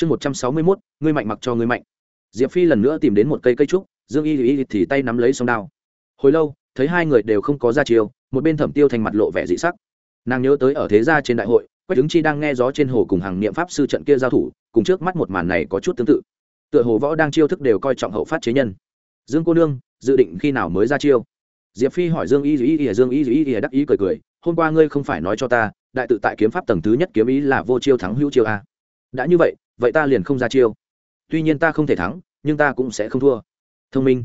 chương một trăm sáu mươi mốt, ngươi mạnh mặc cho ngươi mạnh. Diệp phi lần nữa tìm đến một cây cây trúc, dương y y thì tay nắm lấy sông đao. Hồi lâu, thấy hai người đều không có ra chiều một bên thẩm tiêu thành mặt lộ vẻ dị sắc. Nàng nhớ tới ở thế gia trên đại hội, quách ứng chi đang nghe gió trên hồ cùng hàng niệm pháp sư trận kia giao thủ, cùng trước mắt một màn này có chút tương tự. Tựa hồ võ đang chiêu thức đều coi trọng hậu phát chế nhân. Dương cô nương, dự định khi nào mới ra chiêu? Diệp phi hỏi dương y y y, dương y y y đắc ý cười cười, hôm qua ngươi không phải nói cho ta, đại tự tại kiếm pháp tầng thứ nhất kiếm ý là vô chiêu thắng hữu chiêu a. Đã như vậy vậy ta liền không ra chiêu. Tuy nhiên ta không thể thắng, nhưng ta cũng sẽ không thua. Thông minh.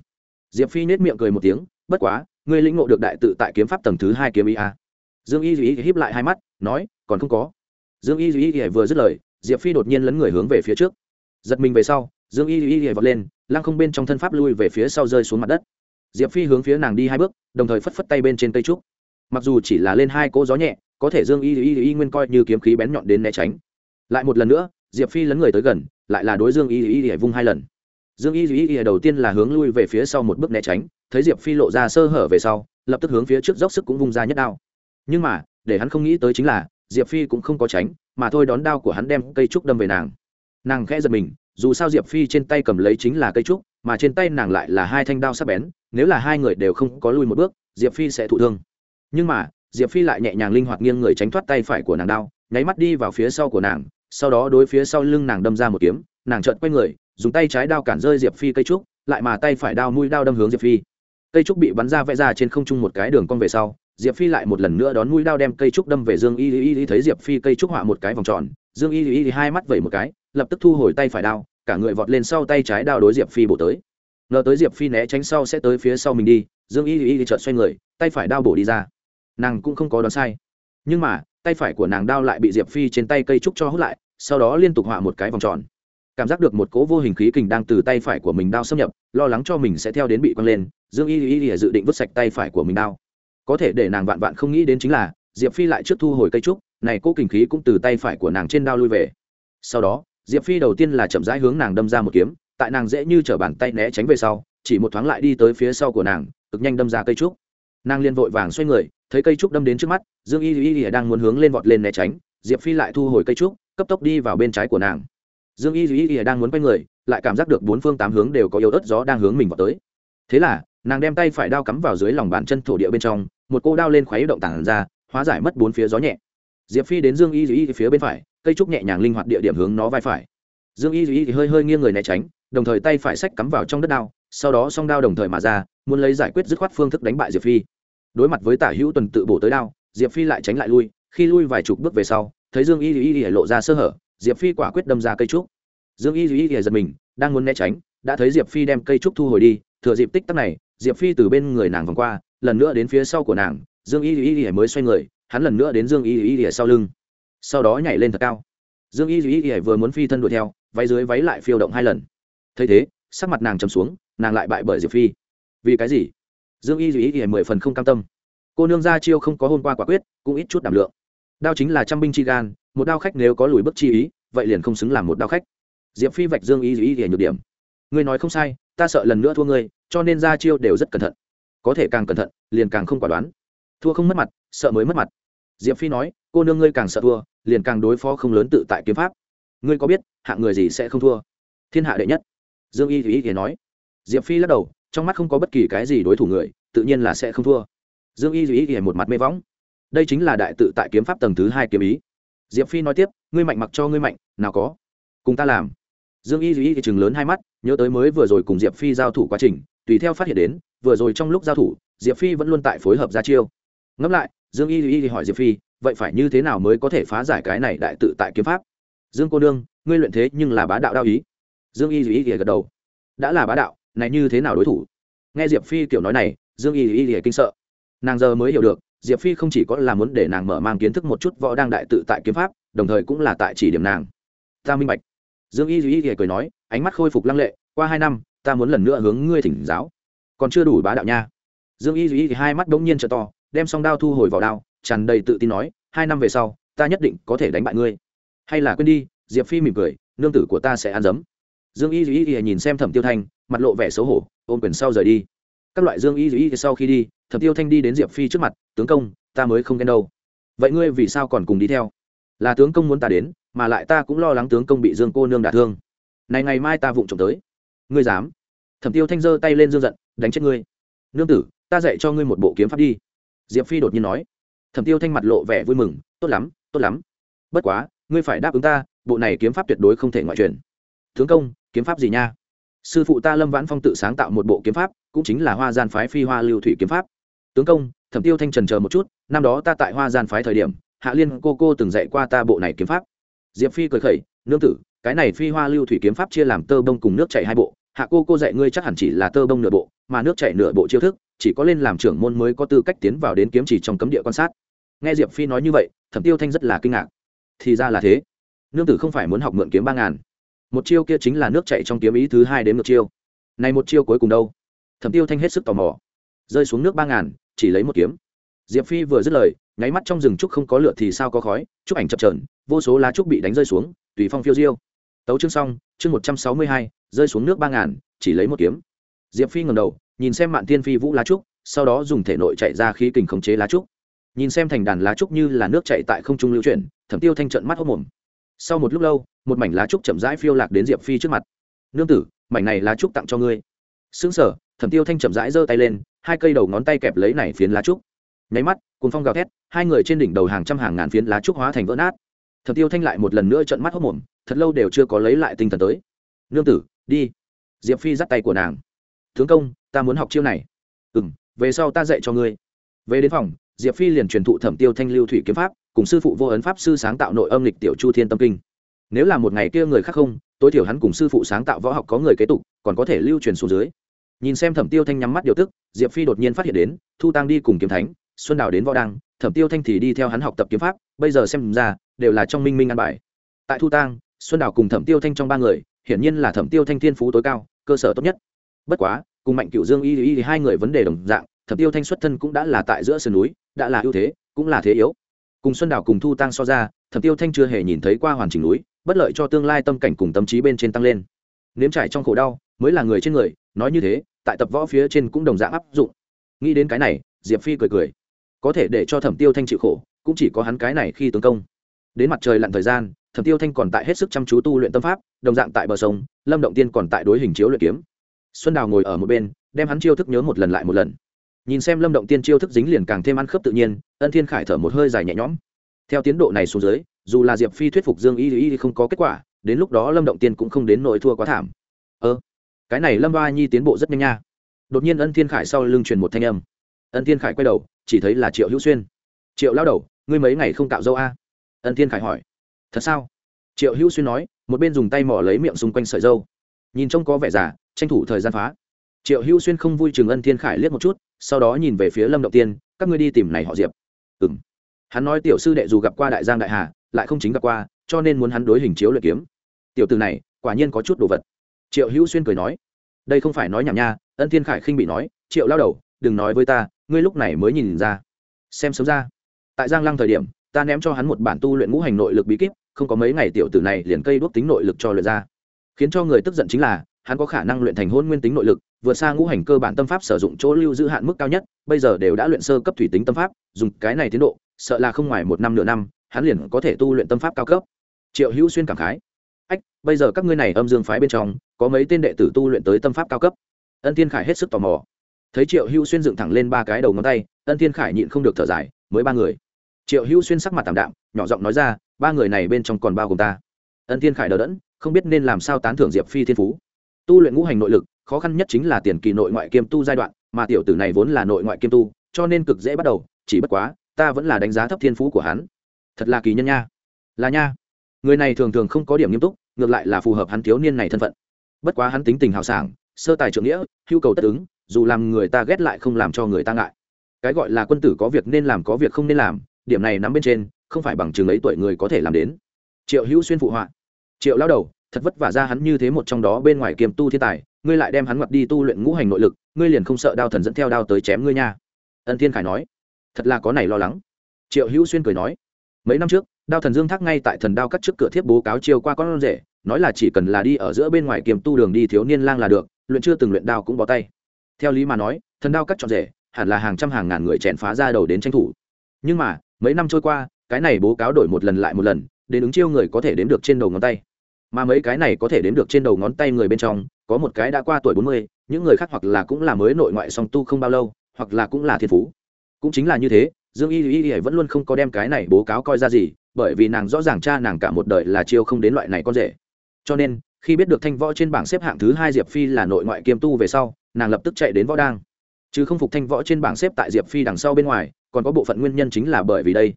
Diệp phi nết miệng cười một tiếng, bất quá, ngươi lĩnh ngộ được đại tự tại kiếm pháp tầng thứ hai kiếm ý a dương y duy híp lại hai mắt, nói, còn không có. Dương y duy vừa dứt lời, diệp phi đột nhiên lấn người hướng về phía trước. Giật mình về sau, dương y duy vọt lên, lăng không bên trong thân pháp lui về phía sau rơi xuống mặt đất. Diệp phi hướng phía nàng đi hai bước, đồng thời phất phất tay bên trên cây trúc. Mặc dù chỉ là lên hai cỗ gió nhẹ, có thể dương y y y nguyên coi như kiếm khí bén nhọn đến né tránh. Lại một lần nữa diệp phi lấn người tới gần, lại là đối dương y y y vung hai lần. Dương y y y đầu tiên là hướng lui về phía sau một bước né tránh, thấy diệp phi lộ ra sơ hở về sau, lập tức hướng phía trước dốc sức cũng vung ra nhất đao. Nhưng mà, để hắn không nghĩ tới chính là, diệp phi cũng không có tránh, mà thôi đón đao của hắn đem cây trúc đâm về nàng. Nàng khẽ giật mình, dù sao diệp phi trên tay cầm lấy chính là cây trúc, mà trên tay nàng lại là hai thanh đao sắc bén, nếu là hai người đều không có lui một bước, diệp phi sẽ thụ thương. Nhưng mà, diệp phi lại nhẹ nhàng linh hoạt nghiêng người tránh thoát tay phải của nàng đao, nháy mắt đi vào phía sau của nàng sau đó đối phía sau lưng nàng đâm ra một kiếm, nàng trợn quay người, dùng tay trái đao cản rơi diệp phi cây trúc, lại mà tay phải đao mũi đao đâm hướng diệp phi. Cây trúc bị bắn ra vẽ ra trên không trung một cái đường cong về sau, diệp phi lại một lần nữa đón mũi đao đem cây trúc đâm về dương y y y thấy diệp phi cây trúc họa một cái vòng tròn, dương y y y hai mắt vẩy một cái, lập tức thu hồi tay phải đao, cả người vọt lên sau tay trái đao đối diệp phi bổ tới. Ngờ tới diệp phi né tránh sau sẽ tới phía sau mình đi, dương y y y trợn xoay người, tay phải đao bổ đi ra. Nàng cũng không có đoán sai. Nhưng mà tay phải của nàng đao lại bị diệp phi trên tay cây trúc cho hút lại, sau đó liên tục họa một cái vòng tròn. Cảm giác được một cố vô hình khí kình đang từ tay phải của mình đao xâm nhập, lo lắng cho mình sẽ theo đến bị quăng lên, dương y y y dự định vứt sạch tay phải của mình đao. Có thể để nàng vạn vạn không nghĩ đến chính là, diệp phi lại trước thu hồi cây trúc, này cố kình khí cũng từ tay phải của nàng trên đao lui về. Sau đó, diệp phi đầu tiên là chậm rãi hướng nàng đâm ra một kiếm, tại nàng dễ như t r ở bàn tay né tránh về sau, chỉ một thoáng lại đi tới phía sau của nàng, cực nhanh đâm ra cây trúc. Nàng liên vội vàng xoay người thấy cây trúc đâm đến trước mắt, dương y y y đang muốn hướng lên vọt lên né tránh, diệp phi lại thu hồi cây trúc, cấp tốc đi vào bên trái của nàng. Dương y y y đang muốn quay người, lại cảm giác được bốn phương tám hướng đều có yếu ớt gió đang hướng mình vào tới. Thế là, nàng đem tay phải đao cắm vào dưới lòng bàn chân thổ địa bên trong, một cô đao lên khoáy động tảng ra, hóa giải mất bốn phía gió nhẹ. Diệp phi đến dương y y phía bên phải, cây trúc nhẹ nhàng linh hoạt địa điểm hướng nó vai phải. Dương y y hơi hơi nghiêng người né tránh, đồng thời tay phải sách cắm vào trong đất đao, sau đó song đao đồng thời mà ra, muốn lấy giải quyết dứt khoát phương thức đánh bại diệp phi đối mặt với tả hữu tuần tự bổ tới đao, diệp phi lại tránh lại lui, khi lui vài chục bước về sau, thấy dương y y y lộ ra sơ hở, diệp phi quả quyết đâm ra cây trúc. Dương y y y giật mình, đang muốn né tránh, đã thấy diệp phi đem cây trúc thu hồi đi, thừa dịp tích tắc này, diệp phi từ bên người nàng vòng qua, lần nữa đến phía sau của nàng, dương y y y mới xoay người, hắn lần nữa đến dương y y y sau lưng. Sau đó nhảy lên thật cao. Dương y y y vừa muốn phi thân đuổi theo, váy dưới váy lại phiêu động hai lần. Thấy thế, sắc mặt nàng trầm xuống, nàng lại bại bởi diệp phi. Vì cái gì? Dương y y y mười phần không cam tâm. Cô nương gia chiêu không có hôn qua quả quyết, cũng ít chút đảm lượng. Đao chính là trăm binh chi gan, một đao khách nếu có lùi bước chi ý, vậy liền không xứng làm một đao khách. Diệp phi vạch dương y Duy ý y nhược điểm. Ngươi nói không sai, ta sợ lần nữa thua ngươi, cho nên gia chiêu đều rất cẩn thận. Có thể càng cẩn thận, liền càng không quả đoán. Thua không mất mặt, sợ mới mất mặt. Diệp phi nói, cô nương ngươi càng sợ thua, liền càng đối phó không lớn tự tại kiếm pháp. Ngươi có biết, hạng người gì sẽ không thua? Thiên hạ đệ nhất. Dương y thì ý thì nói. Diệp phi lắc đầu trong mắt không có bất kỳ cái gì đối thủ người, tự nhiên là sẽ không thua. Dương y dù y thì một mặt mê võng. Đây chính là đại tự tại kiếm pháp tầng thứ hai kiếm ý. Diệp phi nói tiếp, ngươi mạnh mặc cho ngươi mạnh, nào có. Cùng ta làm. Dương y dù y thì chừng lớn hai mắt, nhớ tới mới vừa rồi cùng diệp phi giao thủ quá trình, tùy theo phát hiện đến, vừa rồi trong lúc giao thủ, diệp phi vẫn luôn tại phối hợp ra chiêu. Ngẫm lại, dương y y hỏi diệp phi, vậy phải như thế nào mới có thể phá giải cái này đại tự tại kiếm pháp? Dương cô đương ngươi luyện thế nhưng là bá đạo đao ý. Dương y y gật đầu. Đã là bá đạo này như thế nào đối thủ? Nghe diệp phi kiểu nói này, dương y y kinh sợ. Nàng giờ mới hiểu được, diệp phi không chỉ có là muốn để nàng mở mang kiến thức một chút võ đang đại tự tại kiếm pháp, đồng thời cũng là tại chỉ điểm nàng. Ta minh bạch. Dương y y cười nói, ánh mắt khôi phục lăng lệ, qua hai năm, ta muốn lần nữa hướng ngươi thỉnh giáo. Còn chưa đủ bá đạo nha. Dương y y hai mắt đống nhiên trợ to, đem song đao thu hồi vào đao, tràn đầy tự tin nói, hai năm về sau, ta nhất định có thể đánh bại ngươi. Hay là quên đi, diệp phi mỉm cười, nương tử của ta sẽ ăn dấm. Dương y y y nhìn xem thẩm tiêu thanh mặt lộ vẻ xấu hổ, ôm quyền sau rời đi. Các loại dương y y sau khi đi, thẩm tiêu thanh đi đến diệp phi trước mặt, tướng công, ta mới không ghen đâu. Vậy ngươi vì sao còn cùng đi theo? Là tướng công muốn ta đến, mà lại ta cũng lo lắng tướng công bị dương cô nương đả thương. Này ngày mai ta vụng trộm tới. Ngươi dám? Thẩm tiêu thanh giơ tay lên dương giận, đánh chết ngươi. Nương tử, ta dạy cho ngươi một bộ kiếm pháp đi. Diệp phi đột nhiên nói. Thẩm tiêu thanh mặt lộ vẻ vui mừng, tốt lắm tốt lắm. Bất quá, ngươi phải đáp ứng ta, bộ này kiếm pháp tuyệt đối không thể ngoại truyền. Tướng công, kiếm pháp gì nha? Sư phụ ta lâm vãn phong tự sáng tạo một bộ kiếm pháp, cũng chính là hoa gian phái phi hoa lưu thủy kiếm pháp. Tướng công, thẩm tiêu thanh trần chờ một chút, năm đó ta tại hoa gian phái thời điểm, hạ liên cô cô từng dạy qua ta bộ này kiếm pháp. Diệp phi cười khẩy, nương tử, cái này phi hoa lưu thủy kiếm pháp chia làm tơ bông cùng nước chảy hai bộ, hạ cô cô dạy ngươi chắc hẳn chỉ là tơ bông nửa bộ, mà nước chảy nửa bộ chiêu thức, chỉ có lên làm trưởng môn mới có tư cách tiến vào đến kiếm chỉ trong cấm địa quan sát. Nghe diệp phi nói như vậy, thẩm tiêu thanh rất là kinh ngạc. Thì ra là thế. Nương tử không phải muốn học mượn kiếm ba ngàn một chiêu kia chính là nước chạy trong kiếm ý thứ hai đến một chiêu. Này một chiêu cuối cùng đâu? Thẩm tiêu thanh hết sức tò mò. Rơi xuống nước ba ngàn, chỉ lấy một kiếm. Diệp phi vừa dứt lời, nháy mắt trong rừng trúc không có lửa thì sao có khói, trúc ảnh chập trờn vô số lá trúc bị đánh rơi xuống, tùy phong phiêu diêu. Tấu chương xong, chương một trăm sáu mươi hai, rơi xuống nước ba ngàn, chỉ lấy một kiếm. Diệp phi ngầm đầu, nhìn xem mạn tiên phi vũ lá trúc, sau đó dùng thể nội chạy ra khí kình khống chế lá trúc. Nhìn xem thành đàn lá trúc như là nước chạy tại không trung lưu chuyển, thẩm tiêu thanh trận mắt hốc mồm. Sau một lúc lâu một mảnh lá trúc chậm rãi phiêu lạc đến diệp phi trước mặt. Nương tử, mảnh này lá trúc tặng cho ngươi. Xứng sở thẩm tiêu thanh chậm rãi giơ tay lên, hai cây đầu ngón tay kẹp lấy này phiến lá trúc. Nháy mắt cùng phong gào thét, hai người trên đỉnh đầu hàng trăm hàng ngàn phiến lá trúc hóa thành vỡ nát. Thẩm tiêu thanh lại một lần nữa trận mắt hốc mồm, thật lâu đều chưa có lấy lại tinh thần tới. Nương tử, đi. Diệp phi dắt tay của nàng. Tướng công, ta muốn học chiêu này. Ừ m về sau ta dạy cho ngươi. Về đến phòng, diệp phi liền truyền thụ thẩm tiêu thanh lưu thủy kiếm pháp, cùng sư phụ vô ấn pháp sư sáng tạo nội âm lịch tiểu chu thiên tâm kinh nếu là một ngày kia người khác không, tối thiểu hắn cùng sư phụ sáng tạo võ học có người kế tục, còn có thể lưu truyền xuống dưới. Nhìn xem thẩm tiêu thanh nhắm mắt điều tức, diệp phi đột nhiên phát hiện đến, thu tăng đi cùng kiếm thánh, xuân đào đến võ đăng, thẩm tiêu thanh thì đi theo hắn học tập kiếm pháp, bây giờ xem ra, đều là trong minh minh ăn bài. Tại thu tăng xuân đào cùng thẩm tiêu thanh trong ba người, hiển nhiên là thẩm tiêu thanh thiên phú tối cao, cơ sở tốt nhất. Bất quá, cùng mạnh cựu dương y y hai người vấn đề đồng dạng, thẩm tiêu thanh xuất thân cũng đã là tại giữa sườn núi, đã là ưu thế, cũng là thế yếu. Cùng xuân đào cùng thu tăng so ra, thẩm tiêu thanh chưa hề nhìn thấy qua hoàn chỉnh núi bất lợi cho tương lai tâm cảnh cùng tâm trí bên trên tăng lên. Nếm trải trong khổ đau mới là người trên người, nói như thế, tại tập võ phía trên cũng đồng dạng áp dụng. Nghĩ đến cái này, diệp phi cười cười. Có thể để cho thẩm tiêu thanh chịu khổ, cũng chỉ có hắn cái này khi tấn công. Đến mặt trời lặn thời gian, thẩm tiêu thanh còn tại hết sức chăm chú tu luyện tâm pháp, đồng dạng tại bờ sông, lâm động tiên còn tại đối hình chiếu luyện kiếm. Xuân đào ngồi ở một bên, đem hắn chiêu thức nhớ một lần lại một lần. Nhìn xem lâm động tiên chiêu thức dính liền càng thêm ăn khớp tự nhiên, ân thiên khải thở một hơi dài nhẹ nhõm. Theo tiến độ này xuống dưới dù là diệp phi thuyết phục dương y y không có kết quả, đến lúc đó lâm động tiên cũng không đến nỗi thua quá thảm. Ơ, cái này lâm ba nhi tiến bộ rất nhanh nha. Đột nhiên ân thiên khải sau lưng truyền một thanh âm. Ân thiên khải quay đầu, chỉ thấy là triệu hữu xuyên. Triệu lao đầu, ngươi mấy ngày không cạo dâu a? Ân thiên khải hỏi. Thật sao? Triệu hữu xuyên nói, một bên dùng tay mỏ lấy miệng xung quanh sợi dâu. Nhìn trông có vẻ giả tranh thủ thời gian phá. Triệu hữu xuyên không vui chừng ân thiên khải liếc một chút, sau đó nhìn về phía lâm động tiên, các ngươi đi tìm này họ diệp. Ừ m hắn nói tiểu sư đệ dù gặp qua đại giang đại hà lại không chính gặp qua, cho nên muốn hắn đối hình chiếu luyện kiếm. Tiểu từ này, quả nhiên có chút đồ vật. Triệu hữu xuyên cười nói, đây không phải nói nhảm nha, ân thiên khải khinh bị nói, triệu lao đầu, đừng nói với ta, ngươi lúc này mới nhìn ra. Xem sớm ra. Tại giang lăng thời điểm, ta ném cho hắn một bản tu luyện ngũ hành nội lực bí kíp, không có mấy ngày tiểu tử này liền cây đuốc tính nội lực cho luyện ra. Khiến cho người tức giận chính là, hắn có khả năng luyện thành hôn nguyên tính nội lực, vượt xa ngũ hành cơ bản tâm pháp sử dụng chỗ lưu giữ hạn mức cao nhất, bây giờ đều đã luyện sơ cấp thủy tính tâm pháp, dùng cái này tiến độ, sợ là không ngoài một năm nửa năm hắn liền có thể tu luyện tâm pháp cao cấp. Triệu hữu xuyên cảm khái. Ách, bây giờ các ngươi này âm dương phái bên trong, có mấy tên đệ tử tu luyện tới tâm pháp cao cấp? Ân thiên khải hết sức tò mò. Thấy triệu hữu xuyên dựng thẳng lên ba cái đầu ngón tay, ân thiên khải nhịn không được thở dài, mới ba người. Triệu hữu xuyên sắc mặt tảm đạm, nhỏ giọng nói ra, ba người này bên trong còn bao gồm ta. Ân thiên khải đờ đẫn, không biết nên làm sao tán thưởng diệp phi thiên phú. Tu luyện ngũ hành nội lực, khó khăn nhất chính là tiền kỳ nội ngoại kiêm tu giai đoạn, mà tiểu tử này vốn là nội ngoại kiêm tu, cho nên cực dễ bắt đầu, chỉ bất quá, ta vẫn là đánh giá thấp thiên phú của hắn thật là kỳ nhân nha. Là nha. Người này thường thường không có điểm nghiêm túc, ngược lại là phù hợp hắn thiếu niên này thân phận. Bất quá hắn tính tình hào sảng, sơ tài trưởng nghĩa, hưu cầu tất ứng, dù làm người ta ghét lại không làm cho người ta ngại. Cái gọi là quân tử có việc nên làm có việc không nên làm, điểm này nắm bên trên, không phải bằng chừng ấy tuổi người có thể làm đến. Triệu hữu xuyên phụ họa. Triệu lao đầu, thật vất vả ra hắn như thế một trong đó bên ngoài kiềm tu thiên tài, ngươi lại đem hắn ngoặt đi tu luyện ngũ hành nội lực, ngươi liền không sợ đao thần dẫn theo đao tới chém ngươi nha. Ân thiên khải nói. Thật là có này lo lắng. Triệu hữu xuyên cười nói mấy năm trước, đao thần dương thác ngay tại thần đao cắt trước cửa thiếp bố cáo chiêu qua con rể, nói là chỉ cần là đi ở giữa bên ngoài kiềm tu đường đi thiếu niên lang là được, luyện chưa từng luyện đao cũng bó tay. Theo lý mà nói, thần đao cắt chọn rể, hẳn là hàng trăm hàng ngàn người chèn phá ra đầu đến tranh thủ. Nhưng mà, mấy năm trôi qua, cái này bố cáo đổi một lần lại một lần, đến ứng chiêu người có thể đếm được trên đầu ngón tay. Mà mấy cái này có thể đếm được trên đầu ngón tay người bên trong, có một cái đã qua tuổi bốn mươi, những người khác hoặc là cũng là mới nội ngoại song tu không bao lâu, hoặc là cũng là thiên phú. Cũng chính là như thế dương y y y vẫn luôn không có đem cái này bố cáo coi ra gì, bởi vì nàng rõ ràng cha nàng cả một đời là chiêu không đến loại này con rể. Cho nên, khi biết được thanh võ trên bảng xếp hạng thứ hai diệp phi là nội ngoại kiêm tu về sau, nàng lập tức chạy đến võ đang chứ không phục thanh võ trên bảng xếp tại diệp phi đằng sau bên ngoài, còn có bộ phận nguyên nhân chính là bởi vì đây.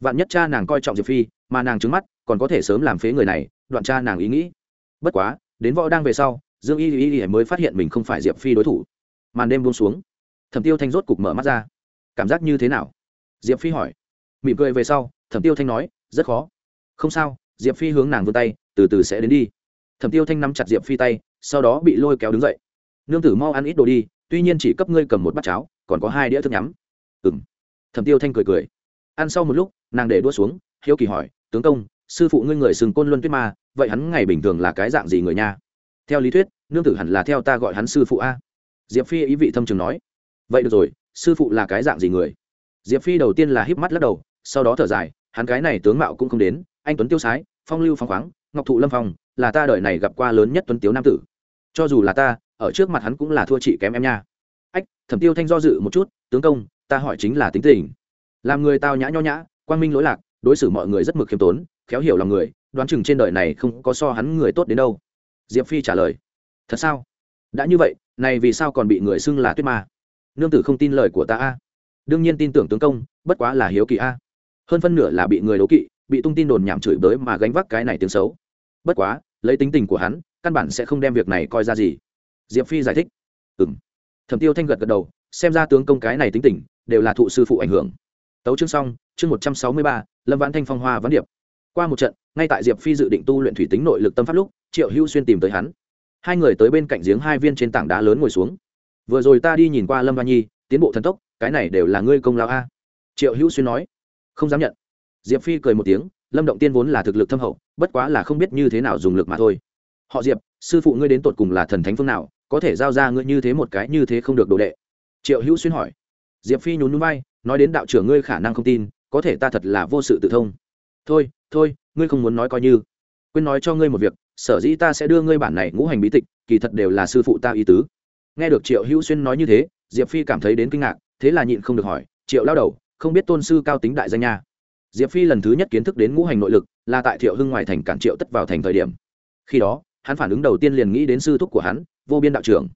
Vạn nhất cha nàng coi trọng diệp phi, mà nàng trứng mắt, còn có thể sớm làm phế người này, đoạn cha nàng ý nghĩ. Bất quá, đến võ đang về sau, dương y y y mới phát hiện mình không phải diệp phi đối thủ. Màn đêm buông xuống. Thẩm tiêu thanh rốt cục mở mắt ra. Cảm giác như thế nào? Diệp phi hỏi. Mỉm cười về sau, thẩm tiêu thanh nói, rất khó. Không sao, diệp phi hướng nàng vươn tay, từ từ sẽ đến đi. Thẩm tiêu thanh nắm chặt diệp phi tay, sau đó bị lôi kéo đứng dậy. Nương tử mau ăn ít đồ đi, tuy nhiên chỉ cấp ngươi cầm một bát cháo, còn có hai đĩa thức nhắm. Ừ m thẩm tiêu thanh cười cười. Ăn sau một lúc, nàng để đua xuống, hiếu kỳ hỏi, tướng công, sư phụ ngươi người sừng côn luân tuyết ma, vậy hắn ngày bình thường là cái dạng gì người nha? Theo lý thuyết, nương tử hẳn là theo ta gọi hắn sư phụ a. Diệp phi ý vị thâm trường nói. Vậy được rồi, sư phụ là cái dạng gì người? Diệp phi đầu tiên là híp mắt lắc đầu, sau đó thở dài, hắn cái này tướng mạo cũng không đến, anh tuấn tiêu sái, phong lưu phong khoáng, ngọc thụ lâm phong, là ta đời này gặp qua lớn nhất tuấn tiếu nam tử. Cho dù là ta, ở trước mặt hắn cũng là thua chị kém em nha. Ách, thẩm tiêu thanh do dự một chút, tướng công, ta hỏi chính là tính tình. Làm người tao nhã nho nhã, quang minh lỗi lạc, đối xử mọi người rất mực khiêm tốn, khéo hiểu lòng người, đoán chừng trên đời này không có so hắn người tốt đến đâu. Diệp phi trả lời, thật sao? Đã như vậy, này vì sao còn bị người xưng là tuyết ma? Nương tử không tin lời của ta a đương nhiên tin tưởng tướng công, bất quá là hiếu kỳ a. Hơn phân nửa là bị người đố kỵ, bị tung tin đồn nhảm chửi bới mà gánh vác cái này tiếng xấu. Bất quá, lấy tính tình của hắn, căn bản sẽ không đem việc này coi ra gì. Diệp phi giải thích. Ừ m thẩm tiêu thanh gật gật đầu, xem ra tướng công cái này tính tình, đều là thụ sư phụ ảnh hưởng. Tấu chương xong, chương một trăm sáu mươi ba, lâm vãn thanh phong hoa ván điệp. Qua một trận, ngay tại diệp phi dự định tu luyện thủy tính nội lực tâm pháp lúc, triệu hữu xuyên tìm tới hắn. Hai người tới bên cạnh giếng hai viên trên tảng đá lớn ngồi xuống. Vừa rồi ta đi nhìn qua lâm văn nhi, tiến bộ thần tốc cái này đều là ngươi công lao a. Triệu hữu xuyên nói. Không dám nhận. Diệp phi cười một tiếng, lâm động tiên vốn là thực lực thâm hậu, bất quá là không biết như thế nào dùng lực mà thôi. Họ diệp, sư phụ ngươi đến tột cùng là thần thánh phương nào, có thể giao ra ngươi như thế một cái như thế không được đồ đệ? Triệu hữu xuyên hỏi. Diệp phi nhún núi bay nói đến đạo trưởng ngươi khả năng không tin, có thể ta thật là vô sự tự thông. Thôi thôi, ngươi không muốn nói coi như. Quên nói cho ngươi một việc, sở dĩ ta sẽ đưa ngươi bản này ngũ hành bí tịch, kỳ thật đều là sư phụ ta ý tứ. Nghe được triệu hữu xuyên nói như thế, diệp phi cảm thấy đến kinh ngạc thế là nhịn không được hỏi, triệu lao đầu, không biết tôn sư cao tính đại danh nha? Diệp phi lần thứ nhất kiến thức đến ngũ hành nội lực, là tại thiệu hưng ngoài thành cản triệu tất vào thành thời điểm. Khi đó, hắn phản ứng đầu tiên liền nghĩ đến sư thúc của hắn, vô biên đạo trưởng.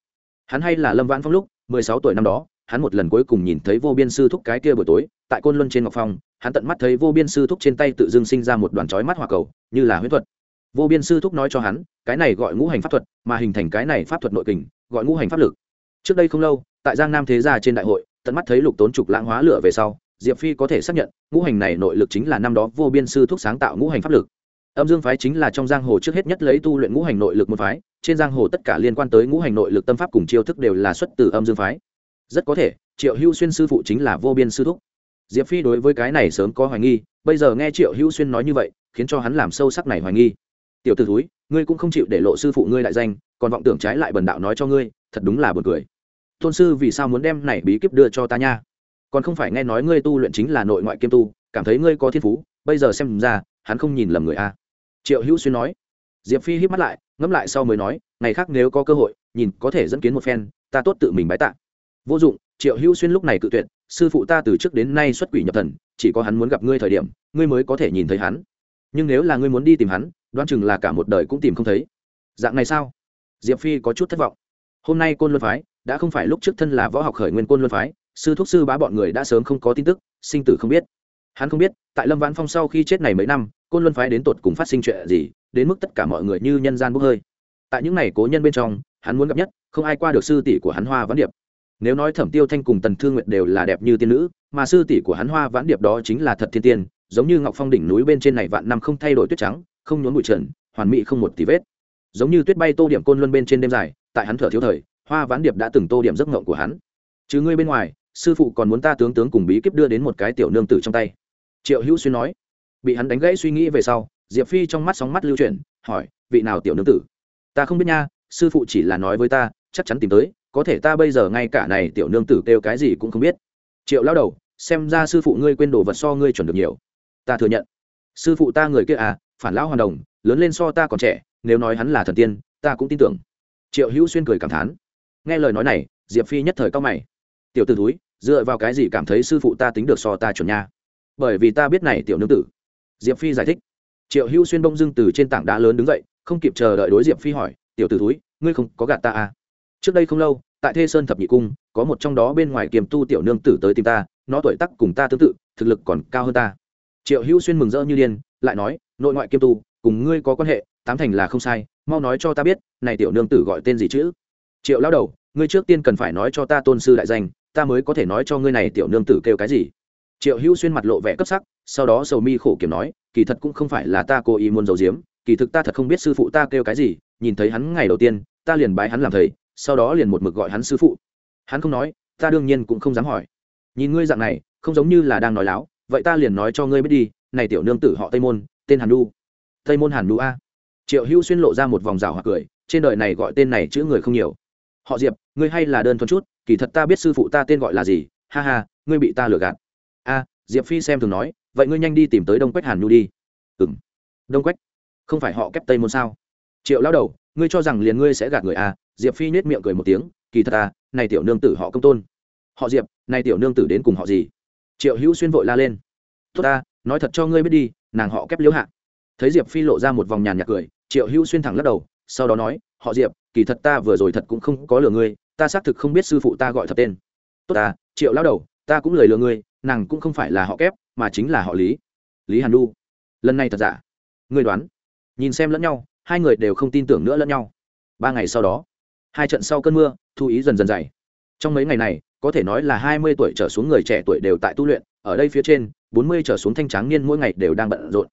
Hắn hay là lâm vãn phong lúc, mười sáu tuổi năm đó, hắn một lần cuối cùng nhìn thấy vô biên sư thúc cái kia buổi tối, tại côn luân trên ngọc phong, hắn tận mắt thấy vô biên sư thúc trên tay tự dưng sinh ra một đoàn chói mắt hòa cầu, như là huyết thuật. Vô biên sư thúc nói cho hắn, cái này gọi ngũ hành pháp thuật, mà hình thành cái này pháp thuật nội kình, gọi ngũ hành pháp lực. Trước đây không lâu, tại giang nam thế gia trên đại hội tận mắt thấy lục tốn trục lãng hóa lửa về sau, diệp phi có thể xác nhận, ngũ hành này nội lực chính là năm đó vô biên sư thúc sáng tạo ngũ hành pháp lực. Âm dương phái chính là trong giang hồ trước hết nhất lấy tu luyện ngũ hành nội lực một phái, trên giang hồ tất cả liên quan tới ngũ hành nội lực tâm pháp cùng chiêu thức đều là xuất từ âm dương phái. Rất có thể, triệu Hưu xuyên sư phụ chính là vô biên sư thúc. Diệp phi đối với cái này sớm có hoài nghi, bây giờ nghe triệu Hưu xuyên nói như vậy, khiến cho hắn làm sâu sắc này hoài nghi. Tiểu t ử thúi, ngươi cũng không chịu để lộ sư phụ ngươi đại danh, còn vọng tưởng trái lại bần đạo nói cho ngươi, thật đúng là b u ồ n cười tôn sư vì sao muốn đem này bí kíp đưa cho ta nha? Còn không phải nghe nói ngươi tu luyện chính là nội ngoại kiêm tu, cảm thấy ngươi có thiên phú, bây giờ xem ra, hắn không nhìn lầm người a. Triệu hữu xuyên nói. Diệp phi hít mắt lại, ngẫm lại sau mới nói, ngày khác nếu có cơ hội, nhìn có thể dẫn kiến một phen, ta tốt tự mình bái tạ. Vô dụng, triệu hữu xuyên lúc này cự tuyệt, sư phụ ta từ trước đến nay xuất quỷ nhập thần, chỉ có hắn muốn gặp ngươi thời điểm, ngươi mới có thể nhìn thấy hắn. Nhưng nếu là ngươi muốn đi tìm hắn, đoán chừng là cả một đời cũng tìm không thấy. Dạng này sao? Diệp phi có chút thất vọng. Hôm nay côn luân phái đã không phải lúc trước thân là võ học khởi nguyên côn luân phái, sư thuốc sư bá bọn người đã sớm không có tin tức, sinh tử không biết. Hắn không biết, tại lâm vãn phong sau khi chết này mấy năm, côn luân phái đến tột cùng phát sinh chuyện gì, đến mức tất cả mọi người như nhân gian bốc hơi. Tại những n à y cố nhân bên trong, hắn muốn gặp nhất, không ai qua được sư tỷ của hắn hoa vãn điệp. Nếu nói thẩm tiêu thanh cùng tần thương nguyệt đều là đẹp như tiên nữ, mà sư tỷ của hắn hoa vãn điệp đó chính là thật thiên tiên, giống như ngọc phong đỉnh núi bên trên này vạn năm không thay đổi tuyết trắng, không nhốn bụi trần, hoàn mỹ không một tí vết. Giống như tuyết bay tô điểm côn luân bên trên đêm dài, tại hắn thở thiếu thời hoa ván điệp đã từng tô điểm giấc ngộng của hắn. Chứ ngươi bên ngoài, sư phụ còn muốn ta tướng tướng cùng bí kíp đưa đến một cái tiểu nương tử trong tay. Triệu hữu xuyên nói. Bị hắn đánh gãy suy nghĩ về sau, diệp phi trong mắt sóng mắt lưu chuyển, hỏi, vị nào tiểu nương tử? Ta không biết nha, sư phụ chỉ là nói với ta, chắc chắn tìm tới, có thể ta bây giờ ngay cả này tiểu nương tử kêu cái gì cũng không biết. Triệu lao đầu, xem ra sư phụ ngươi quên đồ vật so ngươi chuẩn được nhiều. Ta thừa nhận. Sư phụ ta người kia à phản lão hoàn đồng, lớn lên so ta còn trẻ, nếu nói hắn là thần tiên, ta cũng tin tưởng. Triệu hữu xuyên cười cảm thán nghe lời nói này, diệp phi nhất thời cao mày. Tiểu t ử túi dựa vào cái gì cảm thấy sư phụ ta tính được so ta chuẩn nha? Bởi vì ta biết này, tiểu nương tử. Diệp phi giải thích. Triệu hữu xuyên bông dưng từ trên tảng đá lớn đứng dậy, không kịp chờ đợi đối diệp phi hỏi, tiểu t ử túi ngươi không có gạt ta à? Trước đây không lâu, tại thê sơn thập nhị cung, có một trong đó bên ngoài kiềm tu tiểu nương tử tới tìm ta, nó tuổi tắc cùng ta tương tự, thực lực còn cao hơn ta. Triệu hữu xuyên mừng rỡ như điên, lại nói, nội ngoại kiêm tu, cùng ngươi có quan hệ, tám thành là không sai, mau nói cho ta biết, này tiểu nương tử gọi tên gì chứ? Triệu lao đầu, ngươi trước tiên cần phải nói cho ta tôn sư đại danh, ta mới có thể nói cho ngươi này tiểu nương tử kêu cái gì. Triệu hữu xuyên mặt lộ vẻ cấp sắc, sau đó sầu mi khổ kiểm nói, kỳ thật cũng không phải là ta cố ý muốn giấu giếm, kỳ thực ta thật không biết sư phụ ta kêu cái gì, nhìn thấy hắn ngày đầu tiên, ta liền bái hắn làm thầy, sau đó liền một mực gọi hắn sư phụ. Hắn không nói, ta đương nhiên cũng không dám hỏi. Nhìn ngươi dạng này, không giống như là đang nói láo, vậy ta liền nói cho ngươi biết đi, này tiểu nương tử họ tây môn, tên hàn đu. Tây môn hàn đu a. Triệu hữu xuyên lộ ra một vòng rào hoặc cười, trên đời này gọi tên này chữ người không nhiều họ diệp, ngươi hay là đơn thuần chút, kỳ thật ta biết sư phụ ta tên gọi là gì, ha ha, ngươi bị ta lừa gạt. A, diệp phi xem thường nói, vậy ngươi nhanh đi tìm tới đông quách hàn nhu đi. Ừ m đông quách? Không phải họ kép tây môn sao? Triệu lao đầu, ngươi cho rằng liền ngươi sẽ gạt người a, diệp phi nhét miệng cười một tiếng, kỳ thật à này tiểu nương tử họ công tôn. Họ diệp, này tiểu nương tử đến cùng họ gì? Triệu hữu xuyên vội la lên. Tốt ta nói thật cho ngươi biết đi, nàng họ kép liễu hạ. Thấy diệp phi lộ ra một vòng nhàn nhạc cười, triệu hữu xuyên thẳng lắc đầu, sau đó nói, họ diệp kỳ thật ta vừa rồi thật cũng không có lừa ngươi, ta xác thực không biết sư phụ ta gọi thật tên. Tốt ta, triệu lao đầu, ta cũng lời lừa ngươi, nàng cũng không phải là họ kép, mà chính là họ lý. Lý hàn lu lần này thật giả? Ngươi đoán. Nhìn xem lẫn nhau, hai người đều không tin tưởng nữa lẫn nhau. Ba ngày sau đó, hai trận sau cơn mưa, thu ý dần dần dày trong mấy ngày này, có thể nói là hai mươi tuổi trở xuống người trẻ tuổi đều tại tu luyện, ở đây phía trên, bốn mươi trở xuống thanh tráng niên mỗi ngày đều đang bận rộn.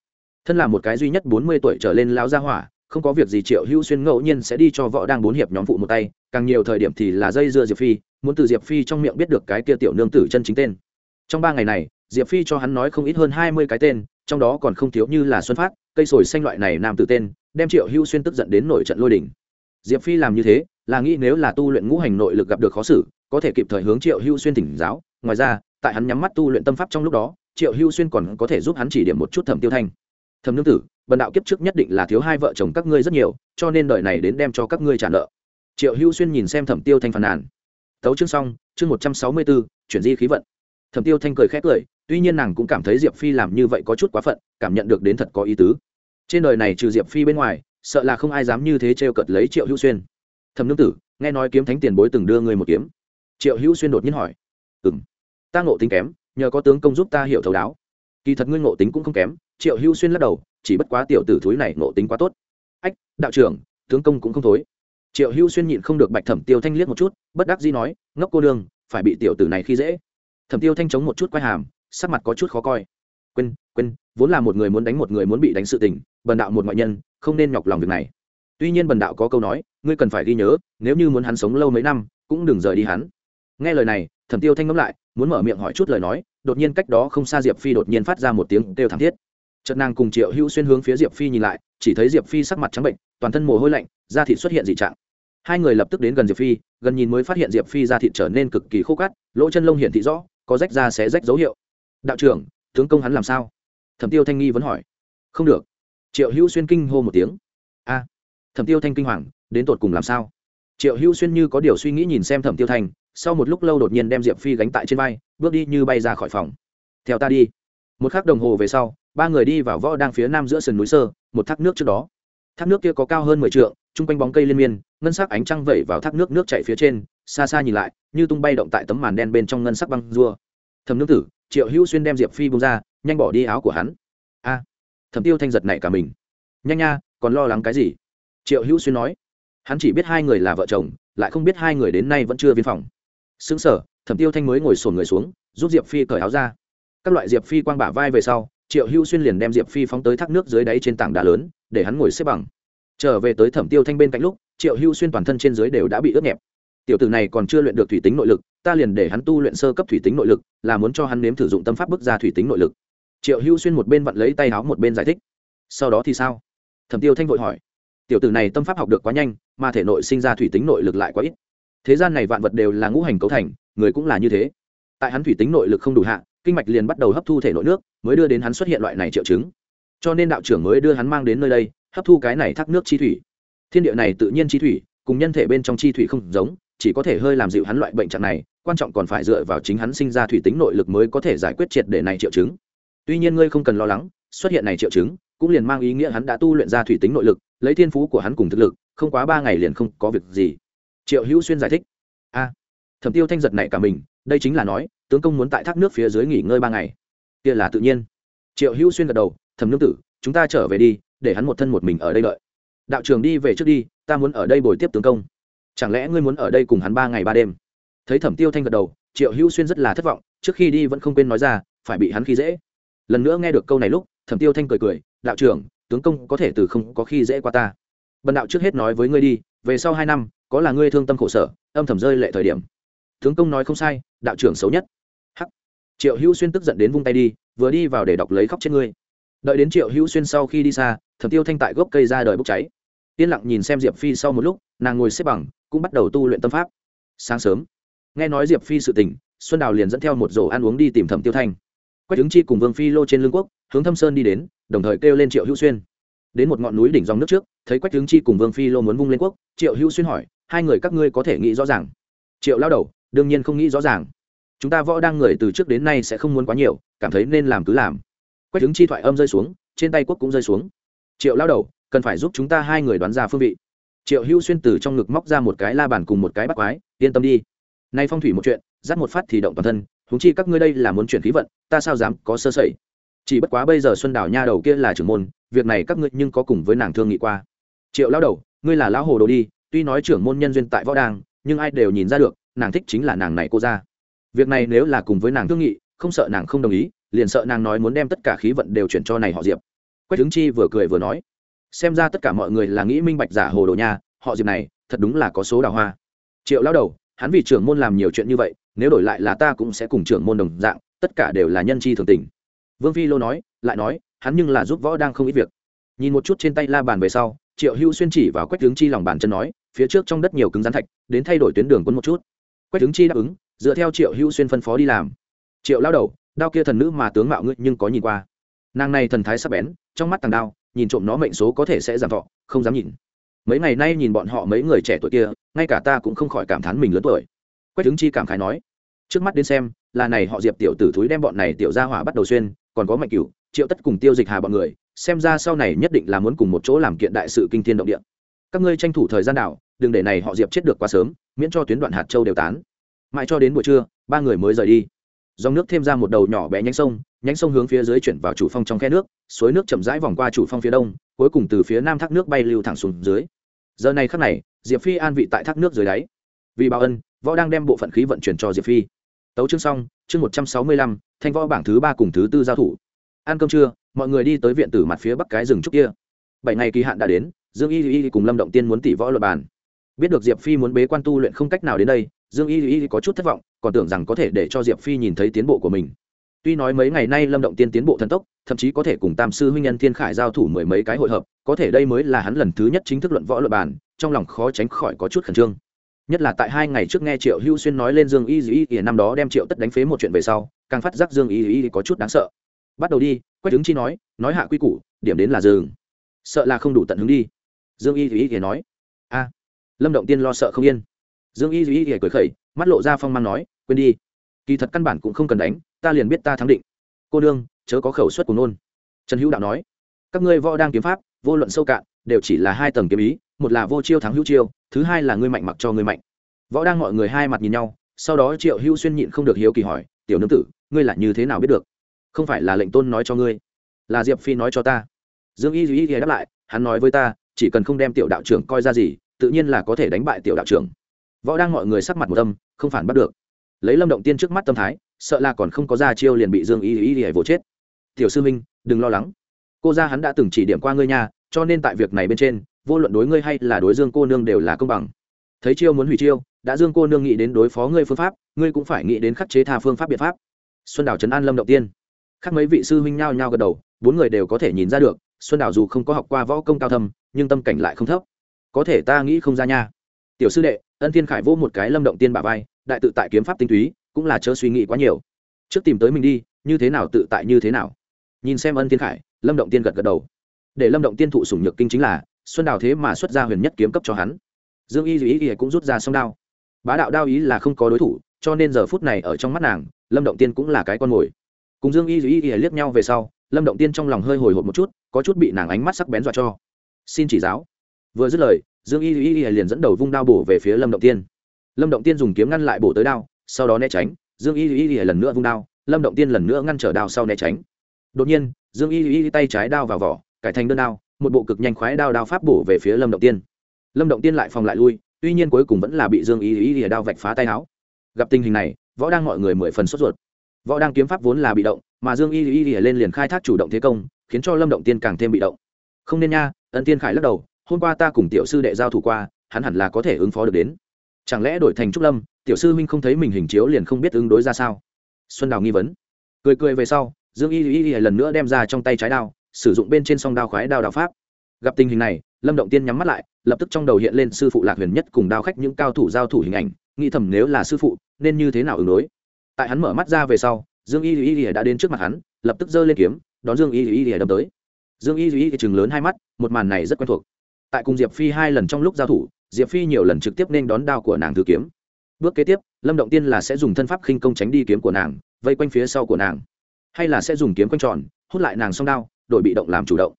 Thân là một cái duy nhất bốn mươi tuổi trở lên lão gia hỏa không có việc gì, triệu hữu xuyên ngẫu nhiên sẽ đi cho võ đang bốn hiệp nhóm phụ một tay, càng nhiều thời điểm thì là dây dưa diệp phi, muốn từ diệp phi trong miệng biết được cái kia tiểu nương tử chân chính tên. Trong ba ngày này, diệp phi cho hắn nói không ít hơn hai mươi cái tên, trong đó còn không thiếu như là xuân phát, cây sồi xanh loại này nam tử tên, đem triệu hữu xuyên tức giận đến nổi trận lôi đỉnh diệp phi làm như thế, là nghĩ nếu là tu luyện ngũ hành nội lực gặp được khó xử, có thể kịp thời hướng triệu hữu xuyên tỉnh giáo. Ngoài ra, tại hắn nhắm mắt tu luyện tâm pháp trong lúc đó, triệu hữu xuyên còn có thể giúp hắn chỉ điểm một chút thẩm tiêu thanh thẩm nương tử, bần đạo kiếp trước nhất định là thiếu hai vợ chồng các ngươi rất nhiều, cho nên đợi này đến đem cho các ngươi trả nợ. Triệu hữu xuyên nhìn xem thẩm tiêu thanh phàn nàn. Tấu chương xong, chương một trăm sáu mươi bốn chuyển di khí vận. Thẩm tiêu thanh cười khét cười, tuy nhiên nàng cũng cảm thấy diệp phi làm như vậy có chút quá phận, cảm nhận được đến thật có ý tứ. Trên đời này trừ diệp phi bên ngoài, sợ là không ai dám như thế t cợt lấy triệu hữu xuyên. Thẩm nương tử, nghe nói kiếm thánh tiền bối từng đưa ngươi một kiếm. Triệu hữu xuyên đột nhiên hỏi. Ừ m ta ngộ tính kém, nhờ có tướng công giúp ta hiểu thấu đáo. Kỳ thật ngươi ngộ tính cũng không kém triệu hữu xuyên lắc đầu, chỉ bất quá tiểu tử thúi này nộ tính quá tốt. Ách, đạo trưởng, tướng công cũng không thối. Triệu hữu xuyên nhịn không được bạch thẩm tiêu thanh liếc một chút, bất đắc dĩ nói, ngốc cô đương phải bị tiểu tử này khi dễ. Thẩm tiêu thanh chống một chút quay hàm, sắc mặt có chút khó coi. Quên quên, vốn là một người muốn đánh một người muốn bị đánh sự tình, bần đạo một ngoại nhân, không nên nhọc lòng việc này. Tuy nhiên bần đạo có câu nói, ngươi cần phải ghi nhớ, nếu như muốn hắn sống lâu mấy năm, cũng đừng rời đi hắn. Nghe lời này, thẩm tiêu thanh ngẫm lại, muốn mở miệng hỏi chút lời nói, đột nhiên cách đó không xa diệp phi đột nhiên phát ra một tiếng kêu thảm thiết trận nàng cùng triệu hữu xuyên hướng phía diệp phi nhìn lại, chỉ thấy diệp phi sắc mặt trắng bệnh, toàn thân mồ hôi lạnh, da thịt xuất hiện dị trạng. Hai người lập tức đến gần diệp phi, gần nhìn mới phát hiện diệp phi da thịt trở nên cực kỳ khô cát, lỗ chân lông hiển thị rõ, có rách da sẽ rách dấu hiệu. Đạo trưởng, tướng công hắn làm sao? Thẩm tiêu thanh nghi vẫn hỏi. Không được. Triệu hữu xuyên kinh hô một tiếng. A, thẩm tiêu thanh kinh hoàng, đến tột cùng làm sao? Triệu hữu xuyên như có điều suy nghĩ nhìn xem thẩm tiêu thanh, sau một lúc lâu đột nhiên đem diệp phi gánh tại trên vai, bước đi như bay ra khỏi phòng. Theo ta đi. Một k h ắ c đồng hồ về sau ba người đi vào võ đang phía nam giữa sườn núi sơ, một thác nước trước đó. Thác nước kia có cao hơn mười t r ư ợ n g chung quanh bóng cây liên miên, ngân sắc ánh trăng vẩy vào thác nước nước chạy phía trên, xa xa nhìn lại, như tung bay động tại tấm màn đen bên trong ngân sắc băng rua. Thầm nước tử, triệu hữu xuyên đem diệp phi bông ra, nhanh bỏ đi áo của hắn. A thầm tiêu thanh giật này cả mình. Nhanh nha, còn lo lắng cái gì? Triệu hữu xuyên nói. Hắn chỉ biết hai người là vợ chồng, lại không biết hai người đến nay vẫn chưa viên phòng. Xứng sở thẩm tiêu thanh mới ngồi sồn người xuống, giúp diệp phi cởi áo ra. Các loại diệp phi quang bả vai về sau triệu hữu xuyên liền đem diệp phi phóng tới thác nước dưới đáy trên tảng đá lớn, để hắn ngồi xếp bằng. Trở về tới thẩm tiêu thanh bên cạnh lúc, triệu hữu xuyên toàn thân trên dưới đều đã bị ướt nhẹp. Tiểu tử này còn chưa luyện được thủy tính nội lực, ta liền để hắn tu luyện sơ cấp thủy tính nội lực, là muốn cho hắn nếm thử dụng tâm pháp bước ra thủy tính nội lực. Triệu hữu xuyên một bên vặn lấy tay áo một bên giải thích. Sau đó thì sao? Thẩm tiêu thanh vội hỏi. Tiểu tử này tâm pháp học được quá nhanh, mà thể nội sinh ra thủy tính nội lực lại quá ít. Thế gian này vạn vật đều là ngũ hành cấu thành, người cũng là như thế. Tại hắn thủy tính nội lực không đủ hạ kinh mạch liền bắt đầu hấp thu thể nội nước, mới đưa đến hắn xuất hiện loại này triệu chứng. Cho nên đạo trưởng mới đưa hắn mang đến nơi đây, hấp thu cái này thác nước chi thủy. Thiên địa này tự nhiên chi thủy, cùng nhân thể bên trong chi thủy không giống, chỉ có thể hơi làm dịu hắn loại bệnh trạng này, quan trọng còn phải dựa vào chính hắn sinh ra thủy tính nội lực mới có thể giải quyết triệt để này triệu chứng. Tuy nhiên ngươi không cần lo lắng, xuất hiện này triệu chứng, cũng liền mang ý nghĩa hắn đã tu luyện ra thủy tính nội lực, lấy thiên phú của hắn cùng thực lực, không quá ba ngày liền không có việc gì. Triệu hữu xuyên giải thích. A, thẩm tiêu thanh giật này cả mình, đây chính là nói tướng công muốn tại thác nước phía dưới nghỉ ngơi ba ngày. Kia là tự nhiên. Triệu hữu xuyên gật đầu thầm nương tử, chúng ta trở về đi, để hắn một thân một mình ở đây đợi. Đạo trường đi về trước đi, ta muốn ở đây bồi tiếp tướng công. Chẳng lẽ ngươi muốn ở đây cùng hắn ba ngày ba đêm? Thấy thẩm tiêu thanh gật đầu, triệu hữu xuyên rất là thất vọng, trước khi đi vẫn không quên nói ra, phải bị hắn khi dễ. Lần nữa nghe được câu này lúc, thẩm tiêu thanh cười cười, đạo trưởng, tướng công có thể từ không có khi dễ qua ta. Bần đạo trước hết nói với ngươi đi, về sau hai năm, có là ngươi thương tâm khổ sở, âm thầm rơi lệ thời điểm. Tướng công nói không sai, đạo trưởng xấu nhất triệu hữu xuyên tức giận đến vung tay đi, vừa đi vào để đọc lấy khóc chết ngươi. Đợi đến triệu hữu xuyên sau khi đi xa, thẩm tiêu thanh tại gốc cây ra đời bốc cháy. Yên lặng nhìn xem diệp phi sau một lúc, nàng ngồi xếp bằng, cũng bắt đầu tu luyện tâm pháp. Sáng sớm, nghe nói diệp phi sự tình, xuân đào liền dẫn theo một rổ ăn uống đi tìm thẩm tiêu thanh. Quách ứng chi cùng vương phi lô trên lương quốc, hướng thâm sơn đi đến, đồng thời kêu lên triệu hữu xuyên. Đến một ngọn núi đỉnh dòng nước trước, thấy quách ứng chi cùng vương phi lô muốn vung lên quốc, triệu hữu xuyên hỏi, hai người các ngươi có thể nghĩ rõ ràng? Triệu lao đầu, đương nhiên không nghĩ rõ ràng chúng ta võ đang người từ trước đến nay sẽ không muốn quá nhiều, cảm thấy nên làm cứ làm. Quách ứng chi thoại âm rơi xuống, trên tay quốc cũng rơi xuống. Triệu lao đầu, cần phải giúp chúng ta hai người đoán ra phương vị. Triệu hưu xuyên từ trong ngực móc ra một cái la bàn cùng một cái bắt quái, yên tâm đi. Nay phong thủy một chuyện, dắt một phát thì động toàn thân húng chi các ngươi đây là muốn chuyển khí vận, ta sao dám có sơ sẩy? Chỉ bất quá bây giờ xuân đảo nha đầu kia là trưởng môn, việc này các ngươi nhưng có cùng với nàng thương nghị qua. Triệu lao đầu, ngươi là lão hồ đồ đi, tuy nói trưởng môn nhân duyên tại võ đàng nhưng ai đều nhìn ra được, nàng thích chính là nàng này cô ra việc này nếu là cùng với nàng thương nghị, không sợ nàng không đồng ý, liền sợ nàng nói muốn đem tất cả khí vận đều chuyển cho này họ diệp. Quách hứng chi vừa cười vừa nói, xem ra tất cả mọi người là nghĩ minh bạch giả hồ đồ nha, họ diệp này, thật đúng là có số đào hoa. Triệu lao đầu, hắn vì trưởng môn làm nhiều chuyện như vậy, nếu đổi lại là ta cũng sẽ cùng trưởng môn đồng dạng, tất cả đều là nhân chi thường tình. Vương phi lô nói, lại nói, hắn nhưng là giúp võ đang không ít việc. Nhìn một chút trên tay la bàn về sau, triệu hữu xuyên chỉ vào quách hướng chi lòng bàn chân nói, phía trước trong đất nhiều cứng rắn thạch, đến thay đổi tuyến đường quân một chút. Quách hướng chi đáp ứng dựa theo triệu hữu xuyên phân phó đi làm. Triệu lao đầu, đao kia thần nữ mà tướng mạo ngươi nhưng có nhìn qua. Nàng này thần thái sắc bén, trong mắt tàng đao, nhìn trộm nó mệnh số có thể sẽ giảm thọ, không dám nhìn. Mấy ngày nay nhìn bọn họ mấy người trẻ tuổi kia, ngay cả ta cũng không khỏi cảm thán mình lớn tuổi. Quách hứng chi cảm khái nói, trước mắt đến xem, là này họ diệp tiểu tử thúi đem bọn này tiểu ra hỏa bắt đầu xuyên, còn có mạnh cửu, triệu tất cùng tiêu dịch hà bọn người, xem ra sau này nhất định là muốn cùng một chỗ làm kiện đại sự kinh thiên động địa. Các ngươi tranh thủ thời gian đảo, đừng để này họ diệp chết được quá sớm, miễn cho tuyến đoạn hạt châu đều tán mãi cho đến buổi trưa, ba người mới rời đi. Dòng nước thêm ra một đầu nhỏ bé nhánh sông nhánh sông hướng phía dưới chuyển vào chủ phong trong khe nước, suối nước chậm rãi vòng qua chủ phong phía đông, cuối cùng từ phía nam thác nước bay lưu thẳng xuống dưới. Giờ này khắc này, diệp phi an vị tại thác nước dưới đáy. Vì báo ân, võ đang đem bộ phận khí vận chuyển cho diệp phi. Tấu chương xong, chương một trăm sáu mươi lăm, thanh võ bảng thứ ba cùng thứ tư giao thủ. Ăn cơm trưa, mọi người đi tới viện tử mặt phía bắc cái rừng trúc kia. Bảy ngày kỳ hạn đã đến, dương y y cùng lâm động tiên muốn tỷ võ luật bàn. Biết được diệp phi muốn bế quan tu luyện không cách nào đến đây dương y y có chút thất vọng, còn tưởng rằng có thể để cho diệp phi nhìn thấy tiến bộ của mình. Tuy nói mấy ngày nay lâm động tiên tiến bộ thần tốc, thậm chí có thể cùng tam sư huynh nhân thiên khải giao thủ mười mấy cái hội hợp, có thể đây mới là hắn lần thứ nhất chính thức luận võ luật bàn, trong lòng khó tránh khỏi có chút khẩn trương. Nhất là tại hai ngày trước nghe triệu hữu xuyên nói lên dương y y ỉa năm đó đem triệu tất đánh phế một chuyện về sau, càng phát giác dương y y có chút đáng sợ. Bắt đầu đi, quách đứng chi nói nói hạ quy củ, điểm đến là dừng. Sợ là không đủ tận hứng đi. Dương y y ỉa nói, a, lâm động tiên lo sợ không yên dương y Duy y cười khẩy, mắt lộ ra phong mang nói, quên đi. Kỳ thật căn bản cũng không cần đánh, ta liền biết ta thắng định. Cô đương chớ có khẩu suất của nôn. Trần hữu đạo nói, các ngươi võ đang kiếm pháp, vô luận sâu cạn, đều chỉ là hai tầng kiếm ý, một là vô chiêu thắng hữu chiêu, thứ hai là ngươi mạnh mặc cho ngươi mạnh. Võ đang mọi người hai mặt nhìn nhau, sau đó triệu hữu xuyên nhịn không được hiếu kỳ hỏi, tiểu nương tử, ngươi là như thế nào biết được? Không phải là lệnh tôn nói cho ngươi, là diệp phi nói cho ta. Dương y duy y đáp lại, hắn nói với ta, chỉ cần không đem tiểu đạo trưởng coi ra gì, tự nhiên là có thể đánh bại tiểu đạo trưởng võ đang mọi người sắc mặt một tâm không phản bắt được. Lấy lâm động tiên trước mắt tâm thái, sợ là còn không có ra chiêu liền bị dương y y y vỗ chết. Tiểu sư minh đừng lo lắng. Cô ra hắn đã từng chỉ điểm qua ngươi nhà cho nên tại việc này bên trên, vô luận đối ngươi hay là đối dương cô nương đều là công bằng. Thấy chiêu muốn hủy chiêu, đã dương cô nương nghĩ đến đối phó ngươi phương pháp, ngươi cũng phải nghĩ đến khắc chế tha phương pháp biện pháp. Xuân đào trấn an lâm động tiên. Khác mấy vị sư huynh nhao nhao gật đầu, bốn người đều có thể nhìn ra được, xuân đào dù không có học qua võ công cao thâm, nhưng tâm cảnh lại không thấp. Có thể ta nghĩ không ra nha tiểu sư đệ, ân thiên khải vô một cái lâm động tiên bả vai, đại tự tại kiếm pháp tinh túy, cũng là chớ suy nghĩ quá nhiều. Trước tìm tới mình đi, như thế nào tự tại như thế nào. Nhìn xem ân thiên khải, lâm động tiên gật gật đầu. Để lâm động tiên thụ sủng nhược kinh chính là, xuân đào thế mà xuất ra huyền nhất kiếm cấp cho hắn. Dương y duy ý cũng rút ra song đao. Bá đạo đao ý là không có đối thủ, cho nên giờ phút này ở trong mắt nàng, lâm động tiên cũng là cái con mồi. Cùng dương y duy ý liếc nhau về sau, lâm động tiên trong lòng hơi hồi hộp một chút, có chút bị nàng ánh mắt sắc bén dọa cho. Xin chỉ giáo. Vừa dứt lời dương y y liền dẫn đầu vung đao bổ về phía lâm động tiên lâm động tiên dùng kiếm ngăn lại bổ tới đao sau đó né tránh dương y y lần nữa vung đao lâm động tiên lần nữa ngăn trở đao sau né tránh đột nhiên dương y y tay trái đao vào vỏ cải thành đơn đao một bộ cực nhanh khoái đao đao pháp bổ về phía lâm động tiên lâm động tiên lại phòng lại lui tuy nhiên cuối cùng vẫn là bị dương y y đao vạch phá tay áo gặp tình hình này võ đang mọi người mười phần sốt ruột võ đang kiếm pháp vốn là bị động mà dương y y lên liền khai thác chủ động thế công khiến cho lâm động tiên càng thêm bị động không nên nha ân tiên khải lắc đầu hôm qua ta cùng tiểu sư đệ giao thủ qua, hắn hẳn là có thể ứng phó được đến. Chẳng lẽ đổi thành trúc lâm, tiểu sư huynh không thấy mình hình chiếu liền không biết ứng đối ra sao? Xuân đào nghi vấn. Cười cười về sau, dương y y y lần nữa đem ra trong tay trái đao, sử dụng bên trên song đao khoái đao đạo pháp. Gặp tình hình này, lâm động tiên nhắm mắt lại, lập tức trong đầu hiện lên sư phụ lạc huyền nhất cùng đao khách những cao thủ giao thủ hình ảnh, nghĩ thầm nếu là sư phụ, nên như thế nào ứng đối? Tại hắn mở mắt ra về sau, dương y y y đã đến trước mặt hắn, lập tức giơ lên kiếm, đón dương y y y đâm tới. Dương y y chừng lớn hai mắt, một màn này rất quen thuộc tại cùng diệp phi hai lần trong lúc giao thủ, diệp phi nhiều lần trực tiếp nên đón đao của nàng thư kiếm. Bước kế tiếp, lâm động tiên là sẽ dùng thân pháp khinh công tránh đi kiếm của nàng, vây quanh phía sau của nàng. Hay là sẽ dùng kiếm quanh tròn, hút lại nàng song đao, đổi bị động làm chủ động.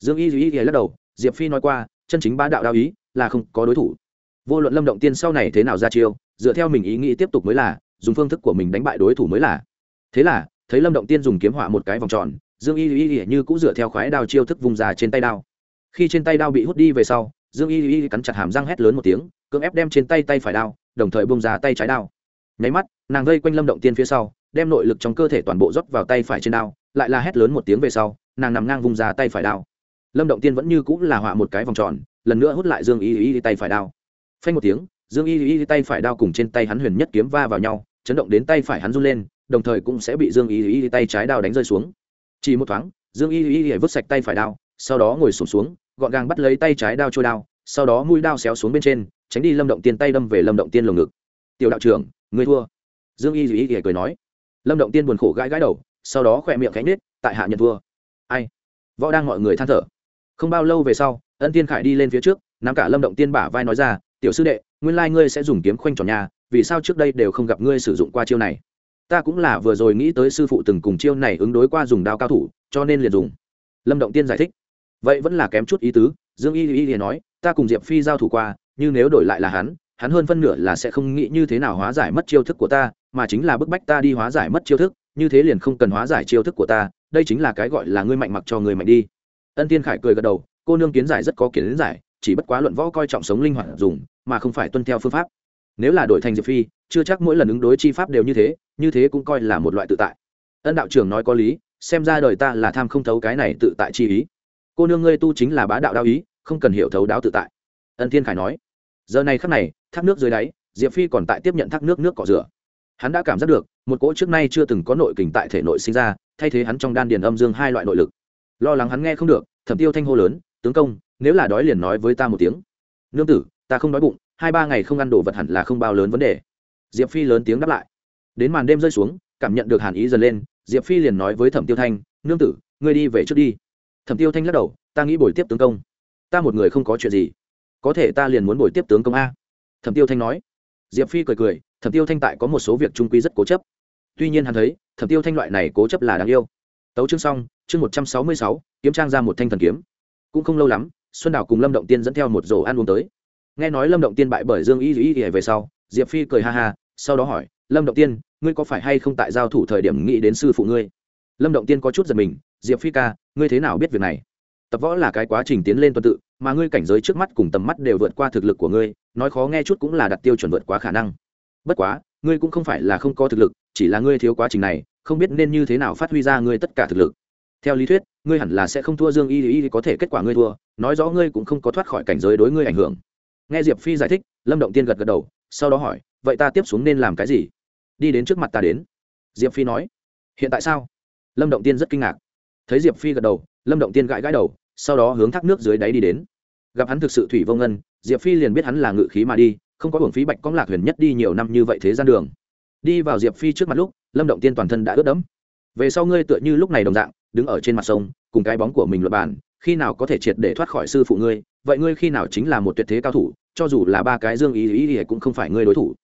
Dương y duy lắc đầu, diệp phi nói qua, chân chính ba đạo đao ý là không có đối thủ. Vô luận lâm động tiên sau này thế nào ra chiêu, dựa theo mình ý nghĩ tiếp tục mới là, dùng phương thức của mình đánh bại đối thủ mới là. Thế là, thấy lâm động tiên dùng kiếm họa một cái vòng tròn, dương y duy như cũng dựa theo khoái đao chiêu thức vùng già trên tay đao khi trên tay đao bị hút đi về sau dương y y cắn chặt hàm răng hét lớn một tiếng cưỡng ép đem trên tay tay phải đao đồng thời bông ra tay trái đao. Nháy mắt nàng vây quanh lâm động tiên phía sau đem nội lực trong cơ thể toàn bộ rót vào tay phải trên đao lại là hét lớn một tiếng về sau nàng nằm ngang vùng ra tay phải đao. Lâm động tiên vẫn như cũng là họa một cái vòng tròn lần nữa hút lại dương y y tay phải đao. Phanh một tiếng dương y y tay phải đao cùng trên tay hắn huyền nhất kiếm va vào nhau chấn động đến tay phải hắn run lên đồng thời cũng sẽ bị dương y y tay trái đao đánh rơi xuống. Chỉ một thoáng dương y y vứt sạch tay phải đao sau đó ngồi sụp xuống, xuống gọn gàng bắt lấy tay trái đao trôi đao, sau đó mũi đao xéo xuống bên trên, tránh đi lâm động tiên tay đâm về lâm động tiên lồng ngực. Tiểu đạo trưởng người thua. Dương y y ý cười nói. Lâm động tiên buồn khổ gãi gãi đầu, sau đó khỏe miệng cánh nết tại hạ nhận thua. Ai? Võ đang mọi người than thở. Không bao lâu về sau, ân tiên khải đi lên phía trước, nắm cả lâm động tiên bả vai nói ra, tiểu sư đệ, nguyên lai ngươi sẽ dùng kiếm khoanh tròn nhà, vì sao trước đây đều không gặp ngươi sử dụng qua chiêu này? Ta cũng là vừa rồi nghĩ tới sư phụ từng cùng chiêu này ứng đối qua dùng đao cao thủ, cho nên liền dùng. Lâm động tiên giải thích vậy vẫn là kém chút ý tứ, dương y y y nói, ta cùng diệp phi giao thủ qua nhưng nếu đổi lại là hắn hắn hơn phân nửa là sẽ không nghĩ như thế nào hóa giải mất chiêu thức của ta, mà chính là bức bách ta đi hóa giải mất chiêu thức, như thế liền không cần hóa giải chiêu thức của ta, đây chính là cái gọi là ngươi mạnh mặc cho người mạnh đi. Ân tiên khải cười gật đầu, cô nương kiến giải rất có kiến giải, chỉ bất quá luận võ coi trọng sống linh hoạt dùng, mà không phải tuân theo phương pháp. Nếu là đổi thành diệp phi, chưa chắc mỗi lần ứng đối chi pháp đều như thế như thế cũng coi là một loại tự tại. Ân đạo trưởng nói có lý, xem ra đời ta là tham không thấu cái này tự tại chi ý cô nương ngươi tu chính là bá đạo đao ý, không cần hiểu thấu đáo tự tại. Ân thiên khải nói. Giờ này khắc này, thác nước dưới đáy, diệp phi còn tại tiếp nhận thác nước nước cỏ rửa. Hắn đã cảm giác được, một cỗ trước nay chưa từng có nội kình tại thể nội sinh ra, thay thế hắn trong đan điền âm dương hai loại nội lực. Lo lắng hắn nghe không được, thẩm tiêu thanh hô lớn, tướng công, nếu là đói liền nói với ta một tiếng. Nương tử, ta không đói bụng, hai ba ngày không ăn đồ vật hẳn là không bao lớn vấn đề. Diệp phi lớn tiếng đáp lại. Đến màn đêm rơi xuống, cảm nhận được hàn ý dần lên, diệp phi liền nói với thẩm tiêu thanh, nương tử, ngươi đi về trước đi thẩm tiêu thanh lắc đầu, ta nghĩ buổi tiếp tướng công. Ta một người không có chuyện gì. Có thể ta liền muốn buổi tiếp tướng công a. Thẩm tiêu thanh nói. Diệp phi cười cười, thẩm tiêu thanh tại có một số việc trung quy rất cố chấp. Tuy nhiên hắn thấy, thẩm tiêu thanh loại này cố chấp là đáng yêu. Tấu chương xong, chương một trăm sáu mươi sáu, kiếm trang ra một thanh thần kiếm. Cũng không lâu lắm, xuân đào cùng lâm động tiên dẫn theo một rổ ăn uống tới. Nghe nói lâm động tiên bại bởi dương y y y về sau, diệp phi cười ha ha, sau đó hỏi, lâm động tiên, ngươi có phải hay không tại giao thủ thời điểm nghĩ đến sư phụ ngươi? Lâm động tiên có chút giật mình, diệp phi ca ngươi thế nào biết việc này? Tập võ là cái quá trình tiến lên tuần tự, mà ngươi cảnh giới trước mắt cùng tầm mắt đều vượt qua thực lực của ngươi, nói khó nghe chút cũng là đặt tiêu chuẩn vượt quá khả năng. Bất quá, ngươi cũng không phải là không có thực lực, chỉ là ngươi thiếu quá trình này, không biết nên như thế nào phát huy ra ngươi tất cả thực lực. Theo lý thuyết, ngươi hẳn là sẽ không thua dương y y có thể kết quả ngươi thua, nói rõ ngươi cũng không có thoát khỏi cảnh giới đối ngươi ảnh hưởng. Nghe diệp phi giải thích, lâm động tiên gật gật đầu, sau đó hỏi, vậy ta tiếp xuống nên làm cái gì? Đi đến trước mặt ta đến. Diệp phi nói, hiện tại sao? Lâm động tiên rất kinh ngạc thấy diệp phi gật đầu, lâm động tiên gãi gãi đầu, sau đó hướng thác nước dưới đáy đi đến. Gặp hắn thực sự thủy vô ngân, diệp phi liền biết hắn là ngự khí mà đi, không có hưởng phí bạch cóng lạc huyền nhất đi nhiều năm như vậy thế gian đường. Đi vào diệp phi trước mặt lúc, lâm động tiên toàn thân đã ướt đẫm. Về sau ngươi tựa như lúc này đồng dạng, đứng ở trên mặt sông, cùng cái bóng của mình luật bàn, khi nào có thể triệt để thoát khỏi sư phụ ngươi, vậy ngươi khi nào chính là một tuyệt thế cao thủ, cho dù là ba cái dương y y y cũng không phải ngươi đối thủ.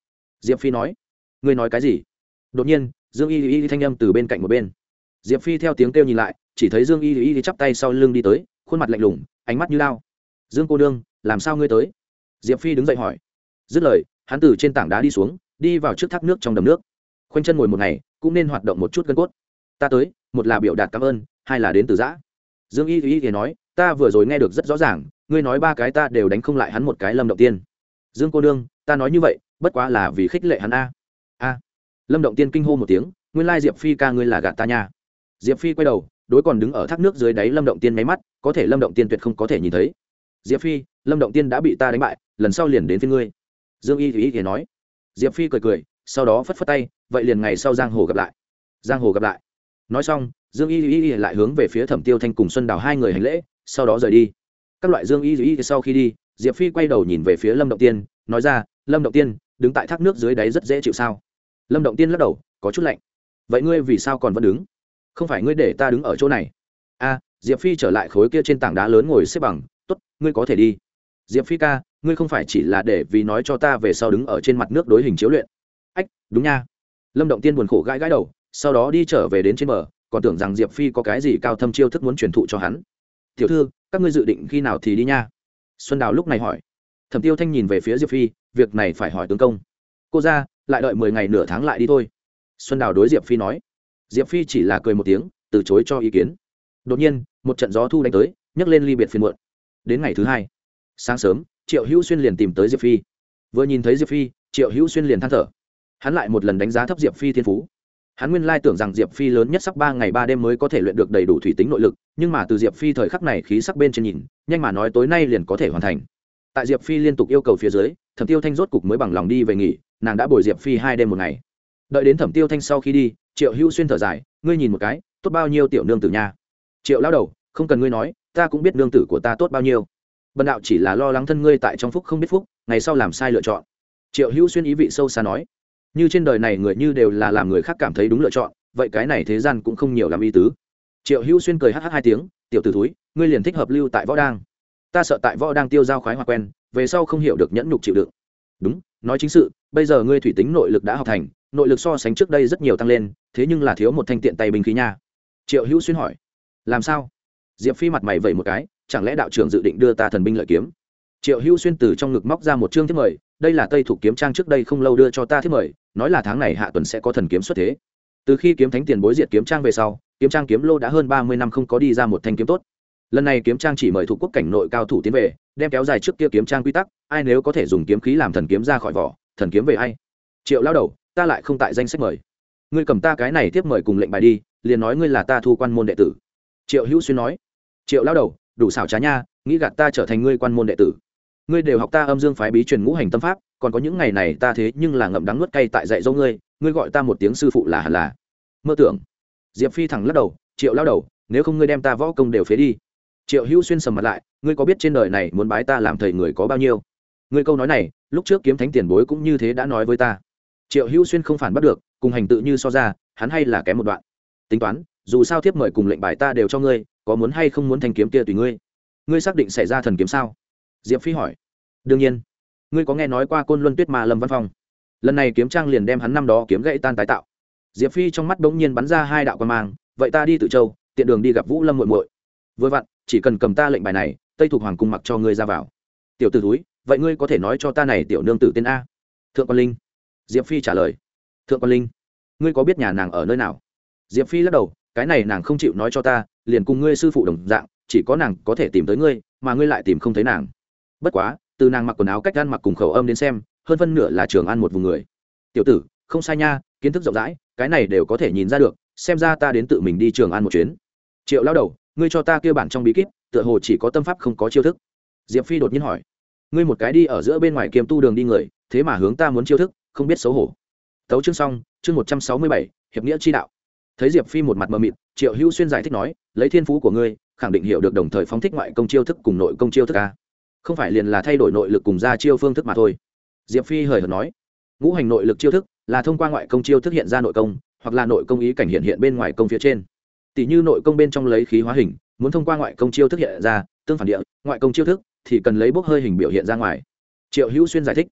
Diệp phi nói. Ngươi nói cái gì? Đột nhiên, dương y y thanh âm từ bên cạnh một bên diệp phi theo tiếng kêu nhìn lại, chỉ thấy dương y y chắp tay sau lưng đi tới, khuôn mặt lạnh lùng, ánh mắt như lao dương cô đương làm sao ngươi tới? Diệp phi đứng dậy hỏi. Dứt lời, hắn từ trên tảng đá đi xuống, đi vào trước thác nước trong đầm nước. Khoanh chân ngồi một ngày, cũng nên hoạt động một chút gân cốt. Ta tới, một là biểu đạt cảm ơn, hai là đến từ giã. Dương y y thì nói, ta vừa rồi nghe được rất rõ ràng, ngươi nói ba cái ta đều đánh không lại hắn một cái lâm động tiên. Dương cô đương ta nói như vậy, bất quá là vì khích lệ hắn a. A. Lâm động tiên kinh hô một tiếng, nguyên lai diệp phi ca ngươi là gạt ta nha diệp phi quay đầu, đối còn đứng ở thác nước dưới đáy lâm động tiên máy mắt, có thể lâm động tiên tuyệt không có thể nhìn thấy. Diệp phi, lâm động tiên đã bị ta đánh bại, lần sau liền đến phía ngươi. Dương y thì y thì nói. Diệp phi cười cười, sau đó phất phất tay, vậy liền ngày sau giang hồ gặp lại. Giang hồ gặp lại. Nói xong, dương y y y lại hướng về phía thẩm tiêu thanh cùng xuân đào hai người hành lễ, sau đó rời đi. Các loại dương y y sau khi đi, diệp phi quay đầu nhìn về phía lâm động tiên, nói ra, lâm động tiên, đứng tại thác nước dưới đáy rất dễ chịu sao? Lâm động tiên lắc đầu, có chút lạnh. Vậy ngươi vì sao còn vẫn đứng? Không phải ngươi để ta đứng ở chỗ này. A, diệp phi trở lại khối kia trên tảng đá lớn ngồi xếp bằng t ố t ngươi có thể đi. Diệp phi ca, ngươi không phải chỉ là để vì nói cho ta về sau đứng ở trên mặt nước đối hình chiếu luyện. Ách, đúng nha. Lâm động tiên buồn khổ gãi gãi đầu, sau đó đi trở về đến trên bờ, còn tưởng rằng diệp phi có cái gì cao thâm chiêu thức muốn truyền thụ cho hắn. Tiểu thư, các ngươi dự định khi nào thì đi nha? Xuân đào lúc này hỏi. Thẩm tiêu thanh nhìn về phía diệp phi, việc này phải hỏi tướng công. Cô ra, lại đợi mười ngày nửa tháng lại đi thôi. Xuân đào đối diệp phi nói diệp phi chỉ là cười một tiếng, từ chối cho ý kiến. Đột nhiên, một trận gió thu đánh tới, nhấc lên ly biệt phiên muộn. Đến ngày thứ hai, sáng sớm, triệu hữu xuyên liền tìm tới diệp phi. Vừa nhìn thấy diệp phi, triệu hữu xuyên liền than thở. Hắn lại một lần đánh giá thấp diệp phi thiên phú. Hắn nguyên lai tưởng rằng diệp phi lớn nhất sắc ba ngày ba đêm mới có thể luyện được đầy đủ thủy tính nội lực, nhưng mà từ diệp phi thời khắc này khí sắc bên trên nhìn, nhanh mà nói tối nay liền có thể hoàn thành. Tại diệp phi liên tục yêu cầu phía dưới, thẩm tiêu thanh rốt cục mới bằng lòng đi về nghỉ, nàng đã bồi diệp phi hai đêm một ngày. Đợi đến thẩm tiêu thanh sau khi đi triệu hữu xuyên thở dài, ngươi nhìn một cái, tốt bao nhiêu tiểu nương tử nha. Triệu lao đầu, không cần ngươi nói, ta cũng biết nương tử của ta tốt bao nhiêu. Bần đạo chỉ là lo lắng thân ngươi tại trong phúc không biết phúc, ngày sau làm sai lựa chọn. Triệu hữu xuyên ý vị sâu xa nói, như trên đời này người như đều là làm người khác cảm thấy đúng lựa chọn, vậy cái này thế gian cũng không nhiều làm ý tứ. Triệu hữu xuyên cười hh hai tiếng, tiểu t ử thúi, ngươi liền thích hợp lưu tại võ đang. Ta sợ tại võ đang tiêu giao khoái hoa quen, về sau không hiểu được nhẫn nhục chịu đựng. Đúng, nói chính sự bây giờ ngươi thủy tính nội lực đã học thành, nội lực so sánh trước đây rất nhiều tăng lên, thế nhưng là thiếu một thanh tiện tay binh khí nha. Triệu hữu xuyên hỏi. Làm sao? Diệp phi mặt mày vẩy một cái, chẳng lẽ đạo trưởng dự định đưa ta thần binh lợi kiếm? Triệu hữu xuyên từ trong ngực móc ra một chương thiết mời, đây là tây thủ kiếm trang trước đây không lâu đưa cho ta thiết mời, nói là tháng này hạ tuần sẽ có thần kiếm xuất thế. Từ khi kiếm thánh tiền bối diệt kiếm trang về sau, kiếm trang kiếm lô đã hơn ba mươi năm không có đi ra một thanh kiếm tốt. Lần này kiếm trang chỉ mời thủ quốc cảnh nội cao thủ tiến về, đem kéo dài trước kia kiếm trang quy tắc, ai nếu có thể dùng kiếm khí làm thần kiếm ra khỏi vỏ thần kiếm về ai triệu lao đầu, ta lại không tại danh sách mời. Ngươi cầm ta cái này tiếp mời cùng lệnh bài đi, liền nói ngươi là ta thu quan môn đệ tử. Triệu hữu xuyên nói. Triệu lao đầu, đủ xảo trá nha, nghĩ gạt ta trở thành ngươi quan môn đệ tử. Ngươi đều học ta âm dương phái bí truyền ngũ hành tâm pháp, còn có những ngày này ta thế nhưng là ngậm đắng nuốt cay tại dạy dỗ ngươi ngươi gọi ta một tiếng sư phụ là hẳn là. Mơ tưởng. Diệp phi thẳng lắc đầu, triệu lao đầu, nếu không ngươi đem ta võ công đều phế đi. Triệu hữu xuyên sầm mặt lại, ngươi có biết trên đời này muốn bái ta làm thầy người có bao nhiêu? Ngươi câu nói này lúc trước kiếm thánh tiền bối cũng như thế đã nói với ta. Triệu hữu xuyên không phản bắt được, cùng hành tự như so ra, hắn hay là kém một đoạn. Tính toán, dù sao thiếp mời cùng lệnh bài ta đều cho ngươi, có muốn hay không muốn thanh kiếm kia tùy ngươi. Ngươi xác định xảy ra thần kiếm sao? Diệp phi hỏi. Đương nhiên. Ngươi có nghe nói qua côn luân tuyết mà lâm văn phong? Lần này kiếm trang liền đem hắn năm đó kiếm gãy tan tái tạo. Diệp phi trong mắt bỗng nhiên bắn ra hai đạo quan mang, vậy ta đi tự châu, tiện đường đi gặp vũ lâm muội muội. Vừa vặn, chỉ cần cầm ta lệnh bài này, tây thuộc hoàng cung mặc cho ngươi ra vào. Tiểu t ử túi vậy ngươi có thể nói cho ta này tiểu nương tử tên a? Thượng quan linh. Diệp phi trả lời. Thượng quan linh, ngươi có biết nhà nàng ở nơi nào? Diệp phi lắc đầu, cái này nàng không chịu nói cho ta, liền cùng ngươi sư phụ đồng dạng, chỉ có nàng có thể tìm tới ngươi, mà ngươi lại tìm không thấy nàng. Bất quá, từ nàng mặc quần áo cách ăn mặc cùng khẩu âm đến xem, hơn phân nửa là trường ăn một vùng người. Tiểu tử, không sai nha, kiến thức rộng rãi, cái này đều có thể nhìn ra được, xem ra ta đến tự mình đi trường ăn một chuyến. Triệu lao đầu, ngươi cho ta kêu bản trong bí kíp, tựa hồ chỉ có tâm pháp không có chiêu thức. Diệp phi đột nhiên hỏi ngươi một cái đi ở giữa bên ngoài kiềm tu đường đi người, thế mà hướng ta muốn chiêu thức, không biết xấu hổ. Tấu chương xong, chương một trăm sáu mươi bảy, hiệp nghĩa chi đạo. Thấy diệp phi một mặt mờ mịt, triệu hữu xuyên giải thích nói, lấy thiên phú của ngươi, khẳng định hiểu được đồng thời phóng thích ngoại công chiêu thức cùng nội công chiêu thức ca không phải liền là thay đổi nội lực cùng ra chiêu phương thức mà thôi. Diệp phi hời hợt nói, ngũ hành nội lực chiêu thức là thông qua ngoại công chiêu thức hiện ra nội công, hoặc là nội công ý cảnh hiện hiện bên ngoài công phía trên. Tỷ như nội công bên trong lấy khí hóa hình, muốn thông qua ngoại công chiêu thức hiện ra, tương phản địa, ngoại công chiêu thức thì cần lấy bốc hơi hình biểu hiện ra ngoài. Triệu hữu xuyên giải thích,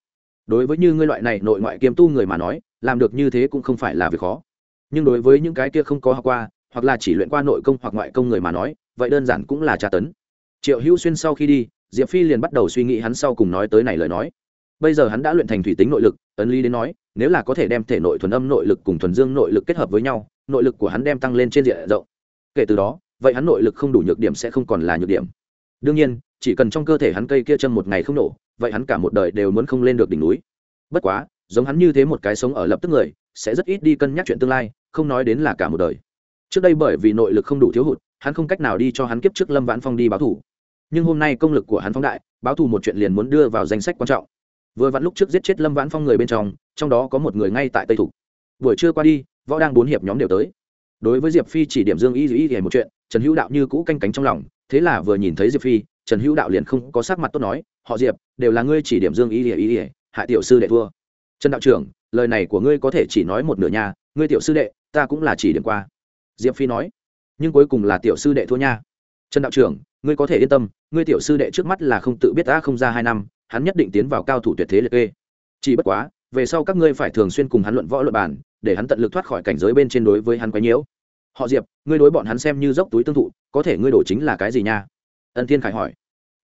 đối với như ngươi loại này nội ngoại kiêm tu người mà nói, làm được như thế cũng không phải là việc khó. Nhưng đối với những cái kia không có học qua, hoặc là chỉ luyện qua nội công hoặc ngoại công người mà nói, vậy đơn giản cũng là tra tấn. Triệu hữu xuyên sau khi đi, diệp phi liền bắt đầu suy nghĩ hắn sau cùng nói tới này lời nói. Bây giờ hắn đã luyện thành thủy tính nội lực, ấn lý đến nói, nếu là có thể đem thể nội thuần âm nội lực cùng thuần dương nội lực kết hợp với nhau, nội lực của hắn đem tăng lên trên diện rộng. Kể từ đó, vậy hắn nội lực không đủ nhược điểm sẽ không còn là nhược điểm. Đương nhiên chỉ cần trong cơ thể hắn cây kia châm một ngày không nổ, vậy hắn cả một đời đều muốn không lên được đỉnh núi. Bất quá, giống hắn như thế một cái sống ở lập tức người, sẽ rất ít đi cân nhắc chuyện tương lai, không nói đến là cả một đời. Trước đây bởi vì nội lực không đủ thiếu hụt, hắn không cách nào đi cho hắn kiếp trước lâm vãn phong đi báo thủ nhưng hôm nay công lực của hắn phóng đại, báo thù một chuyện liền muốn đưa vào danh sách quan trọng. Vừa vặn lúc trước giết chết lâm vãn phong người bên trong trong đó có một người ngay tại tây thủ buổi trưa qua đi, võ đang bốn hiệp nhóm đều tới. Đối với diệp phi chỉ điểm dương y dĩ y một chuyện, trần hữu đạo như cũ canh cánh trong lòng, thế là vừa nhìn thấy diệp phi trần hữu đạo liền không có sắc mặt tốt nói, họ diệp, đều là ngươi chỉ điểm dương y y ỉa hại tiểu sư đệ thua. Trần đạo trưởng, lời này của ngươi có thể chỉ nói một nửa nhà ngươi tiểu sư đệ, ta cũng là chỉ điểm qua. Diệp phi nói, nhưng cuối cùng là tiểu sư đệ thua nha. Trần đạo trưởng, ngươi có thể yên tâm, ngươi tiểu sư đệ trước mắt là không tự biết ta không ra hai năm, hắn nhất định tiến vào cao thủ tuyệt thế liệt kê. Chỉ bất quá, về sau các ngươi phải thường xuyên cùng hắn luận võ luận bàn, để hắn tận lực thoát khỏi cảnh giới bên trên đối với hắn quấy nhiễu. Họ diệp, ngươi đối bọn hắn xem như dốc túi tương thụ, có thể ngươi đổ chính là cái gì nha? Ân thiên khải hỏi.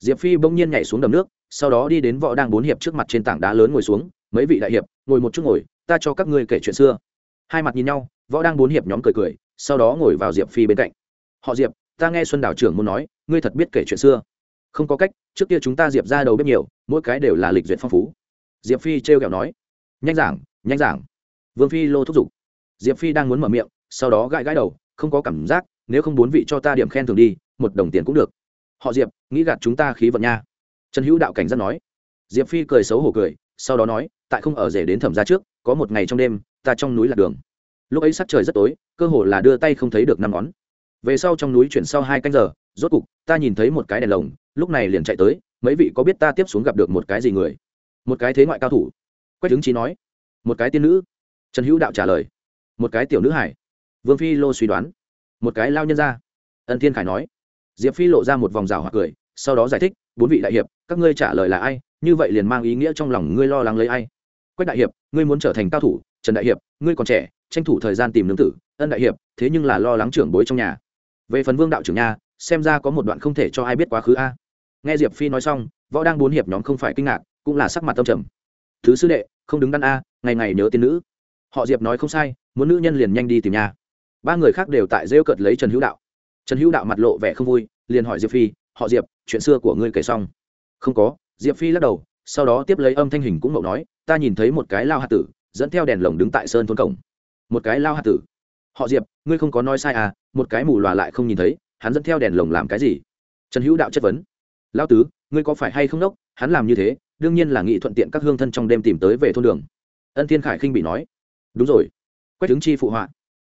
Diệp phi bỗng nhiên nhảy xuống đầm nước, sau đó đi đến võ đang bốn hiệp trước mặt trên tảng đá lớn ngồi xuống, mấy vị đại hiệp, ngồi một chút ngồi, ta cho các ngươi kể chuyện xưa. Hai mặt nhìn nhau, võ đang bốn hiệp nhóm cười cười, sau đó ngồi vào diệp phi bên cạnh. Họ diệp, ta nghe xuân đảo trưởng muốn nói, ngươi thật biết kể chuyện xưa. Không có cách, trước kia chúng ta diệp ra đầu bếp nhiều, mỗi cái đều là lịch duyệt phong phú. Diệp phi trêu kẹo nói. Nhanh giảng nhanh giảng. Vương phi lô thúc giục. Diệp phi đang muốn mở miệng, sau đó gãi gãi đầu, không có cảm giác, nếu không bốn vị cho ta điểm khen thường đi, một đồng tiền cũng được họ diệp, nghĩ gạt chúng ta khí vận nha. Trần hữu đạo cảnh giác nói. Diệp phi cười xấu hổ cười, sau đó nói, tại không ở rể đến thẩm ra trước, có một ngày trong đêm, ta trong núi lạc đường. Lúc ấy sắc trời rất tối, cơ hồ là đưa tay không thấy được năm ngón. Về sau trong núi chuyển sau hai canh giờ, rốt cục, ta nhìn thấy một cái đèn lồng, lúc này liền chạy tới, mấy vị có biết ta tiếp xuống gặp được một cái gì người? Một cái thế ngoại cao thủ. Quách hứng trí nói. Một cái tiên nữ. Trần hữu đạo trả lời. Một cái tiểu nữ hải. Vương phi lô suy đoán. Một cái lao nhân ra ân thiên khải nói diệp phi lộ ra một vòng rào hoặc cười sau đó giải thích bốn vị đại hiệp các ngươi trả lời là ai như vậy liền mang ý nghĩa trong lòng ngươi lo lắng lấy ai. Quách đại hiệp ngươi muốn trở thành cao thủ trần đại hiệp ngươi còn trẻ tranh thủ thời gian tìm nương tử ân đại hiệp thế nhưng là lo lắng trưởng bối trong nhà. Về phần vương đạo trưởng nhà, xem ra có một đoạn không thể cho ai biết quá khứ a. Nghe diệp phi nói xong võ đang bốn hiệp nhóm không phải kinh ngạc cũng là sắc mặt tâm trầm. Thứ sư đệ không đứng đắn a ngày ngày nhớ tiên nữ. Họ diệp nói không sai muốn nữ nhân liền nhanh đi tìm nhà. Ba người khác đều tại rêu cợt lấy trần hữu đạo trần hữu đạo mặt lộ vẻ không vui, liền hỏi diệp phi, họ diệp, chuyện xưa của ngươi kể xong? Không có. Diệp phi lắc đầu, sau đó tiếp lấy âm thanh hình cũng mậu nói, ta nhìn thấy một cái lao hạt tử, dẫn theo đèn lồng đứng tại sơn thôn cổng. Một cái lao hạt tử? Họ diệp, ngươi không có nói sai à một cái mù lòa lại không nhìn thấy, hắn dẫn theo đèn lồng làm cái gì? Trần hữu đạo chất vấn. Lao tứ, ngươi có phải hay không đốc? Hắn làm như thế, đương nhiên là nghị thuận tiện các hương thân trong đêm tìm tới về thôn đường. Ân thiên khải khinh bị nói. Đúng rồi, quách chứng chi phụ họa.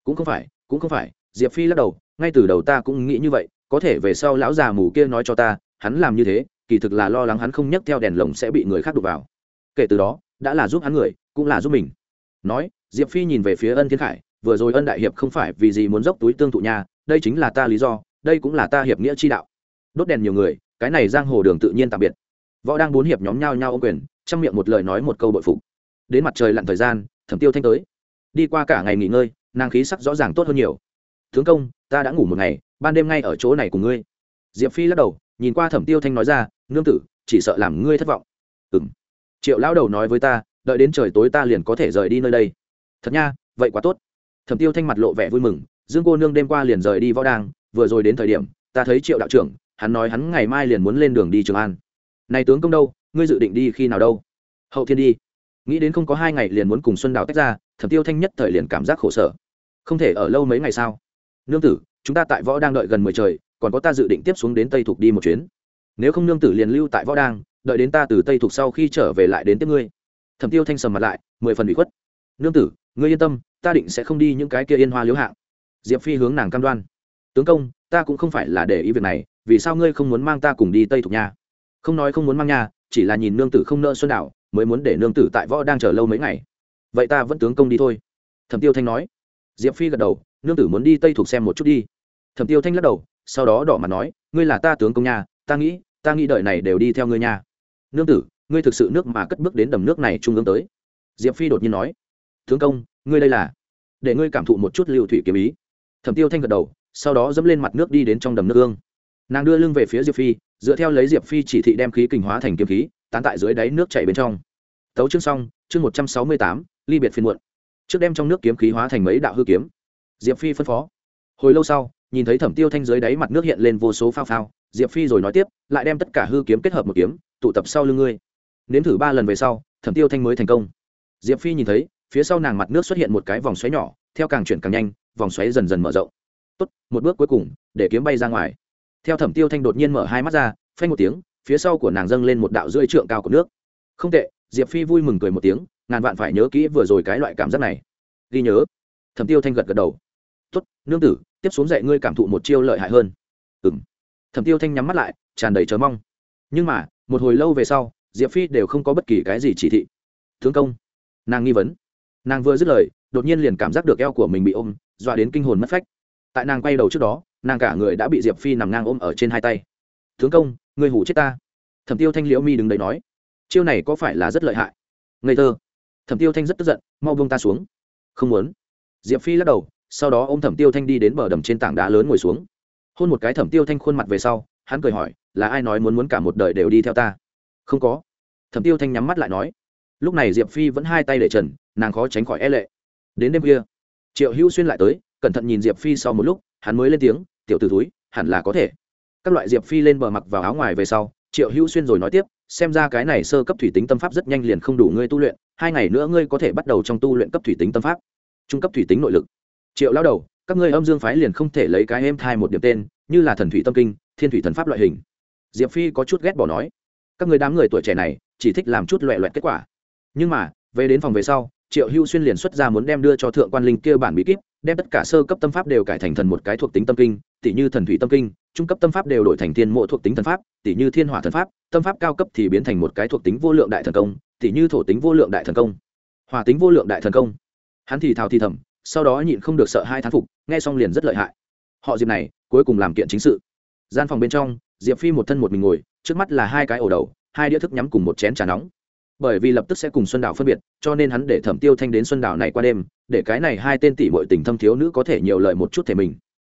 Cũng không phải, cũng không phải. Diệp phi lắc đầu ngay từ đầu ta cũng nghĩ như vậy, có thể về sau lão già mù kia nói cho ta, hắn làm như thế, kỳ thực là lo lắng hắn không nhấc theo đèn lồng sẽ bị người khác đục vào. Kể từ đó, đã là giúp hắn người, cũng là giúp mình. Nói, diệp phi nhìn về phía ân thiên khải, vừa rồi ân đại hiệp không phải vì gì muốn dốc túi tương thụ nhà đây chính là ta lý do, đây cũng là ta hiệp nghĩa chi đạo. Đốt đèn nhiều người, cái này giang hồ đường tự nhiên tạm biệt. Võ đang bốn hiệp nhóm nhau nhau ô quyền, trong miệng một lời nói một câu bội phục. Đến mặt trời lặn thời gian, thẩm tiêu thanh tới. Đi qua cả ngày nghỉ ngơi, nàng khí sắc rõ ràng tốt hơn nhiều tướng công, ta đã ngủ một ngày, ban đêm ngay ở chỗ này cùng ngươi. Diệp phi lắc đầu, nhìn qua thẩm tiêu thanh nói ra, nương tử, chỉ sợ làm ngươi thất vọng. Ừ m triệu lão đầu nói với ta, đợi đến trời tối ta liền có thể rời đi nơi đây. Thật nha, vậy quá tốt. Thẩm tiêu thanh mặt lộ vẻ vui mừng, dương cô nương đêm qua liền rời đi võ đang vừa rồi đến thời điểm, ta thấy triệu đạo trưởng, hắn nói hắn ngày mai liền muốn lên đường đi trường an. Này tướng công đâu, ngươi dự định đi khi nào đâu? Hậu thiên đi. Nghĩ đến không có hai ngày liền muốn cùng xuân đào tách ra, thẩm tiêu thanh nhất thời liền cảm giác khổ sở. Không thể ở lâu mấy ngày sao? Nương tử, chúng ta tại võ đang đợi gần mười trời, còn có ta dự định tiếp xuống đến tây thục đi một chuyến. Nếu không nương tử liền lưu tại võ đang, đợi đến ta từ tây thục sau khi trở về lại đến tiếp ngươi. Thẩm tiêu thanh sầm mặt lại, mười phần bị khuất. Nương tử, ngươi yên tâm, ta định sẽ không đi những cái kia yên hoa liếu hạng. Diệp phi hướng nàng cam đoan. Tướng công, ta cũng không phải là để ý việc này, vì sao ngươi không muốn mang ta cùng đi tây thục nha không nói không muốn mang nha chỉ là nhìn nương tử không nợ xuân đảo, mới muốn để nương tử tại võ đang chờ lâu mấy ngày. Vậy ta vẫn tướng công đi thôi. Thẩm tiêu thanh nói. Diệp phi gật đầu nương tử muốn đi tây Thuộc xem một chút đi thẩm tiêu thanh lắc đầu sau đó đỏ mặt nói ngươi là ta tướng công nhà ta nghĩ ta nghĩ đợi này đều đi theo ngươi nha nương tử ngươi thực sự nước mà cất bước đến đầm nước này trung ương tới diệp phi đột nhiên nói tướng công ngươi đây là để ngươi cảm thụ một chút lưu thủy kiếm ý thẩm tiêu thanh gật đầu sau đó dẫm lên mặt nước đi đến trong đầm nước ương nàng đưa lưng về phía diệp phi dựa theo lấy diệp phi chỉ thị đem khí kình hóa thành kiếm khí tán tại dưới đáy nước chảy bên trong tấu chương xong chương một trăm sáu mươi tám ly biệt phiên muộn trước đem trong nước kiếm khí hóa thành mấy đạo hư kiếm diệp phi phân phó. Hồi lâu sau, nhìn thấy thẩm tiêu thanh dưới đáy mặt nước hiện lên vô số phao phao, diệp phi rồi nói tiếp, lại đem tất cả hư kiếm kết hợp một kiếm, tụ tập sau lưng ngươi. Nếm thử ba lần về sau, thẩm tiêu thanh mới thành công. Diệp phi nhìn thấy, phía sau nàng mặt nước xuất hiện một cái vòng xoáy nhỏ, theo càng chuyển càng nhanh, vòng xoáy dần dần mở rộng. Tốt, một bước cuối cùng, để kiếm bay ra ngoài. Theo thẩm tiêu thanh đột nhiên mở hai mắt ra, phanh một tiếng, phía sau của nàng dâng lên một đạo rưỡi trượng cao của nước. Không tệ, diệp phi vui mừng cười một tiếng, ngàn vạn phải nhớ kỹ vừa rồi cái loại cảm giác này. Ghi nhớ. Thẩm tiêu thanh gật gật đầu tốt, nương tử, tiếp xuống dạy ngươi cảm thụ một chiêu lợi hại hơn. Ừ m thẩm tiêu thanh nhắm mắt lại, tràn đầy chờ mong. Nhưng mà, một hồi lâu về sau, diệp phi đều không có bất kỳ cái gì chỉ thị. Thương công. Nàng nghi vấn. Nàng vừa dứt lời, đột nhiên liền cảm giác được eo của mình bị ôm, dọa đến kinh hồn mất phách. Tại nàng quay đầu trước đó, nàng cả người đã bị diệp phi nằm ngang ôm ở trên hai tay. Tướng công người hủ chết ta. Thẩm tiêu thanh liễu mi đứng đấy nói. Chiêu này có phải là rất lợi hại? Ngây thơ. Thẩm tiêu thanh rất tức giận, mau buông ta xuống. Không muốn. Diệp phi lắc đầu sau đó ô m thẩm tiêu thanh đi đến bờ đầm trên tảng đá lớn ngồi xuống. Hôn một cái thẩm tiêu thanh khuôn mặt về sau, hắn cười hỏi, là ai nói muốn muốn cả một đời đều đi theo ta? Không có. Thẩm tiêu thanh nhắm mắt lại nói. Lúc này diệp phi vẫn hai tay để trần, nàng khó tránh khỏi e lệ. Đến đêm kia triệu hữu xuyên lại tới, cẩn thận nhìn diệp phi sau một lúc, hắn mới lên tiếng, tiểu t ử túi hẳn là có thể. Các loại diệp phi lên bờ mặc vào áo ngoài về sau, triệu hữu xuyên rồi nói tiếp, xem ra cái này sơ cấp thủy tính tâm pháp rất nhanh liền không đủ ngươi tu luyện, hai ngày nữa ngươi có thể bắt đầu trong tu luyện cấp thủy tính tâm pháp. Trung cấp thủy tính nội lực triệu lao đầu, các ngươi âm dương phái liền không thể lấy cái êm thai một điểm tên, như là thần thủy tâm kinh, thiên thủy thần pháp loại hình. Diệp phi có chút ghét bỏ nói, các người đám người tuổi trẻ này, chỉ thích làm chút loẹ loẹt kết quả. Nhưng mà, về đến phòng về sau, triệu hưu xuyên liền xuất ra muốn đem đưa cho thượng quan linh kia bản bí kíp, đem tất cả sơ cấp tâm pháp đều cải thành thần một cái thuộc tính tâm kinh tỷ như thần thủy tâm kinh, trung cấp tâm pháp đều đổi thành thiên mộ thuộc tính thần pháp tỷ như thiên hỏa thần pháp, tâm pháp cao cấp thì biến thành một cái thuộc tính vô lượng đại thần công tỷ như thổ tính vô lượng đại thần công. Hòa tính vô lượng đại thần công. Hắn thì thào thì thầm sau đó nhịn không được sợ hai thán phục, nghe xong liền rất lợi hại. Họ diệp này, cuối cùng làm kiện chính sự. Gian phòng bên trong, diệp phi một thân một mình ngồi, trước mắt là hai cái ổ đầu, hai đĩa thức nhắm cùng một chén trà nóng. Bởi vì lập tức sẽ cùng xuân đảo phân biệt, cho nên hắn để thẩm tiêu thanh đến xuân đảo này qua đêm, để cái này hai tên tỷ mọi tình thâm thiếu nữ có thể nhiều lời một chút thể mình.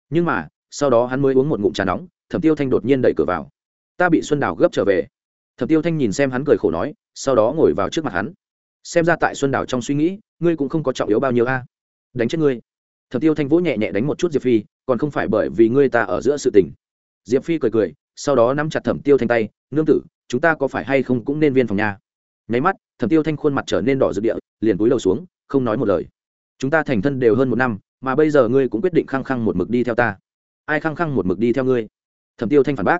Nhưng mà, sau đó hắn mới uống một ngụm trà nóng, thẩm tiêu thanh đột nhiên đẩy cửa vào. Ta bị xuân đảo gấp trở về. Thẩm tiêu thanh nhìn xem hắn cười khổ nói, sau đó ngồi vào trước mặt hắn. Xem ra tại xuân đảo trong suy nghĩ, ngươi cũng không có trọng yếu bao nhiêu a đánh chết ngươi. Thẩm tiêu thanh vỗ nhẹ nhẹ đánh một chút diệp phi, còn không phải bởi vì ngươi ta ở giữa sự tình. Diệp phi cười cười, sau đó nắm chặt thẩm tiêu thanh tay, nương tử, chúng ta có phải hay không cũng nên viên phòng nhà nháy mắt, thẩm tiêu thanh khuôn mặt trở nên đỏ rực địa, liền túi đầu xuống, không nói một lời. Chúng ta thành thân đều hơn một năm, mà bây giờ ngươi cũng quyết định khăng khăng một mực đi theo ta. Ai khăng khăng một mực đi theo ngươi? Thẩm tiêu thanh phản bác.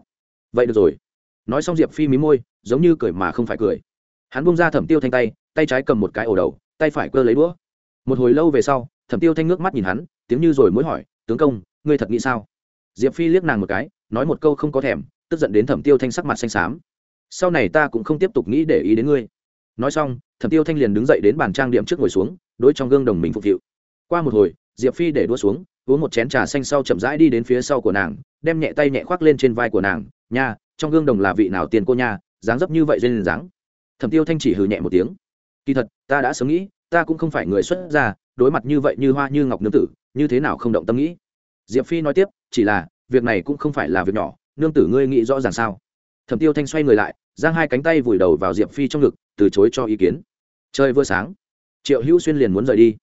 Vậy được rồi. Nói xong diệp phi mí môi, giống như cười mà không phải cười. Hắn bung ra thẩm tiêu thanh tay tay trái cầm một cái ổ đầu, tay phải cơ lấy đũa. Một hồi lâu về sau thẩm tiêu thanh nước mắt nhìn hắn, tiếng như rồi mới hỏi, tướng công, ngươi thật nghĩ sao? Diệp phi liếc nàng một cái, nói một câu không có thèm, tức giận đến thẩm tiêu thanh sắc mặt xanh xám. Sau này ta cũng không tiếp tục nghĩ để ý đến ngươi. Nói xong, thẩm tiêu thanh liền đứng dậy đến bàn trang điểm trước ngồi xuống, đối trong gương đồng mình phục vụ. Qua một hồi, diệp phi để đua xuống, uống một chén trà xanh sau chậm rãi đi đến phía sau của nàng, đem nhẹ tay nhẹ khoác lên trên vai của nàng, nha, trong gương đồng là vị nào tiền cô nha, dáng dấp như vậy duyên dáng. Thẩm tiêu thanh chỉ hừ nhẹ một tiếng, kỳ thật, ta đã sớm nghĩ ta cũng không phải người xuất gia, đối mặt như vậy như hoa như ngọc nương tử, như thế nào không động tâm nghĩ? Diệp phi nói tiếp, chỉ là, việc này cũng không phải là việc nhỏ, nương tử ngươi nghĩ rõ ràng sao? Thẩm tiêu thanh xoay người lại, giang hai cánh tay vùi đầu vào diệp phi trong ngực, từ chối cho ý kiến. Chơi vừa sáng, triệu hữu xuyên liền muốn rời đi.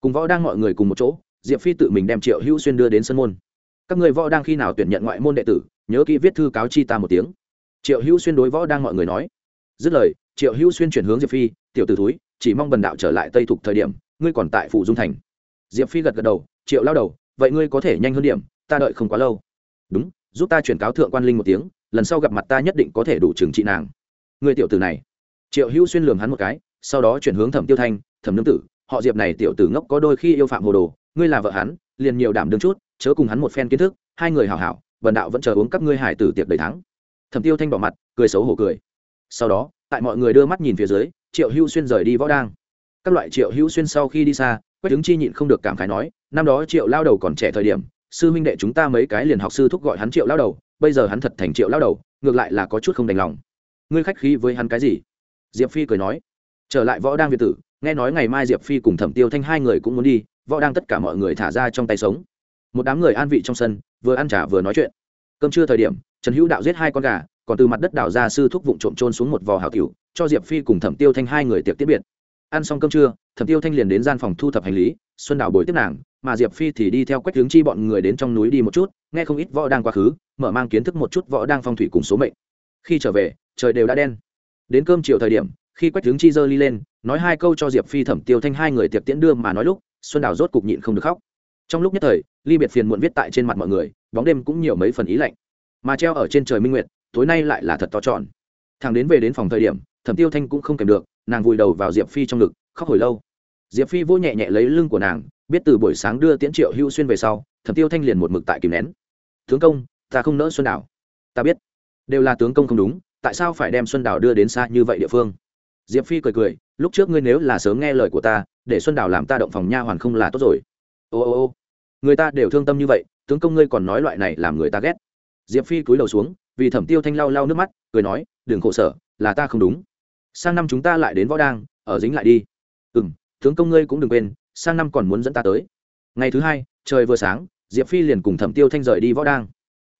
Cùng võ đang mọi người cùng một chỗ, diệp phi tự mình đem triệu hữu xuyên đưa đến sân môn. Các người võ đang khi nào tuyển nhận ngoại môn đệ tử, nhớ kỹ viết thư cáo chi ta một tiếng. Triệu hữu xuyên đối võ đang mọi người nói. Dứt lời, triệu hữu xuyên chuyển hướng diệp phi, tiểu t ử thúi chỉ mong bần đạo trở lại tây thục thời điểm, ngươi còn tại phủ dung thành. Diệp phi gật gật đầu, triệu lao đầu, vậy ngươi có thể nhanh hơn điểm, ta đợi không quá lâu. Đúng, giúp ta chuyển cáo thượng quan linh một tiếng, lần sau gặp mặt ta nhất định có thể đủ trừng trị nàng. Người tiểu tử này. Triệu hữu xuyên lường hắn một cái, sau đó chuyển hướng thẩm tiêu thanh, thẩm nương tử, họ diệp này tiểu tử ngốc có đôi khi yêu phạm hồ đồ, ngươi là vợ hắn, liền nhiều đảm đương chút, chớ cùng hắn một phen kiến thức, hai người hảo hảo vần đạo vẫn chờ uống các ngươi hải tử tiệc đầy thắng. Thẩm tiêu thanh bỏ mặt, cười xấu hổ cười. Sau đó, tại mọi người đưa mắt nhìn phía dưới triệu hữu xuyên rời đi võ đang. Các loại triệu hữu xuyên sau khi đi xa, quách đứng chi nhịn không được cảm khái nói, năm đó triệu lao đầu còn trẻ thời điểm, sư huynh đệ chúng ta mấy cái liền học sư thúc gọi hắn triệu lao đầu, bây giờ hắn thật thành triệu lao đầu, ngược lại là có chút không đành lòng. Ngươi khách khí với hắn cái gì? Diệp phi cười nói. Trở lại võ đang việt tử, nghe nói ngày mai diệp phi cùng thẩm tiêu thanh hai người cũng muốn đi, võ đang tất cả mọi người thả ra trong tay sống. Một đám người an vị trong sân, vừa ăn trả vừa nói chuyện. Cơm trưa thời điểm, trần hữu đạo giết hai con gà còn từ mặt đất đào ra sư thúc vụn trộm trôn xuống một vò hào cửu, cho diệp phi cùng thẩm tiêu thanh hai người tiệc tiết biệt. Ăn xong cơm trưa, thẩm tiêu thanh liền đến gian phòng thu thập hành lý, xuân đào bồi tiếp nàng, mà diệp phi thì đi theo quách hướng chi bọn người đến trong núi đi một chút, nghe không ít võ đang quá khứ, mở mang kiến thức một chút võ đang phong thủy cùng số mệnh. Khi trở về, trời đều đã đen. Đến cơm chiều thời điểm, khi quách hướng chi giơ ly lên, nói hai câu cho diệp phi, thẩm tiêu thanh hai người tiệc tiễn đưa mà nói lúc, xuân đào rốt cục nhịn không được khóc. Trong lúc nhất thời, ly biệt phiền muộn viết tại trên mặt mọi người, bóng đêm cũng nhiều mấy phần ý lạnh. Mà treo ở trên trời minh nguyệt tối nay lại là thật to tròn thằng đến về đến phòng thời điểm, thẩm tiêu thanh cũng không kèm được, nàng vùi đầu vào diệp phi trong ngực, khóc hồi lâu. Diệp phi vô nhẹ nhẹ lấy lưng của nàng, biết từ buổi sáng đưa tiễn triệu Hưu xuyên về sau, thẩm tiêu thanh liền một mực tại kìm nén. Tướng công, ta không nỡ xuân đảo ta biết. Đều là tướng công không đúng, tại sao phải đem xuân đảo đưa đến xa như vậy địa phương? Diệp phi cười cười, lúc trước ngươi nếu là sớm nghe lời của ta, để xuân đảo làm ta động phòng nha hoàn không là tốt rồi. Ô ô ô, người ta đều thương tâm như vậy, tướng công ngươi còn nói loại này làm người ta ghét. Diệp phi cúi đầu xuống vì thẩm tiêu thanh lau lau nước mắt, cười nói, đừng khổ sở, là ta không đúng. Sang năm chúng ta lại đến võ đang ở dính lại đi. Ừ m tướng công ngươi cũng đừng quên, sang năm còn muốn dẫn ta tới. Ngày thứ hai, trời vừa sáng, diệp phi liền cùng thẩm tiêu thanh rời đi võ đang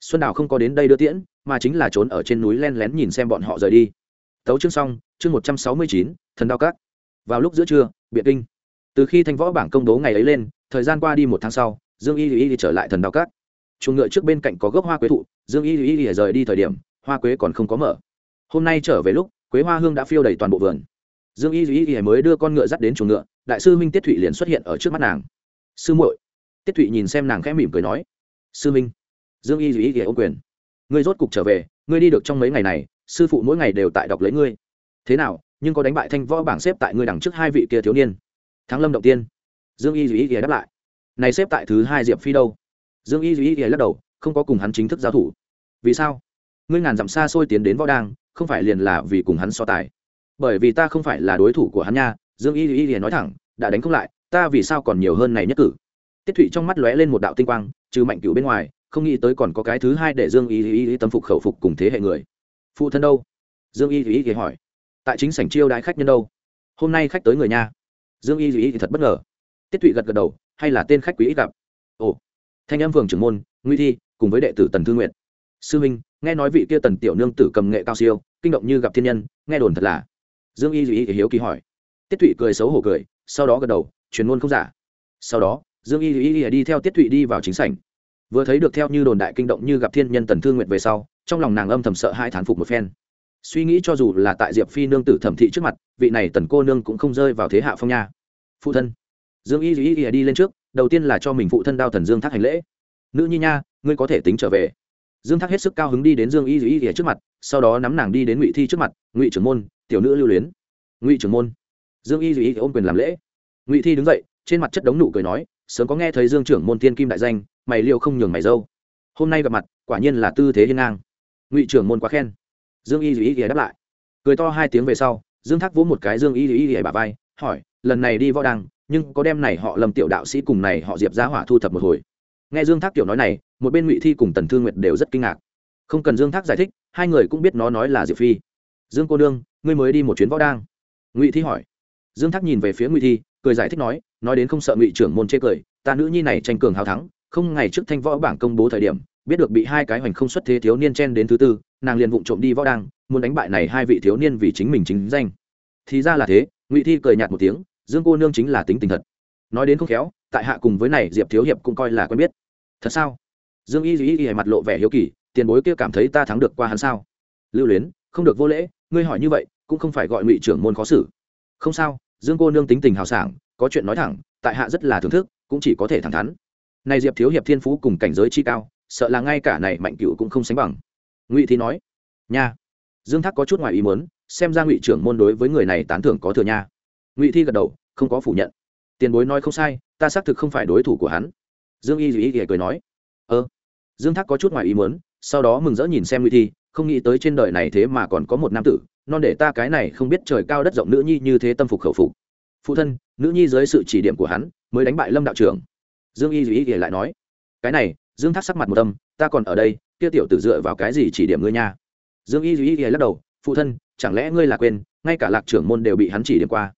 xuân đào không có đến đây đưa tiễn, mà chính là trốn ở trên núi len lén nhìn xem bọn họ rời đi. Tấu chương xong, chương một trăm sáu mươi chín, thần đao cát vào lúc giữa trưa biện kinh. Từ khi thanh võ bảng công bố ngày ấy lên, thời gian qua đi một tháng sau, dương y y trở lại thần đao cát chuồng ngựa trước bên cạnh có gốc hoa quế thụ dương y y y rời đi thời điểm hoa quế còn không có mở hôm nay trở về lúc quế hoa hương đã phiêu đầy toàn bộ vườn dương y y y mới đưa con ngựa dắt đến chuồng ngựa đại sư minh tiết thụy liền xuất hiện ở trước mắt nàng sư muội tiết thụy nhìn xem nàng khẽ mỉm cười nói sư minh dương y y y ô quyền ngươi rốt cục trở về ngươi đi được trong mấy ngày này sư phụ mỗi ngày đều tại đọc lấy ngươi thế nào nhưng có đánh bại thanh võ bảng xếp tại ngươi đằng trước hai vị kia thiếu niên thắng lâm động tiên dương y y y đáp lại này xếp tại thứ hai diệp phi đâu dương y y y lắc đầu không có cùng hắn chính thức giao thủ vì sao ngươi ngàn dặm xa xôi tiến đến võ đang không phải liền là vì cùng hắn so tài bởi vì ta không phải là đối thủ của hắn nha dương y y y nói thẳng đã đánh không lại ta vì sao còn nhiều hơn này nhất cử tiết thụy trong mắt lóe lên một đạo tinh quang trừ mạnh cửu bên ngoài không nghĩ tới còn có cái thứ hai để dương y y y tâm phục khẩu phục cùng thế hệ người phụ thân đâu dương y y y hỏi tại chính sảnh chiêu đái khách nhân đâu hôm nay khách tới người nha dương y y y thật bất ngờ tiết thụy gật gật đầu hay là tên khách quý ít gặp ồ thanh em phường trưởng môn nguy thi, cùng với đệ tử tần thư nguyện sư huynh nghe nói vị kia tần tiểu nương tử cầm nghệ cao siêu, kinh động như gặp thiên nhân, nghe đồn thật là. Dương y duy hiếu kỳ hỏi. Tiết thụy cười xấu hổ cười, sau đó gật đầu, truyền ngôn không giả. Sau đó, dương y duy đi theo tiết thụy đi vào chính sảnh. Vừa thấy được theo như đồn đại kinh động như gặp thiên nhân tần thương nguyện về sau, trong lòng nàng âm thầm sợ hai thán phục một phen. Suy nghĩ cho dù là tại diệp phi nương tử thẩm thị trước mặt, vị này tần cô nương cũng không rơi vào thế hạ phong nha. Phụ thân. Dương y duy đi lên trước đầu tiên là cho mình phụ thân đao thần dương thác hành lễ nữ nhi nha ngươi có thể tính trở về dương thác hết sức cao hứng đi đến dương y dù y trước mặt sau đó nắm nàng đi đến ngụy thi trước mặt ngụy trưởng môn tiểu nữ lưu luyến ngụy trưởng môn dương y dù y ôm quyền làm lễ ngụy thi đứng dậy trên mặt chất đống nụ cười nói sớm có nghe thấy dương trưởng môn tiên kim đại danh mày liệu không nhường mày dâu hôm nay gặp mặt quả nhiên là tư thế hiên ngang ngụy trưởng môn quá khen dương y dù y đáp lại cười to hai tiếng về sau dương thác vỗ một cái dương y dù y bà vai hỏi lần này đi võ đăng nhưng có đem này họ lâm tiểu đạo sĩ cùng này họ diệp giá hỏa thu thập một hồi. Nghe dương thác tiểu nói này, một bên ngụy thi cùng tần thương nguyệt đều rất kinh ngạc. Không cần dương thác giải thích, hai người cũng biết nó nói là diệp phi. Dương cô nương, ngươi mới đi một chuyến võ đang. Ngụy thi hỏi. Dương thác nhìn về phía ngụy thi, cười giải thích nói nói đến không sợ ngụy trưởng môn chê cười, ta nữ nhi này tranh cường hào thắng, không ngày trước thanh võ bảng công bố thời điểm, biết được bị hai cái hoành không xuất thế thiếu niên chen đến thứ tư, nàng liền vụng trộm đi võ đang, muốn đánh bại này hai vị thiếu niên vì chính mình chính danh. Thì ra là thế, ngụy thi cười nhạt một tiếng dương cô nương chính là tính tình thật. Nói đến không khéo, tại hạ cùng với này diệp thiếu hiệp cũng coi là quen biết. Thật sao? Dương y duy y mặt lộ vẻ hiếu kỳ, tiền bối kia cảm thấy ta thắng được qua hắn sao? Lưu luyến, không được vô lễ, ngươi hỏi như vậy, cũng không phải gọi ngụy trưởng môn khó xử. Không sao, dương cô nương tính tình hào sảng, có chuyện nói thẳng, tại hạ rất là thưởng thức, cũng chỉ có thể thẳng thắn. Này diệp thiếu hiệp thiên phú cùng cảnh giới chi cao, sợ là ngay cả này mạnh cựu cũng không sánh bằng. Ngụy thì nói, nha. Dương thác có chút ngoài ý muốn, xem ra ngụy trưởng môn đối với người này tán thưởng có thừa nha ngụy thi gật đầu, không có phủ nhận. Tiền bối nói không sai, ta xác thực không phải đối thủ của hắn. Dương y dù ý cười nói ơ dương thác có chút ngoài ý muốn, sau đó mừng rỡ nhìn xem ngụy thi, không nghĩ tới trên đời này thế mà còn có một nam tử, non để ta cái này không biết trời cao đất rộng nữ nhi như thế tâm phục khẩu phục. Phụ thân, nữ nhi dưới sự chỉ điểm của hắn, mới đánh bại lâm đạo trưởng. Dương y dù ý lại nói, cái này, dương thác sắc mặt một tâm ta còn ở đây, kia tiểu tử dựa vào cái gì chỉ điểm ngươi nha? Dương y dù y lắc đầu, phụ thân, chẳng lẽ ngươi là quên, ngay cả lạc trưởng môn đều bị hắn chỉ điểm qua?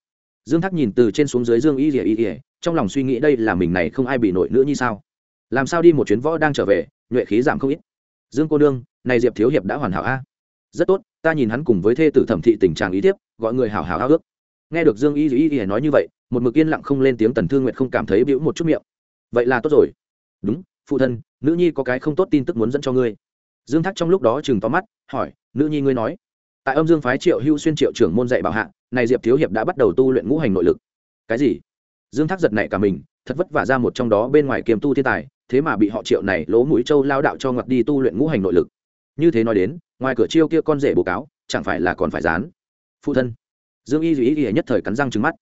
Dương thác nhìn từ trên xuống dưới dương y y y trong lòng suy nghĩ đây là mình này không ai bị nổi nữa như sao? Làm sao đi một chuyến võ đang trở về, nhuệ khí giảm không ít. Dương cô nương, này diệp thiếu hiệp đã hoàn hảo a. Rất tốt, ta nhìn hắn cùng với thê tử thẩm thị tình trạng ý tiếp, gọi người hảo hảo ao ước. Nghe được dương y y y nói như vậy, một mực yên lặng không lên tiếng tần thương nguyện không cảm thấy bĩu một chút miệng. Vậy là tốt rồi. Đúng, phụ thân, nữ nhi có cái không tốt tin tức muốn dẫn cho ngươi. Dương thác trong lúc đó chừng to mắt, hỏi, nữ nhi ngươi nói, tại âm dương phái triệu Hưu xuyên triệu trưởng môn dạy bảo hạ này diệp thiếu hiệp đã bắt đầu tu luyện ngũ hành nội lực. Cái gì? Dương thác giật nảy cả mình, thật vất vả ra một trong đó bên ngoài kiềm tu thiên tài, thế mà bị họ triệu này lỗ mũi châu lao đạo cho ngặt đi tu luyện ngũ hành nội lực. Như thế nói đến, ngoài cửa chiêu kia con rể bố cáo, chẳng phải là còn phải dán? Phụ thân. Dương y Dĩ ý nghĩa nhất thời cắn răng trứng mắt.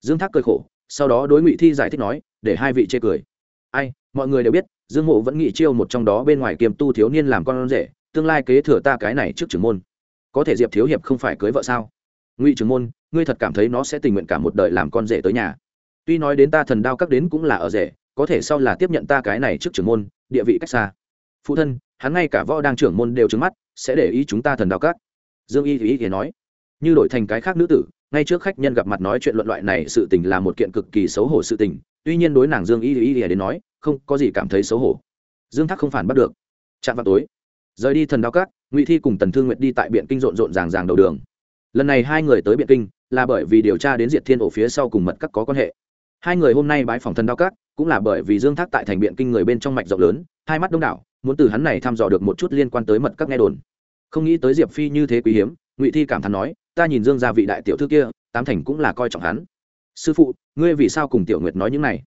Dương thác cười khổ, sau đó đối ngụy thi giải thích nói, để hai vị chê cười. Ai, mọi người đều biết, dương mộ vẫn nghĩ chiêu một trong đó bên ngoài kiềm tu thiếu niên làm con rể, tương lai kế thừa ta cái này trước trưởng môn. Có thể diệp thiếu hiệp không phải cưới vợ sao? Ngụy trưởng môn, ngươi thật cảm thấy nó sẽ tình nguyện cả một đời làm con rể tới nhà. Tuy nói đến ta thần đao các đến cũng là ở rể, có thể sau là tiếp nhận ta cái này trước trưởng môn, địa vị cách xa. Phụ thân, hắn ngay cả võ đang trưởng môn đều trứng mắt, sẽ để ý chúng ta thần đao các. Dương y thì ý thì nói, như đổi thành cái khác nữ tử, ngay trước khách nhân gặp mặt nói chuyện luận loại này sự tình là một kiện cực kỳ xấu hổ sự tình, tuy nhiên đối nàng dương y y đến nói, không có gì cảm thấy xấu hổ. Dương thác không phản bắt được. Chạm vào tối, rời đi thần đao cát ngụy thi cùng tần thương nguyệt đi tại biện kinh rộn rộn ràng ràng đầu đường lần này hai người tới biện kinh, là bởi vì điều tra đến diệt thiên ổ phía sau cùng mật các có quan hệ. Hai người hôm nay bái phòng thần đao các, cũng là bởi vì dương thác tại thành biện kinh người bên trong mạch rộng lớn, hai mắt đông đảo, muốn từ hắn này thăm dò được một chút liên quan tới mật các nghe đồn. Không nghĩ tới diệp phi như thế quý hiếm, ngụy thi cảm thán nói, ta nhìn dương gia vị đại tiểu thư kia, tám thành cũng là coi trọng hắn. Sư phụ, ngươi vì sao cùng tiểu nguyệt nói những này?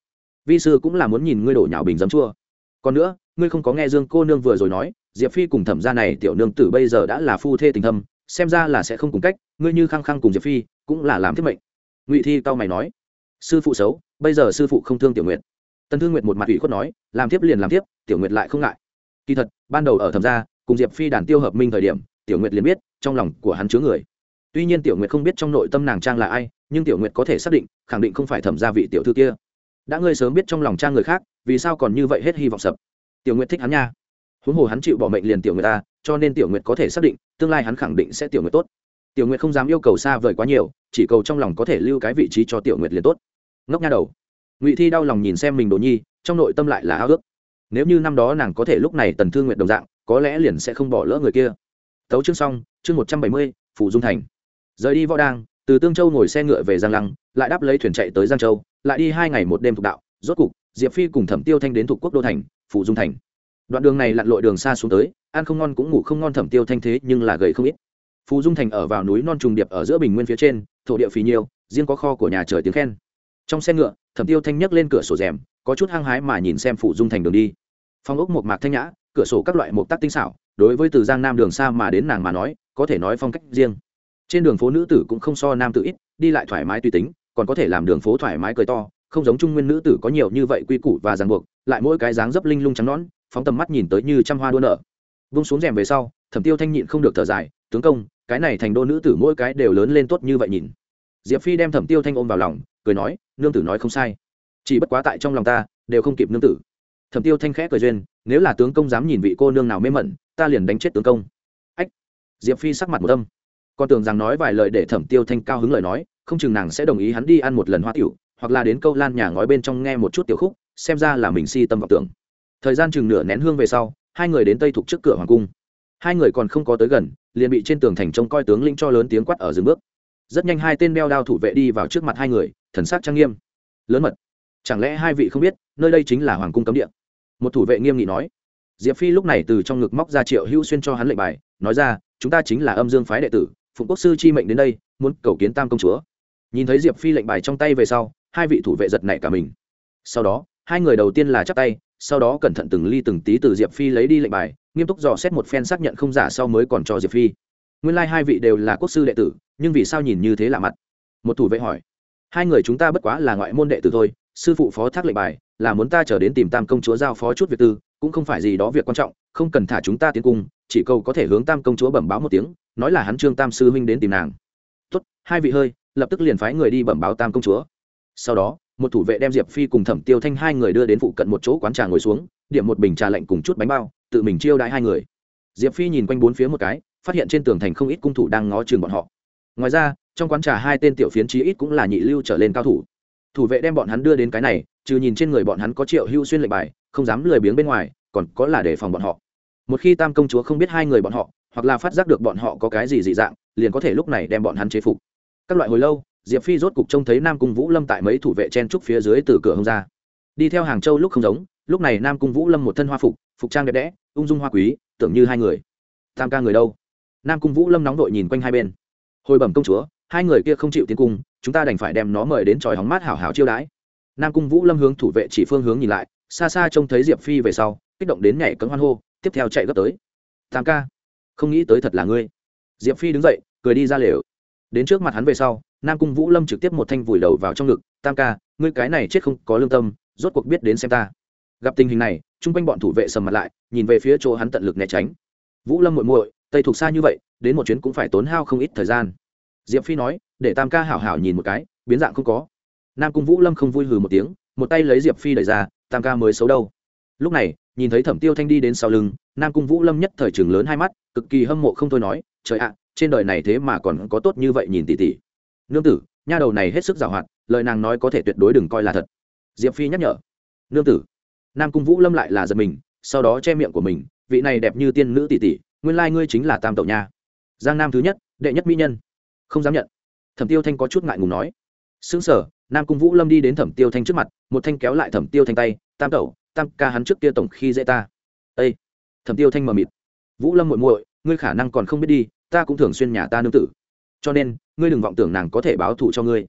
Vi sư cũng là muốn nhìn ngươi đổ nhào bình giấm chua. Còn nữa, ngươi không có nghe dương cô nương vừa rồi nói, diệp phi cùng thẩm gia này tiểu nương tử bây giờ đã là phu thê tình thâm xem ra là sẽ không cùng cách, ngươi như khăng khăng cùng diệp phi, cũng là làm thiết mệnh. Ngụy thi cao mày nói, sư phụ xấu, bây giờ sư phụ không thương tiểu nguyệt. Tần thương nguyệt một mặt ủy khuất nói, làm tiếp liền làm tiếp tiểu nguyệt lại không ngại. Kỳ thật, ban đầu ở thẩm gia, cùng diệp phi đàn tiêu hợp minh thời điểm, tiểu nguyệt liền biết, trong lòng của hắn chứa người. Tuy nhiên tiểu nguyệt không biết trong nội tâm nàng trang là ai, nhưng tiểu nguyệt có thể xác định, khẳng định không phải thẩm gia vị tiểu thư kia. Đã ngươi sớm biết trong lòng trang người khác, vì sao còn như vậy hết hy vọng sập? Tiểu nguyệt thích hắn nha. Huống hồ hắn chịu bỏ mệnh liền tiểu người ta cho nên tiểu nguyệt có thể xác định, tương lai hắn khẳng định sẽ tiểu nguyệt tốt. Tiểu nguyệt không dám yêu cầu xa vời quá nhiều, chỉ cầu trong lòng có thể lưu cái vị trí cho tiểu nguyệt liền tốt. Ngốc nha đầu. Ngụy thi đau lòng nhìn xem mình đồ nhi, trong nội tâm lại là ao ước. Nếu như năm đó nàng có thể lúc này tần thương nguyệt đồng dạng, có lẽ liền sẽ không bỏ lỡ người kia. Tấu chương xong, chương một trăm bảy mươi, phủ dung thành. Rời đi võ đang từ tương châu ngồi xe ngựa về giang lăng, lại đáp lấy thuyền chạy tới giang châu, lại đi hai ngày một đêm thuộc đạo. Rốt cục, diệp phi cùng thẩm tiêu thanh đến thuộc quốc đô thành, phủ dung thành. Đoạn đường này lặn lội đường xa xuống tới ăn không ngon cũng ngủ không ngon thẩm tiêu thanh thế nhưng là gầy không ít. Phù dung thành ở vào núi non trùng điệp ở giữa bình nguyên phía trên, thổ địa phì nhiêu riêng có kho của nhà trời tiếng khen. Trong xe ngựa, thẩm tiêu thanh nhấc lên cửa sổ rèm, có chút hăng hái mà nhìn xem phủ dung thành đường đi. Phong ốc một mạc thanh nhã, cửa sổ các loại mộc tác tinh xảo, đối với từ giang nam đường xa mà đến nàng mà nói, có thể nói phong cách riêng. Trên đường phố nữ tử cũng không so nam tử ít, đi lại thoải mái tùy tính, còn có thể làm đường phố thoải mái cười to, không giống trung nguyên nữ tử có nhiều như vậy quy củ và ràng buộc, lại mỗi cái dáng dấp linh lung trắng nón phóng tầm mắt nhìn tới như trăm hoa đua nở vung xuống rèm về sau, thẩm tiêu thanh nhịn không được thở dài, tướng công, cái này thành đô nữ tử mỗi cái đều lớn lên tốt như vậy nhìn. Diệp phi đem thẩm tiêu thanh ôm vào lòng, cười nói, nương tử nói không sai. Chỉ bất quá tại trong lòng ta, đều không kịp nương tử. Thẩm tiêu thanh khẽ cười duyên, nếu là tướng công dám nhìn vị cô nương nào mê mẩn, ta liền đánh chết tướng công. Ách. Diệp phi sắc mặt một tâm con tưởng rằng nói vài lời để thẩm tiêu thanh cao hứng lời nói, không chừng nàng sẽ đồng ý hắn đi ăn một lần hoa tiểu, hoặc là đến câu lan nhà ngói bên trong nghe một chút tiểu khúc, xem ra là mình si tâm vọng tưởng. Thời gian chừng nửa nén hương về sau hai người đến tây thuộc trước cửa hoàng cung. Hai người còn không có tới gần, liền bị trên tường thành trông coi tướng lĩnh cho lớn tiếng quát ở dừng bước. Rất nhanh hai tên đeo đao thủ vệ đi vào trước mặt hai người, thần sắc trang nghiêm. Lớn mật, chẳng lẽ hai vị không biết, nơi đây chính là hoàng cung cấm địa? Một thủ vệ nghiêm nghị nói. Diệp phi lúc này từ trong ngực móc ra triệu hữu xuyên cho hắn lệnh bài, nói ra, chúng ta chính là âm dương phái đệ tử, phụng quốc sư chi mệnh đến đây, muốn cầu kiến tam công chúa. Nhìn thấy diệp phi lệnh bài trong tay về sau, hai vị thủ vệ giật nảy cả mình. Sau đó hai người đầu tiên là chắp tay, sau đó cẩn thận từng ly từng tí từ diệp phi lấy đi lệnh bài, nghiêm túc dò xét một phen xác nhận không giả sau mới còn cho diệp phi. Nguyên lai、like、hai vị đều là quốc sư đệ tử, nhưng vì sao nhìn như thế lạ mặt? Một thủ vệ hỏi. Hai người chúng ta bất quá là ngoại môn đệ tử thôi, sư phụ phó thác lệnh bài, là muốn ta trở đến tìm tam công chúa giao phó chút việc tư, cũng không phải gì đó việc quan trọng, không cần thả chúng ta tiến cung, chỉ cầu có thể hướng tam công chúa bẩm báo một tiếng, nói là hắn trương tam sư huynh đến tìm nàng. Tuất hai vị hơi, lập tức liền phái người đi bẩm báo tam công chúa. Sau đó một thủ vệ đem diệp phi cùng thẩm tiêu thanh hai người đưa đến phụ cận một chỗ quán trà ngồi xuống, điểm một bình trà lạnh cùng chút bánh bao, tự mình chiêu đãi hai người. Diệp phi nhìn quanh bốn phía một cái, phát hiện trên tường thành không ít cung thủ đang ngó chừng bọn họ. Ngoài ra, trong quán trà hai tên tiểu phiến chí ít cũng là nhị lưu trở lên cao thủ. Thủ vệ đem bọn hắn đưa đến cái này, trừ nhìn trên người bọn hắn có triệu hưu xuyên lệnh bài, không dám lười biếng bên ngoài, còn có là để phòng bọn họ. Một khi tam công chúa không biết hai người bọn họ, hoặc là phát giác được bọn họ có cái gì dị dạng, liền có thể lúc này đem bọn hắn chế phục. Các loại hồi lâu diệp phi rốt cục trông thấy nam cung vũ lâm tại mấy thủ vệ chen trúc phía dưới từ cửa hông ra. Đi theo hàng châu lúc không giống, lúc này nam cung vũ lâm một thân hoa phục phục trang đẹp đẽ, ung dung hoa quý, tưởng như hai người. Tam ca người đâu? Nam cung vũ lâm nóng đội nhìn quanh hai bên. Hồi bẩm công chúa, hai người kia không chịu tiến cung, chúng ta đành phải đem nó mời đến tròi hóng mát hảo hảo chiêu đãi. Nam cung vũ lâm hướng thủ vệ chỉ phương hướng nhìn lại, xa xa trông thấy diệp phi về sau, kích động đến nhảy cấm hoan hô, tiếp theo chạy gấp tới. Tam ca, không nghĩ tới thật là ngươi. Diệp phi đứng dậy, cười đi ra lều. Đến trước mặt hắn về sau nam cung vũ lâm trực tiếp một thanh vùi đầu vào trong ngực, tam ca, ngươi cái này chết không có lương tâm, rốt cuộc biết đến xem ta. Gặp tình hình này, chung quanh bọn thủ vệ sầm mặt lại, nhìn về phía chỗ hắn tận lực né tránh. Vũ lâm muội muội, tây thuộc xa như vậy, đến một chuyến cũng phải tốn hao không ít thời gian. Diệp phi nói, để tam ca hảo hảo nhìn một cái, biến dạng không có. Nam cung vũ lâm không vui hừ một tiếng, một tay lấy diệp phi đẩy ra, tam ca mới xấu đâu. Lúc này, nhìn thấy thẩm tiêu thanh đi đến sau lưng, nam cung vũ lâm nhất thời trường lớn hai mắt, cực kỳ hâm mộ không thôi nói, trời ạ, trên đời này thế mà còn có tốt như vậy nhìn tỉ tỉ nương tử, nha đầu này hết sức giàu hoạt lời nàng nói có thể tuyệt đối đừng coi là thật. Diệp phi nhắc nhở. Nương tử. Nam cung vũ lâm lại là giật mình, sau đó che miệng của mình, vị này đẹp như tiên nữ tỷ tỷ, nguyên lai ngươi chính là tam tẩu nha. Giang nam thứ nhất, đệ nhất mỹ nhân. Không dám nhận. Thẩm tiêu thanh có chút ngại ngùng nói. Xứng sở nam cung vũ lâm đi đến thẩm tiêu thanh trước mặt, một thanh kéo lại thẩm tiêu thanh tay, tam tẩu, tam ca hắn trước kia tổng khi dễ ta. Â thẩm tiêu thanh mờ mịt. Vũ lâm muội muội, ngươi khả năng còn không biết đi, ta cũng thường xuyên nhà ta nương tử. Cho nên ngươi đừng vọng tưởng nàng có thể báo thù cho ngươi.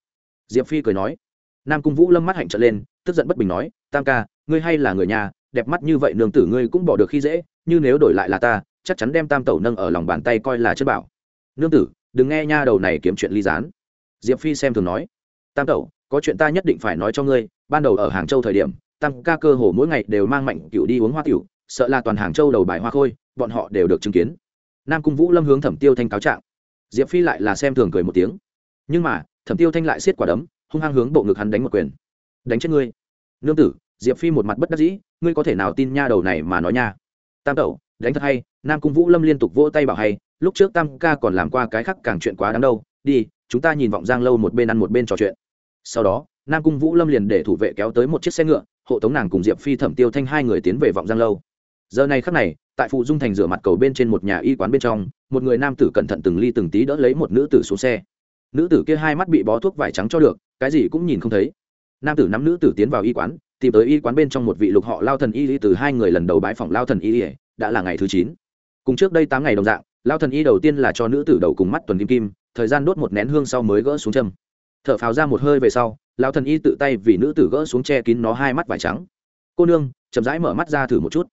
Diệp phi cười nói. Nam cung vũ lâm mắt hạnh trở lên, tức giận bất bình nói, tam ca, ngươi hay là người nhà, đẹp mắt như vậy nương tử ngươi cũng bỏ được khi dễ, như nếu đổi lại là ta, chắc chắn đem tam tẩu nâng ở lòng bàn tay coi là chất bảo. Nương tử, đừng nghe nha đầu này kiếm chuyện ly gián. Diệp phi xem thường nói. Tam tẩu, có chuyện ta nhất định phải nói cho ngươi, ban đầu ở hàng châu thời điểm, tam ca cơ hồ mỗi ngày đều mang mạnh cựu đi uống hoa tiểu, sợ là toàn hàng châu đầu bài hoa khôi, bọn họ đều được chứng kiến. Nam cung vũ lâm hướng thẩm tiêu thanh cáo trạng diệp phi lại là xem thường cười một tiếng. Nhưng mà, thẩm tiêu thanh lại xiết quả đấm, hung hăng hướng bộ ngực hắn đánh một quyền. Đánh chết ngươi. Nương tử, diệp phi một mặt bất đắc dĩ, ngươi có thể nào tin nha đầu này mà nói nha. Tam tẩu, đánh thật hay, nam cung vũ lâm liên tục vỗ tay bảo hay, lúc trước tam ca còn làm qua cái khác càng chuyện quá đáng đâu, đi, chúng ta nhìn vọng giang lâu một bên ăn một bên trò chuyện. Sau đó, nam cung vũ lâm liền để thủ vệ kéo tới một chiếc xe ngựa, hộ tống nàng cùng diệp phi thẩm tiêu thanh hai người tiến về vọng giang lâu. Giờ này khắc này tại phụ dung thành rửa mặt cầu bên trên một nhà y quán bên trong, một người nam tử cẩn thận từng ly từng tí đỡ lấy một nữ tử xuống xe. Nữ tử kia hai mắt bị bó thuốc vải trắng cho được, cái gì cũng nhìn không thấy. Nam tử nắm nữ tử tiến vào y quán, tìm tới y quán bên trong một vị lục họ lao thần y y từ hai người lần đầu bãi phòng lao thần y, đã là ngày thứ chín. Cùng trước đây tám ngày đồng dạng, lao thần y đầu tiên là cho nữ tử đầu cùng mắt tuần kim kim, thời gian đốt một nén hương sau mới gỡ xuống châm. Thở phào ra một hơi về sau, lao thần y tự tay vì nữ tử gỡ xuống che kín nó hai mắt vải trắng. Cô nương, chậm rãi mở mắt ra thử một chút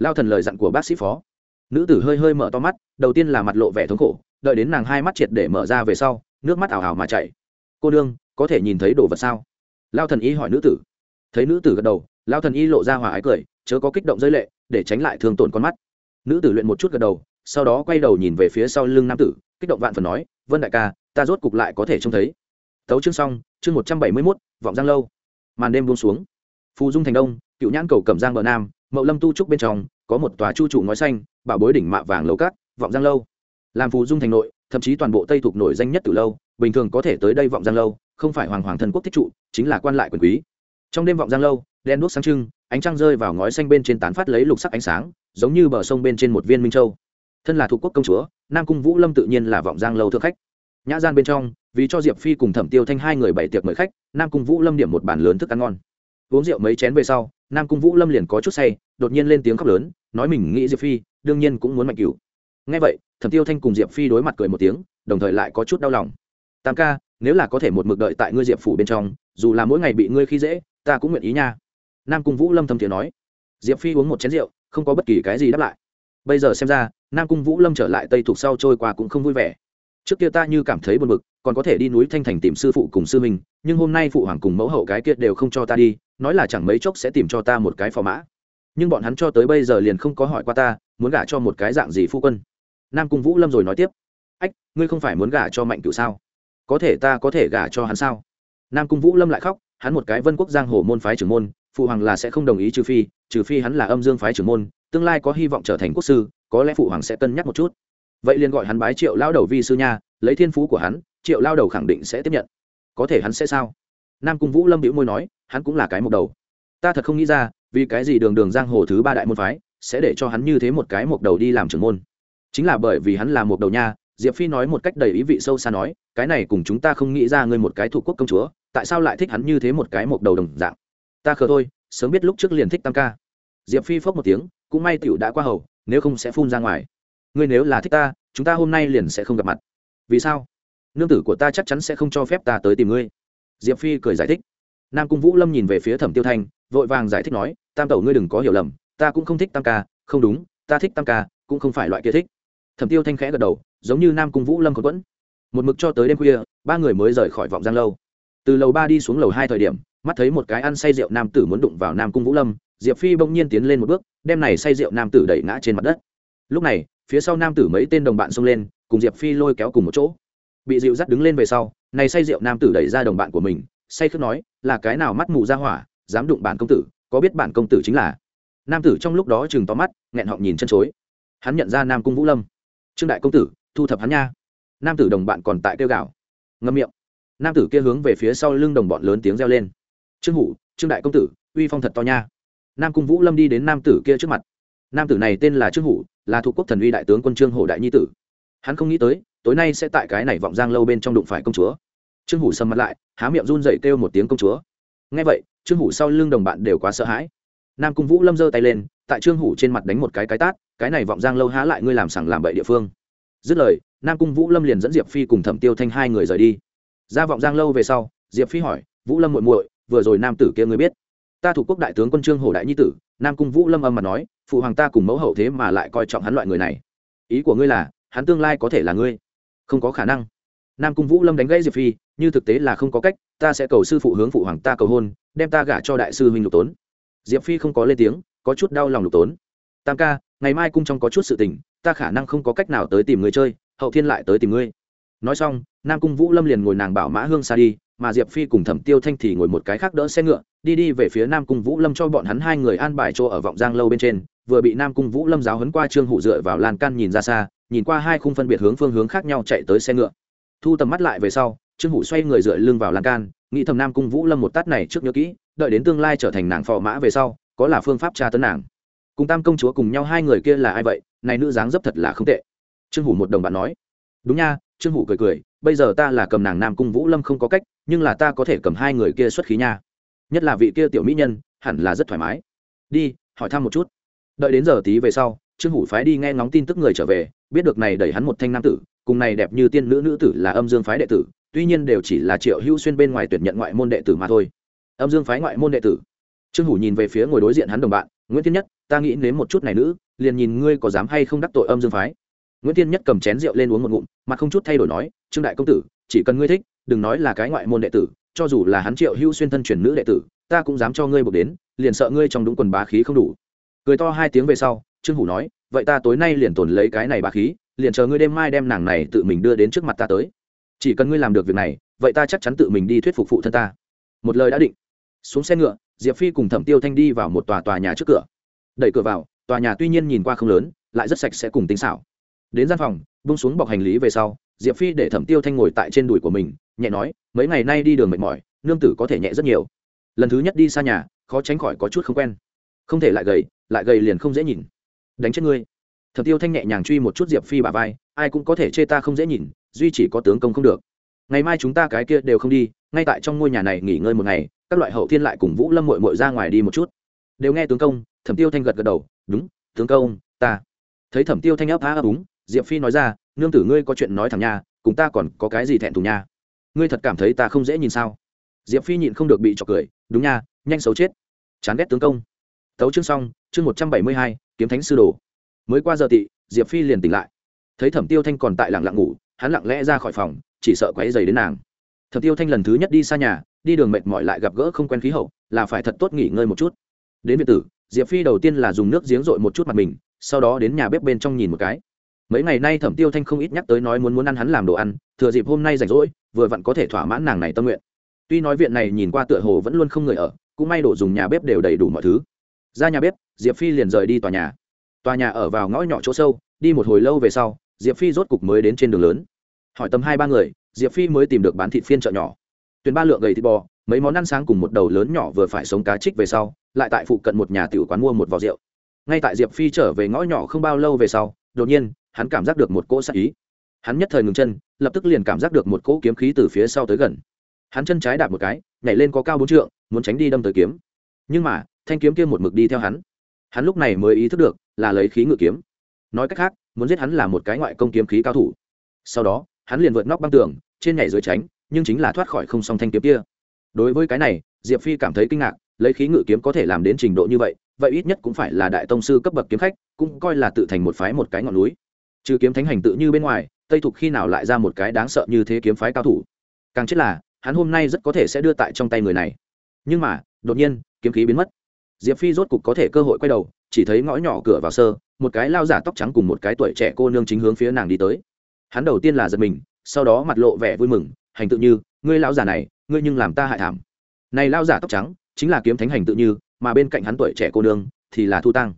lao thần lời dặn của bác sĩ phó. Nữ tử hơi hơi mở to mắt, đầu tiên là mặt lộ vẻ thống khổ, đợi đến nàng hai mắt triệt để mở ra về sau, nước mắt ảo ảo mà chảy. Cô nương, có thể nhìn thấy đồ vật sao? Lao thần y hỏi nữ tử. Thấy nữ tử gật đầu, lao thần y lộ ra hòa ái cười, chớ có kích động giới lệ, để tránh lại thương tổn con mắt. Nữ tử luyện một chút gật đầu, sau đó quay đầu nhìn về phía sau lưng nam tử, kích động vạn phần nói, vân đại ca, ta rốt cục lại có thể trông thấy. Tấu chương xong, chương một trăm bảy mươi mốt, vọng giang lâu. Màn đêm buông xuống. Phù dung thành đông, cựu nhãn cầu cẩm giang bờ nam mậu lâm tu trúc bên trong, có một tòa chu trụ ngói xanh, bảo bối đỉnh mạ vàng lầu cát, vọng giang lâu. Làm phù dung thành nội, thậm chí toàn bộ tây thuộc nổi danh nhất từ lâu, bình thường có thể tới đây vọng giang lâu, không phải hoàng hoàng thần quốc thích trụ, chính là quan lại quyền quý. Trong đêm vọng giang lâu, đen đuốc sáng trưng, ánh trăng rơi vào ngói xanh bên trên tán phát lấy lục sắc ánh sáng, giống như bờ sông bên trên một viên minh châu. Thân là thuộc quốc công chúa, nam cung vũ lâm tự nhiên là vọng giang lâu thượng khách. Nhã gian bên trong, vì cho diệp phi cùng thẩm tiêu thanh hai người bảy tiệc mời khách, nam cung vũ lâm điểm một bàn lớn thức ăn ngon uống rượu mấy chén về sau, nam cung vũ lâm liền có chút say, đột nhiên lên tiếng khóc lớn, nói mình nghĩ diệp phi, đương nhiên cũng muốn mạnh cửu. Ngay vậy, thẩm tiêu thanh cùng diệp phi đối mặt cười một tiếng, đồng thời lại có chút đau lòng. Tam ca, nếu là có thể một mực đợi tại ngươi diệp phủ bên trong, dù là mỗi ngày bị ngươi khi dễ, ta cũng nguyện ý nha. Nam cung vũ lâm thầm thiện nói. Diệp phi uống một chén rượu, không có bất kỳ cái gì đáp lại. Bây giờ xem ra, nam cung vũ lâm trở lại tây thuộc sau trôi qua cũng không vui vẻ trước kia ta như cảm thấy buồn bực, còn có thể đi núi thanh thành tìm sư phụ cùng sư minh nhưng hôm nay phụ hoàng cùng mẫu hậu cái kia đều không cho ta đi, nói là chẳng mấy chốc sẽ tìm cho ta một cái phò mã. Nhưng bọn hắn cho tới bây giờ liền không có hỏi qua ta, muốn gả cho một cái dạng gì phu quân. Nam cung vũ lâm rồi nói tiếp. Ách, ngươi không phải muốn gả cho mạnh cửu sao? Có thể ta có thể gả cho hắn sao? Nam cung vũ lâm lại khóc, hắn một cái vân quốc giang hồ môn phái trưởng môn, phụ hoàng là sẽ không đồng ý trừ phi trừ phi hắn là âm dương phái trưởng môn, tương lai có hy vọng trở thành quốc sư, có lẽ phụ hoàng sẽ cân nhắc một chút vậy liền gọi hắn bái triệu lao đầu vi sư nha, lấy thiên phú của hắn, triệu lao đầu khẳng định sẽ tiếp nhận. Có thể hắn sẽ sao? Nam cung vũ lâm hữu môi nói, hắn cũng là cái mộc đầu. Ta thật không nghĩ ra, vì cái gì đường đường giang hồ thứ ba đại môn phái sẽ để cho hắn như thế một cái mộc đầu đi làm trưởng môn. Chính là bởi vì hắn là mộc đầu nha, diệp phi nói một cách đầy ý vị sâu xa nói, cái này cùng chúng ta không nghĩ ra ngươi một cái thuộc quốc công chúa, tại sao lại thích hắn như thế một cái mộc đầu đồng dạng? Ta khờ thôi, sớm biết lúc trước liền thích tam ca. Diệp phi phốc một tiếng, cũng may tiểu đã qua hầu, nếu không sẽ phun ra ngoài ngươi nếu là thích ta, chúng ta hôm nay liền sẽ không gặp mặt. Vì sao? Nương tử của ta chắc chắn sẽ không cho phép ta tới tìm ngươi. Diệp phi cười giải thích. Nam cung vũ lâm nhìn về phía thẩm tiêu thanh, vội vàng giải thích nói, tam tẩu ngươi đừng có hiểu lầm, ta cũng không thích tam ca. Không đúng, ta thích tam ca, cũng không phải loại kia thích. Thẩm tiêu thanh khẽ gật đầu, giống như nam cung vũ lâm còn quẫn. Một mực cho tới đêm khuya, ba người mới rời khỏi vọng giang lâu. Từ lầu ba đi xuống lầu hai thời điểm, mắt thấy một cái ăn say rượu nam tử muốn đụng vào nam cung vũ lâm, diệp phi bỗng nhiên tiến lên một bước, đem này say rượu nam tử đẩy ngã trên mặt đất. Lúc này phía sau nam tử mấy tên đồng bạn xông lên, cùng diệp phi lôi kéo cùng một chỗ. Bị dịu dắt đứng lên về sau, này say rượu nam tử đẩy ra đồng bạn của mình, say khước nói, là cái nào mắt mù ra hỏa, dám đụng bản công tử, có biết bản công tử chính là? Nam tử trong lúc đó chừng to mắt, nghẹn họng nhìn chân chối. Hắn nhận ra nam cung vũ lâm. Trương đại công tử, thu thập hắn nha. Nam tử đồng bạn còn tại kêu gạo ngâm miệng. Nam tử kia hướng về phía sau lưng đồng bọn lớn tiếng reo lên. Trương hủ, trương đại công tử, uy phong thật to nha. Nam cung vũ lâm đi đến nam tử kia trước mặt nam tử này tên là trương hủ là thuộc quốc thần uy đại tướng quân trương hổ đại nhi tử hắn không nghĩ tới tối nay sẽ tại cái này vọng giang lâu bên trong đụng phải công chúa trương hủ sầm mặt lại há miệng run dậy kêu một tiếng công chúa ngay vậy trương hủ sau lưng đồng bạn đều quá sợ hãi nam cung vũ lâm giơ tay lên tại trương hủ trên mặt đánh một cái cái tát cái này vọng giang lâu há lại ngươi làm sẳng làm bậy địa phương dứt lời nam cung vũ lâm liền dẫn diệp phi cùng thẩm tiêu thanh hai người rời đi ra vọng giang lâu về sau diệp phi hỏi vũ lâm muội muội, vừa rồi nam tử kia ngươi biết ta thủ quốc đại tướng quân trương hổ đại nhi tử nam cung vũ lâm âm mà nói, phụ hoàng ta cùng mẫu hậu thế mà lại coi trọng hắn loại người này. Ý của ngươi là, hắn tương lai có thể là ngươi. Không có khả năng. Nam cung vũ lâm đánh gãy diệp phi, như thực tế là không có cách, ta sẽ cầu sư phụ hướng phụ hoàng ta cầu hôn, đem ta gả cho đại sư huynh lục tốn. Diệp phi không có lên tiếng, có chút đau lòng lục tốn. Tam ca, ngày mai cung trong có chút sự tình, ta khả năng không có cách nào tới tìm người chơi, hậu thiên lại tới tìm ngươi. Nói xong, nam cung vũ lâm liền ngồi nàng bảo mã hương xa đi, mà diệp phi cùng thẩm tiêu thanh thì ngồi một cái khác đỡ xe ngựa đi đi về phía nam cung vũ lâm cho bọn hắn hai người an bài chỗ ở vọng giang lâu bên trên, vừa bị nam cung vũ lâm giáo hấn qua trương hụ dựa vào lan can nhìn ra xa, nhìn qua hai khung phân biệt hướng phương hướng khác nhau chạy tới xe ngựa. Thu tầm mắt lại về sau, trương hụ xoay người dựa lưng vào lan can, nghĩ thầm nam cung vũ lâm một tát này trước nhớ kỹ, đợi đến tương lai trở thành nàng phò mã về sau, có là phương pháp tra tấn nàng. Cùng tam công chúa cùng nhau hai người kia là ai vậy, này nữ dáng dấp thật là không tệ. Trương hủ một đồng bạn nói. Đúng nha, trương hủ cười cười, bây giờ ta là cầm nàng nam cung vũ lâm không có cách, nhưng là ta có thể cầm hai người kia xuất khí nha nhất là vị kia tiểu mỹ nhân, hẳn là rất thoải mái. Đi, hỏi thăm một chút. Đợi đến giờ tí về sau, trương hủ phái đi nghe ngóng tin tức người trở về, biết được này đẩy hắn một thanh nam tử, cùng này đẹp như tiên nữ nữ tử là âm dương phái đệ tử, tuy nhiên đều chỉ là triệu hữu xuyên bên ngoài tuyển nhận ngoại môn đệ tử mà thôi. Âm dương phái ngoại môn đệ tử. Trương hủ nhìn về phía ngồi đối diện hắn đồng bạn, nguyễn thiên nhất, ta nghĩ nếm một chút này nữ, liền nhìn ngươi có dám hay không đắc tội âm dương phái. Nguyễn thiên nhất cầm chén rượu lên uống một ngụm, mặt không chút thay đổi nói, trương đại công tử, chỉ cần ngươi thích, đừng nói là cái ngoại môn đệ tử cho dù là hắn triệu hưu xuyên thân truyền nữ đệ tử, ta cũng dám cho ngươi buộc đến, liền sợ ngươi trong đúng quần bá khí không đủ. Cười to hai tiếng về sau, trương hủ nói, vậy ta tối nay liền tồn lấy cái này bá khí, liền chờ ngươi đêm mai đem nàng này tự mình đưa đến trước mặt ta tới. Chỉ cần ngươi làm được việc này, vậy ta chắc chắn tự mình đi thuyết phục phụ thân ta. Một lời đã định. Xuống xe ngựa, diệp phi cùng thẩm tiêu thanh đi vào một tòa tòa nhà trước cửa. Đẩy cửa vào, tòa nhà tuy nhiên nhìn qua không lớn, lại rất sạch sẽ cùng tính xảo. Đến gian phòng bung xuống bọc hành lý về sau, diệp phi để thẩm tiêu thanh ngồi tại trên đùi của mình nhẹ nói, mấy ngày nay đi đường mệt mỏi, nương tử có thể nhẹ rất nhiều. Lần thứ nhất đi xa nhà, khó tránh khỏi có chút không quen. Không thể lại gầy lại gầy liền không dễ nhìn. Đánh chết ngươi. Thẩm tiêu thanh nhẹ nhàng truy một chút diệp phi bà vai, ai cũng có thể chê ta không dễ nhìn, duy chỉ có tướng công không được. Ngày mai chúng ta cái kia đều không đi, ngay tại trong ngôi nhà này nghỉ ngơi một ngày, các loại hậu thiên lại cùng vũ lâm mội mội ra ngoài đi một chút. Đều nghe tướng công, thẩm tiêu thanh gật gật đầu, đúng, tướng công, ta. Thấy thẩm tiêu thanh ấp á ấp úng, diệp phi nói ra, nương tử ngươi có chuyện nói thẳng nha cùng ta còn có cái gì thẹn thùng nha ngươi thật cảm thấy ta không dễ nhìn sao? Diệp phi nhịn không được bị trọc cười, đúng nha, nhanh xấu chết. Chán ghét tướng công. Tấu chương xong, chương một trăm bảy mươi hai, kiếm thánh sư đồ. Mới qua giờ tị, diệp phi liền tỉnh lại. Thấy thẩm tiêu thanh còn tại lặng lặng ngủ, hắn lặng lẽ ra khỏi phòng, chỉ sợ quáy dày đến nàng. Thẩm tiêu thanh lần thứ nhất đi xa nhà, đi đường mệt mỏi lại gặp gỡ không quen khí hậu, là phải thật tốt nghỉ ngơi một chút. Đến việt tử, diệp phi đầu tiên là dùng nước giếng rội một chút mặt mình, sau đó đến nhà bếp bên trong nhìn một cái mấy ngày nay thẩm tiêu thanh không ít nhắc tới nói muốn muốn ăn hắn làm đồ ăn, thừa dịp hôm nay rảnh rỗi, vừa vặn có thể thỏa mãn nàng này tâm nguyện. Tuy nói viện này nhìn qua tựa hồ vẫn luôn không người ở, cũng may đồ dùng nhà bếp đều đầy đủ mọi thứ. Ra nhà bếp, diệp phi liền rời đi tòa nhà. Tòa nhà ở vào ngõ nhỏ chỗ sâu, đi một hồi lâu về sau, diệp phi rốt cục mới đến trên đường lớn. Hỏi tầm hai ba người, diệp phi mới tìm được bán thịt phiên chợ nhỏ. Tuyển ba lượng gầy thịt bò, mấy món ăn sáng cùng một đầu lớn nhỏ vừa phải sống cá trích về sau, lại tại phụ cận một nhà tiểu quán mua một vò rượu. Ngay tại diệp phi trở về ngõ nhỏ không bao lâu về sau, đột nhiên hắn cảm giác được một cỗ sát ý. Hắn nhất thời ngừng chân, lập tức liền cảm giác được một cỗ kiếm khí từ phía sau tới gần. Hắn chân trái đạp một cái, nhảy lên có cao bốn trượng, muốn tránh đi đâm tới kiếm. Nhưng mà, thanh kiếm kia một mực đi theo hắn. Hắn lúc này mới ý thức được, là lấy khí ngự kiếm. Nói cách khác, muốn giết hắn là một cái ngoại công kiếm khí cao thủ. Sau đó, hắn liền vượt nóc băng tường, trên nhảy dưới tránh, nhưng chính là thoát khỏi không song thanh kiếm kia. Đối với cái này, diệp phi cảm thấy kinh ngạc, lấy khí ngự kiếm có thể làm đến trình độ như vậy vậy ít nhất cũng phải là đại tông sư cấp bậc kiếm khách, cũng coi là tự thành một phái một cái ngọn núi trừ kiếm thánh hành tự như bên ngoài, tây thục khi nào lại ra một cái đáng sợ như thế kiếm phái cao thủ? Càng chết là, hắn hôm nay rất có thể sẽ đưa tại trong tay người này. Nhưng mà, đột nhiên, kiếm khí biến mất. Diệp phi rốt cục có thể cơ hội quay đầu, chỉ thấy ngõ nhỏ cửa vào sơ, một cái lao giả tóc trắng cùng một cái tuổi trẻ cô nương chính hướng phía nàng đi tới. Hắn đầu tiên là giật mình, sau đó mặt lộ vẻ vui mừng, hành tự như, ngươi lao giả này, ngươi nhưng làm ta hại thảm. Này lao giả tóc trắng, chính là kiếm thánh hành tự như, mà bên cạnh hắn tuổi trẻ cô nương thì là thu tăng.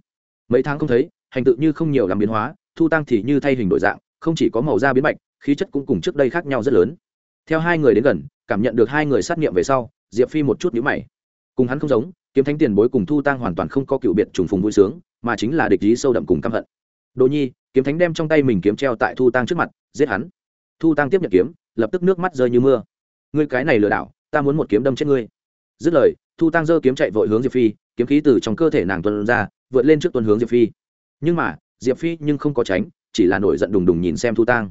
Mấy tháng không thấy, hành tự như không nhiều làm biến hóa thu tăng thì như thay hình đổi dạng, không chỉ có màu da biến bạch khí chất cũng cùng trước đây khác nhau rất lớn. Theo hai người đến gần, cảm nhận được hai người sát nghiệm về sau, diệp phi một chút nhữ mày. Cùng hắn không giống, kiếm thánh tiền bối cùng thu tăng hoàn toàn không có cựu biệt trùng phùng vui sướng, mà chính là địch ý sâu đậm cùng căm hận. Đồ nhi, kiếm thánh đem trong tay mình kiếm treo tại thu tăng trước mặt, giết hắn. Thu tăng tiếp nhận kiếm, lập tức nước mắt rơi như mưa. Ngươi cái này lừa đảo, ta muốn một kiếm đâm chết ngươi. Dứt lời, thu tăng giơ kiếm chạy vội hướng diệp phi, kiếm khí từ trong cơ thể nàng tuân ra, vượt lên trước tuần hướng diệp phi. Nhưng mà diệp phi nhưng không có tránh, chỉ là nổi giận đùng đùng nhìn xem thu tăng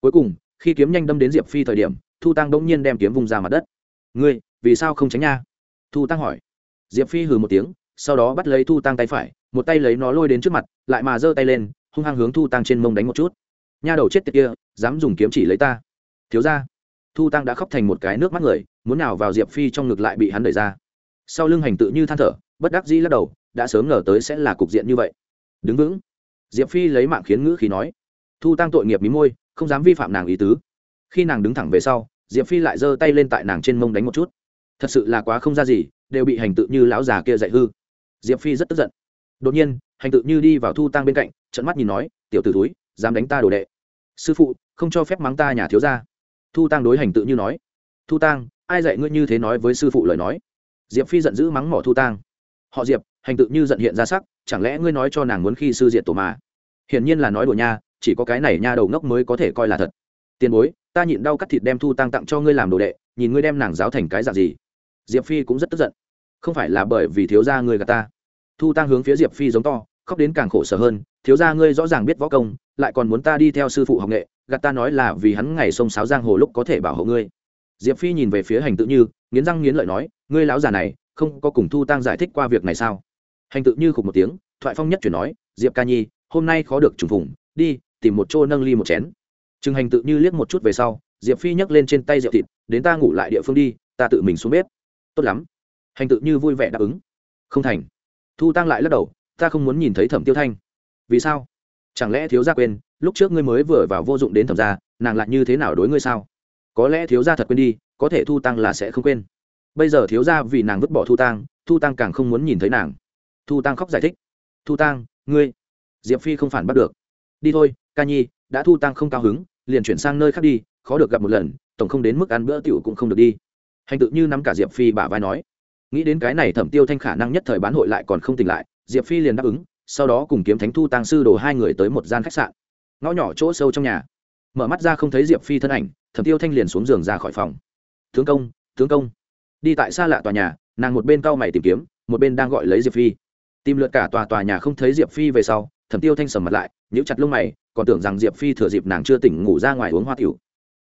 cuối cùng, khi kiếm nhanh đâm đến diệp phi thời điểm, thu tăng bỗng nhiên đem kiếm vung ra mặt đất. Ngươi, vì sao không tránh nha? Thu tăng hỏi. Diệp phi hừ một tiếng, sau đó bắt lấy thu tăng tay phải, một tay lấy nó lôi đến trước mặt, lại mà giơ tay lên, hung hăng hướng thu tăng trên mông đánh một chút. Nha đầu chết tiệt kia, dám dùng kiếm chỉ lấy ta. Thiếu ra thu tăng đã khóc thành một cái nước mắt người, muốn nào vào diệp phi trong ngực lại bị hắn đẩy ra. Sau lưng hành tự như than thở, bất đắc dĩ lắc đầu, đã sớm ngờ tới sẽ là cục diện như vậy. Đứng vững diệp phi lấy mạng khiến ngữ khí nói, thu tăng tội nghiệp mí môi, không dám vi phạm nàng ý tứ. Khi nàng đứng thẳng về sau, diệp phi lại giơ tay lên tại nàng trên mông đánh một chút. Thật sự là quá không ra gì, đều bị hành tự như lão già kia dạy hư. Diệp phi rất tức giận. Đột nhiên, hành tự như đi vào thu tăng bên cạnh trận mắt nhìn nói, tiểu t ử túi dám đánh ta đồ đệ. Sư phụ, không cho phép mắng ta nhà thiếu gia. Thu tăng đối hành tự như nói, thu tăng, ai dạy ngươi như thế nói với sư phụ lời nói? Diệp phi giận dữ mắng mỏ thu tăng. Họ diệp, hành tự như giận hiện ra sắc chẳng lẽ ngươi nói cho nàng muốn khi sư diệt tổ mà? Hiển nhiên là nói đùa nha, chỉ có cái này nha đầu ngốc mới có thể coi là thật. Tiền bối, ta nhịn đau cắt thịt đem thu tăng tặng cho ngươi làm đồ đệ, nhìn ngươi đem nàng giáo thành cái dạng gì. Diệp phi cũng rất tức giận. Không phải là bởi vì thiếu gia ngươi gà ta. Thu tăng hướng phía diệp phi giống to, khóc đến càng khổ sở hơn, thiếu gia ngươi rõ ràng biết võ công, lại còn muốn ta đi theo sư phụ học nghệ, gạt ta nói là vì hắn ngày sông sáo giang hồ lúc có thể bảo hộ ngươi. Diệp phi nhìn về phía hành tự như, nghiến răng nghiến lợi nói, ngươi lão già này, không có cùng thu tăng giải thích qua việc này sao? Hành tự như khục một tiếng, thoại phong nhất chuyển nói, diệp ca nhi, hôm nay khó được trùng phùng, đi, tìm một chỗ nâng ly một chén. Trừng hành tự như liếc một chút về sau, diệp phi nhấc lên trên tay rượu thịt, đến ta ngủ lại địa phương đi, ta tự mình xuống bếp. Tốt lắm. Hành tự như vui vẻ đáp ứng. Không thành. Thu tăng lại lắc đầu, ta không muốn nhìn thấy thẩm tiêu thanh. Vì sao? Chẳng lẽ thiếu gia quên, lúc trước ngươi mới vừa vào vô dụng đến thẩm gia, nàng lại như thế nào đối ngươi sao? Có lẽ thiếu gia thật quên đi, có thể thu tăng là sẽ không quên. Bây giờ thiếu gia vì nàng vứt bỏ thu tăng thu tăng càng không muốn nhìn thấy nàng thu tăng khóc giải thích. Thu tăng ngươi. Diệp phi không phản bắt được. Đi thôi, ca nhi, đã thu tăng không cao hứng, liền chuyển sang nơi khác đi, khó được gặp một lần, tổng không đến mức ăn bữa tiểu cũng không được đi. Hành tự như nắm cả diệp phi bả vai nói. Nghĩ đến cái này thẩm tiêu thanh khả năng nhất thời bán hội lại còn không tỉnh lại, diệp phi liền đáp ứng, sau đó cùng kiếm thánh thu tăng sư đồ hai người tới một gian khách sạn. Ngõ nhỏ chỗ sâu trong nhà. Mở mắt ra không thấy diệp phi thân ảnh, thẩm tiêu thanh liền xuống giường ra khỏi phòng. Tướng công tướng công. Đi tại xa lạ tòa nhà, nàng một bên cau mày tìm kiếm, một bên đang gọi lấy diệp phi tìm lượt cả tòa tòa nhà không thấy diệp phi về sau, thẩm tiêu thanh sầm mặt lại, nhíu chặt lông mày, còn tưởng rằng diệp phi thừa dịp nàng chưa tỉnh ngủ ra ngoài uống hoa tiểu.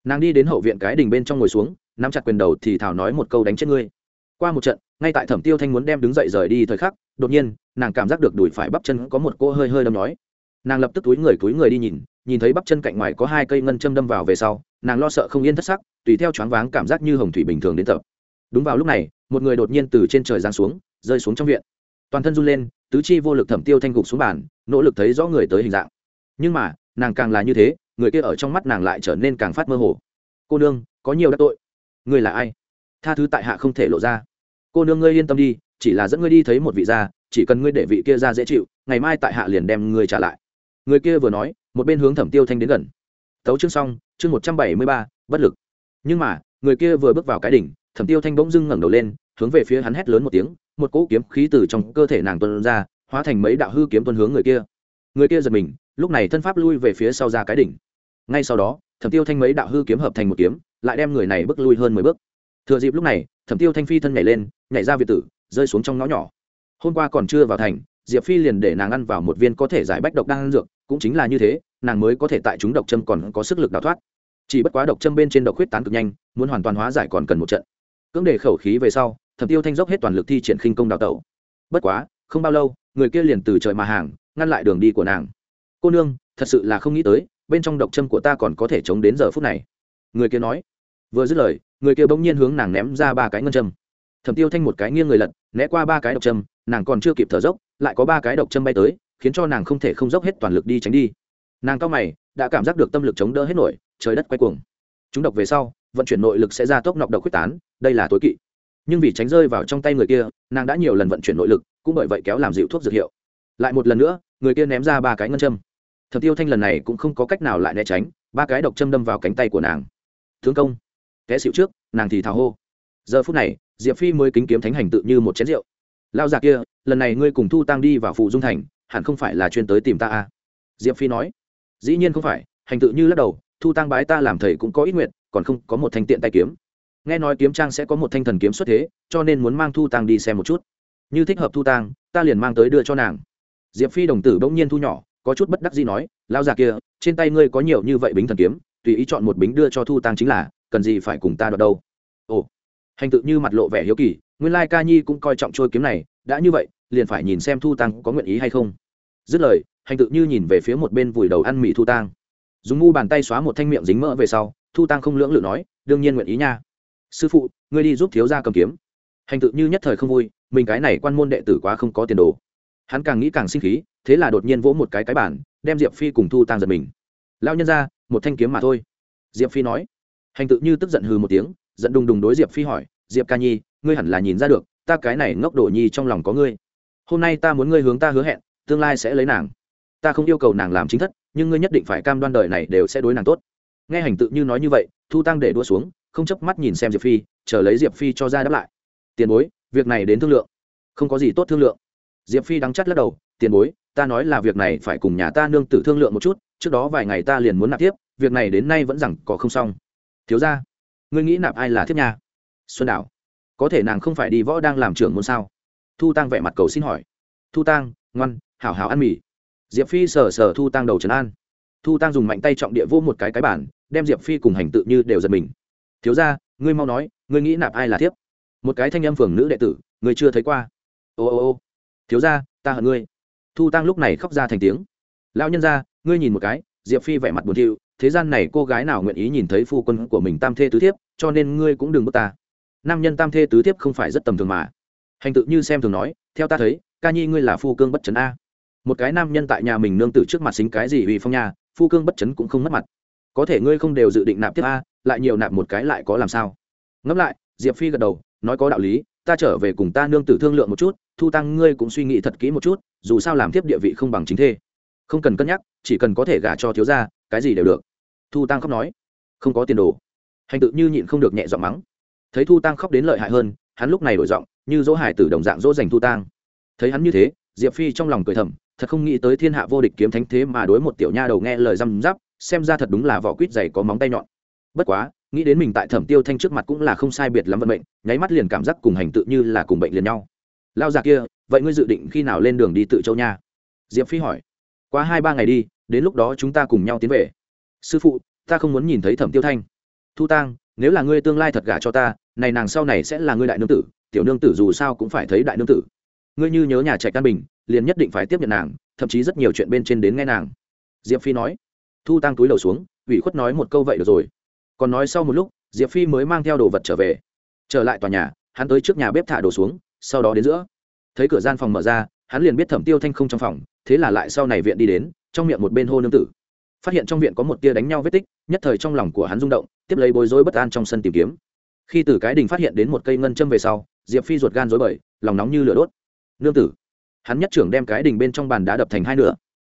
Nàng đi đến hậu viện cái đình bên trong ngồi xuống, nắm chặt quyền đầu thì thảo nói một câu đánh chết ngươi. Qua một trận, ngay tại thẩm tiêu thanh muốn đem đứng dậy rời đi thời khắc, đột nhiên, nàng cảm giác được đùi phải bắp chân có một cô hơi hơi đâm nói. Nàng lập tức túi người túi người đi nhìn nhìn thấy bắp chân cạnh ngoài có hai cây ngân châm đâm vào về sau, nàng lo sợ không yên thất sắc, tùy theo choáng váng cảm giác như hồng thủy bình thường đến tập. Đúng vào lúc này, một người đột nhiên từ trên trời giáng xuống, rơi xuống trong viện toàn thân run lên, tứ chi vô lực thẩm tiêu thanh gục xuống bàn, nỗ lực thấy rõ người tới hình dạng. Nhưng mà, nàng càng là như thế, người kia ở trong mắt nàng lại trở nên càng phát mơ hồ. Cô nương, có nhiều đắc tội. Người là ai? Tha thứ tại hạ không thể lộ ra. Cô nương ngươi yên tâm đi, chỉ là dẫn ngươi đi thấy một vị gia, chỉ cần ngươi để vị kia ra dễ chịu, ngày mai tại hạ liền đem ngươi trả lại. Người kia vừa nói, một bên hướng thẩm tiêu thanh đến gần. Tấu chương xong, chương một trăm bảy mươi ba, bất lực. Nhưng mà, người kia vừa bước vào cái đỉnh, thẩm tiêu thanh bỗng dưng ngẩng đầu lên, hướng về phía hắn hét lớn một tiếng một cỗ kiếm khí từ trong cơ thể nàng tuân ra, hóa thành mấy đạo hư kiếm tuân hướng người kia. Người kia giật mình, lúc này thân pháp lui về phía sau ra cái đỉnh. Ngay sau đó, thẩm tiêu thanh mấy đạo hư kiếm hợp thành một kiếm, lại đem người này bước lui hơn mười bước. Thừa dịp lúc này, thẩm tiêu thanh phi thân nhảy lên, nhảy ra việt tử, rơi xuống trong ngõ nhỏ. Hôm qua còn chưa vào thành, diệp phi liền để nàng ăn vào một viên có thể giải bách độc đang ăn dược, cũng chính là như thế, nàng mới có thể tại chúng độc châm còn có sức lực đào thoát. Chỉ bất quá độc châm bên trên độc huyết tán cực nhanh, muốn hoàn toàn hóa giải còn cần một trận. Cưỡng đề khẩu khí về sau thẩm tiêu thanh dốc hết toàn lực thi triển khinh công đào tẩu. Bất quá, không bao lâu, người kia liền từ trời mà hàng, ngăn lại đường đi của nàng. Cô nương, thật sự là không nghĩ tới, bên trong độc châm của ta còn có thể chống đến giờ phút này. Người kia nói. Vừa dứt lời, người kia bỗng nhiên hướng nàng ném ra ba cái ngân châm. Thẩm tiêu thanh một cái nghiêng người lật, né qua ba cái độc châm, nàng còn chưa kịp thở dốc, lại có ba cái độc châm bay tới, khiến cho nàng không thể không dốc hết toàn lực đi tránh đi. Nàng cao mày, đã cảm giác được tâm lực chống đỡ hết nổi, trời đất quay cuồng. Chúng độc về sau, vận chuyển nội lực sẽ ra tốc nọc độc quyết tán, đây là tối kỵ nhưng vì tránh rơi vào trong tay người kia, nàng đã nhiều lần vận chuyển nội lực, cũng bởi vậy kéo làm dịu thuốc dược hiệu. Lại một lần nữa, người kia ném ra ba cái ngân châm. Thập tiêu thanh lần này cũng không có cách nào lại né tránh, ba cái độc châm đâm vào cánh tay của nàng. Thương công. Té xịu trước, nàng thì thào hô. Giờ phút này, diệp phi mới kính kiếm thánh hành tự như một chén rượu. Lao già kia, lần này ngươi cùng thu tăng đi vào phụ dung thành, hẳn không phải là chuyên tới tìm ta à. diệp phi nói. Dĩ nhiên không phải, hành tự như lắc đầu, thu tăng bái ta làm thầy cũng có ít nguyện, còn không có một thanh tiện tay kiếm nghe nói kiếm trang sẽ có một thanh thần kiếm xuất thế cho nên muốn mang thu tàng đi xem một chút. Như thích hợp thu tàng, ta liền mang tới đưa cho nàng. Diệp phi đồng tử bỗng nhiên thu nhỏ có chút bất đắc gì nói lao già kia trên tay ngươi có nhiều như vậy bính thần kiếm tùy ý chọn một bính đưa cho thu tàng chính là cần gì phải cùng ta đoạt đâu? Ồ. Hành tự như mặt lộ vẻ hiếu kỳ nguyên lai ca nhi cũng coi trọng trôi kiếm này đã như vậy liền phải nhìn xem thu tăng có nguyện ý hay không. Dứt lời hành tự như nhìn về phía một bên vùi đầu ăn mì thu tăng dùng ngu bàn tay xóa một thanh miệng dính mỡ về sau thu tăng không lưỡng lự nói đương nhiên nguyện ý nha sư phụ, ngươi đi giúp thiếu gia cầm kiếm. Hành tự như nhất thời không vui, mình cái này quan môn đệ tử quá không có tiền đồ. Hắn càng nghĩ càng sinh khí, thế là đột nhiên vỗ một cái cái bản đem diệp phi cùng thu tăng giật mình. Lao nhân ra, một thanh kiếm mà thôi. Diệp phi nói. Hành tự như tức giận hừ một tiếng, giận đùng đùng đối diệp phi hỏi, diệp ca nhi, ngươi hẳn là nhìn ra được, ta cái này ngốc đồ nhi trong lòng có ngươi. Hôm nay ta muốn ngươi hướng ta hứa hẹn, tương lai sẽ lấy nàng. Ta không yêu cầu nàng làm chính thất, nhưng ngươi nhất định phải cam đoan đời này đều sẽ đối nàng tốt. Nghe hành tự như nói như vậy, thu tăng để đua xuống không chấp mắt nhìn xem diệp phi, chờ lấy diệp phi cho ra đáp lại. Tiền bối, việc này đến thương lượng. Không có gì tốt thương lượng. Diệp phi đắng chắt lắc đầu. Tiền bối, ta nói là việc này phải cùng nhà ta nương tử thương lượng một chút, trước đó vài ngày ta liền muốn nạp tiếp, việc này đến nay vẫn rằng có không xong. Thiếu ra ngươi nghĩ nạp ai là thiếp nhà? xuân đảo. Có thể nàng không phải đi võ đang làm trưởng môn sao? Thu tăng vẻ mặt cầu xin hỏi. Thu tăng ngoan, hảo hảo ăn mì. Diệp phi sờ sờ thu tăng đầu trấn an. Thu tăng dùng mạnh tay trọng địa vô một cái cái bản đem diệp phi cùng hành tự như đều giật mình thiếu ra, ngươi mau nói, ngươi nghĩ nạp ai là thiếp? Một cái thanh âm phường nữ đệ tử, ngươi chưa thấy qua. Ô ô ô. Thiếu ra, ta hận ngươi. Thu tăng lúc này khóc ra thành tiếng. Lão nhân ra, ngươi nhìn một cái, diệp phi vẻ mặt buồn thiu, thế gian này cô gái nào nguyện ý nhìn thấy phu quân của mình tam thê tứ thiếp, cho nên ngươi cũng đừng bước ta. Nam nhân tam thê tứ thiếp không phải rất tầm thường mà. Hành tự như xem thường nói, theo ta thấy, ca nhi ngươi là phu cương bất chấn a. Một cái nam nhân tại nhà mình nương tử trước mặt xính cái gì vì phong nhà phu cương bất chấn cũng không mất mặt có thể ngươi không đều dự định nạp tiếp a, lại nhiều nạp một cái lại có làm sao? Ngẫm lại, diệp phi gật đầu, nói có đạo lý, ta trở về cùng ta nương tử thương lượng một chút, thu tăng ngươi cũng suy nghĩ thật kỹ một chút, dù sao làm tiếp địa vị không bằng chính thê. Không cần cân nhắc, chỉ cần có thể gả cho thiếu gia, cái gì đều được. Thu tăng khóc nói, không có tiền đồ. Hành tự như nhịn không được nhẹ giọng mắng. Thấy thu tăng khóc đến lợi hại hơn, hắn lúc này đổi giọng, như dỗ hải tử đồng dạng dỗ dành thu tăng. Thấy hắn như thế, diệp phi trong lòng cười thầm, thật không nghĩ tới thiên hạ vô địch kiếm thánh thế mà đối một tiểu nha đầu nghe lời răm rắp xem ra thật đúng là vỏ quýt dày có móng tay nhọn. Bất quá, nghĩ đến mình tại thẩm tiêu thanh trước mặt cũng là không sai biệt lắm vận mệnh, nháy mắt liền cảm giác cùng hành tự như là cùng bệnh liền nhau. Lao già kia, vậy ngươi dự định khi nào lên đường đi tự châu nha? Diệp phi hỏi. Qua hai ba ngày đi, đến lúc đó chúng ta cùng nhau tiến về. Sư phụ, ta không muốn nhìn thấy thẩm tiêu thanh. Thu tang, nếu là ngươi tương lai thật gả cho ta, này nàng sau này sẽ là ngươi đại nương tử, tiểu nương tử dù sao cũng phải thấy đại nương tử. Ngươi như nhớ nhà trạch căn bình, liền nhất định phải tiếp nhận nàng, thậm chí rất nhiều chuyện bên trên đến nghe nàng. Diệp phi nói thu tăng túi đầu xuống, ủy khuất nói một câu vậy được rồi. Còn nói sau một lúc, diệp phi mới mang theo đồ vật trở về. Trở lại tòa nhà, hắn tới trước nhà bếp thả đồ xuống, sau đó đến giữa. Thấy cửa gian phòng mở ra, hắn liền biết thẩm tiêu thanh không trong phòng, thế là lại sau này viện đi đến, trong miệng một bên hô nương tử. Phát hiện trong viện có một tia đánh nhau vết tích, nhất thời trong lòng của hắn rung động, tiếp lấy bối rối bất an trong sân tìm kiếm. Khi từ cái đình phát hiện đến một cây ngân châm về sau, diệp phi ruột gan rối bời, lòng nóng như lửa đốt. Nương tử, hắn nhất trưởng đem cái đình bên trong bàn đá đập thành hai nửa.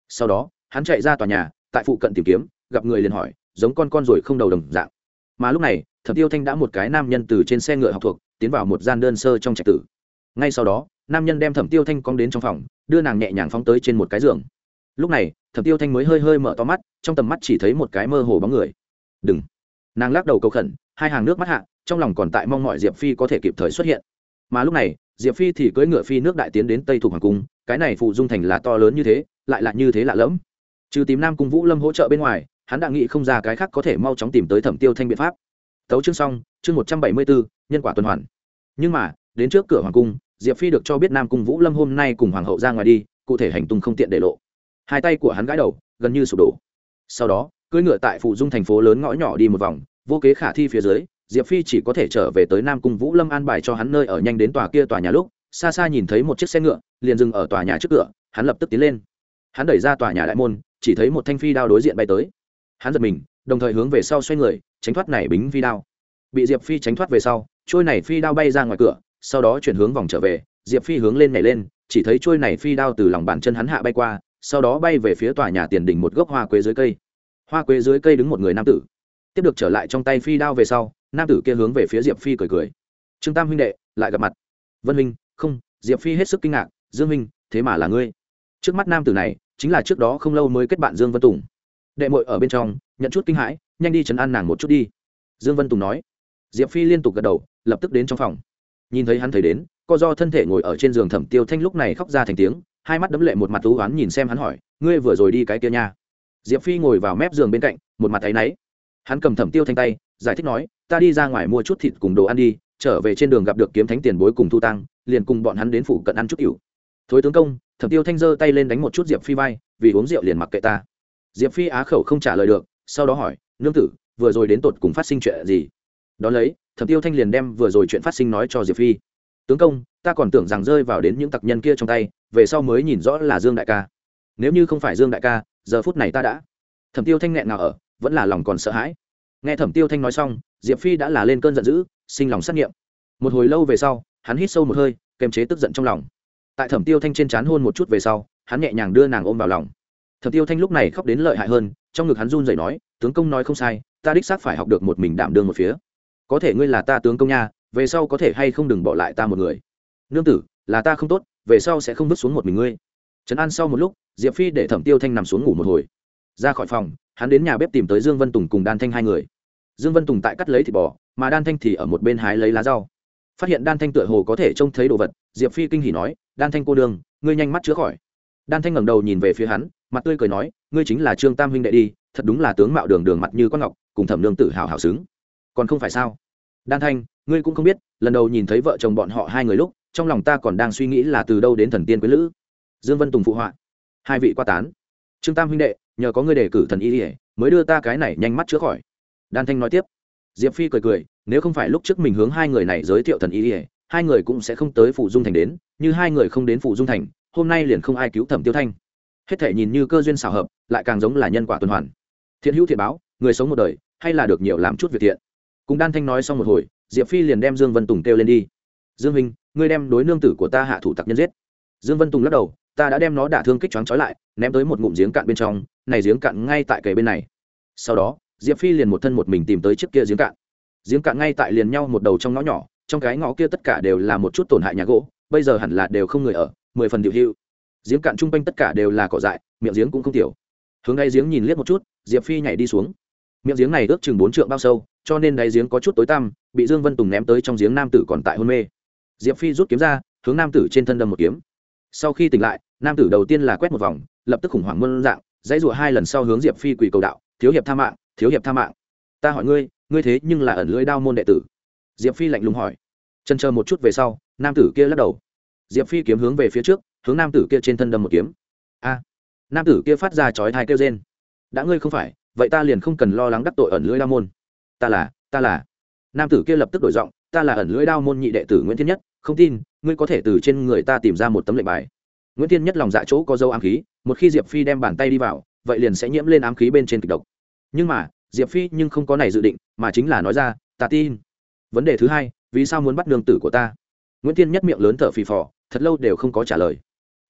Sau đó, hắn chạy ra tòa nhà tại phụ cận tìm kiếm, gặp người liền hỏi, giống con con rồi không đầu đồng dạng. Mà lúc này, thẩm tiêu thanh đã một cái nam nhân từ trên xe ngựa học thuộc, tiến vào một gian đơn sơ trong trạch tử. Ngay sau đó, nam nhân đem thẩm tiêu thanh cong đến trong phòng, đưa nàng nhẹ nhàng phóng tới trên một cái giường. Lúc này, thẩm tiêu thanh mới hơi hơi mở to mắt, trong tầm mắt chỉ thấy một cái mơ hồ bóng người. Đừng. Nàng lắc đầu cầu khẩn, hai hàng nước mắt hạ, trong lòng còn tại mong mọi diệp phi có thể kịp thời xuất hiện. Mà lúc này, diệp phi thì cưỡi ngựa phi nước đại tiến đến tây thuộc hoàng cung, cái này phụ dung thành là to lớn như thế, lại là như thế lạ lẫm trừ tìm nam cung vũ lâm hỗ trợ bên ngoài, hắn đã nghĩ không ra cái khác có thể mau chóng tìm tới thẩm tiêu thanh biện pháp. Tấu chương xong, chương một trăm bảy mươi bốn nhân quả tuần hoàn. Nhưng mà, đến trước cửa hoàng cung, diệp phi được cho biết nam cung vũ lâm hôm nay cùng hoàng hậu ra ngoài đi, cụ thể hành tung không tiện để lộ. Hai tay của hắn gãi đầu, gần như sụp đổ. Sau đó, cưỡi ngựa tại phụ dung thành phố lớn ngõ nhỏ đi một vòng, vô kế khả thi phía dưới, diệp phi chỉ có thể trở về tới nam cung vũ lâm an bài cho hắn nơi ở nhanh đến tòa kia tòa nhà lúc, xa xa nhìn thấy một chiếc xe ngựa, liền dừng ở tòa nhà trước cửa, hắn lập tức tiến lên. Hắn đẩy ra tòa nhà đại môn chỉ thấy một thanh phi đao đối diện bay tới. Hắn giật mình, đồng thời hướng về sau xoay người, tránh thoát này bính phi đao. Bị diệp phi tránh thoát về sau, trôi này phi đao bay ra ngoài cửa, sau đó chuyển hướng vòng trở về, diệp phi hướng lên nhảy lên, chỉ thấy trôi này phi đao từ lòng bàn chân hắn hạ bay qua, sau đó bay về phía tòa nhà tiền đỉnh một gốc hoa quế dưới cây. Hoa quế dưới cây đứng một người nam tử. Tiếp được trở lại trong tay phi đao về sau, nam tử kia hướng về phía diệp phi cười cười. Trương tam huynh đệ, lại gặp mặt. Vân huynh, không. Diệp phi hết sức kinh ngạc. Dương huynh, thế mà là ngươi. Trước mắt nam tử này chính là trước đó không lâu mới kết bạn dương vân tùng. Đệ mội ở bên trong, nhận chút kinh hãi, nhanh đi chấn an nàng một chút đi. Dương vân tùng nói. Diệp phi liên tục gật đầu, lập tức đến trong phòng. Nhìn thấy hắn thấy đến, co do thân thể ngồi ở trên giường thẩm tiêu thanh lúc này khóc ra thành tiếng, hai mắt đấm lệ một mặt thú oán nhìn xem hắn hỏi, ngươi vừa rồi đi cái kia nha? Diệp phi ngồi vào mép giường bên cạnh, một mặt thấy náy. Hắn cầm thẩm tiêu thanh tay, giải thích nói, ta đi ra ngoài mua chút thịt cùng đồ ăn đi, trở về trên đường gặp được kiếm thánh tiền bối cùng thu tăng, liền cùng bọn hắn đến phủ cận ăn chút cựu thối tướng công thẩm tiêu thanh giơ tay lên đánh một chút diệp phi vai, vì uống rượu liền mặc kệ ta. Diệp phi á khẩu không trả lời được, sau đó hỏi, nương tử, vừa rồi đến tột cùng phát sinh chuyện gì? Đón lấy, thẩm tiêu thanh liền đem vừa rồi chuyện phát sinh nói cho diệp phi. Tướng công, ta còn tưởng rằng rơi vào đến những tặc nhân kia trong tay, về sau mới nhìn rõ là dương đại ca. Nếu như không phải dương đại ca, giờ phút này ta đã thẩm tiêu thanh nghẹn ngào ở, vẫn là lòng còn sợ hãi. Nghe thẩm tiêu thanh nói xong, diệp phi đã là lên cơn giận dữ, sinh lòng xét nghiệm. Một hồi lâu về sau, hắn hít sâu một hơi, kềm chế tức giận trong lòng tại thẩm tiêu thanh trên c h á n hôn một chút về sau, hắn nhẹ nhàng đưa nàng ôm vào lòng. Thẩm tiêu thanh lúc này khóc đến lợi hại hơn, trong ngực hắn run dậy nói, tướng công nói không sai, ta đích xác phải học được một mình đảm đương một phía. Có thể ngươi là ta tướng công nha, về sau có thể hay không đừng bỏ lại ta một người. Nương tử, là ta không tốt, về sau sẽ không vứt xuống một mình ngươi. Trấn an sau một lúc, diệp phi để thẩm tiêu thanh nằm xuống ngủ một hồi. Ra khỏi phòng, hắn đến nhà bếp tìm tới dương vân tùng cùng đan thanh hai người. Dương vân tùng tại cắt lấy thịt bò, mà đan thanh thì ở một bên hái lấy lá rau. Phát hiện đan thanh tựa hồ có thể trông thấy đồ vật, diệp phi kinh hỉ nói đan thanh cô đương ngươi nhanh mắt chữa khỏi. Đan thanh ngẩng đầu nhìn về phía hắn, mặt tươi cười nói, ngươi chính là trương tam huynh đệ đi, thật đúng là tướng mạo đường đường mặt như con ngọc, cùng thẩm nương tự hào hào xứng. Còn không phải sao? Đan thanh, ngươi cũng không biết, lần đầu nhìn thấy vợ chồng bọn họ hai người lúc, trong lòng ta còn đang suy nghĩ là từ đâu đến thần tiên quý lữ. Dương vân tùng phụ họa. Hai vị qua tán. Trương tam huynh đệ, nhờ có ngươi đề cử thần y ỉa mới đưa ta cái này nhanh mắt chữa khỏi. Đan thanh nói tiếp. Diệp phi cười cười, nếu không phải lúc trước mình hướng hai người này giới thiệu thần y ỉa hai người cũng sẽ không tới phủ dung thành đến, như hai người không đến phủ dung thành, hôm nay liền không ai cứu thẩm tiêu thanh. Hết thể nhìn như cơ duyên xảo hợp, lại càng giống là nhân quả tuần hoàn. Thiện hữu thiện báo, người sống một đời, hay là được nhiều làm chút việc thiện. Cùng đan thanh nói xong một hồi, diệp phi liền đem dương vân tùng kêu lên đi. Dương minh ngươi đem đối nương tử của ta hạ thủ tặc nhân giết. Dương vân tùng lắc đầu, ta đã đem nó đả thương kích choáng trói lại, ném tới một ngụm giếng cạn bên trong, này giếng cạn ngay tại kề bên này. Sau đó, diệp phi liền một thân một mình tìm tới chiếc kia giếng cạn. Giếng cạn ngay tại liền nhau một đầu trong ngõ nhỏ trong cái ngõ kia tất cả đều là một chút tổn hại nhà gỗ, bây giờ hẳn là đều không người ở, mười phần điệu hưu. Giếng cạn chung quanh tất cả đều là cỏ dại, miệng giếng cũng không tiểu. Hướng đáy giếng nhìn liếc một chút, diệp phi nhảy đi xuống. Miệng giếng này ước chừng bốn trượng bao sâu, cho nên đáy giếng có chút tối tăm, bị dương vân tùng ném tới trong giếng nam tử còn tại hôn mê. Diệp phi rút kiếm ra, hướng nam tử trên thân đâm một kiếm. Sau khi tỉnh lại, nam tử đầu tiên là quét một vòng, lập tức khủng hoảng muôn dạng, dãy rụa hai lần sau hướng diệp phi quỳ cầu đạo, thiếu hiệp tha mạng, thiếu hiệp tha mạng. Ta hỏi ngươi ngươi thế nhưng là ẩn lưỡi đao môn đệ tử diệp phi lạnh lùng hỏi. Chân chờ một chút về sau, nam tử kia lắc đầu. Diệp phi kiếm hướng về phía trước, hướng nam tử kia trên thân đâm một kiếm. A! Nam tử kia phát ra chói thai kêu rên. Đã ngươi không phải, vậy ta liền không cần lo lắng đắc tội ẩn lưỡi đao môn. Ta là ta là. Nam tử kia lập tức đổi giọng, ta là ẩn lưỡi đao môn nhị đệ tử nguyễn thiên nhất, không tin, ngươi có thể từ trên người ta tìm ra một tấm lệnh bài. Nguyễn thiên nhất lòng dạ chỗ có dâu ám khí, một khi diệp phi đem bàn tay đi vào, vậy liền sẽ nhiễm lên ám khí bên trên kịch độc. Nhưng mà, diệp phi nhưng không có này dự định, mà chính là nói ra, ta tin vấn đề thứ hai, vì sao muốn bắt nương tử của ta? Nguyễn tiên nhất miệng lớn thở phì phò, thật lâu đều không có trả lời.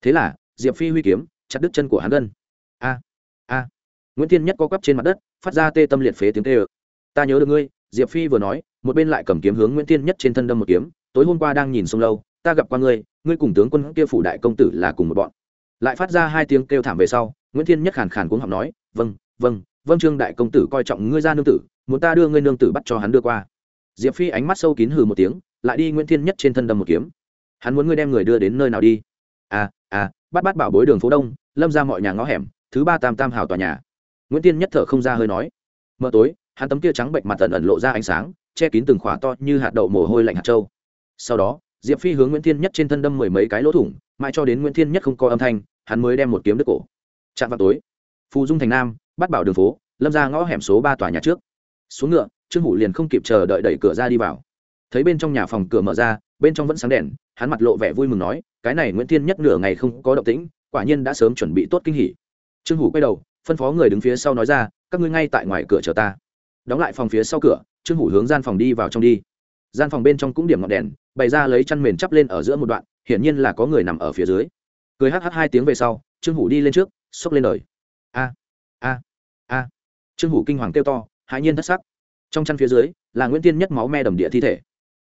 Thế là, diệp phi huy kiếm, chặt đứt chân của hắn gân. A a. Nguyễn tiên nhất co quắp trên mặt đất, phát ra tê tâm liệt phế tiếng tê ự ta nhớ được ngươi, diệp phi vừa nói, một bên lại cầm kiếm hướng nguyễn tiên nhất trên thân đâm một kiếm. Tối hôm qua đang nhìn sông lâu, ta gặp qua ngươi ngươi cùng tướng quân kia phủ đại công tử là cùng một bọn. Lại phát ra hai tiếng kêu thảm về sau, nguyễn thiên nhất khàn khàn cuống học nói vâng vâng vâng trương đại công tử coi trọng ngươi ra nương tử, muốn ta đưa ngươi nương tử bắt cho hắn đưa qua diệp phi ánh mắt sâu kín hừ một tiếng, lại đi nguyễn thiên nhất trên thân đâm một kiếm. Hắn muốn ngươi đem người đưa đến nơi nào đi? À à bắt bắt bảo bối đường phố đông, lâm ra mọi nhà ngõ hẻm, thứ ba tam tam hào tòa nhà. Nguyễn tiên nhất thở không ra hơi nói. Mờ tối, hắn tấm kia trắng bệnh mặt ẩn ẩn lộ ra ánh sáng, che kín từng khỏa to như hạt đậu mồ hôi lạnh hạt trâu sau đó, diệp phi hướng nguyễn thiên nhất trên thân đâm mười mấy cái lỗ thủng, mãi cho đến nguyễn thiên nhất không có âm thanh, hắn mới đem một kiếm đứt cổ. Chạm vào tối, phù dung thành nam, bắt bảo đường phố, lâm ra ngõ hẻm số ba tòa nhà trước. Xuống ngựa trương hủ liền không kịp chờ đợi đẩy cửa ra đi vào. Thấy bên trong nhà phòng cửa mở ra, bên trong vẫn sáng đèn, hắn mặt lộ vẻ vui mừng nói, cái này nguyễn thiên nhất nửa ngày không có động tĩnh, quả nhiên đã sớm chuẩn bị tốt kinh hỉ. Trương hủ quay đầu, phân phó người đứng phía sau nói ra, các ngươi ngay tại ngoài cửa chờ ta. Đóng lại phòng phía sau cửa, trương hủ hướng gian phòng đi vào trong đi. Gian phòng bên trong cũng điểm ngọn đèn, bày ra lấy chăn mền chắp lên ở giữa một đoạn, hiển nhiên là có người nằm ở phía dưới. Cười hh hai tiếng về sau, trương hủ đi lên trước, xốc lên đời a a a. Trương hủ kinh hoàng kêu to, hãi nhiên thất sắc trong chăn phía dưới là nguyễn tiên nhất máu me đầm địa thi thể.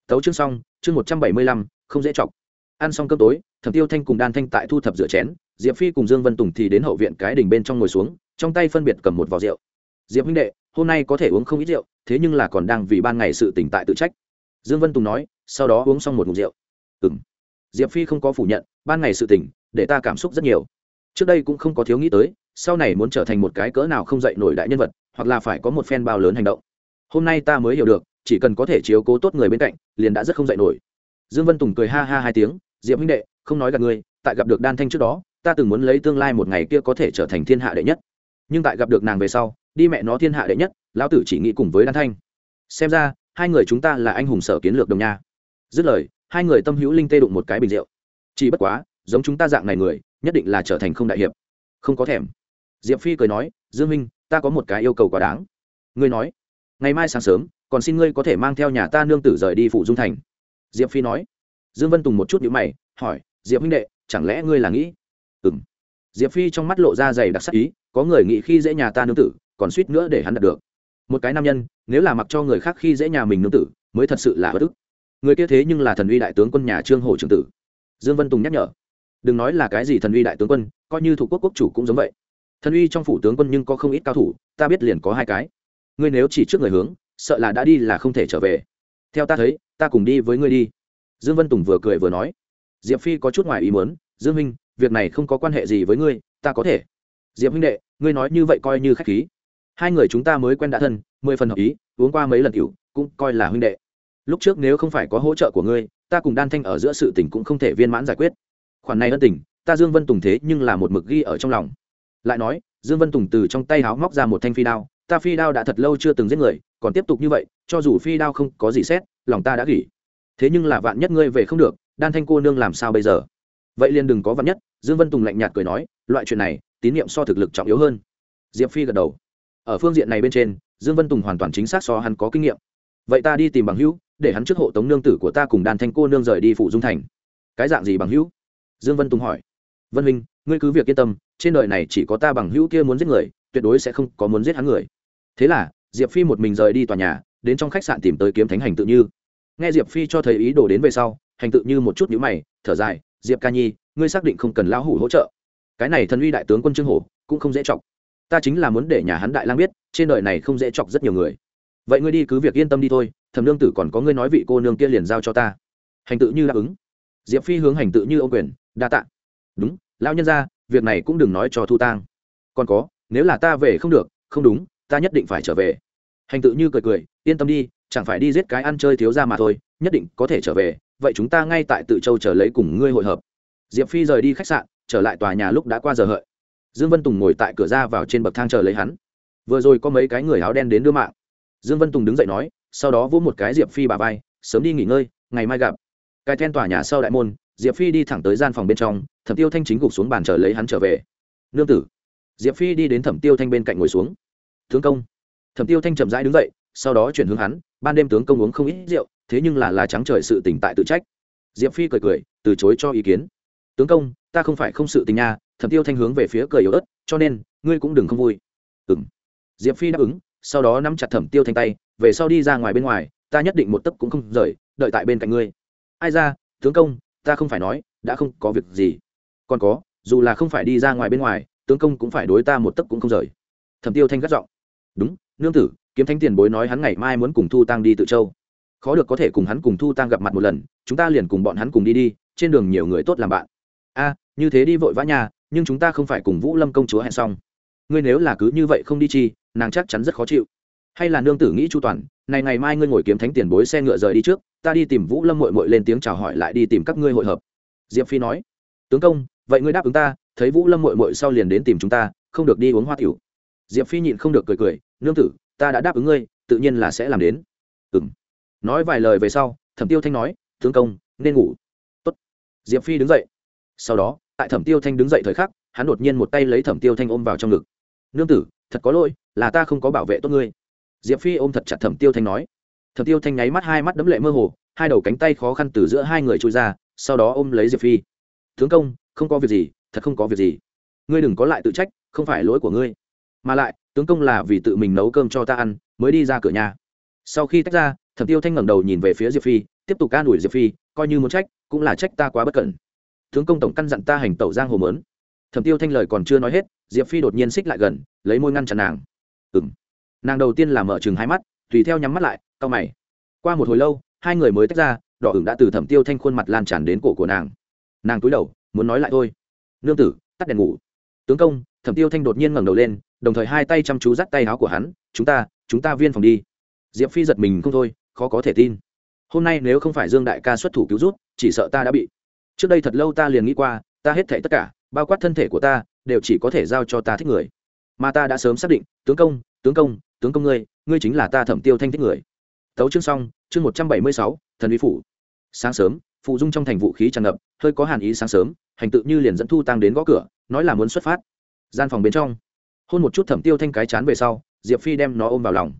Tấu chương xong, chương một trăm bảy mươi lăm, không dễ chọc. Ăn xong cơm tối, thẩm tiêu thanh cùng đan thanh tại thu thập rửa chén, diệp phi cùng dương vân tùng thì đến hậu viện cái đình bên trong ngồi xuống, trong tay phân biệt cầm một vò rượu. Diệp huynh đệ, hôm nay có thể uống không ít rượu, thế nhưng là còn đang vì ban ngày sự tỉnh tại tự trách. Dương vân tùng nói, sau đó uống xong một mục rượu. Ừ m diệp phi không có phủ nhận, ban ngày sự tỉnh, để ta cảm xúc rất nhiều. Trước đây cũng không có thiếu nghĩ tới, sau này muốn trở thành một cái cỡ nào không dạy nổi đại nhân vật, hoặc là phải có một phen bao lớn hành động hôm nay ta mới hiểu được, chỉ cần có thể chiếu cố tốt người bên cạnh, liền đã rất không dạy nổi. Dương vân tùng cười ha ha hai tiếng, diệp huynh đệ, không nói gặp ngươi, tại gặp được đan thanh trước đó, ta từng muốn lấy tương lai một ngày kia có thể trở thành thiên hạ đệ nhất. Nhưng tại gặp được nàng về sau, đi mẹ nó thiên hạ đệ nhất, lão tử chỉ nghĩ cùng với đan thanh. Xem ra, hai người chúng ta là anh hùng sở kiến lược đồng nha. Dứt lời, hai người tâm hữu linh tê đụng một cái bình rượu. Chỉ bất quá, giống chúng ta dạng này người, nhất định là trở thành không đại hiệp. Không có thèm. Diệp phi cười nói, dương minh ta có một cái yêu cầu quá đáng. Ngươi nói ngày mai sáng sớm, còn xin ngươi có thể mang theo nhà ta nương tử rời đi phủ dung thành. Diệp phi nói. Dương vân tùng một chút nhữ mày, hỏi, diệp huynh đệ, chẳng lẽ ngươi là nghĩ? Ừng diệp phi trong mắt lộ ra dày đặc sắc ý, có người nghĩ khi dễ nhà ta nương tử, còn suýt nữa để hắn đạt được. Một cái nam nhân, nếu là mặc cho người khác khi dễ nhà mình nương tử, mới thật sự là bất ức. Người kia thế nhưng là thần uy đại tướng quân nhà trương hổ trường tử. Dương vân tùng nhắc nhở. Đừng nói là cái gì thần uy đại tướng quân, coi như thủ quốc quốc chủ cũng giống vậy. Thần uy trong phủ tướng quân nhưng có không ít cao thủ, ta biết liền có hai cái ngươi nếu chỉ trước người hướng, sợ là đã đi là không thể trở về. Theo ta thấy, ta cùng đi với ngươi đi. Dương vân tùng vừa cười vừa nói. Diệp phi có chút ngoài ý muốn, dương minh, việc này không có quan hệ gì với ngươi, ta có thể. Diệp huynh đệ, ngươi nói như vậy coi như khách khí. Hai người chúng ta mới quen đã thân, mười phần hợp ý, uống qua mấy lần cựu cũng coi là huynh đệ. Lúc trước nếu không phải có hỗ trợ của ngươi, ta cùng đan thanh ở giữa sự tình cũng không thể viên mãn giải quyết. Khoản này ân tình, ta dương vân tùng thế nhưng là một mực ghi ở trong lòng. Lại nói, dương vân tùng từ trong tay háo móc ra một thanh phi đao ta phi đao đã thật lâu chưa từng giết người, còn tiếp tục như vậy, cho dù phi đao không có gì xét, lòng ta đã gỉ thế nhưng là vạn nhất ngươi về không được, đan thanh cô nương làm sao bây giờ? Vậy liền đừng có vạn nhất, dương vân tùng lạnh nhạt cười nói, loại chuyện này, tín nhiệm so thực lực trọng yếu hơn. Diệp phi gật đầu. Ở phương diện này bên trên, dương vân tùng hoàn toàn chính xác so hắn có kinh nghiệm. Vậy ta đi tìm bằng hữu, để hắn trước hộ tống nương tử của ta cùng đan thanh cô nương rời đi phụ dung thành. Cái dạng gì bằng hữu? Dương vân tùng hỏi. Vân huynh, ngươi cứ việc yên tâm, trên đời này chỉ có ta bằng hữu kia muốn giết người, tuyệt đối sẽ không có muốn giết hắn người thế là, diệp phi một mình rời đi tòa nhà, đến trong khách sạn tìm tới kiếm thánh hành tự như. Nghe diệp phi cho thấy ý đồ đến về sau, hành tự như một chút nhíu mày, thở dài, diệp ca nhi, ngươi xác định không cần lão hủ hỗ trợ. Cái này thần uy đại tướng quân trương hổ, cũng không dễ chọc. Ta chính là muốn để nhà hắn đại lang biết, trên đời này không dễ chọc rất nhiều người. Vậy ngươi đi cứ việc yên tâm đi thôi, thẩm nương tử còn có ngươi nói vị cô nương kia liền giao cho ta. Hành tự như đáp ứng. Diệp phi hướng hành tự như ô quyền, đa tạ. Đúng, lão nhân ra việc này cũng đừng nói cho thu tang. Còn có, nếu là ta về không được, không đúng ta nhất định phải trở về. Hành tự như cười cười, yên tâm đi, chẳng phải đi giết cái ăn chơi thiếu ra mà thôi, nhất định có thể trở về, vậy chúng ta ngay tại tự châu chờ lấy cùng ngươi hội hợp. Diệp phi rời đi khách sạn, trở lại tòa nhà lúc đã qua giờ hợi. Dương vân tùng ngồi tại cửa ra vào trên bậc thang chờ lấy hắn. Vừa rồi có mấy cái người áo đen đến đưa mạng. Dương vân tùng đứng dậy nói, sau đó vỗ một cái diệp phi bà vai, sớm đi nghỉ ngơi, ngày mai gặp. Cái then tòa nhà sau đại môn, diệp phi đi thẳng tới gian phòng bên trong, thẩm tiêu thanh chính gục xuống bàn chờ lấy hắn trở về. Nương tử. Diệp phi đi đến thẩm tiêu thanh bên cạnh ngồi xuống tướng công. Thẩm tiêu thanh chậm rãi đứng dậy, sau đó chuyển hướng hắn, ban đêm tướng công uống không ít rượu, thế nhưng là lá trắng trời sự tỉnh tại tự trách. Diệp phi cười cười, từ chối cho ý kiến. Tướng công, ta không phải không sự tình nha, thẩm tiêu thanh hướng về phía cười yếu ớt, cho nên, ngươi cũng đừng không vui. Ừ m diệp phi đáp ứng, sau đó nắm chặt thẩm tiêu thanh tay, về sau đi ra ngoài bên ngoài, ta nhất định một tấc cũng không rời, đợi tại bên cạnh ngươi. Ai ra, tướng công, ta không phải nói, đã không có việc gì. Còn có, dù là không phải đi ra ngoài bên ngoài, tướng công cũng phải đối ta một tấc cũng không rời. Thẩm tiêu thanh gắt giọng đúng, nương tử, kiếm thánh tiền bối nói hắn ngày mai muốn cùng thu tăng đi tự châu. Khó được có thể cùng hắn cùng thu tăng gặp mặt một lần, chúng ta liền cùng bọn hắn cùng đi đi, trên đường nhiều người tốt làm bạn. A, như thế đi vội vã nhà nhưng chúng ta không phải cùng vũ lâm công chúa hẹn xong. Ngươi nếu là cứ như vậy không đi chi, nàng chắc chắn rất khó chịu. Hay là nương tử nghĩ chu toàn, này ngày mai ngươi ngồi kiếm thánh tiền bối xe ngựa rời đi trước, ta đi tìm vũ lâm mội mội lên tiếng chào hỏi lại đi tìm các ngươi hội hợp. Diệp phi nói, tướng công, vậy ngươi đáp ứng ta, thấy vũ lâm mội mội sau liền đến tìm chúng ta, không được đi uống hoa tiểu diệp phi nhịn không được cười cười, nương tử, ta đã đáp ứng ngươi, tự nhiên là sẽ làm đến. Ừng nói vài lời về sau, thẩm tiêu thanh nói, tướng công, nên ngủ. Tốt. diệp phi đứng dậy. Sau đó, tại thẩm tiêu thanh đứng dậy thời khắc, hắn đột nhiên một tay lấy thẩm tiêu thanh ôm vào trong ngực. Nương tử, thật có lỗi, là ta không có bảo vệ tốt ngươi. Diệp phi ôm thật chặt thẩm tiêu thanh nói. Thẩm tiêu thanh nháy mắt hai mắt đấm lệ mơ hồ, hai đầu cánh tay khó khăn từ giữa hai người trôi ra, sau đó ôm lấy diệp phi. Tướng công, không có việc gì, thật không có việc gì. Ngươi đừng có lại tự trách, không phải lỗi của ngươi mà lại, tướng công là vì tự mình nấu cơm cho ta ăn, mới đi ra cửa nhà. Sau khi tách ra, thẩm tiêu thanh ngẩng đầu nhìn về phía diệp phi, tiếp tục ca đuổi diệp phi, coi như muốn trách, cũng là trách ta quá bất cẩn. Tướng công tổng căn dặn ta hành tẩu giang hồ mớn. Thẩm tiêu thanh lời còn chưa nói hết, diệp phi đột nhiên xích lại gần, lấy môi ngăn chặn nàng. Ừng nàng đầu tiên là mở chừng hai mắt, tùy theo nhắm mắt lại, cau mày. Qua một hồi lâu, hai người mới tách ra, đỏ ửng đã từ thẩm tiêu thanh khuôn mặt lan tràn đến cổ của nàng. Nàng cúi đầu, muốn nói lại thôi. Nương tử, tắt đèn ngủ. Tướng công, thẩm tiêu thanh đột nhiên ngẩng đầu lên đồng thời hai tay chăm chú dắt tay áo của hắn, chúng ta chúng ta viên phòng đi. Diệp phi giật mình không thôi, khó có thể tin. Hôm nay nếu không phải dương đại ca xuất thủ cứu rút chỉ sợ ta đã bị trước đây thật lâu ta liền nghĩ qua, ta hết thệ tất cả, bao quát thân thể của ta, đều chỉ có thể giao cho ta thích người. Mà ta đã sớm xác định, tướng công tướng công tướng công ngươi ngươi chính là ta thẩm tiêu thanh thích người. Tấu chương xong, chương một trăm bảy mươi sáu, thần uy phủ. Sáng sớm phụ dung trong thành vũ khí tràn ngập, hơi có hàn ý sáng sớm, hành tự như liền dẫn thu tăng đến gõ cửa, nói là muốn xuất phát. Gian phòng bên trong hôn một chút thẩm tiêu thanh cái chán về sau, diệp phi đem nó ôm vào lòng.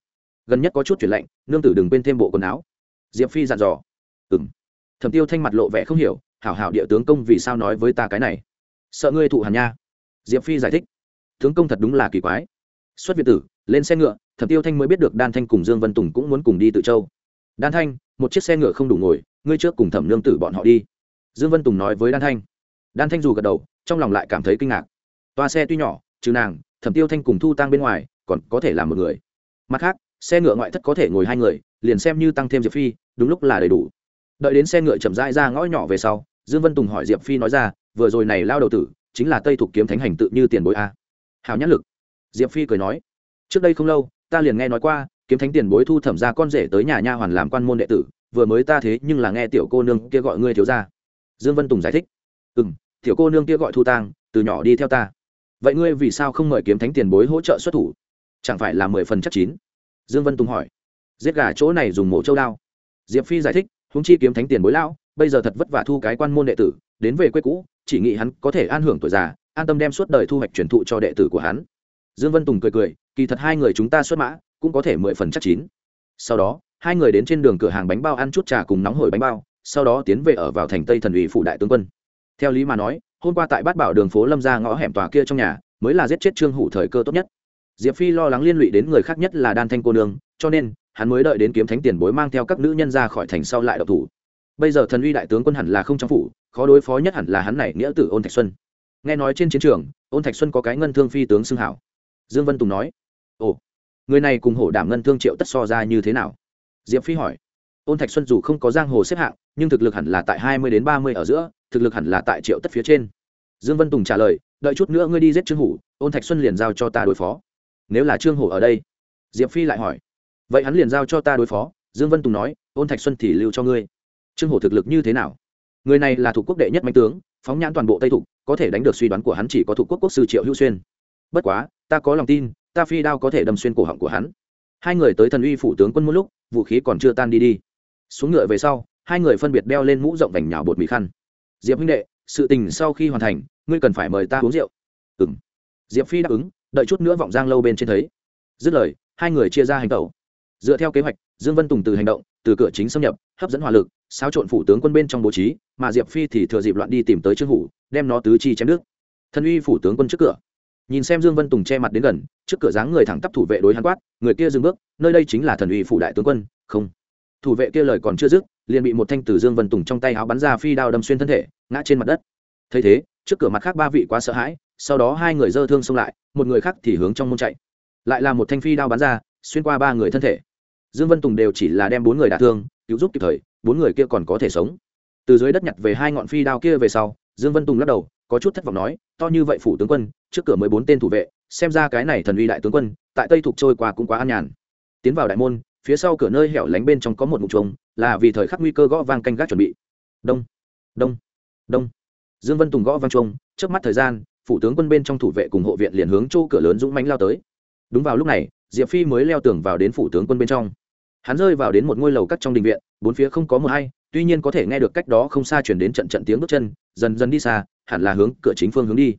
Gần nhất có chút chuyển lạnh, nương tử đừng quên thêm bộ quần áo. Diệp phi dặn dò. Ừng thẩm tiêu thanh mặt lộ vẻ không hiểu, hảo hảo địa tướng công vì sao nói với ta cái này? Sợ ngươi thụ hàn nha. Diệp phi giải thích. Tướng công thật đúng là kỳ quái. Xuất việt tử, lên xe ngựa, thẩm tiêu thanh mới biết được đan thanh cùng dương vân tùng cũng muốn cùng đi tự châu. Đan thanh, một chiếc xe ngựa không đủ ngồi, ngươi trước cùng thẩm nương tử bọn họ đi. Dương vân tùng nói với đan thanh. Đan thanh dù gật đầu, trong lòng lại cảm thấy kinh ngạc. Toa xe tuy nhỏ, trừ nàng thẩm tiêu thanh cùng thu tăng bên ngoài, còn có thể là một người. Mặt khác, xe ngựa ngoại thất có thể ngồi hai người, liền xem như tăng thêm diệp phi, đúng lúc là đầy đủ. Đợi đến xe ngựa chậm rãi ra ngõ nhỏ về sau, dương vân tùng hỏi diệp phi nói ra, vừa rồi này lao đầu tử, chính là tây thục kiếm thánh hành tự như tiền bối a. Hào nhãn lực. Diệp phi cười nói, trước đây không lâu, ta liền nghe nói qua, kiếm thánh tiền bối thu thẩm ra con rể tới nhà nha hoàn làm quan môn đệ tử, vừa mới ta thế nhưng là nghe tiểu cô nương kia gọi ngươi thiếu ra dương vân tùng giải thích ừ m tiểu cô nương kia gọi thu tang, từ nhỏ đi theo ta vậy ngươi vì sao không mời kiếm thánh tiền bối hỗ trợ xuất thủ? Chẳng phải là mười phần chắc chín? Dương vân tùng hỏi. Giết gà chỗ này dùng mổ châu đao. Diệp phi giải thích húng chi kiếm thánh tiền bối lão, bây giờ thật vất vả thu cái quan môn đệ tử, đến về quê cũ, chỉ nghĩ hắn có thể an hưởng tuổi già, an tâm đem suốt đời thu hoạch truyền thụ cho đệ tử của hắn. Dương vân tùng cười cười, kỳ thật hai người chúng ta xuất mã, cũng có thể mười phần chắc chín. Sau đó, hai người đến trên đường cửa hàng bánh bao ăn chút trà cùng nóng hổi bánh bao, sau đó tiến về ở vào thành tây thần ủy phủ đại tướng quân. Theo lý mà nói hôm qua tại bát bảo đường phố lâm ra ngõ hẻm tòa kia trong nhà, mới là giết chết trương hủ thời cơ tốt nhất. Diệp phi lo lắng liên lụy đến người khác nhất là đan thanh cô nương, cho nên, hắn mới đợi đến kiếm thánh tiền bối mang theo các nữ nhân ra khỏi thành sau lại độc thủ. Bây giờ thần uy đại tướng quân hẳn là không trong phủ, khó đối phó nhất hẳn là hắn này nghĩa tử ôn thạch xuân. Nghe nói trên chiến trường, ôn thạch xuân có cái ngân thương phi tướng xưng hảo. Dương vân tùng nói, ồ, người này cùng hổ đảm ngân thương triệu tất so ra như thế nào? Diệp phi hỏi ôn thạch xuân dù không có giang hồ xếp hạng, nhưng thực lực hẳn là tại hai mươi đến ba mươi ở giữa, thực lực hẳn là tại triệu tất phía trên. Dương vân tùng trả lời, đợi chút nữa ngươi đi giết trương hủ, ôn thạch xuân liền giao cho ta đối phó. Nếu là trương hổ ở đây? Diệp phi lại hỏi. Vậy hắn liền giao cho ta đối phó. Dương vân tùng nói, ôn thạch xuân thì lưu cho ngươi. Trương hổ thực lực như thế nào? Người này là thủ quốc đệ nhất mạnh tướng, phóng nhãn toàn bộ tây thục, có thể đánh được suy đoán của hắn chỉ có thủ quốc quốc sư triệu hữu xuyên. Bất quá, ta có lòng tin, ta phi đao có thể đâm xuyên cổ họng của hắn. Hai người tới thần uy phủ tướng quân một lúc, vũ khí còn chưa tan đi đi xuống ngựa về sau, hai người phân biệt đeo lên mũ rộng vành nhào bột mì khăn. Diệp huynh đệ, sự tình sau khi hoàn thành, ngươi cần phải mời ta uống rượu. Ừ m diệp phi đáp ứng, đợi chút nữa vọng giang lâu bên trên thấy. Dứt lời, hai người chia ra hành tẩu. Dựa theo kế hoạch, dương vân tùng từ hành động, từ cửa chính xâm nhập, hấp dẫn hỏa lực, xáo trộn phủ tướng quân bên trong bố trí, mà diệp phi thì thừa dịp loạn đi tìm tới trương hủ, đem nó tứ chi chém nước thân uy phủ tướng quân trước cửa. Nhìn xem dương vân tùng che mặt đến gần, trước cửa dáng người thẳng tắp thủ vệ đối hắn quát, người kia dừng bước, nơi đây chính là thần uy phủ đại tướng quân, không thủ vệ kia lời còn chưa dứt, liền bị một thanh tử dương vân tùng trong tay áo bắn ra phi đao đâm xuyên thân thể, ngã trên mặt đất. Thấy thế, trước cửa mặt khác ba vị quá sợ hãi, sau đó hai người dơ thương xông lại, một người khác thì hướng trong môn chạy. Lại là một thanh phi đao bắn ra, xuyên qua ba người thân thể. Dương vân tùng đều chỉ là đem bốn người đả thương, cứu giúp kịp thời, bốn người kia còn có thể sống. Từ dưới đất nhặt về hai ngọn phi đao kia về sau, dương vân tùng lắc đầu, có chút thất vọng nói, to như vậy phủ tướng quân, trước cửa mới bốn tên thủ vệ, xem ra cái này thần uy đại tướng quân, tại tây thục trôi qua cũng quá an nhàn. Tiến vào đại môn phía sau cửa nơi hẻo lánh bên trong có một mục trống là vì thời khắc nguy cơ gõ vang canh gác chuẩn bị. Đông đông đông. Dương vân tùng gõ vang trống trước mắt thời gian, phủ tướng quân bên trong thủ vệ cùng hộ viện liền hướng chỗ cửa lớn dũng mãnh lao tới. Đúng vào lúc này, diệp phi mới leo tường vào đến phủ tướng quân bên trong. Hắn rơi vào đến một ngôi lầu cắt trong đình viện, bốn phía không có mờ hay tuy nhiên có thể nghe được cách đó không xa chuyển đến trận trận tiếng bước chân, dần dần đi xa, hẳn là hướng cửa chính phương hướng đi.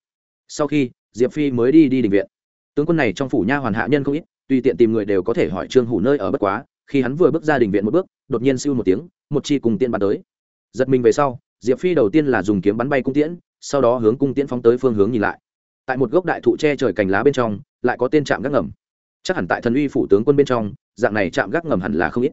Sau khi, diệp phi mới đi đi đình viện. Tướng quân này trong phủ nha hoàn hạ nhân không ít tùy tiện tìm người đều có thể hỏi trương hủ nơi ở bất quá, khi hắn vừa bước ra đình viện một bước, đột nhiên siêu một tiếng, một chi cùng tiên bắn tới. Giật mình về sau, diệp phi đầu tiên là dùng kiếm bắn bay cung tiễn, sau đó hướng cung tiễn phóng tới phương hướng nhìn lại. Tại một gốc đại thụ che trời cành lá bên trong, lại có tên trạm gác ngầm. Chắc hẳn tại thần uy phủ tướng quân bên trong, dạng này chạm gác ngầm hẳn là không ít.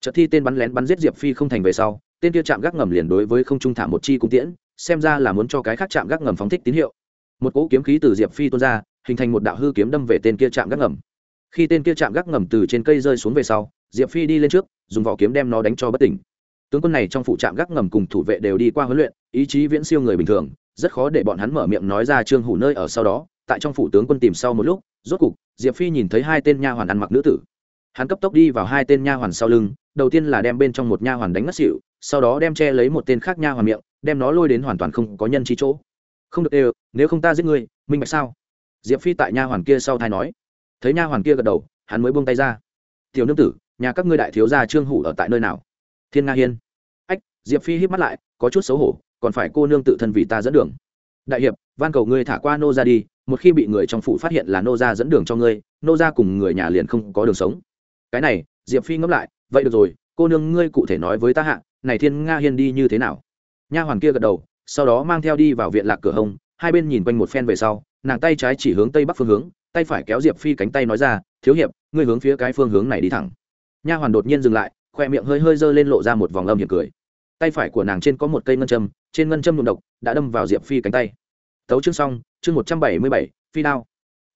Trợ thi tên bắn lén bắn giết diệp phi không thành về sau, tên kia chạm gác ngầm liền đối với không trung thả một chi cung tiễn, xem ra là muốn cho cái khác chạm gác ngầm phóng thích tín hiệu. Một cỗ kiếm khí từ diệp phi tuôn ra, hình thành một đạo hư kiếm đâm về tên kia chạm gác ngầm khi tên kia chạm gác ngầm từ trên cây rơi xuống về sau diệp phi đi lên trước dùng vỏ kiếm đem nó đánh cho bất tỉnh. Tướng quân này trong phụ trạm gác ngầm cùng thủ vệ đều đi qua huấn luyện ý chí viễn siêu người bình thường rất khó để bọn hắn mở miệng nói ra trương hủ nơi ở sau đó. Tại trong phủ tướng quân tìm sau một lúc rốt cục diệp phi nhìn thấy hai tên nha hoàn ăn mặc nữ tử. Hắn cấp tốc đi vào hai tên nha hoàn sau lưng đầu tiên là đem bên trong một nha hoàn đánh ngất xỉu sau đó đem che lấy một tên khác nha hoàn miệng đem nó lôi đến hoàn toàn không có nhân trí chỗ. Không được đều nếu không ta giết người, minh bạch sao? Diệp phi tại nha hoàn kia sau thai nói thấy nha hoàn kia gật đầu, hắn mới buông tay ra. Tiểu nương tử, nhà các ngươi đại thiếu gia trương hủ ở tại nơi nào? Thiên nga hiên. Ách, diệp phi hít mắt lại, có chút xấu hổ, còn phải cô nương tự thân vì ta dẫn đường. Đại hiệp, van cầu ngươi thả qua nô ra đi, một khi bị người trong phủ phát hiện là nô ra dẫn đường cho ngươi, nô ra cùng người nhà liền không có đường sống. Cái này, diệp phi ngẫm lại, vậy được rồi, cô nương ngươi cụ thể nói với ta hạ, này thiên nga hiên đi như thế nào? Nha hoàn kia gật đầu, sau đó mang theo đi vào viện lạc cửa hồng hai bên nhìn quanh một phen về sau nàng tay trái chỉ hướng tây bắc phương hướng tay phải kéo diệp phi cánh tay nói ra thiếu hiệp ngươi hướng phía cái phương hướng này đi thẳng. Nha hoàn đột nhiên dừng lại khoe miệng hơi hơi dơ lên lộ ra một vòng âm hiểm cười. Tay phải của nàng trên có một cây ngân châm trên ngân châm đụng độc đã đâm vào diệp phi cánh tay. Tấu chương xong chương một trăm bảy mươi bảy phi đao.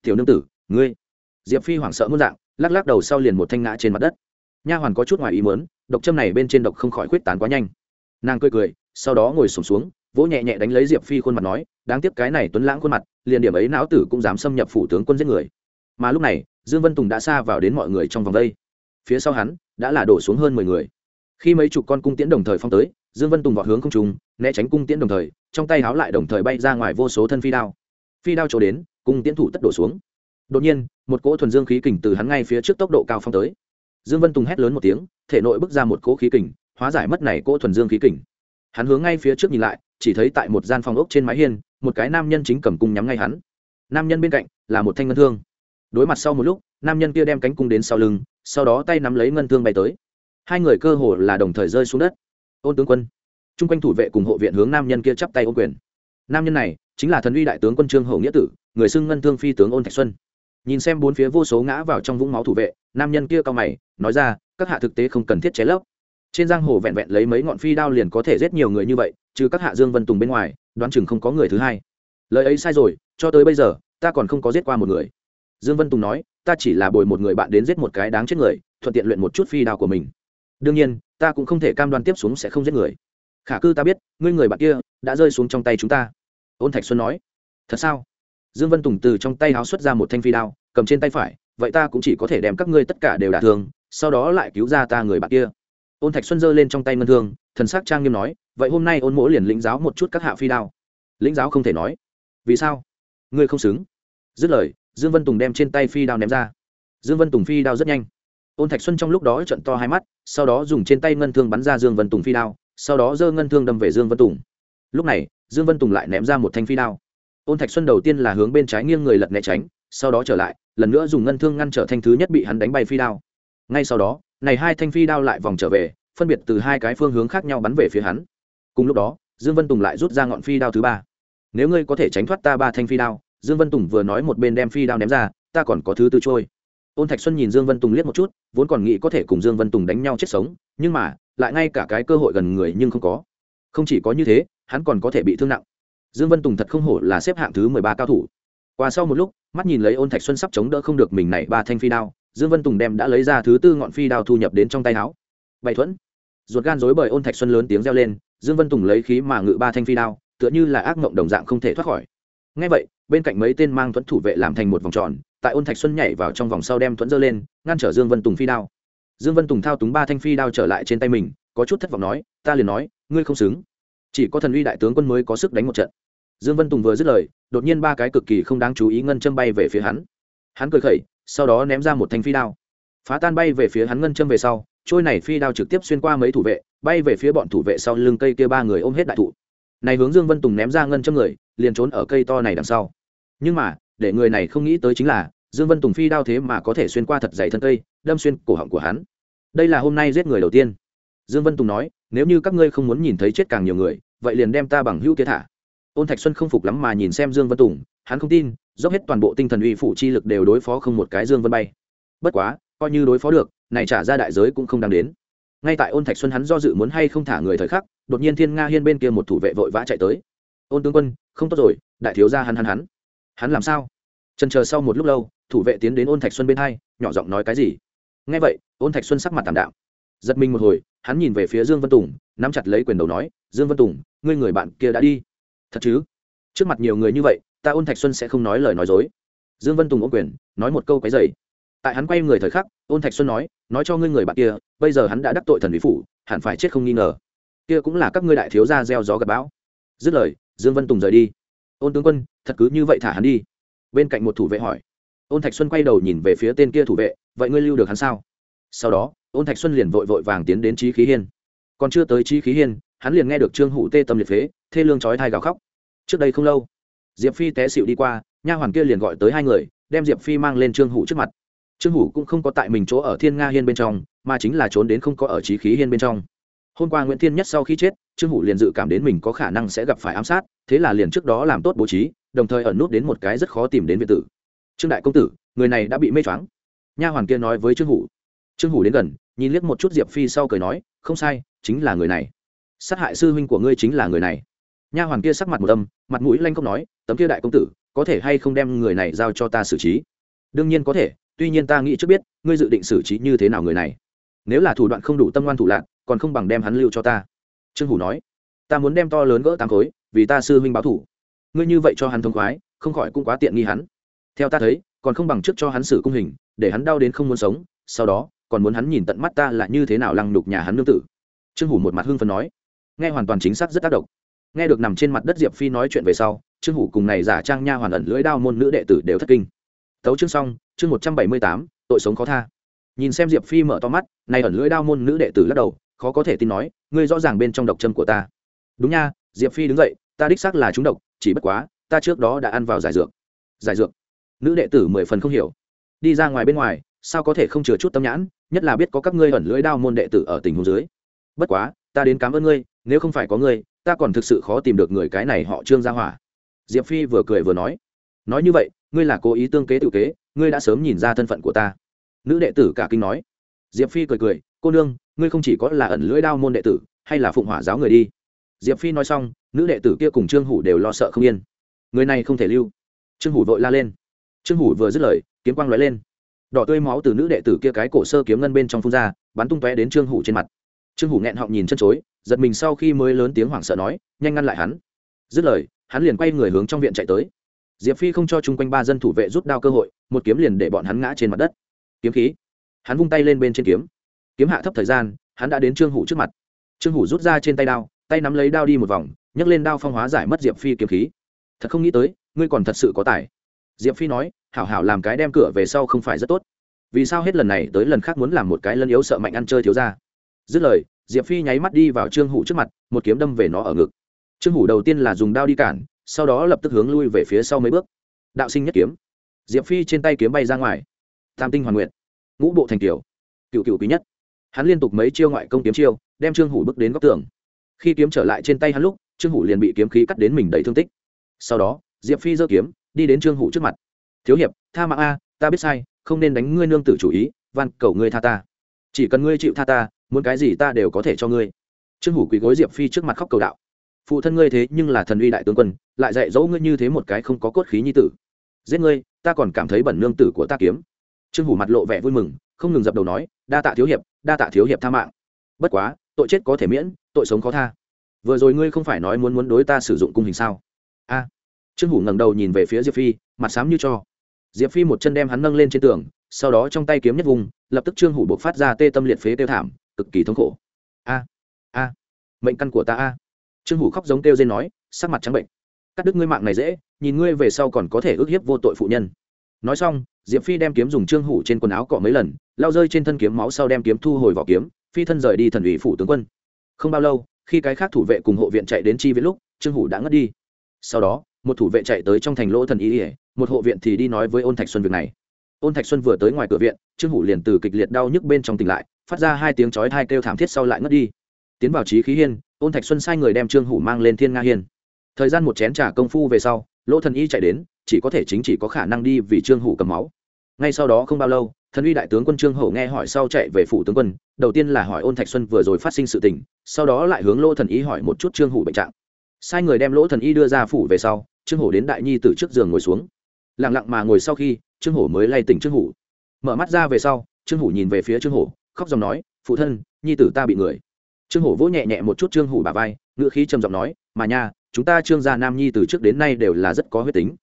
Tiểu nương tử ngươi. Diệp phi hoảng sợ muôn dạng lắc lắc đầu sau liền một thanh ngã trên mặt đất. Nha hoàn có chút ngoài ý mớn độc châm này bên trên độc không khỏi khuyết tán quá nhanh. Nàng cười cười sau đó ngồi sùng xuống, xuống vỗ nhẹ nhẹ đánh lấy diệp phi khuôn mặt nói, đáng tiếc cái này tuấn lãng khuôn mặt, liền điểm ấy não tử cũng dám xâm nhập phủ tướng quân giết người. Mà lúc này, dương vân tùng đã xa vào đến mọi người trong vòng đây. Phía sau hắn, đã là đổ xuống hơn mười người. Khi mấy chục con cung tiễn đồng thời phong tới, dương vân tùng vọt hướng không trùng né tránh cung tiễn đồng thời, trong tay háo lại đồng thời bay ra ngoài vô số thân phi đao. Phi đao chỗ đến, cung tiễn thủ tất đổ xuống. Đột nhiên, một cỗ thuần dương khí kình từ hắn ngay phía trước tốc độ cao phong tới. Dương vân tùng hét lớn một tiếng, thể nội bước ra một cỗ khí kình, hóa giải mất này cỗ thuần dương khí kình. Hắn hướng ngay phía trước nhìn lại chỉ thấy tại một gian phòng ốc trên mái hiên, một cái nam nhân chính cầm cung nhắm ngay hắn. Nam nhân bên cạnh là một thanh ngân thương. Đối mặt sau một lúc, nam nhân kia đem cánh cung đến sau lưng, sau đó tay nắm lấy ngân thương bay tới. Hai người cơ hồ là đồng thời rơi xuống đất. Ôn tướng quân t r u n g quanh thủ vệ cùng hộ viện hướng nam nhân kia chắp tay ô quyền. Nam nhân này chính là thần uy đại tướng quân trương hậu nghĩa tử, người xưng ngân thương phi tướng ôn thạch xuân. Nhìn xem bốn phía vô số ngã vào trong vũng máu thủ vệ, nam nhân kia cao mày, nói ra, các hạ thực tế không cần thiết chế lấp. Trên giang hồ vẹn vẹn lấy mấy ngọn phi đao liền có thể giết nhiều người như vậy trừ các hạ dương vân tùng bên ngoài, đoán chừng không có người thứ hai. Lời ấy sai rồi, cho tới bây giờ, ta còn không có giết qua một người. Dương vân tùng nói, ta chỉ là bồi một người bạn đến giết một cái đáng chết người, thuận tiện luyện một chút phi đao của mình. Đương nhiên, ta cũng không thể cam đoan tiếp xuống sẽ không giết người. Khả cư ta biết, ngươi người bạn kia đã rơi xuống trong tay chúng ta. Ôn thạch xuân nói, thật sao? Dương vân tùng từ trong tay háo xuất ra một thanh phi đao, cầm trên tay phải, vậy ta cũng chỉ có thể đem các ngươi tất cả đều đả thương, sau đó lại cứu ra ta người bạn kia. Ôn thạch xuân giơ lên trong tay ngân thương, thần sắc trang nghiêm nói vậy hôm nay ôn mỗ liền lĩnh giáo một chút các hạ phi đao. Lĩnh giáo không thể nói. Vì sao? Ngươi không xứng. Dứt lời, dương vân tùng đem trên tay phi đao ném ra. Dương vân tùng phi đao rất nhanh. Ôn thạch xuân trong lúc đó trận to hai mắt, sau đó dùng trên tay ngân thương bắn ra dương vân tùng phi đao, sau đó giơ ngân thương đâm về dương vân tùng. Lúc này, dương vân tùng lại ném ra một thanh phi đao. Ôn thạch xuân đầu tiên là hướng bên trái nghiêng người lật né tránh, sau đó trở lại, lần nữa dùng ngân thương ngăn trở thanh thứ nhất bị hắn đánh bay phi đao. Ngay sau đó, này hai thanh phi đao lại vòng trở về, phân biệt từ hai cái phương hướng khác nhau bắn về phía hắn cùng lúc đó, dương vân tùng lại rút ra ngọn phi đao thứ ba. Nếu ngươi có thể tránh thoát ta ba thanh phi đao, dương vân tùng vừa nói một bên đem phi đao ném ra, ta còn có thứ tư trôi. Ôn thạch xuân nhìn dương vân tùng liếc một chút, vốn còn nghĩ có thể cùng dương vân tùng đánh nhau chết sống, nhưng mà, lại ngay cả cái cơ hội gần người nhưng không có. Không chỉ có như thế, hắn còn có thể bị thương nặng. Dương vân tùng thật không hổ là xếp hạng thứ mười ba cao thủ. Qua sau một lúc, mắt nhìn lấy ôn thạch xuân sắp chống đỡ không được mình này ba thanh phi đao, dương vân tùng đem đã lấy ra thứ tư ngọn phi đao thu nhập đến trong tay áo. Bảy thuẫn. Ruột gan rối bởi ôn thạch xuân lớn tiếng reo lên dương vân tùng lấy khí mà ngự ba thanh phi đao, tựa như là ác mộng đồng dạng không thể thoát khỏi. Ngay vậy, bên cạnh mấy tên mang thuẫn thủ vệ làm thành một vòng tròn, tại ôn thạch xuân nhảy vào trong vòng sau đem thuẫn dơ lên, ngăn trở dương vân tùng phi đao. Dương vân tùng thao túng ba thanh phi đao trở lại trên tay mình, có chút thất vọng nói, ta liền nói, ngươi không xứng. Chỉ có thần uy đại tướng quân mới có sức đánh một trận. Dương vân tùng vừa dứt lời, đột nhiên ba cái cực kỳ không đáng chú ý ngân châm bay về phía hắn. Hắn cười khẩy, sau đó ném ra một thanh phi đao. Phá tan bay về phía hắn ngân châm về sau, trôi này phi đao trực tiếp xuyên qua mấy thủ vệ bay về phía bọn thủ vệ sau lưng cây kia ba người ôm hết đại thụ. Này hướng dương vân tùng ném ra ngân châm người, liền trốn ở cây to này đằng sau. Nhưng mà, để người này không nghĩ tới chính là, dương vân tùng phi đao thế mà có thể xuyên qua thật dày thân cây, đâm xuyên cổ họng của hắn. Đây là hôm nay giết người đầu tiên. Dương vân tùng nói, nếu như các ngươi không muốn nhìn thấy chết càng nhiều người, vậy liền đem ta bằng hữu kia thả. Ôn thạch xuân không phục lắm mà nhìn xem dương vân tùng, hắn không tin, dốc hết toàn bộ tinh thần uy phụ chi lực đều đối phó không một cái dương vân bay. Bất quá, coi như đối phó được, này trả ra đại giới cũng không đáng đến ngay tại ôn thạch xuân hắn do dự muốn hay không thả người thời khắc, đột nhiên thiên nga hiên bên kia một thủ vệ vội vã chạy tới. Ôn tướng quân, không tốt rồi, đại thiếu gia hắn hắn hắn. Hắn làm sao? Trần chờ sau một lúc lâu, thủ vệ tiến đến ôn thạch xuân bên hai, nhỏ giọng nói cái gì? Nghe vậy, ôn thạch xuân sắc mặt tàn đạo giật mình một hồi, hắn nhìn về phía dương vân tùng, nắm chặt lấy quyền đầu nói, dương vân tùng, ngươi người bạn kia đã đi. Thật chứ? Trước mặt nhiều người như vậy, ta ôn thạch xuân sẽ không nói lời nói dối. Dương vân tùng ôm quyền, nói một câu cái dày tại hắn quay người thời khắc ôn thạch xuân nói nói cho ngươi người bạn kia, bây giờ hắn đã đắc tội thần lý phủ, hẳn phải chết không nghi ngờ. Kia cũng là các ngươi đại thiếu gia gieo gió gặp bão. Dứt lời, dương vân tùng rời đi. Ôn tướng quân, thật cứ như vậy thả hắn đi. Bên cạnh một thủ vệ hỏi. Ôn thạch xuân quay đầu nhìn về phía tên kia thủ vệ, vậy ngươi lưu được hắn sao? Sau đó, ôn thạch xuân liền vội vội vàng tiến đến trí khí hiên. Còn chưa tới trí khí hiên, hắn liền nghe được trương hụ tê tâm liệt phế, thê lương chói thai gào khóc. Trước đây không lâu, diệp phi té xịu đi qua, nha hoàn kia liền gọi tới hai người, đem diệp phi mang lên trương hụ trước mặt trương hủ cũng không có tại mình chỗ ở thiên nga hiên bên trong, mà chính là trốn đến không có ở trí khí hiên bên trong. Hôm qua nguyễn thiên nhất sau khi chết, trương hủ liền dự cảm đến mình có khả năng sẽ gặp phải ám sát, thế là liền trước đó làm tốt bố trí, đồng thời ẩn nút đến một cái rất khó tìm đến việt tử. Trương đại công tử, người này đã bị mê choáng. Nha hoàn kia nói với trương hủ. Trương hủ đến gần, nhìn liếc một chút diệp phi sau cười nói, không sai, chính là người này. Sát hại sư huynh của ngươi chính là người này. Nha hoàn kia sắc mặt một âm, mặt mũi lanh không nói, tấm kia đại công tử, có thể hay không đem người này giao cho ta xử trí? Đương nhiên có thể tuy nhiên ta nghĩ trước biết, ngươi dự định xử trí như thế nào người này. Nếu là thủ đoạn không đủ tâm ngoan thủ lạc còn không bằng đem hắn lưu cho ta. Trương hủ nói. Ta muốn đem to lớn gỡ tám khối, vì ta sư huynh báo thủ. Ngươi như vậy cho hắn thông khoái, không khỏi cũng quá tiện nghi hắn. Theo ta thấy, còn không bằng trước cho hắn xử cung hình, để hắn đau đến không muốn sống, sau đó, còn muốn hắn nhìn tận mắt ta là như thế nào lăng nhục nhà hắn nương tử. Trương hủ một mặt hưng phấn nói. Nghe hoàn toàn chính xác rất tác động. Nghe được nằm trên mặt đất diệp phi nói chuyện về sau, trương hủ cùng này giả trang nha hoàn ẩn lưỡi đao môn nữ đệ tử đều thất kinh tấu chương xong, chương một trăm bảy mươi tám, tội sống khó tha. Nhìn xem diệp phi mở to mắt, này ẩn lưỡi đao môn nữ đệ tử lắc đầu, khó có thể tin nói, ngươi rõ ràng bên trong độc châm của ta. Đúng nha, diệp phi đứng dậy, ta đích xác là trúng độc, chỉ bất quá, ta trước đó đã ăn vào giải dược. Giải dược? Nữ đệ tử mười phần không hiểu. Đi ra ngoài bên ngoài, sao có thể không chừa chút tâm nhãn, nhất là biết có các ngươi ẩn lưỡi đao môn đệ tử ở tình huống dưới. Bất quá, ta đến cảm ơn ngươi, nếu không phải có ngươi, ta còn thực sự khó tìm được người cái này họ trương gia hỏa. Diệp phi vừa cười vừa nói. Nói như vậy ngươi là cố ý tương kế tự kế, ngươi đã sớm nhìn ra thân phận của ta. Nữ đệ tử cả kinh nói. Diệp phi cười cười, cô nương, ngươi không chỉ có là ẩn lưỡi đao môn đệ tử, hay là phụng hỏa giáo người đi. Diệp phi nói xong, nữ đệ tử kia cùng trương hủ đều lo sợ không yên. Người này không thể lưu. Trương hủ vội la lên. Trương hủ vừa dứt lời, kiếm quang lóe lên. Đỏ tươi máu từ nữ đệ tử kia cái cổ sơ kiếm ngân bên trong phun ra, bắn tung tóe đến trương hủ trên mặt. Trương hủ nghẹn họng nhìn chân chối, giật mình sau khi mới lớn tiếng hoảng sợ nói, nhanh ngăn lại hắn. Dứt lời, hắn liền quay người hướng trong viện chạy tới diệp phi không cho chung quanh ba dân thủ vệ rút đao cơ hội, một kiếm liền để bọn hắn ngã trên mặt đất. Kiếm khí. Hắn vung tay lên bên trên kiếm. Kiếm hạ thấp thời gian, hắn đã đến trương hủ trước mặt. Trương hủ rút ra trên tay đao, tay nắm lấy đao đi một vòng, nhấc lên đao phong hóa giải mất diệp phi kiếm khí. Thật không nghĩ tới, ngươi còn thật sự có tài. Diệp phi nói, hảo hảo làm cái đem cửa về sau không phải rất tốt. Vì sao hết lần này tới lần khác muốn làm một cái lân yếu sợ mạnh ăn chơi thiếu ra dứt lời, diệp phi nháy mắt đi vào trương hủ trước mặt, một kiếm đâm về nó ở ngực. Trương hủ đầu tiên là dùng đao đi cản sau đó lập tức hướng lui về phía sau mấy bước. Đạo sinh nhất kiếm. Diệp phi trên tay kiếm bay ra ngoài. Tam tinh hoàn nguyện ngũ bộ thành kiều cựu cựu quý nhất. Hắn liên tục mấy chiêu ngoại công kiếm chiêu, đem trương hủ bước đến góc tường. Khi kiếm trở lại trên tay hắn lúc, trương hủ liền bị kiếm khí cắt đến mình đầy thương tích. Sau đó, diệp phi giơ kiếm, đi đến trương hủ trước mặt. Thiếu hiệp, tha mạng a, ta biết sai, không nên đánh ngươi nương tử chủ ý, van cầu ngươi tha ta. Chỉ cần ngươi chịu tha ta, muốn cái gì ta đều có thể cho ngươi. Trương hủ quỳ gối diệp phi trước mặt khóc cầu đạo phụ thân ngươi thế nhưng là thần uy đại tướng quân, lại dạy dỗ ngươi như thế một cái không có cốt khí nhi tử. Giết ngươi, ta còn cảm thấy bẩn nương tử của ta kiếm. Trương hủ mặt lộ vẻ vui mừng, không ngừng dập đầu nói, đa tạ thiếu hiệp, đa tạ thiếu hiệp tha mạng. Bất quá, tội chết có thể miễn, tội sống khó tha. Vừa rồi ngươi không phải nói muốn muốn đối ta sử dụng cung hình sao? A. Trương hủ ngẩng đầu nhìn về phía diệp phi, mặt xám như cho. Diệp phi một chân đem hắn nâng lên trên tường, sau đó trong tay kiếm nhất vùng, lập tức trương hủ buộc phát ra tê tâm liệt phế tiêu thảm, cực kỳ thống khổ. A a. Mệnh căn của ta a trương hủ khóc giống kêu dên nói, sắc mặt trắng bệnh. Cắt đứt ngươi mạng này dễ, nhìn ngươi về sau còn có thể ước hiếp vô tội phụ nhân. Nói xong, diệp phi đem kiếm dùng trương hủ trên quần áo cọ mấy lần lao rơi trên thân kiếm máu sau đem kiếm thu hồi vỏ kiếm, phi thân rời đi thần ủy phủ tướng quân. Không bao lâu, khi cái khác thủ vệ cùng hộ viện chạy đến chi viện lúc, trương hủ đã ngất đi. Sau đó, một thủ vệ chạy tới trong thành lỗ thần ý ỉa một hộ viện thì đi nói với ôn thạch xuân việc này. Ôn thạch xuân vừa tới ngoài cửa viện, trương hủ liền từ kịch liệt đau nhức bên trong tỉnh lại, phát ra hai tiếng chói hai kêu thảm thiết sau lại ngất đi. Tiến vào trí khí hiên ôn thạch xuân sai người đem trương hủ mang lên thiên nga hiên thời gian một chén t r à công phu về sau lỗ thần y chạy đến chỉ có thể chính chỉ có khả năng đi vì trương hủ cầm máu ngay sau đó không bao lâu thần uy đại tướng quân trương hổ nghe hỏi sau chạy về phủ tướng quân đầu tiên là hỏi ôn thạch xuân vừa rồi phát sinh sự tình sau đó lại hướng lỗ thần y hỏi một chút trương hủ bệnh trạng sai người đem lỗ thần y đưa ra phủ về sau trương hổ đến đại nhi từ trước giường ngồi xuống lẳng lặng mà ngồi sau khi trương hổ mới lay tỉnh trương hủ mở mắt ra về sau trương hủ nhìn về phía trương hổ khóc dòng nói phụ thân nhi tử ta bị người trương hổ vỗ nhẹ nhẹ một chút trương hủ bà vai ngựa khí trầm giọng nói, mà nha, chúng ta trương gia nam nhi từ trước đến nay đều là rất có huyết tính.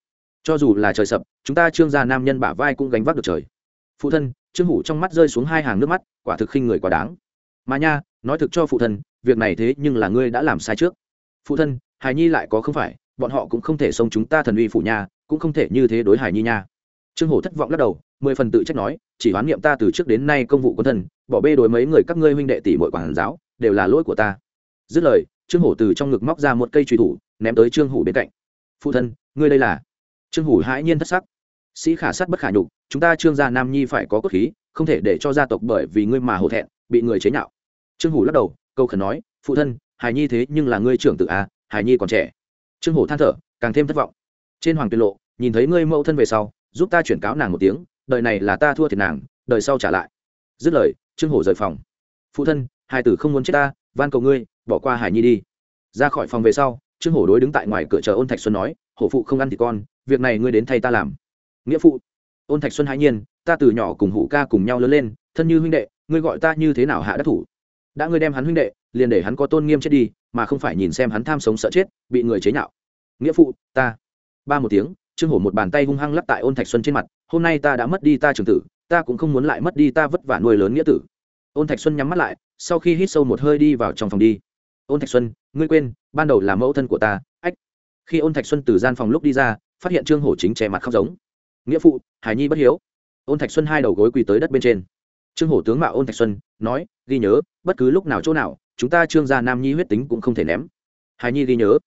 Cho dù là trời sập, chúng ta trương gia nam nhân bả vai cũng gánh vác được trời. Phụ thân, trương hủ trong mắt rơi xuống hai hàng nước mắt, quả thực khinh người quá đáng. Mà nha, nói thực cho phụ thân, việc này thế nhưng là ngươi đã làm sai trước. Phụ thân, hài nhi lại có không phải, bọn họ cũng không thể xông chúng ta thần uy phủ nha, cũng không thể như thế đối hài nhi nha. Trương hổ thất vọng lắc đầu, mười phần tự trách nói, chỉ hoán niệm ta từ trước đến nay công vụ quân thần, bỏ bê đối mấy người các ngươi huynh đệ tỷ mọi quản giáo đều là lỗi của ta. Dứt lời, trương hổ từ trong ngực móc ra một cây truy thủ, ném tới trương hủ bên cạnh. Phụ thân, ngươi đây là? Trương hủ hãi nhiên thất sắc. Sĩ khả sát bất khả nhục, chúng ta trương gia nam nhi phải có cốt khí, không thể để cho gia tộc bởi vì ngươi mà hổ thẹn, bị người chế nhạo. Trương hủ lắc đầu, câu khẩn nói, phụ thân, hài nhi thế nhưng là ngươi trưởng tự a à, hài nhi còn trẻ. Trương hổ than thở, càng thêm thất vọng. Trên hoàng tiên lộ, nhìn thấy ngươi mẫu thân về sau, giúp ta chuyển cáo nàng một tiếng, đời này là ta thua thiệt nàng, đời sau trả lại. Dứt lời, trương hổ rời phòng. Phụ thân hai tử không muốn chết ta, van cầu ngươi, bỏ qua hải nhi đi. Ra khỏi phòng về sau, trương hổ đối đứng tại ngoài cửa chờ ôn thạch xuân nói, hổ phụ không ăn thì con, việc này ngươi đến thay ta làm. Nghĩa phụ. Ôn thạch xuân hãi nhiên, ta từ nhỏ cùng hủ ca cùng nhau lớn lên, thân như huynh đệ, ngươi gọi ta như thế nào hạ đắc thủ? Đã ngươi đem hắn huynh đệ, liền để hắn có tôn nghiêm chết đi, mà không phải nhìn xem hắn tham sống sợ chết, bị người chế nhạo. Nghĩa phụ, ta. Ba một tiếng, trương hổ một bàn tay hung hăng lắp tại ôn thạch xuân trên mặt, hôm nay ta đã mất đi ta trường tử, ta cũng không muốn lại mất đi ta vất vả nuôi lớn nghĩa tử ôn thạch xuân nhắm mắt lại, sau khi hít sâu một hơi đi vào trong phòng đi. Ôn thạch xuân, ngươi quên, ban đầu là mẫu thân của ta, ách. Khi ôn thạch xuân từ gian phòng lúc đi ra, phát hiện trương hổ chính che mặt khóc giống. Nghĩa phụ, hải nhi bất hiếu. Ôn thạch xuân hai đầu gối quỳ tới đất bên trên. Trương hổ tướng mạo ôn thạch xuân, nói, ghi nhớ, bất cứ lúc nào chỗ nào, chúng ta trương gia nam nhi huyết tính cũng không thể ném. Hải nhi ghi nhớ.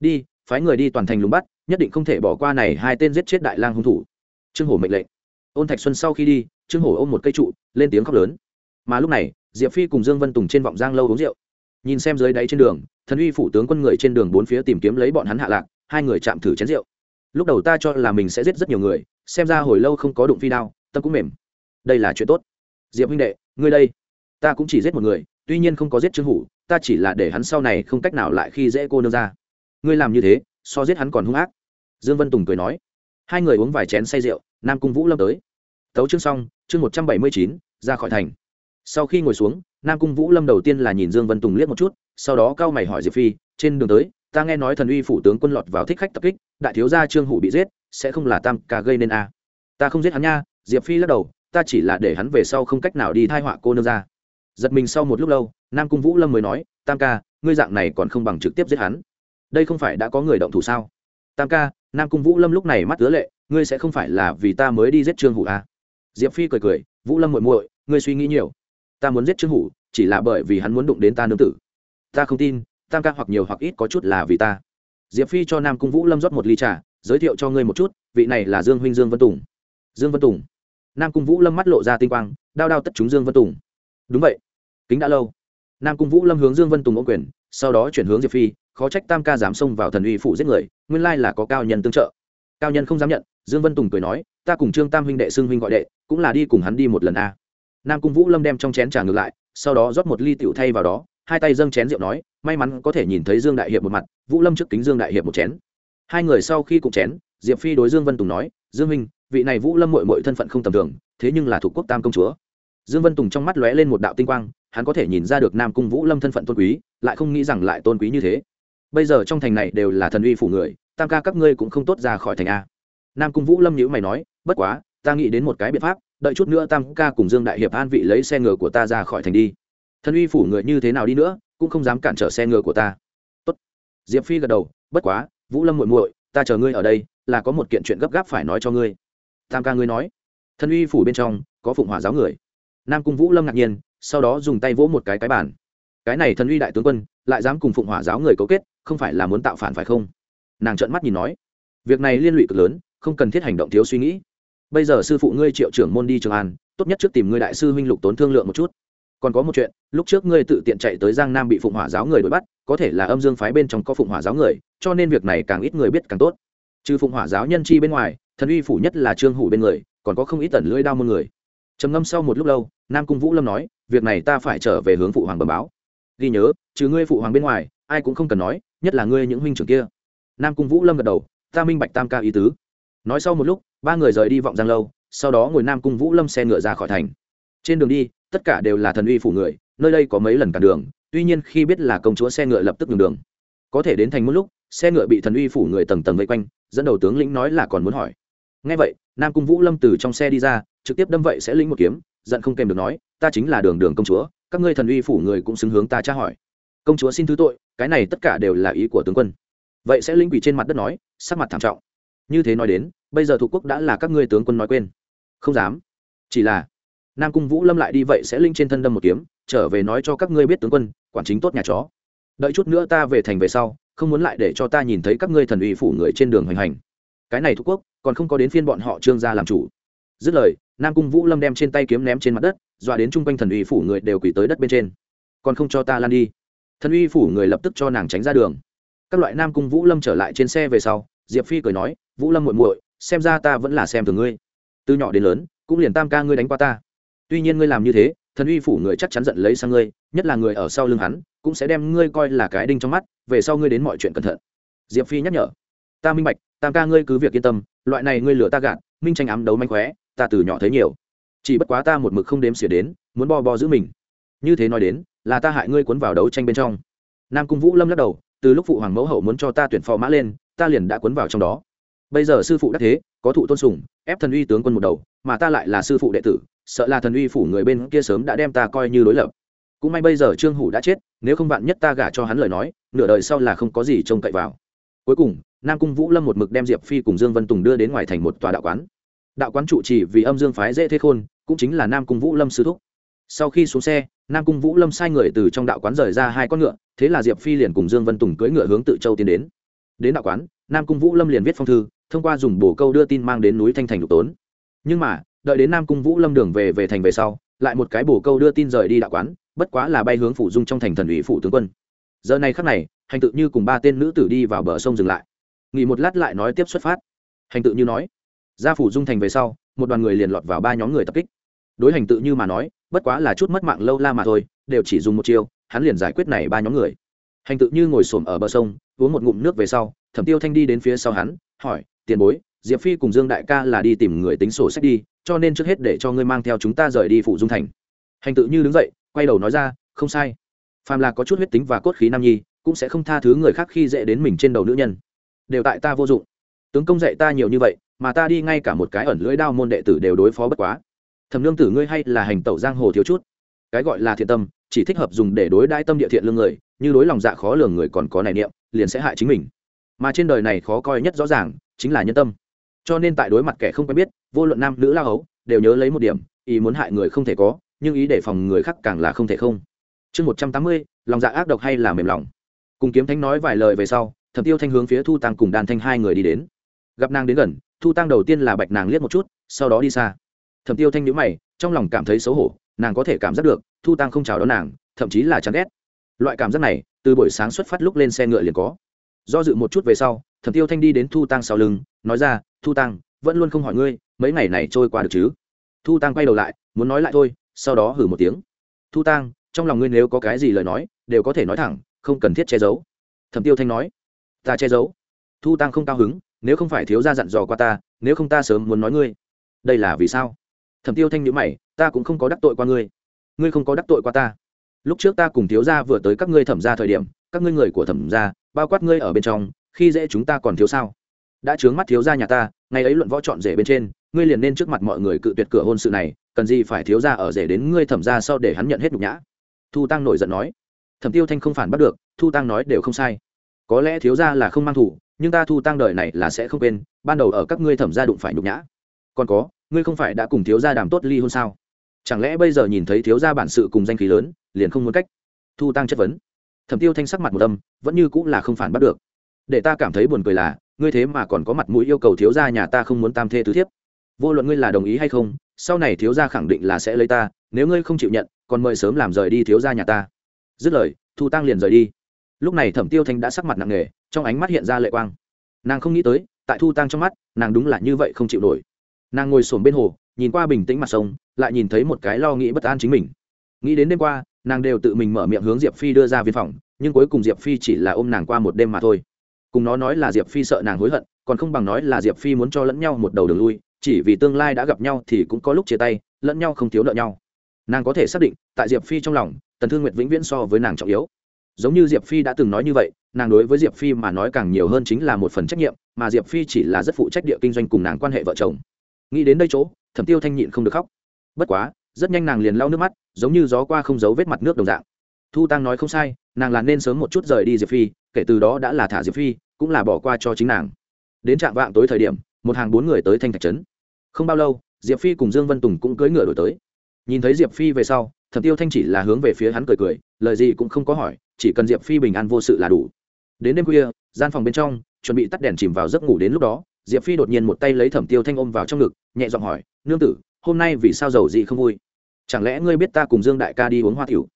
Đi, phái người đi toàn thành lùng bắt, nhất định không thể bỏ qua này hai tên giết chết đại lang hung thủ. Trương hổ mệnh lệnh. Ôn thạch xuân sau khi đi, trương hổ ôm một cây trụ, lên tiếng khóc lớn mà lúc này, diệp phi cùng dương vân tùng trên vọng giang lâu uống rượu. Nhìn xem dưới đáy trên đường, thần uy phủ tướng quân người trên đường bốn phía tìm kiếm lấy bọn hắn hạ lạc, hai người chạm thử chén rượu. Lúc đầu ta cho là mình sẽ giết rất nhiều người, xem ra hồi lâu không có đụng phi đao, tâm cũng mềm. Đây là chuyện tốt. Diệp huynh đệ, ngươi đây. Ta cũng chỉ giết một người, tuy nhiên không có giết trương hủ, ta chỉ là để hắn sau này không cách nào lại khi dễ cô nương ra. Ngươi làm như thế, so giết hắn còn hung ác. Dương vân tùng cười nói. Hai người uống vài chén say rượu, nam cung vũ lâm tới. Tấu chương xong, chương một trăm bảy mươi chín, ra khỏi thành sau khi ngồi xuống, nam cung vũ lâm đầu tiên là nhìn dương vân tùng liếc một chút, sau đó cao mày hỏi diệp phi, trên đường tới, ta nghe nói thần uy phủ tướng quân lọt vào thích khách tập kích, đại thiếu gia trương hủ bị giết, sẽ không là tam ca gây nên a à. ta không giết hắn nha, diệp phi lắc đầu, ta chỉ là để hắn về sau không cách nào đi thai họa cô nương ra giật mình sau một lúc lâu, nam cung vũ lâm mới nói, tam ca, ngươi dạng này còn không bằng trực tiếp giết hắn đây không phải đã có người động thủ sao tam ca, nam cung vũ lâm lúc này mắt tứa lệ, ngươi sẽ không phải là vì ta mới đi giết trương hủ à? diệp phi cười cười, vũ lâm muội muội, ngươi suy nghĩ nhiều ta muốn giết trương hủ, chỉ là bởi vì hắn muốn đụng đến ta nương tử. Ta không tin, tam ca hoặc nhiều hoặc ít có chút là vì ta. Diệp phi cho nam cung vũ lâm rót một ly trà, giới thiệu cho ngươi một chút, vị này là dương huynh dương vân tùng. Dương vân tùng. Nam cung vũ lâm mắt lộ ra tinh quang, đao đao tất chúng dương vân tùng. Đúng vậy. Kính đã lâu. Nam cung vũ lâm hướng dương vân tùng ô quyền, sau đó chuyển hướng diệp phi, khó trách tam ca dám xông vào thần uy phủ giết người, nguyên lai là có cao nhân tương trợ. Cao nhân không dám nhận, dương vân tùng cười nói, ta cùng trương tam huynh đệ xưng huynh gọi đệ, cũng là đi cùng hắn đi một lần a nam cung vũ lâm đem trong chén trà ngược lại, sau đó rót một ly tiểu thay vào đó, hai tay dâng chén rượu nói, may mắn có thể nhìn thấy dương đại hiệp một mặt, vũ lâm trước kính dương đại hiệp một chén. Hai người sau khi cùng chén, diệp phi đối dương vân tùng nói, dương minh vị này vũ lâm mội mội thân phận không tầm thường, thế nhưng là thuộc quốc tam công chúa. Dương vân tùng trong mắt lóe lên một đạo tinh quang, hắn có thể nhìn ra được nam cung vũ lâm thân phận tôn quý, lại không nghĩ rằng lại tôn quý như thế. Bây giờ trong thành này đều là thần uy phủ người, tam ca các ngươi cũng không tốt ra khỏi thành a. Nam cung vũ lâm nhữ mày nói, bất quá, ta nghĩ đến một cái biện pháp đợi chút nữa tam ca cùng dương đại hiệp an vị lấy xe ngựa của ta ra khỏi thành đi. Thần uy phủ người như thế nào đi nữa, cũng không dám cản trở xe ngựa của ta. Tốt. diệp phi gật đầu, bất quá, vũ lâm muội muội, ta chờ ngươi ở đây, là có một kiện chuyện gấp gáp phải nói cho ngươi. Tam ca ngươi nói. Thần uy phủ bên trong, có phụng hỏa giáo người. Nam cung vũ lâm ngạc nhiên, sau đó dùng tay vỗ một cái cái bản cái này thần uy đại tướng quân, lại dám cùng phụng hỏa giáo người cấu kết, không phải là muốn tạo phản phải không? Nàng trợn mắt nhìn nói. Việc này liên lụy cực lớn, không cần thiết hành động thiếu suy nghĩ bây giờ sư phụ ngươi triệu trưởng môn đi trường an, tốt nhất trước tìm ngươi đại sư huynh lục tốn thương lượng một chút. Còn có một chuyện, lúc trước ngươi tự tiện chạy tới giang nam bị phụng hỏa giáo người đuổi bắt, có thể là âm dương phái bên trong có phụng hỏa giáo người, cho nên việc này càng ít người biết càng tốt. Trừ phụng hỏa giáo nhân chi bên ngoài, thần uy phủ nhất là trương hủ bên người, còn có không ít tần lưỡi đao môn người. Trầm ngâm sau một lúc lâu, nam cung vũ lâm nói, việc này ta phải trở về hướng phụ hoàng bẩm báo. Ghi nhớ, trừ ngươi phụ hoàng bên ngoài, ai cũng không cần nói, nhất là ngươi những huynh trưởng kia. Nam cung vũ lâm gật đầu, ta minh bạch tam ca ý tứ nói sau một lúc, ba người rời đi vọng giang lâu, sau đó ngồi nam cung vũ lâm xe ngựa ra khỏi thành. Trên đường đi, tất cả đều là thần uy phủ người, nơi đây có mấy lần cản đường, tuy nhiên khi biết là công chúa xe ngựa lập tức ngừng đường. Có thể đến thành một lúc, xe ngựa bị thần uy phủ người tầng tầng vây quanh, dẫn đầu tướng lĩnh nói là còn muốn hỏi. Ngay vậy, nam cung vũ lâm từ trong xe đi ra, trực tiếp đâm vậy sẽ lĩnh một kiếm, giận không kèm được nói, ta chính là đường đường công chúa, các ngươi thần uy phủ người cũng xứng hướng ta tra hỏi. Công chúa xin thứ tội, cái này tất cả đều là ý của tướng quân. Vậy sẽ lĩnh quỷ trên mặt đất nói, sắc mặt thảm trọng như thế nói đến, bây giờ thủ quốc đã là các ngươi tướng quân nói quên. Không dám. Chỉ là, nam cung vũ lâm lại đi vậy sẽ linh trên thân đâm một kiếm, trở về nói cho các ngươi biết tướng quân, quản chính tốt nhà chó. Đợi chút nữa ta về thành về sau, không muốn lại để cho ta nhìn thấy các ngươi thần uy phủ người trên đường hoành hành. Cái này thủ quốc, còn không có đến phiên bọn họ trương gia làm chủ. Dứt lời, nam cung vũ lâm đem trên tay kiếm ném trên mặt đất, dọa đến chung quanh thần uy phủ người đều quỳ tới đất bên trên. Còn không cho ta lan đi. Thần uy phủ người lập tức cho nàng tránh ra đường. Các loại nam cung vũ lâm trở lại trên xe về sau, diệp phi cười nói vũ lâm muội muội, xem ra ta vẫn là xem thường ngươi. Từ nhỏ đến lớn, cũng liền tam ca ngươi đánh qua ta. Tuy nhiên ngươi làm như thế, thần uy phủ người chắc chắn giận lấy sang ngươi, nhất là người ở sau lưng hắn, cũng sẽ đem ngươi coi là cái đinh trong mắt, về sau ngươi đến mọi chuyện cẩn thận. Diệp phi nhắc nhở. Ta minh bạch, tam ca ngươi cứ việc yên tâm, loại này ngươi lừa ta gạt, minh tranh ám đấu manh khóe, ta từ nhỏ thấy nhiều. Chỉ bất quá ta một mực không đếm xỉa đến, muốn bo bo giữ mình. Như thế nói đến, là ta hại ngươi cuốn vào đấu tranh bên trong. Nam cung vũ lâm lắc đầu, từ lúc phụ hoàng mẫu hậu muốn cho ta tuyển phò mã lên, ta liền đã cuốn vào trong đó bây giờ sư phụ đắc thế, có thụ tôn sùng, ép thần uy tướng quân một đầu, mà ta lại là sư phụ đệ tử, sợ là thần uy phủ người bên kia sớm đã đem ta coi như đối lập. Cũng may bây giờ trương hủ đã chết, nếu không bạn nhất ta gả cho hắn lời nói, nửa đời sau là không có gì trông cậy vào. Cuối cùng, nam cung vũ lâm một mực đem diệp phi cùng dương vân tùng đưa đến ngoài thành một tòa đạo quán. Đạo quán trụ trì vì âm dương phái dễ thế khôn, cũng chính là nam cung vũ lâm sư thúc. Sau khi xuống xe, nam cung vũ lâm sai người từ trong đạo quán rời ra hai con ngựa, thế là diệp phi liền cùng dương vân tùng cưỡi ngựa hướng tự châu tiến đến đến đạo quán, nam cung vũ lâm liền viết phong thư, thông qua dùng bổ câu đưa tin mang đến núi thanh thành lục tốn. Nhưng mà, đợi đến nam cung vũ lâm đường về về thành về sau, lại một cái bổ câu đưa tin rời đi đạo quán, bất quá là bay hướng phủ dung trong thành thần ủy phủ tướng quân. Giờ này khắc này, hành tự như cùng ba tên nữ tử đi vào bờ sông dừng lại. Nghỉ một lát lại nói tiếp xuất phát. Hành tự như nói, ra phủ dung thành về sau, một đoàn người liền lọt vào ba nhóm người tập kích. Đối hành tự như mà nói, bất quá là chút mất mạng lâu la mà thôi, đều chỉ dùng một chiêu, hắn liền giải quyết này ba nhóm người hành tự như ngồi xổm ở bờ sông, uống một ngụm nước về sau, thẩm tiêu thanh đi đến phía sau hắn, hỏi, tiền bối, diệp phi cùng dương đại ca là đi tìm người tính sổ sách đi, cho nên trước hết để cho ngươi mang theo chúng ta rời đi phụ dung thành. Hành tự như đứng dậy, quay đầu nói ra, không sai. Phàm là có chút huyết tính và cốt khí nam nhi, cũng sẽ không tha thứ người khác khi dễ đến mình trên đầu nữ nhân. Đều tại ta vô dụng. Tướng công dạy ta nhiều như vậy, mà ta đi ngay cả một cái ẩn lưỡi đao môn đệ tử đều đối phó bất quá. Thẩm lương tử ngươi hay là hành tẩu giang hồ thiếu chút. Cái gọi là thiện tâm, chỉ thích hợp dùng để đối đãi tâm địa thiện lương người như đối lòng dạ khó lường người còn có này niệm, liền sẽ hại chính mình. Mà trên đời này khó coi nhất rõ ràng, chính là nhân tâm. Cho nên tại đối mặt kẻ không quen biết, vô luận nam nữ lao ấu đều nhớ lấy một điểm, ý muốn hại người không thể có, nhưng ý để phòng người khác càng là không thể không. Chương một trăm tám mươi, lòng dạ ác độc hay là mềm lòng? Cùng kiếm thánh nói vài lời về sau, thẩm tiêu thanh hướng phía thu tăng cùng đàn thanh hai người đi đến. Gặp nàng đến gần, thu tăng đầu tiên là bạch nàng liếc một chút, sau đó đi xa. Thẩm tiêu thanh nhữ mày, trong lòng cảm thấy xấu hổ, nàng có thể cảm giác được, thu tăng không chào đón nàng, thậm chí là chán ghét loại cảm giác này, từ buổi sáng xuất phát lúc lên xe ngựa liền có. Do dự một chút về sau, thẩm tiêu thanh đi đến thu tăng sau lưng, nói ra, thu tăng vẫn luôn không hỏi ngươi, mấy ngày này trôi qua được chứ? Thu tăng quay đầu lại, muốn nói lại thôi, sau đó hử một tiếng. Thu tăng trong lòng ngươi nếu có cái gì lời nói, đều có thể nói thẳng, không cần thiết che giấu. Thẩm tiêu thanh nói. Ta che giấu. Thu tăng không cao hứng, nếu không phải thiếu gia dặn dò qua ta, nếu không ta sớm muốn nói ngươi. Đây là vì sao? Thẩm tiêu thanh nhữ mày, ta cũng không có đắc tội qua ngươi. Ngươi không có đắc tội qua ta lúc trước ta cùng thiếu gia vừa tới các ngươi thẩm ra thời điểm, các ngươi người của thẩm ra bao quát ngươi ở bên trong, khi dễ chúng ta còn thiếu sao? Đã trướng mắt thiếu gia nhà ta, ngày ấy luận võ chọn rể bên trên, ngươi liền nên trước mặt mọi người cự tuyệt cửa hôn sự này, cần gì phải thiếu gia ở rể đến ngươi thẩm ra sau để hắn nhận hết nhục nhã? Thu tăng nổi giận nói. Thẩm tiêu thanh không phản bắt được, thu tăng nói đều không sai. Có lẽ thiếu gia là không mang thủ, nhưng ta thu tăng đời này là sẽ không quên, ban đầu ở các ngươi thẩm gia đụng phải nhục nhã. Còn có, ngươi không phải đã cùng thiếu gia đàm tốt ly hôn sao? Chẳng lẽ bây giờ nhìn thấy thiếu gia bản sự cùng danh khí lớn liền không muốn cách thu tăng chất vấn thẩm tiêu thanh sắc mặt một âm, vẫn như cũng là không phản bắt được để ta cảm thấy buồn cười là ngươi thế mà còn có mặt mũi yêu cầu thiếu gia nhà ta không muốn tam thê tứ thiếp vô luận ngươi là đồng ý hay không sau này thiếu gia khẳng định là sẽ lấy ta nếu ngươi không chịu nhận còn mời sớm làm rời đi thiếu gia nhà ta dứt lời thu tăng liền rời đi lúc này thẩm tiêu thanh đã sắc mặt nặng nề trong ánh mắt hiện ra lệ quang nàng không nghĩ tới tại thu tăng trong mắt nàng đúng là như vậy không chịu nổi nàng ngồi sồn bên hồ nhìn qua bình tĩnh mặt sông lại nhìn thấy một cái lo nghĩ bất an chính mình nghĩ đến đêm qua nàng đều tự mình mở miệng hướng diệp phi đưa ra viên phòng, nhưng cuối cùng diệp phi chỉ là ôm nàng qua một đêm mà thôi. Cùng nó nói là diệp phi sợ nàng hối hận, còn không bằng nói là diệp phi muốn cho lẫn nhau một đầu đường lui, chỉ vì tương lai đã gặp nhau thì cũng có lúc chia tay, lẫn nhau không thiếu nợ nhau. Nàng có thể xác định, tại diệp phi trong lòng, tần thương nguyệt vĩnh viễn so với nàng trọng yếu. Giống như diệp phi đã từng nói như vậy, nàng đối với diệp phi mà nói càng nhiều hơn chính là một phần trách nhiệm, mà diệp phi chỉ là rất phụ trách địa kinh doanh cùng nàng quan hệ vợ chồng. Nghĩ đến đây chỗ, thẩm tiêu thanh nhịn không được khóc. Bất quá rất nhanh nàng liền lau nước mắt, giống như gió qua không giấu vết mặt nước đồng dạng. Thu tăng nói không sai, nàng là nên sớm một chút rời đi diệp phi, kể từ đó đã là thả diệp phi, cũng là bỏ qua cho chính nàng. Đến trạm vạng tối thời điểm, một hàng bốn người tới thanh thạch trấn. Không bao lâu, diệp phi cùng dương vân tùng cũng cưỡi ngựa đổi tới. Nhìn thấy diệp phi về sau, thẩm tiêu thanh chỉ là hướng về phía hắn cười cười, lời gì cũng không có hỏi, chỉ cần diệp phi bình an vô sự là đủ. Đến đêm khuya, gian phòng bên trong, chuẩn bị tắt đèn chìm vào giấc ngủ đến lúc đó, diệp phi đột nhiên một tay lấy thẩm tiêu thanh ôm vào trong ngực, nhẹ giọng hỏi, nương tử hôm nay vì sao giàu gì không vui? Chẳng lẽ ngươi biết ta cùng dương đại ca đi uống hoa tiểu?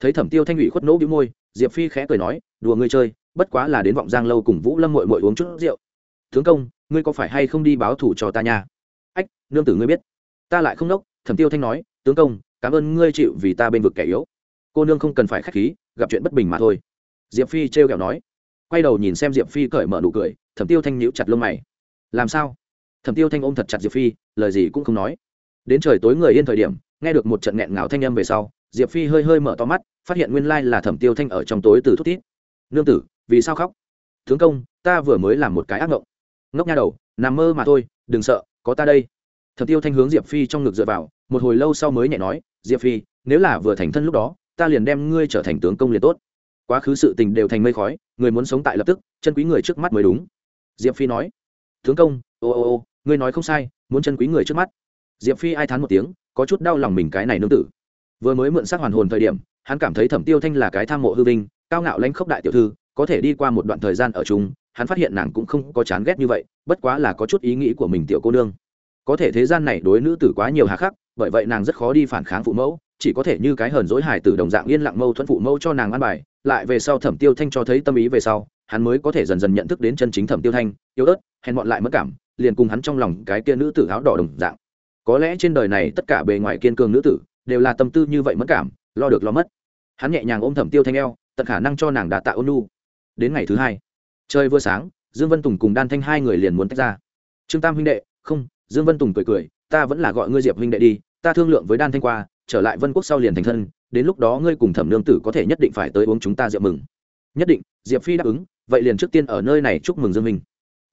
Thấy thẩm tiêu thanh ủy khuất nỗ bĩu môi, diệp phi khẽ cười nói, đùa ngươi chơi, bất quá là đến vọng giang lâu cùng vũ lâm mội mội uống chút rượu. Tướng công, ngươi có phải hay không đi báo thủ cho ta nha? Ách, nương tử ngươi biết. Ta lại không nốc, thẩm tiêu thanh nói, tướng công, cảm ơn ngươi chịu vì ta bên vực kẻ yếu. Cô nương không cần phải k h á c h khí, gặp chuyện bất bình mà thôi. Diệp phi trêu kẹo nói. Quay đầu nhìn xem diệp phi cởi mở nụ cười, thẩm tiêu thanh nhíu chặt lông mày. Làm sao? Thẩm tiêu thanh ôm thật chặt diệp phi, lời gì cũng không nói đến trời tối người yên thời điểm, nghe được một trận nghẹn ngào thanh âm về sau, diệp phi hơi hơi mở to mắt, phát hiện nguyên lai là thẩm tiêu thanh ở trong tối từ thút tít nương tử, vì sao khóc? Tướng công, ta vừa mới làm một cái ác mộng ngốc nha đầu, nằm mơ mà thôi, đừng sợ, có ta đây. Thẩm tiêu thanh hướng diệp phi trong ngực dựa vào, một hồi lâu sau mới nhẹ nói, diệp phi, nếu là vừa thành thân lúc đó, ta liền đem ngươi trở thành tướng công liền tốt. Quá khứ sự tình đều thành mây khói, người muốn sống tại lập tức, chân quý người trước mắt mới đúng. Diệp phi nói, tướng công, ô ô ô, ngươi nói không sai, muốn chân quý người trước mắt diệp phi ai thán một tiếng, có chút đau lòng mình cái này nương tử. Vừa mới mượn sắc hoàn hồn thời điểm, hắn cảm thấy thẩm tiêu thanh là cái tham mộ hư vinh, cao ngạo lãnh khốc đại tiểu thư, có thể đi qua một đoạn thời gian ở chung, hắn phát hiện nàng cũng không có chán ghét như vậy, bất quá là có chút ý nghĩ của mình tiểu cô nương. Có thể thế gian này đối nữ tử quá nhiều hà khắc, bởi vậy nàng rất khó đi phản kháng phụ mẫu, chỉ có thể như cái hờn dỗi hài tử đồng dạng yên lặng mâu thuẫn phụ mẫu cho nàng ăn bài, lại về sau thẩm tiêu thanh cho thấy tâm ý về sau, hắn mới có thể dần dần nhận thức đến chân chính thẩm tiêu thanh, yếu ớt, hèn bọn lại mất cảm, liền cùng hắn trong lòng cái kia nữ tử áo đỏ đồng dạng có lẽ trên đời này tất cả bề ngoài kiên cường nữ tử đều là tâm tư như vậy mất cảm, lo được lo mất. Hắn nhẹ nhàng ôm thẩm tiêu thanh eo, tận khả năng cho nàng đã tạ ôn nu đến ngày thứ hai, trời vừa sáng, dương vân tùng cùng đan thanh hai người liền muốn tách ra. Trương tam huynh đệ, không, dương vân tùng cười cười, ta vẫn là gọi ngươi diệp huynh đệ đi, ta thương lượng với đan thanh qua, trở lại vân quốc sau liền thành thân, đến lúc đó ngươi cùng thẩm nương tử có thể nhất định phải tới uống chúng ta rượu mừng. Nhất định, diệp phi đáp ứng, vậy liền trước tiên ở nơi này chúc mừng dương minh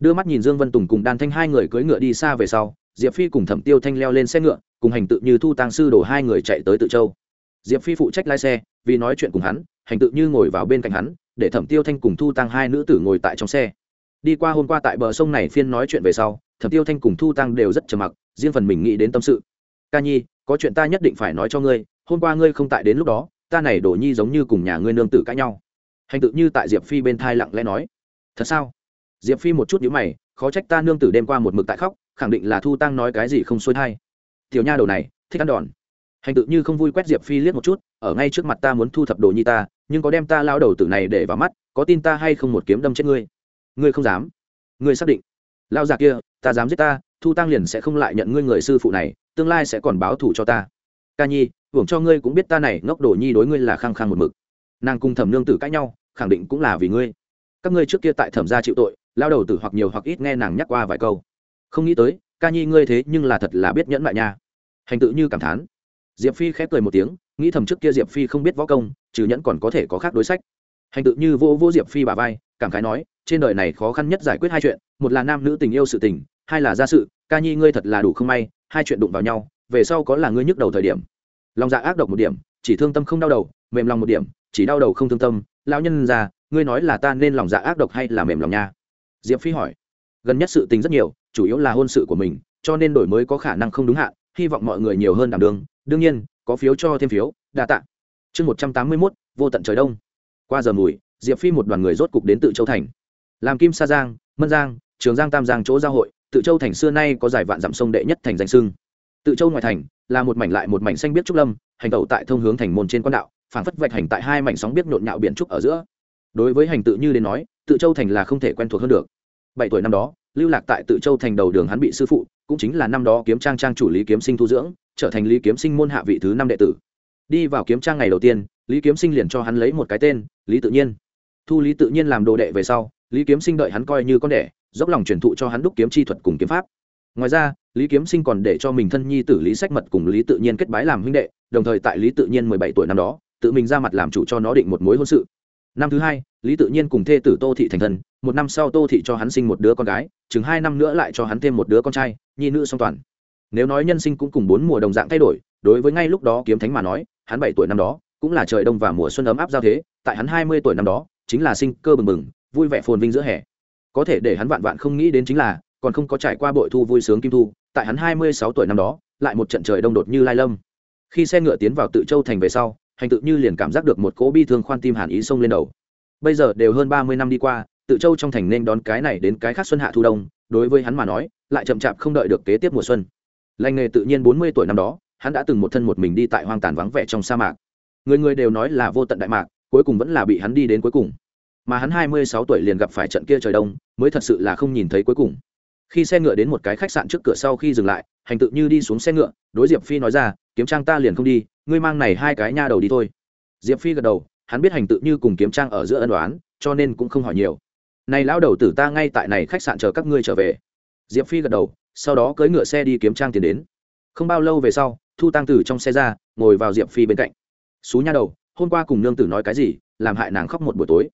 đưa mắt nhìn dương vân tùng cùng đan thanh hai người cưỡi ngựa đi xa về sau diệp phi cùng thẩm tiêu thanh leo lên xe ngựa, cùng hành tự như thu Tăng sư đổ hai người chạy tới tự châu. Diệp phi phụ trách lái xe, vì nói chuyện cùng hắn, hành tự như ngồi vào bên cạnh hắn, để thẩm tiêu thanh cùng thu tăng hai nữ tử ngồi tại trong xe. Đi qua hôm qua tại bờ sông này phiên nói chuyện về sau, thẩm tiêu thanh cùng thu tăng đều rất trầm mặc, riêng phần mình nghĩ đến tâm sự. Ca nhi, có chuyện ta nhất định phải nói cho ngươi, hôm qua ngươi không tại đến lúc đó, ta này đổ nhi giống như cùng nhà ngươi nương tử cãi nhau. Hành tự như tại diệp phi bên thai lặng lẽ nói. Thật sao? Diệp phi một chút nhíu mày, khó trách ta nương tử đêm qua một mực tại khóc khẳng định là thu tăng nói cái gì không xuôi thai. Tiểu nha đầu này, thích ăn đòn. Hành tự như không vui quét diệp phi liếc một chút, ở ngay trước mặt ta muốn thu thập đồ nhi ta, nhưng có đem ta lao đầu tử này để vào mắt, có tin ta hay không một kiếm đâm chết ngươi? Ngươi không dám. Ngươi xác định. Lao già kia, ta dám giết ta, thu tăng liền sẽ không lại nhận ngươi người sư phụ này, tương lai sẽ còn báo thù cho ta. Ca nhi, hưởng cho ngươi cũng biết ta này ngốc đồ nhi đối ngươi là khăng khăng một mực. Nàng cùng thẩm nương tử cãi nhau, khẳng định cũng là vì ngươi. Các ngươi trước kia tại thẩm gia chịu tội, lao đầu tử hoặc nhiều hoặc ít nghe nàng nhắc qua vài câu không nghĩ tới, ca nhi ngươi thế nhưng là thật là biết nhẫn mại nha. Hành tự như cảm thán. Diệp phi khép cười một tiếng, nghĩ thầm trước kia diệp phi không biết võ công, trừ nhẫn còn có thể có khác đối sách. Hành tự như vô vô diệp phi bà vai, cảm khái nói, trên đời này khó khăn nhất giải quyết hai chuyện, một là nam nữ tình yêu sự tình, hai là gia sự, ca nhi ngươi thật là đủ không may, hai chuyện đụng vào nhau, về sau có là ngươi nhức đầu thời điểm. Lòng dạ ác độc một điểm, chỉ thương tâm không đau đầu, mềm lòng một điểm, chỉ đau đầu không thương tâm, lão nhân già, ngươi nói là ta nên lòng dạ ác độc hay là mềm lòng nha? Diệp phi hỏi. Gần nhất sự tình rất nhiều chủ yếu là hôn sự của mình, cho nên đổi mới có khả năng không đúng hạn, hy vọng mọi người nhiều hơn đảm đương. Đương nhiên, có phiếu cho thêm phiếu, đa tạ. Chương một trăm tám mươi mốt, vô tận trời đông. Qua giờ mùi, diệp phi một đoàn người rốt cục đến tự châu thành. Làm kim sa giang, mân giang, trường giang tam giang chỗ giao hội, tự châu thành xưa nay có giải vạn dặm sông đệ nhất thành danh sưng. Tự châu ngoài thành là một mảnh lại một mảnh xanh biết trúc lâm, hành tẩu tại thông hướng thành môn trên quan đạo, phảng phất vạch hành tại hai mảnh sóng biết nhộn nhạo biển trúc ở giữa. Đối với hành tự như đến nói, tự châu thành là không thể quen thuộc hơn được. Bảy tuổi năm đó lưu lạc tại tự châu thành đầu đường hắn bị sư phụ, cũng chính là năm đó kiếm trang trang chủ lý kiếm sinh thu dưỡng, trở thành lý kiếm sinh môn hạ vị thứ năm đệ tử. Đi vào kiếm trang ngày đầu tiên, lý kiếm sinh liền cho hắn lấy một cái tên, lý tự nhiên. Thu lý tự nhiên làm đồ đệ về sau, lý kiếm sinh đợi hắn coi như con đẻ, dốc lòng truyền thụ cho hắn đúc kiếm chi thuật cùng kiếm pháp. Ngoài ra, lý kiếm sinh còn để cho mình thân nhi tử lý sách mật cùng lý tự nhiên kết bái làm huynh đệ, đồng thời tại lý tự nhiên mười bảy tuổi năm đó, tự mình ra mặt làm chủ cho nó định một mối hôn sự năm thứ hai, lý tự nhiên cùng thê tử tô thị thành thân, một năm sau tô thị cho hắn sinh một đứa con gái, chừng hai năm nữa lại cho hắn thêm một đứa con trai, nhi nữ song toàn. Nếu nói nhân sinh cũng cùng bốn mùa đồng dạng thay đổi, đối với ngay lúc đó kiếm thánh mà nói, hắn bảy tuổi năm đó, cũng là trời đông và mùa xuân ấm áp giao thế, tại hắn hai mươi tuổi năm đó, chính là sinh cơ bừng bừng, vui vẻ phồn vinh giữa hè. Có thể để hắn vạn vạn không nghĩ đến chính là, còn không có trải qua bội thu vui sướng kim thu, tại hắn hai mươi sáu tuổi năm đó, lại một trận trời đông đột như lai lâm. Khi xe ngựa tiến vào tự châu thành về sau hành tự như liền cảm giác được một cỗ bi thương khoan tim hàn ý xông lên đầu. Bây giờ đều hơn ba mươi năm đi qua, tự châu trong thành nên đón cái này đến cái khác xuân hạ thu đông, đối với hắn mà nói, lại chậm chạp không đợi được kế tiếp mùa xuân. Lành nghề tự nhiên bốn mươi tuổi năm đó, hắn đã từng một thân một mình đi tại hoang tàn vắng vẻ trong sa mạc. Người người đều nói là vô tận đại mạc, cuối cùng vẫn là bị hắn đi đến cuối cùng. Mà hắn hai mươi sáu tuổi liền gặp phải trận kia trời đông, mới thật sự là không nhìn thấy cuối cùng. Khi xe ngựa đến một cái khách sạn trước cửa sau khi dừng lại, hành tự như đi xuống xe ngựa, đối diệp phi nói ra kiếm trang ta liền không đi, ngươi mang này hai cái nha đầu đi thôi. Diệp phi gật đầu, hắn biết hành tự như cùng kiếm trang ở giữa ân đoán cho nên cũng không hỏi nhiều. Này lão đầu tử ta ngay tại này khách sạn chờ các ngươi trở về. Diệp phi gật đầu, sau đó cưỡi ngựa xe đi kiếm trang tiền đến. Không bao lâu về sau, thu tăng tử trong xe ra, ngồi vào diệp phi bên cạnh. Xú nha đầu, hôm qua cùng nương tử nói cái gì, làm hại nàng khóc một buổi tối?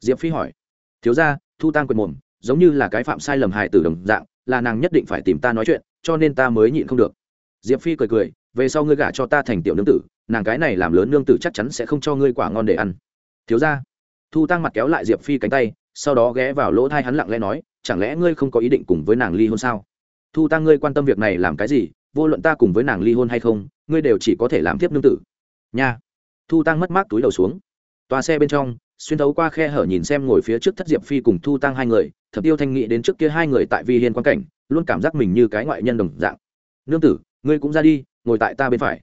Diệp phi hỏi. Thiếu ra thu tăng quyền mồm, giống như là cái phạm sai lầm hại tử đồng dạng, là nàng nhất định phải tìm ta nói chuyện, cho nên ta mới nhịn không được. Diệp phi cười cười về sau ngươi gả cho ta thành tiểu nương tử, nàng cái này làm lớn nương tử chắc chắn sẽ không cho ngươi quả ngon để ăn. Thiếu ra thu tăng mặt kéo lại diệp phi cánh tay, sau đó ghé vào lỗ thai hắn lặng lẽ nói, chẳng lẽ ngươi không có ý định cùng với nàng ly hôn sao? Thu tăng, ngươi quan tâm việc này làm cái gì? Vô luận ta cùng với nàng ly hôn hay không, ngươi đều chỉ có thể làm tiếp nương tử. Nha. Thu tăng mất mát túi đầu xuống. Toa xe bên trong, xuyên thấu qua khe hở nhìn xem ngồi phía trước thất diệp phi cùng thu tăng hai người, thập tiêu thanh nghĩ đến trước kia hai người tại vi hiên quan cảnh, luôn cảm giác mình như cái ngoại nhân đồng dạng. Nương tử, ngươi cũng ra đi ngồi tại ta bên phải.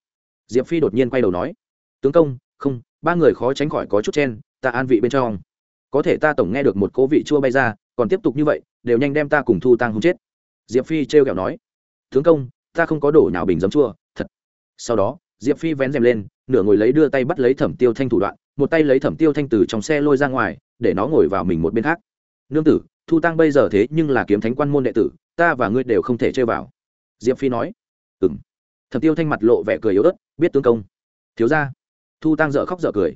Diệp phi đột nhiên quay đầu nói, tướng công, không, ba người khó tránh khỏi có chút chen, ta an vị bên trong. Có thể ta tổng nghe được một cố vị chua bay ra, còn tiếp tục như vậy, đều nhanh đem ta cùng thu tăng hung chết. Diệp phi trêu kẹo nói, tướng công, ta không có đổ nào bình giấm chua, thật. Sau đó, diệp phi vén rèm lên, nửa ngồi lấy đưa tay bắt lấy thẩm tiêu thanh thủ đoạn, một tay lấy thẩm tiêu thanh từ trong xe lôi ra ngoài, để nó ngồi vào mình một bên khác. Nương tử, thu tăng bây giờ thế nhưng là kiếm thánh quan môn đệ tử, ta và ngươi đều không thể chơi vào. Diệp phi nói ừng thẩm tiêu thanh mặt lộ vẻ cười yếu ớt, biết tướng công. Thiếu ra thu tăng dợ khóc dợ cười.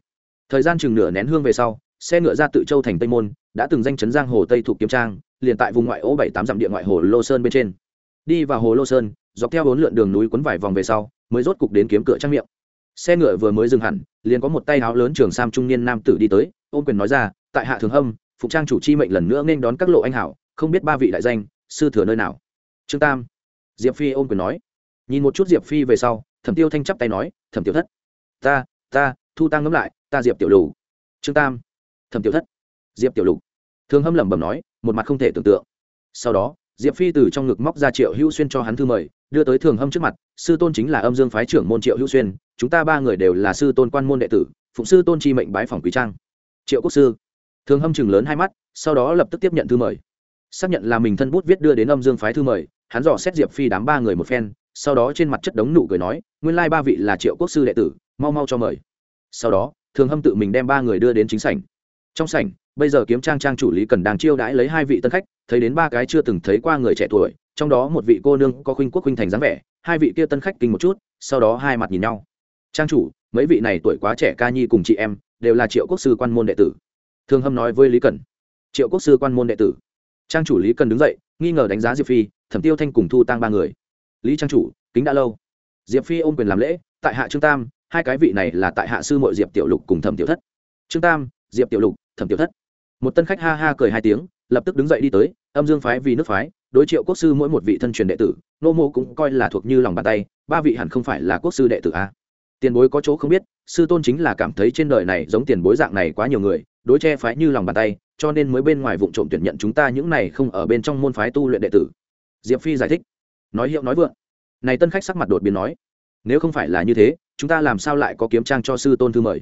Thời gian chừng nửa nén hương về sau, xe ngựa ra tự châu thành tây môn, đã từng danh chấn giang hồ tây thuộc kiếm trang, liền tại vùng ngoại ô bảy tám dặm địa ngoại hồ lô sơn bên trên. Đi vào hồ lô sơn, dọc theo bốn lượn đường núi quấn vài vòng về sau, mới rốt cục đến kiếm cửa trang miệng. Xe ngựa vừa mới dừng hẳn, liền có một tay áo lớn trường sam trung niên nam tử đi tới, ôm quyền nói ra, tại hạ thường hâm phục trang chủ chi mệnh lần nữa nên đón các lộ anh hảo, không biết ba vị đại danh, sư thừa nơi nào? Trương tam. Diệp phi ôm quyền nói nhìn một chút diệp phi về sau, thẩm tiêu thanh chắp tay nói, thẩm tiểu thất. Ta ta, thu tăng ngấm lại, ta diệp tiểu lù trương tam. Thẩm tiểu thất. Diệp tiểu lục. Thường hâm lẩm bẩm nói, một mặt không thể tưởng tượng. Sau đó, diệp phi từ trong ngực móc ra triệu hữu xuyên cho hắn thư mời, đưa tới thường hâm trước mặt, sư tôn chính là âm dương phái trưởng môn triệu hữu xuyên, chúng ta ba người đều là sư tôn quan môn đệ tử, phụng sư tôn chi mệnh bái phòng quý trang. Triệu quốc sư. Thường hâm chừng lớn hai mắt, sau đó lập tức tiếp nhận thư mời. Xác nhận là mình thân bút viết đưa đến âm dương phái thư mời, hắn dò xét diệp phi đám ba người một phen sau đó trên mặt chất đống nụ cười nói, nguyên lai ba vị là triệu quốc sư đệ tử, mau mau cho mời. Sau đó, thường hâm tự mình đem ba người đưa đến chính sảnh. Trong sảnh, bây giờ kiếm trang trang chủ lý cần đang chiêu đãi lấy hai vị tân khách, thấy đến ba cái chưa từng thấy qua người trẻ tuổi, trong đó một vị cô nương có khuynh quốc khuynh thành dáng vẻ, hai vị kia tân khách kinh một chút, sau đó hai mặt nhìn nhau. Trang chủ, mấy vị này tuổi quá trẻ ca nhi cùng chị em, đều là triệu quốc sư quan môn đệ tử. Thường hâm nói với lý cần. Triệu quốc sư quan môn đệ tử. Trang chủ lý cần đứng dậy, nghi ngờ đánh giá diệp phi, thẩm tiêu thanh cùng thu tăng ba người lý trang chủ, kính đã lâu. Diệp phi ôm quyền làm lễ, tại hạ trương tam, hai cái vị này là tại hạ sư mội diệp tiểu lục cùng thẩm tiểu thất. Trương tam, diệp tiểu lục, thẩm tiểu thất. Một tân khách ha ha cười hai tiếng, lập tức đứng dậy đi tới, âm dương phái vì nước phái, đối triệu quốc sư mỗi một vị thân truyền đệ tử, nô mô cũng coi là thuộc như lòng bàn tay, ba vị hẳn không phải là quốc sư đệ tử a. Tiền bối có chỗ không biết, sư tôn chính là cảm thấy trên đời này giống tiền bối dạng này quá nhiều người, đối che phái như lòng bàn tay, cho nên mới bên ngoài vụ trộm tuyển nhận chúng ta những này không ở bên trong môn phái tu luyện đệ tử. Diệp phi giải thích nói hiệu nói vượng. Này tân khách sắc mặt đột biến nói, nếu không phải là như thế, chúng ta làm sao lại có kiếm trang cho sư tôn thư mời?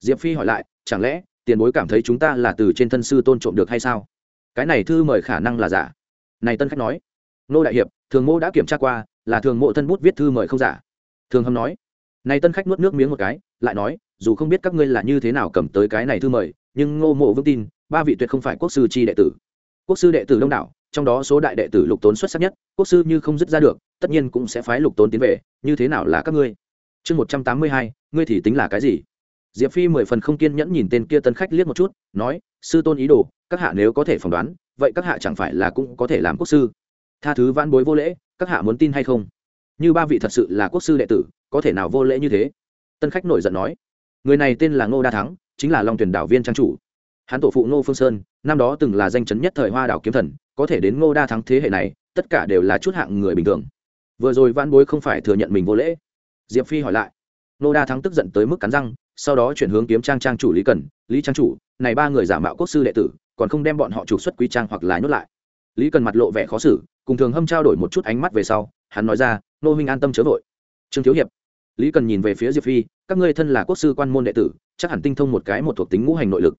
Diệp phi hỏi lại, chẳng lẽ, tiền bối cảm thấy chúng ta là từ trên thân sư tôn trộm được hay sao? Cái này thư mời khả năng là giả. Này tân khách nói, nô đại hiệp, thường mô đã kiểm tra qua, là thường mộ thân bút viết thư mời không giả. Thường hâm nói, này tân khách nuốt nước miếng một cái, lại nói, dù không biết các ngươi là như thế nào cầm tới cái này thư mời, nhưng ngô mộ vững tin, ba vị tuyệt không phải quốc sư chi đệ tử. Quốc sư đệ tử đông đảo trong đó số đại đệ tử lục tốn xuất sắc nhất, quốc sư như không dứt ra được, tất nhiên cũng sẽ phái lục tốn tiến về, như thế nào là các ngươi? Chương một trăm tám mươi hai, ngươi thì tính là cái gì? Diệp phi mười phần không kiên nhẫn nhìn tên kia tân khách liếc một chút, nói, sư tôn ý đồ, các hạ nếu có thể phỏng đoán, vậy các hạ chẳng phải là cũng có thể làm quốc sư? Tha thứ vãn bối vô lễ, các hạ muốn tin hay không? Như ba vị thật sự là quốc sư đệ tử, có thể nào vô lễ như thế? Tân khách nổi giận nói, người này tên là ngô đa thắng, chính là long tuyển đảo viên trang chủ. Hắn tổ phụ ngô phương sơn, năm đó từng là danh chấn nhất thời hoa đảo kiếm thần có thể đến ngô đa thắng thế hệ này, tất cả đều là chút hạng người bình thường. Vừa rồi văn bối không phải thừa nhận mình vô lễ. Diệp phi hỏi lại. Ngô đa thắng tức giận tới mức cắn răng, sau đó chuyển hướng kiếm trang trang chủ lý cần. Lý trang chủ, này ba người giả mạo quốc sư đệ tử, còn không đem bọn họ trục xuất quý trang hoặc là nhốt lại. Lý cần mặt lộ vẻ khó xử, cùng thường hâm trao đổi một chút ánh mắt về sau, hắn nói ra nô huynh an tâm chớ vội. Trương thiếu hiệp. Lý cần nhìn về phía diệp phi, các ngươi thân là quốc sư quan môn đệ tử, chắc hẳn tinh thông một cái một thuộc tính ngũ hành nội lực.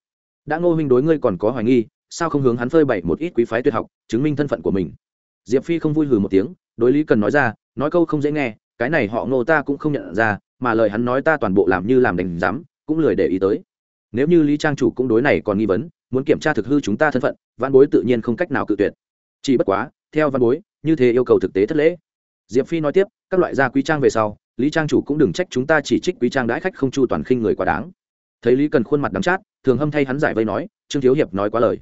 Đã ngô huynh đối ngươi còn có hoài nghi sao không hướng hắn phơi bày một ít quý phái tuyệt học, chứng minh thân phận của mình? Diệp phi không vui hừ một tiếng, đối lý cần nói ra, nói câu không dễ nghe, cái này họ ngô ta cũng không nhận ra, mà lời hắn nói ta toàn bộ làm như làm đành dám, cũng lười để ý tới. Nếu như lý trang chủ cũng đối này còn nghi vấn, muốn kiểm tra thực hư chúng ta thân phận, văn bối tự nhiên không cách nào cự tuyệt. Chỉ bất quá, theo văn bối, như thế yêu cầu thực tế thất lễ. Diệp phi nói tiếp, các loại gia quý trang về sau, lý trang chủ cũng đừng trách chúng ta chỉ trích quý trang đãi khách không chu toàn khinh người quá đáng. Thấy lý cần khuôn mặt đắng chát, thường hâm thay hắn giải vây nói, trương thiếu hiệp nói quá lời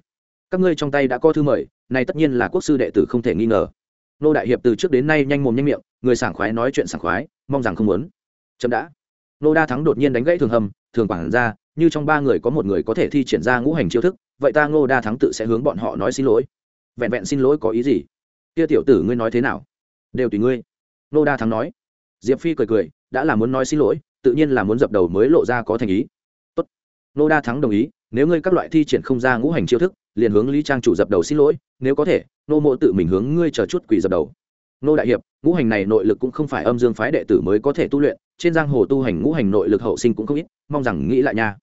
các ngươi trong tay đã có thư mời này tất nhiên là quốc sư đệ tử không thể nghi ngờ. Nô đại hiệp từ trước đến nay nhanh mồm nhanh miệng người sảng khoái nói chuyện sảng khoái mong rằng không muốn. Chậm đã. Nô đa thắng đột nhiên đánh gãy thường hầm, thường quản ra như trong ba người có một người có thể thi triển ra ngũ hành chiêu thức vậy ta ngô đa thắng tự sẽ hướng bọn họ nói xin lỗi. Vẹn vẹn xin lỗi có ý gì? Kia tiểu tử ngươi nói thế nào? Đều tùy ngươi. Nô đa thắng nói. Diệp phi cười cười đã là muốn nói xin lỗi tự nhiên là muốn dập đầu mới lộ ra có thành ý. Tốt. Nô đa thắng đồng ý nếu ngươi các loại thi triển không ra ngũ hành chiêu thức, liền hướng lý trang chủ dập đầu xin lỗi, nếu có thể, nô mộ tự mình hướng ngươi chờ chút quỷ dập đầu. Nô đại hiệp, ngũ hành này nội lực cũng không phải âm dương phái đệ tử mới có thể tu luyện, trên giang hồ tu hành ngũ hành nội lực hậu sinh cũng không ít, mong rằng nghĩ lại nha.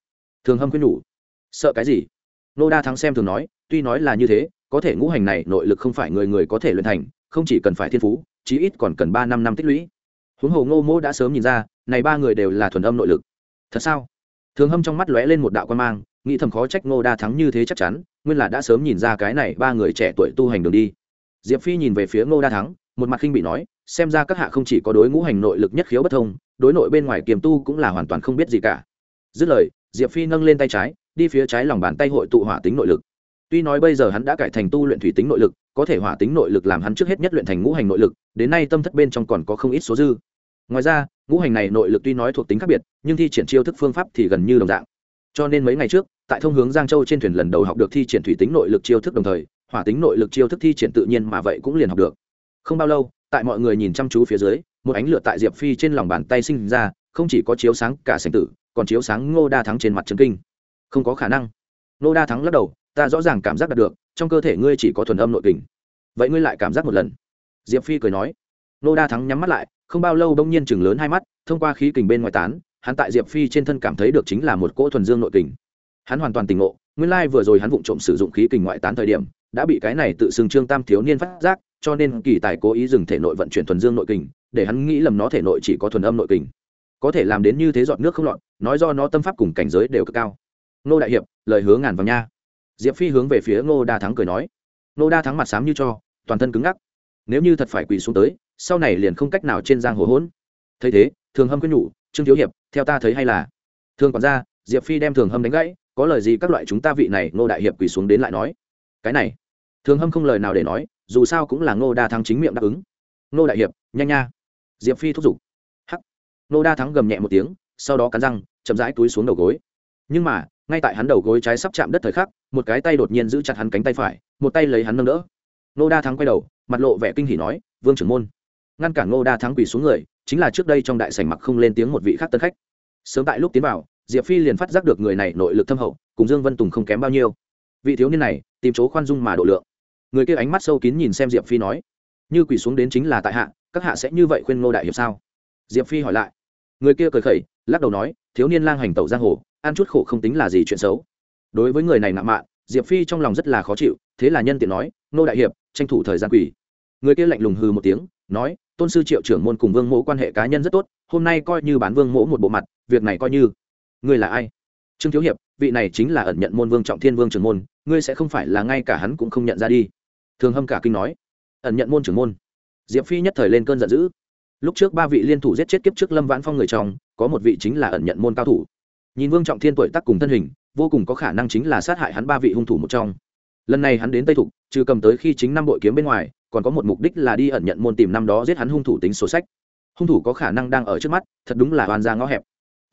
Thường hâm khuyên nhủ. Sợ cái gì? Nô đa thắng xem thường nói, tuy nói là như thế, có thể ngũ hành này nội lực không phải người người có thể luyện thành, không chỉ cần phải thiên phú, chí ít còn cần ba năm năm tích lũy. Huống hồ ngô mô đã sớm nhìn ra, này ba người đều là thuần âm nội lực. Thật sao? Thường hâm trong mắt lóe lên một đạo quan mang nghĩ thầm khó trách ngô đa thắng như thế chắc chắn, nguyên là đã sớm nhìn ra cái này ba người trẻ tuổi tu hành đường đi. Diệp phi nhìn về phía ngô đa thắng, một mặt khinh bị nói, xem ra các hạ không chỉ có đối ngũ hành nội lực nhất khiếu bất thông, đối nội bên ngoài kiềm tu cũng là hoàn toàn không biết gì cả. Dứt lời, diệp phi nâng lên tay trái, đi phía trái lòng bàn tay hội tụ hỏa tính nội lực. Tuy nói bây giờ hắn đã cải thành tu luyện thủy tính nội lực, có thể hỏa tính nội lực làm hắn trước hết nhất luyện thành ngũ hành nội lực, đến nay tâm thất bên trong còn có không ít số dư. Ngoài ra, ngũ hành này nội lực tuy nói thuộc tính khác biệt, nhưng thi triển chiêu thức phương pháp thì gần như đồng dạng. Cho nên mấy ngày trước tại thông hướng giang châu trên thuyền lần đầu học được thi triển thủy tính nội lực chiêu thức đồng thời, hỏa tính nội lực chiêu thức thi triển tự nhiên mà vậy cũng liền học được. Không bao lâu, tại mọi người nhìn chăm chú phía dưới, một ánh lửa tại diệp phi trên lòng bàn tay sinh ra, không chỉ có chiếu sáng cả sành tử, còn chiếu sáng ngô đa thắng trên mặt trấn kinh. Không có khả năng. Ngô đa thắng lắc đầu, ta rõ ràng cảm giác đạt được, trong cơ thể ngươi chỉ có thuần âm nội kình. Vậy ngươi lại cảm giác một lần. Diệp phi cười nói. Ngô đa thắng nhắm mắt lại, không bao lâu đông nhiên chừng lớn hai mắt, thông qua khí kình bên ngoài tán, hắn tại diệp phi trên thân cảm thấy được chính là một cỗ thuần dương nội kình hắn hoàn toàn tỉnh ngộ, nguyên lai vừa rồi hắn vụng trộm sử dụng khí kình ngoại tán thời điểm, đã bị cái này tự xưng trương tam thiếu niên phát giác, cho nên kỳ tài cố ý dừng thể nội vận chuyển thuần dương nội kình, để hắn nghĩ lầm nó thể nội chỉ có thuần âm nội kình. Có thể làm đến như thế giọt nước không lọt, nói do nó tâm pháp cùng cảnh giới đều cực cao. Nô đại hiệp, lời hứa ngàn vàng nha. Diệp phi hướng về phía ngô đa thắng cười nói. Ngô đa thắng mặt sám như cho, toàn thân cứng ngắc. Nếu như thật phải quỳ xuống tới, sau này liền không cách nào trên giang hồ hỗn. Thấy thế, thường hâm quyết nhủ, trương thiếu hiệp, theo ta thấy hay là? Thường còn ra diệp phi đem thường hâm đánh gãy có lời gì các loại chúng ta vị này ngô đại hiệp quỳ xuống đến lại nói. Cái này, thường hâm không lời nào để nói, dù sao cũng là ngô đa thắng chính miệng đáp ứng. Ngô đại hiệp, nhanh nha. Diệp phi thúc giục. Hắc. Ngô đa thắng gầm nhẹ một tiếng, sau đó cắn răng, chậm rãi túi xuống đầu gối. Nhưng mà, ngay tại hắn đầu gối trái sắp chạm đất thời khắc, một cái tay đột nhiên giữ chặt hắn cánh tay phải, một tay lấy hắn nâng đỡ. Ngô đa thắng quay đầu, mặt lộ vẻ kinh hỉ nói, vương trưởng môn. Ngăn cản ngô đa thắng quỳ xuống người, chính là trước đây trong đại sảnh mặc không lên tiếng một vị khác tân khách. Sớm tại lúc tiến vào diệp phi liền phát giác được người này nội lực thâm hậu, cùng dương vân tùng không kém bao nhiêu. Vị thiếu niên này, tìm chỗ khoan dung mà độ lượng. Người kia ánh mắt sâu kín nhìn xem diệp phi nói, như quỳ xuống đến chính là tại hạ, các hạ sẽ như vậy khuyên ngô đại hiệp sao? Diệp phi hỏi lại. Người kia cười khẩy, lắc đầu nói, thiếu niên lang hành tẩu giang hồ, ăn chút khổ không tính là gì chuyện xấu. Đối với người này nạ mạ diệp phi trong lòng rất là khó chịu, thế là nhân tiện nói, ngô đại hiệp, tranh thủ thời gian quỳ. Người kia lạnh lùng hừ một tiếng, nói, tôn sư triệu trưởng môn cùng vương mỗ quan hệ cá nhân rất tốt, hôm nay coi như bán vương mỗ một bộ mặt, việc này coi như ngươi là ai? Trương thiếu hiệp, vị này chính là ẩn nhận môn vương trọng thiên vương trưởng môn, ngươi sẽ không phải là ngay cả hắn cũng không nhận ra đi. Thường hâm cả kinh nói. Ẩn nhận môn trưởng môn. Diệp phi nhất thời lên cơn giận dữ. Lúc trước ba vị liên thủ giết chết kiếp trước lâm vãn phong người trong, có một vị chính là ẩn nhận môn cao thủ. Nhìn vương trọng thiên tuổi tác cùng thân hình, vô cùng có khả năng chính là sát hại hắn ba vị hung thủ một trong. Lần này hắn đến tây thục, trừ cầm tới khi chính năm bội kiếm bên ngoài, còn có một mục đích là đi ẩn nhận môn tìm năm đó giết hắn hung thủ tính sổ sách. Hung thủ có khả năng đang ở trước mắt, thật đúng là oan ra ngõ hẹp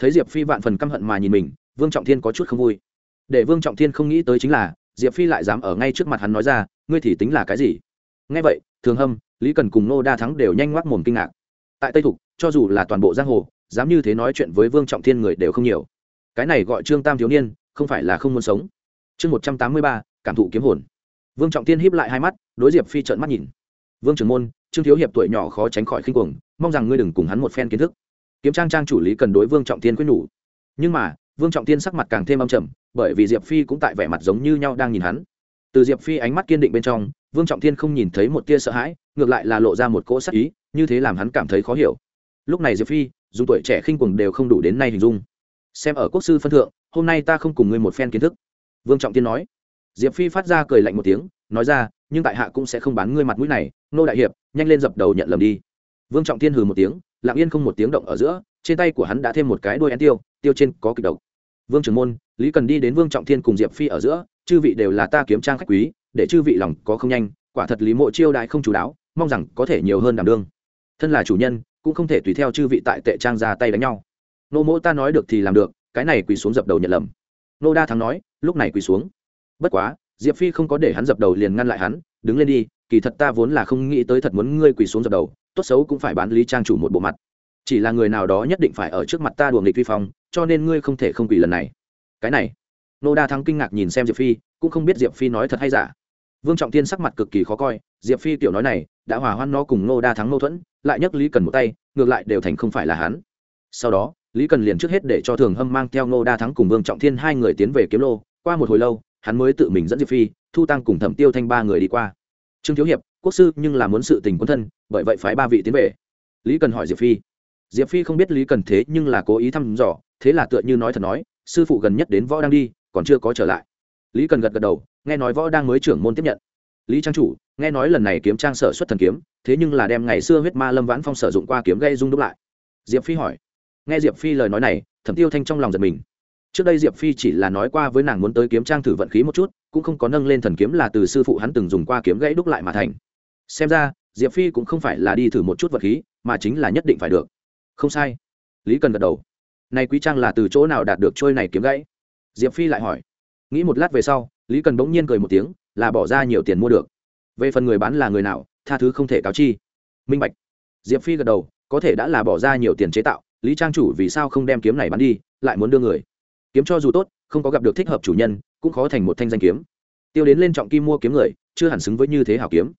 thấy diệp phi vạn phần căm hận mà nhìn mình, vương trọng thiên có chút không vui. Để vương trọng thiên không nghĩ tới chính là, diệp phi lại dám ở ngay trước mặt hắn nói ra, ngươi thì tính là cái gì? Ngay vậy, thường hâm, lý cần cùng nô đa thắng đều nhanh ngoác mồm kinh ngạc. Tại tây thục, cho dù là toàn bộ giang hồ, dám như thế nói chuyện với vương trọng thiên người đều không nhiều. Cái này gọi trương tam thiếu niên, không phải là không muốn sống. Chương một trăm tám mươi ba, cảm thụ kiếm hồn. Vương trọng thiên híp lại hai mắt, đối diệp phi trợn mắt nhìn. Vương trưởng môn, trương thiếu hiệp tuổi nhỏ khó tránh khỏi khinh cuồng, mong rằng ngươi đừng cùng hắn một phen kiến thức kiếm trang trang chủ lý cần đối vương trọng thiên quyết nhủ. Nhưng mà, vương trọng thiên sắc mặt càng thêm âm trầm, bởi vì diệp phi cũng tại vẻ mặt giống như nhau đang nhìn hắn. Từ diệp phi ánh mắt kiên định bên trong, vương trọng thiên không nhìn thấy một tia sợ hãi, ngược lại là lộ ra một cỗ sắc ý, như thế làm hắn cảm thấy khó hiểu. Lúc này diệp phi dù tuổi trẻ khinh quần đều không đủ đến nay hình dung. Xem ở quốc sư phân thượng, hôm nay ta không cùng ngươi một phen kiến thức. Vương trọng thiên nói. Diệp phi phát ra cười lạnh một tiếng, nói ra, nhưng tại hạ cũng sẽ không bán ngươi mặt mũi này, nô đại hiệp, nhanh lên dập đầu nhận lầm đi. Vương trọng thiên hừ một tiếng lặng yên không một tiếng động ở giữa, trên tay của hắn đã thêm một cái đôi én tiêu tiêu trên có kịch độc. Vương trưởng môn, lý cần đi đến vương trọng thiên cùng diệp phi ở giữa, chư vị đều là ta kiếm trang khách quý, để chư vị lòng có không nhanh, quả thật lý mộ chiêu đại không chủ đáo, mong rằng có thể nhiều hơn đảm đương. Thân là chủ nhân, cũng không thể tùy theo chư vị tại tệ trang ra tay đánh nhau. Nô mỗ ta nói được thì làm được, cái này quỳ xuống dập đầu nhận lầm. Nô đa thắng nói, lúc này quỳ xuống. Bất quá, diệp phi không có để hắn dập đầu liền ngăn lại hắn, đứng lên đi, kỳ thật ta vốn là không nghĩ tới thật muốn ngươi quỳ xuống dập đầu tốt xấu cũng phải bán lý trang chủ một bộ mặt. Chỉ là người nào đó nhất định phải ở trước mặt ta đùa nghịch vi phong, cho nên ngươi không thể không quỳ lần này. Cái này, nô đa thắng kinh ngạc nhìn xem diệp phi, cũng không biết diệp phi nói thật hay giả. Vương trọng tiên sắc mặt cực kỳ khó coi, diệp phi tiểu nói này, đã hòa hoan nó cùng nô đa thắng mâu thuẫn, lại nhấc lý cần một tay, ngược lại đều thành không phải là hắn. Sau đó, lý cần liền trước hết để cho thường hâm mang theo nô đa thắng cùng vương trọng thiên hai người tiến về kiếm lô, qua một hồi lâu, hắn mới tự mình dẫn diệp phi, thu tăng cùng thẩm tiêu thanh ba người đi qua. Trương thiếu hiệp quốc sư nhưng là muốn sự tình quân thân, bởi vậy phái ba vị tiến về. Lý cần hỏi diệp phi. Diệp phi không biết lý cần thế nhưng là cố ý thăm dò, thế là tựa như nói thật nói, sư phụ gần nhất đến võ đang đi, còn chưa có trở lại. Lý cần gật gật đầu, nghe nói võ đang mới trưởng môn tiếp nhận. Lý trang chủ, nghe nói lần này kiếm trang sở xuất thần kiếm, thế nhưng là đem ngày xưa huyết ma lâm vãn phong sử dụng qua kiếm gây rung đúc lại. Diệp phi hỏi. Nghe diệp phi lời nói này, thẩm tiêu thanh trong lòng giật mình. Trước đây diệp phi chỉ là nói qua với nàng muốn tới kiếm trang thử vận khí một chút, cũng không có nâng lên thần kiếm là từ sư phụ hắn từng dùng qua kiếm gãy đúc lại mà thành xem ra, diệp phi cũng không phải là đi thử một chút vật khí, mà chính là nhất định phải được. Không sai. Lý cần gật đầu. Này quý trang là từ chỗ nào đạt được trôi này kiếm gãy? Diệp phi lại hỏi. Nghĩ một lát về sau, lý cần bỗng nhiên cười một tiếng, là bỏ ra nhiều tiền mua được. Về phần người bán là người nào, tha thứ không thể cáo chi. Minh bạch. Diệp phi gật đầu, có thể đã là bỏ ra nhiều tiền chế tạo, lý trang chủ vì sao không đem kiếm này bán đi, lại muốn đưa người. Kiếm cho dù tốt, không có gặp được thích hợp chủ nhân, cũng khó thành một thanh danh kiếm. Tiêu đến lên trọng kim mua kiếm người, chưa hẳn xứng với như thế hảo kiếm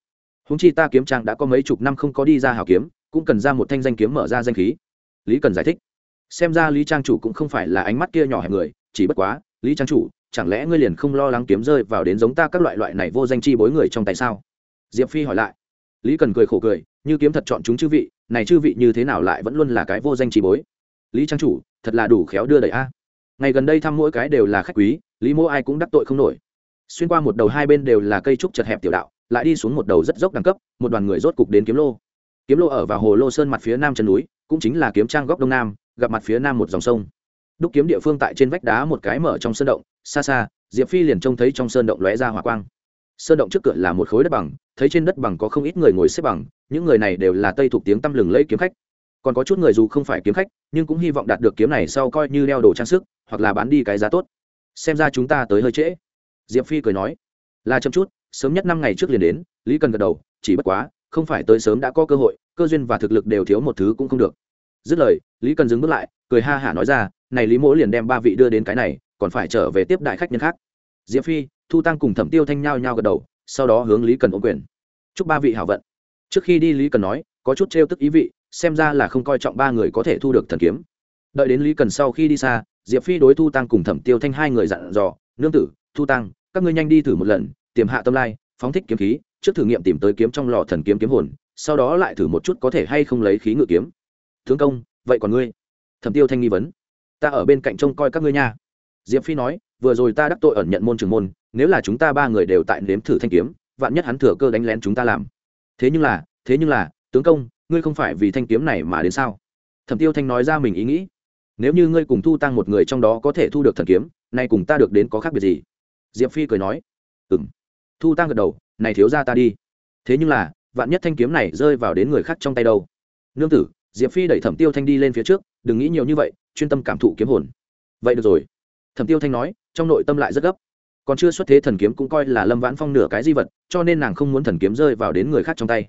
húng chi ta kiếm trang đã có mấy chục năm không có đi ra hào kiếm, cũng cần ra một thanh danh kiếm mở ra danh khí. Lý cần giải thích. Xem ra lý trang chủ cũng không phải là ánh mắt kia nhỏ hẹp người, chỉ bất quá, lý trang chủ, chẳng lẽ ngươi liền không lo lắng kiếm rơi vào đến giống ta các loại loại này vô danh chi bối người trong tại sao? Diệp phi hỏi lại. Lý cần cười khổ cười, như kiếm thật chọn chúng chư vị, này chư vị như thế nào lại vẫn luôn là cái vô danh chi bối? Lý trang chủ, thật là đủ khéo đưa đẩy a. Ngày gần đây thăm mỗi cái đều là khách quý, lý mô ai cũng đắc tội không nổi. Xuyên qua một đầu hai bên đều là cây trúc chật hẹp tiểu đạo lại đi xuống một đầu rất dốc đẳng cấp, một đoàn người rốt cục đến kiếm lô. Kiếm lô ở vào hồ lô sơn mặt phía nam chân núi, cũng chính là kiếm trang góc đông nam, gặp mặt phía nam một dòng sông. Đúc kiếm địa phương tại trên vách đá một cái mở trong sơn động, xa xa, diệp phi liền trông thấy trong sơn động lóe ra hỏa quang. Sơn động trước cửa là một khối đất bằng, thấy trên đất bằng có không ít người ngồi xếp bằng, những người này đều là tây thuộc tiếng tăm lừng lẫy kiếm khách. Còn có chút người dù không phải kiếm khách, nhưng cũng hy vọng đạt được kiếm này sau coi như đeo đồ trang sức, hoặc là bán đi cái giá tốt. Xem ra chúng ta tới hơi trễ. Diệp phi cười nói là chậm chút, sớm nhất năm ngày trước liền đến, lý cần gật đầu, chỉ bất quá, không phải tới sớm đã có cơ hội, cơ duyên và thực lực đều thiếu một thứ cũng không được. Dứt lời, lý cần dừng bước lại, cười ha hả nói ra, này lý mỗ liền đem ba vị đưa đến cái này, còn phải trở về tiếp đại khách nhân khác. Diệp phi, thu tăng cùng thẩm tiêu thanh nhao nhao gật đầu, sau đó hướng lý cần ô quyền. Chúc ba vị hảo vận. Trước khi đi, lý cần nói, có chút trêu tức ý vị, xem ra là không coi trọng ba người có thể thu được thần kiếm. Đợi đến lý cần sau khi đi xa, diệp phi đối thu tăng cùng thẩm tiêu thanh hai người dặn dò, nương tử, thu tăng các ngươi nhanh đi thử một lần, tiềm hạ tâm lai, phóng thích kiếm khí, trước thử nghiệm tìm tới kiếm trong lò thần kiếm kiếm hồn, sau đó lại thử một chút có thể hay không lấy khí ngự kiếm. Thương công, vậy còn ngươi? Thẩm tiêu thanh nghi vấn. Ta ở bên cạnh trông coi các ngươi nha. Diệp phi nói, vừa rồi ta đắc tội ẩn nhận môn trường môn, nếu là chúng ta ba người đều tại nếm thử thanh kiếm, vạn nhất hắn thừa cơ đánh lén chúng ta làm. Thế nhưng là, thế nhưng là, tướng công, ngươi không phải vì thanh kiếm này mà đến sao? Thẩm tiêu thanh nói ra mình ý nghĩ. Nếu như ngươi cùng thu tăng một người trong đó có thể thu được thần kiếm, nay cùng ta được đến có khác biệt gì? Diệp phi cười nói ừ m thu tăng gật đầu, này thiếu ra ta đi. Thế nhưng là, vạn nhất thanh kiếm này rơi vào đến người khác trong tay đâu? Nương tử, diệp phi đẩy thẩm tiêu thanh đi lên phía trước, đừng nghĩ nhiều như vậy, chuyên tâm cảm thụ kiếm hồn. Vậy được rồi. Thẩm tiêu thanh nói, trong nội tâm lại rất gấp. Còn chưa xuất thế thần kiếm cũng coi là lâm vãn phong nửa cái di vật, cho nên nàng không muốn thần kiếm rơi vào đến người khác trong tay.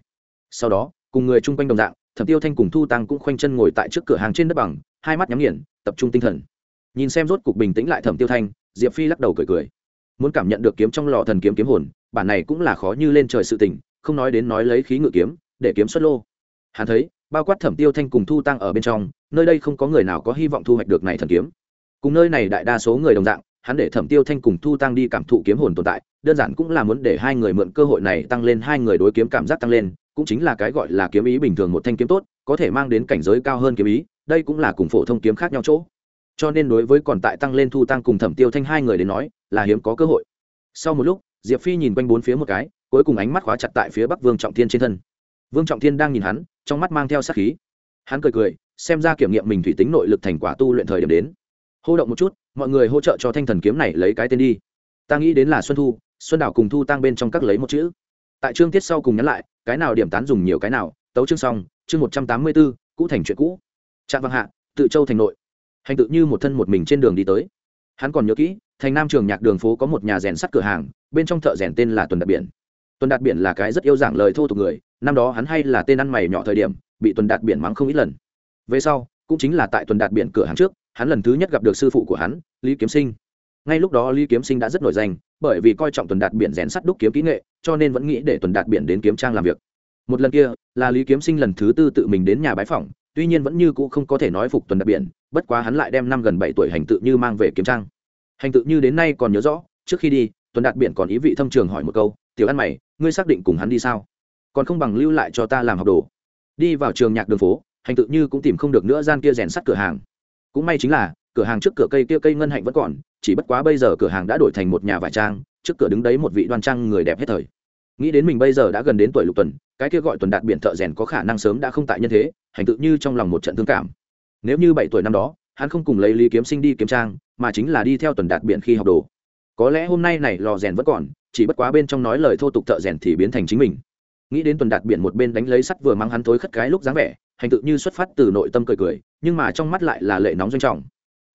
Sau đó, cùng người chung quanh đồng dạng, thẩm tiêu thanh cùng thu tăng cũng khoanh chân ngồi tại trước cửa hàng trên đất bằng, hai mắt nhắm nghiền, tập trung tinh thần. Nhìn xem rốt cục bình tĩnh lại thẩm tiêu thanh, diệp phi lắc đầu cười cười muốn cảm nhận được kiếm trong lò thần kiếm kiếm hồn, bản này cũng là khó như lên trời sự tình, không nói đến nói lấy khí ngự kiếm, để kiếm xuất lô. Hắn thấy, bao quát thẩm tiêu thanh cùng thu tăng ở bên trong, nơi đây không có người nào có hy vọng thu hoạch được này thần kiếm. Cùng nơi này đại đa số người đồng dạng, hắn để thẩm tiêu thanh cùng thu tăng đi cảm thụ kiếm hồn tồn tại, đơn giản cũng là muốn để hai người mượn cơ hội này tăng lên hai người đối kiếm cảm giác tăng lên, cũng chính là cái gọi là kiếm ý bình thường một thanh kiếm tốt, có thể mang đến cảnh giới cao hơn kiếm ý, đây cũng là cùng phổ thông kiếm khác nhau chỗ. Cho nên đối với còn tại tăng lên thu tăng cùng thẩm tiêu thanh hai người đến nói là hiếm có cơ hội. Sau một lúc, diệp phi nhìn quanh bốn phía một cái, cuối cùng ánh mắt khóa chặt tại phía bắc vương trọng thiên trên thân. Vương trọng thiên đang nhìn hắn, trong mắt mang theo sát khí. Hắn cười cười, xem ra kiểm nghiệm mình thủy tính nội lực thành quả tu luyện thời điểm đến. Hô động một chút, mọi người hỗ trợ cho thanh thần kiếm này lấy cái tên đi. Ta nghĩ đến là xuân thu, xuân đảo cùng thu tăng bên trong các lấy một chữ. Tại chương tiết sau cùng nhắn lại, cái nào điểm tán dùng nhiều cái nào, tấu chương xong, chương một trăm tám mươi bốn cũ thành chuyện cũ. Trạm văn hạ, tự châu thành nội. Hành tự như một thân một mình trên đường đi tới. Hắn còn nhớ kỹ thành nam trường nhạc đường phố có một nhà rèn sắt cửa hàng, bên trong thợ rèn tên là tuần đạt biển. Tuần đạt biển là cái rất yêu giảng lời thô tục người, năm đó hắn hay là tên ăn mày nhỏ thời điểm, bị tuần đạt biển mắng không ít lần. Về sau, cũng chính là tại tuần đạt biển cửa hàng trước, hắn lần thứ nhất gặp được sư phụ của hắn, lý kiếm sinh. Ngay lúc đó lý kiếm sinh đã rất nổi danh, bởi vì coi trọng tuần đạt biển rèn sắt đúc kiếm kỹ nghệ, cho nên vẫn nghĩ để tuần đạt biển đến kiếm trang làm việc. Một lần kia, là lý kiếm sinh lần thứ tư tự mình đến nhà bái phỏng, tuy nhiên vẫn như cũ không có thể nói phục tuần đạt biển, bất quá hắn lại đem năm gần bảy tuổi hành tự như mang về kiếm trang hành tự như đến nay còn nhớ rõ, trước khi đi, tuần đạt biển còn ý vị thâm trường hỏi một câu, tiểu ăn mày, ngươi xác định cùng hắn đi sao? Còn không bằng lưu lại cho ta làm học đồ. Đi vào trường nhạc đường phố, hành tự như cũng tìm không được nữa gian kia rèn sắt cửa hàng. Cũng may chính là, cửa hàng trước cửa cây kia cây ngân hạnh vẫn còn, chỉ bất quá bây giờ cửa hàng đã đổi thành một nhà vải trang, trước cửa đứng đấy một vị đoan trang người đẹp hết thời. Nghĩ đến mình bây giờ đã gần đến tuổi lục tuần, cái kia gọi tuần đạt biển thợ rèn có khả năng sớm đã không tại nhân thế, hành tự như trong lòng một trận thương cảm. Nếu như bảy tuổi năm đó hắn không cùng lấy lý kiếm sinh đi kiếm trang, mà chính là đi theo tuần đạt Biện khi học đồ. Có lẽ hôm nay này lò rèn vẫn còn, chỉ bất quá bên trong nói lời thô tục thợ rèn thì biến thành chính mình. Nghĩ đến tuần đạt biển một bên đánh lấy sắt vừa mang hắn thối khất cái lúc dáng vẻ, hành tự như xuất phát từ nội tâm cười cười, nhưng mà trong mắt lại là lệ nóng doanh trọng.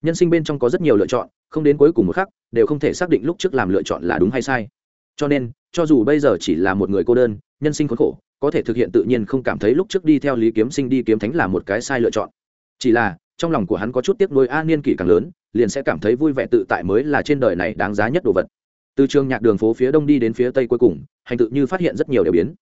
Nhân sinh bên trong có rất nhiều lựa chọn, không đến cuối cùng một khắc, đều không thể xác định lúc trước làm lựa chọn là đúng hay sai. Cho nên, cho dù bây giờ chỉ là một người cô đơn, nhân sinh khốn khổ, có thể thực hiện tự nhiên không cảm thấy lúc trước đi theo lý kiếm sinh đi kiếm thánh là một cái sai lựa chọn. Chỉ là trong lòng của hắn có chút tiếc nuối, a, niên kỷ càng lớn, liền sẽ cảm thấy vui vẻ tự tại mới là trên đời này đáng giá nhất đồ vật. Từ trường nhạc đường phố phía đông đi đến phía tây cuối cùng, hành tự như phát hiện rất nhiều đều biến.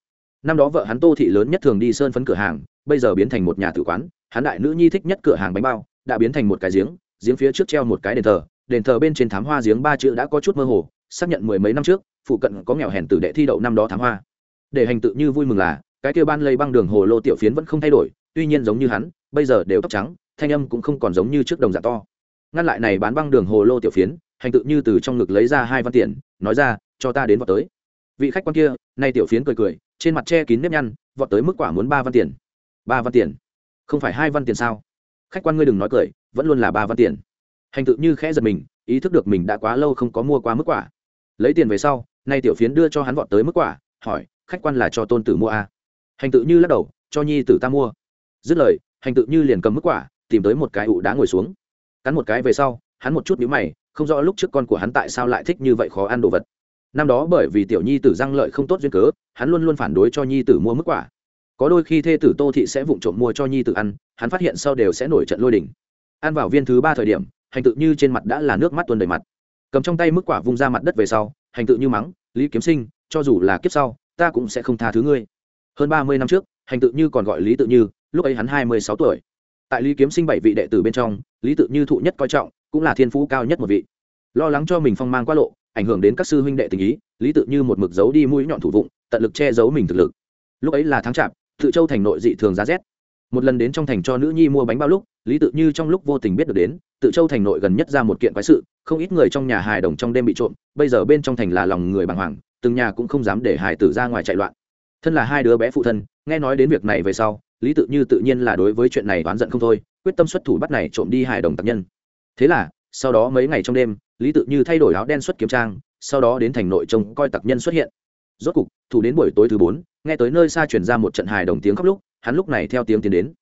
Năm đó vợ hắn tô thị lớn nhất thường đi sơn phấn cửa hàng, bây giờ biến thành một nhà tử quán, hắn đại nữ nhi thích nhất cửa hàng bánh bao, đã biến thành một cái giếng giếng phía trước treo một cái đền thờ đền thờ bên trên thám hoa giếng ba chữ đã có chút mơ hồ, xác nhận mười mấy năm trước, phụ cận có nghèo hèn tử đệ thi đậu năm đó thám hoa. Để hành tự như vui mừng là, cái kia ban lây băng đường hồ lô tiểu phiến vẫn không thay đổi, tuy nhiên giống như hắn, bây giờ đều tóc trắng thanh âm cũng không còn giống như trước đồng dạng to. Ngăn lại này bán băng đường hồ lô tiểu phiến, hành tự như từ trong ngực lấy ra hai văn tiền, nói ra, cho ta đến vọt tới. Vị khách quan kia, nay tiểu phiến cười cười, trên mặt che kín nếp nhăn, vọt tới mức quả muốn ba văn tiền. Ba văn tiền? Không phải hai văn tiền sao? Khách quan ngươi đừng nói cười, vẫn luôn là ba văn tiền. Hành tự như khẽ giật mình, ý thức được mình đã quá lâu không có mua qua mức quả. Lấy tiền về sau, nay tiểu phiến đưa cho hắn vọt tới mức quả, hỏi, khách quan là cho tôn tử mua à? hành tự như lắc đầu, cho nhi tử ta mua. Dứt lời, hành tự như liền cầm mức quả tìm tới một cái ụ đá ngồi xuống. Cắn một cái về sau, hắn một chút nhíu mày, không rõ lúc trước con của hắn tại sao lại thích như vậy khó ăn đồ vật. Năm đó bởi vì tiểu nhi tử răng lợi không tốt duyên cớ, hắn luôn luôn phản đối cho nhi tử mua mức quả. Có đôi khi thê tử tô thị sẽ vụng trộm mua cho nhi tử ăn, hắn phát hiện sau đều sẽ nổi trận lôi đỉnh ăn vào viên thứ ba thời điểm, hành tự như trên mặt đã là nước mắt tuôn đầy mặt. Cầm trong tay mức quả vung ra mặt đất về sau, hành tự như mắng, lý kiếm sinh, cho dù là kiếp sau, ta cũng sẽ không tha thứ ngươi. Hơn ba mươi năm trước, hành tự như còn gọi lý tự như, lúc ấy hắn hai mươi sáu tuổi tại lý kiếm sinh bảy vị đệ tử bên trong, lý tự như thụ nhất coi trọng, cũng là thiên phú cao nhất một vị. Lo lắng cho mình phong mang quá lộ, ảnh hưởng đến các sư huynh đệ tình ý, lý tự như một mực giấu đi mũi nhọn thủ vụng, tận lực che giấu mình thực lực. Lúc ấy là tháng chạp, tự châu thành nội dị thường giá rét. Một lần đến trong thành cho nữ nhi mua bánh bao lúc, lý tự như trong lúc vô tình biết được đến, tự châu thành nội gần nhất ra một kiện quái sự, không ít người trong nhà hài đồng trong đêm bị trộm, bây giờ bên trong thành là lòng người bàng hoàng, từng nhà cũng không dám để hài tử ra ngoài chạy loạn. Thân là hai đứa bé phụ thân, nghe nói đến việc này về sau lý tự như tự nhiên là đối với chuyện này oán giận không thôi, quyết tâm xuất thủ bắt này trộm đi hài đồng tạc nhân. Thế là, sau đó mấy ngày trong đêm, lý tự như thay đổi áo đen xuất kiếm trang, sau đó đến thành nội trông coi tặc nhân xuất hiện. Rốt cục, thủ đến buổi tối thứ bốn, nghe tới nơi xa chuyển ra một trận hài đồng tiếng khóc lúc, hắn lúc này theo tiếng tiến đến.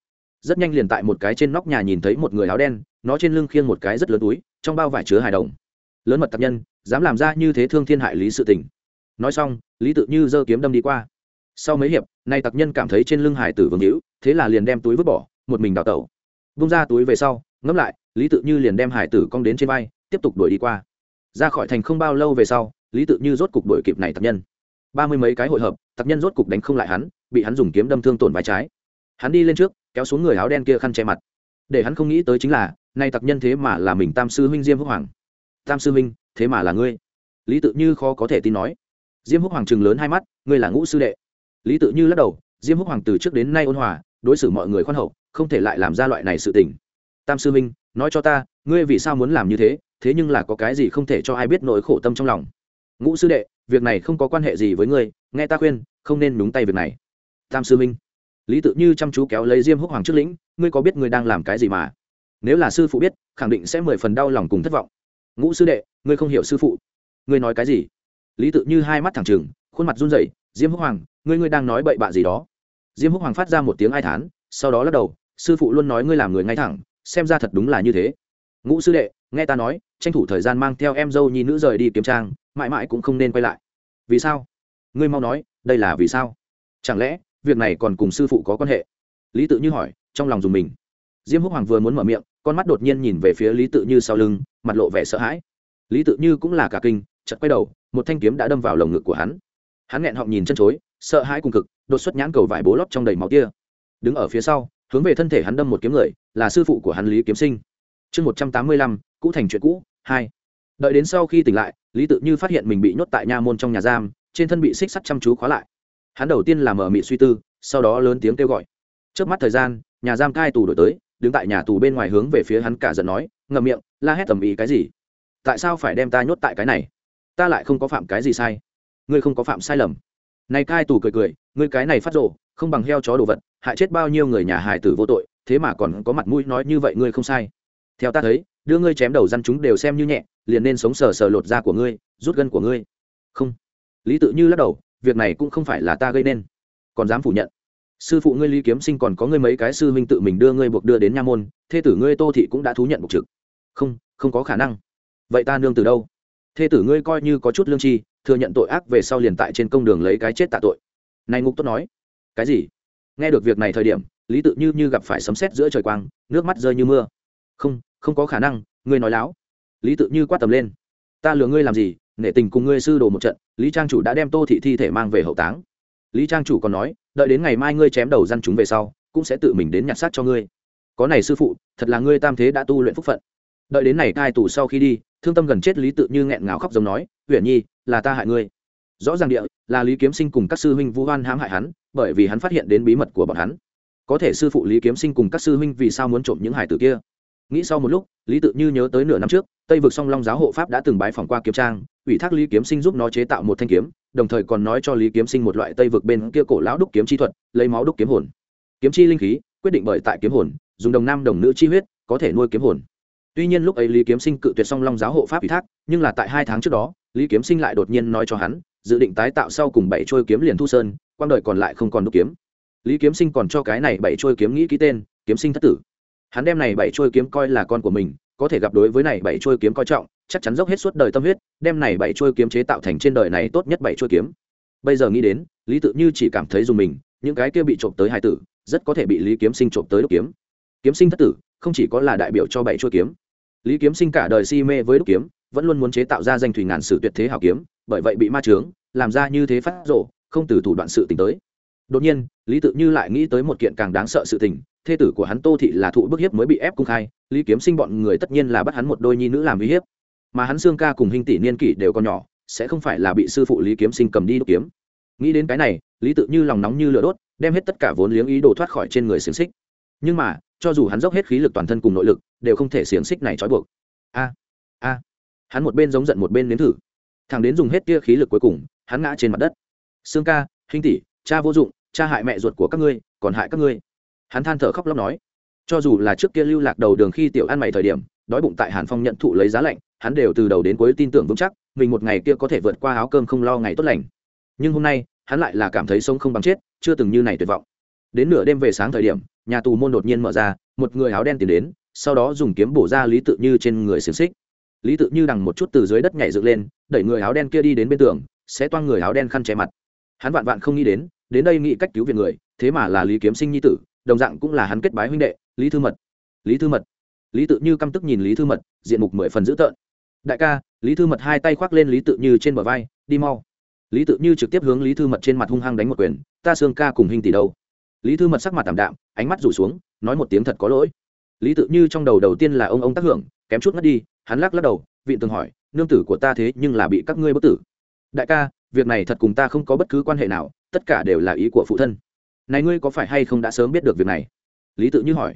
Rất nhanh liền tại một cái trên nóc nhà nhìn thấy một người áo đen, nó trên lưng khiêng một cái rất lớn túi, trong bao vải chứa hài đồng. Lớn mật tặc nhân, dám làm ra như thế thương thiên hại lý sự tình. Nói xong, lý tự như giơ kiếm đâm đi qua. Sau mấy hiệp, nay tặc nhân cảm thấy trên lưng hải tử vương hữu thế là liền đem túi vứt bỏ, một mình đào tẩu. Vung ra túi về sau, ngẫm lại, lý tự như liền đem hải tử cong đến trên bay tiếp tục đuổi đi qua. Ra khỏi thành không bao lâu về sau, lý tự như rốt cục đuổi kịp này tập nhân. Ba mươi mấy cái hội hợp tập nhân rốt cục đánh không lại hắn, bị hắn dùng kiếm đâm thương tổn vai trái. Hắn đi lên trước, kéo xuống người áo đen kia khăn che mặt. Để hắn không nghĩ tới chính là, nay tập nhân thế mà là mình tam sư huynh diêm húc hoàng. Tam sư huynh, thế mà là ngươi. Lý tự như khó có thể tin nói. Diêm húc hoàng chừng lớn hai mắt, ngươi là ngũ sư đệ. Lý tự như lắc đầu, diêm húc hoàng từ trước đến nay ôn hòa đối xử mọi người khoan hậu, không thể lại làm ra loại này sự tình. Tam sư minh nói cho ta, ngươi vì sao muốn làm như thế thế nhưng là có cái gì không thể cho ai biết nỗi khổ tâm trong lòng. Ngũ sư đệ, việc này không có quan hệ gì với ngươi, nghe ta khuyên, không nên nhúng tay việc này. Tam sư minh lý tự như chăm chú kéo lấy diêm húc hoàng trước lĩnh, ngươi có biết ngươi đang làm cái gì mà? Nếu là sư phụ biết, khẳng định sẽ mười phần đau lòng cùng thất vọng. Ngũ sư đệ, ngươi không hiểu sư phụ. Ngươi nói cái gì? Lý tự như hai mắt thẳng trừng, khuôn mặt run rẩy, diêm húc hoàng, ngươi ngươi đang nói bậy bạ gì đó? Diêm húc hoàng phát ra một tiếng ai thán, sau đó lắc đầu, sư phụ luôn nói ngươi làm người ngay thẳng, xem ra thật đúng là như thế. Ngũ sư đệ, nghe ta nói, tranh thủ thời gian mang theo em dâu nhi nữ rời đi kiếm trang, mãi mãi cũng không nên quay lại. Vì sao? Ngươi mau nói, đây là vì sao? Chẳng lẽ, việc này còn cùng sư phụ có quan hệ? Lý tự như hỏi, trong lòng dùng mình. Diêm húc hoàng vừa muốn mở miệng, con mắt đột nhiên nhìn về phía lý tự như sau lưng, mặt lộ vẻ sợ hãi. Lý tự như cũng là cả kinh chật quay đầu, một thanh kiếm đã đâm vào lồng ngực của hắn. Hắn nghẹn họng nhìn chân chối sợ hãi cùng cực, đột xuất nhãn cầu vải bố lót trong đầy máu kia. Đứng ở phía sau, hướng về thân thể hắn đâm một kiếm người, là sư phụ của hắn lý kiếm sinh. Chương một trăm tám mươi lăm, cũ thành chuyện cũ, hai. Đợi đến sau khi tỉnh lại, lý tự như phát hiện mình bị nhốt tại nha môn trong nhà giam, trên thân bị xích sắt chăm chú khóa lại. Hắn đầu tiên là mở mị suy tư, sau đó lớn tiếng kêu gọi. Trước mắt thời gian, nhà giam cai tù đổi tới, đứng tại nhà tù bên ngoài hướng về phía hắn cả giận nói, ngậm miệng, la hét tầm ý cái gì? Tại sao phải đem ta nhốt tại cái này? Ta lại không có phạm cái gì sai. Ngươi không có phạm sai lầm này cai tù cười cười, ngươi cái này phát rộ không bằng heo chó đồ vật, hại chết bao nhiêu người nhà hài tử vô tội, thế mà còn có mặt mũi nói như vậy ngươi không sai. Theo ta thấy, đưa ngươi chém đầu răn chúng đều xem như nhẹ, liền nên sống sờ sờ lột da của ngươi, rút gân của ngươi. Không. Lý tự như lắc đầu, việc này cũng không phải là ta gây nên. Còn dám phủ nhận. Sư phụ ngươi lý kiếm sinh còn có ngươi mấy cái sư minh tự mình đưa ngươi buộc đưa đến nha môn thê tử ngươi tô thị cũng đã thú nhận một trực. Không không có khả năng. Vậy ta nương từ đâu? Thê tử ngươi coi như có chút lương tri thừa nhận tội ác về sau liền tại trên công đường lấy cái chết tạ tội. Này ngục tốt nói. Cái gì? Nghe được việc này thời điểm, lý tự như như gặp phải sấm sét giữa trời quang, nước mắt rơi như mưa. Không không có khả năng, ngươi nói láo. Lý tự như quát tầm lên. Ta lừa ngươi làm gì, nể tình cùng ngươi sư đồ một trận, lý trang chủ đã đem tô thị thi thể mang về hậu táng. Lý trang chủ còn nói, đợi đến ngày mai ngươi chém đầu răn chúng về sau, cũng sẽ tự mình đến nhặt xác cho ngươi. Có này sư phụ, thật là ngươi tam thế đã tu luyện phúc phận đợi đến này cai tù sau khi đi, thương tâm gần chết lý tự như nghẹn ngào khóc giống nói huyền nhi, là ta hại ngươi. Rõ ràng địa, là lý kiếm sinh cùng các sư huynh vu hoan hãm hại hắn, bởi vì hắn phát hiện đến bí mật của bọn hắn. Có thể sư phụ lý kiếm sinh cùng các sư huynh vì sao muốn trộm những hải tử kia? Nghĩ sau một lúc, lý tự như nhớ tới nửa năm trước, tây vực song long giáo hộ pháp đã từng bái phỏng qua kiếm trang, ủy thác lý kiếm sinh giúp nó chế tạo một thanh kiếm, đồng thời còn nói cho lý kiếm sinh một loại tây vực bên kia cổ lão đúc kiếm chi thuật, lấy máu đúc kiếm hồn. Kiếm chi linh khí, quyết định bởi tại kiếm hồn, dùng đồng nam đồng nữ chi huyết, có thể nuôi kiếm hồn tuy nhiên lúc ấy lý kiếm sinh cự tuyệt song long giáo hộ pháp ủy thác, nhưng là tại hai tháng trước đó, lý kiếm sinh lại đột nhiên nói cho hắn, dự định tái tạo sau cùng bảy trôi kiếm liền thu sơn, quang đời còn lại không còn đúc kiếm. Lý kiếm sinh còn cho cái này bảy trôi kiếm nghĩ ký tên, kiếm sinh thất tử. Hắn đem này bảy trôi kiếm coi là con của mình, có thể gặp đối với này bảy trôi kiếm coi trọng, chắc chắn dốc hết suốt đời tâm huyết, đem này bảy trôi kiếm chế tạo thành trên đời này tốt nhất bảy trôi kiếm. Bây giờ nghĩ đến, lý tự như chỉ cảm thấy dùng mình, những cái kia bị trộm tới hai tử, rất có thể bị lý kiếm sinh trộm tới đúc kiếm. Kiếm sinh thất tử, không chỉ có là đại biểu cho bảy trôi kiếm lý kiếm sinh cả đời si mê với đúc kiếm, vẫn luôn muốn chế tạo ra danh thủy ngàn sử tuyệt thế hảo kiếm, bởi vậy bị ma trướng làm ra như thế phát rộ không từ thủ đoạn sự tình tới. Đột nhiên, lý tự như lại nghĩ tới một kiện càng đáng sợ sự tình, thê tử của hắn tô thị là thụ bức hiếp mới bị ép cung khai, lý kiếm sinh bọn người tất nhiên là bắt hắn một đôi nhi nữ làm uy hiếp. Mà hắn xương ca cùng hình tỷ niên kỷ đều còn nhỏ, sẽ không phải là bị sư phụ lý kiếm sinh cầm đi đúc kiếm. Nghĩ đến cái này, lý tự như lòng nóng như lửa đốt, đem hết tất cả vốn liếng ý đồ thoát khỏi trên người xiềng xích. Nhưng mà cho dù hắn dốc hết khí lực toàn thân cùng nội lực, đều không thể xiềng xích này trói buộc. A a. Hắn một bên giống giận một bên nếm thử. Thằng đến dùng hết tia khí lực cuối cùng, hắn ngã trên mặt đất. Xương ca, hinh tỷ, cha vô dụng, cha hại mẹ ruột của các ngươi, còn hại các ngươi. Hắn than thở khóc lóc nói. Cho dù là trước kia lưu lạc đầu đường khi tiểu ăn mày thời điểm, đói bụng tại hàn phong nhận thụ lấy giá lạnh, hắn đều từ đầu đến cuối tin tưởng vững chắc, mình một ngày kia có thể vượt qua áo cơm không lo ngày tốt lành. Nhưng hôm nay, hắn lại là cảm thấy sống không bằng chết, chưa từng như này tuyệt vọng đến nửa đêm về sáng thời điểm, nhà tù môn đột nhiên mở ra, một người áo đen tìm đến, sau đó dùng kiếm bổ ra lý tự như trên người xiềng xích. Lý tự như đằng một chút từ dưới đất nhảy dựng lên, đẩy người áo đen kia đi đến bên tường, sẽ toang người áo đen khăn che mặt. Hắn vạn vạn không nghĩ đến đến đây nghĩ cách cứu viện người, thế mà là lý kiếm sinh nhi tử, đồng dạng cũng là hắn kết bái huynh đệ, lý thư mật. Lý thư mật. Lý tự như căm tức nhìn lý thư mật, diện mục mười phần dữ tợn. Đại ca. Lý thư mật hai tay khoác lên lý tự như trên bờ vai, đi mau. Lý tự như trực tiếp hướng lý thư mật trên mặt hung hăng đánh một quyền, ta xương ca cùng hình tỷ đâu? Lý thư mật sắc mặt tảm đạm, ánh mắt rủ xuống, nói một tiếng thật có lỗi. Lý tự như trong đầu đầu tiên là ông ông tác hưởng, kém chút mất đi, hắn lắc lắc đầu vị tường hỏi, nương tử của ta thế nhưng là bị các ngươi bất tử? Đại ca, việc này thật cùng ta không có bất cứ quan hệ nào, tất cả đều là ý của phụ thân. Này ngươi có phải hay không đã sớm biết được việc này? Lý tự như hỏi.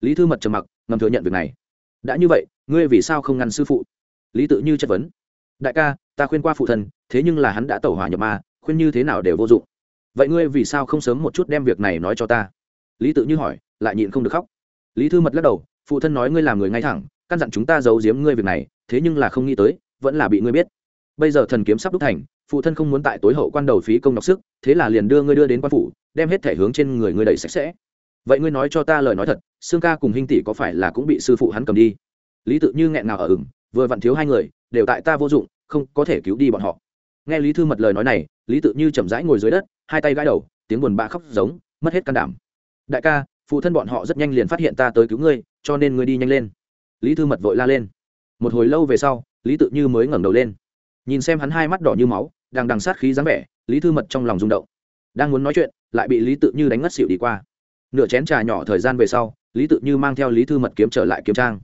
Lý thư mật trầm mặc, ngầm thừa nhận việc này. Đã như vậy, ngươi vì sao không ngăn sư phụ? Lý tự như chất vấn. Đại ca, ta khuyên qua phụ thân, thế nhưng là hắn đã tẩu hỏa nhập ma, khuyên như thế nào đều vô dụng vậy ngươi vì sao không sớm một chút đem việc này nói cho ta? Lý tự như hỏi, lại nhịn không được khóc. Lý thư mật lắc đầu, phụ thân nói ngươi làm người ngay thẳng, căn dặn chúng ta giấu giếm ngươi việc này, thế nhưng là không nghĩ tới, vẫn là bị ngươi biết. Bây giờ thần kiếm sắp đúc thành, phụ thân không muốn tại tối hậu quan đầu phí công đọc sức, thế là liền đưa ngươi đưa đến quan phủ, đem hết thể hướng trên người ngươi đầy sạch sẽ. Vậy ngươi nói cho ta lời nói thật xương ca cùng Hinh tỷ có phải là cũng bị sư phụ hắn cầm đi? Lý tự như nghẹn ngào ở ửng, vừa vặn thiếu hai người, đều tại ta vô dụng, không có thể cứu đi bọn họ. Nghe lý thư mật lời nói này lý tự như chậm rãi ngồi dưới đất, hai tay gãi đầu, tiếng buồn bã khóc giống, mất hết can đảm. Đại ca, phụ thân bọn họ rất nhanh liền phát hiện ta tới cứu ngươi, cho nên ngươi đi nhanh lên. Lý thư mật vội la lên. Một hồi lâu về sau, lý tự như mới ngẩng đầu lên. Nhìn xem hắn hai mắt đỏ như máu, đang đằng sát khí dáng vẻ, lý thư mật trong lòng rung động. Đang muốn nói chuyện, lại bị lý tự như đánh ngất xỉu đi qua. Nửa chén trà nhỏ thời gian về sau, lý tự như mang theo lý thư mật kiếm trở lại kiếm trang.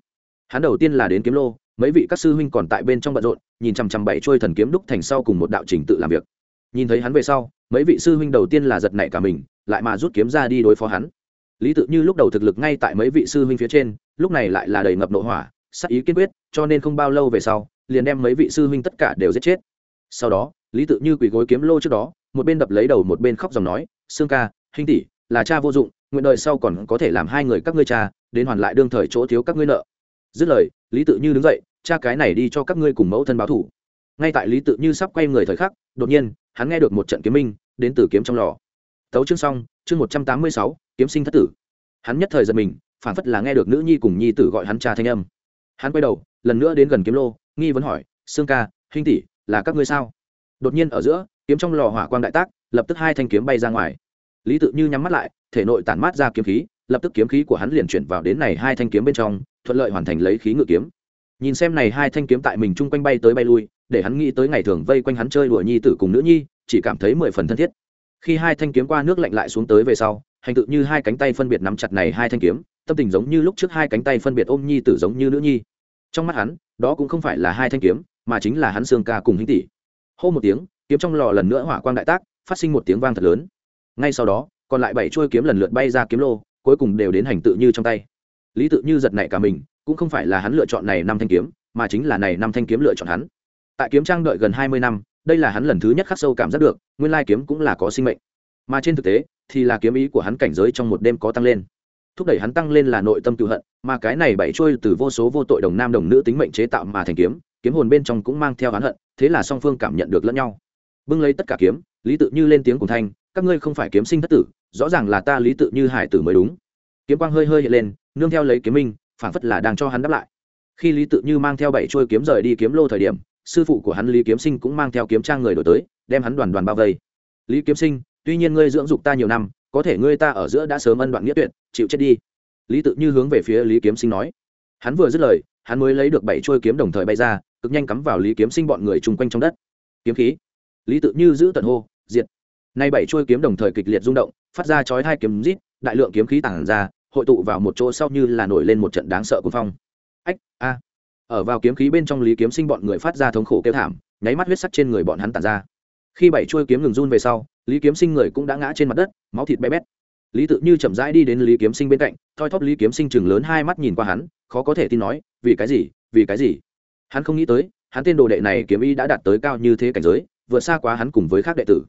Hắn đầu tiên là đến kiếm lô, mấy vị các sư huynh còn tại bên trong bận rộn, nhìn chằm chằm bảy trôi thần kiếm đúc thành sau cùng một đạo trình tự làm việc nhìn thấy hắn về sau, mấy vị sư huynh đầu tiên là giật nảy cả mình, lại mà rút kiếm ra đi đối phó hắn. Lý tự như lúc đầu thực lực ngay tại mấy vị sư huynh phía trên, lúc này lại là đầy ngập nội hỏa, sắc ý kiên quyết, cho nên không bao lâu về sau, liền đem mấy vị sư huynh tất cả đều giết chết. Sau đó, lý tự như quỳ gối kiếm lô trước đó, một bên đập lấy đầu một bên khóc dòng nói xương ca, huynh tỷ, là cha vô dụng, nguyện đời sau còn có thể làm hai người các ngươi cha, đến hoàn lại đương thời chỗ thiếu các ngươi nợ. Dứt lời, lý tự như đứng dậy, cha cái này đi cho các ngươi cùng mẫu thân báo thủ. Ngay tại lý tự như sắp quay người thời khắc đột nhiên, hắn nghe được một trận kiếm minh đến từ kiếm trong lò. Tấu chương xong, chương một trăm tám mươi sáu, kiếm sinh thất tử. Hắn nhất thời giật mình phản phất là nghe được nữ nhi cùng nhi tử gọi hắn cha thanh âm. Hắn quay đầu, lần nữa đến gần kiếm lô, nghi vấn hỏi, sương ca, huynh tỷ, là các ngươi sao? Đột nhiên ở giữa, kiếm trong lò hỏa quang đại tác, lập tức hai thanh kiếm bay ra ngoài. Lý tự như nhắm mắt lại, thể nội tản mát ra kiếm khí, lập tức kiếm khí của hắn liền chuyển vào đến này hai thanh kiếm bên trong, thuận lợi hoàn thành lấy khí ngự kiếm. Nhìn xem này hai thanh kiếm tại mình chung quanh bay tới bay lui để hắn nghĩ tới ngày thường vây quanh hắn chơi đùa nhi tử cùng nữ nhi, chỉ cảm thấy mười phần thân thiết. Khi hai thanh kiếm qua nước lạnh lại xuống tới về sau, hành tự như hai cánh tay phân biệt nắm chặt này hai thanh kiếm, tâm tình giống như lúc trước hai cánh tay phân biệt ôm nhi tử giống như nữ nhi. Trong mắt hắn, đó cũng không phải là hai thanh kiếm, mà chính là hắn xương ca cùng hinh tỷ. Hô một tiếng, kiếm trong lò lần nữa hỏa quang đại tác, phát sinh một tiếng vang thật lớn. Ngay sau đó, còn lại bảy chuôi kiếm lần lượt bay ra kiếm lô, cuối cùng đều đến hành tự như trong tay. Lý tự như giật nảy cả mình, cũng không phải là hắn lựa chọn này năm thanh kiếm, mà chính là này năm thanh kiếm lựa chọn hắn tại kiếm trang đợi gần hai mươi năm, đây là hắn lần thứ nhất khắc sâu cảm giác được, nguyên lai kiếm cũng là có sinh mệnh. Mà trên thực tế, thì là kiếm ý của hắn cảnh giới trong một đêm có tăng lên. Thúc đẩy hắn tăng lên là nội tâm cựu hận, mà cái này bảy trôi từ vô số vô tội đồng nam đồng nữ tính mệnh chế tạo mà thành kiếm kiếm hồn bên trong cũng mang theo hắn hận, thế là song phương cảm nhận được lẫn nhau. Bưng lấy tất cả kiếm, lý tự như lên tiếng cùng thanh, các ngươi không phải kiếm sinh thất tử, rõ ràng là ta lý tự như hải tử mới đúng. Kiếm quang hơi hơi hiện lên, nương theo lấy kiếm minh phản phất là đang cho hắn đáp lại. Khi lý tự như mang theo bảy trôi kiếm rời đi kiếm lô thời điểm sư phụ của hắn lý kiếm sinh cũng mang theo kiếm trang người đổi tới, đem hắn đoàn đoàn bao vây. Lý kiếm sinh, tuy nhiên ngươi dưỡng dục ta nhiều năm, có thể ngươi ta ở giữa đã sớm ân đoạn nghĩa tuyệt, chịu chết đi. Lý tự như hướng về phía lý kiếm sinh nói. Hắn vừa dứt lời, hắn mới lấy được bảy trôi kiếm đồng thời bay ra, cực nhanh cắm vào lý kiếm sinh bọn người chung quanh trong đất. Kiếm khí. Lý tự như giữ tận hô, diệt. Nay bảy trôi kiếm đồng thời kịch liệt rung động, phát ra chói hai kiếm rít, đại lượng kiếm khí tản ra, hội tụ vào một chỗ sau như là nổi lên một trận đáng sợ của phong. Ách, a ở vào kiếm khí bên trong lý kiếm sinh bọn người phát ra thống khổ kêu thảm, nháy mắt huyết sắc trên người bọn hắn tản ra. Khi bảy chuôi kiếm ngừng run về sau, lý kiếm sinh người cũng đã ngã trên mặt đất, máu thịt bé bét. Lý tự như chậm rãi đi đến lý kiếm sinh bên cạnh, thoi thóp lý kiếm sinh chừng lớn hai mắt nhìn qua hắn, khó có thể tin nói, vì cái gì? Vì cái gì? Hắn không nghĩ tới, hắn tên đồ đệ này kiếm y đã đạt tới cao như thế cảnh giới, vượt xa quá hắn cùng với các đệ tử.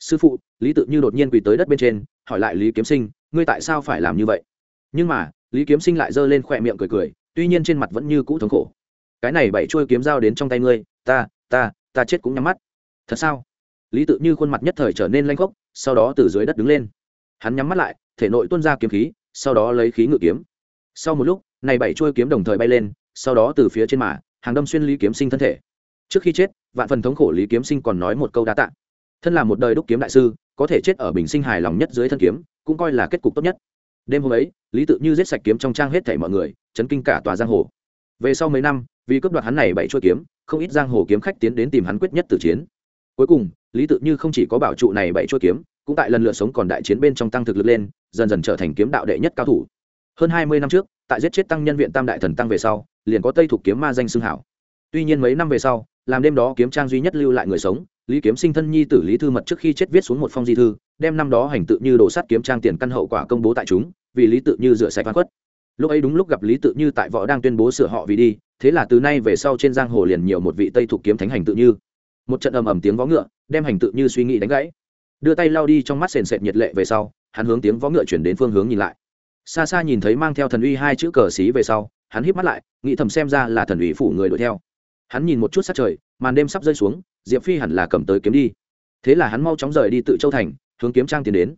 Sư phụ, lý tự như đột nhiên quỳ tới đất bên trên, hỏi lại lý kiếm sinh, ngươi tại sao phải làm như vậy? Nhưng mà, lý kiếm sinh lại giơ lên khỏe miệng cười cười, tuy nhiên trên mặt vẫn như cũ thống khổ cái này bảy chuôi kiếm dao đến trong tay ngươi, ta ta ta chết cũng nhắm mắt. Thật sao? Lý tự như khuôn mặt nhất thời trở nên lanh khốc, sau đó từ dưới đất đứng lên. Hắn nhắm mắt lại, thể nội tuôn ra kiếm khí, sau đó lấy khí ngự kiếm. Sau một lúc, này bảy chuôi kiếm đồng thời bay lên, sau đó từ phía trên mà, hàng đâm xuyên lý kiếm sinh thân thể. Trước khi chết, vạn phần thống khổ lý kiếm sinh còn nói một câu đa tạ. Thân là một đời đúc kiếm đại sư, có thể chết ở bình sinh hài lòng nhất dưới thân kiếm, cũng coi là kết cục tốt nhất. Đêm hôm ấy, lý tự như giết sạch kiếm trong trang hết thảy mọi người, chấn kinh cả tòa giang hồ. Về sau mấy năm vì cướp đoạt hắn này bảy chuôi kiếm, không ít giang hồ kiếm khách tiến đến tìm hắn quyết nhất tử chiến. Cuối cùng, lý tự như không chỉ có bảo trụ này bảy chuôi kiếm, cũng tại lần lượt sống còn đại chiến bên trong tăng thực lực lên, dần dần trở thành kiếm đạo đệ nhất cao thủ. Hơn hai mươi năm trước, tại giết chết tăng nhân viện tam đại thần tăng về sau, liền có tây thuộc kiếm ma danh xưng hảo. Tuy nhiên mấy năm về sau, làm đêm đó kiếm trang duy nhất lưu lại người sống, lý kiếm sinh thân nhi tử lý thư mật trước khi chết viết xuống một phong di thư, đem năm đó hành tự như đổ sắt kiếm trang tiền căn hậu quả công bố tại chúng, vì lý tự như rửa sạch văn khuất lúc ấy đúng lúc gặp lý tự như tại võ đang tuyên bố sửa họ vì đi thế là từ nay về sau trên giang hồ liền nhiều một vị tây thuộc kiếm thánh hành tự như. Một trận ầm ầm tiếng vó ngựa, đem hành tự như suy nghĩ đánh gãy. Đưa tay lao đi trong mắt sền sệt nhiệt lệ về sau, hắn hướng tiếng vó ngựa chuyển đến phương hướng nhìn lại. Xa xa nhìn thấy mang theo thần uy hai chữ cờ xí về sau, hắn híp mắt lại, nghĩ thầm xem ra là thần uy phủ người đuổi theo. Hắn nhìn một chút sát trời, màn đêm sắp rơi xuống, diệp phi hẳn là cầm tới kiếm đi. Thế là hắn mau chóng rời đi tự châu thành, hướng kiếm trang tiến đến.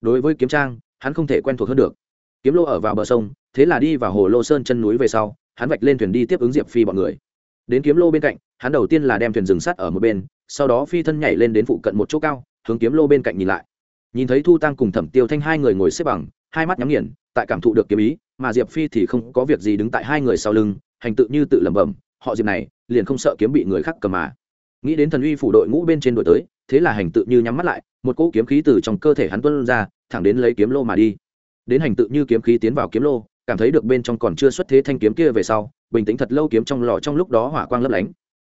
Đối với kiếm trang, hắn không thể quen thuộc hơn được. Kiếm lô ở vào bờ sông, thế là đi vào hồ lô sơn chân núi về sau hắn vạch lên thuyền đi tiếp ứng diệp phi bọn người. Đến kiếm lô bên cạnh, hắn đầu tiên là đem thuyền rừng sắt ở một bên, sau đó phi thân nhảy lên đến phụ cận một chỗ cao, hướng kiếm lô bên cạnh nhìn lại. Nhìn thấy thu tăng cùng thẩm tiêu thanh hai người ngồi xếp bằng, hai mắt nhắm nghiền, tại cảm thụ được kiếm ý, mà diệp phi thì không có việc gì đứng tại hai người sau lưng, hành tự như tự lẩm bẩm, họ diệp này, liền không sợ kiếm bị người khác cầm mà. Nghĩ đến thần uy phủ đội ngũ bên trên đội tới, thế là hành tự như nhắm mắt lại, một cỗ kiếm khí từ trong cơ thể hắn tuân ra, thẳng đến lấy kiếm lô mà đi. Đến hành tự như kiếm khí tiến vào kiếm lô cảm thấy được bên trong còn chưa xuất thế thanh kiếm kia về sau, bình tĩnh thật lâu kiếm trong lò trong lúc đó hỏa quang lấp lánh.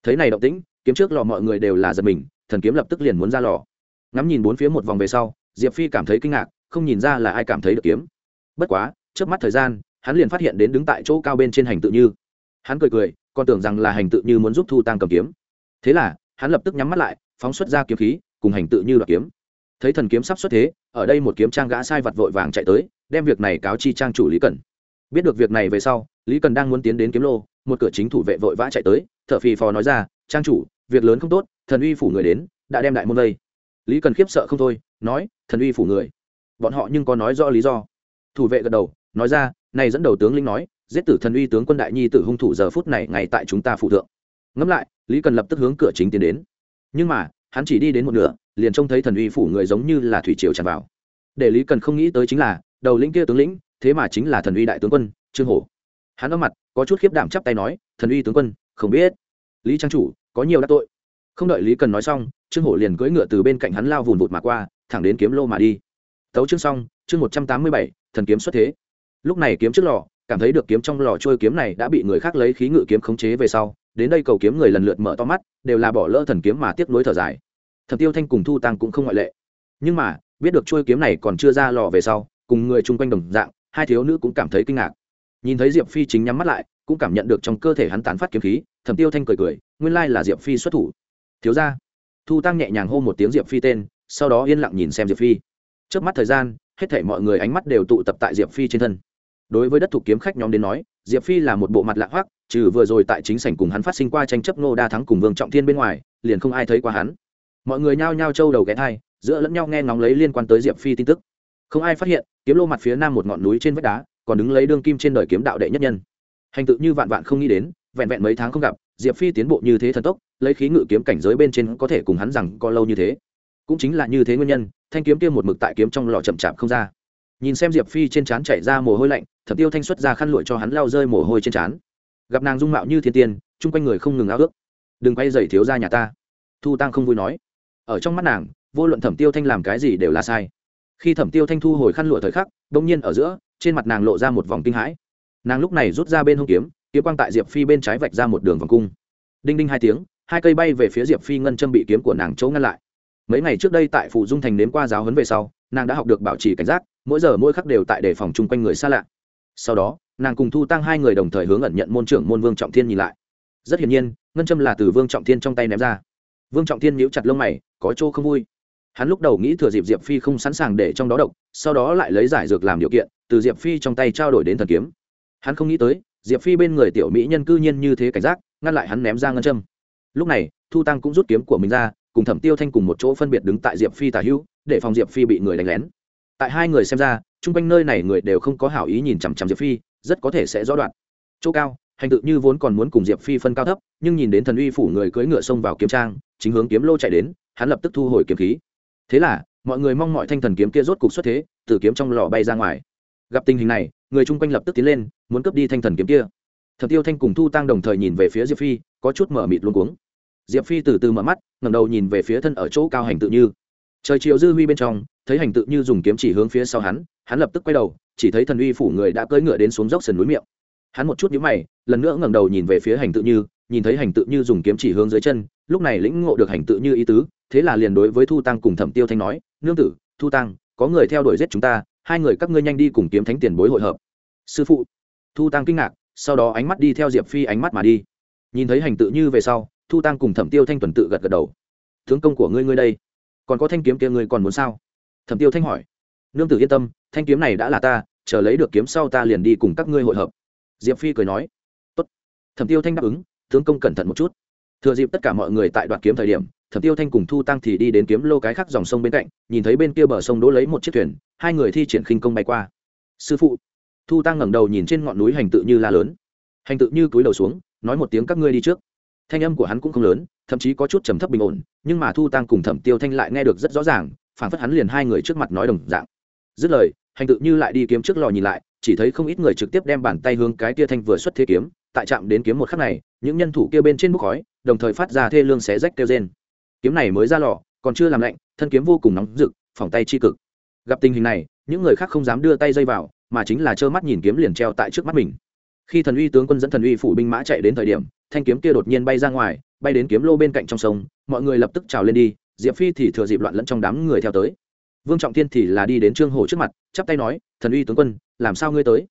Thấy này động tĩnh, kiếm trước lò mọi người đều là giật mình, thần kiếm lập tức liền muốn ra lò. Ngắm nhìn bốn phía một vòng về sau, diệp phi cảm thấy kinh ngạc, không nhìn ra là ai cảm thấy được kiếm. Bất quá trước mắt thời gian, hắn liền phát hiện đến đứng tại chỗ cao bên trên hành tự như. Hắn cười cười, còn tưởng rằng là hành tự như muốn giúp thu tăng cầm kiếm. Thế là, hắn lập tức nhắm mắt lại, phóng xuất ra kiếm khí, cùng hành tự như đoạt kiếm. Thấy thần kiếm sắp xuất thế, ở đây một kiếm trang gã sai vặt vội vàng chạy tới, đem việc này cáo chi trang chủ lý cần biết được việc này về sau, lý cần đang muốn tiến đến kiếm lô, một cửa chính thủ vệ vội vã chạy tới t h ở phì phò nói ra, trang chủ, việc lớn không tốt, thần uy phủ người đến, đã đem đại môn đây. lý cần khiếp sợ không thôi, nói, thần uy phủ người. Bọn họ nhưng có nói rõ lý do. Thủ vệ gật đầu, nói ra, này dẫn đầu tướng linh nói, giết tử thần uy tướng quân đại nhi tử hung thủ giờ phút này ngay tại chúng ta phụ thượng. Ngẫm lại, lý cần lập tức hướng cửa chính tiến đến. Nhưng mà, hắn chỉ đi đến một nửa, liền trông thấy thần uy phủ người giống như là thủy triều tràn vào. Để lý cần không nghĩ tới chính là, đầu lĩnh kia tướng lĩnh thế mà chính là thần uy đại tướng quân, trương hổ. Hắn ở mặt, có chút khiếp đảm chắp tay nói, thần uy tướng quân, không biết. Lý trang chủ, có nhiều đắc tội. Không đợi lý cần nói xong, trương hổ liền cưỡi ngựa từ bên cạnh hắn lao vùn vụt mà qua, thẳng đến kiếm lô mà đi. Tấu chương xong, chương một trăm tám mươi bảy, thần kiếm xuất thế. Lúc này kiếm trước lò, cảm thấy được kiếm trong lò trôi kiếm này đã bị người khác lấy khí ngự kiếm khống chế về sau, đến đây cầu kiếm người lần lượt mở to mắt, đều là bỏ lỡ thần kiếm mà tiếp nối thở dài. Thần tiêu thanh cùng thu tăng cũng không ngoại lệ. Nhưng mà, biết được trôi kiếm này còn chưa ra lò về sau, cùng người chung quanh đồng dạng hai thiếu nữ cũng cảm thấy kinh ngạc. Nhìn thấy diệp phi chính nhắm mắt lại, cũng cảm nhận được trong cơ thể hắn tán phát kiếm khí, thẩm tiêu thanh cười cười, nguyên lai là diệp phi xuất thủ. Thiếu ra thu tăng nhẹ nhàng hô một tiếng diệp phi tên, sau đó yên lặng nhìn xem diệp phi. Trước mắt thời gian, hết thể mọi người ánh mắt đều tụ tập tại diệp phi trên thân. Đối với đất thủ kiếm khách nhóm đến nói, diệp phi là một bộ mặt lạ hoắc, trừ vừa rồi tại chính sảnh cùng hắn phát sinh qua tranh chấp nô đa thắng cùng vương trọng thiên bên ngoài, liền không ai thấy qua hắn. Mọi người nhao nhao trâu đầu ghé thai giữa lẫn nhau nghe ngóng lấy liên quan tới diệp phi tin tức không ai phát hiện, kiếm lô mặt phía nam một ngọn núi trên vách đá, còn đứng lấy đương kim trên đời kiếm đạo đệ nhất nhân. Hành tự như vạn vạn không nghĩ đến, vẹn vẹn mấy tháng không gặp, diệp phi tiến bộ như thế thần tốc, lấy khí ngự kiếm cảnh giới bên trên có thể cùng hắn rằng có lâu như thế. Cũng chính là như thế nguyên nhân, thanh kiếm kia một mực tại kiếm trong lò chậm chạp không ra. Nhìn xem diệp phi trên trán chảy ra mồ hôi lạnh, thẩm tiêu thanh xuất ra khăn lụi cho hắn lao rơi mồ hôi trên trán. Gặp nàng dung mạo như thiên tiên, chung quanh người không ngừng ao ước. Đừng quay dậy thiếu ra nhà ta. Thu tăng không vui nói. Ở trong mắt nàng, vô luận thẩm tiêu thanh làm cái gì đều là sai khi thẩm tiêu thanh thu hồi khăn lụa thời khắc đông nhiên ở giữa, trên mặt nàng lộ ra một vòng kinh hãi. Nàng lúc này rút ra bên hông kiếm kiếm quang tại diệp phi bên trái vạch ra một đường vòng cung. Đinh đinh hai tiếng, hai cây bay về phía diệp phi ngân châm bị kiếm của nàng chỗ ngăn lại. Mấy ngày trước đây tại phủ dung thành nếm qua giáo huấn về sau, nàng đã học được bảo trì cảnh giác, mỗi giờ mỗi khắc đều tại đề phòng chung quanh người xa lạ. Sau đó, nàng cùng thu tăng hai người đồng thời hướng ẩn nhận môn trưởng môn vương trọng thiên nhìn lại. Rất hiển nhiên, ngân châm là từ vương trọng thiên trong tay ném ra. Vương trọng thiên nhíu chặt lông mày, có chỗ không vui hắn lúc đầu nghĩ thừa dịp diệp phi không sẵn sàng để trong đó độc, sau đó lại lấy giải dược làm điều kiện, từ diệp phi trong tay trao đổi đến thần kiếm. Hắn không nghĩ tới, diệp phi bên người tiểu mỹ nhân cư nhiên như thế cảnh giác, ngăn lại hắn ném ra ngân châm. Lúc này, thu tăng cũng rút kiếm của mình ra, cùng thẩm tiêu thanh cùng một chỗ phân biệt đứng tại diệp phi tả hữu, để phòng diệp phi bị người đánh lén. Tại hai người xem ra, chung quanh nơi này người đều không có hảo ý nhìn chằm chằm diệp phi, rất có thể sẽ rõ đoạn. Chỗ cao, hành tự như vốn còn muốn cùng diệp phi phân cao thấp, nhưng nhìn đến thần uy phủ người cưỡi ngựa xông vào kiếm trang, chính hướng kiếm lô chạy đến, hắn lập tức thu hồi kiếm khí thế là, mọi người mong mọi thanh thần kiếm kia rốt cục xuất thế, từ kiếm trong lò bay ra ngoài. Gặp tình hình này, người chung quanh lập tức tiến lên, muốn cướp đi thanh thần kiếm kia. Thật tiêu thanh cùng thu tăng đồng thời nhìn về phía diệp phi, có chút mở mịt luôn cuống. Diệp phi từ từ mở mắt, ngẩng đầu nhìn về phía thân ở chỗ cao hành tự như. Trời chiều dư huy bên trong, thấy hành tự như dùng kiếm chỉ hướng phía sau hắn hắn lập tức quay đầu, chỉ thấy thần uy phủ người đã cưỡi ngựa đến xuống dốc sườn núi miệng. Hắn một chút nhíu mày, lần nữa ngẩng đầu nhìn về phía hành tự như, nhìn thấy hành tự như dùng kiếm chỉ hướng dưới chân, lúc này lĩnh ngộ được hành tự như ý tứ thế là liền đối với thu tăng cùng thẩm tiêu thanh nói, nương tử, thu tăng, có người theo đuổi giết chúng ta, hai người các ngươi nhanh đi cùng kiếm thánh tiền bối hội hợp. Sư phụ. Thu tăng kinh ngạc, sau đó ánh mắt đi theo diệp phi ánh mắt mà đi. Nhìn thấy hành tự như về sau, thu tăng cùng thẩm tiêu thanh tuần tự gật gật đầu. Tướng công của ngươi ngươi đây, còn có thanh kiếm kia ngươi còn muốn sao? Thẩm tiêu thanh hỏi. Nương tử yên tâm, thanh kiếm này đã là ta, chờ lấy được kiếm sau ta liền đi cùng các ngươi hội hợp. Diệp phi cười nói. Tốt. thẩm tiêu thanh đáp ứng, tướng công cẩn thận một chút. Thừa dịp tất cả mọi người tại đoạn kiếm thời điểm thẩm tiêu thanh cùng thu tăng thì đi đến kiếm lô cái khác dòng sông bên cạnh, nhìn thấy bên kia bờ sông đỗ lấy một chiếc thuyền, hai người thi triển khinh công bay qua. Sư phụ. Thu tăng ngẩng đầu nhìn trên ngọn núi hành tự như la lớn. Hành tự như cúi đầu xuống, nói một tiếng các ngươi đi trước. Thanh âm của hắn cũng không lớn, thậm chí có chút trầm thấp bình ổn, nhưng mà thu tăng cùng thẩm tiêu thanh lại nghe được rất rõ ràng phản phất hắn liền hai người trước mặt nói đồng dạng. Dứt lời, hành tự như lại đi kiếm trước lò nhìn lại, chỉ thấy không ít người trực tiếp đem bàn tay hướng cái tia thanh vừa xuất thế kiếm, tại chạm đến kiếm một khắc này, những nhân thủ kia bên trên bốc khói, đồng thời phát ra thê lương xé rách kêu trên kiếm này mới ra lò, còn chưa làm lạnh, thân kiếm vô cùng nóng rực phòng tay chi cực. Gặp tình hình này, những người khác không dám đưa tay dây vào, mà chính là trơ mắt nhìn kiếm liền treo tại trước mắt mình. Khi thần uy tướng quân dẫn thần uy phủ binh mã chạy đến thời điểm, thanh kiếm kia đột nhiên bay ra ngoài, bay đến kiếm lô bên cạnh trong sông, mọi người lập tức trào lên đi, diệp phi thì thừa dịp loạn lẫn trong đám người theo tới. Vương trọng thiên thì là đi đến trương hổ trước mặt, chắp tay nói, thần uy tướng quân, làm sao ngươi tới?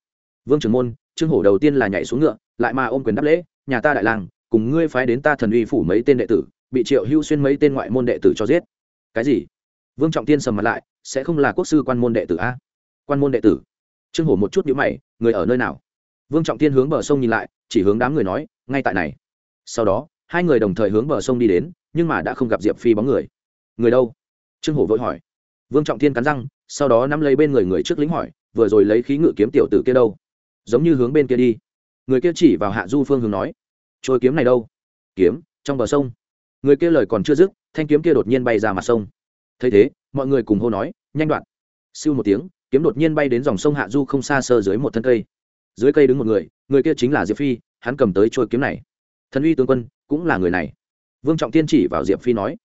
Vương trưởng môn, trương hổ đầu tiên là nhảy xuống ngựa, lại mà ôm quyền đáp lễ, nhà ta đại làng, cùng ngươi phái đến ta thần uy phủ mấy tên đệ tử bị triệu hưu xuyên mấy tên ngoại môn đệ tử cho giết. Cái gì? Vương trọng tiên sầm mặt lại, sẽ không là quốc sư quan môn đệ tử a? Quan môn đệ tử? Trương hổ một chút nhữ mày, người ở nơi nào? Vương trọng tiên hướng bờ sông nhìn lại, chỉ hướng đám người nói, ngay tại này. Sau đó, hai người đồng thời hướng bờ sông đi đến, nhưng mà đã không gặp diệp phi bóng người. Người đâu? Trương hổ vội hỏi. Vương trọng tiên cắn răng, sau đó nắm lấy bên người người trước lính hỏi, vừa rồi lấy khí ngự kiếm tiểu tử kia đâu? Giống như hướng bên kia đi. Người kia chỉ vào hạ du phương hướng nói. Trôi kiếm này đâu? Kiếm, trong bờ sông người kia lời còn chưa dứt, thanh kiếm kia đột nhiên bay ra mặt sông. Thấy thế, mọi người cùng hô nói, nhanh đoạn. Siêu một tiếng, kiếm đột nhiên bay đến dòng sông hạ du không xa sơ dưới một thân cây. Dưới cây đứng một người người kia chính là diệp phi, hắn cầm tới trôi kiếm này. Thần uy tướng quân, cũng là người này. Vương trọng tiên chỉ vào diệp phi nói.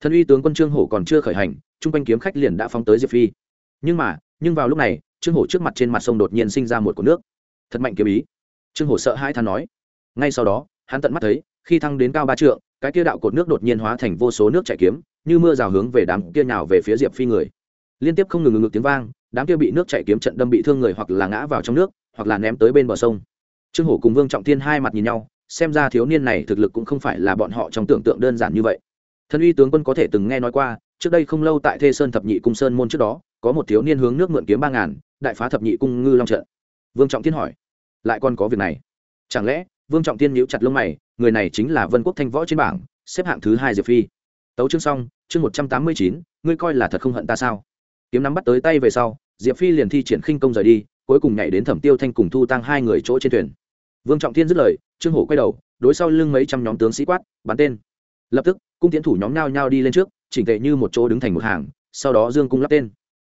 Thần uy tướng quân trương hổ còn chưa khởi hành chung quanh kiếm khách liền đã phóng tới diệp phi. Nhưng mà, nhưng vào lúc này, trương hổ trước mặt trên mặt sông đột nhiên sinh ra một cột nước. Thật mạnh kiếm ý. Trương hổ sợ hai than nói. Ngay sau đó, hắn tận mắt thấy, khi thăng đến cao ba trượng cái kia đạo cột nước đột nhiên hóa thành vô số nước chảy kiếm, như mưa rào hướng về đám kia nhào về phía diệp phi người. Liên tiếp không ngừng ngừng tiếng vang, đám kia bị nước chảy kiếm trận đâm bị thương người hoặc là ngã vào trong nước, hoặc là ném tới bên bờ sông. Trương hổ cùng vương trọng thiên hai mặt nhìn nhau, xem ra thiếu niên này thực lực cũng không phải là bọn họ trong tưởng tượng đơn giản như vậy. Thân uy tướng quân có thể từng nghe nói qua, trước đây không lâu tại thê sơn thập nhị cung sơn môn trước đó, có một thiếu niên hướng nước mượn kiếm ba ngàn, đại phá thập nhị cung ngư long trận. Vương trọng thiên hỏi, lại còn có việc này? Chẳng lẽ? Vương trọng thiên nhíu chặt lông mày người này chính là vân quốc thanh võ trên bảng, xếp hạng thứ hai diệp phi. Tấu chương xong, chương một trăm tám mươi chín, ngươi coi là thật không hận ta sao? Kiếm nắm bắt tới tay về sau, diệp phi liền thi triển khinh công rời đi, cuối cùng nhảy đến thẩm tiêu thanh cùng thu tăng hai người chỗ trên thuyền. Vương trọng thiên dứt lời, trương hổ quay đầu, đối sau lưng mấy trăm nhóm tướng sĩ quát, bắn tên. Lập tức, cung tiến thủ nhóm nhao nhao đi lên trước, chỉnh tệ như một chỗ đứng thành một hàng, sau đó dương cung lắp tên.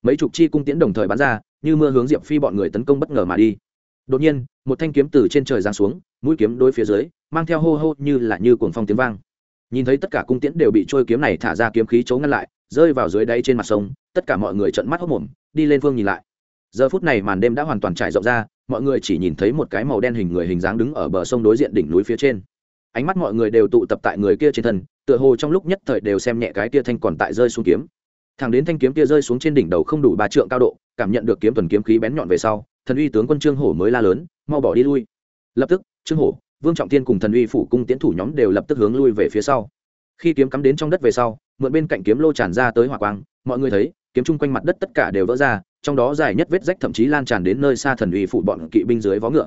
Mấy chục chi cung tiễn đồng thời bắn ra, như mưa hướng diệp phi bọn người tấn công bất ngờ mà đi. Đột nhiên, một thanh kiếm từ trên trời giáng xuống, mũi kiếm đối phía dưới mang theo hô hô như là như cuồng phong tiếng vang. Nhìn thấy tất cả cung tiễn đều bị trôi kiếm này thả ra kiếm khí chấu ngăn lại, rơi vào dưới đáy trên mặt sông, tất cả mọi người trợn mắt hốc mồm, đi lên phương nhìn lại. Giờ phút này màn đêm đã hoàn toàn trải rộng ra, mọi người chỉ nhìn thấy một cái màu đen hình người hình dáng đứng ở bờ sông đối diện đỉnh núi phía trên. Ánh mắt mọi người đều tụ tập tại người kia trên thân, tựa hồ trong lúc nhất thời đều xem nhẹ cái kia thanh còn tại rơi xuống kiếm. Thằng đến thanh kiếm kia rơi xuống trên đỉnh đầu không đủ ba trượng cao độ, cảm nhận được kiếm tuần kiếm khí bén nhọn về sau, thần uy tướng quân trương hổ mới la lớn, mau bỏ đi lui. Lập tức, trương hổ vương trọng tiên cùng thần uy phủ cung tiến thủ nhóm đều lập tức hướng lui về phía sau. Khi kiếm cắm đến trong đất về sau, mượn bên cạnh kiếm lô tràn ra tới hỏa quang, mọi người thấy, kiếm chung quanh mặt đất tất cả đều vỡ ra, trong đó dài nhất vết rách thậm chí lan tràn đến nơi xa thần uy phủ bọn kỵ binh dưới vó ngựa.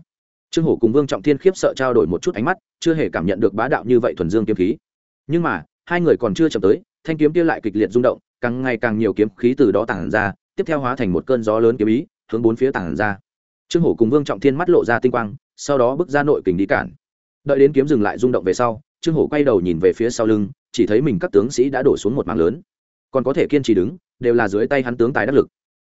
Trương hổ cùng vương trọng thiên khiếp sợ trao đổi một chút ánh mắt, chưa hề cảm nhận được bá đạo như vậy thuần dương kiếm khí. Nhưng mà, hai người còn chưa chậm tới, thanh kiếm kia lại kịch liệt rung động, càng ngày càng nhiều kiếm khí từ đó tản ra, tiếp theo hóa thành một cơn gió lớn kiếm ý, hướng bốn phía tản ra. Trương hổ cùng vương trọng thiên mắt lộ ra tinh quang, sau đó bước ra nội kình đi cản đợi đến kiếm dừng lại rung động về sau, trương hổ quay đầu nhìn về phía sau lưng, chỉ thấy mình các tướng sĩ đã đổ xuống một mảng lớn. Còn có thể kiên trì đứng, đều là dưới tay hắn tướng tài đắc lực.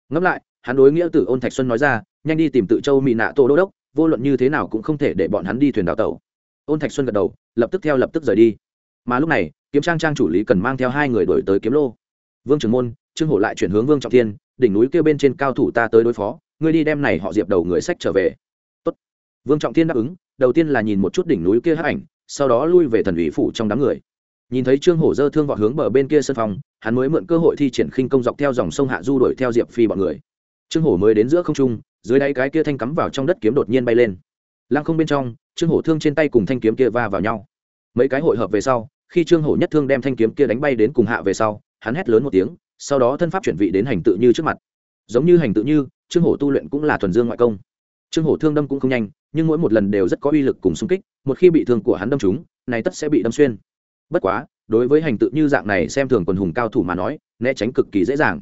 Ngẫm lại, hắn đối nghĩa tử ôn thạch xuân nói ra, nhanh đi tìm tự châu mỹ nạ tô đô đốc, vô luận như thế nào cũng không thể để bọn hắn đi thuyền đào tàu ôn thạch xuân gật đầu, lập tức theo lập tức rời đi. Mà lúc này, kiếm trang trang chủ lý cần mang theo hai người đổi tới kiếm lô. Vương trưởng môn, trương hổ lại chuyển hướng vương trọng thiên, đỉnh núi kêu bên trên cao thủ ta tới đối phó, ngươi đi đem này họ diệp đầu người sách trở về. Tốt. vương trọng thiên đáp ứng đầu tiên là nhìn một chút đỉnh núi kia hắc ảnh, sau đó lui về thần ủy phủ trong đám người. Nhìn thấy trương hổ dơ thương vọt hướng bờ bên kia sân phòng, hắn mới mượn cơ hội thi triển khinh công dọc theo dòng sông hạ du đuổi theo diệp phi bọn người. Trương hổ mới đến giữa không trung, dưới đáy cái kia thanh cắm vào trong đất kiếm đột nhiên bay lên. Lăng không bên trong, trương hổ thương trên tay cùng thanh kiếm kia va vào nhau. Mấy cái hội hợp về sau, khi trương hổ nhất thương đem thanh kiếm kia đánh bay đến cùng hạ về sau, hắn hét lớn một tiếng, sau đó thân pháp chuyển vị đến hành tự như trước mặt. Giống như hành tự như, trương hổ tu luyện cũng là thuần dương ngoại công trương hổ thương đâm cũng không nhanh, nhưng mỗi một lần đều rất có uy lực cùng xung kích, một khi bị thương của hắn đâm trúng, này tất sẽ bị đâm xuyên. Bất quá, đối với hành tự như dạng này xem thường quần hùng cao thủ mà nói, né tránh cực kỳ dễ dàng.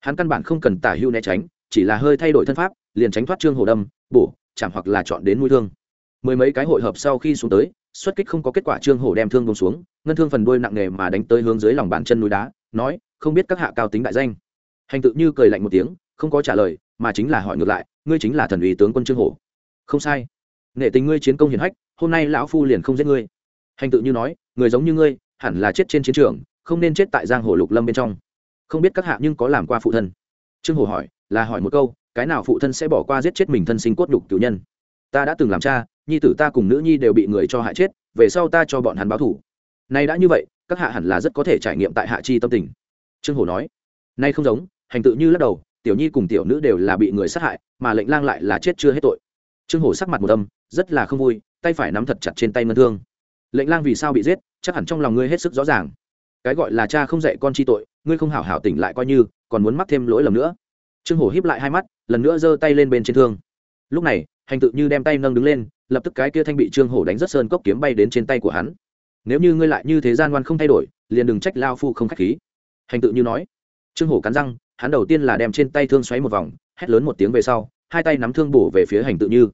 Hắn căn bản không cần tả hưu né tránh, chỉ là hơi thay đổi thân pháp, liền tránh thoát trương hổ đâm, bổ, chạm hoặc là chọn đến mũi thương. Mười mấy cái hội hợp sau khi xuống tới, xuất kích không có kết quả trương hổ đem thương bông xuống, ngân thương phần đuôi nặng nề mà đánh tới hướng dưới lòng bàn chân núi đá, nói, không biết các hạ cao tính đại danh. Hành tự như cười lạnh một tiếng, không có trả lời, mà chính là hỏi ngược lại ngươi chính là thần ủy tướng quân trương hổ. Không sai. Nghệ tình ngươi chiến công hiển hách, hôm nay lão phu liền không giết ngươi. Hành tự như nói, người giống như ngươi, hẳn là chết trên chiến trường, không nên chết tại giang hồ lục lâm bên trong. Không biết các hạ nhưng có làm qua phụ thân? Trương hổ hỏi, là hỏi một câu, cái nào phụ thân sẽ bỏ qua giết chết mình thân sinh cốt đục cử nhân? Ta đã từng làm cha, nhi tử ta cùng nữ nhi đều bị người cho hại chết, về sau ta cho bọn hắn báo thủ nay đã như vậy, các hạ hẳn là rất có thể trải nghiệm tại hạ chi tâm tình. Trương hổ nói, nay không giống, hành tự như lắc đầu tiểu nhi cùng tiểu nữ đều là bị người sát hại, mà lệnh lang lại là chết chưa hết tội. Trương hổ sắc mặt một âm, rất là không vui, tay phải nắm thật chặt trên tay ngân thương. Lệnh lang vì sao bị giết, chắc hẳn trong lòng ngươi hết sức rõ ràng. Cái gọi là cha không dạy con chi tội, ngươi không hảo hảo tỉnh lại coi như, còn muốn mắc thêm lỗi lầm nữa. Trương hổ híp lại hai mắt, lần nữa giơ tay lên bên trên thương. Lúc này, hành tự như đem tay nâng đứng lên, lập tức cái kia thanh bị trương hổ đánh rất sơn cốc kiếm bay đến trên tay của hắn. Nếu như ngươi lại như thế gian ngoan không thay đổi, liền đừng trách lao phu không k h á c h khí. Hành tự như nói. Trương hổ cắn răng hắn đầu tiên là đem trên tay thương xoáy một vòng, hét lớn một tiếng về sau, hai tay nắm thương bổ về phía hành tự như.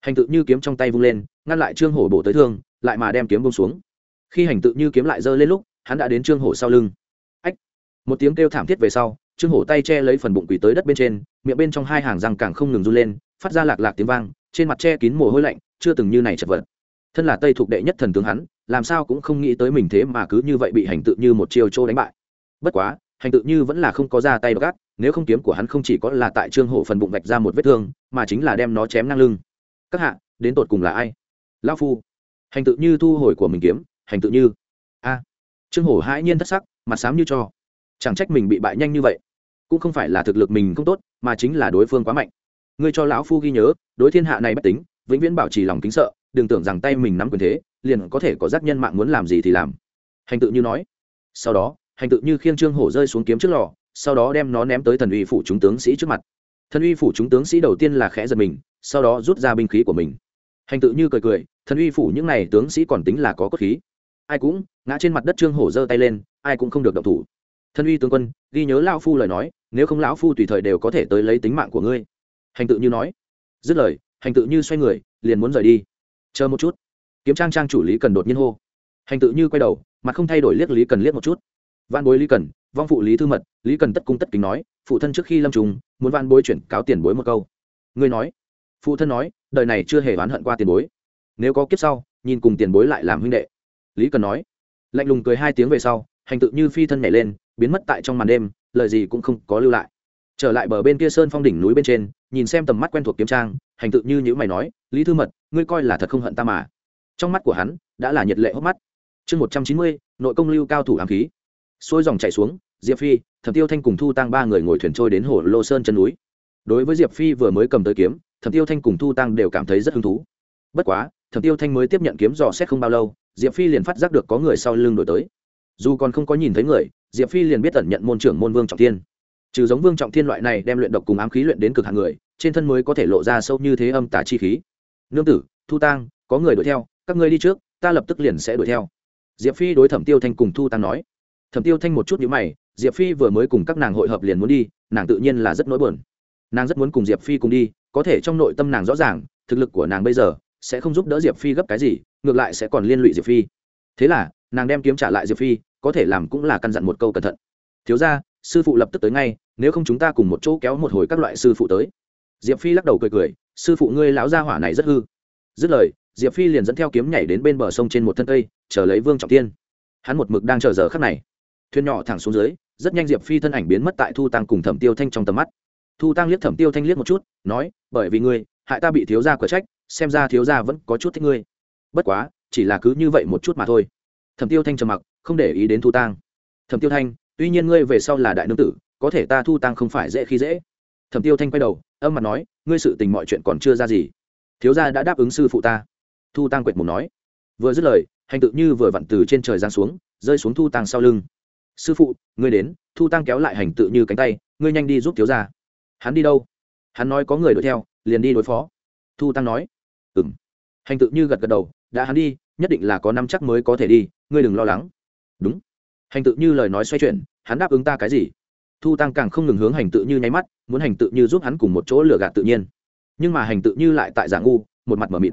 Hành tự như kiếm trong tay vung lên, ngăn lại trương hổ bổ tới thương, lại mà đem kiếm bông xuống. Khi hành tự như kiếm lại giơ lên lúc, hắn đã đến trương hổ sau lưng. Ách! Một tiếng kêu thảm thiết về sau, trương hổ tay che lấy phần bụng quỳ tới đất bên trên, miệng bên trong hai hàng răng càng không ngừng run lên, phát ra lạc lạc tiếng vang, trên mặt che kín mồ hôi lạnh, chưa từng như này chật vật. Thân là tây thuộc đệ nhất thần tướng hắn, làm sao cũng không nghĩ tới mình thế mà cứ như vậy bị hành tự như một chiều trô đánh bại. Bất quá hành tự như vẫn là không có ra tay gác nếu không kiếm của hắn không chỉ có là tại trương hổ phần bụng vạch ra một vết thương, mà chính là đem nó chém ngang lưng. Các hạ, đến tột cùng là ai? Lão phu. Hành tự như thu hồi của mình kiếm, hành tự như. A. Trương hổ hãi nhiên thất sắc, mặt xám như cho. Chẳng trách mình bị bại nhanh như vậy. Cũng không phải là thực lực mình không tốt, mà chính là đối phương quá mạnh. Ngươi cho lão phu ghi nhớ, đối thiên hạ này bất tính, vĩnh viễn bảo trì lòng kính sợ, đừng tưởng rằng tay mình nắm quyền thế, liền có thể có giác nhân mạng muốn làm gì thì làm. Hành tự như nói. Sau đó hành tự như khiêng trương hổ rơi xuống kiếm trước lò, sau đó đem nó ném tới thần uy phủ chúng tướng sĩ trước mặt. Thần uy phủ chúng tướng sĩ đầu tiên là khẽ giật mình, sau đó rút ra binh khí của mình. Hành tự như cười cười, thần uy phủ những n à y tướng sĩ còn tính là có cốt khí. Ai cũng ngã trên mặt đất trương hổ giơ tay lên, ai cũng không được động thủ. Thần uy tướng quân, ghi nhớ lão phu lời nói, nếu không lão phu tùy thời đều có thể tới lấy tính mạng của ngươi. Hành tự như nói. Dứt lời, hành tự như xoay người, liền muốn rời đi. Chờ một chút. Kiếm trang trang chủ lý cần đột nhiên hô. Hành tự như quay đầu, mặt không thay đổi liếc lý cần liếc một chút văn bối lý cần, vong phụ lý thư mật, lý cần tất cung tất kính nói, phụ thân trước khi lâm trùng, muốn văn bối chuyển cáo tiền bối một câu. Ngươi nói, phụ thân nói, đời này chưa hề oán hận qua tiền bối. Nếu có kiếp sau, nhìn cùng tiền bối lại làm huynh đệ. Lý cần nói, lạnh lùng cười hai tiếng về sau, hành tự như phi thân nhảy lên, biến mất tại trong màn đêm, lời gì cũng không có lưu lại. Trở lại bờ bên kia sơn phong đỉnh núi bên trên, nhìn xem tầm mắt quen thuộc kiếm trang, hành tự như những mày nói, lý thư mật, ngươi coi là thật không hận ta mà. Trong mắt của hắn, đã là nhiệt lệ hốc mắt. Chương một trăm chín mươi, nội công lưu cao thủ ám khí xuôi dòng chạy xuống, diệp phi, thẩm tiêu thanh cùng thu tăng ba người ngồi thuyền trôi đến hồ lô sơn chân núi. Đối với diệp phi vừa mới cầm tới kiếm, thẩm tiêu thanh cùng thu tăng đều cảm thấy rất hứng thú. Bất quá, thẩm tiêu thanh mới tiếp nhận kiếm dò xét không bao lâu, diệp phi liền phát giác được có người sau lưng đổi tới. Dù còn không có nhìn thấy người, diệp phi liền biết tẩn nhận môn trưởng môn vương trọng thiên. Trừ giống vương trọng thiên loại này đem luyện độc cùng ám khí luyện đến cực hạng người, trên thân mới có thể lộ ra sâu như thế âm tả chi khí. Nương tử, thu tang, có người đuổi theo, các ngươi đi trước, ta lập tức liền sẽ đuổi theo. Diệp phi đối thẩm tiêu thanh cùng thu tăng nói thẩm tiêu thanh một chút nhữ mày, diệp phi vừa mới cùng các nàng hội hợp liền muốn đi, nàng tự nhiên là rất nỗi buồn. Nàng rất muốn cùng diệp phi cùng đi, có thể trong nội tâm nàng rõ ràng, thực lực của nàng bây giờ sẽ không giúp đỡ diệp phi gấp cái gì, ngược lại sẽ còn liên lụy diệp phi. Thế là, nàng đem kiếm trả lại diệp phi, có thể làm cũng là căn dặn một câu cẩn thận. Thiếu ra sư phụ lập tức tới ngay, nếu không chúng ta cùng một chỗ kéo một hồi các loại sư phụ tới. Diệp phi lắc đầu cười cười, sư phụ ngươi lão gia hỏa này rất hư. Dứt lời, diệp phi liền dẫn theo kiếm nhảy đến bên bờ sông trên một thân cây, chờ lấy vương trọng tiên hắn một mực đang chờ giờ khắc này thuyền nhỏ thẳng xuống dưới, rất nhanh diệp phi thân ảnh biến mất tại thu tăng cùng thẩm tiêu thanh trong tầm mắt. Thu tăng liếc thẩm tiêu thanh liếc một chút, nói, bởi vì ngươi, hại ta bị thiếu gia cửa trách, xem ra thiếu gia vẫn có chút thích ngươi. Bất quá, chỉ là cứ như vậy một chút mà thôi. Thẩm tiêu thanh trầm mặc, không để ý đến thu tăng thẩm tiêu thanh, tuy nhiên ngươi về sau là đại nương tử, có thể ta thu tăng không phải dễ khi dễ. Thẩm tiêu thanh quay đầu, âm mặt nói, ngươi sự tình mọi chuyện còn chưa ra gì. Thiếu gia đã đáp ứng sư phụ ta. Thu tăng quệt mồm nói. Vừa dứt lời, hành tự như vừa vặn từ trên trời giáng xuống, rơi xuống thu tăng sau lưng sư phụ, ngươi đến, thu tăng kéo lại hành tự như cánh tay, ngươi nhanh đi giúp thiếu gia. Hắn đi đâu? Hắn nói có người đuổi theo, liền đi đối phó. Thu tăng nói. Ừ m hành tự như gật gật đầu, đã hắn đi, nhất định là có năm chắc mới có thể đi, ngươi đừng lo lắng. Đúng. Hành tự như lời nói xoay chuyển, hắn đáp ứng ta cái gì? Thu tăng càng không ngừng hướng hành tự như nháy mắt, muốn hành tự như giúp hắn cùng một chỗ lừa gạt tự nhiên. Nhưng mà hành tự như lại tại giả ngu, một mặt m ở mịt.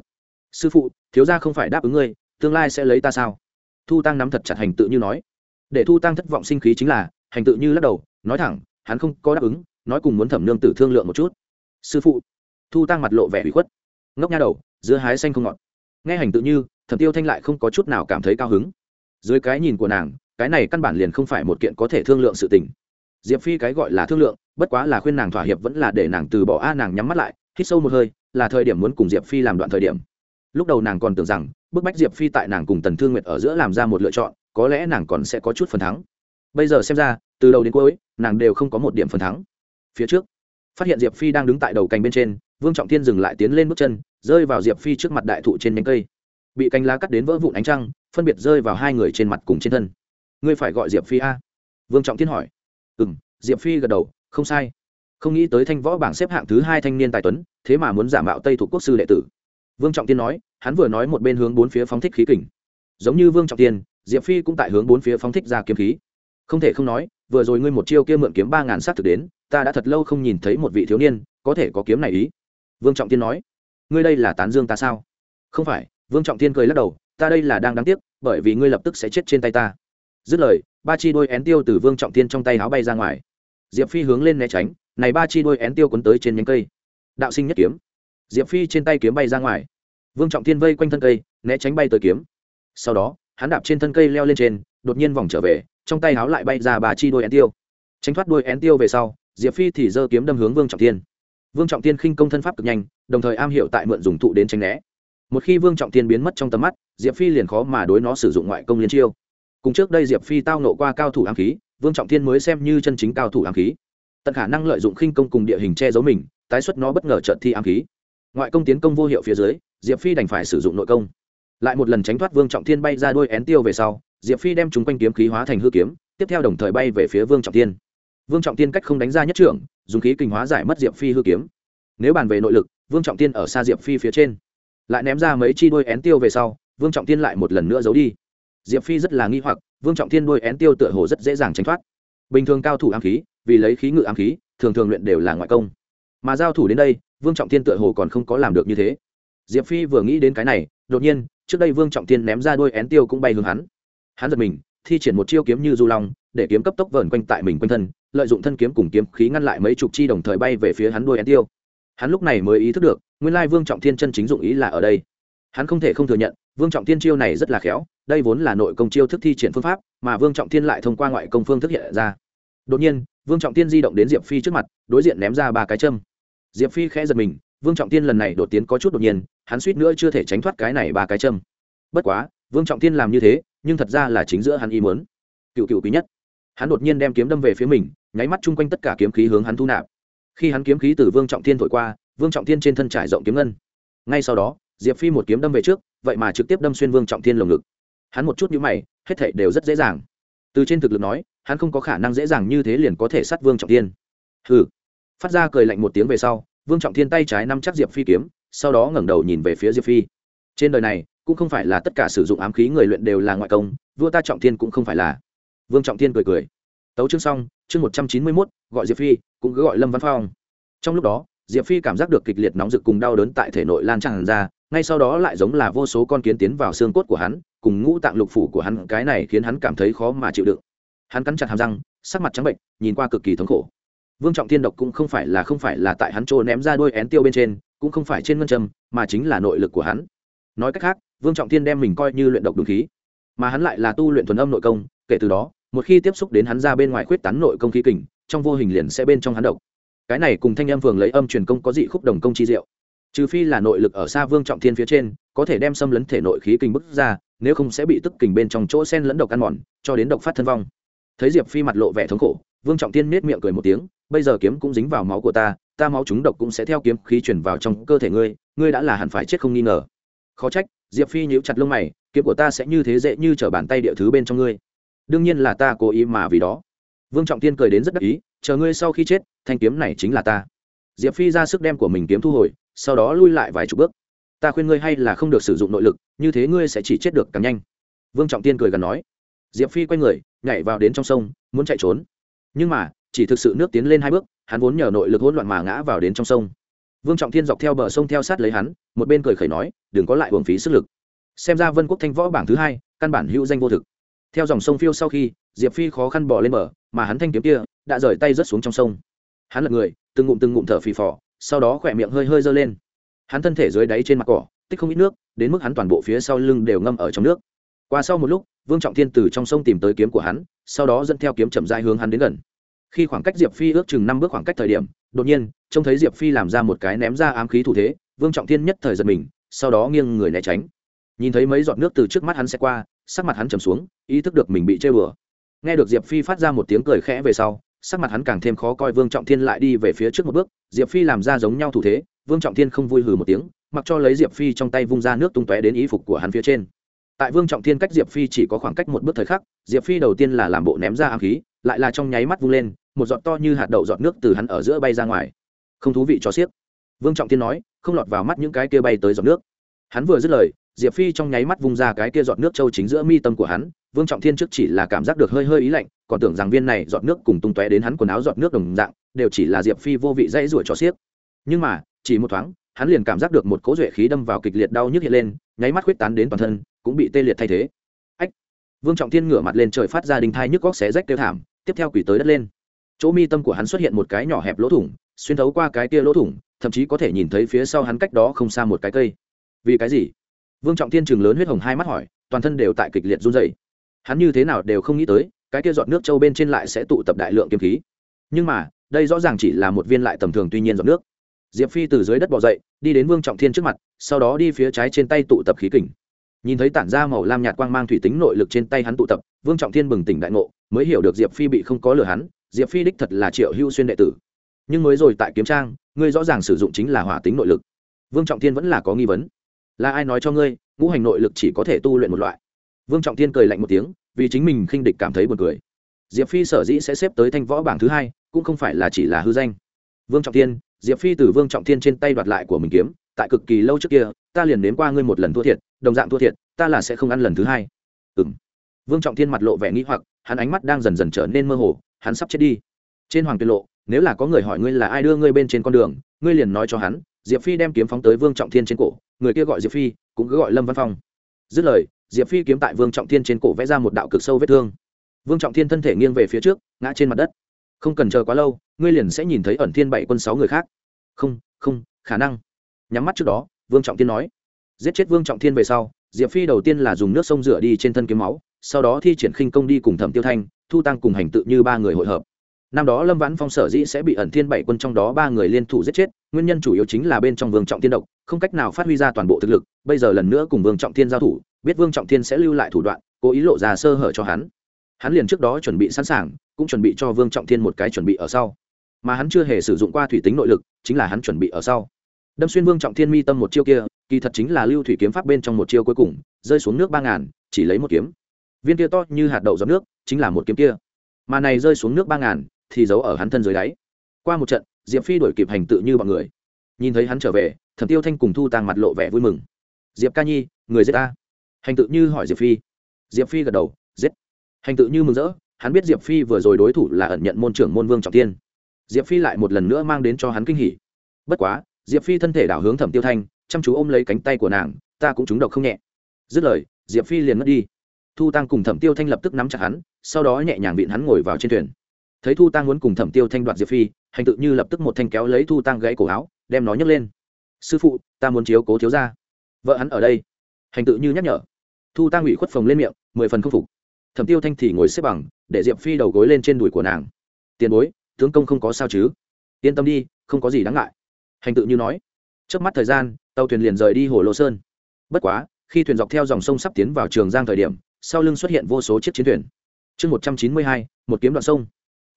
Sư phụ, thiếu gia không phải đáp ứng ngươi, tương lai sẽ lấy ta sao? Thu tăng nắm thật chặt hành tự như nói để thu tăng thất vọng sinh khí chính là, hành tự như lắc đầu, nói thẳng, hắn không có đáp ứng, nói cùng muốn thẩm nương tử thương lượng một chút. Sư phụ, thu tăng mặt lộ vẻ hủy khuất. Ngốc nha đầu giữa hái xanh không ngọt. Nghe hành tự như, thẩm tiêu thanh lại không có chút nào cảm thấy cao hứng. Dưới cái nhìn của nàng, cái này căn bản liền không phải một kiện có thể thương lượng sự tình. Diệp phi cái gọi là thương lượng, bất quá là khuyên nàng thỏa hiệp vẫn là để nàng từ bỏ a, nàng nhắm mắt lại, hít sâu một hơi, là thời điểm muốn cùng diệp phi làm đoạn thời điểm. Lúc đầu nàng còn tưởng rằng, bức bách diệp phi tại nàng cùng tần thương nguyệt ở giữa làm ra một lựa chọn có lẽ nàng còn sẽ có chút phần thắng. Bây giờ xem ra, từ đầu đến cuối, nàng đều không có một điểm phần thắng. Phía trước, phát hiện diệp phi đang đứng tại đầu cành bên trên, vương trọng thiên dừng lại tiến lên bước chân, rơi vào diệp phi trước mặt đại thụ trên nhánh cây. Bị cành lá cắt đến vỡ vụn ánh trăng, phân biệt rơi vào hai người trên mặt cùng trên thân. Ngươi phải gọi diệp phi a? Vương trọng thiên hỏi. Ừ m diệp phi gật đầu. Không sai. Không nghĩ tới thanh võ bảng xếp hạng thứ hai thanh niên tài tuấn, thế mà muốn giả mạo tây thuộc quốc sư đệ tử. Vương trọng tiên nói, hắn vừa nói một bên hướng bốn phía phóng thích khí kình. Giống như vương trọng tiên diệp phi cũng tại hướng bốn phía phóng thích ra kiếm khí. Không thể không nói, vừa rồi ngươi một chiêu kia mượn kiếm ba ngàn s á t thực đến, ta đã thật lâu không nhìn thấy một vị thiếu niên có thể có kiếm này ý. Vương trọng tiên nói, ngươi đây là tán dương ta sao? Không phải, vương trọng tiên cười lắc đầu, ta đây là đang đáng tiếc, bởi vì ngươi lập tức sẽ chết trên tay ta. Dứt lời, ba chi đôi én tiêu từ vương trọng tiên trong tay áo bay ra ngoài. Diệp phi hướng lên né tránh, này ba chi đôi én tiêu quấn tới trên nhánh cây. Đạo sinh nhất kiếm. Diệp phi trên tay kiếm bay ra ngoài. Vương trọng thiên vây quanh thân cây, né tránh bay tới kiếm. Sau đó hắn đạp trên thân cây leo lên trên, đột nhiên vòng trở về, trong tay háo lại bay ra bà chi đôi én tiêu. Tránh thoát đôi én tiêu về sau, diệp phi thì giơ kiếm đâm hướng vương trọng tiên vương trọng tiên khinh công thân pháp cực nhanh, đồng thời am hiểu tại mượn dùng thụ đến tránh né. Một khi vương trọng tiên biến mất trong tầm mắt, diệp phi liền khó mà đối nó sử dụng ngoại công liên chiêu. Cùng trước đây diệp phi tao nộ qua cao thủ ám khí, vương trọng tiên mới xem như chân chính cao thủ ám khí. Tận khả năng lợi dụng khinh công cùng địa hình che giấu mình, tái xuất nó bất ngờ trợt thi ám khí. Ngoại công tiến công vô hiệu phía dưới, diệp phi đành phải sử dụng nội công lại một lần tránh thoát vương trọng thiên bay ra đôi én tiêu về sau, diệp phi đem chúng quanh kiếm khí hóa thành hư kiếm, tiếp theo đồng thời bay về phía vương trọng thiên. Vương trọng thiên cách không đánh ra nhất trưởng, dùng khí kinh hóa giải mất diệp phi hư kiếm. Nếu bàn về nội lực, vương trọng thiên ở xa diệp phi phía trên. Lại ném ra mấy chi đôi én tiêu về sau, vương trọng thiên lại một lần nữa giấu đi. Diệp phi rất là nghi hoặc, vương trọng thiên đôi én tiêu tựa hồ rất dễ dàng tránh thoát. Bình thường cao thủ ám khí, vì lấy khí ngự ám khí, thường thường luyện đều là ngoại công. Mà giao thủ đến đây, vương trọng thiên tựa hồ còn không có làm được như thế. Diệp phi vừa nghĩ đến cái này, đột nhiên trước đây vương trọng thiên ném ra đôi én tiêu cũng bay hướng hắn. Hắn giật mình, thi triển một chiêu kiếm như du long, để kiếm cấp tốc vờn quanh tại mình quanh thân, lợi dụng thân kiếm cùng kiếm khí ngăn lại mấy chục chi đồng thời bay về phía hắn đôi én tiêu. Hắn lúc này mới ý thức được, nguyên lai vương trọng thiên chân chính dụng ý là ở đây. Hắn không thể không thừa nhận, vương trọng thiên chiêu này rất là khéo, đây vốn là nội công chiêu thức thi triển phương pháp, mà vương trọng thiên lại thông qua ngoại công phương thức hiện ra. Đột nhiên, vương trọng thiên di động đến diệp phi trước mặt, đối diện ném ra ba cái châm. Diệp phi khẽ giật mình vương trọng tiên lần này đột tiến có chút đột nhiên, hắn suýt nữa chưa thể tránh thoát cái này ba cái châm. Bất quá, vương trọng tiên làm như thế, nhưng thật ra là chính giữa hắn ý muốn. Cựu cựu quý nhất. Hắn đột nhiên đem kiếm đâm về phía mình, nháy mắt chung quanh tất cả kiếm khí hướng hắn thu nạp. Khi hắn kiếm khí từ vương trọng tiên thổi qua, vương trọng tiên trên thân trải rộng kiếm ngân. Ngay sau đó, diệp phi một kiếm đâm về trước, vậy mà trực tiếp đâm xuyên vương trọng tiên lồng ngực. Hắn một chút nhũ mày, hết thảy đều rất dễ dàng. Từ trên thực lực nói, hắn không có khả năng dễ dàng như thế liền có thể sát vương trọng tiên hừ. Phát ra cười lạnh một tiếng về sau vương trọng thiên tay trái nắm chắc diệp phi kiếm, sau đó ngẩng đầu nhìn về phía diệp phi. Trên đời này, cũng không phải là tất cả sử dụng ám khí người luyện đều là ngoại công, vua ta trọng thiên cũng không phải là. Vương trọng thiên cười cười. Tấu chương xong, chương một trăm chín mươi mốt, gọi diệp phi, cũng cứ gọi lâm văn phong. Trong lúc đó, diệp phi cảm giác được kịch liệt nóng rực cùng đau đớn tại thể nội lan tràn ra, ngay sau đó lại giống là vô số con kiến tiến vào xương cốt của hắn, cùng ngũ tạng lục phủ của hắn, cái này khiến hắn cảm thấy khó mà chịu đựng. Hắn cắn chặt hàm răng, sắc mặt trắng bệnh, nhìn qua cực kỳ thống khổ vương trọng thiên độc cũng không phải là không phải là tại hắn trô ném ra đôi én tiêu bên trên, cũng không phải trên ngân châm, mà chính là nội lực của hắn. Nói cách khác, vương trọng thiên đem mình coi như luyện độc đúng khí, mà hắn lại là tu luyện thuần âm nội công, kể từ đó, một khi tiếp xúc đến hắn ra bên ngoài khuyết tán nội công khí kình, trong vô hình liền sẽ bên trong hắn độc. Cái này cùng thanh âm phường lấy âm truyền công có dị khúc đồng công chi diệu. Trừ phi là nội lực ở xa vương trọng thiên phía trên, có thể đem xâm lấn thể nội khí kình bức ra, nếu không sẽ bị tức kình bên trong chỗ sen lẫn độc ăn mòn, cho đến độc phát thân vong. Thấy diệp phi mặt lộ vẻ thống khổ, vương trọng thiên nết miệng cười một tiếng bây giờ kiếm cũng dính vào máu của ta ta máu chúng độc cũng sẽ theo kiếm khí chuyển vào trong cơ thể ngươi ngươi đã là hẳn phải chết không nghi ngờ. Khó trách, diệp phi nhíu chặt lông mày, kiếm của ta sẽ như thế dễ như t r ở bàn tay địa thứ bên trong ngươi. Đương nhiên là ta cố ý mà vì đó. Vương trọng tiên cười đến rất đắc ý, chờ ngươi sau khi chết, thanh kiếm này chính là ta. Diệp phi ra sức đem của mình kiếm thu hồi, sau đó lui lại vài chục bước. Ta khuyên ngươi hay là không được sử dụng nội lực, như thế ngươi sẽ chỉ chết được càng nhanh. Vương trọng tiên cười gần nói. Diệp phi quay người, nhảy vào đến trong sông, muốn chạy trốn. Nhưng mà chỉ thực sự nước tiến lên hai bước, hắn vốn nhờ nội lực hỗn loạn mà ngã vào đến trong sông. Vương trọng thiên dọc theo bờ sông theo sát lấy hắn, một bên cười khẩy nói, đừng có lại hưởng phí sức lực. Xem ra vân quốc thanh võ bảng thứ hai, căn bản hữu danh vô thực. Theo dòng sông phiêu sau khi, diệp phi khó khăn bỏ lên bờ, mà hắn thanh kiếm kia đã rời tay rớt xuống trong sông. Hắn lật người, từng ngụm từng ngụm thở phì phò, sau đó khỏe miệng hơi hơi dơ lên. Hắn thân thể dưới đáy trên mặt cỏ, tích không ít nước, đến mức hắn toàn bộ phía sau lưng đều ngâm ở trong nước. Qua sau một lúc, vương trọng thiên từ trong sông tìm tới kiếm của hắn, sau đó dẫn theo kiếm chậm dai hướng hắn đến gần khi khoảng cách diệp phi ước chừng năm bước khoảng cách thời điểm, đột nhiên, trông thấy diệp phi làm ra một cái ném ra ám khí thủ thế, vương trọng thiên nhất thời giật mình, sau đó nghiêng người né tránh. Nhìn thấy mấy giọt nước từ trước mắt hắn sẽ qua, sắc mặt hắn trầm xuống, ý thức được mình bị chơi bừa. Nghe được diệp phi phát ra một tiếng cười khẽ về sau, sắc mặt hắn càng thêm khó coi, vương trọng thiên lại đi về phía trước một bước, diệp phi làm ra giống nhau thủ thế, vương trọng thiên không vui hừ một tiếng, mặc cho lấy diệp phi trong tay vung ra nước tung tóe đến ý phục của hắn phía trên tại vương trọng thiên cách diệp phi chỉ có khoảng cách một bước thời khắc, diệp phi đầu tiên là làm bộ ném ra ám khí, lại là trong nháy mắt vung lên, một giọt to như hạt đậu giọt nước từ hắn ở giữa bay ra ngoài. Không thú vị cho xiếc. Vương trọng thiên nói, không lọt vào mắt những cái kia bay tới giọt nước. Hắn vừa dứt lời, diệp phi trong nháy mắt vung ra cái kia giọt nước trâu chính giữa mi tâm của hắn. Vương trọng thiên trước chỉ là cảm giác được hơi hơi ý lạnh, còn tưởng rằng viên này giọt nước cùng tung tóe đến hắn quần áo giọt nước đồng dạng, đều chỉ là diệp phi vô vị dãy ruổi cho xiếc. Nhưng mà, chỉ một thoáng, hắn liền cảm giác được một cỗ duệ khí đâm vào kịch liệt đau nhức hiện lên nháy mắt huyết tán đến toàn thân, cũng bị tê liệt thay thế. Ách! Vương trọng thiên ngửa mặt lên trời phát ra đình thai nhức góc xé rách tiêu thảm, tiếp theo quỷ tới đất lên. Chỗ mi tâm của hắn xuất hiện một cái nhỏ hẹp lỗ thủng, xuyên thấu qua cái kia lỗ thủng, thậm chí có thể nhìn thấy phía sau hắn cách đó không xa một cái cây. Vì cái gì? Vương trọng thiên chừng lớn huyết hồng hai mắt hỏi, toàn thân đều tại kịch liệt run dày hắn như thế nào đều không nghĩ tới, cái kia giọt nước trâu bên trên lại sẽ tụ tập đại lượng kiếm khí. Nhưng mà, đây rõ ràng chỉ là một viên lại tầm thường tuy nhiên giọt nước. Diệp phi từ dưới đất bỏ dậy đi đến vương trọng thiên trước mặt, sau đó đi phía trái trên tay tụ tập khí kình. Nhìn thấy tản ra màu lam nhạt quang mang thủy tính nội lực trên tay hắn tụ tập, vương trọng thiên bừng tỉnh đại ngộ, mới hiểu được diệp phi bị không có lừa hắn, diệp phi đích thật là triệu hưu xuyên đệ tử. Nhưng mới rồi tại kiếm trang, ngươi rõ ràng sử dụng chính là hỏa tính nội lực. Vương trọng thiên vẫn là có nghi vấn. Là ai nói cho ngươi, ngũ hành nội lực chỉ có thể tu luyện một loại? Vương trọng thiên cười lạnh một tiếng, vì chính mình khinh địch cảm thấy buồn cười. Diệp phi sở dĩ sẽ xếp tới thanh võ bảng thứ hai, cũng không phải là chỉ là hư danh. Vương trọng thiên diệp phi từ vương trọng thiên trên tay đoạt lại của mình kiếm, tại cực kỳ lâu trước kia, ta liền nếm qua ngươi một lần thua thiệt, đồng dạng thua thiệt, ta là sẽ không ăn lần thứ hai. Ừ m vương trọng thiên mặt lộ vẻ nghĩ hoặc, hắn ánh mắt đang dần dần trở nên mơ hồ, hắn sắp chết đi. Trên hoàng tiên lộ, nếu là có người hỏi ngươi là ai đưa ngươi bên trên con đường, ngươi liền nói cho hắn, diệp phi đem kiếm phóng tới vương trọng thiên trên cổ, người kia gọi diệp phi, cũng cứ gọi lâm văn phong. Dứt lời, diệp phi kiếm tại vương trọng thiên trên cổ vẽ ra một đạo cực sâu vết thương. Vương trọng thiên thân thể nghiêng về phía trước, ngã trên mặt đất. Không cần chờ quá lâu ngươi liền sẽ nhìn thấy ẩn thiên bảy quân sáu người khác. Không không, khả năng. Nhắm mắt trước đó, vương trọng thiên nói. Giết chết vương trọng thiên về sau, diệp phi đầu tiên là dùng nước sông rửa đi trên thân kiếm máu, sau đó thi triển khinh công đi cùng thẩm tiêu thanh, thu tăng cùng hành tự như ba người hội hợp. Năm đó lâm vãn phong sở dĩ sẽ bị ẩn thiên bảy quân trong đó ba người liên thủ giết chết, nguyên nhân chủ yếu chính là bên trong vương trọng thiên độc, không cách nào phát huy ra toàn bộ thực lực, bây giờ lần nữa cùng vương trọng thiên giao thủ, biết vương trọng thiên sẽ lưu lại thủ đoạn, cố ý lộ ra sơ hở cho hắn. Hắn liền trước đó chuẩn bị sẵn sàng, cũng chuẩn bị cho vương trọng thiên một cái chuẩn bị ở sau mà hắn chưa hề sử dụng qua thủy tính nội lực, chính là hắn chuẩn bị ở sau. Đâm xuyên vương trọng thiên mi tâm một chiêu kia, kỳ thật chính là lưu thủy kiếm pháp bên trong một chiêu cuối cùng, rơi xuống nước ba ngàn, chỉ lấy một kiếm. Viên kia to như hạt đậu giọt nước, chính là một kiếm kia. Mà này rơi xuống nước ba ngàn, thì giấu ở hắn thân dưới đáy. Qua một trận, diệp phi đổi kịp hành tự như bọn người. Nhìn thấy hắn trở về, thẩm tiêu thanh cùng thu tàng mặt lộ vẻ vui mừng. Diệp ca nhi, người giết ta? Hành tự như hỏi diệp phi. Diệp phi gật đầu, giết. Hành tự như mừng rỡ, hắn biết diệp phi vừa rồi đối thủ là ẩn nhận môn trưởng môn vương trọng tiên diệp phi lại một lần nữa mang đến cho hắn kinh hỉ. Bất quá, diệp phi thân thể đảo hướng thẩm tiêu thanh, chăm chú ôm lấy cánh tay của nàng, ta cũng trúng độc không nhẹ. Dứt lời, diệp phi liền mất đi. Thu tăng cùng thẩm tiêu thanh lập tức nắm chặt hắn, sau đó nhẹ nhàng vịn hắn ngồi vào trên thuyền. Thấy thu tăng muốn cùng thẩm tiêu thanh đoạt diệp phi, hành tự như lập tức một thanh kéo lấy thu tăng gãy cổ áo, đem nó nhấc lên. Sư phụ, ta muốn chiếu cố thiếu ra vợ hắn ở đây. Hành tự như nhắc nhở. Thu tăng ủy khuất phồng lên miệng, mười phần không phục. Thẩm tiêu thanh thì ngồi xếp bằng, để diệp phi đầu gối lên trên đùi của nàng. Tiền bối tướng công không có sao chứ? Yên tâm đi, không có gì đáng ngại. Hành tự như nói. Trước mắt thời gian, tàu thuyền liền rời đi hồ lô sơn. Bất quá, khi thuyền dọc theo dòng sông sắp tiến vào trường giang thời điểm, sau lưng xuất hiện vô số chiếc chiến thuyền. Chương một trăm chín mươi hai, một kiếm đoạn sông.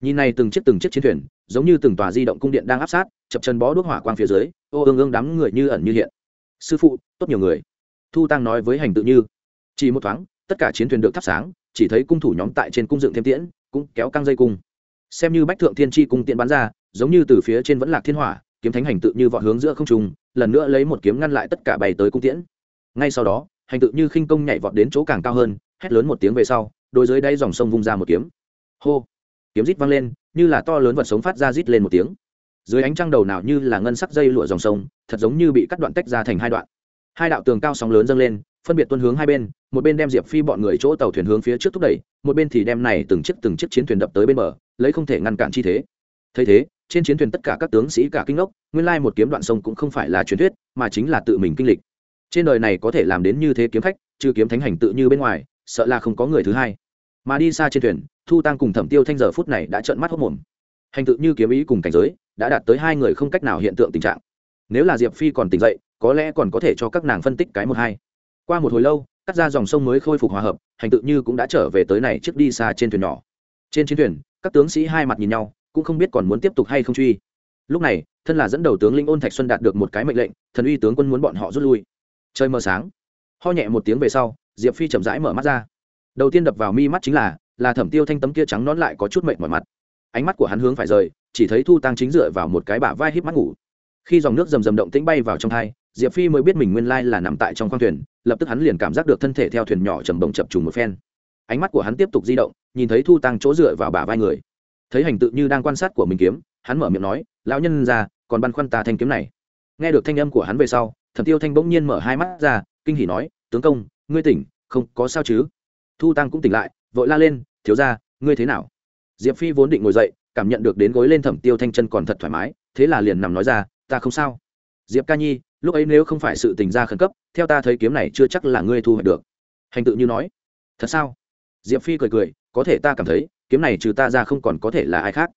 Nhìn này từng chiếc từng chiếc chiến thuyền, giống như từng tòa di động cung điện đang áp sát, chập chân bó đuốc hỏa quang phía dưới, ô ương ương đám người như ẩn như hiện. Sư phụ, tốt nhiều người. Thu tăng nói với hành tự như. Chỉ một thoáng, tất cả chiến thuyền được thắp sáng, chỉ thấy cung thủ nhóm tại trên cung dựng thêm tiễn, cũng kéo căng dây cung xem như bách thượng thiên tri cung tiễn bắn ra, giống như từ phía trên vẫn lạc thiên hỏa, kiếm thánh hành tự như vọt hướng giữa không trung, lần nữa lấy một kiếm ngăn lại tất cả bày tới cung tiễn. Ngay sau đó, hành tự như khinh công nhảy vọt đến chỗ càng cao hơn, hét lớn một tiếng về sau, đôi dưới đáy dòng sông vung ra một kiếm. Hô! Kiếm rít vang lên, như là to lớn vật sống phát ra rít lên một tiếng. Dưới ánh trăng đầu nào như là ngân sắc dây lụa dòng sông, thật giống như bị cắt đoạn tách ra thành hai đoạn hai đạo tường cao sóng lớn dâng lên, phân biệt tuân hướng hai bên, một bên đem diệp phi bọn người chỗ tàu thuyền hướng phía trước thúc đẩy, một bên thì đem này từng chiếc từng chiếc chiến thuyền đập tới bên bờ, lấy không thể ngăn cản chi thế. Thấy thế, trên chiến thuyền tất cả các tướng sĩ cả kinh ngốc, nguyên lai một kiếm đoạn sông cũng không phải là truyền thuyết, mà chính là tự mình kinh lịch. Trên đời này có thể làm đến như thế kiếm khách, trừ kiếm thánh hành tự như bên ngoài, sợ là không có người thứ hai. Mà đi xa trên thuyền, thu tăng cùng thẩm tiêu thanh giờ phút này đã trợn mắt hốc mồm. Hành tự như kiếm ý cùng cảnh giới, đã đạt tới hai người không cách nào hiện tượng tình trạng nếu là diệp phi còn tỉnh dậy có lẽ còn có thể cho các nàng phân tích cái một hai qua một hồi lâu cắt ra dòng sông mới khôi phục hòa hợp hành tự như cũng đã trở về tới này trước đi xa trên thuyền nhỏ trên chiến thuyền các tướng sĩ hai mặt nhìn nhau cũng không biết còn muốn tiếp tục hay không truy lúc này thân là dẫn đầu tướng linh ôn thạch xuân đạt được một cái mệnh lệnh thần uy tướng quân muốn bọn họ rút lui chơi mờ sáng ho nhẹ một tiếng về sau diệp phi chậm rãi mở mắt ra đầu tiên đập vào mi mắt chính là là thẩm tiêu thanh tấm kia trắng nón lại có chút mệt mỏi mặt ánh mắt của hắn hướng phải rời chỉ thấy thu tăng chính dựa vào một cái bả vai híp mắt ngủ khi dòng nước rầm rầm động tĩnh bay vào trong thai, diệp phi mới biết mình nguyên lai là nằm tại trong khoang thuyền, lập tức hắn liền cảm giác được thân thể theo thuyền nhỏ trầm bồng chập trùng một phen. Ánh mắt của hắn tiếp tục di động, nhìn thấy thu tăng chỗ dựa vào bả vai người. Thấy hành tự như đang quan sát của mình kiếm, hắn mở miệng nói, lão nhân ra, còn băn khoăn ta thanh kiếm này. Nghe được thanh âm của hắn về sau, thẩm tiêu thanh bỗng nhiên mở hai mắt ra, kinh hỉ nói, tướng công, ngươi tỉnh, không có sao chứ? Thu tăng cũng tỉnh lại, vội la lên, thiếu ra ngươi thế nào? Diệp phi vốn định ngồi dậy, cảm nhận được đến gối lên thẩm tiêu thanh chân còn thật thoải mái, thế là liền nằm nói ra ta không sao. Diệp ca nhi, lúc ấy nếu không phải sự tình ra khẩn cấp, theo ta thấy kiếm này chưa chắc là ngươi thu hoạch được. Hành tự như nói. Thật sao? Diệp phi cười cười, có thể ta cảm thấy, kiếm này trừ ta ra không còn có thể là ai khác.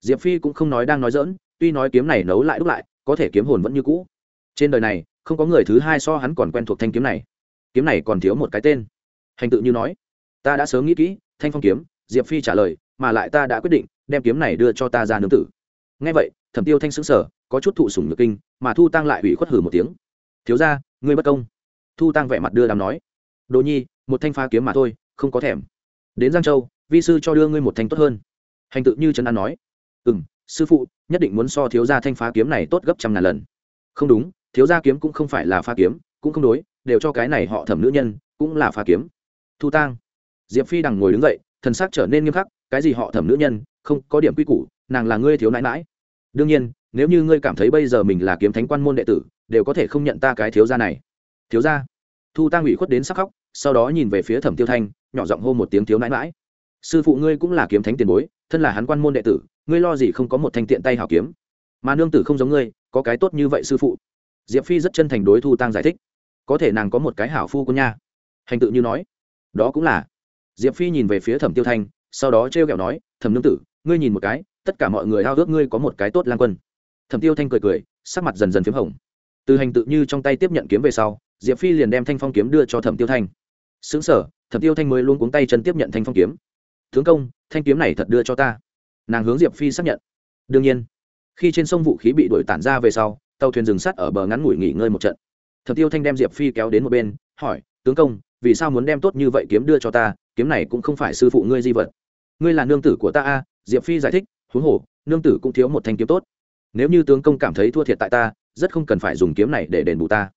Diệp phi cũng không nói đang nói dỡn tuy nói kiếm này nấu lại đúc lại, có thể kiếm hồn vẫn như cũ. Trên đời này, không có người thứ hai so hắn còn quen thuộc thanh kiếm này. Kiếm này còn thiếu một cái tên. Hành tự như nói. Ta đã sớm nghĩ kỹ, thanh phong kiếm, diệp phi trả lời, mà lại ta đã quyết định, đem kiếm này đưa cho ta ra nương tử. Ngay vậy, thẩm tiêu thanh xứng sở có chút thụ sủng nhược kinh, mà thu tăng lại ủy khuất hử một tiếng. Thiếu ra ngươi bất công. Thu tăng vẻ mặt đưa đàm nói. Đồ nhi, một thanh pha kiếm mà thôi, không có thèm. Đến giang châu, vi sư cho đưa ngươi một thanh tốt hơn. Hành tự như trấn an nói. Ừ m sư phụ, nhất định muốn so thiếu gia thanh phá kiếm này tốt gấp trăm ngàn lần. Không đúng, thiếu gia kiếm cũng không phải là pha kiếm, cũng không đối, đều cho cái này họ thẩm nữ nhân, cũng là pha kiếm. Thu tang. Diệp phi đằng ngồi đứng dậy, thần sắc trở nên nghiêm khắc, cái gì họ thẩm nữ nhân, không có điểm quy củ, nàng là ngươi thiếu nãi mãi đương nhiên nếu như ngươi cảm thấy bây giờ mình là kiếm thánh quan môn đệ tử, đều có thể không nhận ta cái thiếu gia này. Thiếu gia? Thu tang ủy khuất đến sắc khóc, sau đó nhìn về phía thẩm tiêu thanh, nhỏ giọng hô một tiếng thiếu nãi mãi sư phụ ngươi cũng là kiếm thánh tiền bối, thân là hắn quan môn đệ tử, ngươi lo gì không có một thanh tiện tay hảo kiếm? Mà nương tử không giống ngươi, có cái tốt như vậy sư phụ. Diệp phi rất chân thành đối thu tăng giải thích. Có thể nàng có một cái hảo phu của nha. Hành tự như nói. Đó cũng là. Diệp phi nhìn về phía thẩm tiêu thanh, sau đó t r e o kẹo nói, thẩm nương tử, ngươi nhìn một cái, tất cả mọi người hao ước ngươi có một cái tốt lan quân thẩm tiêu thanh cười cười, sắc mặt dần dần p h í m hồng. Từ hành tự như trong tay tiếp nhận kiếm về sau, diệp phi liền đem thanh phong kiếm đưa cho thẩm tiêu thanh. Xứng sở, thẩm tiêu thanh mới luôn cuống tay chân tiếp nhận thanh phong kiếm. Tướng công, thanh kiếm này thật đưa cho ta. Nàng hướng diệp phi xác nhận. Đương nhiên. Khi trên sông vũ khí bị đuổi tản ra về sau, tàu thuyền dừng sắt ở bờ ngắn ngủi nghỉ ngơi một trận. Thẩm tiêu thanh đem diệp phi kéo đến một bên, hỏi, tướng công, vì sao muốn đem tốt như vậy kiếm đưa cho ta? Kiếm này cũng không phải sư phụ ngươi di vật. Ngươi là nương tử của ta a. Diệp phi giải thích, huống hồ, nương tử cũng thiếu một thanh kiếm tốt nếu như tướng công cảm thấy thua thiệt tại ta, rất không cần phải dùng kiếm này để đền bù ta.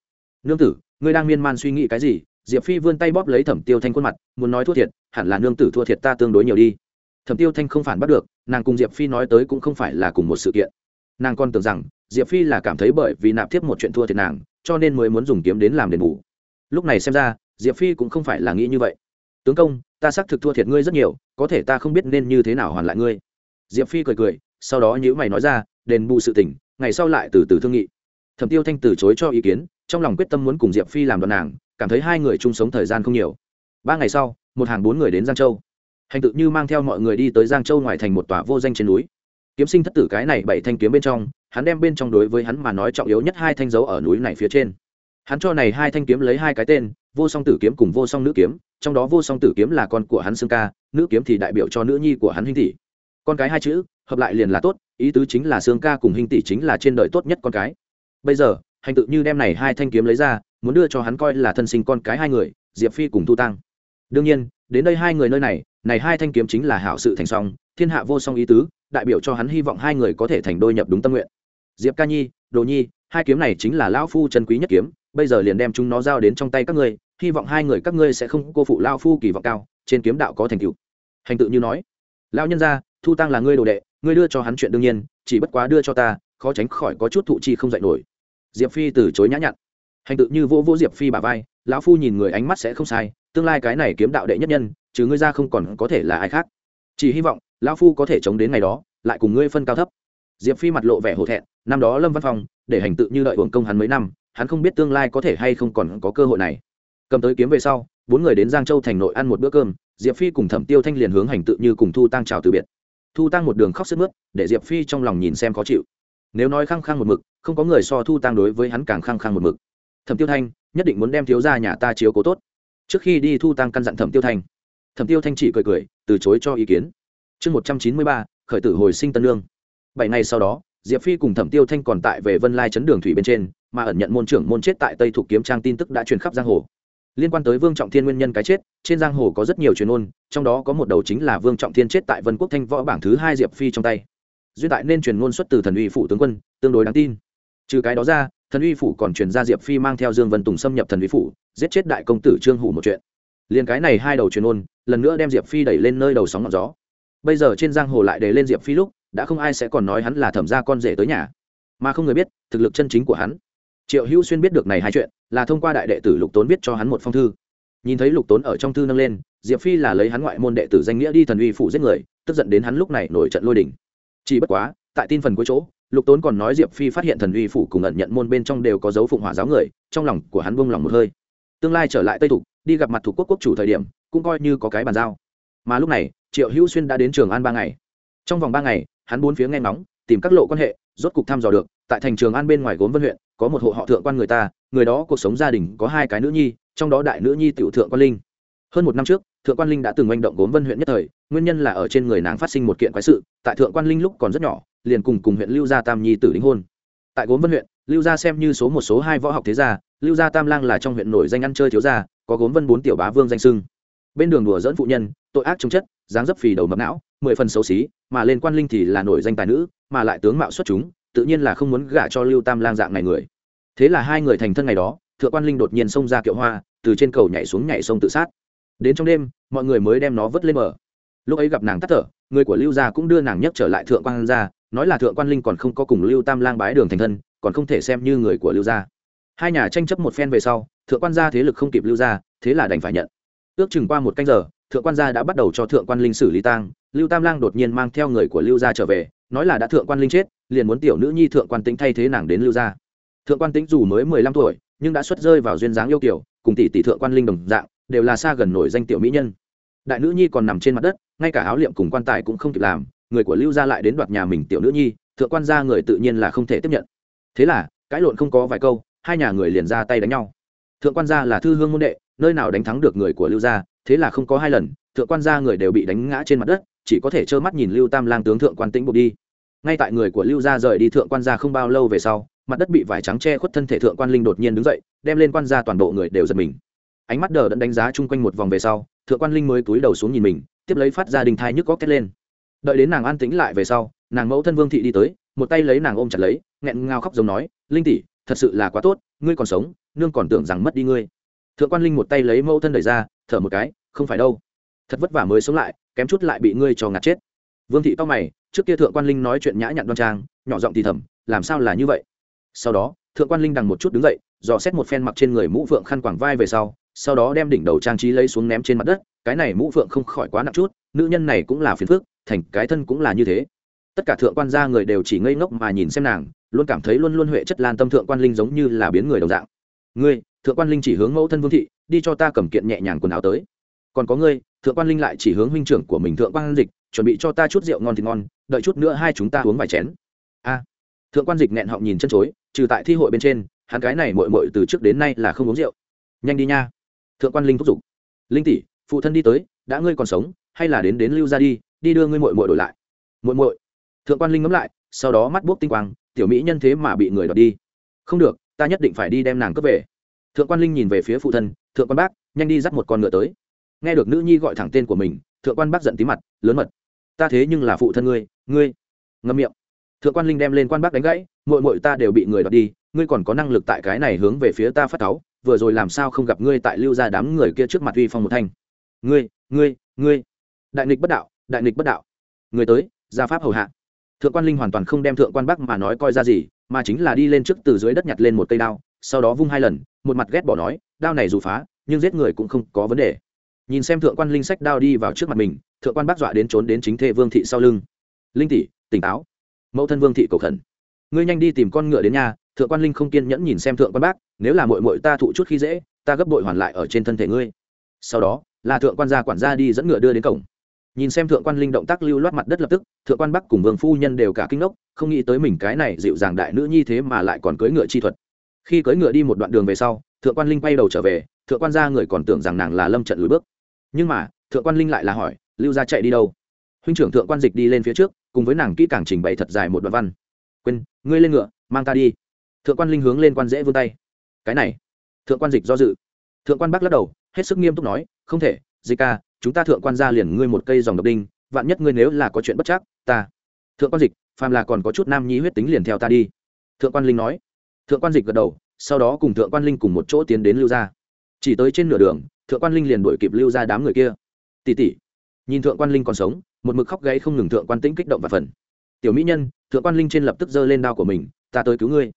Nương tử, ngươi đang miên man suy nghĩ cái gì? Diệp phi vươn tay bóp lấy thẩm tiêu thanh khuôn mặt, muốn nói thua thiệt, hẳn là nương tử thua thiệt ta tương đối nhiều đi. Thẩm tiêu thanh không phản bắt được, nàng cùng diệp phi nói tới cũng không phải là cùng một sự kiện. Nàng còn tưởng rằng, diệp phi là cảm thấy bởi vì nạp tiếp một chuyện thua thiệt nàng, cho nên mới muốn dùng kiếm đến làm đền bù. Lúc này xem ra, diệp phi cũng không phải là nghĩ như vậy. Tướng công, ta xác thực thua thiệt ngươi rất nhiều, có thể ta không biết nên như thế nào hoàn lại ngươi. Diệp phi cười cười, sau đó nhữ mày nói ra đền bù sự tỉnh, ngày sau lại từ từ thương nghị. Thẩm tiêu thanh từ chối cho ý kiến, trong lòng quyết tâm muốn cùng diệp phi làm đoàn nàng, cảm thấy hai người chung sống thời gian không nhiều. Ba ngày sau, một hàng bốn người đến giang châu. Hành tự như mang theo mọi người đi tới giang châu ngoài thành một tòa vô danh trên núi. Kiếm sinh thất tử cái này bảy thanh kiếm bên trong, hắn đem bên trong đối với hắn mà nói trọng yếu nhất hai thanh dấu ở núi này phía trên. Hắn cho này hai thanh kiếm lấy hai cái tên, vô song tử kiếm cùng vô song nữ kiếm, trong đó vô song tử kiếm là con của hắn xương ca, nữ kiếm thì đại biểu cho nữ nhi của hắn huynh tỷ. Con cái hai chữ, hợp lại liền là tốt ý tứ chính là sương ca cùng hình tỷ chính là trên đời tốt nhất con cái. Bây giờ, hành tự như đem này hai thanh kiếm lấy ra, muốn đưa cho hắn coi là thân sinh con cái hai người, diệp phi cùng thu tăng. Đương nhiên, đến đây hai người nơi này này hai thanh kiếm chính là hảo sự thành song, thiên hạ vô song ý tứ, đại biểu cho hắn hy vọng hai người có thể thành đôi nhập đúng tâm nguyện. Diệp ca nhi, đồ nhi, hai kiếm này chính là lão phu chân quý nhất kiếm, bây giờ liền đem chúng nó giao đến trong tay các ngươi, hy vọng hai người các ngươi sẽ không cô phụ lao phu kỳ vọng cao, trên kiếm đạo có thành tựu. Hành tự như nói, lão nhân gia thu tăng là ngươi đồ đệ, ngươi đưa cho hắn chuyện đương nhiên, chỉ bất quá đưa cho ta, khó tránh khỏi có chút thụ chi không dạy nổi. Diệp phi từ chối nhã nhặn. Hành tự như vỗ vỗ diệp phi bà vai, lão phu nhìn người ánh mắt sẽ không sai, tương lai cái này kiếm đạo đệ nhất nhân chứ ngươi ra không còn có thể là ai khác. Chỉ hy vọng, lão phu có thể chống đến ngày đó, lại cùng ngươi phân cao thấp. Diệp phi mặt lộ vẻ hổ thẹn, năm đó lâm văn phong, để hành tự như đợi hưởng công hắn mấy năm, hắn không biết tương lai có thể hay không còn có cơ hội này. Cầm tới kiếm về sau, bốn người đến giang châu thành nội ăn một bữa cơm, diệp phi cùng thẩm tiêu thanh liền hướng hành tự như cùng thu tăng chào từ biệt thu tăng một đường khóc sức mướt, để diệp phi trong lòng nhìn xem khó chịu. Nếu nói khăng khăng một mực, không có người so thu tăng đối với hắn càng khăng khăng một mực. Thẩm tiêu thanh, nhất định muốn đem thiếu ra nhà ta chiếu cố tốt. Trước khi đi thu tăng căn dặn thẩm tiêu thanh. Thẩm tiêu thanh chỉ cười cười, từ chối cho ý kiến. Chương một trăm chín mươi ba, khởi tử hồi sinh tân lương. Bảy ngày sau đó, diệp phi cùng thẩm tiêu thanh còn tại về vân lai chấn đường thủy bên trên, mà ẩn nhận môn trưởng môn chết tại tây thuộc kiếm trang tin tức đã truyền khắp giang hồ liên quan tới vương trọng thiên nguyên nhân cái chết, trên giang hồ có rất nhiều truyền ôn trong đó có một đầu chính là vương trọng thiên chết tại vân quốc thanh võ bảng thứ hai diệp phi trong tay. Duyên tại nên truyền ngôn xuất từ thần uy phủ tướng quân, tương đối đáng tin. Trừ cái đó ra, thần uy phủ còn truyền ra diệp phi mang theo dương vân tùng xâm nhập thần uy phủ, giết chết đại công tử trương hủ một chuyện. Liền cái này hai đầu truyền ôn lần nữa đem diệp phi đẩy lên nơi đầu sóng ngọn gió. Bây giờ trên giang hồ lại để lên diệp phi lúc, đã không ai sẽ còn nói hắn là thẩm gia con rể tới nhà. Mà không người biết, thực lực chân chính của hắn triệu hữu xuyên biết được này hai chuyện, là thông qua đại đệ tử lục tốn viết cho hắn một phong thư. Nhìn thấy lục tốn ở trong thư nâng lên, diệp phi là lấy hắn ngoại môn đệ tử danh nghĩa đi thần uy phủ giết người, tức giận đến hắn lúc này nổi trận lôi đỉnh chỉ bất quá, tại tin phần cuối chỗ, lục tốn còn nói diệp phi phát hiện thần uy phủ cùng ẩn nhận môn bên trong đều có dấu phụng hỏa giáo người, trong lòng của hắn buông lòng một hơi. Tương lai trở lại tây thục đi gặp mặt thủ quốc quốc chủ thời điểm, cũng coi như có cái bàn giao. Mà lúc này, triệu hữu xuyên đã đến trường an ba ngày. Trong vòng ba ngày, hắn bốn phía nghe ngóng, tìm các lộ quan hệ, rốt cục thăm dò được, tại thành trường an bên ngoài gốm vân huyện có một hộ họ thượng quan người ta, người đó cuộc sống gia đình có hai cái nữ nhi, trong đó đại nữ nhi tiểu thượng quan linh. Hơn một năm trước, thượng quan linh đã từng manh động gốm vân huyện nhất thời, nguyên nhân là ở trên người nàng phát sinh một kiện quái sự, tại thượng quan linh lúc còn rất nhỏ, liền cùng cùng huyện lưu gia tam nhi tử đính hôn. Tại gốm vân huyện, lưu gia xem như số một số hai võ học thế gia, lưu gia tam lang là trong huyện nổi danh ăn chơi thiếu gia, có gốm vân bốn tiểu bá vương danh sưng. Bên đường đùa dẫn phụ nhân, tội ác chống chất, dáng dấp phì đầu mập não, mười phần xấu xí, mà lên quan linh thì là nổi danh tài nữ, mà lại tướng mạo xuất chúng tự nhiên là không muốn gả cho lưu tam lang dạng này người. Thế là hai người thành thân ngày đó, thượng quan linh đột nhiên xông ra kiệu hoa, từ trên cầu nhảy xuống nhảy sông tự sát. Đến trong đêm, mọi người mới đem nó vứt lên mở lúc ấy gặp nàng tắt thở, người của lưu gia cũng đưa nàng nhấc trở lại thượng quan gia, nói là thượng quan linh còn không có cùng lưu tam lang bái đường thành thân, còn không thể xem như người của lưu gia. Hai nhà tranh chấp một phen về sau, thượng quan gia thế lực không kịp lưu gia, thế là đành phải nhận. Ước chừng qua một canh giờ, thượng quan gia đã bắt đầu cho thượng quan linh xử lý tang, lưu tam lang đột nhiên mang theo người của lưu gia trở về nói là đã thượng quan linh chết, liền muốn tiểu nữ nhi thượng quan tính thay thế nàng đến lưu gia. Thượng quan tính dù mới mười lăm tuổi, nhưng đã xuất rơi vào duyên dáng yêu kiểu cùng tỷ tỷ thượng quan linh đồng dạng, đều là xa gần nổi danh tiểu mỹ nhân. Đại nữ nhi còn nằm trên mặt đất, ngay cả áo liệm cùng quan tài cũng không kịp làm, người của lưu gia lại đến đoạt nhà mình tiểu nữ nhi, thượng quan gia người tự nhiên là không thể tiếp nhận. Thế là, cãi lộn không có vài câu, hai nhà người liền ra tay đánh nhau. Thượng quan gia là thư hương môn đệ, nơi nào đánh thắng được người của lưu gia, thế là không có hai lần thượng quan gia người đều bị đánh ngã trên mặt đất, chỉ có thể trơ mắt nhìn lưu tam lang tướng thượng quan tĩnh buộc đi. Ngay tại người của lưu gia rời đi thượng quan gia không bao lâu về sau, mặt đất bị vải trắng che khuất thân thể thượng quan linh đột nhiên đứng dậy, đem lên quan gia toàn bộ người đều giật mình. Ánh mắt đờ đẫn đánh giá chung quanh một vòng về sau, thượng quan linh mới cúi đầu xuống nhìn mình, tiếp lấy phát ra đình thai nhức có kết lên. Đợi đến nàng an tĩnh lại về sau, nàng mẫu thân vương thị đi tới, một tay lấy nàng ôm chặt lấy, nghẹn ngào khóc giống nói, linh tỷ, thật sự là quá tốt, ngươi còn sống, nương còn tưởng rằng mất đi ngươi. Thượng quan linh một tay lấy mẫu thân đẩy ra, thở một cái, không phải đâu thật vất vả mới sống lại, kém chút lại bị ngươi cho ngạt chết. Vương thị to mày, trước kia thượng quan linh nói chuyện nhã nhặn đoan trang, nhỏ giọng thì thầm, làm sao là như vậy? Sau đó, thượng quan linh đằng một chút đứng dậy, dò xét một phen mặc trên người mũ phượng khăn quàng vai về sau sau đó đem đỉnh đầu trang trí lấy xuống ném trên mặt đất, cái này mũ phượng không khỏi quá nặng chút, nữ nhân này cũng là phiền phước thành cái thân cũng là như thế. Tất cả thượng quan gia người đều chỉ ngây ngốc mà nhìn xem nàng, luôn cảm thấy luôn luôn huệ chất lan tâm thượng quan linh giống như là biến người đồng dạng. Ngươi, thượng quan linh chỉ hướng mẫu thân vương thị, đi cho ta cầm kiện nhẹ nhàng quần áo tới. Còn có ngươi thượng quan linh lại chỉ hướng huynh trưởng của mình thượng quan dịch, chuẩn bị cho ta chút rượu ngon thì ngon, đợi chút nữa hai chúng ta uống vài chén. A. Thượng quan dịch nghẹn họng nhìn chân chối, trừ tại thi hội bên trên, hắn cái này mội mội từ trước đến nay là không uống rượu. Nhanh đi nha. Thượng quan linh thúc giục. Linh tỷ, phụ thân đi tới, đã ngươi còn sống, hay là đến đến lưu ra đi đi đưa ngươi mội mội đổi lại. Mội mội thượng quan linh ngẫm lại, sau đó mắt buốc tinh quang, tiểu mỹ nhân thế mà bị người đọt đi. Không được, ta nhất định phải đi đem nàng cướp về. Thượng quan linh nhìn về phía phụ thân, thượng quan bác, nhanh đi dắt một con ngựa tới nghe được nữ nhi gọi thẳng tên của mình, thượng quan bác giận tí mặt, lớn mật. Ta thế nhưng là phụ thân ngươi ngươi. Ngâm miệng. Thượng quan linh đem lên quan bác đánh gãy mội mội ta đều bị người đoạt đi, ngươi còn có năng lực tại cái này hướng về phía ta phát táo vừa rồi làm sao không gặp ngươi tại lưu ra đám người kia trước mặt uy phong một thanh. Ngươi ngươi ngươi. Đại nghịch bất đạo, đại nghịch bất đạo. Người tới, gia pháp hầu hạ. Thượng quan linh hoàn toàn không đem thượng quan bắc mà nói coi ra gì, mà chính là đi lên trước từ dưới đất nhặt lên một cây đao, sau đó vung hai lần, một mặt ghét bỏ nói, đao này dù phá, nhưng giết người cũng không có vấn đề nhìn xem thượng quan linh sách đao đi vào trước mặt mình, thượng quan bác dọa đến trốn đến chính thê vương thị sau lưng. Linh tỷ, tỉnh táo. Mẫu thân vương thị cầu khẩn. Ngươi nhanh đi tìm con ngựa đến nhà, thượng quan linh không kiên nhẫn nhìn xem thượng quan bác, nếu là mội mội ta thụ chút khi dễ, ta gấp bội hoàn lại ở trên thân thể ngươi. Sau đó, là thượng quan gia quản gia đi dẫn ngựa đưa đến cổng. Nhìn xem thượng quan linh động tác lưu loát mặt đất lập tức, thượng quan bắc cùng vương phu nhân đều cả kinh ngốc, không nghĩ tới mình cái này dịu dàng đại nữ nhi thế mà lại còn cưỡi ngựa chi thuật. Khi cưỡi ngựa đi một đoạn đường về sau, thượng quan linh quay đầu trở về, thượng quan gia người còn tưởng rằng nàng là lâm trận lùi bước nhưng mà thượng quan linh lại là hỏi lưu gia chạy đi đâu huynh trưởng thượng quan dịch đi lên phía trước cùng với nàng kỹ càng trình bày thật dài một đoạn văn quên ngươi lên ngựa mang ta đi thượng quan linh hướng lên quan dễ vươn tay cái này thượng quan dịch do dự thượng quan bắc lắc đầu hết sức nghiêm túc nói không thể dịch ca chúng ta thượng quan ra liền ngươi một cây dòng độc đinh vạn nhất ngươi nếu là có chuyện bất chắc ta thượng quan dịch phàm là còn có chút nam nhi huyết tính liền theo ta đi thượng quan linh nói thượng quan dịch gật đầu sau đó cùng thượng quan linh cùng một chỗ tiến đến lưu gia chỉ tới trên nửa đường thượng quan linh liền đuổi kịp lưu ra đám người kia. Tỉ tỉ nhìn thượng quan linh còn sống, một mực khóc gáy không ngừng thượng quan tĩnh kích động và phần. Tiểu mỹ nhân, thượng quan linh trên lập tức giơ lên đao của mình, ta tới cứu ngươi.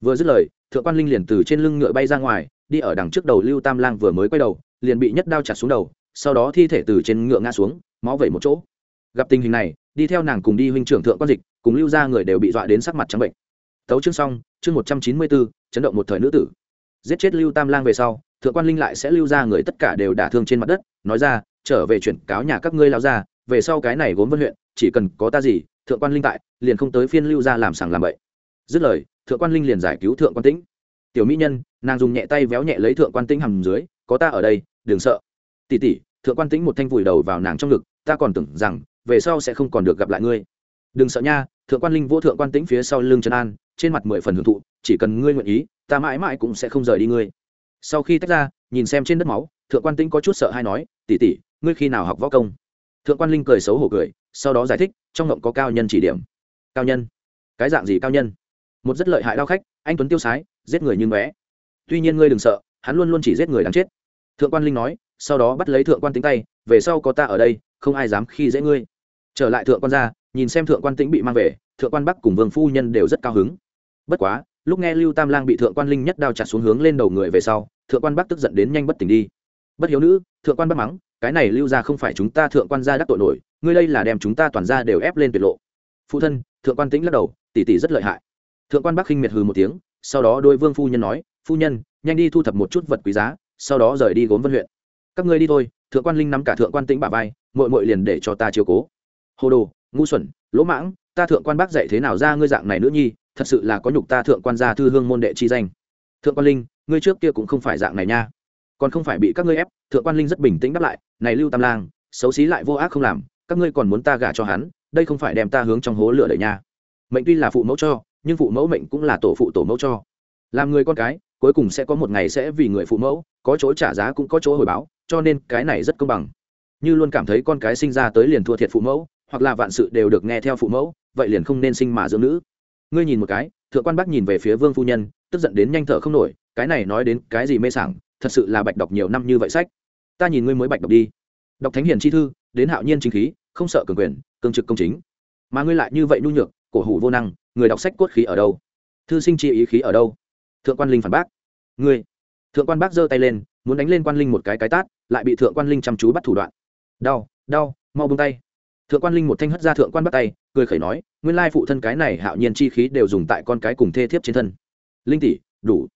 Vừa dứt lời, thượng quan linh liền từ trên lưng ngựa bay ra ngoài, đi ở đằng trước đầu lưu tam lang vừa mới quay đầu, liền bị nhất đao chặt xuống đầu, sau đó thi thể từ trên ngựa ngã xuống, máu vẩy một chỗ. Gặp tình hình này, đi theo nàng cùng đi huynh trưởng thượng quan dịch, cùng lưu ra người đều bị dọa đến sắc mặt trắng bệnh. Tấu chương xong, chương một trăm chín mươi bốn chấn động một thời nữ tử. Giết chết lưu tam lang về sau thượng quan linh lại sẽ lưu ra người tất cả đều đả thương trên mặt đất, nói ra, trở về chuyển cáo nhà các ngươi lao ra về sau cái này gốm vân huyện, chỉ cần có ta gì, thượng quan linh tại, liền không tới phiên lưu ra làm sàng làm bậy. Dứt lời, thượng quan linh liền giải cứu thượng quan tĩnh. Tiểu mỹ nhân, nàng dùng nhẹ tay véo nhẹ lấy thượng quan tĩnh hầm dưới, có ta ở đây, đừng sợ. Tỉ tỉ thượng quan tĩnh một thanh vùi đầu vào nàng trong ngực, ta còn tưởng rằng, về sau sẽ không còn được gặp lại ngươi. Đừng sợ nha, thượng quan linh vô thượng quan tĩnh phía sau lưng trấn an, trên mặt mười phần hưởng thụ, chỉ cần ngươi nguyện ý, ta mãi mãi cũng sẽ không rời đi ngươi sau khi tách ra, nhìn xem trên đất máu, thượng quan tĩnh có chút sợ hay nói tỉ tỉ ngươi khi nào học võ công? Thượng quan linh cười xấu hổ cười, sau đó giải thích, trong ngộng có cao nhân chỉ điểm. Cao nhân? Cái dạng gì cao nhân? Một rất lợi hại đao khách, anh tuấn tiêu sái, giết người như ngóe. Tuy nhiên ngươi đừng sợ, hắn luôn luôn chỉ giết người đáng chết. Thượng quan linh nói, sau đó bắt lấy thượng quan tính tay, về sau có ta ở đây, không ai dám khi dễ ngươi. Trở lại thượng quan gia nhìn xem thượng quan tĩnh bị mang về, thượng quan bắc cùng vương phu nhân đều rất cao hứng. Bất quá, lúc nghe lưu tam lang bị thượng quan linh nhất đao chặt xuống hướng lên đầu người về sau thượng quan bắc tức giận đến nhanh bất tỉnh đi. Bất hiếu nữ, thượng quan bắc mắng, cái này lưu ra không phải chúng ta thượng quan gia đắc tội nổi, ngươi đây là đem chúng ta toàn ra đều ép lên tuyệt lộ. Phụ thân, thượng quan tĩnh lắc đầu, tỷ tỷ rất lợi hại. Thượng quan bắc khinh miệt hừ một tiếng, sau đó đôi vương phu nhân nói, phu nhân, nhanh đi thu thập một chút vật quý giá, sau đó rời đi gốm vân huyện. Các ngươi đi thôi, thượng quan linh nắm cả thượng quan tĩnh bà vai mội mội liền để cho ta chiều cố. Hồ đồ, ngu xuẩn, lỗ mãng, ta thượng quan bác dạy thế nào ra ngươi dạng này nữ nhi, thật sự là có nhục ta thượng quan gia thư hương môn đệ chi danh. Thượng quan linh ngươi trước kia cũng không phải dạng này nha. Còn không phải bị các ngươi ép, thượng quan linh rất bình tĩnh đáp lại, này lưu tam lang, xấu xí lại vô ác không làm, các ngươi còn muốn ta gả cho hắn, đây không phải đem ta hướng trong hố lửa đẩy nha. Mệnh tuy là phụ mẫu cho, nhưng phụ mẫu mệnh cũng là tổ phụ tổ mẫu cho. Làm người con cái, cuối cùng sẽ có một ngày sẽ vì người phụ mẫu, có chỗ trả giá cũng có chỗ hồi báo, cho nên cái này rất công bằng. Như luôn cảm thấy con cái sinh ra tới liền thua thiệt phụ mẫu, hoặc là vạn sự đều được nghe theo phụ mẫu, vậy liền không nên sinh mà dưỡng nữ. Ngươi nhìn một cái, thượng quan bác nhìn về phía vương phu nhân, tức giận đến nhanh thở không nổi cái này nói đến cái gì mê sảng, thật sự là bạch đọc nhiều năm như vậy sách. Ta nhìn ngươi mới bạch đọc đi. Đọc thánh hiền chi thư, đến hạo nhiên chính khí, không sợ cường quyền, cương trực công chính. Mà ngươi lại như vậy nhu nhược, cổ hủ vô năng, người đọc sách cốt khí ở đâu? Thư sinh chi ý khí ở đâu? Thượng quan linh phản bác. Ngươi. Thượng quan bác giơ tay lên, muốn đánh lên quan linh một cái cái tát, lại bị thượng quan linh chăm chú bắt thủ đoạn. Đau đau, mau bông tay. Thượng quan linh một thanh hất ra thượng quan bắt tay, cười khẩy nói, nguyên lai phụ thân cái này hạo nhiên chi khí đều dùng tại con cái cùng thê thiếp trên thân. Linh tỷ, đủ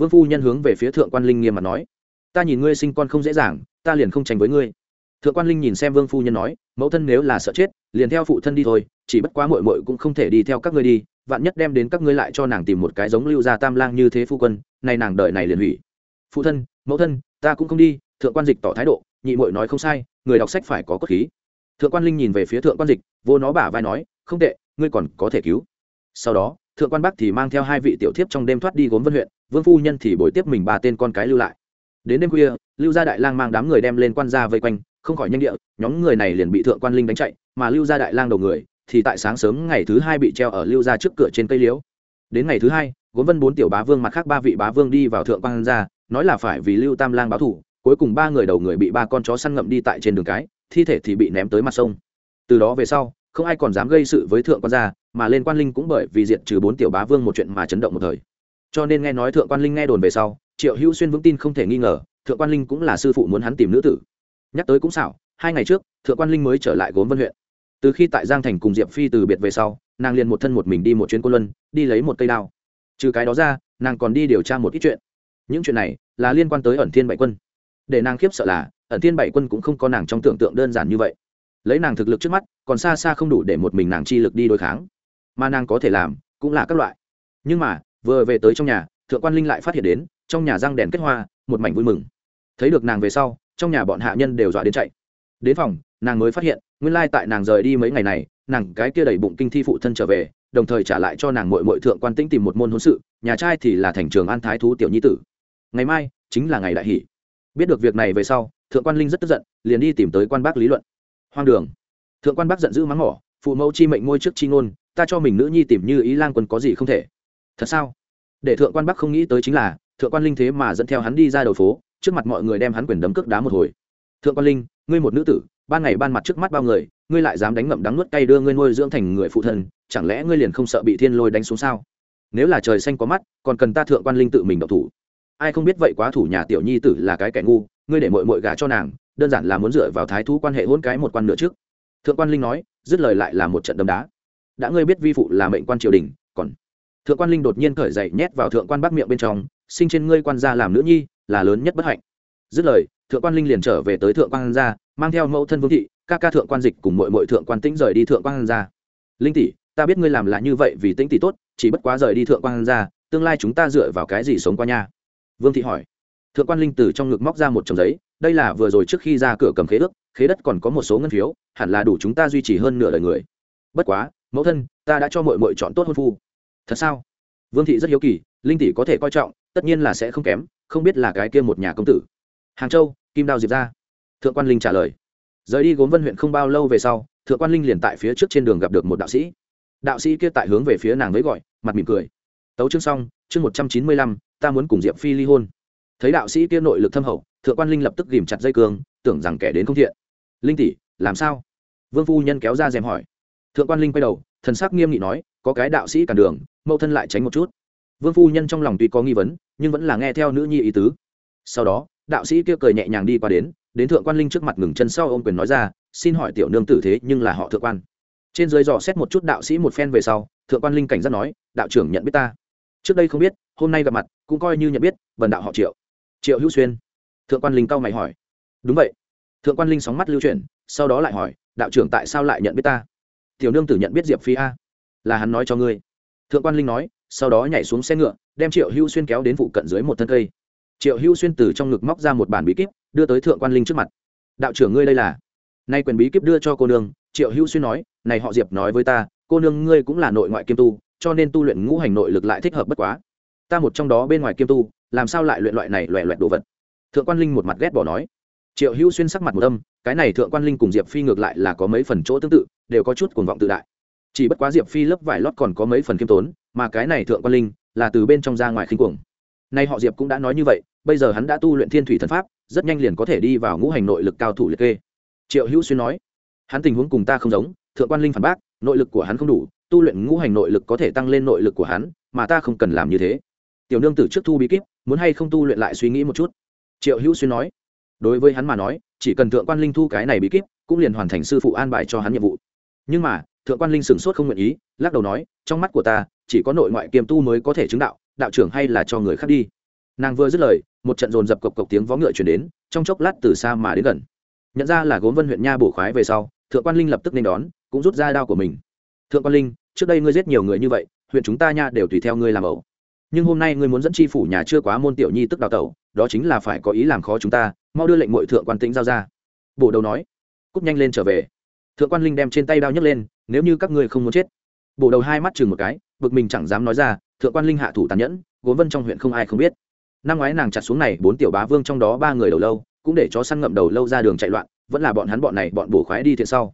vương phu nhân hướng về phía thượng quan linh nghiêm mặt nói, ta nhìn ngươi sinh con không dễ dàng, ta liền không tranh với ngươi. Thượng quan linh nhìn xem vương phu nhân nói, mẫu thân nếu là sợ chết, liền theo phụ thân đi thôi, chỉ bất quá mội mội cũng không thể đi theo các ngươi đi, vạn nhất đem đến các ngươi lại cho nàng tìm một cái giống lưu gia tam lang như thế phu quân này nàng đợi này liền hủy. Phụ thân, mẫu thân, ta cũng không đi. Thượng quan dịch tỏ thái độ, nhị mội nói không sai, người đọc sách phải có cốt khí. Thượng quan linh nhìn về phía thượng quan dịch, vô nó bả vai nói, không tệ, ngươi còn có thể cứu. Sau đó thượng quan bắc thì mang theo hai vị tiểu thiếp trong đêm thoát đi gốm vân huyện, vương phu nhân thì bồi tiếp mình ba tên con cái lưu lại. Đến đêm khuya, lưu gia đại lang mang đám người đem lên quan gia vây quanh, không khỏi nhanh địa, nhóm người này liền bị thượng quan linh đánh chạy, mà lưu gia đại lang đầu người thì tại sáng sớm ngày thứ hai bị treo ở lưu gia trước cửa trên cây liễu đến ngày thứ hai, gốm vân bốn tiểu bá vương mặt khác ba vị bá vương đi vào thượng quan gia, nói là phải vì lưu tam lang báo thủ, cuối cùng ba người đầu người bị ba con chó săn ngậm đi tại trên đường cái, thi thể thì bị ném tới mặt sông. Từ đó về sau, không ai còn dám gây sự với thượng quan gia mà lên quan linh cũng bởi vì diệt trừ bốn tiểu bá vương một chuyện mà chấn động một thời. Cho nên nghe nói thượng quan linh nghe đồn về sau, triệu hữu xuyên vững tin không thể nghi ngờ, thượng quan linh cũng là sư phụ muốn hắn tìm nữ tử. Nhắc tới cũng xảo, hai ngày trước, thượng quan linh mới trở lại gốm vân huyện. Từ khi tại giang thành cùng diệp phi từ biệt về sau, nàng liền một thân một mình đi một chuyến quân luân, đi lấy một cây đao. Trừ cái đó ra, nàng còn đi điều tra một ít chuyện. Những chuyện này là liên quan tới ẩn thiên bảy quân. Để nàng khiếp sợ là, ẩn thiên bảy quân cũng không có nàng trong tưởng tượng đơn giản như vậy. Lấy nàng thực lực trước mắt, còn xa xa không đủ để một mình nàng chi lực đi đối kháng mà nàng có thể làm cũng là các loại. Nhưng mà, vừa về tới trong nhà, thượng quan linh lại phát hiện đến, trong nhà răng đèn kết hoa, một mảnh vui mừng. Thấy được nàng về sau, trong nhà bọn hạ nhân đều dọa đến chạy. Đến phòng, nàng mới phát hiện, nguyên lai tại nàng rời đi mấy ngày này, nàng cái kia đầy bụng kinh thi phụ thân trở về, đồng thời trả lại cho nàng mội mội thượng quan tĩnh tìm một môn hôn sự, nhà trai thì là thành trường an thái thú tiểu nhi tử. Ngày mai, chính là ngày đại hỷ. Biết được việc này về sau, thượng quan linh rất tức giận, liền đi tìm tới quan bác lý luận. Hoang đường. Thượng quan bác giận dữ mắng mỏ, phụ mẫu chi mệnh ngôi trước chi ngôn ta cho mình nữ nhi tìm như ý lang quân có gì không thể. Thật sao? Để thượng quan bắc không nghĩ tới chính là, thượng quan linh thế mà dẫn theo hắn đi ra đầu phố, trước mặt mọi người đem hắn quyền đấm cước đá một hồi. Thượng quan linh, ngươi một nữ tử, ban ngày ban mặt trước mắt bao người, ngươi lại dám đánh ngậm đắng nuốt cay đưa ngươi nuôi dưỡng thành người phụ thân, chẳng lẽ ngươi liền không sợ bị thiên lôi đánh xuống sao? Nếu là trời xanh có mắt, còn cần ta thượng quan linh tự mình độc thủ. Ai không biết vậy quá thủ nhà tiểu nhi tử là cái kẻ ngu, ngươi để mội mội gà cho nàng, đơn giản là muốn dựa vào thái thú quan hệ hôn cái một quan nữa trước. Thượng quan linh nói, dứt lời lại là một trận đấm đá đã ngươi biết vi phụ là mệnh quan triều đình, còn thượng quan linh đột nhiên cởi dậy nhét vào thượng quan bắc miệng bên trong, sinh trên ngươi quan gia làm nữ nhi, là lớn nhất bất hạnh. Dứt lời, thượng quan linh liền trở về tới thượng quan gia, mang theo mẫu thân vương thị, ca ca thượng quan dịch cùng mội mội thượng quan tĩnh rời đi thượng quan gia. Linh tỷ, ta biết ngươi làm là như vậy vì tĩnh tỷ tốt, chỉ bất quá rời đi thượng quan gia, tương lai chúng ta dựa vào cái gì sống qua nha vương thị hỏi. Thượng quan linh từ trong ngực móc ra một chồng giấy, đây là vừa rồi trước khi ra cửa cầm khế ước, khế đất còn có một số ngân phiếu, hẳn là đủ chúng ta duy trì hơn nửa đời người. Bất quá mẫu thân, ta đã cho mội mội chọn tốt hôn phu. Thật sao? Vương thị rất hiếu kỳ, linh tỷ có thể coi trọng, tất nhiên là sẽ không kém, không biết là cái kia một nhà công tử. Hàng châu, kim đao diệp ra. Thượng quan linh trả lời. Rời đi gốm vân huyện không bao lâu về sau, thượng quan linh liền tại phía trước trên đường gặp được một đạo sĩ. Đạo sĩ kia tại hướng về phía nàng với gọi, mặt mỉm cười. Tấu chương xong, chương một trăm chín mươi lăm, ta muốn cùng diệp phi ly hôn. Thấy đạo sĩ kia nội lực thâm hậu, thượng quan linh lập tức ghìm chặt dây cương, tưởng rằng kẻ đến không thiện. Linh tỷ, làm sao? Vương phu nhân kéo ra rèm hỏi thượng quan linh quay đầu, thần sắc nghiêm nghị nói, có cái đạo sĩ cản đường, mẫu thân lại tránh một chút. Vương phu nhân trong lòng tuy có nghi vấn, nhưng vẫn là nghe theo nữ nhi ý tứ. Sau đó, đạo sĩ kia cười nhẹ nhàng đi qua đến đến thượng quan linh trước mặt ngừng chân sau ôm quyền nói ra, xin hỏi tiểu nương tử thế nhưng là họ thượng quan. Trên dưới dò xét một chút đạo sĩ một phen về sau, thượng quan linh cảnh giác nói, đạo trưởng nhận biết ta. Trước đây không biết, hôm nay gặp mặt, cũng coi như nhận biết vần đạo họ triệu. Triệu hữu xuyên. Thượng quan linh cao mày hỏi, đúng vậy. Thượng quan linh sóng mắt lưu chuyển, sau đó lại hỏi, đạo trưởng tại sao lại nhận biết ta? Tiểu nương tử nhận biết diệp phi a. Là hắn nói cho ngươi. Thượng quan linh nói, sau đó nhảy xuống xe ngựa, đem triệu hữu xuyên kéo đến vụ cận dưới một thân cây. Triệu hữu xuyên từ trong ngực móc ra một bản bí kíp, đưa tới thượng quan linh trước mặt. Đạo trưởng ngươi đây là? Nay quyền bí kíp đưa cho cô nương, triệu hữu xuyên nói, này họ diệp nói với ta, cô nương ngươi cũng là nội ngoại kiêm tu, cho nên tu luyện ngũ hành nội lực lại thích hợp bất quá. Ta một trong đó bên ngoài kiêm tu, làm sao lại luyện loại này loẹ loẹt đồ vật? Thượng quan linh một mặt ghét bỏ nói. Triệu hữu xuyên sắc mặt một âm, cái này thượng quan linh cùng diệp phi ngược lại là có mấy phần chỗ tương tự đều có chút cuồng vọng tự đại. Chỉ bất quá diệp phi lớp vải lót còn có mấy phần kiêm tốn, mà cái này thượng quan linh là từ bên trong ra ngoài khinh cuồng. Nay họ diệp cũng đã nói như vậy, bây giờ hắn đã tu luyện thiên thủy thần pháp, rất nhanh liền có thể đi vào ngũ hành nội lực cao thủ liệt kê. Triệu hữu xuyên nói, hắn tình huống cùng ta không giống, thượng quan linh phản bác, nội lực của hắn không đủ, tu luyện ngũ hành nội lực có thể tăng lên nội lực của hắn, mà ta không cần làm như thế. Tiểu nương tử trước thu bí kíp, muốn hay không tu luyện lại suy nghĩ một chút. Triệu hữu xuyên nói, đối với hắn mà nói, chỉ cần thượng quan linh thu cái này bí kíp, cũng liền hoàn thành sư phụ an bài cho hắn nhiệm vụ nhưng mà, thượng quan linh sửng sốt không nguyện ý, lắc đầu nói, trong mắt của ta, chỉ có nội ngoại kiềm tu mới có thể chứng đạo đạo trưởng hay là cho người khác đi. Nàng vừa dứt lời, một trận dồn dập cộc cộc tiếng vó ngựa chuyển đến, trong chốc lát từ xa mà đến gần. Nhận ra là gốm vân huyện nha bổ khoái về sau, thượng quan linh lập tức nên đón, cũng rút ra đao của mình. Thượng quan linh, trước đây ngươi giết nhiều người như vậy, huyện chúng ta nha đều tùy theo ngươi làm ẩu. Nhưng hôm nay ngươi muốn dẫn chi phủ nhà chưa quá môn tiểu nhi tức đào tẩu, đó chính là phải có ý làm khó chúng ta, mau đưa lệnh mội thượng quan tĩnh giao ra. Bổ đầu nói cúc nhanh lên trở về thượng quan linh đem trên tay đao nhấc lên, nếu như các ngươi không muốn chết. Bổ đầu hai mắt chừng một cái, bực mình chẳng dám nói ra, thượng quan linh hạ thủ tàn nhẫn, gốm vân trong huyện không ai không biết. Năm ngoái nàng chặt xuống này, bốn tiểu bá vương trong đó ba người đầu lâu, cũng để chó săn ngậm đầu lâu ra đường chạy loạn, vẫn là bọn hắn bọn này, bọn bổ khoái đi thiện sau.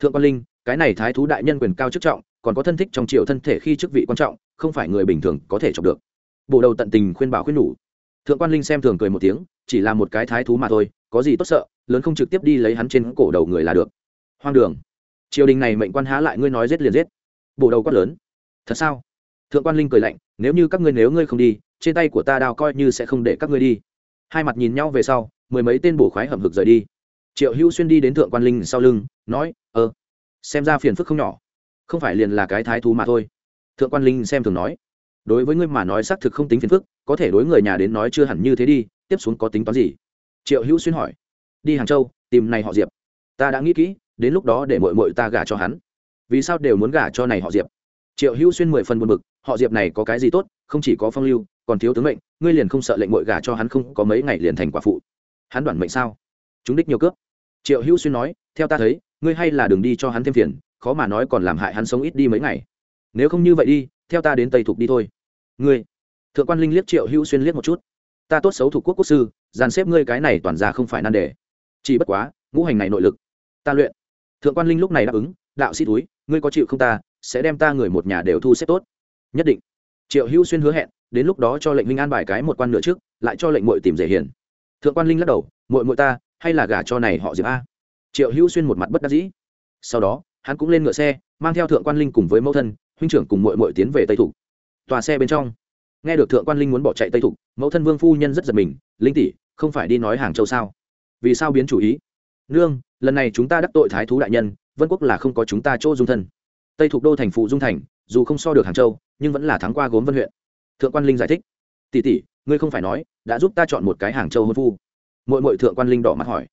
Thượng quan linh, cái này thái thú đại nhân quyền cao chức trọng, còn có thân thích trong triều thân thể khi chức vị quan trọng, không phải người bình thường có thể chọc được. Bộ đầu tận tình khuyên bảo khuyên nhủ. Thượng quan linh xem thường cười một tiếng, chỉ là một cái thái thú mà thôi, có gì tốt sợ, lớn không trực tiếp đi lấy hắn trên cổ đầu người là được hoang đường. Triều đình này mệnh quan há lại ngươi nói giết liền giết. Bộ đầu quát lớn. Thật sao? Thượng quan linh cười lạnh, nếu như các ngươi nếu ngươi không đi, trên tay của ta đao coi như sẽ không để các ngươi đi. Hai mặt nhìn nhau về sau, mười mấy tên bổ khoái hầm hực rời đi. Triệu hữu xuyên đi đến thượng quan linh sau lưng, nói ơ xem ra phiền phức không nhỏ. Không phải liền là cái thái thú mà thôi. Thượng quan linh xem thường nói, đối với ngươi mà nói xác thực không tính phiền phức, có thể đối người nhà đến nói chưa hẳn như thế đi, tiếp xuống có tính toán gì? Triệu hữu xuyên hỏi, đi hàng châu, tìm này họ diệp. Ta đã nghĩ kỹ đến lúc đó để mội mội ta gả cho hắn. Vì sao đều muốn gả cho này họ diệp? Triệu hữu xuyên mười phần buồn bực, họ diệp này có cái gì tốt, không chỉ có phong lưu, còn thiếu tướng mệnh, ngươi liền không sợ lệnh mội gả cho hắn không có mấy ngày liền thành quả phụ. Hắn đoản mệnh sao? Chúng đích nhiều cướp. Triệu hữu xuyên nói, theo ta thấy, ngươi hay là đường đi cho hắn thêm phiền, khó mà nói còn làm hại hắn sống ít đi mấy ngày. Nếu không như vậy đi, theo ta đến tây thục đi thôi. Ngươi. Thượng quan linh liếc triệu hữu xuyên liếc một chút. Ta tốt xấu thuộc quốc quốc sư, dàn xếp ngươi cái này toàn ra không phải nan đề. Chỉ bất quá, ngũ hành này nội lực, ta luyện thượng quan linh lúc này đáp ứng, đạo sĩ túi ngươi có chịu không ta, sẽ đem ta người một nhà đều thu xếp tốt. Nhất định. Triệu hữu xuyên hứa hẹn, đến lúc đó cho lệnh minh an bài cái một quan nữa trước, lại cho lệnh mội tìm Dễ hiền. Thượng quan linh lắc đầu mội mội ta, hay là gả cho này họ diệp a? Triệu hữu xuyên một mặt bất đắc dĩ. Sau đó, hắn cũng lên ngựa xe, mang theo thượng quan linh cùng với mẫu thân, huynh trưởng cùng mội mội tiến về tây thủ tòa xe bên trong, nghe được thượng quan linh muốn bỏ chạy tây thủ mẫu thân vương phu nhân rất giật mình, linh tỷ, không phải đi nói hàng châu sao? Vì sao biến chủ ý? Nương lần này chúng ta đắc tội thái thú đại nhân, vân quốc là không có chúng ta chỗ dung thân. Tây thuộc đô thành phụ dung thành, dù không so được hàng châu, nhưng vẫn là thắng qua gốm vân huyện. Thượng quan linh giải thích. Tỷ tỷ, ngươi không phải nói, đã giúp ta chọn một cái hàng châu hôn phu. Mỗi mỗi thượng quan linh đỏ mặt hỏi.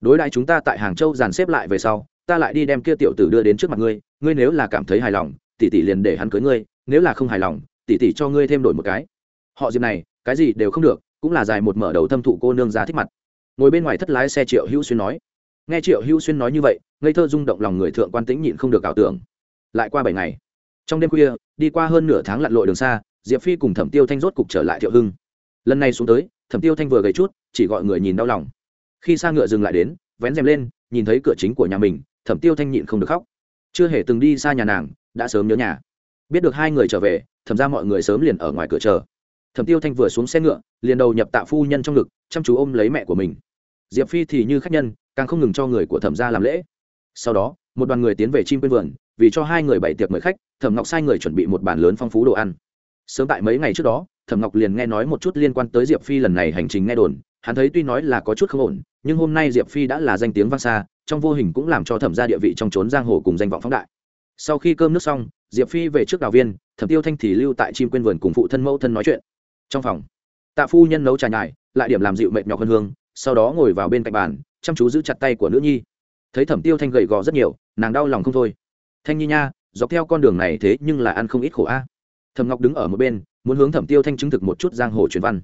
Đối đãi chúng ta tại hàng châu dàn xếp lại về sau, ta lại đi đem kia tiểu tử đưa đến trước mặt ngươi ngươi nếu là cảm thấy hài lòng, tỷ tỷ liền để hắn cưới ngươi, nếu là không hài lòng, tỷ tỷ cho ngươi thêm đổi một cái. Họ diệp này, cái gì đều không được, cũng là dài một mở đầu thâm thụ cô nương ra thích mặt. Ngồi bên ngoài thất lái xe triệu hữu xuyên nói nghe triệu hữu xuyên nói như vậy, ngây thơ rung động lòng người thượng quan tĩnh nhịn không được ảo tưởng. Lại qua bảy ngày, trong đêm khuya, đi qua hơn nửa tháng lặn lội đường xa, diệp phi cùng thẩm tiêu thanh rốt cục trở lại thiệu hưng. Lần này xuống tới, thẩm tiêu thanh vừa gầy chút, chỉ gọi người nhìn đau lòng. Khi xa ngựa dừng lại đến, vén rèm lên, nhìn thấy cửa chính của nhà mình, thẩm tiêu thanh nhịn không được khóc. Chưa hề từng đi xa nhà nàng, đã sớm nhớ nhà. Biết được hai người trở về thẩm ra mọi người sớm liền ở ngoài cửa chờ. Thẩm tiêu thanh vừa xuống xe ngựa, liền đầu nhập tạ phu nhân trong ngực, chăm chú ôm lấy mẹ của mình. Diệp phi thì như khách nhân càng không ngừng cho người của thẩm gia làm lễ. Sau đó, một đoàn người tiến về chim quên vườn, vì cho hai người bảy tiệc mời khách, thẩm ngọc sai người chuẩn bị một bàn lớn phong phú đồ ăn. Sớm tại mấy ngày trước đó, thẩm ngọc liền nghe nói một chút liên quan tới diệp phi lần này hành trình nghe đồn, hắn thấy tuy nói là có chút không ổn, nhưng hôm nay diệp phi đã là danh tiếng vang xa, trong vô hình cũng làm cho thẩm gia địa vị trong trốn giang hồ cùng danh vọng phóng đại. Sau khi cơm nước xong, diệp phi về trước đào viên, thẩm tiêu thanh thì lưu tại chim quên vườn cùng phụ thân mẫu thân nói chuyện. Trong phòng, tạ phu nhân nấu trà nhài, lại điểm làm dịu mệt nhọc hơn hương, sau đó ngồi vào bên cạnh bàn chăm chú giữ chặt tay của nữ nhi. Thấy thẩm tiêu thanh gầy gò rất nhiều, nàng đau lòng không thôi. Thanh nhi nha, dọc theo con đường này thế nhưng là ăn không ít khổ a. Thẩm ngọc đứng ở một bên, muốn hướng thẩm tiêu thanh chứng thực một chút giang hồ truyền văn.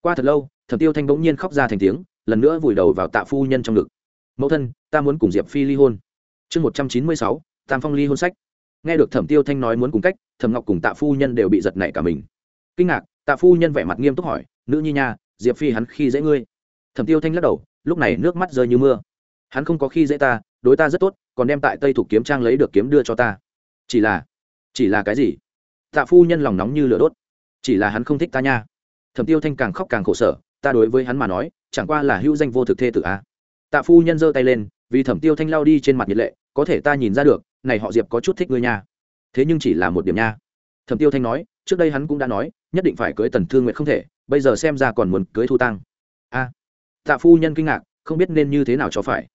Qua thật lâu, thẩm tiêu thanh bỗng nhiên khóc ra thành tiếng, lần nữa vùi đầu vào tạ phu nhân trong ngực. Mẫu thân, ta muốn cùng diệp phi ly hôn. Chương một trăm chín mươi sáu, tam phong ly hôn sách. Nghe được thẩm tiêu thanh nói muốn cùng cách, thẩm ngọc cùng tạ phu nhân đều bị giật nảy cả mình. Kinh ngạc, tạ phu nhân vẻ mặt nghiêm túc hỏi, nữ nhi nha, diệp phi hắn khi dễ ngươi? Thẩm tiêu thanh lắc đầu, lúc này nước mắt rơi như mưa. Hắn không có khi dễ ta, đối ta rất tốt, còn đem tại tây thủ kiếm trang lấy được kiếm đưa cho ta. Chỉ là chỉ là cái gì? Tạ phu nhân lòng nóng như lửa đốt. Chỉ là hắn không thích ta nha. Thẩm tiêu thanh càng khóc càng khổ sở, ta đối với hắn mà nói, chẳng qua là hữu danh vô thực thê tử a. Tạ phu nhân giơ tay lên, vì thẩm tiêu thanh lao đi trên mặt nhiệt lệ, có thể ta nhìn ra được, này họ diệp có chút thích ngươi nha. Thế nhưng chỉ là một điểm nha. Thẩm tiêu thanh nói, trước đây hắn cũng đã nói, nhất định phải cưới tần thương nguyện không thể, bây giờ xem ra còn muốn cưới thu tăng a tạ phu nhân kinh ngạc, không biết nên như thế nào cho phải.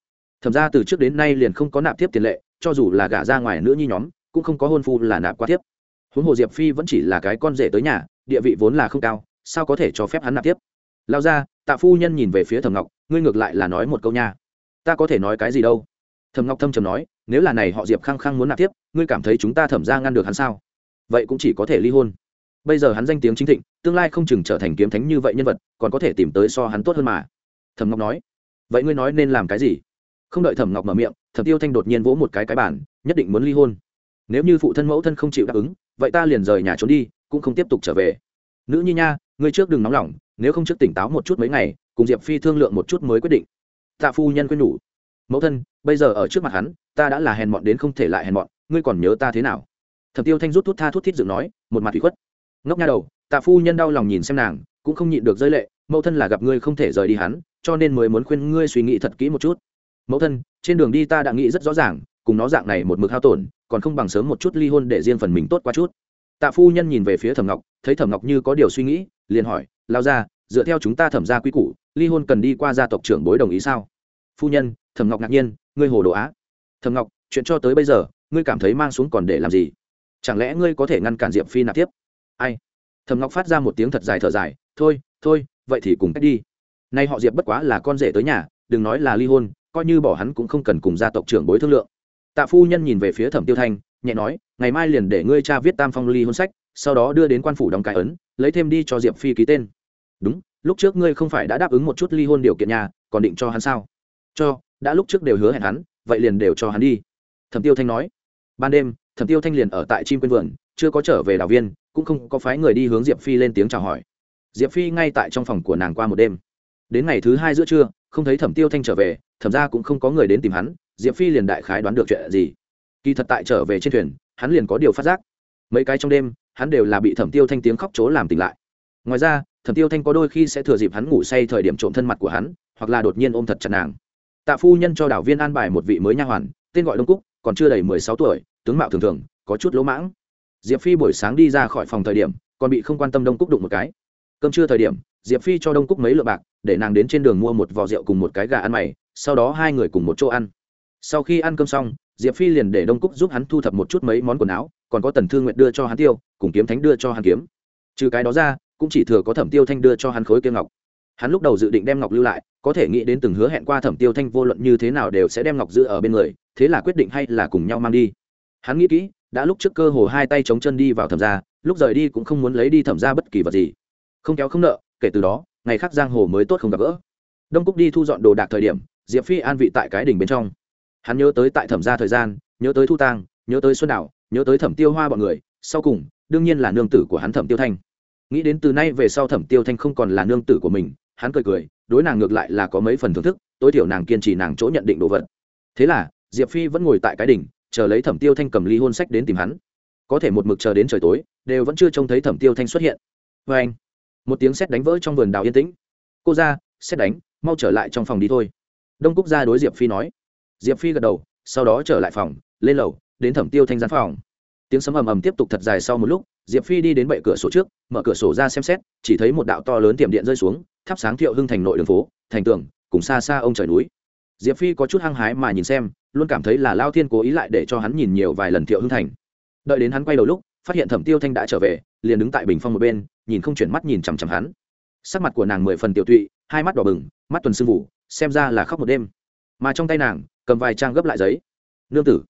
Thẩm ra từ trước đến nay liền không có nạp tiếp tiền lệ, cho dù là gả ra ngoài nữa như nhóm, cũng không có hôn phu là nạp qua tiếp huống hồ diệp phi vẫn chỉ là cái con rể tới nhà, địa vị vốn là không cao, sao có thể cho phép hắn nạp tiếp lao ra, tạ phu nhân nhìn về phía thẩm ngọc, ngươi ngược lại là nói một câu nha. Ta có thể nói cái gì đâu? Thẩm ngọc thâm trầm nói, nếu là này họ diệp khăng khăng muốn nạp tiếp ngươi cảm thấy chúng ta thẩm ra ngăn được hắn sao? Vậy cũng chỉ có thể ly hôn. Bây giờ hắn danh tiếng chính thịnh, tương lai không chừng trở thành kiếm thánh như vậy nhân vật, còn có thể tìm tới so hắn tốt hơn mà thẩm ngọc nói, vậy ngươi nói nên làm cái gì? Không đợi thẩm ngọc mở miệng, thẩm tiêu thanh đột nhiên vỗ một cái cái bản nhất định muốn ly hôn. Nếu như phụ thân mẫu thân không chịu đáp ứng, vậy ta liền rời nhà trốn đi, cũng không tiếp tục trở về. Nữ nhi nha, ngươi trước đừng nóng lòng, nếu không trước tỉnh táo một chút mấy ngày, cùng diệp phi thương lượng một chút mới quyết định. Tạ phu nhân quên nhủ, mẫu thân, bây giờ ở trước mặt hắn, ta đã là hèn mọn đến không thể lại hèn mọn, ngươi còn nhớ ta thế nào? Thẩm tiêu thanh rút thuốc tha thuốc thít dựng nói, một mặt thủy khuất. Ngốc nha đầu, tạ phu nhân đau lòng nhìn xem nàng, cũng không nhịn được rơi lệ mẫu thân là gặp ngươi không thể rời đi hắn, cho nên mới muốn khuyên ngươi suy nghĩ thật kỹ một chút. Mẫu thân, trên đường đi ta đã nghĩ rất rõ ràng, cùng nó dạng này một mực hao tổn, còn không bằng sớm một chút ly hôn để riêng phần mình tốt qua chút. Tạ phu nhân nhìn về phía thẩm ngọc, thấy thẩm ngọc như có điều suy nghĩ, liền hỏi, lao ra dựa theo chúng ta thẩm ra quy củ, ly hôn cần đi qua gia tộc trưởng bối đồng ý sao? Phu nhân, thẩm ngọc ngạc nhiên, ngươi hồ đồ á. Thẩm ngọc, chuyện cho tới bây giờ, ngươi cảm thấy mang xuống còn để làm gì? Chẳng lẽ ngươi có thể ngăn cản diệp phi nạp tiếp? Ai? Thẩm ngọc phát ra một tiếng thật dài thở dài, thôi thôi vậy thì cùng cách đi. Nay họ diệp bất quá là con rể tới nhà, đừng nói là ly hôn, coi như bỏ hắn cũng không cần cùng gia tộc trưởng bối thương lượng. Tạ phu nhân nhìn về phía thẩm tiêu thanh, nhẹ nói, ngày mai liền để ngươi cha viết tam phong ly hôn sách, sau đó đưa đến quan phủ đóng cái ấn, lấy thêm đi cho diệp phi ký tên. Đúng, lúc trước ngươi không phải đã đáp ứng một chút ly hôn điều kiện nhà, còn định cho hắn sao? Cho, đã lúc trước đều hứa hẹn hắn, vậy liền đều cho hắn đi. Thẩm tiêu thanh nói. Ban đêm, thẩm tiêu thanh liền ở tại chim quên vườn, chưa có trở về đảo viên, cũng không có phái người đi hướng diệp phi lên tiếng chào hỏi diệp phi ngay tại trong phòng của nàng qua một đêm. Đến ngày thứ hai giữa trưa, không thấy thẩm tiêu thanh trở về, thẩm ra cũng không có người đến tìm hắn, diệp phi liền đại khái đoán được chuyện gì. Kỳ thật tại trở về trên thuyền, hắn liền có điều phát giác. Mấy cái trong đêm, hắn đều là bị thẩm tiêu thanh tiếng khóc chố làm tỉnh lại. Ngoài ra, thẩm tiêu thanh có đôi khi sẽ thừa dịp hắn ngủ say thời điểm trộm thân mặt của hắn, hoặc là đột nhiên ôm thật chặt nàng. Tạ phu nhân cho đảo viên an bài một vị mới nha hoàn, tên gọi đông cúc, còn chưa đầy mười sáu tuổi, tướng mạo thường thường, có chút lỗ mãng. Diệp phi buổi sáng đi ra khỏi phòng thời điểm, còn bị không quan tâm đông cúc đụng một cái cơm trưa thời điểm, diệp phi cho đông cúc mấy lượng bạc, để nàng đến trên đường mua một vò rượu cùng một cái gà ăn mày, sau đó hai người cùng một chỗ ăn. Sau khi ăn cơm xong, diệp phi liền để đông cúc giúp hắn thu thập một chút mấy món quần áo, còn có tần thương nguyện đưa cho hắn tiêu, cùng kiếm thánh đưa cho hắn kiếm. Trừ cái đó ra, cũng chỉ thừa có thẩm tiêu thanh đưa cho hắn khối kia ngọc. Hắn lúc đầu dự định đem ngọc lưu lại, có thể nghĩ đến từng hứa hẹn qua thẩm tiêu thanh vô luận như thế nào đều sẽ đem ngọc giữ ở bên người, thế là quyết định hay là cùng nhau mang đi. Hắn nghĩ kỹ, đã lúc trước cơ hồ hai tay chống chân đi vào thẩm ra lúc rời đi cũng không muốn lấy đi thẩm ra bất kỳ vật gì không kéo không nợ, kể từ đó, ngày khác giang hồ mới tốt không gặp gỡ. Đông cúc đi thu dọn đồ đạc thời điểm, diệp phi an vị tại cái đỉnh bên trong. Hắn nhớ tới tại thẩm gia thời gian, nhớ tới thu tang, nhớ tới xuân đảo, nhớ tới thẩm tiêu hoa bọn người, sau cùng, đương nhiên là nương tử của hắn thẩm tiêu thanh. Nghĩ đến từ nay về sau thẩm tiêu thanh không còn là nương tử của mình, hắn cười cười, đối nàng ngược lại là có mấy phần thưởng thức, tối thiểu nàng kiên trì nàng chỗ nhận định đồ vật. Thế là, diệp phi vẫn ngồi tại cái đỉnh, chờ lấy thẩm tiêu thanh cầm ly hôn sách đến tìm hắn. Có thể một mực chờ đến trời tối, đều vẫn chưa trông thấy thẩm tiêu thanh xuất hiện. Vê anh một tiếng sét đánh vỡ trong vườn đào yên tĩnh. Cô ra, sét đánh, mau trở lại trong phòng đi thôi. Đông cúc ra đối diệp phi nói. Diệp phi gật đầu, sau đó trở lại phòng, lên lầu, đến thẩm tiêu thanh gián phòng. Tiếng sấm ầm ầm tiếp tục thật dài sau một lúc, diệp phi đi đến bệ cửa sổ trước, mở cửa sổ ra xem xét, chỉ thấy một đạo to lớn tiệm điện rơi xuống, thắp sáng thiệu hưng thành nội đường phố, thành tường, cùng xa xa ông trời núi. Diệp phi có chút hăng hái mà nhìn xem, luôn cảm thấy là lao thiên cố ý lại để cho hắn nhìn nhiều vài lần thiệu hưng thành. Đợi đến hắn quay đầu lúc phát hiện thẩm tiêu thanh đã trở về, liền đứng tại bình phong một bên, nhìn không chuyển mắt nhìn chằm chằm hắn. Sắc mặt của nàng mười phần tiểu tụy, hai mắt đỏ bừng, mắt tuần sưng vụ, xem ra là khóc một đêm. Mà trong tay nàng, cầm vài trang gấp lại giấy. Nương tử.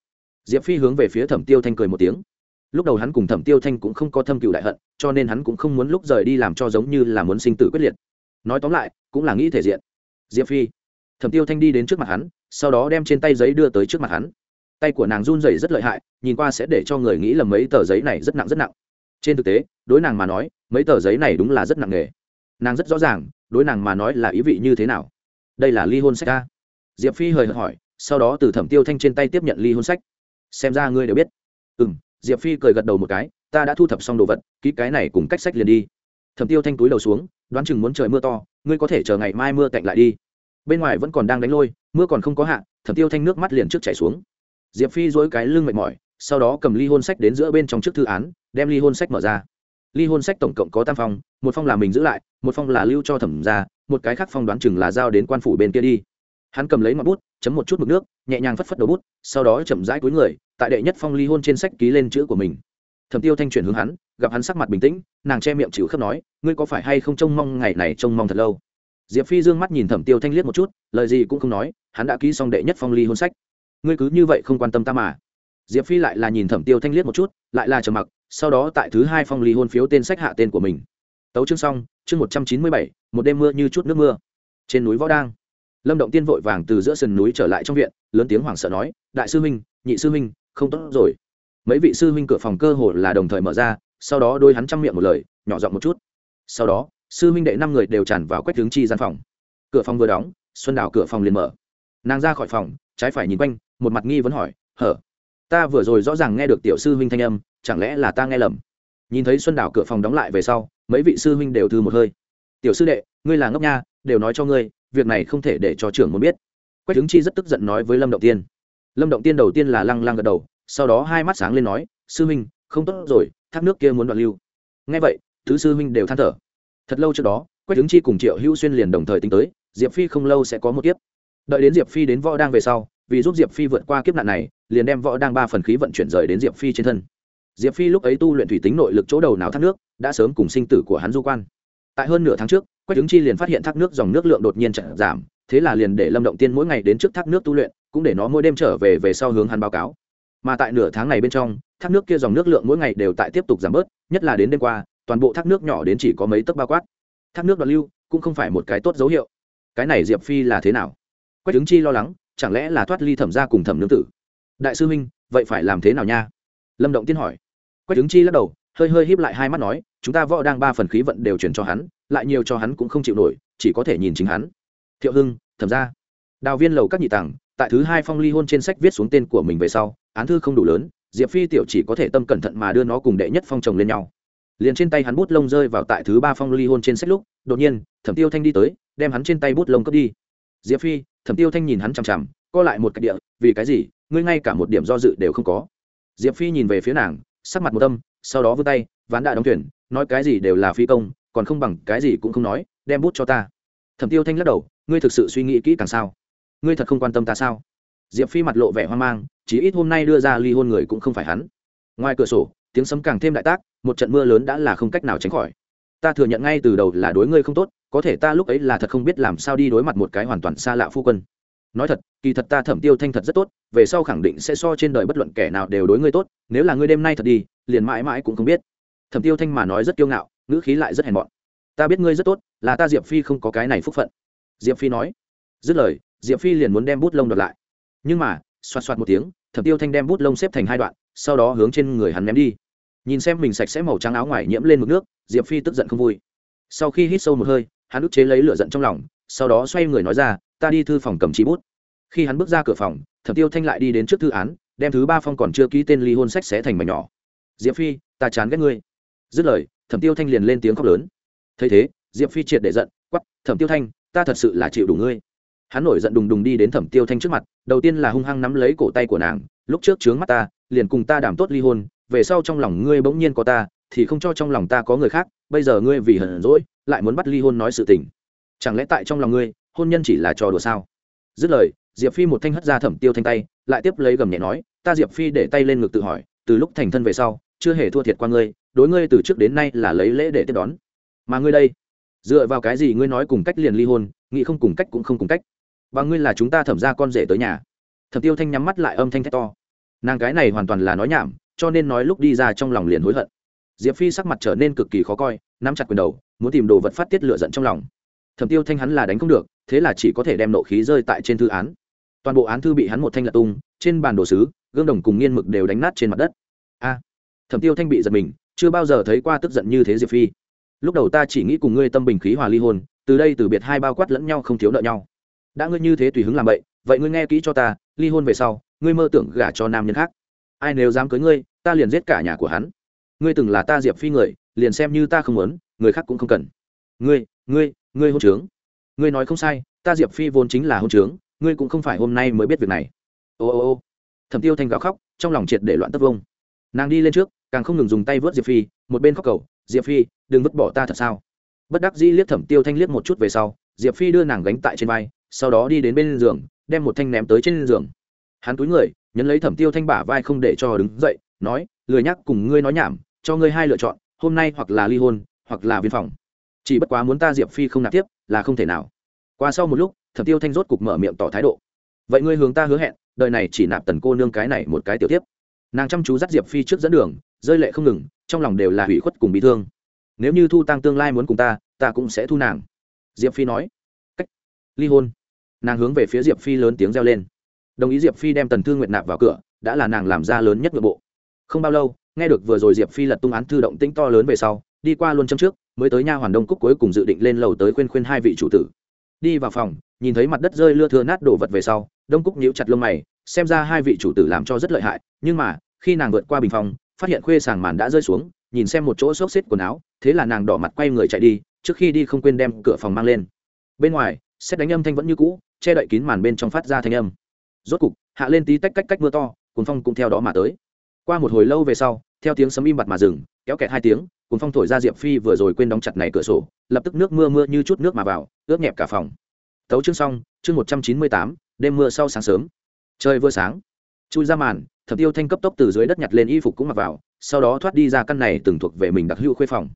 Diệp phi hướng về phía thẩm tiêu thanh cười một tiếng. Lúc đầu hắn cùng thẩm tiêu thanh cũng không có thâm cựu đại hận, cho nên hắn cũng không muốn lúc rời đi làm cho giống như là muốn sinh tử quyết liệt. Nói tóm lại, cũng là nghĩ thể diện. Diệp phi. Thẩm tiêu thanh đi đến trước mặt hắn, sau đó đem trên tay giấy đưa tới trước mặt hắn tay của nàng run rẩy rất lợi hại, nhìn qua sẽ để cho người nghĩ là mấy tờ giấy này rất nặng rất nặng. Trên thực tế, đối nàng mà nói, mấy tờ giấy này đúng là rất nặng nề. Nàng rất rõ ràng, đối nàng mà nói là ý vị như thế nào. Đây là ly hôn sách ca diệp phi hời hợt hỏi, sau đó từ thẩm tiêu thanh trên tay tiếp nhận ly hôn sách. Xem ra ngươi đều biết. Ừ m diệp phi cười gật đầu một cái, ta đã thu thập xong đồ vật, ký cái này cùng cách sách liền đi. Thẩm tiêu thanh túi đầu xuống, đoán chừng muốn trời mưa to, ngươi có thể chờ ngày mai mưa cạnh lại đi. Bên ngoài vẫn còn đang đánh lôi, mưa còn không có hạ, thẩm tiêu thanh nước mắt liền trước chảy xuống diệp phi dối cái lưng mệt mỏi, sau đó cầm ly hôn sách đến giữa bên trong trước thư án, đem ly hôn sách mở ra. Ly hôn sách tổng cộng có tam phong, một phong là mình giữ lại, một phong là lưu cho thẩm ra một cái khác phong đoán chừng là giao đến quan phủ bên kia đi. Hắn cầm lấy ngọn bút, chấm một chút mực nước, nhẹ nhàng phất phất đầu bút, sau đó chậm rãi cuối người, tại đệ nhất phong ly hôn trên sách ký lên chữ của mình. Thẩm tiêu thanh chuyển hướng hắn, gặp hắn sắc mặt bình tĩnh, nàng che miệng chịu khớp nói, ngươi có phải hay không trông mong ngày này trông mong thật lâu? Diệp phi d ư ơ n g mắt nhìn thẩm tiêu thanh liếc một chút, lời gì cũng không nói, hắn đã ký xong đệ nhất phong ly hôn sách ngươi cứ như vậy không quan tâm ta mà. Diệp phi lại là nhìn thẩm tiêu thanh liếc một chút, lại là trầm mặc, sau đó tại thứ hai phong ly hôn phiếu tên sách hạ tên của mình. Tấu chương xong, chương một trăm chín mươi bảy, một đêm mưa như chút nước mưa. Trên núi võ đang, lâm động tiên vội vàng từ giữa sườn núi trở lại trong viện, lớn tiếng hoảng sợ nói, đại sư huynh, nhị sư huynh, không tốt rồi. Mấy vị sư huynh cửa phòng cơ hồ là đồng thời mở ra, sau đó đôi hắn chăm miệng một lời, nhỏ giọng một chút. Sau đó, sư huynh đệ năm người đều tràn vào quách hướng chi gian phòng. Cửa phòng vừa đóng, xuân đào cửa phòng liền mở. Nàng ra khỏi phòng, trái phải nhìn quanh một mặt nghi vấn hỏi, hở, ta vừa rồi rõ ràng nghe được tiểu sư huynh thanh âm, chẳng lẽ là ta nghe lầm? Nhìn thấy xuân đào cửa phòng đóng lại về sau, mấy vị sư huynh đều thư một hơi. Tiểu sư đệ, ngươi là ngốc nha, đều nói cho ngươi, việc này không thể để cho trưởng muốn biết. Quách hứng chi rất tức giận nói với lâm động tiên. Lâm động tiên đầu tiên là lăng lăng gật đầu, sau đó hai mắt sáng lên nói, sư huynh, không tốt rồi, thác nước kia muốn đoạn lưu. Ngay vậy, thứ sư huynh đều than thở. Thật lâu trước đó, quách hứng chi cùng triệu hữu xuyên liền đồng thời tính tới, diệp phi không lâu sẽ có một kiếp. Đợi đến diệp phi đến võ đang về sau vì giúp diệp phi vượt qua kiếp nạn này, liền đem võ đang ba phần khí vận chuyển rời đến diệp phi trên thân. Diệp phi lúc ấy tu luyện thủy tính nội lực chỗ đầu nào thác nước, đã sớm cùng sinh tử của hắn du quan. Tại hơn nửa tháng trước, quách ứng chi liền phát hiện thác nước dòng nước lượng đột nhiên chậm giảm, thế là liền để lâm động tiên mỗi ngày đến trước thác nước tu luyện, cũng để nó mỗi đêm trở về về sau hướng hắn báo cáo. Mà tại nửa tháng này bên trong, thác nước kia dòng nước lượng mỗi ngày đều tại tiếp tục giảm bớt, nhất là đến đêm qua, toàn bộ thác nước nhỏ đến chỉ có mấy tấc bao quát. Thác nước đoạn lưu, cũng không phải một cái tốt dấu hiệu. Cái này diệp phi là thế nào? Quách ứng chi lo lắng chẳng lẽ là thoát ly thẩm ra cùng thẩm nương tử? Đại sư huynh, vậy phải làm thế nào nha? Lâm động tiên hỏi. Quách ứng chi lắc đầu, hơi hơi híp lại hai mắt nói, chúng ta võ đang ba phần khí vận đều chuyển cho hắn, lại nhiều cho hắn cũng không chịu nổi, chỉ có thể nhìn chính hắn. Thiệu hưng, thẩm ra đào viên lầu các nhị tàng, tại thứ hai phong ly hôn trên sách viết xuống tên của mình về sau, án thư không đủ lớn, diệp phi tiểu chỉ có thể tâm cẩn thận mà đưa nó cùng đệ nhất phong chồng lên nhau. Liền trên tay hắn bút lông rơi vào tại thứ ba phong ly hôn trên sách lúc, đột nhiên, thẩm tiêu thanh đi tới, đem hắn trên tay bút lông cướp đi diệp phi, thẩm tiêu thanh nhìn hắn chằm chằm, co lại một cái địa, vì cái gì? Ngươi ngay cả một điểm do dự đều không có. Diệp phi nhìn về phía nàng, sắc mặt một tâm sau đó vươn tay, ván đại đóng thuyền, nói cái gì đều là phi công, còn không bằng cái gì cũng không nói, đem bút cho ta. Thẩm tiêu thanh lắc đầu, ngươi thực sự suy nghĩ kỹ càng sao? Ngươi thật không quan tâm ta sao? Diệp phi mặt lộ vẻ hoang mang chỉ ít hôm nay đưa ra ly hôn người cũng không phải hắn. Ngoài cửa sổ, tiếng sấm càng thêm đại tác, một trận mưa lớn đã là không cách nào tránh khỏi. Ta thừa nhận ngay từ đầu là đối ngươi không tốt có thể ta lúc ấy là thật không biết làm sao đi đối mặt một cái hoàn toàn xa lạ phu quân. Nói thật, kỳ thật ta thẩm tiêu thanh thật rất tốt, về sau khẳng định sẽ so trên đời bất luận kẻ nào đều đối ngươi tốt, nếu là ngươi đêm nay thật đi, liền mãi mãi cũng không biết. Thẩm tiêu thanh mà nói rất kiêu ngạo, ngữ khí lại rất hèn mọn. Ta biết ngươi rất tốt, là ta diệp phi không có cái này phúc phận. Diệp phi nói, dứt lời, diệp phi liền muốn đem bút lông đợt lại. Nhưng mà, xoạt xoạt một tiếng, thẩm tiêu thanh đem bút lông xếp thành hai đoạn, sau đó hướng trên người hắn ném đi. Nhìn xem mình sạch sẽ màu trắng áo ngoài nhiễm lên mực nước, diệp phi tức giận không vui. Sau khi hít sâu một hơi hắn ức chế lấy lửa giận trong lòng, sau đó xoay người nói ra, ta đi thư phòng cầm trí bút. Khi hắn bước ra cửa phòng, thẩm tiêu thanh lại đi đến trước thư án, đem thứ ba phong còn chưa ký tên ly hôn sách xé thành mảnh nhỏ. Diệp phi, ta chán ghét ngươi. Dứt lời, thẩm tiêu thanh liền lên tiếng khóc lớn. Thấy thế, diệp phi triệt để giận quắp thẩm tiêu thanh, ta thật sự là chịu đủ ngươi. Hắn nổi giận đùng đùng đi đến thẩm tiêu thanh trước mặt, đầu tiên là hung hăng nắm lấy cổ tay của nàng, lúc trước chướng mắt ta, liền cùng ta đảm tốt ly hôn, về sau trong lòng ngươi bỗng nhiên có ta, thì không cho trong lòng ta có người khác, bây giờ ngươi vì hận rỗi lại muốn bắt ly hôn nói sự tình. Chẳng lẽ tại trong lòng ngươi, hôn nhân chỉ là trò đùa sao? Dứt lời, diệp phi một thanh hất ra thẩm tiêu thanh tay, lại tiếp lấy gầm nhẹ nói, ta diệp phi để tay lên ngực tự hỏi, từ lúc thành thân về sau, chưa hề thua thiệt qua ngươi, đối ngươi từ trước đến nay là lấy lễ để tiếp đón. Mà ngươi đây, dựa vào cái gì ngươi nói cùng cách liền ly hôn, nghĩ không cùng cách cũng không cùng cách. Và ngươi là chúng ta thẩm ra con rể tới nhà. Thẩm tiêu thanh nhắm mắt lại âm thanh thét to. Nàng cái này hoàn toàn là nói nhảm, cho nên nói lúc đi ra trong lòng liền hối hận diệp phi sắc mặt trở nên cực kỳ khó coi, nắm chặt quyền đầu, muốn tìm đồ vật phát tiết lựa giận trong lòng. Thẩm tiêu thanh hắn là đánh không được, thế là chỉ có thể đem nộ khí rơi tại trên thư án. Toàn bộ án thư bị hắn một thanh lật tung, trên bàn đồ sứ gương đồng cùng nghiên mực đều đánh nát trên mặt đất. A! Thẩm tiêu thanh bị giật mình, chưa bao giờ thấy qua tức giận như thế diệp phi. Lúc đầu ta chỉ nghĩ cùng ngươi tâm bình khí hòa ly hôn, từ đây từ biệt hai bao quát lẫn nhau không thiếu nợ nhau. Đã ngươi như thế tùy hứng làm vậy vậy ngươi nghe kỹ cho ta, ly hôn về sau, ngươi mơ tưởng gả cho nam nhân khác. Ai nếu dám cưới ngươi, ta liền giết cả nhà của hắn ngươi từng là ta diệp phi người, liền xem như ta không muốn, người khác cũng không cần. Ngươi ngươi ngươi hôn trướng. Ngươi nói không sai, ta diệp phi vốn chính là hôn trướng, ngươi cũng không phải hôm nay mới biết việc này. Ô ô ô. Thẩm tiêu thanh gào khóc, trong lòng triệt để loạn tất vông. Nàng đi lên trước, càng không ngừng dùng tay vớt diệp phi, một bên khóc cầu, diệp phi, đừng vứt bỏ ta thật sao? Bất đắc dĩ liếc thẩm tiêu thanh liếc một chút về sau, diệp phi đưa nàng gánh tại trên vai, sau đó đi đến bên giường, đem một thanh ném tới trên giường. Hắn túi người, nhấn lấy thẩm tiêu thanh bả vai không để cho đứng dậy, nói, lười nhắc cùng ngươi nói nhảm cho ngươi hai lựa chọn, hôm nay hoặc là ly hôn, hoặc là viên phòng. Chỉ bất quá muốn ta diệp phi không nạp tiếp, là không thể nào. Qua sau một lúc, thẩm tiêu thanh rốt cục mở miệng tỏ thái độ. Vậy ngươi hướng ta hứa hẹn, đời này chỉ nạp tần cô nương cái này một cái tiểu tiếp nàng chăm chú dắt diệp phi trước dẫn đường, rơi lệ không ngừng, trong lòng đều là hủy khuất cùng bị thương. Nếu như thu tăng tương lai muốn cùng ta ta cũng sẽ thu nàng. Diệp phi nói. Cách. Ly hôn. Nàng hướng về phía diệp phi lớn tiếng reo lên. Đồng ý diệp phi đem tần thương nguyệt nạp vào cửa, đã là nàng làm ra lớn nhất nội bộ. Không bao lâu nghe được vừa rồi diệp phi lật tung án thư động tĩnh to lớn về sau, đi qua luôn châm trước, mới tới nha hoàn đông cúc cuối cùng dự định lên lầu tới khuyên khuyên hai vị chủ tử. Đi vào phòng, nhìn thấy mặt đất rơi lưa thưa nát đổ vật về sau, đông cúc nhíu chặt lông mày, xem ra hai vị chủ tử làm cho rất lợi hại, nhưng mà, khi nàng vượt qua bình phòng, phát hiện khuê sàng màn đã rơi xuống, nhìn xem một chỗ xốc xếp quần áo, thế là nàng đỏ mặt quay người chạy đi, trước khi đi không quên đem cửa phòng mang lên. Bên ngoài, xét đánh âm thanh vẫn như cũ, che đậy kín màn bên trong phát ra thanh âm. Rốt cục, hạ lên tí tách cách cách mưa to cuốn phong cũng theo đó mà tới qua một hồi lâu về sau, theo tiếng sấm im bặt mà dừng, kéo kẹt hai tiếng, cùng phong thổi ra diệp phi vừa rồi quên đóng chặt này cửa sổ, lập tức nước mưa mưa như chút nước mà vào, ướt nhẹp cả phòng. Tấu chương xong, chương một trăm chín mươi tám, đêm mưa sau sáng sớm. Trời vừa sáng, chui ra màn, thập tiêu thanh cấp tốc từ dưới đất nhặt lên y phục cũng mặc vào, sau đó thoát đi ra căn này từng thuộc về mình đặc hữu khuê phòng.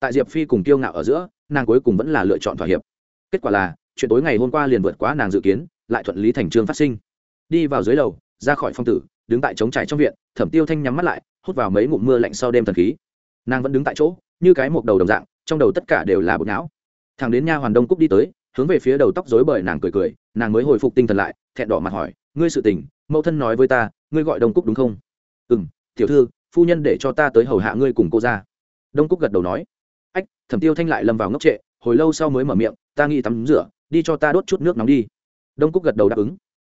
Tại diệp phi cùng kiêu ngạo ở giữa, nàng cuối cùng vẫn là lựa chọn thỏa hiệp. Kết quả là, chuyện tối ngày hôm qua liền vượt quá nàng dự kiến, lại thuận lý thành trương phát sinh. Đi vào dưới lầu, ra khỏi phong tử, đứng tại trống trải trong viện thẩm tiêu thanh nhắm mắt lại, hút vào mấy ngụm mưa lạnh sau đêm thần khí. Nàng vẫn đứng tại chỗ, như cái mộc đầu đồng dạng, trong đầu tất cả đều là bột não. Thằng đến nha hoàn đông cúc đi tới, hướng về phía đầu tóc rối bời nàng cười cười, nàng mới hồi phục tinh thần lại, thẹn đỏ mặt hỏi, ngươi sự tình, mẫu thân nói với ta, ngươi gọi đông cúc đúng không? Ừ m tiểu thư, phu nhân để cho ta tới hầu hạ ngươi cùng cô ra đông cúc gật đầu nói. Ách, thẩm tiêu thanh lại lâm vào ngốc trệ, hồi lâu sau mới mở miệng, ta nghĩ tắm rửa, đi cho ta đốt chút nước nóng đi. Đông cúc gật đầu đáp ứng.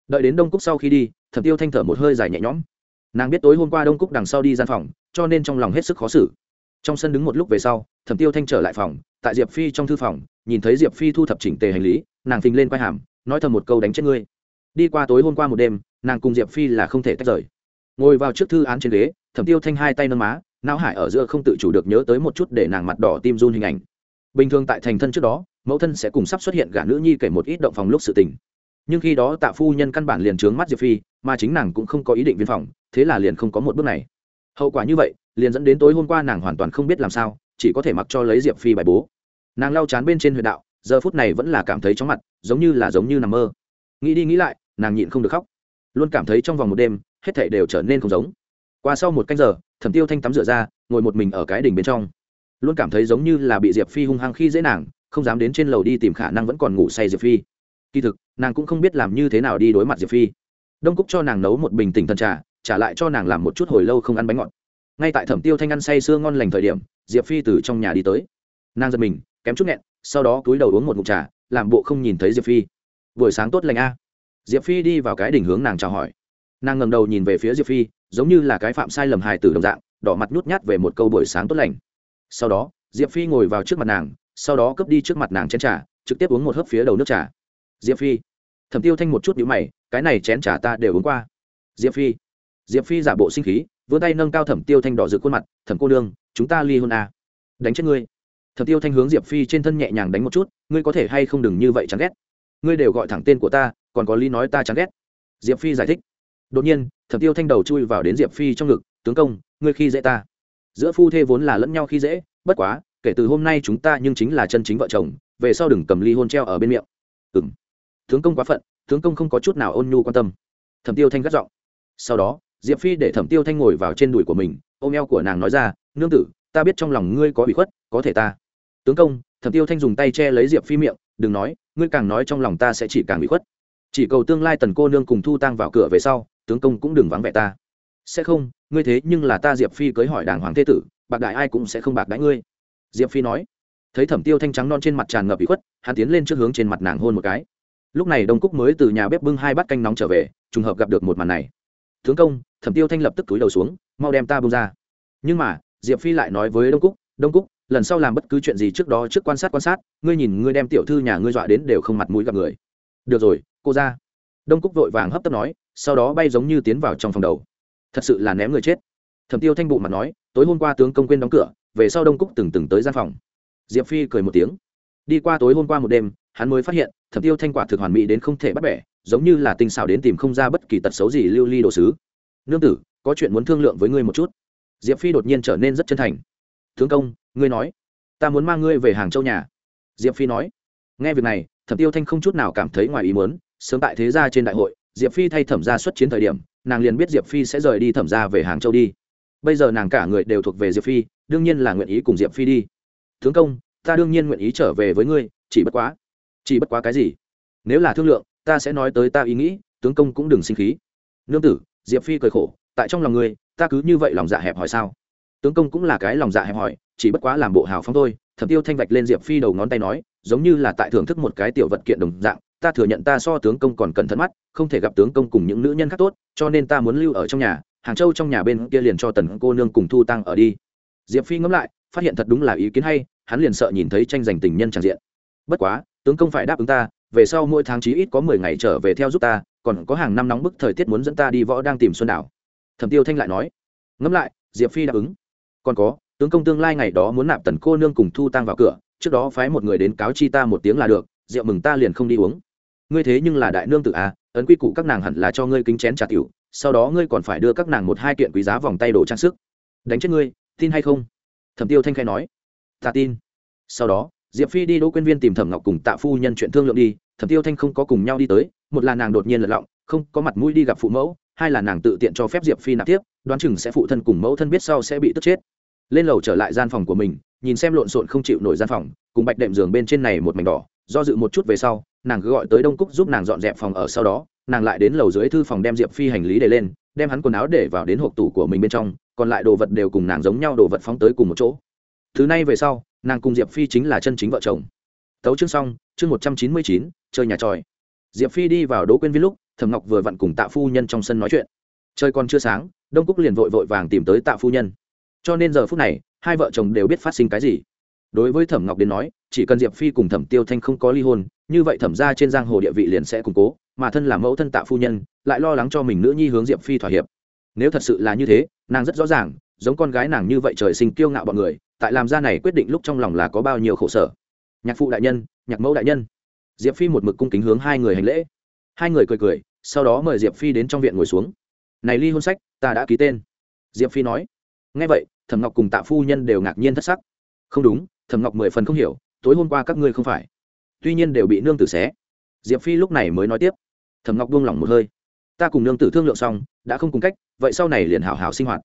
Đợi đến đông cúc sau khi đi, thẩm tiêu thanh thở một hơi dài nhẹ nhõm nàng biết tối hôm qua đông cúc đằng sau đi gian phòng, cho nên trong lòng hết sức khó xử. Trong sân đứng một lúc về sau, thẩm tiêu thanh trở lại phòng, tại diệp phi trong thư phòng, nhìn thấy diệp phi thu thập chỉnh tề hành lý, nàng phình lên quai hàm, nói thầm một câu đánh chết ngươi. Đi qua tối hôm qua một đêm, nàng cùng diệp phi là không thể tách rời. Ngồi vào trước thư án trên ghế, thẩm tiêu thanh hai tay nâng má, não hải ở giữa không tự chủ được nhớ tới một chút để nàng mặt đỏ tim run hình ảnh. Bình thường tại thành thân trước đó, mẫu thân sẽ cùng sắp xuất hiện gả nữ nhi kể một ít động phòng lúc sự tình. Nhưng khi đó tạ phu nhân căn bản liền trướng mắt diệp phi, mà chính nàng cũng không có ý định viên phòng thế là liền không có một bước này. Hậu quả như vậy, liền dẫn đến tối hôm qua nàng hoàn toàn không biết làm sao, chỉ có thể mặc cho lấy diệp phi bài bố. Nàng lau chán bên trên huyện đạo, giờ phút này vẫn là cảm thấy chóng mặt, giống như là giống như nằm mơ. Nghĩ đi nghĩ lại, nàng nhịn không được khóc. Luôn cảm thấy trong vòng một đêm, hết thảy đều trở nên không giống. Qua sau một canh giờ, thẩm tiêu thanh tắm rửa ra, ngồi một mình ở cái đỉnh bên trong. Luôn cảm thấy giống như là bị diệp phi hung hăng khi dễ nàng, không dám đến trên lầu đi tìm khả năng vẫn còn ngủ say diệp phi. Kỳ thực, nàng cũng không biết làm như thế nào đi đối mặt diệp phi. Đông cúc cho nàng nấu một bình tỉnh thần trà trả lại cho nàng làm một chút hồi lâu không ăn bánh ngọt. Ngay tại thẩm tiêu thanh ăn say sưa ngon lành thời điểm, diệp phi từ trong nhà đi tới. Nàng giật mình, kém chút nghẹn, sau đó cúi đầu uống một mục trà, làm bộ không nhìn thấy diệp phi. Buổi sáng tốt lành a. Diệp phi đi vào cái đỉnh hướng nàng chào hỏi. Nàng ngầm đầu nhìn về phía diệp phi, giống như là cái phạm sai lầm hài tử đồng dạng, đỏ mặt nhút nhát về một câu buổi sáng tốt lành. Sau đó, diệp phi ngồi vào trước mặt nàng, sau đó cướp đi trước mặt nàng chén trà, trực tiếp uống một hớp phía đầu nước trà. Diệp phi. Thẩm tiêu thanh một chút nhữ mày, cái này chén trà ta đều uống qua. Diệp phi diệp phi giả bộ sinh khí, vươn tay nâng cao thẩm tiêu thanh đỏ rực khuôn mặt, thẩm cô nương, chúng ta ly hôn à. đánh chết ngươi. Thẩm tiêu thanh hướng diệp phi trên thân nhẹ nhàng đánh một chút, ngươi có thể hay không đừng như vậy chán ghét. Ngươi đều gọi thẳng tên của ta, còn có ly nói ta chán ghét. Diệp phi giải thích. Đột nhiên, thẩm tiêu thanh đầu chui vào đến diệp phi trong ngực, tướng công, ngươi khi dễ ta. Giữa phu thê vốn là lẫn nhau khi dễ, bất quá, kể từ hôm nay chúng ta nhưng chính là chân chính vợ chồng, về sau đừng cầm ly hôn treo ở bên miệng. Ừ m tướng công quá phận, tướng công không có chút nào ôn nhu quan tâm. Thẩm tiêu thanh gắt giọng. Sau đó diệp phi để thẩm tiêu thanh ngồi vào trên đùi của mình, ôm eo của nàng nói ra, nương tử, ta biết trong lòng ngươi có bị khuất, có thể ta. Tướng công, thẩm tiêu thanh dùng tay che lấy diệp phi miệng, đừng nói, ngươi càng nói trong lòng ta sẽ chỉ càng bị khuất. Chỉ cầu tương lai tần cô nương cùng thu tang vào cửa về sau, tướng công cũng đừng vắng vẻ ta. Sẽ không, ngươi thế nhưng là ta diệp phi cưới hỏi đàng hoàng thế tử, bạc đại ai cũng sẽ không bạc đãi ngươi. Diệp phi nói. Thấy thẩm tiêu thanh trắng non trên mặt tràn ngập bị khuất, hắn tiến lên trước hướng trên mặt nàng hôn một cái. Lúc này đông cúc mới từ nhà bếp bưng hai bát canh nóng trở về, trùng hợp gặp được một màn này tướng công, thẩm tiêu thanh lập tức túi đầu xuống, mau đem ta bông ra. Nhưng mà, diệp phi lại nói với đông cúc đông cúc, lần sau làm bất cứ chuyện gì trước đó trước quan sát quan sát, ngươi nhìn ngươi đem tiểu thư nhà ngươi dọa đến đều không mặt mũi gặp người. Được rồi, cô ra. Đông cúc vội vàng hấp tấp nói, sau đó bay giống như tiến vào trong phòng đầu. Thật sự là ném người chết. Thẩm tiêu thanh bộ mặt nói, tối hôm qua tướng công quên đóng cửa, về sau đông cúc từng từng tới gian phòng. Diệp phi cười một tiếng. Đi qua tối hôm qua một đêm, hắn mới phát hiện, thẩm tiêu thanh quả thực hoàn mỹ đến không thể bắt bẻ giống như là tinh xảo đến tìm không ra bất kỳ tật xấu gì lưu ly đồ sứ. Nương tử, có chuyện muốn thương lượng với ngươi một chút. Diệp phi đột nhiên trở nên rất chân thành. Tướng công, ngươi nói. Ta muốn mang ngươi về hàng châu nhà. Diệp phi nói. Nghe việc này, thẩm tiêu thanh không chút nào cảm thấy ngoài ý muốn. Sớm tại thế gia trên đại hội, diệp phi thay thẩm gia xuất chiến thời điểm, nàng liền biết diệp phi sẽ rời đi thẩm gia về hàng châu đi. Bây giờ nàng cả người đều thuộc về diệp phi, đương nhiên là nguyện ý cùng diệp phi đi. Tướng công, ta đương nhiên nguyện ý trở về với ngươi, chỉ bất quá. Chỉ bất quá cái gì? Nếu là thương lượng ta sẽ nói tới ta ý nghĩ, tướng công cũng đừng sinh khí. Nương tử, diệp phi cười khổ, tại trong lòng ngươi, ta cứ như vậy lòng dạ hẹp hỏi sao? Tướng công cũng là cái lòng dạ hẹp hỏi chỉ bất quá làm bộ hào phóng thôi, thẩm tiêu thanh vạch lên diệp phi đầu ngón tay nói, giống như là tại thưởng thức một cái tiểu vật kiện đồng dạng, ta thừa nhận ta so tướng công còn cẩn thận mắt, không thể gặp tướng công cùng những nữ nhân khác tốt, cho nên ta muốn lưu ở trong nhà, hàng châu trong nhà bên kia liền cho tần cô nương cùng thu tăng ở đi. Diệp phi ngẫm lại, phát hiện thật đúng là ý kiến hay, hắn liền sợ nhìn thấy tranh giành tình nhân tràn diện. Bất quá, tướng công phải đáp ứng ta về sau mỗi tháng chí ít có mười ngày trở về theo giúp ta, còn có hàng năm nóng bức thời tiết muốn dẫn ta đi võ đang tìm xuân đảo. Thẩm tiêu thanh lại nói. Ngẫm lại, diệp phi đáp ứng. Còn có, tướng công tương lai ngày đó muốn nạp tần cô nương cùng thu tăng vào cửa, trước đó phái một người đến cáo chi ta một tiếng là được, rượu mừng ta liền không đi uống. Ngươi thế nhưng là đại nương tự à ấn quy củ các nàng hẳn là cho ngươi kính chén trà tiểu, sau đó ngươi còn phải đưa các nàng một hai kiện quý giá vòng tay đồ trang sức. Đánh chết ngươi, tin hay không? Thẩm tiêu thanh khai nói. Ta tin. Sau đó diệp phi đi đỗ quyên viên tìm thẩm ngọc cùng tạ phu nhân chuyện thương lượng đi, thẩm tiêu thanh không có cùng nhau đi tới, một là nàng đột nhiên lật lọng, không có mặt mũi đi gặp phụ mẫu, hai là nàng tự tiện cho phép diệp phi nạp tiếp, đoán chừng sẽ phụ thân cùng mẫu thân biết sau sẽ bị tức chết. Lên lầu trở lại gian phòng của mình, nhìn xem lộn xộn không chịu nổi gian phòng, cùng bạch đệm giường bên trên này một mảnh đỏ, do dự một chút về sau, nàng cứ gọi tới đông cúc giúp nàng dọn dẹp phòng ở sau đó, nàng lại đến lầu dưới thư phòng đem diệp phi hành lý để lên, đem hắn quần áo để vào đến hộp tủ của mình bên trong, còn lại đồ vật đều cùng nàng giống nhau đồ vật phóng tới cùng một chỗ. Thứ này về sau nàng cùng diệp phi chính là chân chính vợ chồng tấu chương xong chương một trăm chín mươi chín chơi nhà tròi diệp phi đi vào đỗ quên viên lúc thẩm ngọc vừa vặn cùng tạ phu nhân trong sân nói chuyện trời còn chưa sáng đông cúc liền vội vội vàng tìm tới tạ phu nhân cho nên giờ phút này hai vợ chồng đều biết phát sinh cái gì đối với thẩm ngọc đến nói chỉ cần diệp phi cùng thẩm tiêu thanh không có ly hôn như vậy thẩm ra trên giang hồ địa vị liền sẽ củng cố mà thân là mẫu thân tạ phu nhân lại lo lắng cho mình nữ nhi hướng diệp phi thỏa hiệp nếu thật sự là như thế nàng rất rõ ràng giống con gái nàng như vậy trời sinh kiêu ngạo bọn người, tại làm ra này quyết định lúc trong lòng là có bao nhiêu khổ sở. Nhạc phụ đại nhân, nhạc mẫu đại nhân. Diệp phi một mực cung kính hướng hai người hành lễ. Hai người cười cười, sau đó mời diệp phi đến trong viện ngồi xuống. Này ly hôn sách, ta đã ký tên. Diệp phi nói. Ngay vậy, thẩm ngọc cùng tạ phu nhân đều ngạc nhiên thất sắc. Không đúng, thẩm ngọc mười phần không hiểu, tối hôm qua các ngươi không phải. Tuy nhiên đều bị nương tử xé. Diệp phi lúc này mới nói tiếp. Thẩm ngọc buông lỏng một hơi. Ta cùng nương tử thương lượng xong, đã không cùng cách, vậy sau này liền hảo hảo sinh hoạt.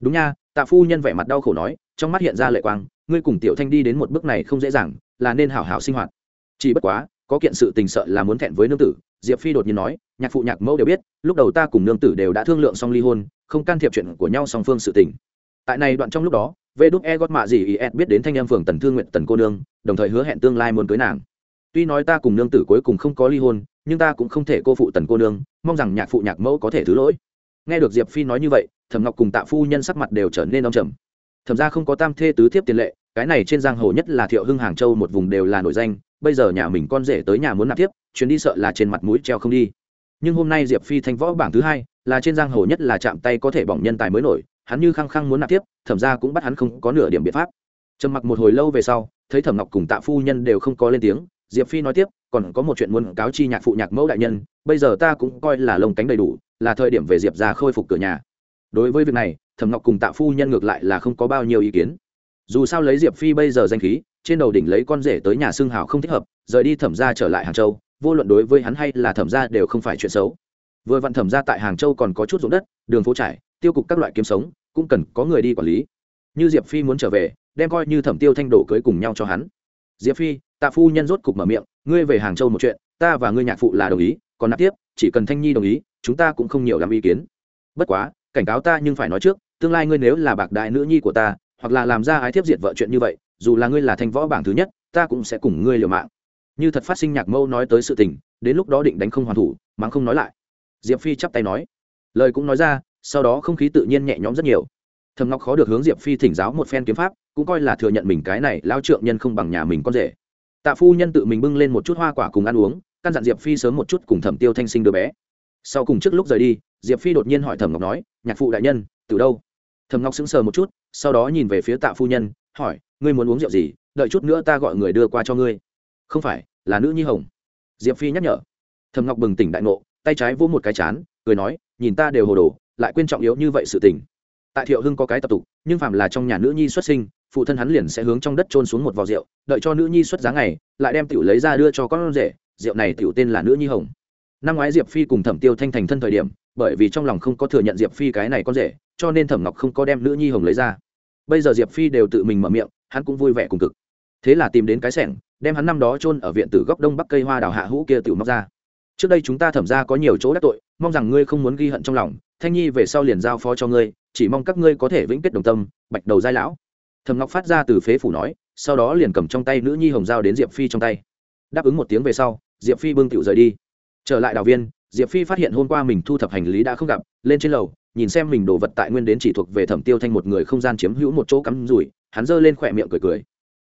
Đúng nha tạ phu nhân vẻ mặt đau khổ nói, trong mắt hiện ra lệ quang, ngươi cùng tiểu thanh đi đến một bước này không dễ dàng, là nên hảo hảo sinh hoạt. Chỉ bất quá, có kiện sự tình sợ là muốn thẹn với nương tử, diệp phi đột nhiên nói, nhạc phụ nhạc mẫu đều biết, lúc đầu ta cùng nương tử đều đã thương lượng xong ly hôn, không can thiệp chuyện của nhau song phương sự tình. Tại này đoạn trong lúc đó, vê đúc e gót mạ gì ý ed biết đến thanh em phường tần thương nguyện tần cô nương, đồng thời hứa hẹn tương lai muốn cưới nàng. Tuy nói ta cùng nương tử cuối cùng không có ly hôn, nhưng ta cũng không thể cô phụ tần cô nương, mong rằng nhạc phụ nhạc mẫu có thể thứ lỗi. Nghe được diệp phi nói như vậy thẩm ngọc cùng tạ phu nhân sắc mặt đều trở nên đông trầm. Thẩm ra không có tam thê tứ thiếp tiền lệ, cái này trên giang hồ nhất là thiệu hưng hàng châu một vùng đều là nổi danh, bây giờ nhà mình con rể tới nhà muốn nạp tiếp chuyến đi sợ là trên mặt mũi treo không đi. Nhưng hôm nay diệp phi thanh võ bảng thứ hai, là trên giang hồ nhất là chạm tay có thể bỏng nhân tài mới nổi, hắn như khăng khăng muốn nạp tiếp thẩm ra cũng bắt hắn không có nửa điểm biện pháp. Trầm mặc một hồi lâu về sau, thấy thẩm ngọc cùng tạ phu nhân đều không có lên tiếng, diệp phi nói tiếp, còn có một chuyện muốn cáo chi nhạc phụ nhạc mẫu đại nhân, bây giờ ta cũng coi là lồng cánh đầy đủ, là thời điểm về diệp ra khôi phục cửa nhà đối với việc này, thẩm ngọc cùng tạ phu nhân ngược lại là không có bao nhiêu ý kiến. Dù sao lấy diệp phi bây giờ danh khí, trên đầu đỉnh lấy con rể tới nhà xương hào không thích hợp, rời đi thẩm ra trở lại hàng châu, vô luận đối với hắn hay là thẩm ra đều không phải chuyện xấu. Vừa vặn thẩm ra tại hàng châu còn có chút ruộng đất, đường phố trải, tiêu cục các loại kiếm sống, cũng cần có người đi quản lý. Như diệp phi muốn trở về, đem coi như thẩm tiêu thanh đổ cưới cùng nhau cho hắn. Diệp phi, tạ phu nhân rốt cục mở miệng, ngươi về hàng châu một chuyện, ta và ngươi nhạc phụ là đồng ý, còn nạp tiếp, chỉ cần thanh nhi đồng ý, chúng ta cũng không nhiều làm ý kiến. Bất quá cảnh cáo ta nhưng phải nói trước, tương lai ngươi nếu là bạc đại nữ nhi của ta, hoặc là làm ra ái thiếp diệt vợ chuyện như vậy, dù là ngươi là thanh võ bảng thứ nhất, ta cũng sẽ cùng ngươi liều mạng. Như thật phát sinh nhạc mâu nói tới sự tình, đến lúc đó định đánh không hoàn thủ, mắng không nói lại. Diệp phi chắp tay nói. Lời cũng nói ra, sau đó không khí tự nhiên nhẹ nhõm rất nhiều. Thầm ngọc khó được hướng diệp phi thỉnh giáo một phen kiếm pháp, cũng coi là thừa nhận mình cái này lao trượng nhân không bằng nhà mình con rể. Tạ phu nhân tự mình bưng lên một chút hoa quả cùng ăn uống, căn dặn diệp phi sớm một chút cùng thẩm tiêu thanh sinh đứa bé. Sau cùng trước lúc rời đi diệp phi đột nhiên hỏi thẩm ngọc nói, nhạc phụ đại nhân, từ đâu? Thẩm ngọc sững sờ một chút, sau đó nhìn về phía tạ phu nhân, hỏi, ngươi muốn uống rượu gì? Đợi chút nữa ta gọi người đưa qua cho ngươi. Không phải, là nữ nhi hồng. Diệp phi nhắc nhở. Thẩm ngọc bừng tỉnh đại ngộ, tay trái vỗ một cái chán, cười nói, nhìn ta đều hồ đồ, lại quên trọng yếu như vậy sự tình. Tại thiệu hưng có cái tập tục, nhưng phạm là trong nhà nữ nhi xuất sinh, phụ thân hắn liền sẽ hướng trong đất trôn xuống một vò rượu, đợi cho nữ nhi xuất giá ngày, lại đem tiểu lấy ra đưa cho con rể, rượu này tiểu tên là nữ nhi hồng. Năm ngoái diệp phi cùng thẩm tiêu thanh thành thân thời điểm bởi vì trong lòng không có thừa nhận diệp phi cái này con rể, cho nên thẩm ngọc không có đem nữ nhi hồng lấy ra. Bây giờ diệp phi đều tự mình mở miệng, hắn cũng vui vẻ cùng cực. Thế là tìm đến cái sẻng, đem hắn năm đó chôn ở viện tử góc đông bắc cây hoa đào hạ hũ kia tiểu móc ra. Trước đây chúng ta thẩm ra có nhiều chỗ đắc tội, mong rằng ngươi không muốn ghi hận trong lòng, thanh nhi về sau liền giao phó cho ngươi, chỉ mong các ngươi có thể vĩnh kết đồng tâm, bạch đầu giai lão. Thẩm ngọc phát ra từ phế phủ nói, sau đó liền cầm trong tay nữ nhi hồng giao đến diệp phi trong tay. Đáp ứng một tiếng về sau, diệp phi bưng tiểu rời đi. Trở lại đào viên diệp phi phát hiện hôm qua mình thu thập hành lý đã không gặp, lên trên lầu, nhìn xem mình đồ vật tại nguyên đến chỉ thuộc về thẩm tiêu thanh một người không gian chiếm hữu một chỗ cắm rủi, hắn giơ lên khỏe miệng cười cười.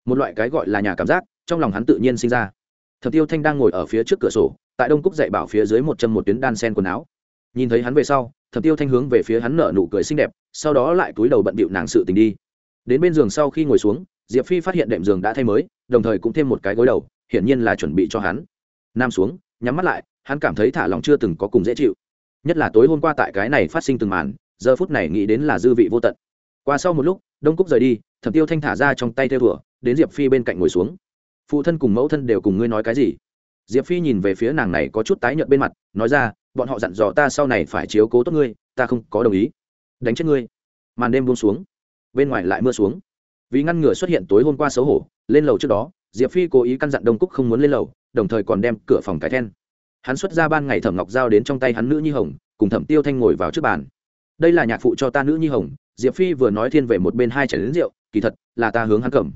Một loại cái gọi là nhà cảm giác, trong lòng hắn tự nhiên sinh ra. Thẩm tiêu thanh đang ngồi ở phía trước cửa sổ, tại đông cúc dạy bảo phía dưới một chân một tuyến đan sen quần áo. Nhìn thấy hắn về sau, thẩm tiêu thanh hướng về phía hắn nở nụ cười xinh đẹp, sau đó lại túi đầu bận bịu nàng sự tình đi. Đến bên giường sau khi ngồi xuống, diệp phi phát hiện đệm giường đã thay mới, đồng thời cũng thêm một cái gối đầu, hiển nhiên là chuẩn bị cho hắn. Nam xuống, nhắm mắt lại hắn cảm thấy thả lòng chưa từng có cùng dễ chịu. Nhất là tối hôm qua tại cái này phát sinh từng màn, giờ phút này nghĩ đến là dư vị vô tận. Qua sau một lúc, đông cúc rời đi, thẩm tiêu thanh thả ra trong tay theo thủa đến diệp phi bên cạnh ngồi xuống. Phụ thân cùng mẫu thân đều cùng ngươi nói cái gì? Diệp phi nhìn về phía nàng này có chút tái nhợt bên mặt, nói ra, bọn họ dặn dò ta sau này phải chiếu cố tốt ngươi, ta không có đồng ý. Đánh chết ngươi. Màn đêm buông xuống, bên ngoài lại mưa xuống. Vì ngăn ngừa xuất hiện tối hôm qua xấu hổ, lên lầu trước đó, diệp phi cố ý căn dặn đông cúc không muốn lên lầu, đồng thời còn đem cửa phòng cái then hắn xuất ra ban ngày thẩm ngọc giao đến trong tay hắn nữ nhi hồng, cùng thẩm tiêu thanh ngồi vào trước bàn. Đây là nhạc phụ cho ta nữ nhi hồng, diệp phi vừa nói thiên về một bên hai chảy đến rượu, kỳ thật, là ta hướng hắn cầm.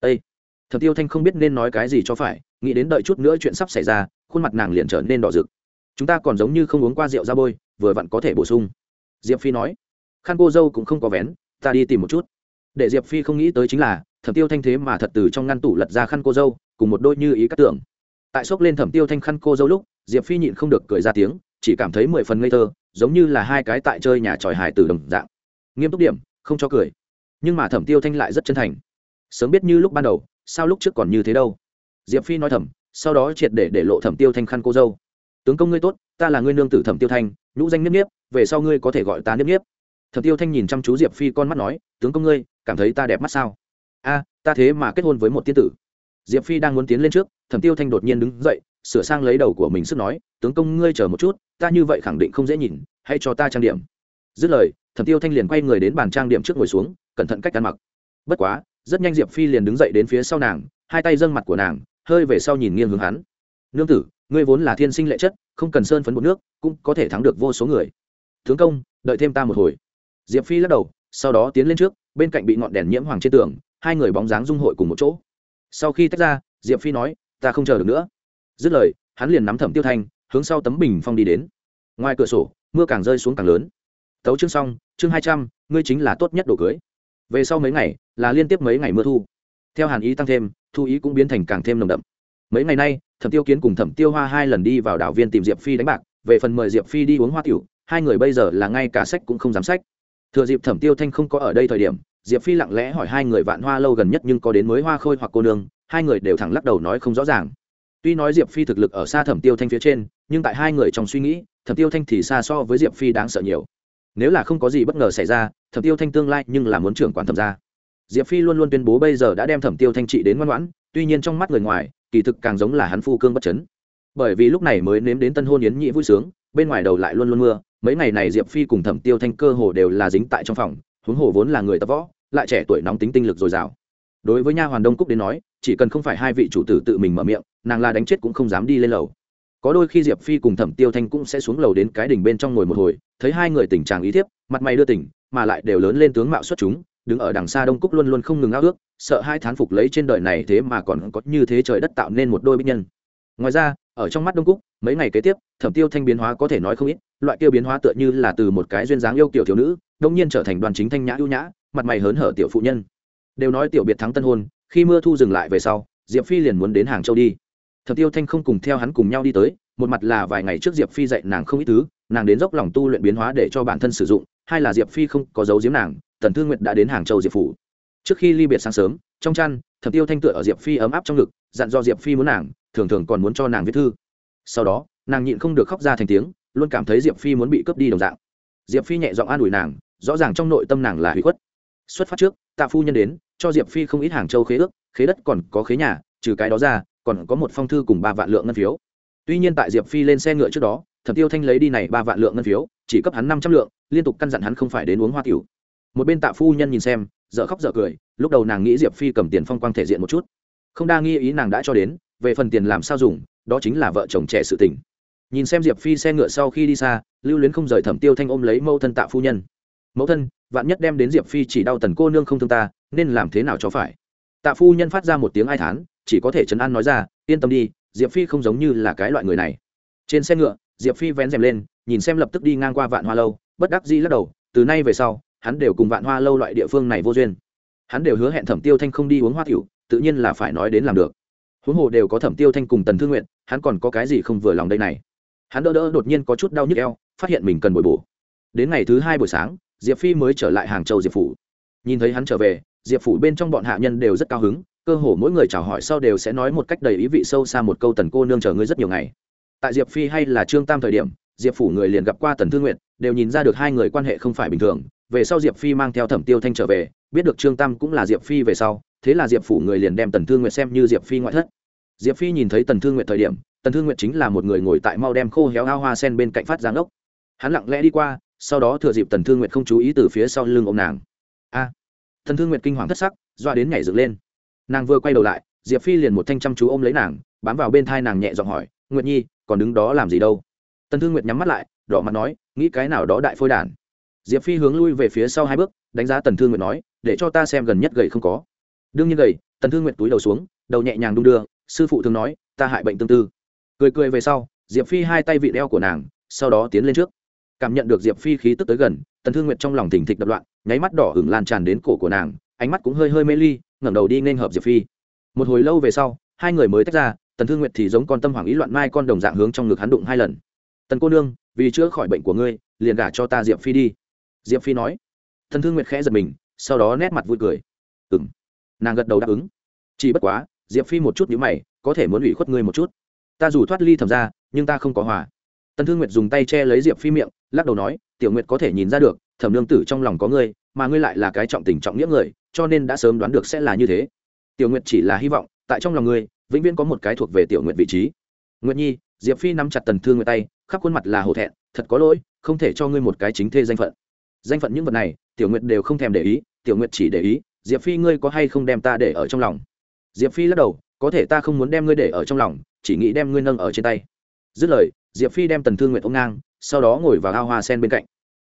Ây thẩm tiêu thanh không biết nên nói cái gì cho phải, nghĩ đến đợi chút nữa chuyện sắp xảy ra, khuôn mặt nàng liền trở nên đỏ rực. Chúng ta còn giống như không uống qua rượu ra bôi, vừa vặn có thể bổ sung. Diệp phi nói. Khăn cô dâu cũng không có vén, ta đi tìm một chút. Để diệp phi không nghĩ tới chính là, thẩm tiêu thanh thế mà thật từ trong ngăn tủ lật ra khăn cô dâu, cùng một đôi như ý cắt tưởng tại xốc lên thẩm tiêu thanh khăn cô dâu lúc diệp phi nhịn không được cười ra tiếng, chỉ cảm thấy mười phần ngây thơ, giống như là hai cái tại chơi nhà tròi hài từ đồng dạng. Nghiêm túc điểm, không cho cười. Nhưng mà thẩm tiêu thanh lại rất chân thành. Sớm biết như lúc ban đầu, sao lúc trước còn như thế đâu? Diệp phi nói thầm, sau đó triệt để để lộ thẩm tiêu thanh khăn cô dâu. Tướng công ngươi tốt, ta là ngươi nương tử thẩm tiêu thanh, nhũ danh niếp niếp, về sau ngươi có thể gọi ta niếp niếp. Thẩm tiêu thanh nhìn chăm chú diệp phi con mắt nói, tướng công ngươi, cảm thấy ta đẹp mắt sao? A, ta thế mà kết hôn với một tiên tử. Diệp phi đang muốn tiến lên trước, thẩm tiêu thanh đột nhiên đứng dậy sửa sang lấy đầu của mình sức nói, tướng công ngươi chờ một chút, ta như vậy khẳng định không dễ nhìn, hãy cho ta trang điểm. Dứt lời, thẩm tiêu thanh liền quay người đến bàn trang điểm trước ngồi xuống, cẩn thận cách ăn mặc. Bất quá, rất nhanh diệp phi liền đứng dậy đến phía sau nàng, hai tay dâng mặt của nàng, hơi về sau nhìn nghiêng hướng hắn. Nương tử, ngươi vốn là thiên sinh lệ chất, không cần sơn phấn bột nước, cũng có thể thắng được vô số người. Tướng công, đợi thêm ta một hồi. Diệp phi lắc đầu, sau đó tiến lên trước, bên cạnh bị ngọn đèn nhiễm hoàng trên tường, hai người bóng dáng dung hội cùng một chỗ. Sau khi tách ra, diệp phi nói, ta không chờ được nữa dứt lời, hắn liền nắm thẩm tiêu thanh, hướng sau tấm bình phong đi đến. Ngoài cửa sổ, mưa càng rơi xuống càng lớn. Tấu chương xong, chương hai trăm, ngươi chính là tốt nhất đồ cưới. Về sau mấy ngày, là liên tiếp mấy ngày mưa thu. Theo hàn ý tăng thêm, thu ý cũng biến thành càng thêm nồng đậm. Mấy ngày nay, thẩm tiêu kiến cùng thẩm tiêu hoa hai lần đi vào đảo viên tìm diệp phi đánh bạc, về phần mời diệp phi đi uống hoa tiểu, hai người bây giờ là ngay cả sách cũng không dám sách. Thừa dịp thẩm tiêu thanh không có ở đây thời điểm, diệp phi lặng lẽ hỏi hai người vạn hoa lâu gần nhất nhưng có đến mới hoa khôi hoặc cô nương, hai người đều thẳng lắc đầu nói không rõ ràng tuy nói diệp phi thực lực ở xa thẩm tiêu thanh phía trên, nhưng tại hai người trong suy nghĩ, thẩm tiêu thanh thì xa so với diệp phi đáng sợ nhiều. Nếu là không có gì bất ngờ xảy ra, thẩm tiêu thanh tương lai nhưng là muốn trưởng quản thẩm ra diệp phi luôn luôn tuyên bố bây giờ đã đem thẩm tiêu thanh trị đến ngoan ngoãn, tuy nhiên trong mắt người ngoài, kỳ thực càng giống là hắn phu cương bất chấn. Bởi vì lúc này mới nếm đến tân hôn yến nhị vui sướng, bên ngoài đầu lại luôn luôn mưa, mấy ngày này diệp phi cùng thẩm tiêu thanh cơ hồ đều là dính tại trong phòng, huống hồ vốn là người tập võ, lại trẻ tuổi nóng tính tinh lực dồi dào đối với nha hoàn đông cúc đến nói, chỉ cần không phải hai vị chủ tử tự mình mở miệng, nàng là đánh chết cũng không dám đi lên lầu. Có đôi khi diệp phi cùng thẩm tiêu thanh cũng sẽ xuống lầu đến cái đỉnh bên trong ngồi một hồi, thấy hai người tình trạng ý thiếp, mặt mày đưa tỉnh, mà lại đều lớn lên tướng mạo xuất chúng, đứng ở đằng xa đông cúc luôn luôn không ngừng ao ước, sợ hai thán phục lấy trên đời này thế mà còn có như thế trời đất tạo nên một đôi bích nhân. Ngoài ra, ở trong mắt đông cúc, mấy ngày kế tiếp, thẩm tiêu thanh biến hóa có thể nói không ít, loại tiêu biến hóa tựa như là từ một cái duyên dáng yêu kiểu thiếu nữ, đông nhiên trở thành đoàn chính thanh nhã ưu nhã, mặt mày hớn hở tiểu phụ nhân đều nói tiểu biệt thắng tân hôn, khi mưa thu dừng lại về sau, diệp phi liền muốn đến hàng châu đi. Thập tiêu thanh không cùng theo hắn cùng nhau đi tới, một mặt là vài ngày trước diệp phi dạy nàng không ít thứ, nàng đến dốc lòng tu luyện biến hóa để cho bản thân sử dụng, hai là diệp phi không có dấu giếm nàng, tần thương nguyện đã đến hàng châu diệp phủ. Trước khi ly biệt sáng sớm, trong chăn Thập tiêu thanh tựa ở diệp phi ấm áp trong ngực, dặn do diệp phi muốn nàng, thường thường còn muốn cho nàng viết thư. Sau đó, nàng nhịn không được khóc ra thành tiếng, luôn cảm thấy diệp phi muốn bị cướp đi đồng dạng. Diệp phi nhẹ giọng an ủi nàng, rõ ràng trong nội tâm nàng là hủy khuất. Xuất phát trước, tạ phu nhân đến cho diệp phi không ít hàng châu khế ước, khế đất còn có khế nhà, trừ cái đó ra, còn có một phong thư cùng ba vạn lượng ngân phiếu. Tuy nhiên tại diệp phi lên xe ngựa trước đó, thẩm tiêu thanh lấy đi này ba vạn lượng ngân phiếu, chỉ cấp hắn năm trăm lượng, liên tục căn dặn hắn không phải đến uống hoa tiểu. Một bên tạ phu nhân nhìn xem dợ khóc dợ cười, lúc đầu nàng nghĩ diệp phi cầm tiền phong quang thể diện một chút. Không đa nghi ý nàng đã cho đến, về phần tiền làm sao dùng, đó chính là vợ chồng trẻ sự tình. Nhìn xem diệp phi xe ngựa sau khi đi xa, lưu luyến không rời thẩm tiêu thanh ôm lấy mẫu thân tạ phu nhân. Mẫu thân vạn nhất đem đến diệp phi chỉ đau tần cô nương không thương ta, nên làm thế nào cho phải? Tạ phu nhân phát ra một tiếng ai thán, chỉ có thể trấn an nói ra, yên tâm đi, diệp phi không giống như là cái loại người này. Trên xe ngựa, diệp phi vén rèm lên, nhìn xem lập tức đi ngang qua vạn hoa lâu, bất đắc dĩ lắc đầu, từ nay về sau, hắn đều cùng vạn hoa lâu loại địa phương này vô duyên. Hắn đều hứa hẹn thẩm tiêu thanh không đi uống hoa tiểu, tự nhiên là phải nói đến làm được. Huống hồ đều có thẩm tiêu thanh cùng tần thương nguyện hắn còn có cái gì không vừa lòng đây này? Hắn đỡ đỡ đột nhiên có chút đau nhức eo, phát hiện mình cần bồi bổ. Đến ngày thứ hai buổi sáng diệp phi mới trở lại hàng châu diệp phủ. Nhìn thấy hắn trở về, diệp phủ bên trong bọn hạ nhân đều rất cao hứng, cơ hồ mỗi người chào hỏi sau đều sẽ nói một cách đầy ý vị sâu xa một câu tần cô nương chờ ngươi rất nhiều ngày. Tại diệp phi hay là trương tam thời điểm, diệp phủ người liền gặp qua tần thương nguyện đều nhìn ra được hai người quan hệ không phải bình thường. Về sau diệp phi mang theo thẩm tiêu thanh trở về, biết được trương tam cũng là diệp phi về sau, thế là diệp phủ người liền đem tần thương nguyện xem như diệp phi ngoại thất. Diệp phi nhìn thấy tần thương nguyện thời điểm, tần thương nguyện chính là một người ngồi tại mau đem khô héo ao hoa sen bên cạnh phát giáng ốc hắn lặng lẽ đi qua sau đó thừa dịp tần thương nguyệt không chú ý từ phía sau lưng ô m nàng. A, tần thương nguyệt kinh hoàng thất sắc, doa đến nhảy dựng lên. Nàng vừa quay đầu lại, diệp phi liền một thanh chăm chú ôm lấy nàng, bám vào bên thai nàng nhẹ giọng hỏi, nguyệt nhi, còn đứng đó làm gì đâu? Tần thương nguyệt nhắm mắt lại, đỏ mặt nói, nghĩ cái nào đó đại phôi đản. Diệp phi hướng lui về phía sau hai bước, đánh giá tần thương nguyệt nói, để cho ta xem gần nhất gầy không có. Đương nhiên gầy, tần thương nguyệt túi đầu xuống, đầu nhẹ nhàng đung đưa, sư phụ thường nói, ta hại bệnh tương tư. Cười cười về sau, diệp phi hai tay vị đeo của nàng, sau đó tiến lên trước cảm nhận được diệp phi khí tức tới gần, tần thương nguyệt trong lòng thỉnh thịch đập loạn, nháy mắt đỏ hửng lan tràn đến cổ của nàng, ánh mắt cũng hơi hơi mê ly, ngẩng đầu đi nên hợp diệp phi. Một hồi lâu về sau, hai người mới tách ra, tần thương nguyệt thì giống con tâm hoàng ý loạn mai con đồng dạng hướng trong ngực hắn đụng hai lần. Tần cô nương, vì chữa khỏi bệnh của ngươi, liền gả cho ta diệp phi đi. Diệp phi nói. Tần thương nguyệt khẽ giật mình, sau đó nét mặt vui cười. Ừ m nàng gật đầu đáp ứng. Chỉ bất quá, diệp phi một chút nhữ mày, có thể muốn ủy khuất ngươi một chút. Ta dù thoát ly thầm ra, nhưng ta không có hòa tần thương nguyệt dùng tay che lấy diệp phi miệng, lắc đầu nói, tiểu nguyệt có thể nhìn ra được, thẩm lương tử trong lòng có ngươi, mà ngươi lại là cái trọng tình trọng nghĩa người, cho nên đã sớm đoán được sẽ là như thế. Tiểu nguyệt chỉ là hy vọng, tại trong lòng ngươi, vĩnh viễn có một cái thuộc về tiểu Nguyệt vị trí. Nguyệt nhi, diệp phi nắm chặt tần thương Nguyệt tay, khắp khuôn mặt là hổ thẹn, thật có lỗi, không thể cho ngươi một cái chính thê danh phận. Danh phận những vật này, tiểu Nguyệt đều không thèm để ý, tiểu Nguyệt chỉ để ý, diệp phi ngươi có hay không đem ta để ở trong lòng? Diệp phi lắc đầu, có thể ta không muốn đem ngươi để ở trong lòng, chỉ nghĩ đem ngươi nâng ở trên tay. Dứt lời diệp phi đem tần thương nguyện ôm ngang, sau đó ngồi vào ao hoa sen bên cạnh.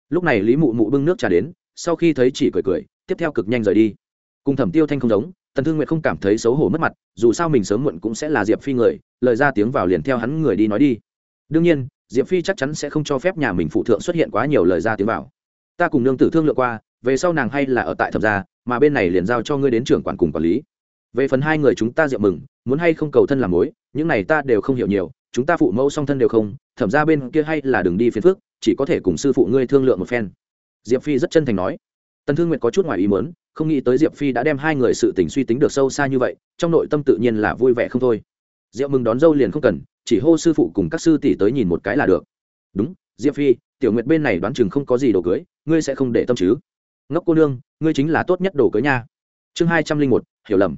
Lúc này lý mụ mụ bưng nước trà đến, sau khi thấy chỉ cười cười, tiếp theo cực nhanh rời đi. Cùng thẩm tiêu thanh không giống, tần thương nguyện không cảm thấy xấu hổ mất mặt, dù sao mình sớm muộn cũng sẽ là diệp phi người, lời ra tiếng vào liền theo hắn người đi nói đi. Đương nhiên, diệp phi chắc chắn sẽ không cho phép nhà mình phụ thượng xuất hiện quá nhiều lời ra tiếng vào. Ta cùng nương tử thương lượng qua, về sau nàng hay là ở tại thẩm gia, mà bên này liền giao cho ngươi đến trưởng quản cùng quản lý. Về phần hai người chúng ta Diệp mừng, muốn hay không cầu thân làm mối, những này ta đều không hiểu nhiều chúng ta phụ mẫu song thân đều không, thẩm ra bên kia hay là đừng đi phiền phước chỉ có thể cùng sư phụ ngươi thương lượng một phen. Diệp phi rất chân thành nói. Tần thương nguyệt có chút ngoài ý mớn không nghĩ tới diệp phi đã đem hai người sự tình suy tính được sâu xa như vậy, trong nội tâm tự nhiên là vui vẻ không thôi. Diệu mừng đón dâu liền không cần, chỉ hô sư phụ cùng các sư tỷ tới nhìn một cái là được. Đúng, diệp phi, tiểu nguyệt bên này đoán chừng không có gì đồ cưới, ngươi sẽ không để tâm chứ? Ngốc cô nương, ngươi chính là tốt nhất đồ cưới nha. Chương hai trăm linh một, hiểu lầm.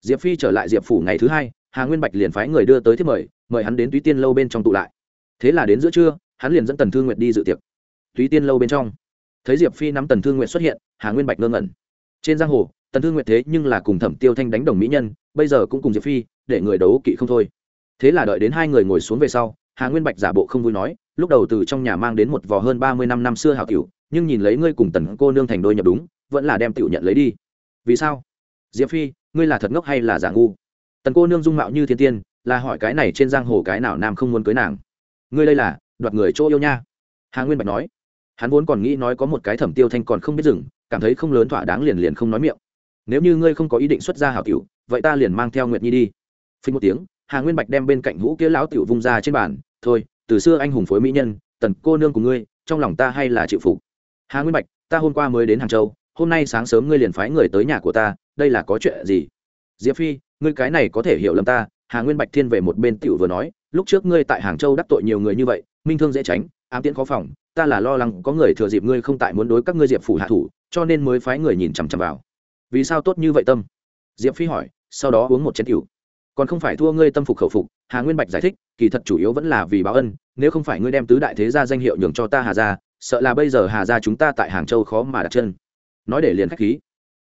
Diệp phi trở lại diệp phủ ngày thứ hai, hà nguyên bạch liền phái người đưa tới thiết mời mời hắn đến túy tiên lâu bên trong tụ lại. Thế là đến giữa trưa, hắn liền dẫn tần thương nguyệt đi dự tiệc. Túy tiên lâu bên trong, thấy diệp phi nắm tần thương nguyệt xuất hiện, hà nguyên bạch ngơ ngẩn. Trên giang hồ, tần thương nguyệt thế nhưng là cùng thẩm tiêu thanh đánh đồng mỹ nhân, bây giờ cũng cùng diệp phi, để người đấu kỵ không thôi. Thế là đợi đến hai người ngồi xuống về sau, hà nguyên bạch giả bộ không vui nói, lúc đầu từ trong nhà mang đến một vò hơn ba mươi năm năm xưa hảo tiểu, nhưng nhìn lấy ngươi cùng tần cô nương thành đôi nhập đúng, vẫn là đem tiểu nhận lấy đi. Vì sao? Diệp phi, ngươi là thật ngốc hay là giả ngu? Tần cô nương dung mạo như thiên tiên là hỏi cái này trên giang hồ cái nào nam không muốn cưới nàng. Ngươi đây là, đoạt người chỗ yêu nha. Hà nguyên bạch nói. Hắn vốn còn nghĩ nói có một cái thẩm tiêu thanh còn không biết dừng, cảm thấy không lớn thỏa đáng liền liền không nói miệng. Nếu như ngươi không có ý định xuất ra hảo tiểu, vậy ta liền mang theo nguyệt nhi đi. Phình một tiếng, hà nguyên bạch đem bên cạnh hũ kia lão tiểu vung ra trên bàn, thôi, từ xưa anh hùng phối mỹ nhân, tần cô nương của ngươi, trong lòng ta hay là chịu phục. Hà nguyên bạch, ta hôm qua mới đến hàng châu, hôm nay sáng sớm ngươi liền phái người tới nhà của ta, đây là có chuyện gì? Diệp phi, ngươi cái này có thể hiểu lầm ta hà nguyên bạch thiên về một bên tiểu vừa nói, lúc trước ngươi tại hàng châu đắc tội nhiều người như vậy, minh thương dễ tránh, ám tiễn khó phòng, ta là lo lắng có người thừa dịp ngươi không tại muốn đối các ngươi diệp phủ hạ thủ, cho nên mới phái người nhìn chằm chằm vào. Vì sao tốt như vậy tâm? Diệp phi hỏi, sau đó uống một chén tiểu. Còn không phải thua ngươi tâm phục khẩu phục, hà nguyên bạch giải thích, kỳ thật chủ yếu vẫn là vì báo ân, nếu không phải ngươi đem tứ đại thế gia danh hiệu nhường cho ta hà gia, sợ là bây giờ hà gia chúng ta tại hàng châu khó mà đặt chân. Nói để liền khách khí.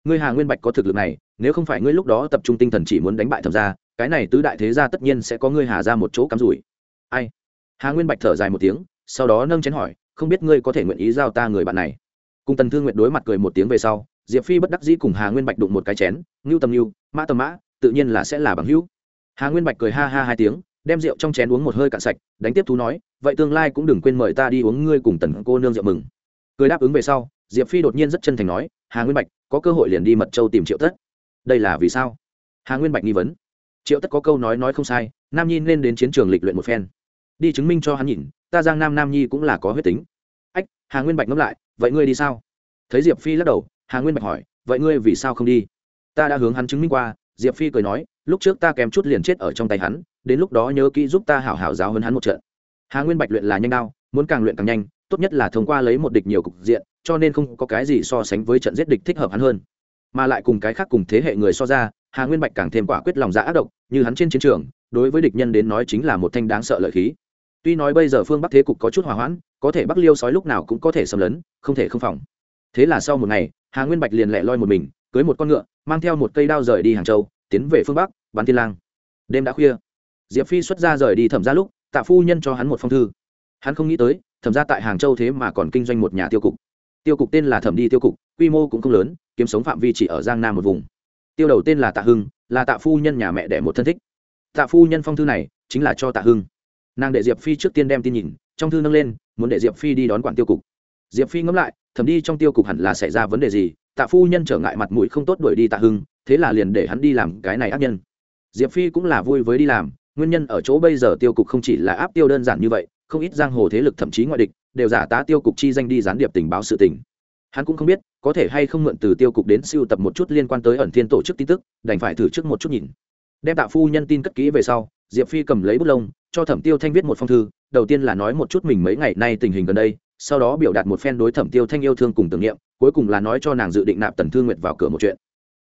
Ngươi hà nguyên bạch có thực lực này, nếu không phải ngươi lúc đó tập trung tinh thần chỉ muốn đánh bại thẩm gia cái này tứ đại thế gia tất nhiên sẽ có ngươi hà ra một chỗ cắm rủi. Ai? Hà nguyên bạch thở dài một tiếng, sau đó nâng chén hỏi, không biết ngươi có thể nguyện ý giao ta người bạn này? Cùng tần thương nguyện đối mặt cười một tiếng về sau, diệp phi bất đắc dĩ cùng hà nguyên bạch đụng một cái chén, ngưu tầm ngưu, mã tầm mã, tự nhiên là sẽ là bằng hữu. Hà nguyên bạch cười ha ha hai tiếng, đem rượu trong chén uống một hơi cạn sạch, đánh tiếp thú nói, vậy tương lai cũng đừng quên mời ta đi uống ngươi cùng tần cô nương rượu mừng. Cười đáp ứng về sau, diệp phi đột nhiên rất chân thành nói, hà nguyên bạch, có cơ hội liền đi mật châu tìm triệu thất đây là vì sao? Hà nguyên bạch nghi vấn triệu tất có câu nói nói không sai, nam nhi nên đến chiến trường lịch luyện một phen. Đi chứng minh cho hắn nhìn, ta giang nam nam nhi cũng là có huyết tính. Ách, hà nguyên bạch ngẫm lại, vậy ngươi đi sao? Thấy diệp phi lắc đầu, hà nguyên bạch hỏi, vậy ngươi vì sao không đi? Ta đã hướng hắn chứng minh qua, diệp phi cười nói, lúc trước ta kém chút liền chết ở trong tay hắn, đến lúc đó nhớ kỹ giúp ta hảo hảo giáo hơn hắn một trận. Hà nguyên bạch luyện là nhanh đao, muốn càng luyện càng nhanh, tốt nhất là thông qua lấy một địch nhiều cục diện, cho nên không có cái gì so sánh với trận giết địch thích hợp hắn hơn. Mà lại cùng cái khác cùng thế hệ người so ra hà nguyên bạch càng thêm quả quyết lòng dạ ác độc, như hắn trên chiến trường, đối với địch nhân đến nói chính là một thanh đáng sợ lợi khí. Tuy nói bây giờ phương bắc thế cục có chút hòa hoãn, có thể bắc liêu sói lúc nào cũng có thể xâm lấn, không thể không phòng. Thế là sau một ngày, hà nguyên bạch liền lẹ loi một mình, cưới một con ngựa, mang theo một cây đao rời đi hàng châu, tiến về phương bắc bắn thiên lang. Đêm đã khuya. Diệp phi xuất ra rời đi thẩm ra lúc, tạ phu nhân cho hắn một phong thư. Hắn không nghĩ tới, thẩm ra tại hàng châu thế mà còn kinh doanh một nhà tiêu cục. Tiêu cục tên là thẩm đi tiêu cục, quy mô cũng không lớn, kiếm sống phạm vi chỉ ở giang nam một vùng tiêu đầu tên là tạ hưng, là tạ phu nhân nhà mẹ đẻ một thân thích. Tạ phu nhân phong thư này chính là cho tạ hưng. Nàng để diệp phi trước tiên đem tin nhìn, trong thư nâng lên, muốn để diệp phi đi đón quản tiêu cục. Diệp phi ngẫm lại thẩm đi trong tiêu cục hẳn là xảy ra vấn đề gì, tạ phu nhân trở ngại mặt mũi không tốt đuổi đi tạ hưng, thế là liền để hắn đi làm cái này ác nhân. Diệp phi cũng là vui với đi làm, nguyên nhân ở chỗ bây giờ tiêu cục không chỉ là áp tiêu đơn giản như vậy, không ít giang hồ thế lực thậm chí ngoại địch, đều giả tá tiêu cục chi danh đi gián điệp tình báo sự tình hắn cũng không biết, có thể hay không mượn từ tiêu cục đến siêu tập một chút liên quan tới ẩn thiên tổ chức tin tức, đành phải thử trước một chút nhìn. Đem tạ phu nhân tin cất kỹ về sau, diệp phi cầm lấy bút lông, cho thẩm tiêu thanh viết một phong thư, đầu tiên là nói một chút mình mấy ngày nay tình hình gần đây, sau đó biểu đạt một phen đối thẩm tiêu thanh yêu thương cùng tưởng niệm, cuối cùng là nói cho nàng dự định nạp tần thương nguyện vào cửa một chuyện.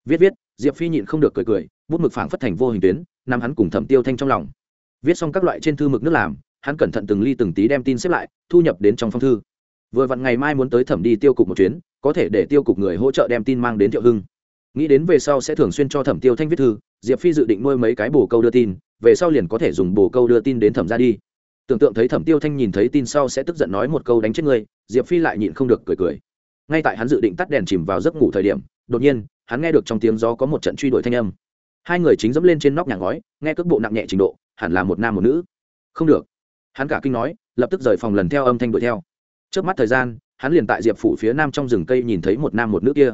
Viết viết, diệp phi nhịn không được cười cười, bút mực phảng phất thành vô hình tuyến, nằm hắn cùng thẩm tiêu thanh trong lòng. Viết xong các loại trên thư mực nước làm, hắn cẩn thận từng ly từng tí đem tin xếp lại, thu nhập đến trong phong thư vừa vặn ngày mai muốn tới thẩm đi tiêu cục một chuyến, có thể để tiêu cục người hỗ trợ đem tin mang đến thiệu hưng. Nghĩ đến về sau sẽ thường xuyên cho thẩm tiêu thanh viết thư, diệp phi dự định nuôi mấy cái bồ câu đưa tin, về sau liền có thể dùng bồ câu đưa tin đến thẩm ra đi. Tưởng tượng thấy thẩm tiêu thanh nhìn thấy tin sau sẽ tức giận nói một câu đánh chết người, diệp phi lại nhịn không được cười cười. Ngay tại hắn dự định tắt đèn chìm vào giấc ngủ thời điểm, đột nhiên, hắn nghe được trong tiếng gió có một trận truy đuổi thanh âm. Hai người chính dẫm lên trên nóc nhà ngói, nghe cước bộ nặng nhẹ trình độ, hẳn là một nam một nữ. Không được. Hắn cả kinh nói, lập tức rời phòng lần theo âm thanh đuổi theo trước mắt thời gian, hắn liền tại diệp phủ phía nam trong rừng cây nhìn thấy một nam một nữ kia.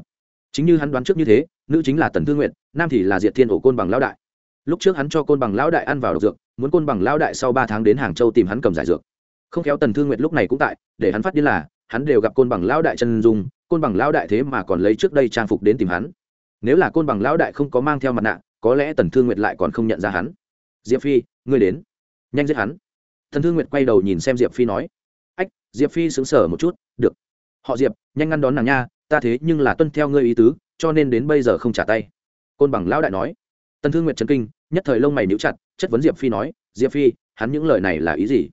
Chính như hắn đoán trước như thế, nữ chính là tần thương nguyện nam thì là diệt thiên ổ côn bằng lão đại. Lúc trước hắn cho côn bằng lão đại ăn vào độc dược, muốn côn bằng lão đại sau ba tháng đến hàng châu tìm hắn cầm giải dược. Không khéo tần thương nguyệt lúc này cũng tại, để hắn phát điên là, hắn đều gặp côn bằng lão đại chân dung, côn bằng lão đại thế mà còn lấy trước đây trang phục đến tìm hắn. Nếu là côn bằng lão đại không có mang theo mặt nạ, có lẽ tần thương nguyệt lại còn không nhận ra hắn. Diệp phi, ngươi đến. Nhanh giết hắn. Thần thương nguyệt quay đầu nhìn xem diệp phi nói diệp phi xứng sở một chút, được. Họ diệp, nhanh ngăn đón nàng nha, ta thế nhưng là tuân theo ngươi ý tứ, cho nên đến bây giờ không trả tay. Côn bằng lão đại nói. Tần thương nguyệt trấn kinh, nhất thời lông mày níu chặt, chất vấn diệp phi nói, diệp phi, hắn những lời này là ý gì?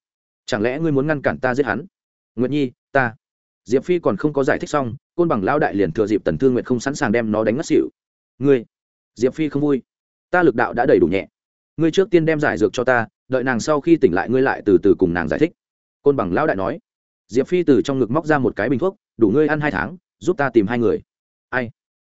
Chẳng lẽ ngươi muốn ngăn cản ta giết hắn? Nguyệt nhi, ta. Diệp phi còn không có giải thích xong, côn bằng lão đại liền thừa dịp tần thương nguyệt không sẵn sàng đem nó đánh ngất xỉu. Ngươi. Diệp phi không vui. Ta lực đạo đã đầy đủ nhẹ. Ngươi trước tiên đem giải dược cho ta, đợi nàng sau khi tỉnh lại ngươi lại từ từ cùng nàng giải thích. Côn bằng lão đại nói diệp phi từ trong ngực móc ra một cái bình thuốc, đủ ngươi ăn hai tháng, giúp ta tìm hai người. Ai?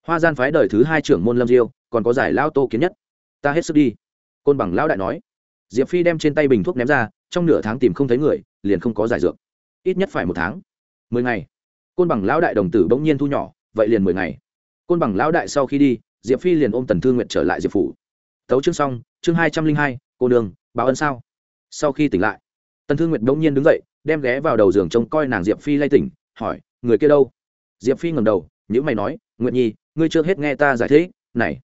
Hoa gian phái đời thứ hai trưởng môn lâm diêu, còn có giải lao tô kiến nhất. Ta hết sức đi. Côn bằng lão đại nói. Diệp phi đem trên tay bình thuốc ném ra, trong nửa tháng tìm không thấy người, liền không có giải dược. Ít nhất phải một tháng. Mười ngày. Côn bằng lão đại đồng tử bỗng nhiên thu nhỏ, vậy liền mười ngày. Côn bằng lão đại sau khi đi, diệp phi liền ôm tần thương nguyện trở lại diệp phủ. Tấu chương xong, chương hai trăm linh hai, cô đường báo ân sao? Sau khi tỉnh lại, tần thương nguyện bỗng nhiên đứng dậy đem ghé vào đầu giường trông coi nàng diệp phi lay tỉnh, hỏi, người kia đâu? Diệp phi ngầm đầu nhữ mày nói nguyện nhi, ngươi chưa hết nghe ta giải thích, này,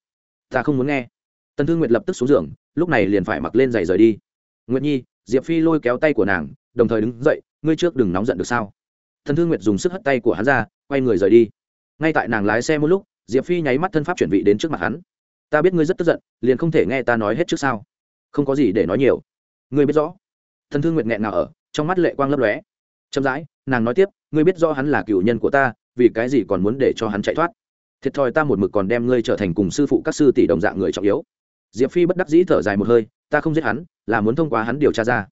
ta không muốn nghe. Tần thương nguyệt lập tức xuống giường, lúc này liền phải mặc lên giày rời đi. Nguyệt nhi, diệp phi lôi kéo tay của nàng, đồng thời đứng dậy, ngươi trước đừng nóng giận được sao? Thần thương nguyệt dùng sức hất tay của hắn ra, quay người rời đi. Ngay tại nàng lái xe một lúc, diệp phi nháy mắt thân pháp chuẩn bị đến trước mặt hắn. Ta biết ngươi rất tức giận, liền không thể nghe ta nói hết trước sao? Không có gì để nói nhiều. Ngươi biết rõ. Thần thương nguyệt nghẹn nào ở trong mắt lệ quang lấp lóe. Chậm rãi, nàng nói tiếp, ngươi biết rõ hắn là cựu nhân của ta, vì cái gì còn muốn để cho hắn chạy thoát? Thiệt thòi ta một mực còn đem ngươi trở thành cùng sư phụ các sư tỷ đồng dạng người trọng yếu. Diệp phi bất đắc dĩ thở dài một hơi, ta không giết hắn, là muốn thông qua hắn điều tra ra.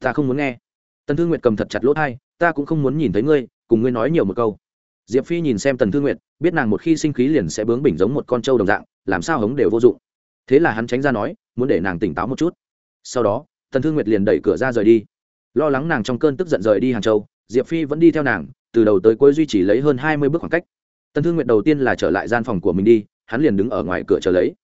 Ta không muốn nghe. Tần thương nguyệt cầm thật chặt lỗ thai, ta cũng không muốn nhìn thấy ngươi, cùng ngươi nói nhiều một câu. Diệp phi nhìn xem tần thương nguyệt, biết nàng một khi sinh khí liền sẽ bướng bỉnh giống một con trâu đồng dạng, làm sao hống đều vô dụng. Thế là hắn tránh ra nói, muốn để nàng tỉnh táo một chút. Sau đó, tần thương nguyệt liền đẩy cửa ra rời đi lo lắng nàng trong cơn tức giận rời đi hàng châu, diệp phi vẫn đi theo nàng, từ đầu tới cuối duy trì lấy hơn hai mươi bước khoảng cách. Tần thương nguyệt đầu tiên là trở lại gian phòng của mình đi, hắn liền đứng ở ngoài cửa chờ lấy.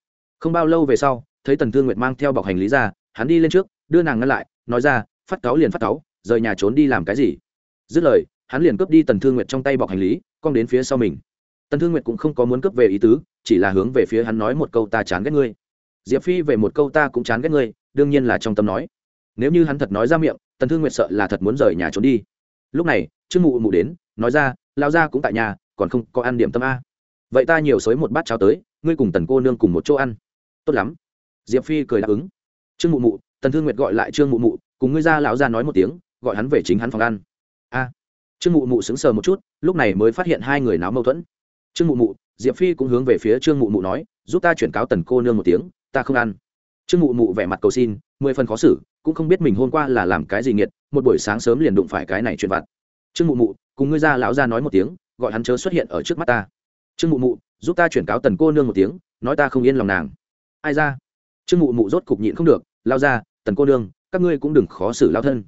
Không bao lâu về sau, thấy tần thương nguyệt mang theo bọc hành lý ra, hắn đi lên trước, đưa nàng ngăn lại, nói ra, phát cáo liền phát cáo rời nhà trốn đi làm cái gì? Dứt lời, hắn liền cướp đi tần thương nguyệt trong tay bọc hành lý, cong đến phía sau mình. Tần thương nguyệt cũng không có muốn cướp về ý tứ, chỉ là hướng về phía hắn nói một câu, ta chán ghét ngươi. Diệp phi về một câu, ta cũng chán ghét ngươi, đương nhiên là trong tâm nói. Nếu như hắn thật nói ra miệng tần thương nguyệt sợ là thật muốn rời nhà trốn đi. Lúc này, trương mụ mụ đến, nói ra lao ra cũng tại nhà, còn không có ăn điểm tâm a. Vậy ta nhiều xới một bát cháo tới, ngươi cùng tần cô nương cùng một chỗ ăn. Tốt lắm. Diệp phi cười đáp ứng. Trương mụ mụ, tần thương nguyệt gọi lại trương mụ mụ, cùng ngươi ra lão ra nói một tiếng, gọi hắn về chính hắn phòng ăn. A. Trương mụ mụ sững sờ một chút, lúc này mới phát hiện hai người náo mâu thuẫn. Trương mụ mụ, diệp phi cũng hướng về phía trương mụ mụ nói, giúp ta chuyển cáo tần cô nương một tiếng, ta không ăn. Trương mụ mụ vẻ mặt cầu xin mười phần khó xử, cũng không biết mình hôm qua là làm cái gì nghiệt, một buổi sáng sớm liền đụng phải cái này chuyện vặt. Trương mụ mụ, cùng ngươi ra lão ra nói một tiếng, gọi hắn chớ xuất hiện ở trước mắt ta. Trương mụ mụ, giúp ta chuyển cáo tần cô nương một tiếng, nói ta không yên lòng nàng. Ai ra? Trương mụ mụ rốt cục nhịn không được lao ra tần cô nương, các ngươi cũng đừng khó xử lao thân.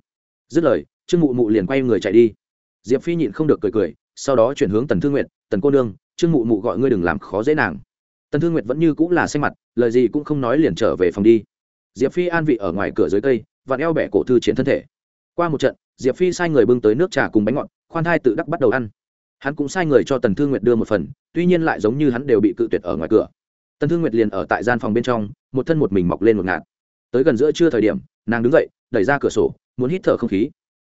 Dứt lời, trương mụ mụ liền quay người chạy đi. Diệp phi nhịn không được cười cười, sau đó chuyển hướng tần thương nguyệt, tần cô nương, trương mụ mụ gọi ngươi đừng làm khó dễ nàng. Tần thương nguyệt vẫn như cũng là xanh mặt, lời gì cũng không nói liền trở về phòng đi diệp phi an vị ở ngoài cửa dưới cây, vặn eo bẻ cổ thư chiến thân thể. Qua một trận, diệp phi sai người bưng tới nước trà cùng bánh ngọt, khoan thai tự đắc bắt đầu ăn. Hắn cũng sai người cho tần thương nguyệt đưa một phần, tuy nhiên lại giống như hắn đều bị cự tuyệt ở ngoài cửa. Tần thương nguyệt liền ở tại gian phòng bên trong, một thân một mình mọc lên một ngạt. Tới gần giữa trưa thời điểm, nàng đứng dậy, đẩy ra cửa sổ, muốn hít thở không khí.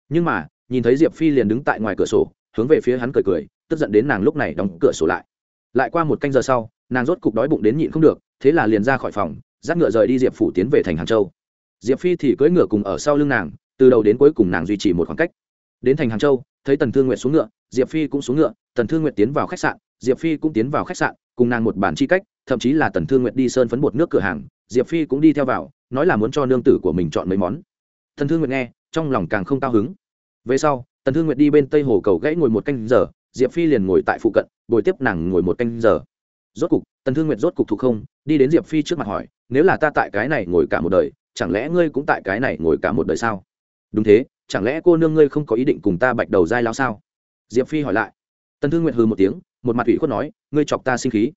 Nhưng mà, nhìn thấy diệp phi liền đứng tại ngoài cửa sổ, hướng về phía hắn cười cười, tức giận đến nàng lúc này đóng cửa sổ lại. Lại qua một canh giờ sau, nàng rốt cục đói bụng đến nhịn không được, thế là liền ra khỏi phòng dắt ngựa rời đi diệp phủ tiến về thành hàng châu diệp phi thì cưỡi ngựa cùng ở sau lưng nàng từ đầu đến cuối cùng nàng duy trì một khoảng cách đến thành hàng châu thấy tần thương nguyệt xuống ngựa diệp phi cũng xuống ngựa tần thương nguyệt tiến vào khách sạn diệp phi cũng tiến vào khách sạn cùng nàng một bản chi cách thậm chí là tần thương nguyệt đi sơn phấn bột nước cửa hàng diệp phi cũng đi theo vào nói là muốn cho nương tử của mình chọn mấy món tần thương nguyệt nghe trong lòng càng không cao hứng về sau tần thương nguyệt đi bên tây hồ cầu gãy ngồi một canh giờ diệp phi liền ngồi tại phụ cận bồi tiếp nàng ngồi một canh giờ rốt cục tần thương nguyệt rốt cục thụ không, đi đến diệp phi trước mặt hỏi, nếu là ta tại cái này ngồi cả một đời, chẳng lẽ ngươi cũng tại cái này ngồi cả một đời sao? Đúng thế, chẳng lẽ cô nương ngươi không có ý định cùng ta bạch đầu dai lao sao? Diệp phi hỏi lại. Tần thương nguyệt hừ một tiếng, một mặt ủy khuất nói, ngươi chọc ta sinh khí.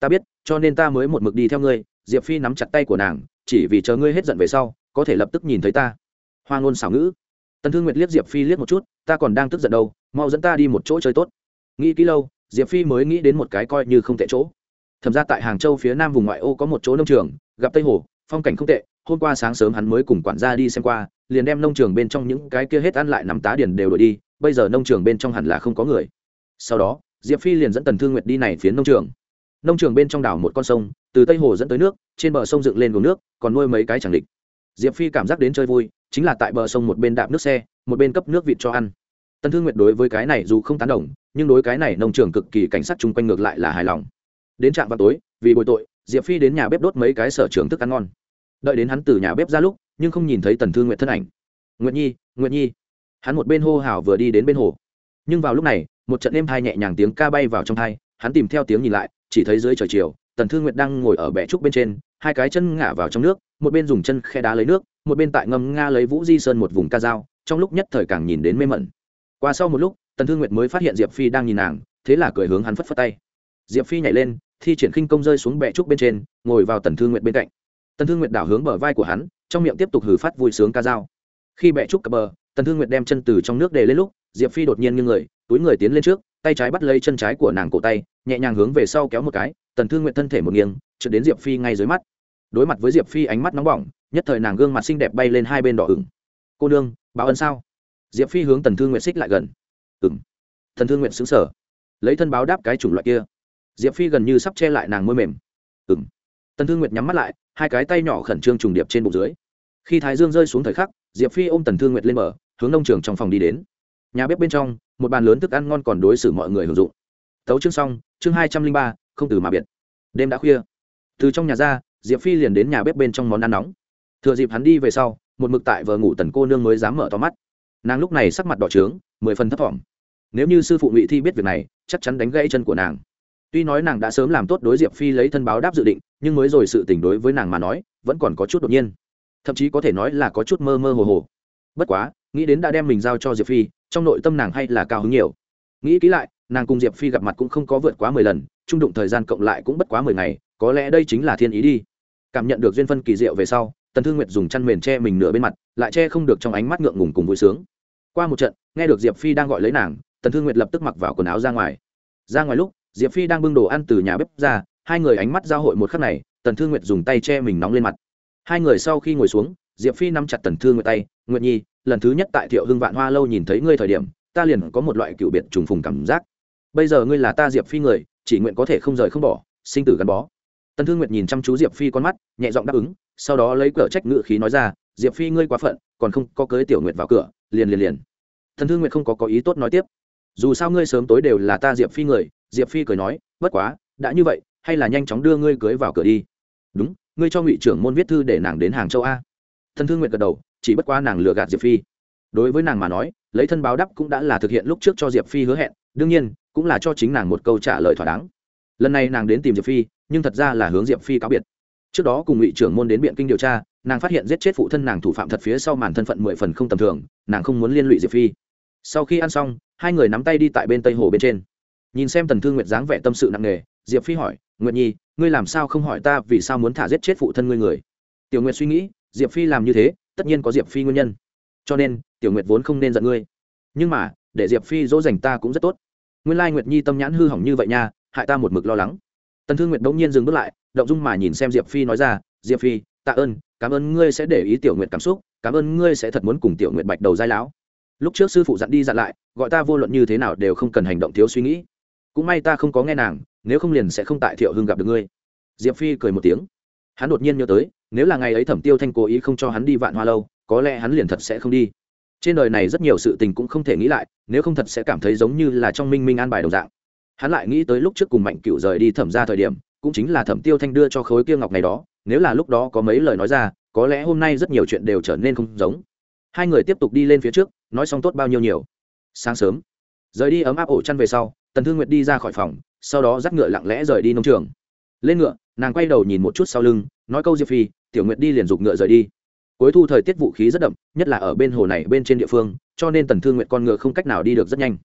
Ta biết, cho nên ta mới một mực đi theo ngươi. Diệp phi nắm chặt tay của nàng, chỉ vì chờ ngươi hết giận về sau, có thể lập tức nhìn thấy ta. Hoa ngôn xảo ngữ. Tần thương nguyệt liếc diệp phi liếc một chút, ta còn đang tức giận đâu, mau dẫn ta đi một chỗ chơi tốt. Nghĩ kỹ lâu, diệp phi mới nghĩ đến một cái coi như không tệ chỗ thẩm ra tại hàng châu phía nam vùng ngoại ô có một chỗ nông trường, gặp tây hồ, phong cảnh không tệ, hôm qua sáng sớm hắn mới cùng quản gia đi xem qua, liền đem nông trường bên trong những cái kia hết ăn lại nắm tá điền đều đổi đi, bây giờ nông trường bên trong hẳn là không có người. Sau đó, diệp phi liền dẫn tần thương nguyệt đi này phía nông trường. Nông trường bên trong đảo một con sông, từ tây hồ dẫn tới nước, trên bờ sông dựng lên vùng nước, còn nuôi mấy cái chẳng địch. Diệp phi cảm giác đến chơi vui, chính là tại bờ sông một bên đạp nước xe, một bên cấp nước vịt cho ăn. Tần thương nguyệt đối với cái này dù không tán đồng, nhưng đối cái này nông trường cực kỳ cảnh sát chung quanh ngược lại là hài lòng đến trạm vào tối, vì bồi tội, diệp phi đến nhà bếp đốt mấy cái sở trường thức ăn ngon. Đợi đến hắn từ nhà bếp ra lúc, nhưng không nhìn thấy tần thương nguyện thân ảnh. Nguyện nhi nguyện nhi. Hắn một bên hô hào vừa đi đến bên hồ. Nhưng vào lúc này, một trận êm thai nhẹ nhàng tiếng ca bay vào trong thai, hắn tìm theo tiếng nhìn lại, chỉ thấy dưới trời chiều, tần thương nguyệt đang ngồi ở bệ trúc bên trên, hai cái chân ngả vào trong nước, một bên dùng chân khe đá lấy nước, một bên tại ngâm nga lấy vũ di sơn một vùng ca dao, trong lúc nhất thời càng nhìn đến mê mẩn. Qua sau một lúc, tần thương nguyệt mới phát hiện diệp phi đang nhìn nàng, thế là cười hướng hắn phất phất tay diệp phi nhảy lên, thi triển khinh công rơi xuống bệ trúc bên trên, ngồi vào tần thương nguyệt bên cạnh. Tần thương nguyệt đảo hướng bờ vai của hắn, trong miệng tiếp tục hử phát vui sướng ca dao. Khi bẹ trúc cập bờ, tần thương nguyệt đem chân từ trong nước để lên lúc, diệp phi đột nhiên nghiêng người, túi người tiến lên trước, tay trái bắt lấy chân trái của nàng cổ tay, nhẹ nhàng hướng về sau kéo một cái, tần thương nguyệt thân thể một nghiêng trượt đến diệp phi ngay dưới mắt. Đối mặt với diệp phi ánh mắt nóng bỏng, nhất thời nàng gương mặt xinh đẹp bay lên hai bên đỏ ửng. Cô nương, báo ân sao? Diệp phi hướng tần thương nguyệt xích lại gần. Ừng thần thương nguyện xứng sở lấy thân báo đáp cái chủng loại kia diệp phi gần như sắp che lại nàng môi mềm. Ừng tần thương nguyệt nhắm mắt lại, hai cái tay nhỏ khẩn trương trùng điệp trên bụng dưới. Khi thái dương rơi xuống thời khắc, diệp phi ôm tần thương nguyệt lên mở hướng nông trường trong phòng đi đến. Nhà bếp bên trong, một bàn lớn thức ăn ngon còn đối xử mọi người hưởng dụng. Tấu chương xong, chương hai trăm linh ba, không từ mà biệt. Đêm đã khuya. Từ trong nhà ra, diệp phi liền đến nhà bếp bên trong món ăn nóng. Thừa dịp hắn đi về sau, một mực tại vờ ngủ tần cô nương mới dám mở to mắt. Nàng lúc này sắc mặt đỏ trướng, mười phần thấp t nếu như sư phụ ngụy thi biết việc này, chắc chắn đánh gãy chân của nàng tuy nói nàng đã sớm làm tốt đối diệp phi lấy thân báo đáp dự định, nhưng mới rồi sự tình đối với nàng mà nói, vẫn còn có chút đột nhiên. Thậm chí có thể nói là có chút mơ mơ hồ hồ. Bất quá, nghĩ đến đã đem mình giao cho diệp phi, trong nội tâm nàng hay là cao hứng nhiều. Nghĩ kỹ lại, nàng cùng diệp phi gặp mặt cũng không có vượt quá mười lần, trung đụng thời gian cộng lại cũng bất quá mười ngày, có lẽ đây chính là thiên ý đi. Cảm nhận được duyên phân kỳ diệu về sau, tần thương nguyệt dùng chăn mền che mình nửa bên mặt, lại che không được trong ánh mắt ngượng ngùng cùng vui sướng. Qua một trận, nghe được diệp phi đang gọi lấy nàng, tần thương nguyệt lập tức mặc vào quần áo ra ngoài. Ra ngoài lúc diệp phi đang bưng đồ ăn từ nhà bếp ra, hai người ánh mắt giao hội một khắc này, tần thương nguyệt dùng tay che mình nóng lên mặt. Hai người sau khi ngồi xuống, diệp phi nắm chặt tần thương nguyệt tay, nguyệt nhi, lần thứ nhất tại thiệu hưng vạn hoa lâu nhìn thấy ngươi thời điểm, ta liền có một loại cựu biệt trùng phùng cảm giác. Bây giờ ngươi là ta diệp phi người, chỉ nguyện có thể không rời không bỏ, sinh tử gắn bó. Tần thương nguyệt nhìn chăm chú diệp phi con mắt, nhẹ giọng đáp ứng, sau đó lấy cửa trách ngự khí nói ra, diệp phi ngươi quá phận, còn không có cưới tiểu nguyệt vào cửa, liền liền liền. Thần thương nguyệt không có có ý tốt nói tiếp, dù sao ngươi sớm tối đều là ta diệp phi người diệp phi cười nói, bất quá, đã như vậy, hay là nhanh chóng đưa ngươi cưới vào cửa đi. Đúng, ngươi cho ngụy trưởng môn viết thư để nàng đến hàng châu a. Thân thương nguyện gật đầu, chỉ bất quá nàng lừa gạt diệp phi. Đối với nàng mà nói, lấy thân báo đáp cũng đã là thực hiện lúc trước cho diệp phi hứa hẹn, đương nhiên, cũng là cho chính nàng một câu trả lời thỏa đáng. Lần này nàng đến tìm diệp phi, nhưng thật ra là hướng diệp phi cáo biệt. Trước đó cùng ngụy trưởng môn đến biện kinh điều tra, nàng phát hiện giết chết phụ thân nàng thủ phạm thật phía sau màn thân phận mười phần không tầm thường, nàng không muốn liên lụy diệp phi. Sau khi ăn xong, hai người nắm tay đi tại bên tây hồ bên trên nhìn xem tần thương nguyệt dáng vẻ tâm sự nặng nề, diệp phi hỏi, nguyệt nhi, ngươi làm sao không hỏi ta vì sao muốn thả giết chết phụ thân ngươi người? Tiểu nguyệt suy nghĩ, diệp phi làm như thế, tất nhiên có diệp phi nguyên nhân. Cho nên, tiểu nguyệt vốn không nên giận ngươi. Nhưng mà, để diệp phi dỗ dành ta cũng rất tốt. Nguyên lai nguyệt nhi tâm nhãn hư hỏng như vậy nha, hại ta một mực lo lắng. Tần thương nguyệt đ ỗ n g nhiên dừng bước lại, động dung mà nhìn xem diệp phi nói ra, diệp phi, tạ ơn, cảm ơn ngươi sẽ để ý tiểu nguyệt cảm xúc, cảm ơn ngươi sẽ thật muốn cùng tiểu nguyệt bạch đầu giai lão. Lúc trước sư phụ dặn đi dặn lại, gọi ta vô luận như thế nào đều không cần hành động thiếu suy nghĩ cũng may ta không có nghe nàng, nếu không liền sẽ không tại thiệu hưng gặp được ngươi. Diệp phi cười một tiếng. Hắn đột nhiên nhớ tới, nếu là ngày ấy thẩm tiêu thanh cố ý không cho hắn đi vạn hoa lâu, có lẽ hắn liền thật sẽ không đi. Trên đời này rất nhiều sự tình cũng không thể nghĩ lại, nếu không thật sẽ cảm thấy giống như là trong minh minh an bài đồng dạng. Hắn lại nghĩ tới lúc trước cùng mạnh cựu rời đi thẩm ra thời điểm, cũng chính là thẩm tiêu thanh đưa cho khối kia ngọc này đó, nếu là lúc đó có mấy lời nói ra, có lẽ hôm nay rất nhiều chuyện đều trở nên không giống. Hai người tiếp tục đi lên phía trước, nói xong tốt bao nhiêu nhiều. Sáng sớm, rời đi ấm áp ổ chăn về sau tần thương nguyệt đi ra khỏi phòng, sau đó dắt ngựa lặng lẽ rời đi nông trường. Lên ngựa, nàng quay đầu nhìn một chút sau lưng, nói câu diệp phi, tiểu nguyệt đi liền giục ngựa rời đi. Cuối thu thời tiết vũ khí rất đậm, nhất là ở bên hồ này bên trên địa phương, cho nên tần thương nguyệt con ngựa không cách nào đi được rất nhanh.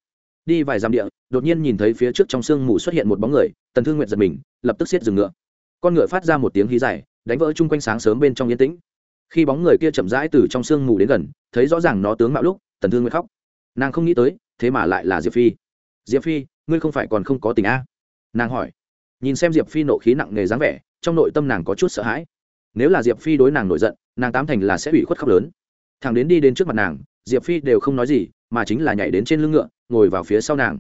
Đi vài dặm địa, đột nhiên nhìn thấy phía trước trong sương mù xuất hiện một bóng người, tần thương nguyệt giật mình, lập tức xiết dừng ngựa. Con ngựa phát ra một tiếng hí dài, đánh vỡ chung quanh sáng sớm bên trong yên tĩnh. Khi bóng người kia chậm rãi từ trong sương mù đến gần, thấy rõ ràng nó tướng mạo lúc, tần thương nguyệt khóc. Nàng không nghĩ tới, thế mà lại là diệp phi. Diệp phi ngươi không phải còn không có tình a? Nàng hỏi. Nhìn xem diệp phi nộ khí nặng nề dáng vẻ, trong nội tâm nàng có chút sợ hãi. Nếu là diệp phi đối nàng nổi giận, nàng tám thành là sẽ ủy khuất khóc lớn. Thằng đến đi đến trước mặt nàng, diệp phi đều không nói gì, mà chính là nhảy đến trên lưng ngựa, ngồi vào phía sau nàng.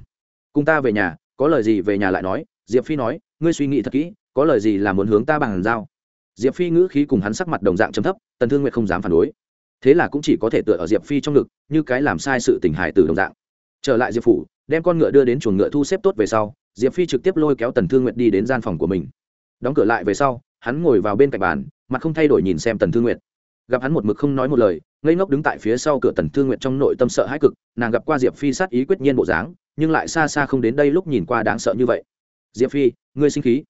Cùng ta về nhà, có lời gì về nhà lại nói? Diệp phi nói, ngươi suy nghĩ thật kỹ, có lời gì là muốn hướng ta bằng giao? Diệp phi ngữ khí cùng hắn sắc mặt đồng dạng chấm thấp, tần thương nguyệt không dám phản đối. Thế là cũng chỉ có thể tựa ở diệp phi trong ngực, như cái làm sai sự tình hại từ đồng dạng. Trở lại diệp phủ đem con ngựa đưa đến chuồng ngựa thu xếp tốt về sau, diệp phi trực tiếp lôi kéo tần thương nguyệt đi đến gian phòng của mình. Đóng cửa lại về sau, hắn ngồi vào bên cạnh bàn, mặt không thay đổi nhìn xem tần thương nguyệt. Gặp hắn một mực không nói một lời, ngây ngốc đứng tại phía sau cửa tần thương nguyệt trong nội tâm sợ hãi cực, nàng gặp qua diệp phi sát ý quyết nhiên bộ dáng, nhưng lại xa xa không đến đây lúc nhìn qua đáng sợ như vậy. Diệp phi, ngươi sinh khí?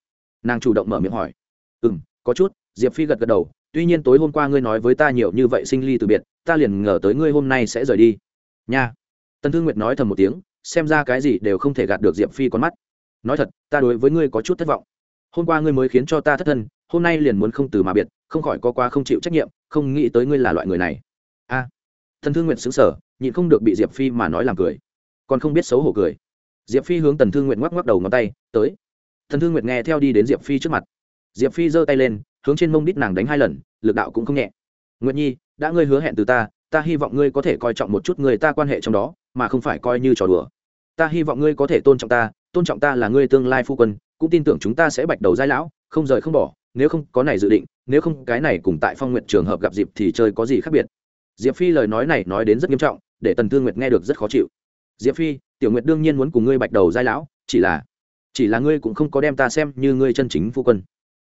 Nàng chủ động mở miệng hỏi. Ừ m có chút. Diệp phi gật gật đầu. Tuy nhiên tối hôm qua ngươi nói với ta nhiều như vậy sinh ly từ biệt, ta liền ngờ tới ngươi hôm nay sẽ rời đi. Nha. Tần thương nguyệt nói thầm một tiếng xem ra cái gì đều không thể gạt được diệp phi con mắt. Nói thật ta đối với ngươi có chút thất vọng. Hôm qua ngươi mới khiến cho ta thất thân hôm nay liền muốn không từ mà biệt không khỏi có qua không chịu trách nhiệm không nghĩ tới ngươi là loại người này. A. À, thần thương nguyện xứng sở nhịn không được bị diệp phi mà nói làm cười. Còn không biết xấu hổ cười. Diệp phi hướng tần thương nguyện ngoắc ngoắc đầu ngón tay tới. Thần thương nguyện nghe theo đi đến diệp phi trước mặt. Diệp phi giơ tay lên hướng trên mông đít nàng đánh hai lần lực đạo cũng không nhẹ. Nguyện nhi đã ngươi hứa hẹn từ ta ta hy vọng ngươi có thể coi trọng một chút người ta quan hệ trong đó mà không phải coi như trò đùa ta hy vọng ngươi có thể tôn trọng ta, tôn trọng ta là ngươi tương lai phu quân, cũng tin tưởng chúng ta sẽ bạch đầu giai lão, không rời không bỏ, nếu không có này dự định, nếu không cái này cùng tại phong nguyện trường hợp gặp dịp thì chơi có gì khác biệt. Diệp phi lời nói này nói đến rất nghiêm trọng, để tần thương nguyệt nghe được rất khó chịu. Diệp phi, tiểu nguyệt đương nhiên muốn cùng ngươi bạch đầu giai lão, chỉ là chỉ là ngươi cũng không có đem ta xem như ngươi chân chính phu quân.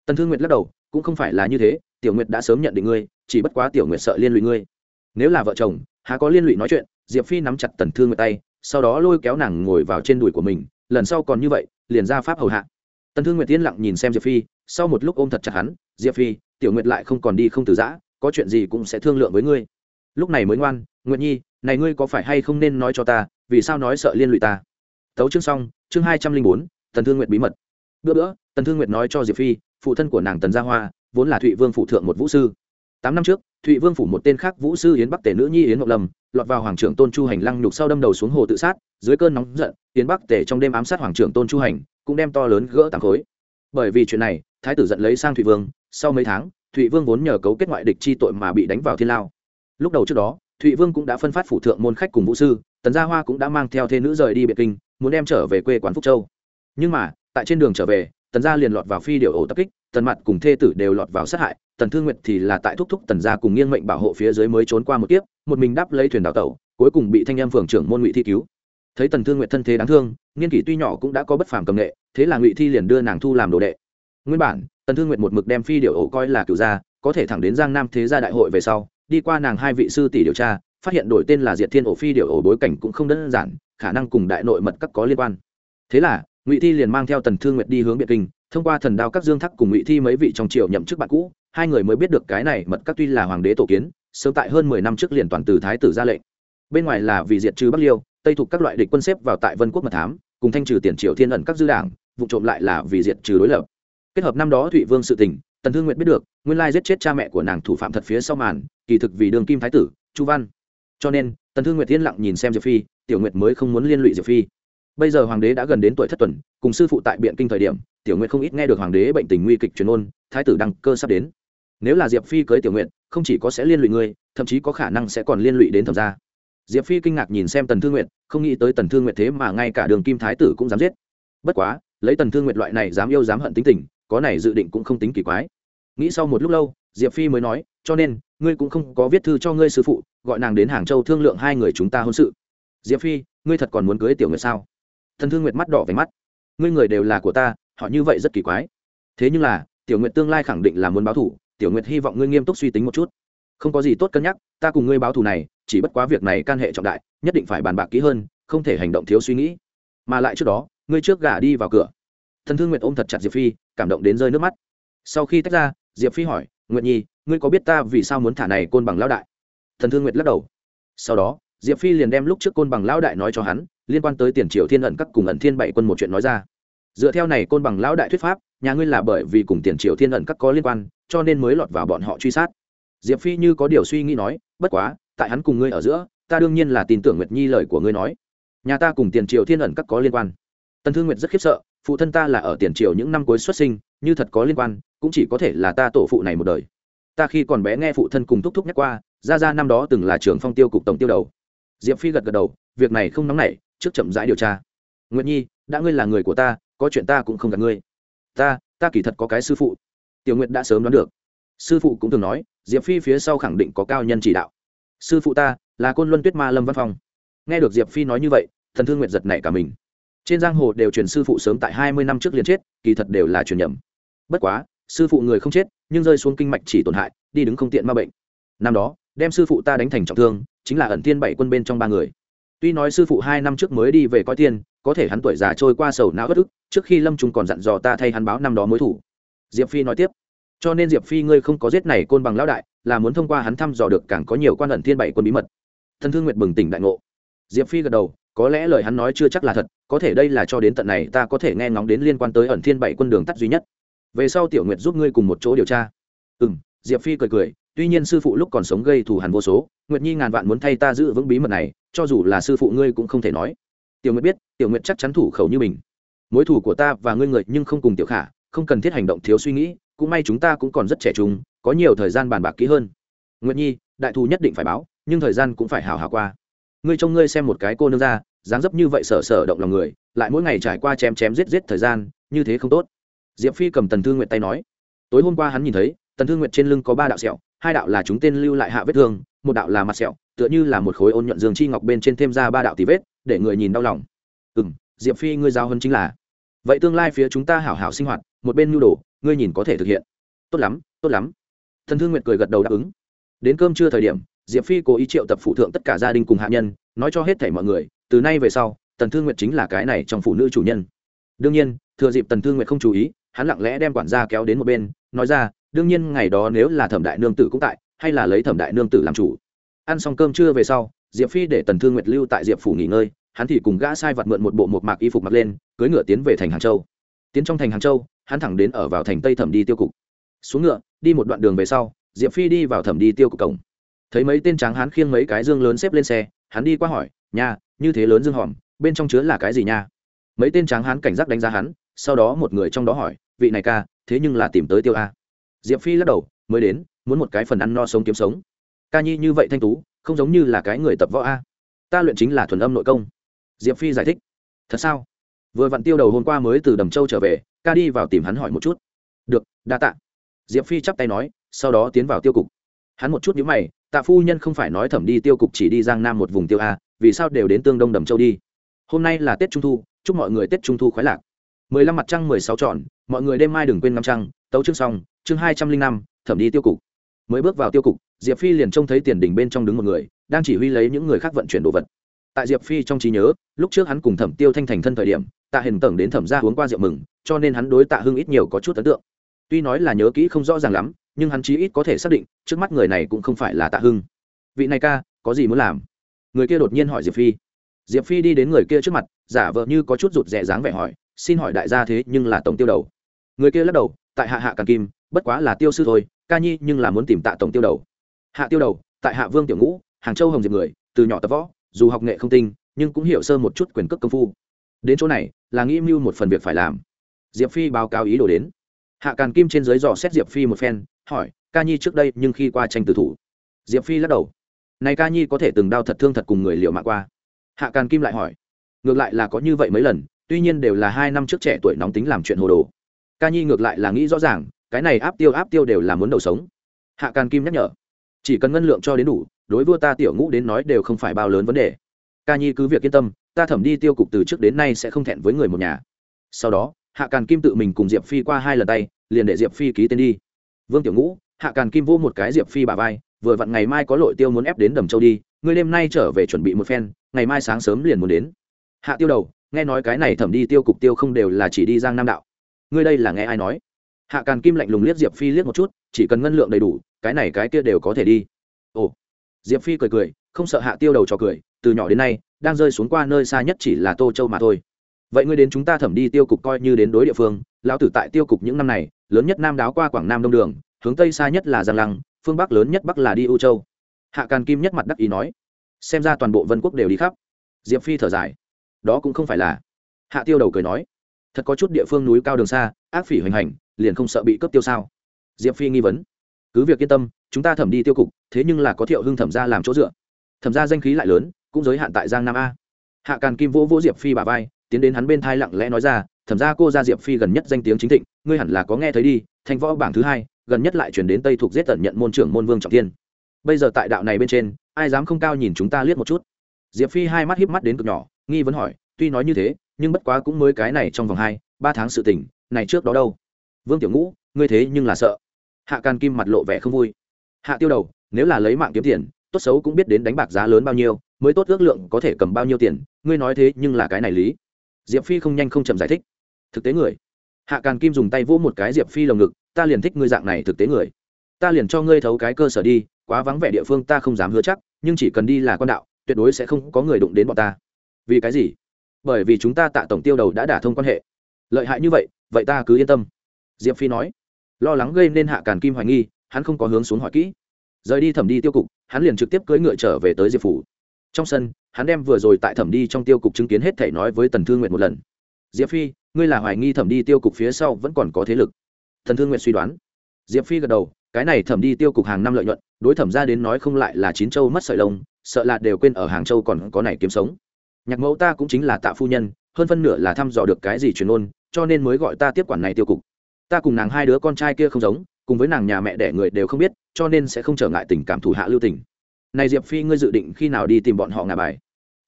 Tần thương nguyệt lắc đầu, cũng không phải là như thế, tiểu nguyệt đã sớm nhận định ngươi, chỉ bất quá tiểu nguyệt sợ liên lụy ngươi. Nếu là vợ chồng, há có liên lụy nói chuyện, diệp phi nắm chặt tần thương nguyệt tay sau đó lôi kéo nàng ngồi vào trên đùi của mình, lần sau còn như vậy, liền ra pháp hầu hạ. Tần thương nguyệt yên lặng nhìn xem diệp phi, sau một lúc ôm thật chặt hắn, diệp phi, tiểu nguyệt lại không còn đi không từ giã, có chuyện gì cũng sẽ thương lượng với ngươi. Lúc này mới ngoan, nguyệt nhi, này ngươi có phải hay không nên nói cho ta, vì sao nói sợ liên lụy ta? Tấu chương xong, chương hai trăm linh bốn, tần thương nguyệt bí mật. Bữa bữa, tần thương nguyệt nói cho diệp phi, phụ thân của nàng tần gia hoa, vốn là thụy vương phụ thượng một vũ sư. Tám năm trước, thụy vương phủ một tên khác vũ sư yến bắc tể nữ nhi yến ngọc lâm lọt vào hoàng trưởng tôn chu hành lăng nhục sau đâm đầu xuống hồ tự sát, dưới cơn nóng giận tiến bắc tể trong đêm ám sát hoàng trưởng tôn chu hành, cũng đem to lớn gỡ tàng khối. Bởi vì chuyện này, thái tử giận lấy sang thụy vương, sau mấy tháng, thụy vương vốn nhờ cấu kết ngoại địch chi tội mà bị đánh vào thiên lao. Lúc đầu trước đó, thụy vương cũng đã phân phát phủ thượng môn khách cùng vũ sư, tần gia hoa cũng đã mang theo thê nữ rời đi biệt kinh, muốn đem trở về quê quán phúc châu. Nhưng mà, tại trên đường trở về tần gia liền lọt vào phi điệu ổ tập kích, tần mặt cùng thê tử đều lọt vào sát hại, tần thương nguyệt thì là tại thúc thúc tần gia cùng nghiêng mệnh bảo hộ phía dưới mới trốn qua một kiếp, một mình đáp lấy thuyền đào tẩu, cuối cùng bị thanh em phường trưởng môn ngụy thi cứu. Thấy tần thương nguyệt thân thế đáng thương, nghiên kỷ tuy nhỏ cũng đã có bất phàm cầm nghệ, thế là ngụy thi liền đưa nàng thu làm đồ đệ. Nguyên bản, tần thương nguyệt một mực đem phi điệu ổ coi là cựu gia, có thể thẳng đến giang nam thế gia đại hội về sau, đi qua nàng hai vị sư tỷ điều tra, phát hiện đổi tên là diệt thiên ổ phi điệu ổ bối cảnh cũng không đơn giản, khả năng cùng đại nội mật các có liên quan. Thế là ngụy thi liền mang theo tần thương nguyệt đi hướng biệt kinh thông qua thần đao các dương thắc cùng ngụy thi mấy vị trong triều nhậm chức bạn cũ hai người mới biết được cái này mật các tuy là hoàng đế tổ kiến sớm tại hơn mười năm trước liền toàn từ thái tử ra lệnh bên ngoài là vì diệt trừ bắc liêu tây thuộc các loại địch quân xếp vào tại vân quốc mật thám cùng thanh trừ tiền triều thiên ẩn các dư đảng vụ trộm lại là vì diệt trừ đối lập kết hợp năm đó thụy vương sự tình tần thương nguyện biết được nguyên lai giết chết cha mẹ của nàng thủ phạm thật phía sau màn kỳ thực vì đường kim thái tử chu văn cho nên tần thương nguyện yên lặng nhìn xem diệp phi tiểu nguyệt mới không muốn liên lụy diệp phi bây giờ hoàng đế đã gần đến tuổi thất tuần cùng sư phụ tại biện kinh thời điểm tiểu nguyện không ít nghe được hoàng đế bệnh tình nguy kịch truyền ôn thái tử đăng cơ sắp đến. Nếu là diệp phi cưới tiểu nguyện không chỉ có sẽ liên lụy ngươi thậm chí có khả năng sẽ còn liên lụy đến thẩm gia. Diệp phi kinh ngạc nhìn xem tần thương nguyện, không nghĩ tới tần thương nguyện thế mà ngay cả đường kim thái tử cũng dám giết. Bất quá lấy tần thương nguyện loại này dám yêu dám hận tính tình có này dự định cũng không tính kỳ quái. Nghĩ sau một lúc lâu diệp phi mới nói cho nên ngươi cũng không có viết thư cho ngươi sư phụ gọi nàng đến hàng châu thương lượng hai người chúng ta hôn sự. Diệp phi ngươi thật còn muốn cưới tiểu nguyệt sao? Thần thương nguyệt mắt đỏ về mắt. Ngươi người đều là của ta, họ như vậy rất kỳ quái. Thế nhưng là, tiểu nguyệt tương lai khẳng định là muốn báo thủ tiểu nguyệt hy vọng ngươi nghiêm túc suy tính một chút. Không có gì tốt cân nhắc, ta cùng ngươi báo thù này, chỉ bất quá việc này can hệ trọng đại, nhất định phải bàn bạc kỹ hơn, không thể hành động thiếu suy nghĩ. Mà lại trước đó, ngươi trước gả đi vào cửa. Thần thương nguyệt ôm thật chặt diệp phi, cảm động đến rơi nước mắt. Sau khi tách ra, diệp phi hỏi, nguyệt nhi, ngươi có biết ta vì sao muốn thả này côn bằng lão đại? Thần thương nguyệt lắc đầu. Sau đó, diệp phi liền đem lúc trước côn bằng lão đại nói cho hắn liên quan tới tiền triều thiên ẩn các cùng ẩn thiên bảy quân một chuyện nói ra. Dựa theo này côn bằng lão đại thuyết pháp, nhà ngươi là bởi vì cùng tiền triều thiên ẩn các có liên quan, cho nên mới lọt vào bọn họ truy sát. Diệp phi như có điều suy nghĩ nói, bất quá, tại hắn cùng ngươi ở giữa, ta đương nhiên là tin tưởng nguyệt nhi lời của ngươi nói. Nhà ta cùng tiền triều thiên ẩn các có liên quan. Tần thương nguyệt rất khiếp sợ, phụ thân ta là ở tiền triều những năm cuối xuất sinh, như thật có liên quan, cũng chỉ có thể là ta tổ phụ này một đời. Ta khi còn bé nghe phụ thân cùng thúc thúc nhắc qua ra ra năm đó từng là trưởng phong tiêu cục tổng tiêu đầu. Diệp phi gật gật đầu, việc này không nóng nảy trước chậm rãi điều tra. Nguyệt nhi, đã ngươi là người của ta, có chuyện ta cũng không gặp ngươi. Ta ta kỳ thật có cái sư phụ. Tiểu nguyệt đã sớm đoán được. Sư phụ cũng từng nói, diệp phi phía sau khẳng định có cao nhân chỉ đạo. Sư phụ ta, là côn luân tuyết ma lâm văn phong. Nghe được diệp phi nói như vậy, thần thương nguyệt giật nảy cả mình. Trên giang hồ đều truyền sư phụ sớm tại hai mươi năm trước liền chết, kỳ thật đều là truyền nhầm. Bất quá, sư phụ người không chết, nhưng rơi xuống kinh mạch chỉ tổn hại, đi đứng không tiện ma bệnh. Năm đó, đem sư phụ ta đánh thành trọng thương, chính là ẩn thiên bảy quân bên trong ba người tuy nói sư phụ hai năm trước mới đi về coi tiên, có thể hắn tuổi già trôi qua sầu não bất ức, trước khi lâm trung còn dặn dò ta thay hắn báo năm đó mối thủ. Diệp phi nói tiếp, cho nên diệp phi ngươi không có giết này côn bằng lão đại, là muốn thông qua hắn thăm dò được càng có nhiều quan ẩn thiên bảy quân bí mật. Thân thương nguyệt bừng tỉnh đại ngộ. Diệp phi gật đầu, có lẽ lời hắn nói chưa chắc là thật, có thể đây là cho đến tận này ta có thể nghe ngóng đến liên quan tới ẩn thiên bảy quân đường tắt duy nhất. Về sau tiểu nguyệt giúp ngươi cùng một chỗ điều tra. Ừ m diệp phi cười cười, tuy nhiên sư phụ lúc còn sống gây thù hằn vô số, nguyệt nhi ngàn vạn muốn thay ta giữ vững bí mật này cho dù là sư phụ ngươi cũng không thể nói. Tiểu nguyệt biết, tiểu nguyệt chắc chắn thủ khẩu như mình. Mối thủ của ta và ngươi người nhưng không cùng tiểu khả, không cần thiết hành động thiếu suy nghĩ, cũng may chúng ta cũng còn rất trẻ trung, có nhiều thời gian bàn bạc kỹ hơn. Nguyệt nhi, đại thù nhất định phải báo, nhưng thời gian cũng phải hào hào qua. Ngươi trông ngươi xem một cái cô nương ra, dáng dấp như vậy sở sở động lòng người, lại mỗi ngày trải qua chém chém giết giết thời gian, như thế không tốt. Diệp phi cầm tần thương nguyện tay nói. Tối hôm qua hắn nhìn thấy, tần thương nguyện trên lưng có ba đạo sẹo hai đạo là chúng tên lưu lại hạ vết thương, một đạo là mặt sẹo, tựa như là một khối ôn nhuận dương chi ngọc bên trên thêm ra ba đạo tì vết, để người nhìn đau lòng. Ừ m diệp phi ngươi giao hơn chính là. Vậy tương lai phía chúng ta hảo hảo sinh hoạt, một bên nhu đồ, ngươi nhìn có thể thực hiện. Tốt lắm tốt lắm. Thần thương Nguyệt cười gật đầu đáp ứng. Đến cơm trưa thời điểm, diệp phi cố ý triệu tập phụ thượng tất cả gia đình cùng hạ nhân, nói cho hết thảy mọi người, từ nay về sau, tần thương nguyệt chính là cái này trong phụ nữ chủ nhân. Đương nhiên, thừa dịp tần thương nguyệt không chú ý, hắn lặng lẽ đem quản gia kéo đến một bên, nói ra đương nhiên ngày đó nếu là thẩm đại nương tử cũng tại, hay là lấy thẩm đại nương tử làm chủ. Ăn xong cơm trưa về sau, diệp phi để tần thương nguyệt lưu tại diệp phủ nghỉ ngơi, hắn thì cùng gã sai vật mượn một bộ một mạc y phục mặc lên, cưỡi ngựa tiến về thành hàng châu. Tiến trong thành hàng châu, hắn thẳng đến ở vào thành tây thẩm đi tiêu cục. Xuống ngựa, đi một đoạn đường về sau, diệp phi đi vào thẩm đi tiêu cục cổng. Thấy mấy tên tráng hắn khiêng mấy cái dương lớn xếp lên xe, hắn đi qua hỏi, nha, như thế lớn dương hòm, bên trong chứa là cái gì nha? Mấy tên tráng hắn cảnh giác đánh giá hắn, sau đó một người trong đó hỏi, vị này ca, thế nhưng là tìm tới tiêu a diệp phi lắc đầu, mới đến, muốn một cái phần ăn no sống kiếm sống. Ca nhi như vậy thanh tú, không giống như là cái người tập võ a. Ta luyện chính là thuần âm nội công. Diệp phi giải thích. Thật sao? Vừa vặn tiêu đầu hôm qua mới từ đầm châu trở về, ca đi vào tìm hắn hỏi một chút. Được, đa tạ. Diệp phi chắp tay nói, sau đó tiến vào tiêu cục. Hắn một chút nhữ mày, tạ phu nhân không phải nói thẩm đi tiêu cục chỉ đi giang nam một vùng tiêu a, vì sao đều đến tương đông đầm châu đi? Hôm nay là tết trung thu, chúc mọi người tết trung thu khoái lạc. Mười lăm mặt trăng mười sáu trọn, mọi người đêm mai đừng quên ngắm trăng, tấu chương xong chương hai trăm linh năm, thẩm đi tiêu cục. Mới bước vào tiêu cục, diệp phi liền trông thấy tiền đỉnh bên trong đứng một người, đang chỉ huy lấy những người khác vận chuyển đồ vật. Tại diệp phi trong trí nhớ, lúc trước hắn cùng thẩm tiêu thanh thành thân thời điểm, tạ hình tầng đến thẩm ra uống qua rượu mừng, cho nên hắn đối tạ hưng ít nhiều có chút ấn tượng. Tuy nói là nhớ kỹ không rõ ràng lắm, nhưng hắn chí ít có thể xác định, trước mắt người này cũng không phải là tạ hưng. Vị này ca, có gì muốn làm? Người kia đột nhiên hỏi diệp phi. Diệp phi đi đến người kia trước mặt, giả vờ như có chút rụt rè dáng vẻ hỏi, xin hỏi đại gia thế nhưng là tổng tiêu đầu? Người kia lắc đầu, tại hạ hạ càng kim bất quá là tiêu sư thôi, ca nhi nhưng là muốn tìm tạ tổng tiêu đầu. Hạ tiêu đầu, tại hạ vương tiểu ngũ, hàng châu hồng diệp người, từ nhỏ tập võ, dù học nghệ không tinh, nhưng cũng hiểu sơ một chút quyền cước công phu. Đến chỗ này, là nghĩ mưu một phần việc phải làm. Diệp phi báo cáo ý đồ đến. Hạ càn kim trên dưới dò xét diệp phi một phen, hỏi, ca nhi trước đây nhưng khi qua tranh tử thủ? Diệp phi lắc đầu, này ca nhi có thể từng đau thật thương thật cùng người liệu mạng qua. Hạ càn kim lại hỏi, ngược lại là có như vậy mấy lần, tuy nhiên đều là hai năm trước trẻ tuổi nóng tính làm chuyện hồ đồ. Ca nhi ngược lại là nghĩ rõ ràng cái này áp tiêu áp tiêu đều là muốn đầu sống. Hạ càn kim nhắc nhở, chỉ cần ngân lượng cho đến đủ, đối vua ta tiểu ngũ đến nói đều không phải bao lớn vấn đề. Ca nhi cứ việc yên tâm, ta thẩm đi tiêu cục từ trước đến nay sẽ không thẹn với người một nhà. Sau đó, hạ càn kim tự mình cùng diệp phi qua hai lần tay, liền để diệp phi ký tên đi. Vương tiểu ngũ, hạ càn kim vô một cái diệp phi bà vai, vừa vặn ngày mai có lội tiêu muốn ép đến đầm châu đi, ngươi đêm nay trở về chuẩn bị một phen, ngày mai sáng sớm liền muốn đến. Hạ tiêu đầu, nghe nói cái này thẩm đi tiêu cục tiêu không đều là chỉ đi giang nam đạo. Ngươi đây là nghe ai nói? Hạ càn kim lạnh lùng liếc diệp phi liếc một chút, chỉ cần ngân lượng đầy đủ, cái này cái kia đều có thể đi. Ồ. Diệp phi cười cười, không sợ hạ tiêu đầu cho cười, từ nhỏ đến nay, đang rơi xuống qua nơi xa nhất chỉ là tô châu mà thôi. Vậy ngươi đến chúng ta thẩm đi tiêu cục coi như đến đối địa phương, lão tử tại tiêu cục những năm này, lớn nhất nam đáo qua quảng nam đông đường, hướng tây xa nhất là giang lăng, phương bắc lớn nhất bắc là đi u châu. Hạ càn kim nhất mặt đắc ý nói, xem ra toàn bộ vân quốc đều đi khắp. Diệp phi thở dài, đó cũng không phải là. Hạ tiêu đầu cười nói, thật có chút địa phương núi cao đường xa, ác phỉ hoành hành liền không sợ bị cướp tiêu sao? Diệp phi nghi vấn. Cứ việc yên tâm, chúng ta thẩm đi tiêu cục, thế nhưng là có thiệu hưng thẩm ra làm chỗ dựa. Thẩm ra danh khí lại lớn, cũng giới hạn tại giang nam a. Hạ càn kim vỗ vỗ diệp phi bà vai, tiến đến hắn bên thai lặng lẽ nói ra, thẩm ra cô ra diệp phi gần nhất danh tiếng chính thịnh, ngươi hẳn là có nghe thấy đi, thành võ bảng thứ hai, gần nhất lại chuyển đến tây thuộc giết tận nhận môn trưởng môn vương trọng thiên. bây giờ tại đạo này bên trên, ai dám không cao nhìn chúng ta liếc một chút? Diệp phi hai mắt híp mắt đến cực nhỏ, nghi vấn hỏi, tuy nói như thế, nhưng bất quá cũng mới cái này trong vòng hai, ba tháng sự tình, này trước đó đâu? Vương tiểu ngũ, ngươi thế nhưng là sợ. Hạ can kim mặt lộ vẻ không vui. Hạ tiêu đầu, nếu là lấy mạng kiếm tiền, tốt xấu cũng biết đến đánh bạc giá lớn bao nhiêu, mới tốt ước lượng có thể cầm bao nhiêu tiền, ngươi nói thế nhưng là cái này lý. Diệp phi không nhanh không chậm giải thích. Thực tế người. Hạ càn kim dùng tay vỗ một cái diệp phi lồng ngực, ta liền thích ngươi dạng này thực tế người. Ta liền cho ngươi thấu cái cơ sở đi, quá vắng vẻ địa phương ta không dám hứa chắc, nhưng chỉ cần đi là con đạo, tuyệt đối sẽ không có người đụng đến bọn ta. Vì cái gì? Bởi vì chúng ta tạ tổng tiêu đầu đã đả thông quan hệ. Lợi hại như vậy vậy ta cứ yên tâm diệp phi nói. Lo lắng gây nên hạ càn kim hoài nghi, hắn không có hướng xuống hỏi kỹ. Rời đi thẩm đi tiêu cục, hắn liền trực tiếp cưỡi ngựa trở về tới diệp phủ. Trong sân, hắn đem vừa rồi tại thẩm đi trong tiêu cục chứng kiến hết thể nói với tần thương nguyện một lần. Diệp phi, ngươi là hoài nghi thẩm đi tiêu cục phía sau vẫn còn có thế lực. Thần thương nguyện suy đoán. Diệp phi gật đầu, cái này thẩm đi tiêu cục hàng năm lợi nhuận, đối thẩm ra đến nói không lại là chín châu mất sợi lông, sợ là đều quên ở hàng châu còn có này kiếm sống. Nhạc mẫu ta cũng chính là tạ phu nhân, hơn phân nửa là thăm dò được cái gì truyền ôn, cho nên mới gọi ta tiếp quản này tiêu cục ta cùng nàng hai đứa con trai kia không giống, cùng với nàng nhà mẹ đẻ người đều không biết, cho nên sẽ không trở ngại tình cảm thủ hạ lưu tình. Này diệp phi, ngươi dự định khi nào đi tìm bọn họ ngà bài?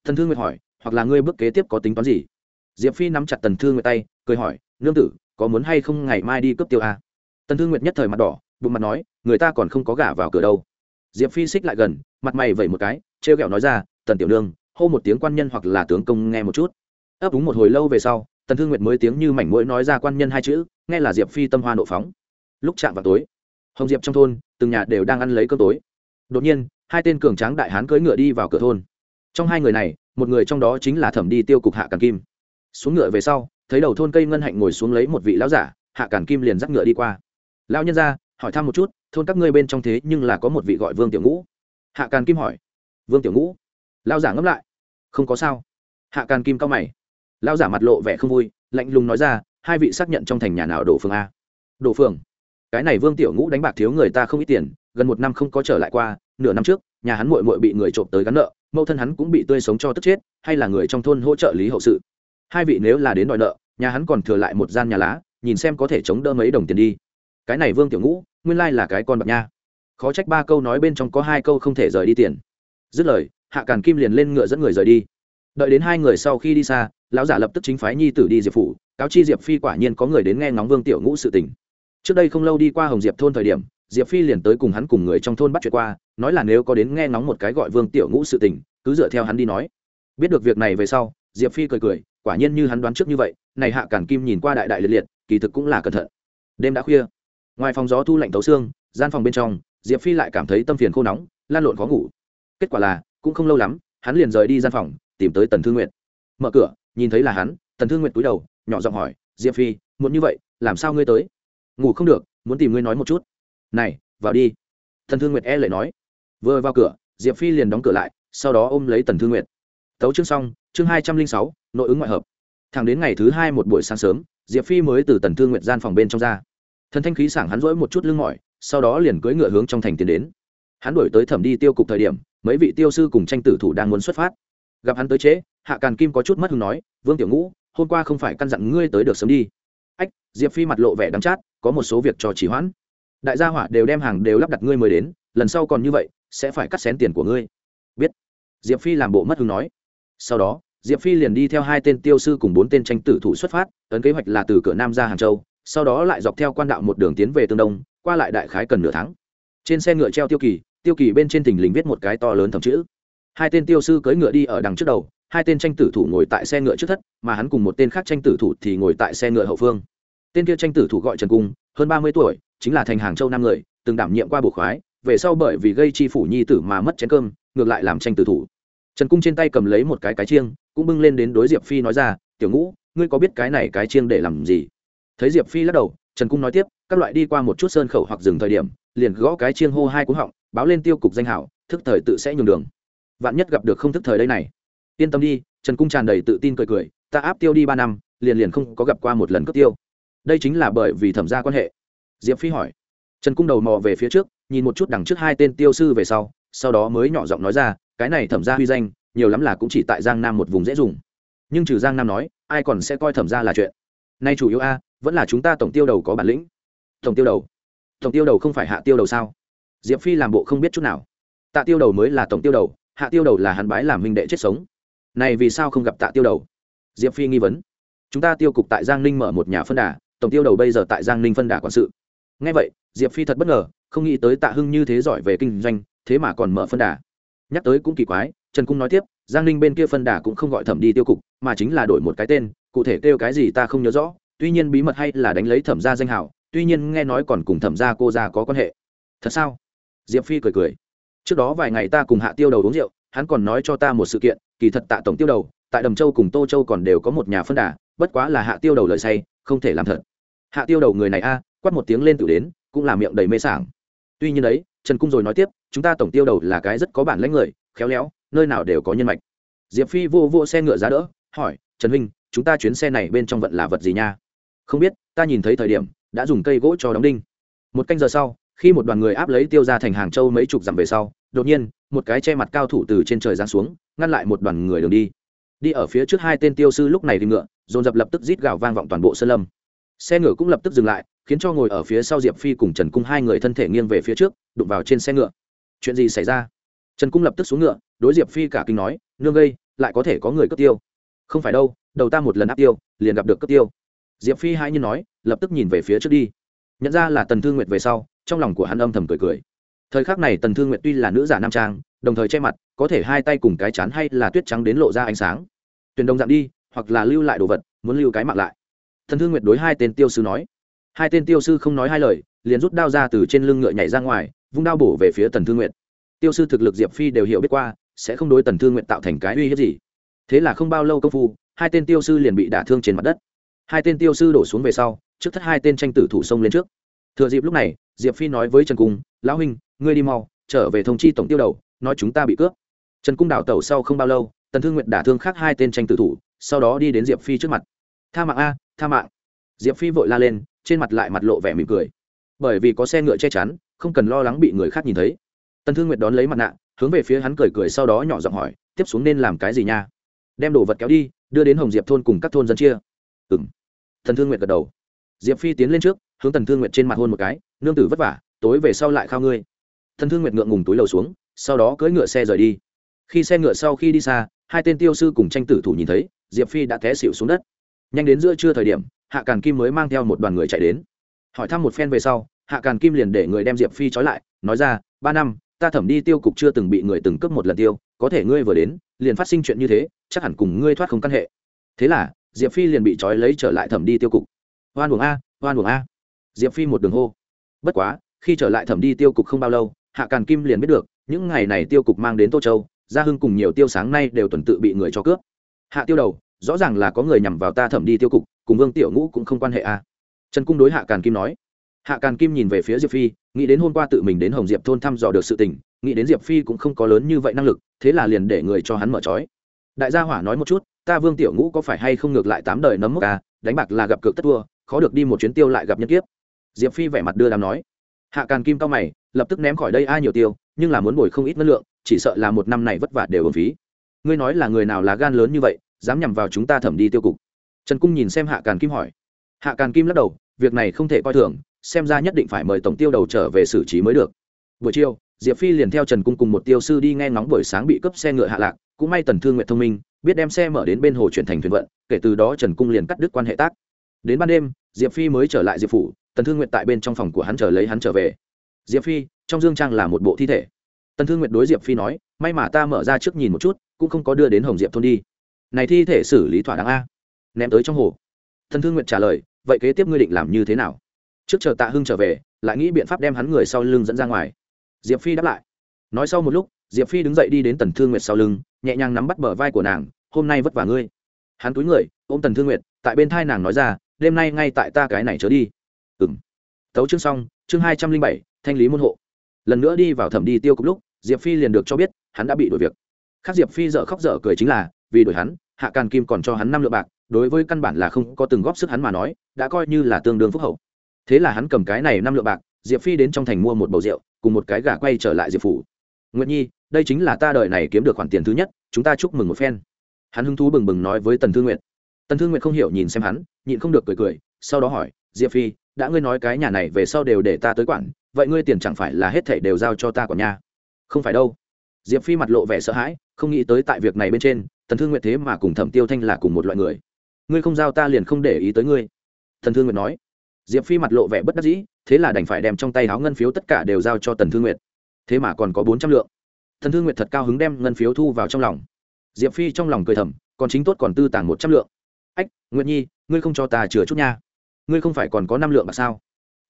Thần thương nguyệt hỏi, hoặc là ngươi bước kế tiếp có tính toán gì? Diệp phi nắm chặt tần thương nguyệt tay, cười hỏi, nương tử, có muốn hay không ngày mai đi cướp tiêu a? Tần thương nguyệt nhất thời mặt đỏ, bụng mặt nói, người ta còn không có gả vào cửa đâu. Diệp phi xích lại gần, mặt mày vẩy một cái, trêu ghẹo nói ra, tần tiểu nương, hô một tiếng quan nhân hoặc là tướng công nghe một chút. Ấp úng một hồi lâu về sau tần thương nguyệt mới tiếng như mảnh mũi nói ra quan nhân hai chữ, nghe là diệp phi tâm hoa nộ phóng. Lúc chạm vào tối, hồng diệp trong thôn, từng nhà đều đang ăn lấy cơm tối. Đột nhiên, hai tên cường tráng đại hán cưỡi ngựa đi vào cửa thôn. Trong hai người này, một người trong đó chính là thẩm đi tiêu cục hạ càn kim. Xuống ngựa về sau, thấy đầu thôn cây ngân hạnh ngồi xuống lấy một vị lão giả, hạ càn kim liền dắt ngựa đi qua. Lão nhân ra, hỏi thăm một chút, thôn các ngươi bên trong thế nhưng là có một vị gọi vương tiểu ngũ. Hạ càn kim hỏi. Vương tiểu ngũ? Lão giả ngẫm lại. Không có sao. Hạ càn kim cao mày lão giả mặt lộ vẻ không vui, lạnh lùng nói ra, hai vị xác nhận trong thành nhà nào đổ phường a? Đổ phường? Cái này vương tiểu ngũ đánh bạc thiếu người ta không ít tiền, gần một năm không có trở lại qua, nửa năm trước, nhà hắn muội muội bị người trộm tới gắn nợ, mẫu thân hắn cũng bị tươi sống cho tức chết, hay là người trong thôn hỗ trợ lý hậu sự. Hai vị nếu là đến đòi nợ, nhà hắn còn thừa lại một gian nhà lá, nhìn xem có thể chống đỡ mấy đồng tiền đi. Cái này vương tiểu ngũ, nguyên lai là cái con bạc nha. Khó trách ba câu nói bên trong có hai câu không thể rời đi tiền. Dứt lời, hạ càn kim liền lên ngựa dẫn người rời đi. Đợi đến hai người sau khi đi xa lão giả lập tức chính phái nhi tử đi diệp phủ, cáo chi diệp phi quả nhiên có người đến nghe ngóng vương tiểu ngũ sự tình. Trước đây không lâu đi qua hồng diệp thôn thời điểm, diệp phi liền tới cùng hắn cùng người trong thôn bắt chuyện qua, nói là nếu có đến nghe ngóng một cái gọi vương tiểu ngũ sự tình, cứ dựa theo hắn đi nói. Biết được việc này về sau, diệp phi cười cười, quả nhiên như hắn đoán trước như vậy, này hạ cản kim nhìn qua đại đại liệt liệt, kỳ thực cũng là cẩn thận. Đêm đã khuya, ngoài phòng gió thu lạnh tấu xương, gian phòng bên trong, diệp phi lại cảm thấy tâm phiền khô nóng, lan lộn khó ngủ. Kết quả là, cũng không lâu lắm, hắn liền rời đi gian phòng, tìm tới tần thương nguyện mở cửa nhìn thấy là hắn, tần thương nguyện cúi đầu, nhỏ giọng hỏi, diệp phi muốn như vậy, làm sao ngươi tới? Ngủ không được, muốn tìm ngươi nói một chút. Này, vào đi. Tần thương nguyệt e lại nói. Vừa vào cửa, diệp phi liền đóng cửa lại, sau đó ôm lấy tần thương nguyệt. Tấu chương xong, chương hai trăm linh sáu, nội ứng ngoại hợp. Thẳng đến ngày thứ hai một buổi sáng sớm, diệp phi mới từ tần thương nguyệt gian phòng bên trong ra. Thần thanh khí sảng hắn rỗi một chút lưng mỏi, sau đó liền cưỡi ngựa hướng trong thành tiến đến. Hắn đổi tới thẩm đi tiêu cục thời điểm, mấy vị tiêu sư cùng tranh tử thủ đang muốn xuất phát gặp hắn tới trễ, hạ càn kim có chút mất hứng nói, vương tiểu ngũ, hôm qua không phải căn dặn ngươi tới được sớm đi. Ách, diệp phi mặt lộ vẻ đắng chát, có một số việc cho chỉ hoãn. Đại gia hỏa đều đem hàng đều lắp đặt ngươi mới đến, lần sau còn như vậy, sẽ phải cắt xén tiền của ngươi. Biết. Diệp phi làm bộ mất hứng nói. Sau đó, diệp phi liền đi theo hai tên tiêu sư cùng bốn tên tranh tử thủ xuất phát, ấn kế hoạch là từ cửa nam ra hàng châu, sau đó lại dọc theo quan đạo một đường tiến về tương đông, qua lại đại khái cần nửa tháng. Trên xe ngựa treo tiêu kỳ tiêu kỳ bên trên thình lình viết một cái to lớn thầm chữ hai tên tiêu sư cưỡi ngựa đi ở đằng trước đầu, hai tên tranh tử thủ ngồi tại xe ngựa trước thất, mà hắn cùng một tên khác tranh tử thủ thì ngồi tại xe ngựa hậu phương. Tên kia tranh tử thủ gọi trần cung, hơn ba mươi tuổi, chính là thành hàng châu nam người, từng đảm nhiệm qua bộ khoái, về sau bởi vì gây chi phủ nhi tử mà mất chén cơm, ngược lại làm tranh tử thủ. Trần cung trên tay cầm lấy một cái cái chiêng, cũng bưng lên đến đối diệp phi nói ra, tiểu ngũ, ngươi có biết cái này cái chiêng để làm gì? Thấy diệp phi lắc đầu, trần cung nói tiếp, các loại đi qua một chút sơn khẩu hoặc dừng thời điểm, liền gõ cái chiêng hô hai cú họng, báo lên tiêu cục danh hảo, thức thời tự sẽ nhường đường vạn nhất gặp được không thức thời đây này. Yên tâm đi, trần cung tràn đầy tự tin cười cười, ta áp tiêu đi ba năm, liền liền không có gặp qua một lần cướp tiêu. Đây chính là bởi vì thẩm gia quan hệ. Diệp phi hỏi. Trần cung đầu mò về phía trước, nhìn một chút đằng trước hai tên tiêu sư về sau sau đó mới nhỏ giọng nói ra, cái này thẩm gia huy danh, nhiều lắm là cũng chỉ tại giang nam một vùng dễ dùng. Nhưng trừ giang nam nói, ai còn sẽ coi thẩm gia là chuyện. Nay chủ yếu a, vẫn là chúng ta tổng tiêu đầu có bản lĩnh. Tổng tiêu đầu. Tổng tiêu đầu không phải hạ tiêu đầu sao? Diệp phi làm bộ không biết chút nào. Tạ tiêu đầu mới là tổng tiêu đầu hạ tiêu đầu là hắn bái làm minh đệ chết sống. Này vì sao không gặp tạ tiêu đầu? Diệp phi nghi vấn. Chúng ta tiêu cục tại giang ninh mở một nhà phân đà, tổng tiêu đầu bây giờ tại giang ninh phân đà quản sự. Ngay vậy, diệp phi thật bất ngờ, không nghĩ tới tạ hưng như thế giỏi về kinh doanh, thế mà còn mở phân đà. Nhắc tới cũng kỳ quái, trần cung nói tiếp, giang ninh bên kia phân đà cũng không gọi thẩm đi tiêu cục, mà chính là đổi một cái tên, cụ thể kêu cái gì ta không nhớ rõ, tuy nhiên bí mật hay là đánh lấy thẩm gia danh hảo tuy nhiên nghe nói còn cùng thẩm gia cô gia có quan hệ. Thật sao? Diệp phi cười cười trước đó vài ngày ta cùng hạ tiêu đầu uống rượu, hắn còn nói cho ta một sự kiện, kỳ thật tạ tổng tiêu đầu, tại đầm châu cùng tô châu còn đều có một nhà phân đà, bất quá là hạ tiêu đầu lời say, không thể làm thật. Hạ tiêu đầu người này a, quát một tiếng lên tự đến, cũng là miệng đầy mê sảng. Tuy nhiên đấy, trần cung rồi nói tiếp, chúng ta tổng tiêu đầu là cái rất có bản lãnh người, khéo léo, nơi nào đều có nhân mạch. Diệp phi vô vô xe ngựa giá đỡ, hỏi, trần huynh, chúng ta chuyến xe này bên trong vận là vật gì nha? Không biết, ta nhìn thấy thời điểm, đã dùng cây gỗ cho đóng đinh. Một canh giờ sau khi một đoàn người áp lấy tiêu ra thành hàng châu mấy chục dặm về sau, đột nhiên, một cái che mặt cao thủ từ trên trời giáng xuống, ngăn lại một đoàn người đường đi. Đi ở phía trước hai tên tiêu sư lúc này đi ngựa, dồn dập lập tức rít gào vang vọng toàn bộ sơn lâm. Xe ngựa cũng lập tức dừng lại, khiến cho ngồi ở phía sau diệp phi cùng trần cung hai người thân thể nghiêng về phía trước, đụng vào trên xe ngựa. Chuyện gì xảy ra? Trần cung lập tức xuống ngựa, đối diệp phi cả kinh nói, nương gây lại có thể có người cướp tiêu. Không phải đâu, đầu ta một lần áp tiêu, liền gặp được cướp tiêu. Diệp phi hai như nói, lập tức nhìn về phía trước đi nhận ra là tần thương nguyệt về sau, trong lòng của hắn âm thầm cười cười. Thời khắc này tần thương nguyệt tuy là nữ giả nam trang, đồng thời che mặt, có thể hai tay cùng cái chán hay là tuyết trắng đến lộ ra ánh sáng. Tuyền đồng dạng đi, hoặc là lưu lại đồ vật, muốn lưu cái mạng lại. Thần thương nguyệt đối hai tên tiêu sư nói. Hai tên tiêu sư không nói hai lời, liền rút đao ra từ trên lưng ngựa nhảy ra ngoài, vung đao bổ về phía tần thương nguyệt. Tiêu sư thực lực diệp phi đều hiểu biết qua, sẽ không đối tần thương nguyệt tạo thành cái uy hiếp gì. Thế là không bao lâu công phu, hai tên tiêu sư liền bị đả thương trên mặt đất. Hai tên tiêu sư đổ xuống về sau trước thất hai tên tranh tử thủ sông lên trước. Thừa dịp lúc này, diệp phi nói với trần cung, lão huynh, ngươi đi mau, trở về thông chi tổng tiêu đầu, nói chúng ta bị cướp. Trần cung đảo tẩu sau không bao lâu, tần thương nguyệt đả thương khác hai tên tranh tử thủ, sau đó đi đến diệp phi trước mặt. Tha mạng a, tha mạng. Diệp phi vội la lên, trên mặt lại mặt lộ vẻ mỉm cười. Bởi vì có xe ngựa che chắn, không cần lo lắng bị người khác nhìn thấy. Tần thương nguyệt đón lấy mặt nạ, hướng về phía hắn cười cười sau đó nhỏ giọng hỏi, tiếp xuống nên làm cái gì nha? Đem đồ vật kéo đi, đưa đến hồng diệp thôn cùng các thôn dân chia. Ừ m thần thương nguyệt gật đầu diệp phi tiến lên trước, hướng tần thương nguyệt trên mặt hôn một cái, nương tử vất vả, tối về sau lại khao ngươi. Thần thương nguyệt ngượng ngùng túi lầu xuống, sau đó cưỡi ngựa xe rời đi. Khi xe ngựa sau khi đi xa, hai tên tiêu sư cùng tranh tử thủ nhìn thấy, diệp phi đã té xịu xuống đất. Nhanh đến giữa trưa thời điểm, hạ càn kim mới mang theo một đoàn người chạy đến. Hỏi thăm một phen về sau, hạ càn kim liền để người đem diệp phi trói lại, nói ra, ba năm, ta thẩm đi tiêu cục chưa từng bị người từng cướp một lần tiêu, có thể ngươi vừa đến, liền phát sinh chuyện như thế, chắc hẳn cùng ngươi thoát không căn hệ. Thế là, diệp phi liền bị trói lấy trở lại thẩm đi tiêu cục oan uổng a oan uổng a. Diệp phi một đường hô. Bất quá, khi trở lại thẩm đi tiêu cục không bao lâu, hạ càn kim liền biết được, những ngày này tiêu cục mang đến tô châu, gia hưng cùng nhiều tiêu sáng nay đều tuần tự bị người cho cướp. Hạ tiêu đầu, rõ ràng là có người nhằm vào ta thẩm đi tiêu cục, cùng vương tiểu ngũ cũng không quan hệ a. Trần cung đối hạ càn kim nói. Hạ càn kim nhìn về phía diệp phi, nghĩ đến hôm qua tự mình đến hồng diệp thôn thăm dò được sự tình, nghĩ đến diệp phi cũng không có lớn như vậy năng lực, thế là liền để người cho hắn mở trói. Đại gia hỏa nói một chút, ta vương tiểu ngũ có phải hay không ngược lại tám đời nấm mốc à đánh bạc là gặp cược tất thua khó được đi một chuyến tiêu lại gặp nhân kiếp. Diệp phi vẻ mặt đưa đàm nói. Hạ càn kim cao mày, lập tức ném khỏi đây ai nhiều tiêu, nhưng là muốn bồi không ít ngân lượng, chỉ sợ là một năm này vất vả đều ổn phí. Ngươi nói là người nào là gan lớn như vậy, dám nhằm vào chúng ta thẩm đi tiêu cục? Trần cung nhìn xem hạ càn kim hỏi. Hạ càn kim lắc đầu, việc này không thể coi thường, xem ra nhất định phải mời tổng tiêu đầu trở về xử trí mới được. Buổi chiều, diệp phi liền theo trần cung cùng một tiêu sư đi nghe ngóng buổi sáng bị cướp xe ngựa hạ lạc, cũng may tần thương nguyện thông minh, biết đem xe mở đến bên hồ chuyển thành thuyền vận, kể từ đó trần cung liền cắt đứt quan hệ tác đến ban đêm, diệp phi mới trở lại diệp phủ, tần thương nguyện tại bên trong phòng của hắn chờ lấy hắn trở về. Diệp phi, trong dương trang là một bộ thi thể. Tần thương nguyện đối diệp phi nói, may mà ta mở ra trước nhìn một chút, cũng không có đưa đến hồng diệp thôn đi. Này thi thể xử lý thỏa đáng a. Ném tới trong hồ. Tần thương nguyện trả lời, vậy kế tiếp ngươi định làm như thế nào? Trước chờ tạ hưng trở về, lại nghĩ biện pháp đem hắn người sau lưng dẫn ra ngoài. Diệp phi đáp lại. Nói sau một lúc, diệp phi đứng dậy đi đến tần thương nguyệt sau lưng, nhẹ nhàng nắm bắt bờ vai của nàng, hôm nay vất vả ngươi. Hắn túi người, ôm tần thương nguyệt, tại bên thai nàng nói ra đêm nay ngay tại ta cái này trở đi. Ừng tấu chương xong, chương hai trăm linh bảy, thanh lý môn hộ. Lần nữa đi vào thẩm đi tiêu cục lúc, diệp phi liền được cho biết, hắn đã bị đuổi việc. Khác diệp phi dợ khóc dở cười chính là, vì đuổi hắn, hạ càn kim còn cho hắn năm lượng bạc, đối với căn bản là không có từng góp sức hắn mà nói, đã coi như là tương đương phúc hậu. Thế là hắn cầm cái này năm lượng bạc, diệp phi đến trong thành mua một bầu rượu, cùng một cái gà quay trở lại diệp phủ. Nguyện nhi, đây chính là ta đợi này kiếm được khoản tiền thứ nhất, chúng ta chúc mừng một phen. Hắn hứng thú bừng bừng nói với tần Thư Nguyện tần thương nguyệt không hiểu nhìn xem hắn, nhịn không được cười cười, sau đó hỏi, diệp phi, đã ngươi nói cái nhà này về sau đều để ta tới quản, vậy ngươi tiền chẳng phải là hết thảy đều giao cho ta còn nhà không phải đâu. Diệp phi mặt lộ vẻ sợ hãi, không nghĩ tới tại việc này bên trên, tần thương nguyệt thế mà cùng thẩm tiêu thanh là cùng một loại người. Ngươi không giao ta liền không để ý tới ngươi. Thần thương nguyệt nói. Diệp phi mặt lộ vẻ bất đắc dĩ, thế là đành phải đem trong tay áo ngân phiếu tất cả đều giao cho tần thương nguyệt. Thế mà còn có bốn trăm lượng. Thần thương nguyệt thật cao hứng đem ngân phiếu thu vào trong lòng. Diệp phi trong lòng cười thầm, còn chính tốt còn tư tàng một trăm lượng ách, nguyệt nhi, ngươi không cho ta chừa chút nha. Ngươi không phải còn có năm lượng bạc sao?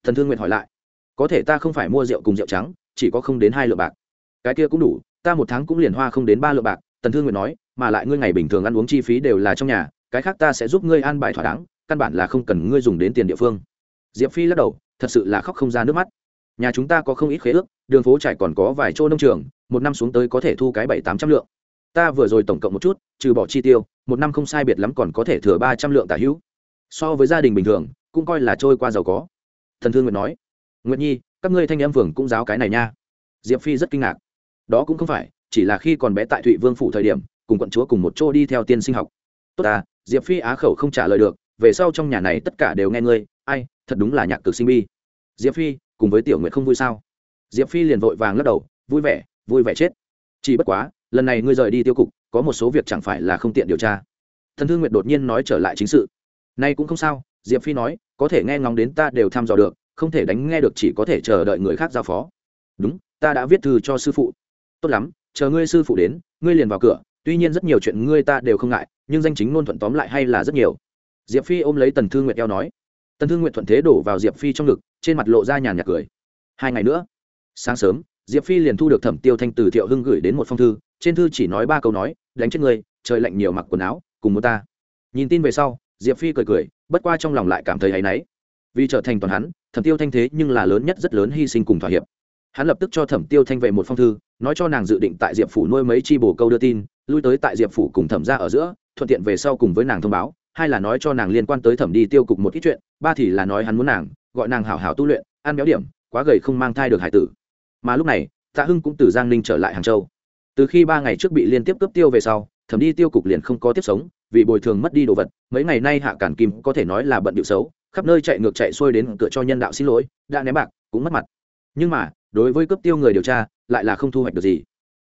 Thần thương nguyệt hỏi lại. Có thể ta không phải mua rượu cùng rượu trắng, chỉ có không đến hai lượng bạc. Cái kia cũng đủ, ta một tháng cũng liền hoa không đến ba lượng bạc. Tần thương nguyệt nói, mà lại ngươi ngày bình thường ăn uống chi phí đều là trong nhà, cái khác ta sẽ giúp ngươi an bài thỏa đáng, căn bản là không cần ngươi dùng đến tiền địa phương. Diệp phi lắc đầu, thật sự là khóc không ra nước mắt. Nhà chúng ta có không ít khế ước, đường phố trải còn có vài chỗ nông trường, một năm xuống tới có thể thu cái bảy tám trăm lượng ta vừa rồi tổng cộng một chút, trừ bỏ chi tiêu, một năm không sai biệt lắm còn có thể thừa ba trăm lượng tả hữu. So với gia đình bình thường, cũng coi là trôi qua giàu có. Thần thương nguyệt nói, nguyệt nhi, các ngươi thanh em phường cũng giáo cái này nha. Diệp phi rất kinh ngạc. Đó cũng không phải, chỉ là khi còn bé tại thụy vương phủ thời điểm, cùng quận chúa cùng một chỗ đi theo tiên sinh học. Tốt à diệp phi á khẩu không trả lời được, về sau trong nhà này tất cả đều nghe ngươi, ai, thật đúng là nhạc cực sinh bi. Diệp phi, cùng với tiểu nguyệt không vui sao? Diệp phi liền vội vàng lắc đầu, vui vẻ vui vẻ chết. Chỉ bất quá lần này ngươi rời đi tiêu cục, có một số việc chẳng phải là không tiện điều tra. Thần thương nguyệt đột nhiên nói trở lại chính sự. Nay cũng không sao, diệp phi nói, có thể nghe ngóng đến ta đều thăm dò được, không thể đánh nghe được chỉ có thể chờ đợi người khác giao phó. Đúng, ta đã viết thư cho sư phụ. Tốt lắm, chờ ngươi sư phụ đến, ngươi liền vào cửa, tuy nhiên rất nhiều chuyện ngươi ta đều không ngại, nhưng danh chính ngôn thuận tóm lại hay là rất nhiều. Diệp phi ôm lấy tần thương nguyệt eo nói. Tần thương nguyệt thuận thế đổ vào diệp phi trong ngực, trên mặt lộ ra nhàn nhạt cười. Hai ngày nữa, sáng sớm diệp phi liền thu được thẩm tiêu thanh từ thiệu hưng gửi đến một phong thư, trên thư chỉ nói ba câu nói, đánh chết người trời lạnh nhiều mặc quần áo, cùng một ta. Nhìn tin về sau, diệp phi cười cười, bất qua trong lòng lại cảm thấy hay náy. Vì trở thành toàn hắn, thẩm tiêu thanh thế nhưng là lớn nhất rất lớn hy sinh cùng thỏa hiệp. Hắn lập tức cho thẩm tiêu thanh về một phong thư, nói cho nàng dự định tại diệp phủ nuôi mấy chi bồ câu đưa tin, lui tới tại diệp phủ cùng thẩm ra ở giữa, thuận tiện về sau cùng với nàng thông báo, hai là nói cho nàng liên quan tới thẩm đi tiêu cục một ít chuyện, ba thì là nói hắn muốn nàng, gọi nàng hảo hảo tu luyện, ăn béo điểm, quá gầy không mang thai được hải tử mà lúc này, tạ hưng cũng từ giang ninh trở lại hàng châu. Từ khi ba ngày trước bị liên tiếp cướp tiêu về sau, thẩm đi tiêu cục liền không có tiếp sống, vì bồi thường mất đi đồ vật, mấy ngày nay hạ cản kim có thể nói là bận điệu xấu, khắp nơi chạy ngược chạy xuôi đến cửa cho nhân đạo xin lỗi, đã ném bạc, cũng mất mặt. Nhưng mà, đối với cướp tiêu người điều tra, lại là không thu hoạch được gì.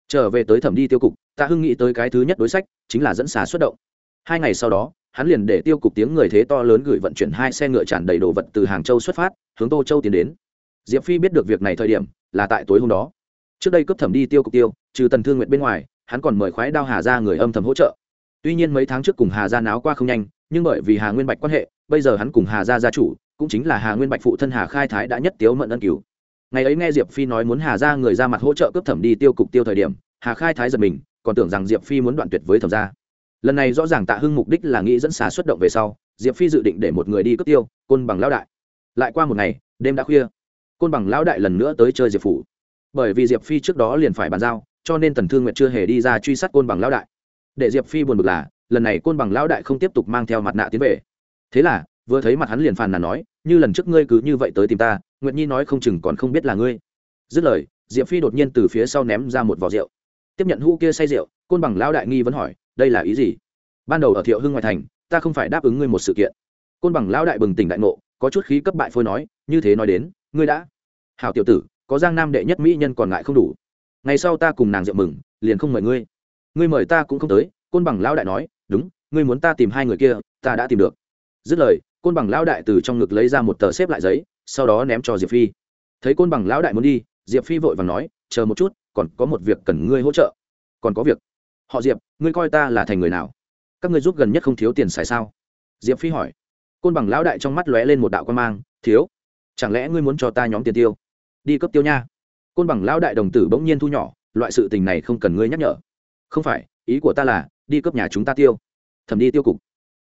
Trở về tới thẩm đi tiêu cục, tạ hưng nghĩ tới cái thứ nhất đối sách, chính là dẫn xà xuất động. Hai ngày sau đó, hắn liền để tiêu cục tiếng người thế to lớn gửi vận chuyển hai xe ngựa tràn đầy đồ vật từ hàng châu xuất phát, hướng tô châu tiến đến. Diệp phi biết được việc này thời điểm là tại tối hôm đó. Trước đây cướp thẩm đi tiêu cục tiêu, trừ tần thương nguyện bên ngoài, hắn còn mời khoái đao hà ra người âm thầm hỗ trợ. Tuy nhiên mấy tháng trước cùng hà gia náo qua không nhanh, nhưng bởi vì hà nguyên bạch quan hệ, bây giờ hắn cùng hà gia gia chủ, cũng chính là hà nguyên bạch phụ thân hà khai thái đã nhất tiếu mận ân cứu. Ngày ấy nghe diệp phi nói muốn hà gia người ra mặt hỗ trợ cướp thẩm đi tiêu cục tiêu thời điểm, hà khai thái giật mình, còn tưởng rằng diệp phi muốn đoạn tuyệt với thẩm gia. Lần này rõ ràng tạ hưng mục đích là nghĩ dẫn xà xuất động về sau, diệp phi dự định để một người đi cướp tiêu, côn bằng lão đại. Lại qua một ngày, đêm đã khuya côn bằng lão đại lần nữa tới chơi diệp phủ. Bởi vì diệp phi trước đó liền phải bàn giao, cho nên tần thương nguyện chưa hề đi ra truy sát côn bằng lão đại. Để diệp phi buồn bực là, lần này côn bằng lão đại không tiếp tục mang theo mặt nạ tiến về. Thế là, vừa thấy mặt hắn liền phàn nàn nói, như lần trước ngươi cứ như vậy tới tìm ta, nguyệt nhi nói không chừng còn không biết là ngươi. Dứt lời, diệp phi đột nhiên từ phía sau ném ra một vỏ rượu. Tiếp nhận hũ kia say rượu, côn bằng lão đại nghi vẫn hỏi, đây là ý gì? Ban đầu ở thiệu hưng ngoại thành, ta không phải đáp ứng ngươi một sự kiện. Côn bằng lão đại bừng tỉnh đại ngộ, có chút khí cấp bại phôi nói, như thế nói đến ngươi đã. Hảo tiểu tử, có giang nam đệ nhất mỹ nhân còn ngại không đủ. Ngày sau ta cùng nàng rượu mừng, liền không mời ngươi. Ngươi mời ta cũng không tới, côn bằng lão đại nói, đúng, ngươi muốn ta tìm hai người kia, ta đã tìm được. Dứt lời, côn bằng lão đại từ trong ngực lấy ra một tờ xếp lại giấy, sau đó ném cho diệp phi. Thấy côn bằng lão đại muốn đi, diệp phi vội và nói, chờ một chút, còn có một việc cần ngươi hỗ trợ. Còn có việc? Họ diệp, ngươi coi ta là thành người nào? Các ngươi giúp gần nhất không thiếu tiền xài sao? Diệp phi hỏi. Côn bằng lão đại trong mắt lóe lên một đạo quan mang, thiếu chẳng lẽ ngươi muốn cho ta nhóm tiền tiêu? Đi cấp tiêu nha. Côn bằng lão đại đồng tử bỗng nhiên thu nhỏ, loại sự tình này không cần ngươi nhắc nhở. Không phải, ý của ta là, đi cấp nhà chúng ta tiêu. Thẩm đi tiêu cục.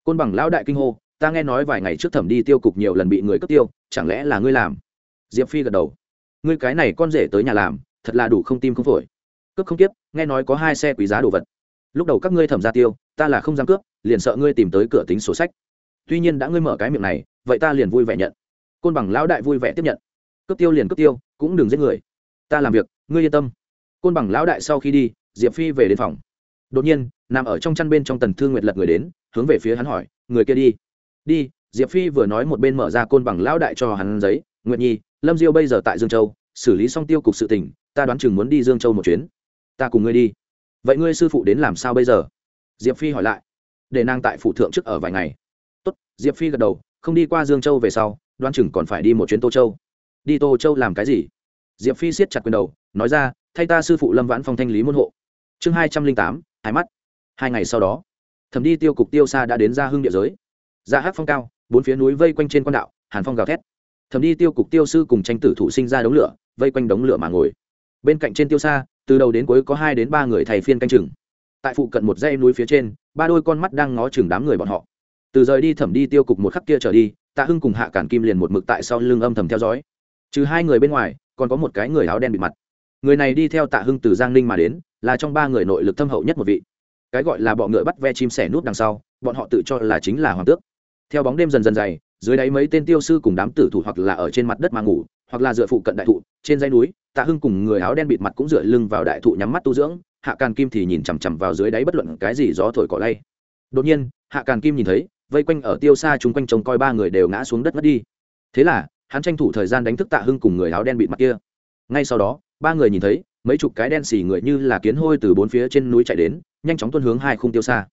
Côn bằng lão đại kinh hô, ta nghe nói vài ngày trước thẩm đi tiêu cục nhiều lần bị người cấp tiêu, chẳng lẽ là ngươi làm? Diệp phi gật đầu. Ngươi cái này con rể tới nhà làm, thật là đủ không tim không phổi. Cướp không tiếp nghe nói có hai xe quý giá đồ vật. Lúc đầu các ngươi thẩm ra tiêu, ta là không dám cướp, liền sợ ngươi tìm tới cửa tính sổ sách. Tuy nhiên đã ngươi mở cái miệng này, vậy ta liền vui vẻ nhận côn bằng lão đại vui vẻ tiếp nhận. Cướp tiêu liền cướp tiêu, cũng đừng giết người. Ta làm việc, ngươi yên tâm. Côn bằng lão đại sau khi đi, diệp phi về đến phòng. Đột nhiên, nằm ở trong chăn bên trong tần thương nguyệt lật người đến, hướng về phía hắn hỏi, người kia đi? Đi. Diệp phi vừa nói một bên mở ra côn bằng lão đại cho hắn giấy, nguyệt nhi, lâm diêu bây giờ tại dương châu, xử lý xong tiêu cục sự tình, ta đoán chừng muốn đi dương châu một chuyến. Ta cùng ngươi đi. Vậy ngươi sư phụ đến làm sao bây giờ? Diệp phi hỏi lại. Để nàng tại phụ thượng trước ở vài ngày. Tốt. Diệp phi gật đầu, không đi qua dương châu về sau Đoan chừng còn phải đi một chuyến tô châu. Đi tô châu làm cái gì? Diệp phi siết chặt quyền đầu, nói ra, thay ta sư phụ lâm vãn phong thanh lý môn hộ. Chương hai trăm linh tám, hai mắt. Hai ngày sau đó, thẩm đi tiêu cục tiêu xa đã đến ra hưng địa giới. Dạ ra hát phong cao, bốn phía núi vây quanh trên quan đạo, hàn phong gào thét. Thẩm đi tiêu cục tiêu sư cùng tranh tử thủ sinh ra đống lửa, vây quanh đống lửa mà ngồi. Bên cạnh trên tiêu xa, từ đầu đến cuối có hai đến ba người thầy phiên canh chừng. Tại phụ cận một dãy núi phía trên, ba đôi con mắt đang ngó chừng đám người bọn họ. Từ rời đi thẩm đi tiêu cục một khắc kia trở đi tạ hưng cùng hạ cản kim liền một mực tại sau lưng âm thầm theo dõi. Trừ hai người bên ngoài, còn có một cái người áo đen bịt mặt. Người này đi theo tạ hưng từ giang ninh mà đến, là trong ba người nội lực thâm hậu nhất một vị. Cái gọi là bọ ngựa bắt ve chim sẻ nút đằng sau, bọn họ tự cho là chính là hoàng tước. Theo bóng đêm dần dần dày, dưới đáy mấy tên tiêu sư cùng đám tử thủ hoặc là ở trên mặt đất mà ngủ, hoặc là dựa phụ cận đại thụ, trên dãy núi, tạ hưng cùng người áo đen bịt mặt cũng dựa lưng vào đại thụ nhắm mắt tu dưỡng, hạ càn kim thì nhìn chằm chằm vào dưới đáy bất luận cái gì gió thổi cỏ lay. Đột nhiên, hạ càn kim nhìn thấy vây quanh ở tiêu xa chung quanh trông coi ba người đều ngã xuống đất mất đi. Thế là, hắn tranh thủ thời gian đánh thức tạ hưng cùng người áo đen bịt mặt kia. Ngay sau đó, ba người nhìn thấy, mấy chục cái đen xì người như là kiến hôi từ bốn phía trên núi chạy đến, nhanh chóng tuân hướng hai khung tiêu xa.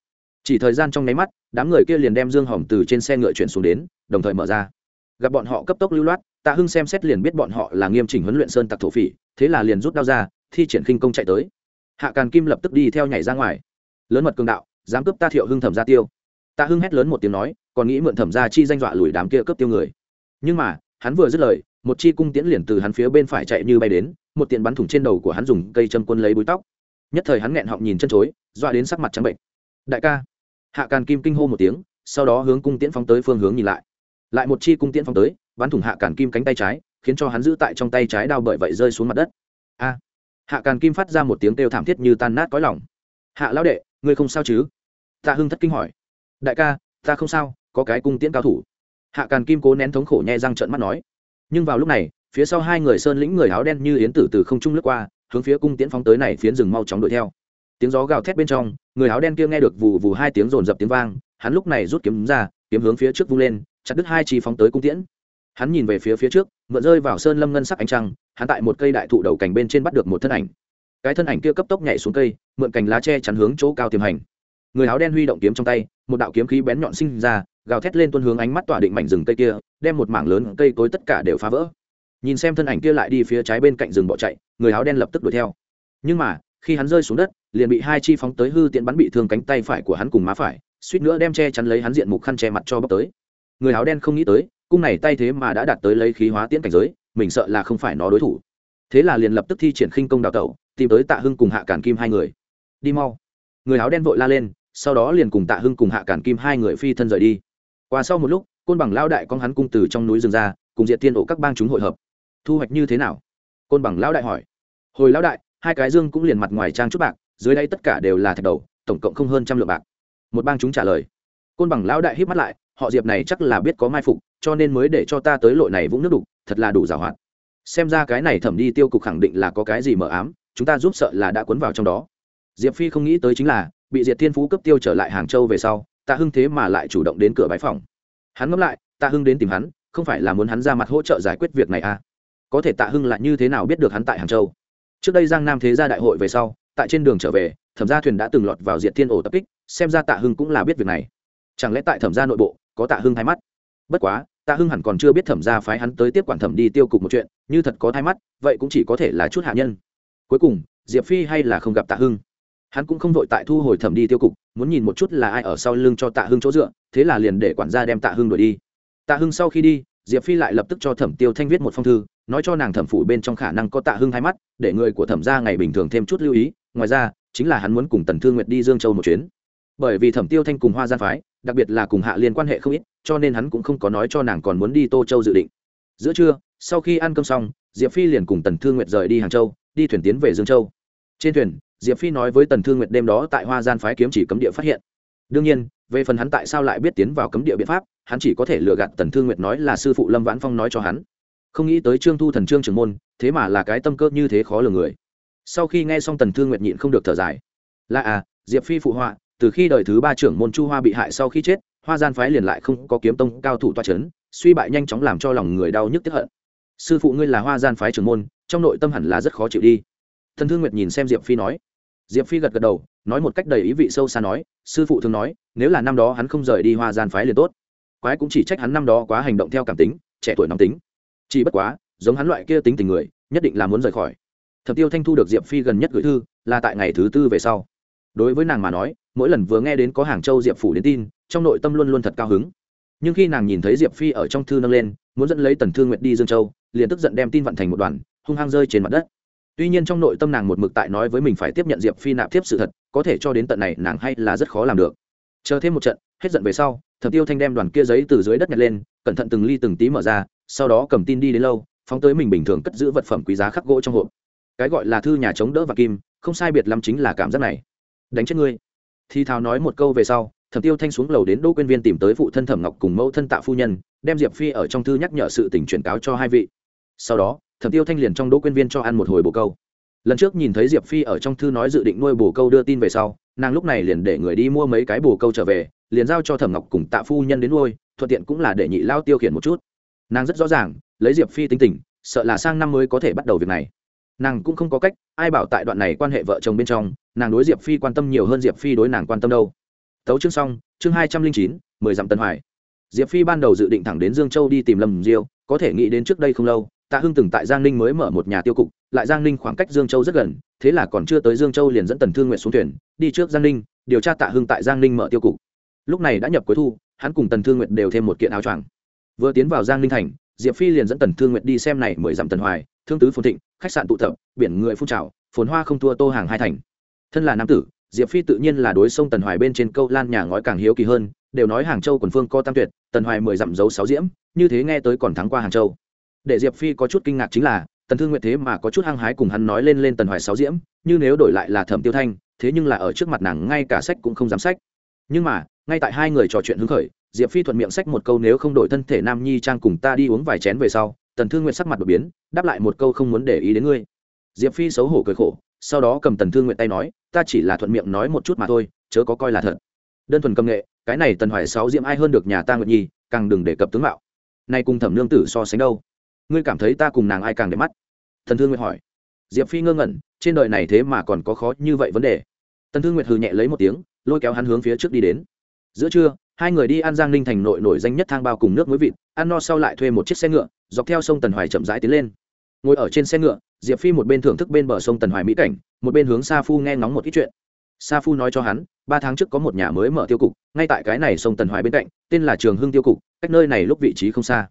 Chỉ thời gian trong nháy mắt, đám người kia liền đem dương hỏng từ trên xe ngựa chuyển xuống đến, đồng thời mở ra. Gặp bọn họ cấp tốc lưu loát, tạ hưng xem xét liền biết bọn họ là nghiêm chỉnh huấn luyện sơn tặc thổ phỉ, thế là liền rút đao ra, thi triển khinh công chạy tới. Hạ càn kim lập tức đi theo nhảy ra ngoài. Lớn mật cường đạo, dám cướp ta thiệu hưng thẩm ra tiêu tạ hưng hét lớn một tiếng nói, còn nghĩ mượn thẩm ra chi danh dọa lùi đám kia cướp tiêu người. Nhưng mà, hắn vừa dứt lời, một chi cung tiễn liền từ hắn phía bên phải chạy như bay đến, một tiện bắn thủng trên đầu của hắn dùng cây châm quân lấy búi tóc. Nhất thời hắn nghẹn họng nhìn chân chối, dọa đến sắc mặt trắng bệnh. Đại ca. Hạ càn kim kinh hô một tiếng, sau đó hướng cung tiễn phóng tới phương hướng nhìn lại. Lại một chi cung tiễn phóng tới, bắn thủng hạ càn kim cánh tay trái, khiến cho hắn giữ tại trong tay trái đao bởi vậy rơi xuống mặt đất. A! Hạ càn kim phát ra một tiếng kêu thảm thiết như tan nát cõi lòng. Hạ lão đệ, ngươi không sao chứ? Tạ hưng thất kinh hỏi đại ca, ta không sao, có cái cung tiễn cao thủ. Hạ càn kim cố nén thống khổ nhẹ răng trợn mắt nói. Nhưng vào lúc này, phía sau hai người sơn lĩnh người áo đen như yến tử từ không trung lướt qua, hướng phía cung tiễn phóng tới này phiến rừng mau chóng đuổi theo. Tiếng gió gào thét bên trong, người áo đen kia nghe được vù vù hai tiếng rồn rập tiếng vang, hắn lúc này rút kiếm ra, kiếm hướng phía trước vung lên, chặt đứt hai chi phóng tới cung tiễn. Hắn nhìn về phía phía trước, mượn rơi vào sơn lâm ngân sắc ánh trăng, hắn tại một cây đại thụ đầu cành bên trên bắt được một thân ảnh. Cái thân ảnh kia cấp tốc nhảy xuống cây, mượn cành lá tre chắn hướng chỗ cao tiềm hành người áo đen huy động kiếm trong tay, một đạo kiếm khí bén nhọn sinh ra, gào thét lên tuôn hướng ánh mắt tỏa định mảnh rừng cây kia, đem một mảng lớn cây cối tất cả đều phá vỡ. Nhìn xem thân ảnh kia lại đi phía trái bên cạnh rừng bỏ chạy, người áo đen lập tức đuổi theo. Nhưng mà, khi hắn rơi xuống đất, liền bị hai chi phóng tới hư tiện bắn bị thương cánh tay phải của hắn cùng má phải, suýt nữa đem che chắn lấy hắn diện mục khăn che mặt cho bóc tới. Người áo đen không nghĩ tới, cung này tay thế mà đã đạt tới lấy khí hóa tiễn cảnh giới, mình sợ là không phải nó đối thủ. Thế là liền lập tức thi triển khinh công đào tẩu, tìm tới tạ hưng cùng hạ cản kim hai người. Đi mau. Người áo đen vội la lên sau đó liền cùng tạ hưng cùng hạ cản kim hai người phi thân rời đi. Qua sau một lúc, côn bằng lao đại con hắn cung từ trong núi rừng ra, cùng diện tiên ổ các bang chúng hội hợp. Thu hoạch như thế nào? Côn bằng lão đại hỏi. Hồi lão đại, hai cái dương cũng liền mặt ngoài trang chút bạc, dưới đây tất cả đều là thạch đầu, tổng cộng không hơn trăm lượng bạc. Một bang chúng trả lời. Côn bằng lão đại hít mắt lại, họ diệp này chắc là biết có mai phục, cho nên mới để cho ta tới lội này vũng nước đục, thật là đủ giàu hoạt xem ra cái này thẩm đi tiêu cục khẳng định là có cái gì mờ ám, chúng ta giúp sợ là đã cuốn vào trong đó. Diệp phi không nghĩ tới chính là bị diệt thiên phú cấp tiêu trở lại hàng châu về sau, tạ hưng thế mà lại chủ động đến cửa bãi phòng. Hắn ngẫm lại, tạ hưng đến tìm hắn, không phải là muốn hắn ra mặt hỗ trợ giải quyết việc này à? Có thể tạ hưng lại như thế nào biết được hắn tại hàng châu? Trước đây giang nam thế gia đại hội về sau, tại trên đường trở về, thẩm gia thuyền đã từng lọt vào diệt thiên ổ tập kích, xem ra tạ hưng cũng là biết việc này. Chẳng lẽ tại thẩm gia nội bộ, có tạ hưng thay mắt? Bất quá, tạ hưng hẳn còn chưa biết thẩm gia phái hắn tới tiếp quản thẩm đi tiêu cục một chuyện, như thật có thay mắt, vậy cũng chỉ có thể là chút hạ nhân. Cuối cùng, diệp phi hay là không gặp tạ hưng? Hắn cũng không vội tại thu hồi thẩm đi tiêu cục, muốn nhìn một chút là ai ở sau lưng cho tạ hưng chỗ dựa, thế là liền để quản gia đem tạ hưng đuổi đi. Tạ hưng sau khi đi, diệp phi lại lập tức cho thẩm tiêu thanh viết một phong thư, nói cho nàng thẩm phủ bên trong khả năng có tạ hưng hai mắt, để người của thẩm gia ngày bình thường thêm chút lưu ý, ngoài ra, chính là hắn muốn cùng tần thương nguyệt đi dương châu một chuyến. Bởi vì thẩm tiêu thanh cùng hoa gian phái, đặc biệt là cùng hạ liên quan hệ không ít, cho nên hắn cũng không có nói cho nàng còn muốn đi tô châu dự định. Giữa trưa, sau khi ăn cơm xong, diệp phi liền cùng tần thương nguyệt rời đi hàng châu, đi thuyền tiến về dương châu. Trên thuyền diệp phi nói với tần thương nguyệt đêm đó tại hoa gian phái kiếm chỉ cấm địa phát hiện. Đương nhiên, về phần hắn tại sao lại biết tiến vào cấm địa biện pháp, hắn chỉ có thể lừa gạt tần thương nguyệt nói là sư phụ lâm vãn phong nói cho hắn. Không nghĩ tới trương thu thần trương trưởng môn, thế mà là cái tâm cơ như thế khó lường người. Sau khi nghe xong tần thương nguyệt nhịn không được thở dài. Là à diệp phi phụ họa, từ khi đời thứ ba trưởng môn chu hoa bị hại sau khi chết, hoa gian phái liền lại không có kiếm tông cao thủ toa c h ấ n suy bại nhanh chóng làm cho lòng người đau nhức tiếp hận. Sư phụ ngươi là hoa gian phái trưởng môn, trong nội tâm hẳn là rất khó chịu đi. Thần thương nguyệt nhìn xem diệp phi nói diệp phi gật gật đầu, nói một cách đầy ý vị sâu xa nói, sư phụ thường nói, nếu là năm đó hắn không rời đi hoa gian phái liền tốt. Quái cũng chỉ trách hắn năm đó quá hành động theo cảm tính, trẻ tuổi nóng tính. Chỉ bất quá, giống hắn loại kia tính tình người, nhất định là muốn rời khỏi. Thập tiêu thanh thu được diệp phi gần nhất gửi thư, là tại ngày thứ tư về sau. Đối với nàng mà nói, mỗi lần vừa nghe đến có hàng châu diệp phủ đến tin, trong nội tâm luôn luôn thật cao hứng. Nhưng khi nàng nhìn thấy diệp phi ở trong thư nâng lên, muốn dẫn lấy tần thương nguyệt đi dương châu, liền tức giận đem tin vận thành một đoàn, hung hăng rơi trên mặt đất tuy nhiên trong nội tâm nàng một mực tại nói với mình phải tiếp nhận diệp phi nạp tiếp sự thật, có thể cho đến tận này nàng hay là rất khó làm được. Chờ thêm một trận, hết giận về sau, Thẩm tiêu thanh đem đoàn kia giấy từ dưới đất nhặt lên, cẩn thận từng ly từng tí mở ra, sau đó cầm tin đi đến lâu, phóng tới mình bình thường cất giữ vật phẩm quý giá khắc gỗ trong hộp. Cái gọi là thư nhà chống đỡ và kim, không sai biệt lắm chính là cảm giác này. Đánh chết ngươi. Thi thào nói một câu về sau, thẩm tiêu thanh xuống lầu đến đỗ quyên viên tìm tới phụ thân thẩm ngọc cùng mẫu thân tạ phu nhân, đem diệp phi ở trong thư nhắc nhở sự tình chuyển cáo cho hai vị. Sau đó thẩm tiêu thanh liền trong đỗ quyên viên cho ăn một hồi bồ câu. Lần trước nhìn thấy diệp phi ở trong thư nói dự định nuôi bồ câu đưa tin về sau, nàng lúc này liền để người đi mua mấy cái bồ câu trở về, liền giao cho thẩm ngọc cùng tạ phu nhân đến nuôi, thuận tiện cũng là để nhị lao tiêu khiển một chút. Nàng rất rõ ràng, lấy diệp phi tính tình, sợ là sang năm mới có thể bắt đầu việc này. Nàng cũng không có cách, ai bảo tại đoạn này quan hệ vợ chồng bên trong, nàng đối diệp phi quan tâm nhiều hơn diệp phi đối nàng quan tâm đâu. Tấu chương xong, chương hai trăm linh chín, mười dặm tân hoài. Diệp phi ban đầu dự định thẳng đến dương châu đi tìm lâm diêu, có thể nghĩ đến trước đây không lâu tạ hưng từng tại giang ninh mới mở một nhà tiêu cục, lại giang ninh khoảng cách dương châu rất gần, thế là còn chưa tới dương châu liền dẫn tần thương nguyện xuống thuyền, đi trước giang ninh, điều tra tạ hưng tại giang ninh mở tiêu cục. Lúc này đã nhập cuối thu, hắn cùng tần thương nguyện đều thêm một kiện áo choàng. Vừa tiến vào giang ninh thành, diệp phi liền dẫn tần thương nguyện đi xem này mười dặm tần hoài, thương tứ phồn thịnh, khách sạn tụ tập, biển người phun trào, phồn hoa không thua tô hàng hai thành. Thân là nam tử, diệp phi tự nhiên là đối sông tần hoài bên trên câu lan nhà ngói càng hiếu kỳ hơn, đều nói hàng châu quần phương co tam tuyệt, tần hoài mười dặm dấu sáu diễm, như thế nghe tới còn thắng qua hàng châu để diệp phi có chút kinh ngạc chính là, tần thương nguyện thế mà có chút hăng hái cùng hắn nói lên lên tần hoài sáu diễm, như nếu đổi lại là thẩm tiêu thanh, thế nhưng là ở trước mặt nàng ngay cả sách cũng không dám sách. Nhưng mà, ngay tại hai người trò chuyện hứng khởi, diệp phi thuận miệng sách một câu nếu không đổi thân thể nam nhi trang cùng ta đi uống vài chén về sau, tần thương nguyện sắc mặt đột biến, đáp lại một câu không muốn để ý đến ngươi. Diệp phi xấu hổ cười khổ, sau đó cầm tần thương nguyện tay nói, ta chỉ là thuận miệng nói một chút mà thôi, chớ có coi là thật. Đơn thuần công nghệ, cái này tần hoài sáu diễm ai hơn được nhà ta nguyện nhi, càng đừng đề cập tướng mạo. Nay cùng thẩm nương tử so sánh đâu? Ngươi cảm thấy ta cùng nàng ai càng đẹp mắt? Thần thương Nguyệt hỏi. Diệp phi ngơ ngẩn, trên đời này thế mà còn có khó như vậy vấn đề. Tần thương nguyệt hừ nhẹ lấy một tiếng, lôi kéo hắn hướng phía trước đi đến. Giữa trưa, hai người đi an giang ninh thành nội nổi danh nhất thang bao cùng nước muối vịt, ăn no sau lại thuê một chiếc xe ngựa, dọc theo sông tần hoài chậm rãi tiến lên. Ngồi ở trên xe ngựa, diệp phi một bên thưởng thức bên bờ sông tần hoài mỹ cảnh, một bên hướng sa phu nghe ngóng một ít chuyện. Sa phu nói cho hắn, ba tháng trước có một nhà mới mở tiêu cục, ngay tại cái này sông tần hoài bên cạnh, tên là trường hưng tiêu cục, cách nơi này lúc vị trí không xa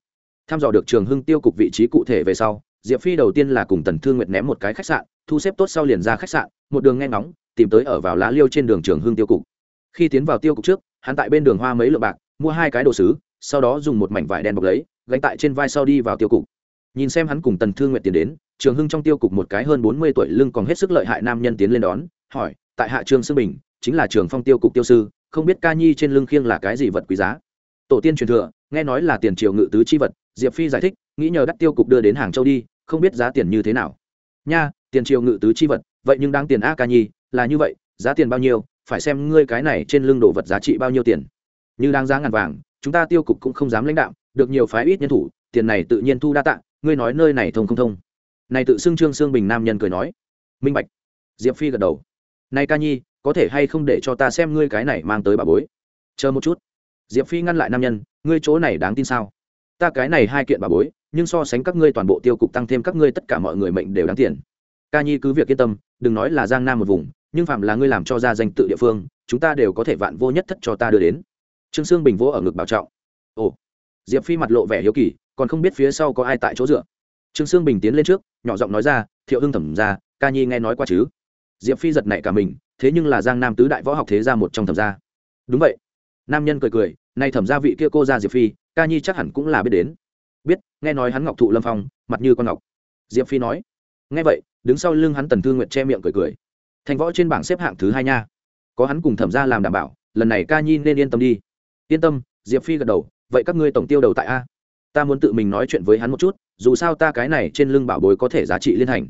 tham dò được trường hưng tiêu cục vị trí cụ thể về sau, diệp phi đầu tiên là cùng tần thương nguyệt ném một cái khách sạn, thu xếp tốt sau liền ra khách sạn, một đường nghe ngóng, tìm tới ở vào lá liêu trên đường trường hưng tiêu cục. Khi tiến vào tiêu cục trước, hắn tại bên đường hoa mấy lượng bạc, mua hai cái đồ sứ, sau đó dùng một mảnh vải đen bọc lấy, gánh tại trên vai sau đi vào tiêu cục. Nhìn xem hắn cùng tần thương nguyện tiến đến, trường hưng trong tiêu cục một cái hơn bốn mươi tuổi lưng còn hết sức lợi hại nam nhân tiến lên đón, hỏi, tại hạ trường sư bình, chính là trường phong tiêu cục tiêu sư, không biết ca nhi trên lưng khiêng là cái gì vật quý giá? Tổ tiên truyền thừa, nghe nói là tiền triều ngự tứ chi vật diệp phi giải thích, nghĩ nhờ đắt tiêu cục đưa đến hàng châu đi, không biết giá tiền như thế nào. Nha, tiền triều ngự tứ chi vật, vậy nhưng đáng tiền a ca nhi, là như vậy, giá tiền bao nhiêu, phải xem ngươi cái này trên lưng đồ vật giá trị bao nhiêu tiền. Như đáng giá ngàn vàng, chúng ta tiêu cục cũng không dám lãnh đạo được nhiều phái ít nhân thủ, tiền này tự nhiên thu đa tạ, ngươi nói nơi này thông không thông. Này tự xưng trương xương bình nam nhân cười nói. Minh bạch. Diệp phi gật đầu. Này ca nhi, có thể hay không để cho ta xem ngươi cái này mang tới bà bối? Chờ một chút. Diệp phi ngăn lại nam nhân, ngươi chỗ này đáng tin sao? Ta cái này hai kiện bà bối, nhưng so sánh các ngươi toàn bộ tiêu cục tăng thêm các ngươi tất cả mọi người mệnh đều đáng tiền. Ca nhi cứ việc yên tâm, đừng nói là giang nam một vùng, nhưng phạm là ngươi làm cho ra danh tự địa phương, chúng ta đều có thể vạn vô nhất thất cho ta đưa đến. Trương sương bình vỗ ở ngực bảo trọng. Ồ, diệp phi mặt lộ vẻ hiếu kỳ, còn không biết phía sau có ai tại chỗ dựa. Trương sương bình tiến lên trước, nhỏ giọng nói ra, thiệu hưng thẩm ra, ca nhi nghe nói qua chứ? Diệp phi giật nảy cả mình, thế nhưng là giang nam tứ đại võ học thế ra một trong thẩm gia. Đúng vậy. Nam nhân cười cười, nay thẩm gia vị kia cô ra diệp phi ca nhi chắc hẳn cũng là biết đến. Biết, nghe nói hắn ngọc thụ lâm phong, mặt như con ngọc. Diệp phi nói. Nghe vậy, đứng sau lưng hắn tần thương nguyện che miệng cười cười. Thành võ trên bảng xếp hạng thứ hai nha. Có hắn cùng thẩm gia làm đảm bảo, lần này ca nhi nên yên tâm đi. Yên tâm, diệp phi gật đầu, vậy các ngươi tổng tiêu đầu tại a. Ta muốn tự mình nói chuyện với hắn một chút, dù sao ta cái này trên lưng bảo bối có thể giá trị liên hành.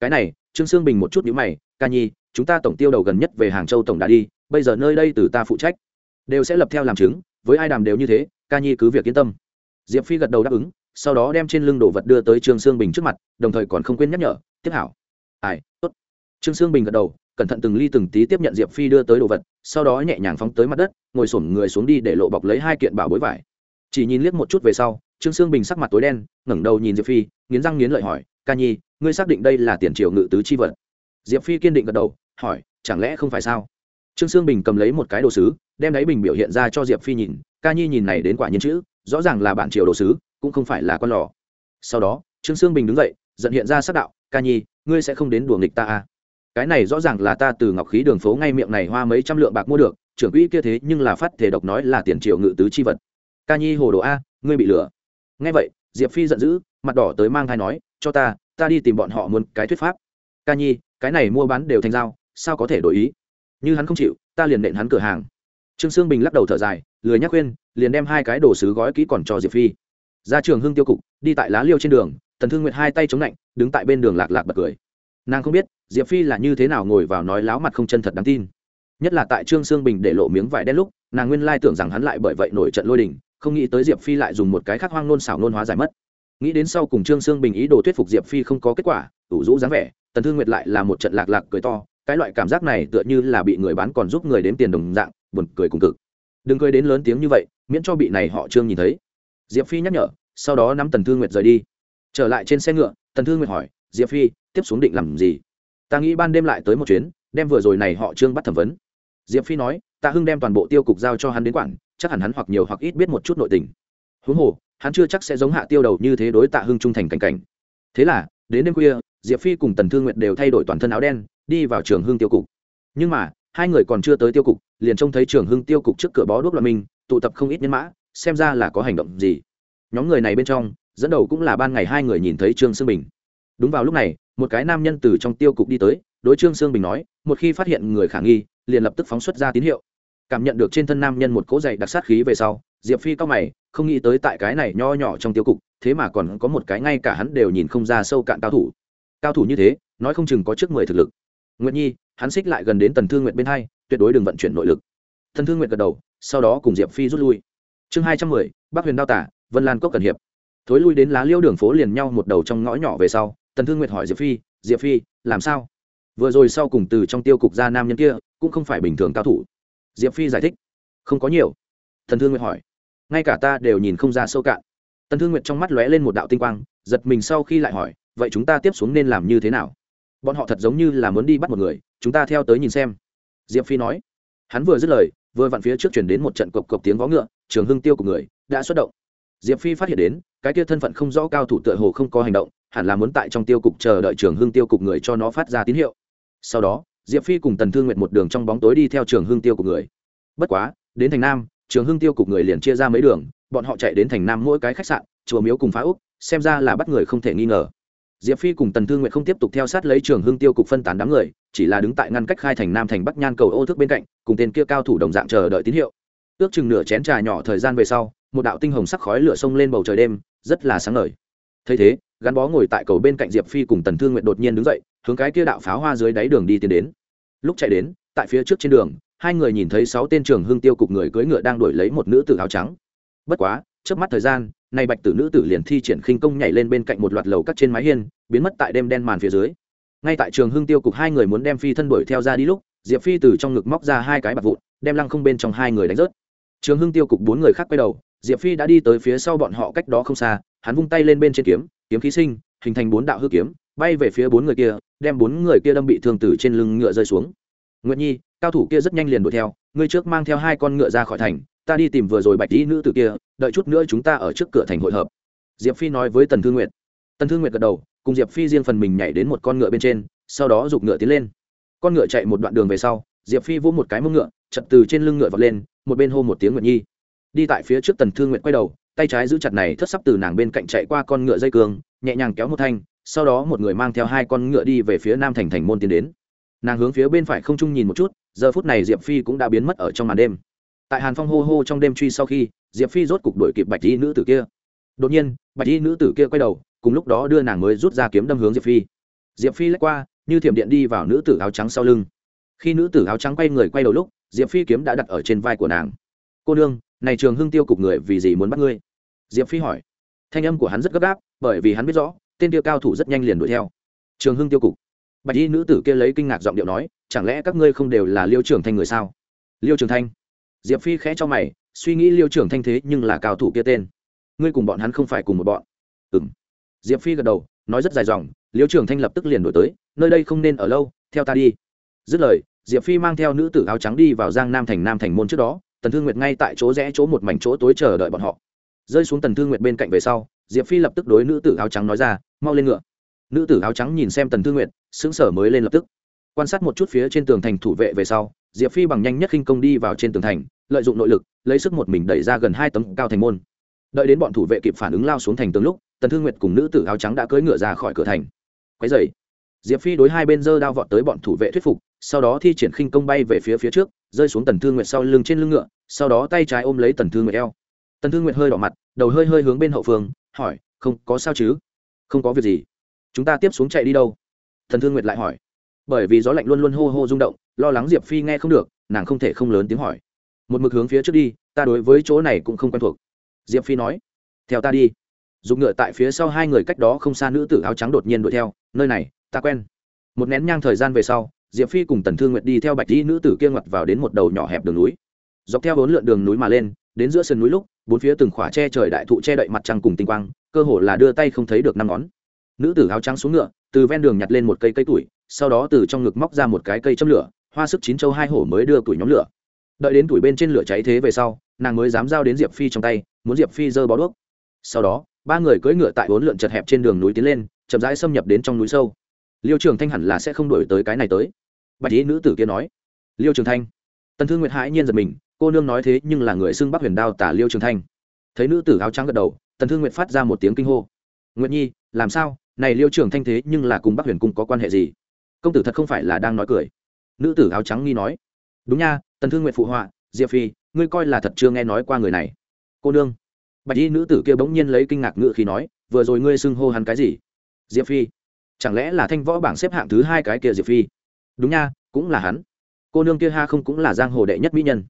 Cái này, trương sương bình một chút nhữ mày, ca nhi, chúng ta tổng tiêu đầu gần nhất về hàng châu tổng đã đi, bây giờ nơi đây từ ta phụ trách. Đều sẽ lập theo làm chứng, với ai đàm đều như thế ca nhi cứ việc yên tâm. Diệp phi gật đầu đáp ứng, sau đó đem trên lưng đồ vật đưa tới trương sương bình trước mặt, đồng thời còn không quên nhắc nhở, tiếp hảo. Ai, tốt. Trương sương bình gật đầu, cẩn thận từng ly từng tí tiếp nhận diệp phi đưa tới đồ vật, sau đó nhẹ nhàng phóng tới mặt đất, ngồi sổm người xuống đi để lộ bọc lấy hai kiện bảo bối vải. Chỉ nhìn liếc một chút về sau, trương sương bình sắc mặt tối đen, ngẩng đầu nhìn diệp phi, nghiến răng nghiến lợi hỏi, ca nhi, ngươi xác định đây là tiền triều ngự tứ chi vật? Diệp phi kiên định gật đầu, hỏi, chẳng lẽ không phải sao? Trương sương bình cầm lấy một cái đồ sứ đem đáy bình biểu hiện ra cho diệp phi nhìn ca nhi nhìn này đến quả nhiên chữ rõ ràng là bản triều đồ sứ, cũng không phải là con lò. sau đó, trương sương bình đứng dậy dẫn hiện ra sắc đạo, ca nhi, ngươi sẽ không đến đùa nghịch ta à? cái này rõ ràng là ta từ ngọc khí đường phố ngay miệng này hoa mấy trăm lượng bạc mua được, trưởng quỹ kia thế nhưng là phát thể độc nói là tiền triều ngự tứ chi vật. ca nhi hồ đồ a, ngươi bị lừa. nghe vậy, diệp phi giận dữ, mặt đỏ tới mang thai nói, cho ta ta đi tìm bọn họ muốn cái thuyết pháp. ca nhi, cái này mua bán đều thành giao, sao có thể đổi ý? như hắn không chịu, ta liền nện hắn cửa hàng trương sương bình lắc đầu thở dài, lười nhắc khuyên, liền đem hai cái đồ sứ gói kỹ còn cho diệp phi. Ra trường hưng tiêu cục, đi tại lá liêu trên đường, tần thương nguyệt hai tay chống lạnh, đứng tại bên đường lạc lạc bật cười. Nàng không biết, diệp phi là như thế nào ngồi vào nói láo mặt không chân thật đáng tin. Nhất là tại trương sương bình để lộ miếng vải đen lúc, nàng nguyên lai tưởng rằng hắn lại bởi vậy nổi trận lôi đình, không nghĩ tới diệp phi lại dùng một cái khác hoang nôn xảo nôn hóa giải mất. Nghĩ đến sau cùng trương sương bình ý đồ thuyết phục diệp phi không có kết quả, ủ rũ dáng vẻ, tần thương nguyệt lại là một trận lạc lạc cười to, cái loại cảm giác này tựa như là bị người bán còn giúp người đếm tiền đồng dạng buồn cười cùng cực. Đừng cười đến lớn tiếng như vậy, miễn cho bị này họ trương nhìn thấy. Diệp phi nhắc nhở, sau đó nắm tần thương nguyệt rời đi. Trở lại trên xe ngựa, tần thương nguyệt hỏi, diệp phi, tiếp xuống định làm gì? Ta nghĩ ban đêm lại tới một chuyến, đem vừa rồi này họ trương bắt thẩm vấn. Diệp phi nói tạ hưng đem toàn bộ tiêu cục giao cho hắn đến quản, chắc hẳn hắn hoặc nhiều hoặc ít biết một chút nội tình. Huống hồ, hắn chưa chắc sẽ giống hạ tiêu đầu như thế đối tạ hưng trung thành cảnh cảnh. Thế là, đến đêm khuya, diệp phi cùng tần thương nguyệt đều thay đổi toàn thân áo đen, đi vào trường hưng tiêu cục. Nhưng mà, hai người còn chưa tới tiêu cục liền trông thấy trường hưng tiêu cục trước cửa bó đuốc loại minh, tụ tập không ít nhân mã, xem ra là có hành động gì. Nhóm người này bên trong, dẫn đầu cũng là ban ngày hai người nhìn thấy trương sương bình. Đúng vào lúc này, một cái nam nhân từ trong tiêu cục đi tới, đối trương sương bình nói, một khi phát hiện người khả nghi, liền lập tức phóng xuất ra tín hiệu. Cảm nhận được trên thân nam nhân một cỗ dày đặc sát khí về sau, diệp phi cao mày, không nghĩ tới tại cái này nho nhỏ trong tiêu cục, thế mà còn có một cái ngay cả hắn đều nhìn không ra sâu cạn cao thủ. Cao thủ như thế, nói không chừng có trước mười thực lực. Nguyệt nhi, hắn xích lại gần đến tần thương nguyện bên hai tuyệt đối đừng vận chuyển nội lực. Thần thương nguyện gật đầu, sau đó cùng diệp phi rút lui. Chương hai trăm mười, bắc huyền đao tả, vân lan cốc cần hiệp. Thối lui đến lá liêu đường phố liền nhau một đầu trong ngõ nhỏ về sau tần thương nguyệt hỏi diệp phi diệp phi, làm sao? Vừa rồi sau cùng từ trong tiêu cục ra nam nhân kia, cũng không phải bình thường cao thủ. Diệp phi giải thích, không có nhiều. Thần thương nguyệt hỏi, ngay cả ta đều nhìn không ra sâu cạn. Tần thương nguyệt trong mắt lóe lên một đạo tinh quang, giật mình sau khi lại hỏi, vậy chúng ta tiếp xuống nên làm như thế nào? Bọn họ thật giống như là muốn đi bắt một người, chúng ta theo tới nhìn xem diệp phi nói. Hắn vừa dứt lời, vừa vặn phía trước chuyển đến một trận cộc cộc tiếng vó ngựa, trường hưng tiêu của người đã xuất động. Diệp phi phát hiện đến, cái kia thân phận không rõ cao thủ tựa hồ không có hành động, hẳn là muốn tại trong tiêu cục chờ đợi trường hưng tiêu cục người cho nó phát ra tín hiệu. Sau đó, diệp phi cùng tần thương nguyện một đường trong bóng tối đi theo trường hưng tiêu cục người. Bất quá, đến thành nam, trường hưng tiêu cục người liền chia ra mấy đường, bọn họ chạy đến thành nam mỗi cái khách sạn, chùa miếu cùng phá úc xem ra là bắt người không thể nghi ngờ. Diệp phi cùng tần thương nguyện không tiếp tục theo sát lấy trường hưng tiêu cục phân tán đám người chỉ là đứng tại ngăn cách khai thành nam thành bắc nhan cầu ô thước bên cạnh, cùng tên kia cao thủ đồng dạng chờ đợi tín hiệu. Ước chừng nửa chén trà nhỏ thời gian về sau, một đạo tinh hồng sắc khói lửa sông lên bầu trời đêm, rất là sáng ngời. Thấy thế, gắn bó ngồi tại cầu bên cạnh diệp phi cùng tần thương nguyện đột nhiên đứng dậy, hướng cái kia đạo pháo hoa dưới đáy đường đi tiến đến. Lúc chạy đến, tại phía trước trên đường, hai người nhìn thấy sáu tên trường hưng tiêu cục người cưỡi ngựa đang đuổi lấy một nữ tử áo trắng. Bất quá trước mắt thời gian, nay bạch tử nữ tử liền thi triển khinh công nhảy lên bên cạnh một loạt lầu cắt trên mái hiên, biến mất tại đêm đen màn phía dưới ngay tại trường hưng tiêu cục hai người muốn đem phi thân đuổi theo ra đi lúc, diệp phi từ trong ngực móc ra hai cái bạc vụn, đem lăng không bên trong hai người đánh rớt. Trường hưng tiêu cục bốn người khác quay đầu, diệp phi đã đi tới phía sau bọn họ cách đó không xa, hắn vung tay lên bên trên kiếm kiếm khí sinh, hình thành bốn đạo hư kiếm, bay về phía bốn người kia, đem bốn người kia đâm bị thương tử trên lưng ngựa rơi xuống. Nguyện nhi, cao thủ kia rất nhanh liền đuổi theo, ngươi trước mang theo hai con ngựa ra khỏi thành, ta đi tìm vừa rồi bạch dĩ nữ tử kia, đợi chút nữa chúng ta ở trước cửa thành hội hợp. Diệp phi nói với tần thương nguyệt. Tần thương nguyệt gật đầu cùng diệp phi riêng phần mình nhảy đến một con ngựa bên trên, sau đó giục ngựa tiến lên. Con ngựa chạy một đoạn đường về sau, diệp phi vỗ một cái mông ngựa, chật từ trên lưng ngựa vọt lên, một bên hô một tiếng nguyệt nhi. Đi tại phía trước tần thương nguyệt quay đầu, tay trái giữ chặt này thất sắp từ nàng bên cạnh chạy qua con ngựa dây cường, nhẹ nhàng kéo một thanh, sau đó một người mang theo hai con ngựa đi về phía nam thành thành môn tiến đến. Nàng hướng phía bên phải không trung nhìn một chút, giờ phút này diệp phi cũng đã biến mất ở trong màn đêm. Tại hàn phong hô hô trong đêm truy sau khi, diệp phi rốt cục đuổi kịp bạch y nữ tử kia. Đột nhiên, bạch y nữ tử kia quay đầu cùng lúc đó đưa nàng mới rút ra kiếm đâm hướng diệp phi diệp phi lách qua như thiểm điện đi vào nữ tử áo trắng sau lưng khi nữ tử áo trắng quay người quay đầu lúc diệp phi kiếm đã đặt ở trên vai của nàng cô nương này trường hưng tiêu cục người vì gì muốn bắt ngươi diệp phi hỏi thanh âm của hắn rất gấp gáp bởi vì hắn biết rõ tên tiêu cao thủ rất nhanh liền đuổi theo trường hưng tiêu cục bạch y nữ tử kia lấy kinh ngạc giọng điệu nói chẳng lẽ các ngươi không đều là liêu trưởng thanh người sao liêu trường thanh diệp phi khẽ cho mày suy nghĩ liêu trưởng thanh thế nhưng là cao thủ kia tên ngươi cùng bọn hắn không phải cùng một bọn ừ m diệp phi gật đầu, nói rất dài dòng, liêu trưởng thanh lập tức liền đổi tới, nơi đây không nên ở lâu, theo ta đi. Dứt lời, diệp phi mang theo nữ tử áo trắng đi vào giang nam thành nam thành môn trước đó, tần thương nguyệt ngay tại chỗ rẽ chỗ một mảnh chỗ tối chờ đợi bọn họ. Rơi xuống tần thương nguyệt bên cạnh về sau, diệp phi lập tức đối nữ tử áo trắng nói ra, mau lên ngựa. Nữ tử áo trắng nhìn xem tần thương nguyệt, sững sờ mới lên lập tức. Quan sát một chút phía trên tường thành thủ vệ về sau, diệp phi bằng nhanh nhất khinh công đi vào trên tường thành, lợi dụng nội lực, lấy sức một mình đẩy ra gần hai tấm cao thành môn. Đợi đến bọn thủ vệ kịp phản ứng lao xuống thành tường lúc tần thương nguyệt cùng nữ tử áo trắng đã cưỡi ngựa ra khỏi cửa thành. Quái dày diệp phi đối hai bên dơ đao vọt tới bọn thủ vệ thuyết phục, sau đó thi triển khinh công bay về phía phía trước, rơi xuống tần thương nguyệt sau lưng trên lưng ngựa, sau đó tay trái ôm lấy tần thương nguyệt eo. Tần thương nguyệt hơi đỏ mặt, đầu hơi hơi hướng bên hậu phương, hỏi, không có sao chứ? Không có việc gì? Chúng ta tiếp xuống chạy đi đâu? Tần thương nguyệt lại hỏi. Bởi vì gió lạnh luôn luôn hô hô rung động, lo lắng diệp phi nghe không được, nàng không thể không lớn tiếng hỏi. Một mực hướng phía trước đi, ta đối với chỗ này cũng không quen thuộc. Diệp phi nói. Theo ta đi dùng ngựa tại phía sau hai người cách đó không xa nữ tử áo trắng đột nhiên đuổi theo, nơi này, ta quen. Một nén nhang thời gian về sau, diệp phi cùng tần thương nguyệt đi theo bạch di nữ tử kia ngoặt vào đến một đầu nhỏ hẹp đường núi. Dọc theo bốn lượn đường núi mà lên, đến giữa sườn núi lúc, bốn phía từng khỏa che trời đại thụ che đậy mặt trăng cùng tinh quang, cơ hồ là đưa tay không thấy được năm ngón. Nữ tử áo trắng xuống ngựa, từ ven đường nhặt lên một cây cây tuổi, sau đó từ trong ngực móc ra một cái cây châm lửa, hoa sức chín châu hai hổ mới đưa tuổi nhóm lửa. Đợi đến tuổi bên trên lửa cháy thế về sau, nàng mới dám giao đến diệp phi trong tay, muốn diệp phi giơ bó đuốc. Sau đó ba người cưỡi ngựa tại bốn lượn chật hẹp trên đường núi tiến lên, chậm rãi xâm nhập đến trong núi sâu. Liêu trường thanh hẳn là sẽ không đổi tới cái này tới. Bạch ý nữ tử kia nói. Liêu trường thanh. Tần thương nguyệt hãi nhiên giật mình, cô nương nói thế nhưng là người xưng bắc huyền đao tả liêu trường thanh. Thấy nữ tử áo trắng gật đầu, tần thương nguyệt phát ra một tiếng kinh hô. Nguyệt nhi, làm sao? Này liêu trường thanh thế nhưng là cùng bắc huyền cung có quan hệ gì? Công tử thật không phải là đang nói cười. Nữ tử áo trắng nghi nói. Đúng nha, tần thương Nguyệt phụ họa, diệp phi, ngươi coi là thật chưa nghe nói qua người này. Cô nương bạch y nữ tử kia bỗng nhiên lấy kinh ngạc ngự khi nói, vừa rồi ngươi xưng hô hắn cái gì? Diệp phi. Chẳng lẽ là thanh võ bảng xếp hạng thứ hai cái kia diệp phi? Đúng nha, cũng là hắn. Cô nương kia ha không cũng là giang hồ đệ nhất mỹ nhân.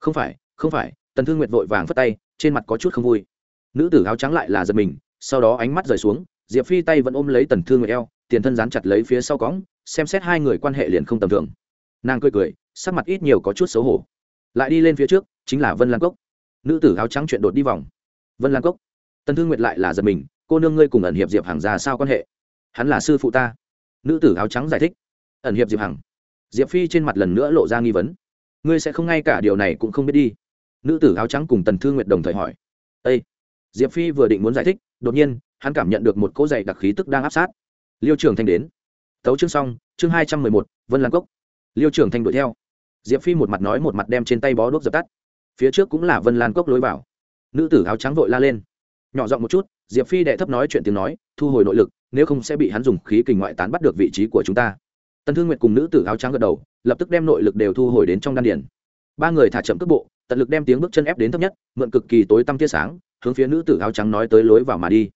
Không phải không phải. Tần thương nguyệt vội vàng phất tay, trên mặt có chút không vui. Nữ tử áo trắng lại là giật mình, sau đó ánh mắt rời xuống, diệp phi tay vẫn ôm lấy tần thương nguyệt eo, tiền thân dán chặt lấy phía sau cõng, xem xét hai người quan hệ liền không tầm thường. Nàng cười cười, sắc mặt ít nhiều có chút xấu hổ. Lại đi lên phía trước, chính là vân lan cốc. Nữ tử áo trắng chuyện đột đi vòng vân lan cốc tần thương nguyệt lại là giật mình cô nương ngươi cùng ẩn hiệp diệp hằng ra sao quan hệ hắn là sư phụ ta nữ tử áo trắng giải thích ẩn hiệp diệp hằng diệp phi trên mặt lần nữa lộ ra nghi vấn ngươi sẽ không ngay cả điều này cũng không biết đi nữ tử áo trắng cùng tần thương nguyệt đồng thời hỏi â diệp phi vừa định muốn giải thích đột nhiên hắn cảm nhận được một cỗ dày đặc khí tức đang áp sát liêu trường thanh đến tấu chương xong chương hai trăm mười một vân lan cốc liêu Trường thanh đuổi theo diệp phi một mặt nói một mặt đem trên tay bó đuốc dập tắt phía trước cũng là vân lan cốc lối vào nữ tử áo trắng vội la lên. Nhỏ giọng một chút, diệp phi đệ thấp nói chuyện tiếng nói, thu hồi nội lực, nếu không sẽ bị hắn dùng khí kình ngoại tán bắt được vị trí của chúng ta. Tần thương nguyệt cùng nữ tử áo trắng gật đầu, lập tức đem nội lực đều thu hồi đến trong đan điển ba người thả chậm cước bộ, tận lực đem tiếng bước chân ép đến thấp nhất, mượn cực kỳ tối tăm tia sáng, hướng phía nữ tử áo trắng nói tới lối vào mà đi.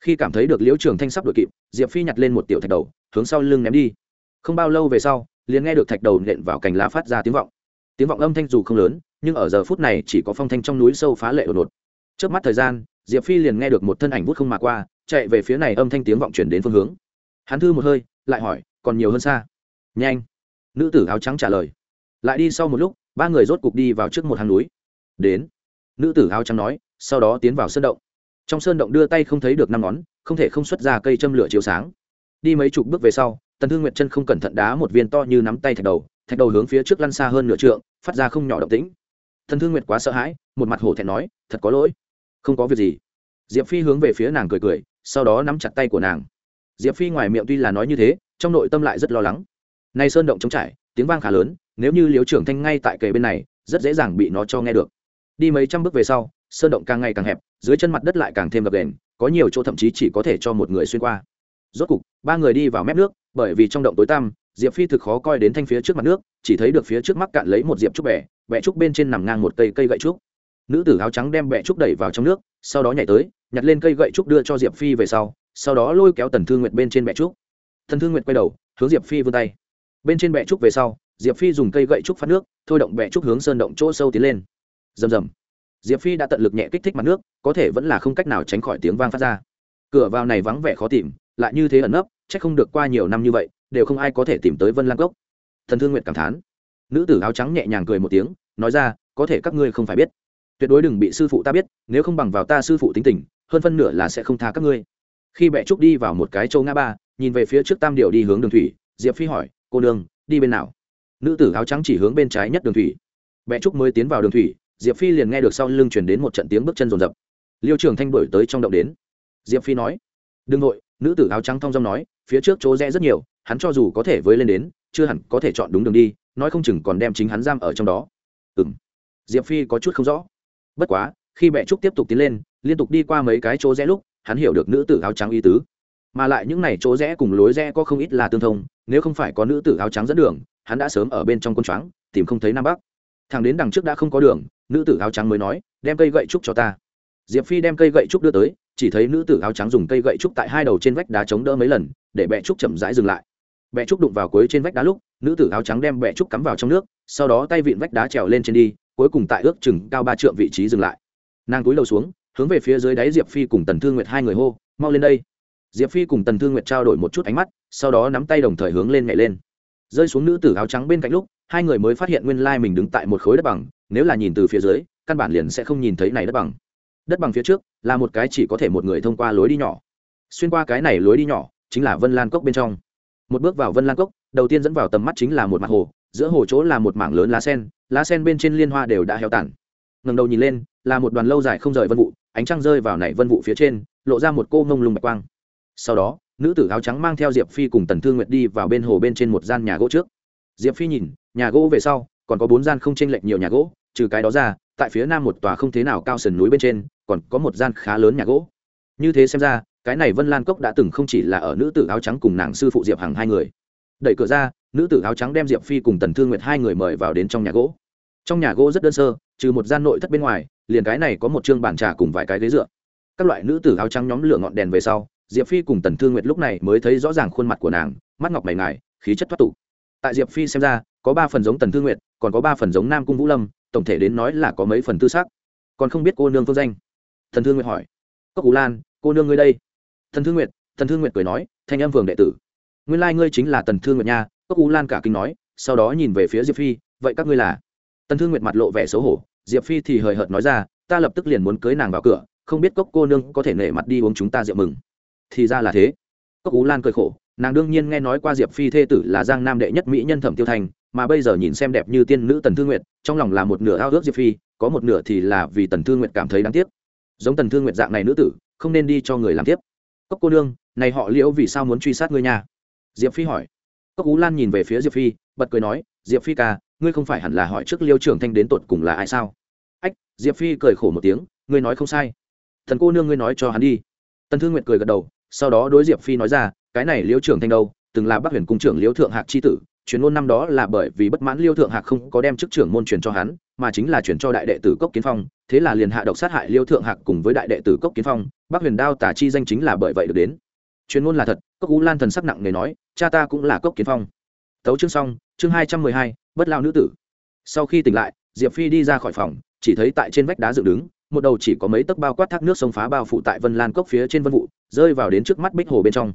Khi cảm thấy được liễu trường thanh sắp đội kịp, diệp phi nhặt lên một tiểu thạch đầu, hướng sau lưng ném đi. Không bao lâu về sau, liền nghe được thạch đầu nện vào cành lá phát ra tiếng vọng. Tiếng vọng âm thanh dù không lớn, nhưng ở giờ phút này chỉ có phong thanh trong núi sâu phá lệ đột ngột trước mắt thời gian, diệp phi liền nghe được một thân ảnh vút không mà qua, chạy về phía này âm thanh tiếng vọng chuyển đến phương hướng. Hắn thư một hơi, lại hỏi, còn nhiều hơn xa? Nhanh. Nữ tử áo trắng trả lời. Lại đi sau một lúc, ba người rốt cục đi vào trước một hang núi. Đến. Nữ tử áo trắng nói, sau đó tiến vào sơn động. Trong sơn động đưa tay không thấy được năm ngón, không thể không xuất ra cây châm lửa chiếu sáng. Đi mấy chục bước về sau, tần thương nguyệt chân không cẩn thận đá một viên to như nắm tay thạch đầu thạch đầu hướng phía trước lăn xa hơn nửa trượng, phát ra không nhỏ động tĩnh thần thương nguyệt quá sợ hãi, một mặt hổ thẹn nói, thật có lỗi. Không có việc gì. Diệp phi hướng về phía nàng cười cười, sau đó nắm chặt tay của nàng. Diệp phi ngoài miệng tuy là nói như thế, trong nội tâm lại rất lo lắng. Nay sơn động trống trải, tiếng vang khá lớn, nếu như liếu trưởng thanh ngay tại kề bên này, rất dễ dàng bị nó cho nghe được. Đi mấy trăm bước về sau, sơn động càng ngày càng hẹp, dưới chân mặt đất lại càng thêm gập đền, có nhiều chỗ thậm chí chỉ có thể cho một người xuyên qua. Rốt cục, ba người đi vào mép nước, bởi vì trong động tối tăm diệp phi thực khó coi đến thanh phía trước mặt nước, chỉ thấy được phía trước mắt cạn lấy một diệp trúc bẻ bẹ trúc bên trên nằm ngang một cây cây gậy trúc. Nữ tử áo trắng đem bẹ trúc đẩy vào trong nước, sau đó nhảy tới, nhặt lên cây gậy trúc đưa cho diệp phi về sau sau đó lôi kéo tần thương nguyệt bên trên bẹ trúc. Thần thương nguyệt quay đầu, hướng diệp phi vươn tay. Bên trên bẹ trúc về sau, diệp phi dùng cây gậy trúc phát nước, thôi động bẹ trúc hướng sơn động chỗ sâu tiến lên. Rầm rầm. Diệp phi đã tận lực nhẹ kích thích mặt nước, có thể vẫn là không cách nào tránh khỏi tiếng vang phát ra. Cửa vào này vắng vẻ khó tìm, lại như thế ẩn nấp c h ắ c không được qua nhiều năm như vậy đều không ai có thể tìm tới vân lan cốc. Thần thương nguyện cảm thán. Nữ tử áo trắng nhẹ nhàng cười một tiếng, nói ra, có thể các ngươi không phải biết. Tuyệt đối đừng bị sư phụ ta biết, nếu không bằng vào ta sư phụ tính tình, hơn phân nửa là sẽ không tha các ngươi. Khi bệ trúc đi vào một cái châu ngã ba, nhìn về phía trước tam điệu đi hướng đường thủy, diệp phi hỏi, cô nương, đi bên nào? Nữ tử áo trắng chỉ hướng bên trái nhất đường thủy. Bệ trúc mới tiến vào đường thủy, diệp phi liền nghe được sau lưng chuyển đến một trận tiếng bước chân rồn rập. Liêu trường thanh đổi tới trong động đến. Diệp phi nói, đừng nội nữ tử áo trắng thong dong nói, phía trước chỗ rẽ rất nhiều hắn cho dù có thể với lên đến, chưa hẳn có thể chọn đúng đường đi, nói không chừng còn đem chính hắn giam ở trong đó. Ừ m diệp phi có chút không rõ. Bất quá, khi mẹ trúc tiếp tục tiến lên, liên tục đi qua mấy cái chỗ rẽ lúc, hắn hiểu được nữ tử áo trắng y tứ. Mà lại những n à y chỗ rẽ cùng lối rẽ có không ít là tương thông, nếu không phải có nữ tử áo trắng dẫn đường, hắn đã sớm ở bên trong con trắng tìm không thấy nam bắc. Thằng đến đằng trước đã không có đường, nữ tử áo trắng mới nói, đem cây gậy trúc cho ta. Diệp phi đem cây gậy trúc đưa tới, chỉ thấy nữ tử áo trắng dùng cây gậy trúc tại hai đầu trên vách đá chống đỡ mấy lần, để bẹ trúc chậm rãi dừng lại bẹ trúc đụng vào cuối trên vách đá lúc, nữ tử áo trắng đem bẹ trúc cắm vào trong nước, sau đó tay vịn vách đá trèo lên trên đi, cuối cùng tại ước chừng cao ba trượng vị trí dừng lại. Nàng cúi đầu xuống, hướng về phía dưới đáy diệp phi cùng tần thương nguyệt hai người hô, mau lên đây. Diệp phi cùng tần thương nguyệt trao đổi một chút ánh mắt, sau đó nắm tay đồng thời hướng lên nhảy lên. Rơi xuống nữ tử áo trắng bên cạnh lúc, hai người mới phát hiện nguyên lai mình đứng tại một khối đất bằng, nếu là nhìn từ phía dưới, căn bản liền sẽ không nhìn thấy này đất bằng. Đất bằng phía trước là một cái chỉ có thể một người thông qua lối đi nhỏ. Xuyên qua cái này lối đi nhỏ chính là vân lan cốc bên trong một bước vào vân lan cốc, đầu tiên dẫn vào tầm mắt chính là một mặt hồ, giữa hồ chỗ là một mảng lớn lá sen lá sen bên trên liên hoa đều đã heo tản ngầm đầu nhìn lên, là một đoàn lâu dài không rời vân vụ, ánh trăng rơi vào nảy vân vụ phía trên, lộ ra một cô ngông lung bạch quang. Sau đó, nữ tử áo trắng mang theo diệp phi cùng tần thương nguyệt đi vào bên hồ bên trên một gian nhà gỗ trước. Diệp phi nhìn, nhà gỗ về sau, còn có bốn gian không chênh lệch nhiều nhà gỗ, trừ cái đó ra, tại phía nam một tòa không thế nào cao sườn núi bên trên, còn có một gian khá lớn nhà gỗ như thế xem ra, cái này vân lan cốc đã từng không chỉ là ở nữ tử áo trắng cùng nàng sư phụ diệp hằng hai người. Đẩy cửa ra, nữ tử áo trắng đem diệp phi cùng tần thương nguyệt hai người mời vào đến trong nhà gỗ. Trong nhà gỗ rất đơn sơ, trừ một gian nội thất bên ngoài, liền cái này có một chương bàn trà cùng vài cái ghế dựa. Các loại nữ tử áo trắng nhóm lửa ngọn đèn về sau, diệp phi cùng tần thương nguyệt lúc này mới thấy rõ ràng khuôn mặt của nàng, mắt ngọc mày ngài, khí chất thoát tục. Tại diệp phi xem ra, có ba phần giống tần thương nguyệt, còn có ba phần giống nam cung vũ lâm, tổng thể đến nói là có mấy phần tư xác còn không biết cô nương phương danh? Thần thương nguyệt hỏi cốc cú lan, cô nương ngươi đây. Thần thương nguyệt, thần thương nguyệt cười nói, thanh em vườn đệ tử. Nguyên lai、like、ngươi chính là tần thương nguyệt nha, cốc cú lan cả kinh nói, sau đó nhìn về phía diệp phi, vậy các ngươi là? Tần thương nguyệt mặt lộ vẻ xấu hổ, diệp phi thì hời hợt nói ra, ta lập tức liền muốn cưới nàng vào cửa, không biết cốc cô nương có thể nể mặt đi uống chúng ta rượu mừng. Thì ra là thế. Cốc cú lan cười khổ, nàng đương nhiên nghe nói qua diệp phi thê tử là giang nam đệ nhất mỹ nhân thẩm tiêu thành, mà bây giờ nhìn xem đẹp như tiên nữ tần thương nguyệt, trong lòng là một nửa ao ước diệp phi, có một nửa thì là vì tần thương nguyệt cảm thấy đáng tiếc giống tần thương nguyện dạng này nữ tử, không nên đi cho người làm tiếp. Cốc cô nương, này họ liễu vì sao muốn truy sát ngươi nha? Diệp phi hỏi. Cốc ú lan nhìn về phía diệp phi, bật cười nói, diệp phi ca, ngươi không phải hẳn là hỏi trước liêu trưởng thanh đến tột cùng là ai sao? Ách, diệp phi cười khổ một tiếng, ngươi nói không sai. Thần cô nương ngươi nói cho hắn đi. Tần thương nguyện cười gật đầu, sau đó đối diệp phi nói ra, cái này liêu trưởng thanh đâu, từng là bác huyền cung trưởng liêu thượng hạc c h i tử chuyên ngôn năm đó là bởi vì bất mãn liêu thượng hạc không có đem chức trưởng môn truyền cho hắn, mà chính là chuyển cho đại đệ tử cốc kiến phong. Thế là liền hạ độc sát hại liêu thượng hạc cùng với đại đệ tử cốc kiến phong. Bác huyền đao tả chi danh chính là bởi vậy được đến. Chuyên môn là thật, cốc ú lan thần sắc nặng nề nói, cha ta cũng là cốc kiến phong. Tấu chương xong, chương hai trăm mười hai, bất lao nữ tử. Sau khi tỉnh lại, diệp phi đi ra khỏi phòng, chỉ thấy tại trên vách đá dựng đứng, một đầu chỉ có mấy tấc bao quát thác nước sông phá bao phụ tại vân lan cốc phía trên vân vụ, rơi vào đến trước mắt bích hồ bên trong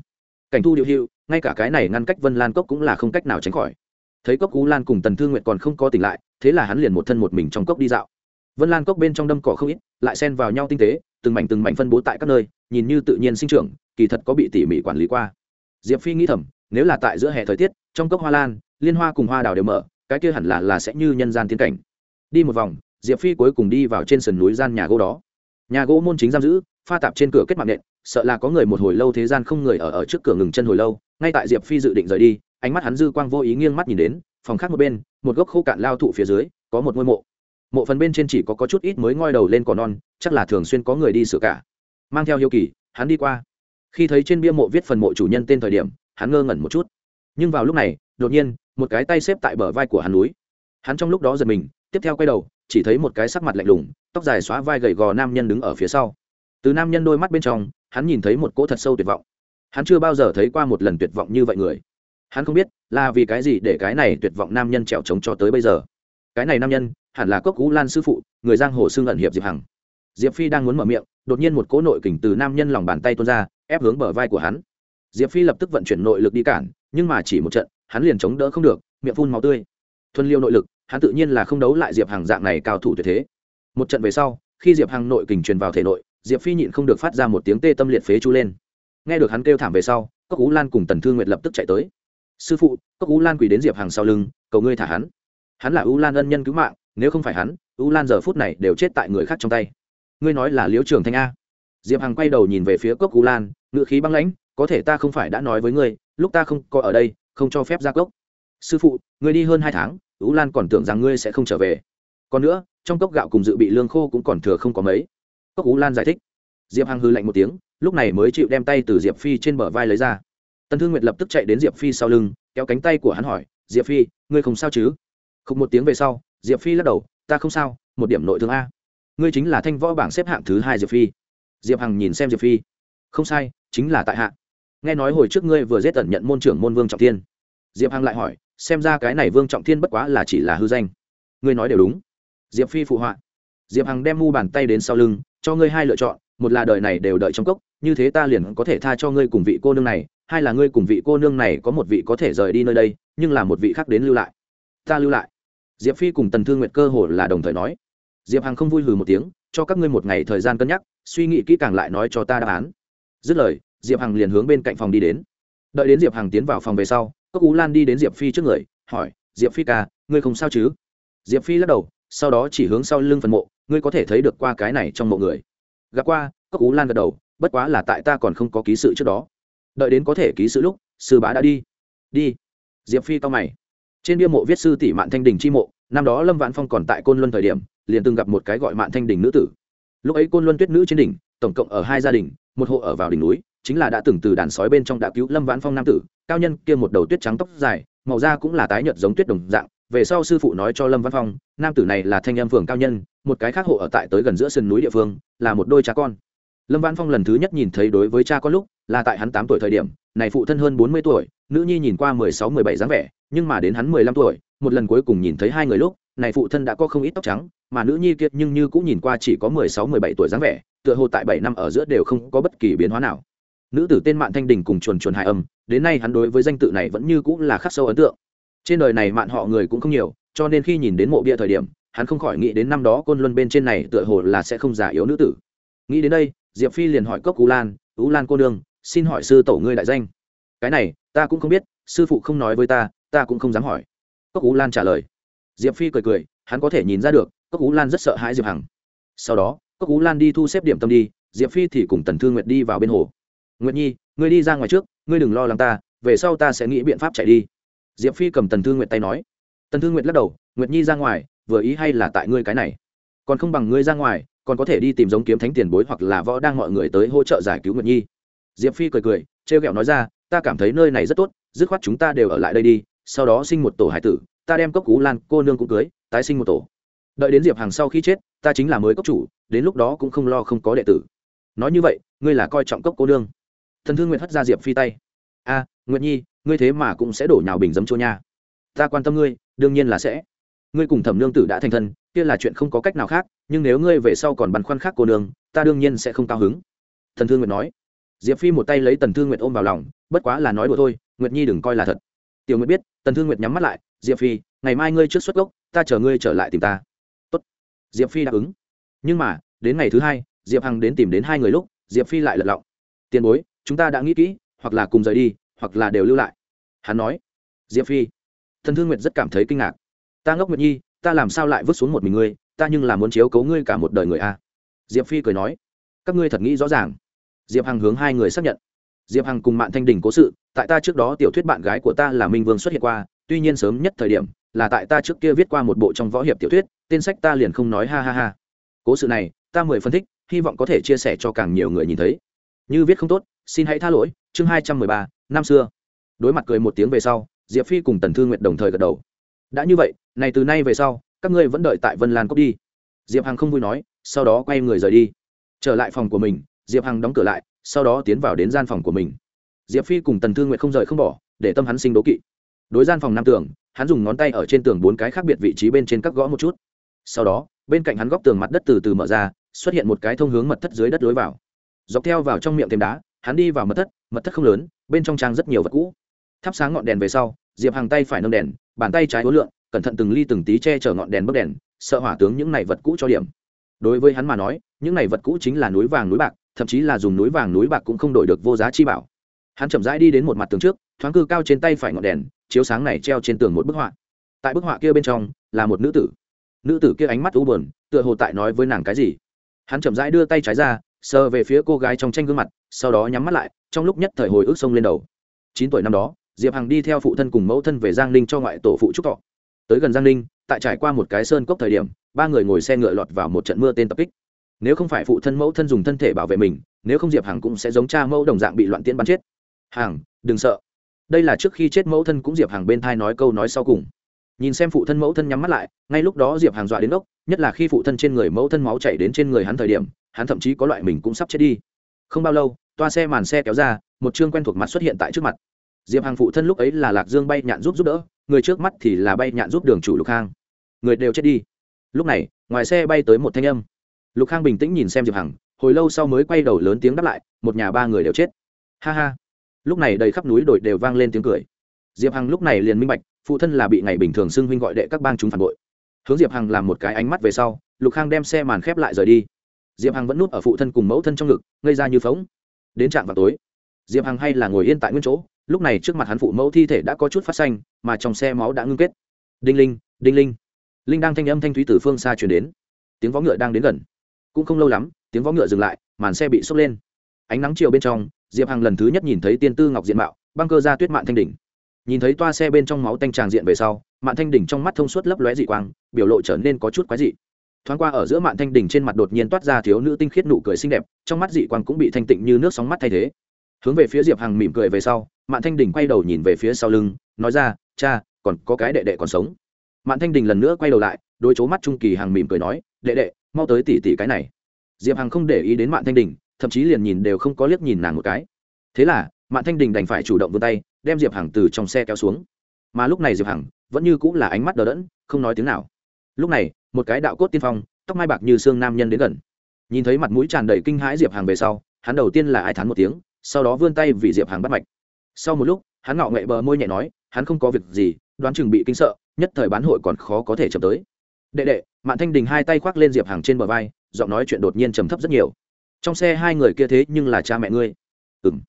cảnh thu điệu hiệu ngay cả cái này ngăn cách vân lan cốc cũng là không cách nào tránh khỏi. Thấy cốc cú lan cùng tần thương nguyện còn không có tỉnh lại, thế là hắn liền một thân một mình trong cốc đi dạo. Vân lan cốc bên trong đâm cỏ không ít, lại xen vào nhau tinh tế, từng mảnh từng mảnh phân bố tại các nơi, nhìn như tự nhiên sinh trưởng, kỳ thật có bị tỉ mỉ quản lý qua. Diệp phi nghĩ thầm, nếu là tại giữa hè thời tiết, trong cốc hoa lan, liên hoa cùng hoa đào đều mở, cái kia hẳn là là sẽ như nhân gian tiên cảnh. Đi một vòng, diệp phi cuối cùng đi vào trên sườn núi gian nhà gỗ đó. Nhà gỗ môn chính giam giữ, pha tạp trên cửa kết mạng nện sợ là có người một hồi lâu thế gian không người ở ở trước cửa ngừng chân hồi lâu ngay tại diệp phi dự định rời đi ánh mắt hắn dư quang vô ý nghiêng mắt nhìn đến phòng khác một bên một gốc khô cạn lao thụ phía dưới có một ngôi mộ. Mộ phần bên trên chỉ có, có chút ít mới ngoi đầu lên cỏ non chắc là thường xuyên có người đi sửa cả. Mang theo hiếu kỳ hắn đi qua. Khi thấy trên bia mộ viết phần mộ chủ nhân tên thời điểm hắn ngơ ngẩn một chút. Nhưng vào lúc này đột nhiên một cái tay xếp tại bờ vai của hắn núi. Hắn trong lúc đó giật mình tiếp theo quay đầu chỉ thấy một cái sắc mặt lạnh lùng tóc dài xóa vai gầy gò nam nhân đứng ở phía sau từ nam nhân đôi mắt bên trong, hắn nhìn thấy một cỗ thật sâu tuyệt vọng. Hắn chưa bao giờ thấy qua một lần tuyệt vọng như vậy người. Hắn không biết là vì cái gì để cái này tuyệt vọng nam nhân trèo trống cho tới bây giờ. Cái này nam nhân hẳn là cốc cú lan sư phụ, người giang hồ xưng ẩn hiệp diệp hằng. Diệp phi đang muốn mở miệng, đột nhiên một cỗ nội kình từ nam nhân lòng bàn tay tuôn ra, ép hướng bờ vai của hắn. Diệp phi lập tức vận chuyển nội lực đi cản, nhưng mà chỉ một trận, hắn liền chống đỡ không được, miệng phun máu tươi. Thuần liêu nội lực, hắn tự nhiên là không đấu lại diệp hằng dạng này cao thủ tuyệt thế. Một trận về sau, khi diệp hằng nội kình truyền vào thể nội diệp phi nhịn không được phát ra một tiếng tê tâm liệt phế chu lên nghe được hắn kêu thảm về sau cốc ú lan cùng tần thương nguyệt lập tức chạy tới sư phụ cốc ú lan quỳ đến diệp hằng sau lưng cầu ngươi thả hắn hắn là ú lan ân nhân cứu mạng nếu không phải hắn ú lan giờ phút này đều chết tại người khác trong tay ngươi nói là liễu trường thanh a diệp hằng quay đầu nhìn về phía cốc ú lan ngự khí băng lãnh có thể ta không phải đã nói với ngươi lúc ta không có ở đây không cho phép ra cốc sư phụ ngươi đi hơn hai tháng ú lan còn tưởng rằng ngươi sẽ không trở về còn nữa trong cốc gạo cùng dự bị lương khô cũng còn thừa không có mấy cốc ú lan giải thích. Diệp hằng hư lạnh một tiếng, lúc này mới chịu đem tay từ diệp phi trên bờ vai lấy ra. Tần thương nguyệt lập tức chạy đến diệp phi sau lưng, kéo cánh tay của hắn hỏi, diệp phi, ngươi không sao chứ? Không một tiếng về sau, diệp phi lắc đầu, ta không sao, một điểm nội thương a. Ngươi chính là thanh võ bảng xếp hạng thứ hai diệp phi. Diệp hằng nhìn xem diệp phi, không sai, chính là tại hạ. Nghe nói hồi trước ngươi vừa giết tẩn nhận môn trưởng môn vương trọng thiên. Diệp hằng lại hỏi, xem ra cái này vương trọng thiên bất quá là chỉ là hư danh. Ngươi nói đều đúng. Diệp phi phụ họa. Diệp hằng đem mu bàn tay đến sau lưng cho ngươi hai lựa chọn, một là đời này đều đợi trong cốc, như thế ta liền có thể tha cho ngươi cùng vị cô nương này, hai là ngươi cùng vị cô nương này có một vị có thể rời đi nơi đây, nhưng là một vị khác đến lưu lại. Ta lưu lại. Diệp phi cùng tần thương nguyệt cơ hồ là đồng thời nói. Diệp hằng không vui hừ một tiếng, cho các ngươi một ngày thời gian cân nhắc, suy nghĩ kỹ càng lại nói cho ta đáp án. Dứt lời, diệp hằng liền hướng bên cạnh phòng đi đến. Đợi đến diệp hằng tiến vào phòng về sau, cốc ú lan đi đến diệp phi trước người, hỏi, diệp phi ca, ngươi không sao chứ? Diệp phi lắc đầu, sau đó chỉ hướng sau lưng phần mộ ngươi có thể thấy được qua cái này trong mộ người. Gặp qua, cốc ú lan gật đầu, bất quá là tại ta còn không có ký sự trước đó. Đợi đến có thể ký sự lúc, sư bá đã đi. Đi. Diệp phi tao mày. Trên bia mộ viết sư tỷ mạn thanh đình chi mộ, năm đó lâm vạn phong còn tại côn luân thời điểm, liền từng gặp một cái gọi mạn thanh đình nữ tử. Lúc ấy côn luân tuyết nữ trên đỉnh, tổng cộng ở hai gia đình, một hộ ở vào đỉnh núi, chính là đã từng từ đàn sói bên trong đã cứu lâm vãn phong nam tử, cao nhân kia một đầu tuyết trắng tóc dài, màu da cũng là tái nhợt giống tuyết đồng dạng về sau sư phụ nói cho lâm văn phong, nam tử này là thanh em phường cao nhân, một cái khác hộ ở tại tới gần giữa sườn núi địa phương, là một đôi cha con. Lâm văn phong lần thứ nhất nhìn thấy đối với cha con lúc, là tại hắn tám tuổi thời điểm, này phụ thân hơn bốn mươi tuổi, nữ nhi nhìn qua mười sáu, mười bảy dáng vẻ, nhưng mà đến hắn mười lăm tuổi, một lần cuối cùng nhìn thấy hai người lúc, này phụ thân đã có không ít tóc trắng, mà nữ nhi kiệt nhưng như cũng nhìn qua chỉ có mười sáu, mười bảy tuổi dáng vẻ, tựa hồ tại bảy năm ở giữa đều không có bất kỳ biến hóa nào. Nữ tử tên mạn thanh đình cùng chuồn chuồn hài âm, đến nay hắn đối với danh tự này vẫn như cũng là khắc sâu ấn tượng trên đời này mạn họ người cũng không nhiều, cho nên khi nhìn đến mộ bia thời điểm, hắn không khỏi nghĩ đến năm đó côn luân bên trên này tựa hồ là sẽ không giả yếu nữ tử. Nghĩ đến đây, diệp phi liền hỏi cốc cú lan ú lan cô nương, xin hỏi sư tổ ngươi đại danh? Cái này, ta cũng không biết, sư phụ không nói với ta ta cũng không dám hỏi. Cốc cú lan trả lời. Diệp phi cười cười, hắn có thể nhìn ra được, cốc cú lan rất sợ hãi diệp hằng. Sau đó, cốc cú lan đi thu xếp điểm tâm đi, diệp phi thì cùng tần thương nguyệt đi vào bên hồ. Nguyệt nhi, ngươi đi ra ngoài trước, ngươi đừng lo lắng ta, về sau ta sẽ nghĩ biện pháp chạy đi diệp phi cầm tần thương nguyệt tay nói. Tần thương nguyệt lắc đầu, nguyệt nhi ra ngoài, vừa ý hay là tại ngươi cái này? Còn không bằng ngươi ra ngoài, còn có thể đi tìm giống kiếm thánh tiền bối hoặc là võ đang mọi người tới hỗ trợ giải cứu nguyệt nhi. Diệp phi cười cười, trêu ghẹo nói ra, ta cảm thấy nơi này rất tốt, dứt khoát chúng ta đều ở lại đây đi, sau đó sinh một tổ hải tử, ta đem cốc cú lan, cô nương cũng cưới, tái sinh một tổ. Đợi đến diệp hàng sau khi chết, ta chính là mới cốc chủ, đến lúc đó cũng không lo không có đệ tử. Nói như vậy, ngươi là coi trọng cốc cô nương. Thần thương nguyện hất ra diệp phi tay. A, nguyệt nhi ngươi thế mà cũng sẽ đổ nhào bình dấm chua nha. Ta quan tâm ngươi, đương nhiên là sẽ. Ngươi cùng thẩm nương tử đã thành thân, kia là chuyện không có cách nào khác, nhưng nếu ngươi về sau còn băn khoăn khác cô nương, ta đương nhiên sẽ không cao hứng. Thần thương nguyệt nói. Diệp phi một tay lấy tần thương nguyệt ôm vào lòng, bất quá là nói đùa thôi, nguyệt nhi đừng coi là thật. Tiểu nguyệt biết, tần thương nguyệt nhắm mắt lại, diệp phi, ngày mai ngươi trước xuất gốc, ta chờ ngươi trở lại tìm ta. Tốt. diệp phi đáp ứng. Nhưng mà, đến ngày thứ hai, diệp hằng đến tìm đến hai người lúc, diệp phi lại lật lọng. Tiền bối, chúng ta đã nghĩ kỹ, hoặc là cùng rời đi, hoặc là đều lưu lại hắn nói, diệp phi. Thần thương nguyệt rất cảm thấy kinh ngạc. Ta ngốc nguyệt nhi, ta làm sao lại vứt xuống một mình ngươi? Ta nhưng là muốn chiếu cấu ngươi cả một đời người a. Diệp phi cười nói, các ngươi thật nghĩ rõ ràng. Diệp hằng hướng hai người xác nhận. Diệp hằng cùng mạng thanh đình cố sự, tại ta trước đó tiểu thuyết bạn gái của ta là minh vương xuất hiện qua, tuy nhiên sớm nhất thời điểm là tại ta trước kia viết qua một bộ trong võ hiệp tiểu thuyết, tên sách ta liền không nói ha ha ha. Cố sự này, ta mười phân thích, hy vọng có thể chia sẻ cho càng nhiều người nhìn thấy. Như viết không tốt, xin hãy tha lỗi, chương hai trăm mười ba, năm xưa đối mặt cười một tiếng về sau, diệp phi cùng tần thư nguyện đồng thời gật đầu. Đã như vậy, này từ nay về sau, các ngươi vẫn đợi tại vân lan cốc đi. Diệp hằng không vui nói, sau đó quay người rời đi. Trở lại phòng của mình, diệp hằng đóng cửa lại, sau đó tiến vào đến gian phòng của mình. Diệp phi cùng tần thư nguyện không rời không bỏ, để tâm hắn sinh đố kỵ. Đối gian phòng nam tường, hắn dùng ngón tay ở trên tường bốn cái khác biệt vị trí bên trên các gõ một chút. Sau đó, bên cạnh hắn góc tường mặt đất từ từ mở ra, xuất hiện một cái thông hướng mật thất dưới đất lối vào. Dọc theo vào trong miệng thêm đá, hắn đi vào mật thất mật thất không lớn, bên trong trang rất nhiều vật cũ thắp sáng ngọn đèn về sau, diệp hàng tay phải nâng đèn, bàn tay trái hối lượng cẩn thận từng ly từng tí che chở ngọn đèn bấc đèn, sợ hỏa tướng những này vật cũ cho điểm. Đối với hắn mà nói, những này vật cũ chính là núi vàng núi bạc, thậm chí là dùng núi vàng núi bạc cũng không đổi được vô giá chi bảo. Hắn chậm rãi đi đến một mặt tường trước, thoáng cư cao trên tay phải ngọn đèn, chiếu sáng này treo trên tường một bức họa. Tại bức họa kia bên trong, là một nữ tử. Nữ tử kia ánh mắt u buồn, tựa hồ tại nói với nàng cái gì. Hắn chậm rãi đưa tay trái ra, sờ về phía cô gái trong tranh gương mặt, sau đó nhắm mắt lại, trong lúc nhất thời hồi ức sông lên đầu. Chín tuổi năm đó diệp hằng đi theo phụ thân cùng mẫu thân về giang ninh cho ngoại tổ phụ trúc thọ. Tới gần giang ninh, tại trải qua một cái sơn cốc thời điểm, ba người ngồi xe ngựa lọt vào một trận mưa tên tập kích. Nếu không phải phụ thân mẫu thân dùng thân thể bảo vệ mình, nếu không diệp hằng cũng sẽ giống cha mẫu đồng dạng bị loạn tiễn bắn chết. Hằng, đừng sợ. Đây là trước khi chết mẫu thân cũng diệp hằng bên thai nói câu nói sau cùng. Nhìn xem phụ thân mẫu thân nhắm mắt lại, ngay lúc đó diệp Hằng dọa đến ốc, nhất là khi phụ thân trên người mẫu thân máu chảy đến trên người hắn thời điểm, hắn thậm chí có loại mình cũng sắp chết đi. Không bao lâu, toa xe màn xe kéo ra, một chương quen thuộc mặt xuất hiện tại trước mặt diệp hàng phụ thân lúc ấy là lạc dương bay nhạn giúp giúp đỡ, người trước mắt thì là bay nhạn giúp đường chủ lục khang người đều chết đi. Lúc này, ngoài xe bay tới một thanh âm. Lục khang bình tĩnh nhìn xem diệp hằng, hồi lâu sau mới quay đầu lớn tiếng đáp lại, một nhà ba người đều chết. Ha ha. Lúc này đầy khắp núi đồi đều vang lên tiếng cười. Diệp hằng lúc này liền minh bạch, phụ thân là bị ngày bình thường xưng huynh gọi đệ các bang chúng phản bội. Hướng diệp hằng làm một cái ánh mắt về sau, lục khang đem xe màn khép lại rời đi. Diệp hằng vẫn núp ở phụ thân cùng mẫu thân trong ngực, ngây ra như phóng. Đến trạm vào tối, diệp hằng hay là ngồi yên tại nguyên chỗ lúc này trước mặt hắn phụ mẫu thi thể đã có chút phát xanh, mà trong xe máu đã ngưng kết. Đinh linh đinh linh. Linh đang thanh âm thanh thúy từ phương xa chuyển đến. Tiếng võ ngựa đang đến gần. Cũng không lâu lắm, tiếng võ ngựa dừng lại, màn xe bị sốc lên. Ánh nắng chiều bên trong, diệp hằng lần thứ nhất nhìn thấy tiên tư ngọc diện mạo, băng cơ ra tuyết mạn thanh đỉnh. Nhìn thấy toa xe bên trong máu tanh tràng diện về sau, mạn thanh đỉnh trong mắt thông suốt lấp lóe dị quang, biểu lộ trở nên có chút quái dị. Thoáng qua ở giữa mạn thanh đỉnh trên mặt đột nhiên toát ra thiếu nữ tinh khiết nụ cười xinh đẹp, trong mắt dị quang cũng bị thanh tịnh như nước sóng mắt thay thế. Hướng về phía diệp hằng mỉm cười về sau mạn thanh Đình quay đầu nhìn về phía sau lưng, nói ra, cha, còn có cái đệ đệ còn sống. Mạn thanh đình lần nữa quay đầu lại đôi chố mắt trung kỳ hàng mỉm cười nói, đệ đệ, mau tới tỉ tỉ cái này. Diệp hằng không để ý đến mạn thanh đình, thậm chí liền nhìn đều không có liếc nhìn nàng một cái. Thế là, mạn thanh đình đành phải chủ động vươn tay, đem diệp hằng từ trong xe kéo xuống. Mà lúc này diệp hằng vẫn như cũng là ánh mắt đờ đẫn, không nói tiếng nào. Lúc này, một cái đạo cốt tiên phong, tóc mai bạc như xương nam nhân đến gần. Nhìn thấy mặt mũi tràn đầy kinh hãi diệp hằng về sau, hắn đầu tiên là ai thán một tiếng, sau đó vươn tay vì diệp hằng bắt mạch sau một lúc, hắn ngạo nghệ bờ môi nhẹ nói, hắn không có việc gì, đoán chừng bị kinh sợ, nhất thời bán hội còn khó có thể chậm tới. Đệ đệ. Mạn thanh đình hai tay khoác lên diệp hằng trên bờ vai, giọng nói chuyện đột nhiên trầm thấp rất nhiều. Trong xe hai người kia thế nhưng là cha mẹ ngươi. Ừ m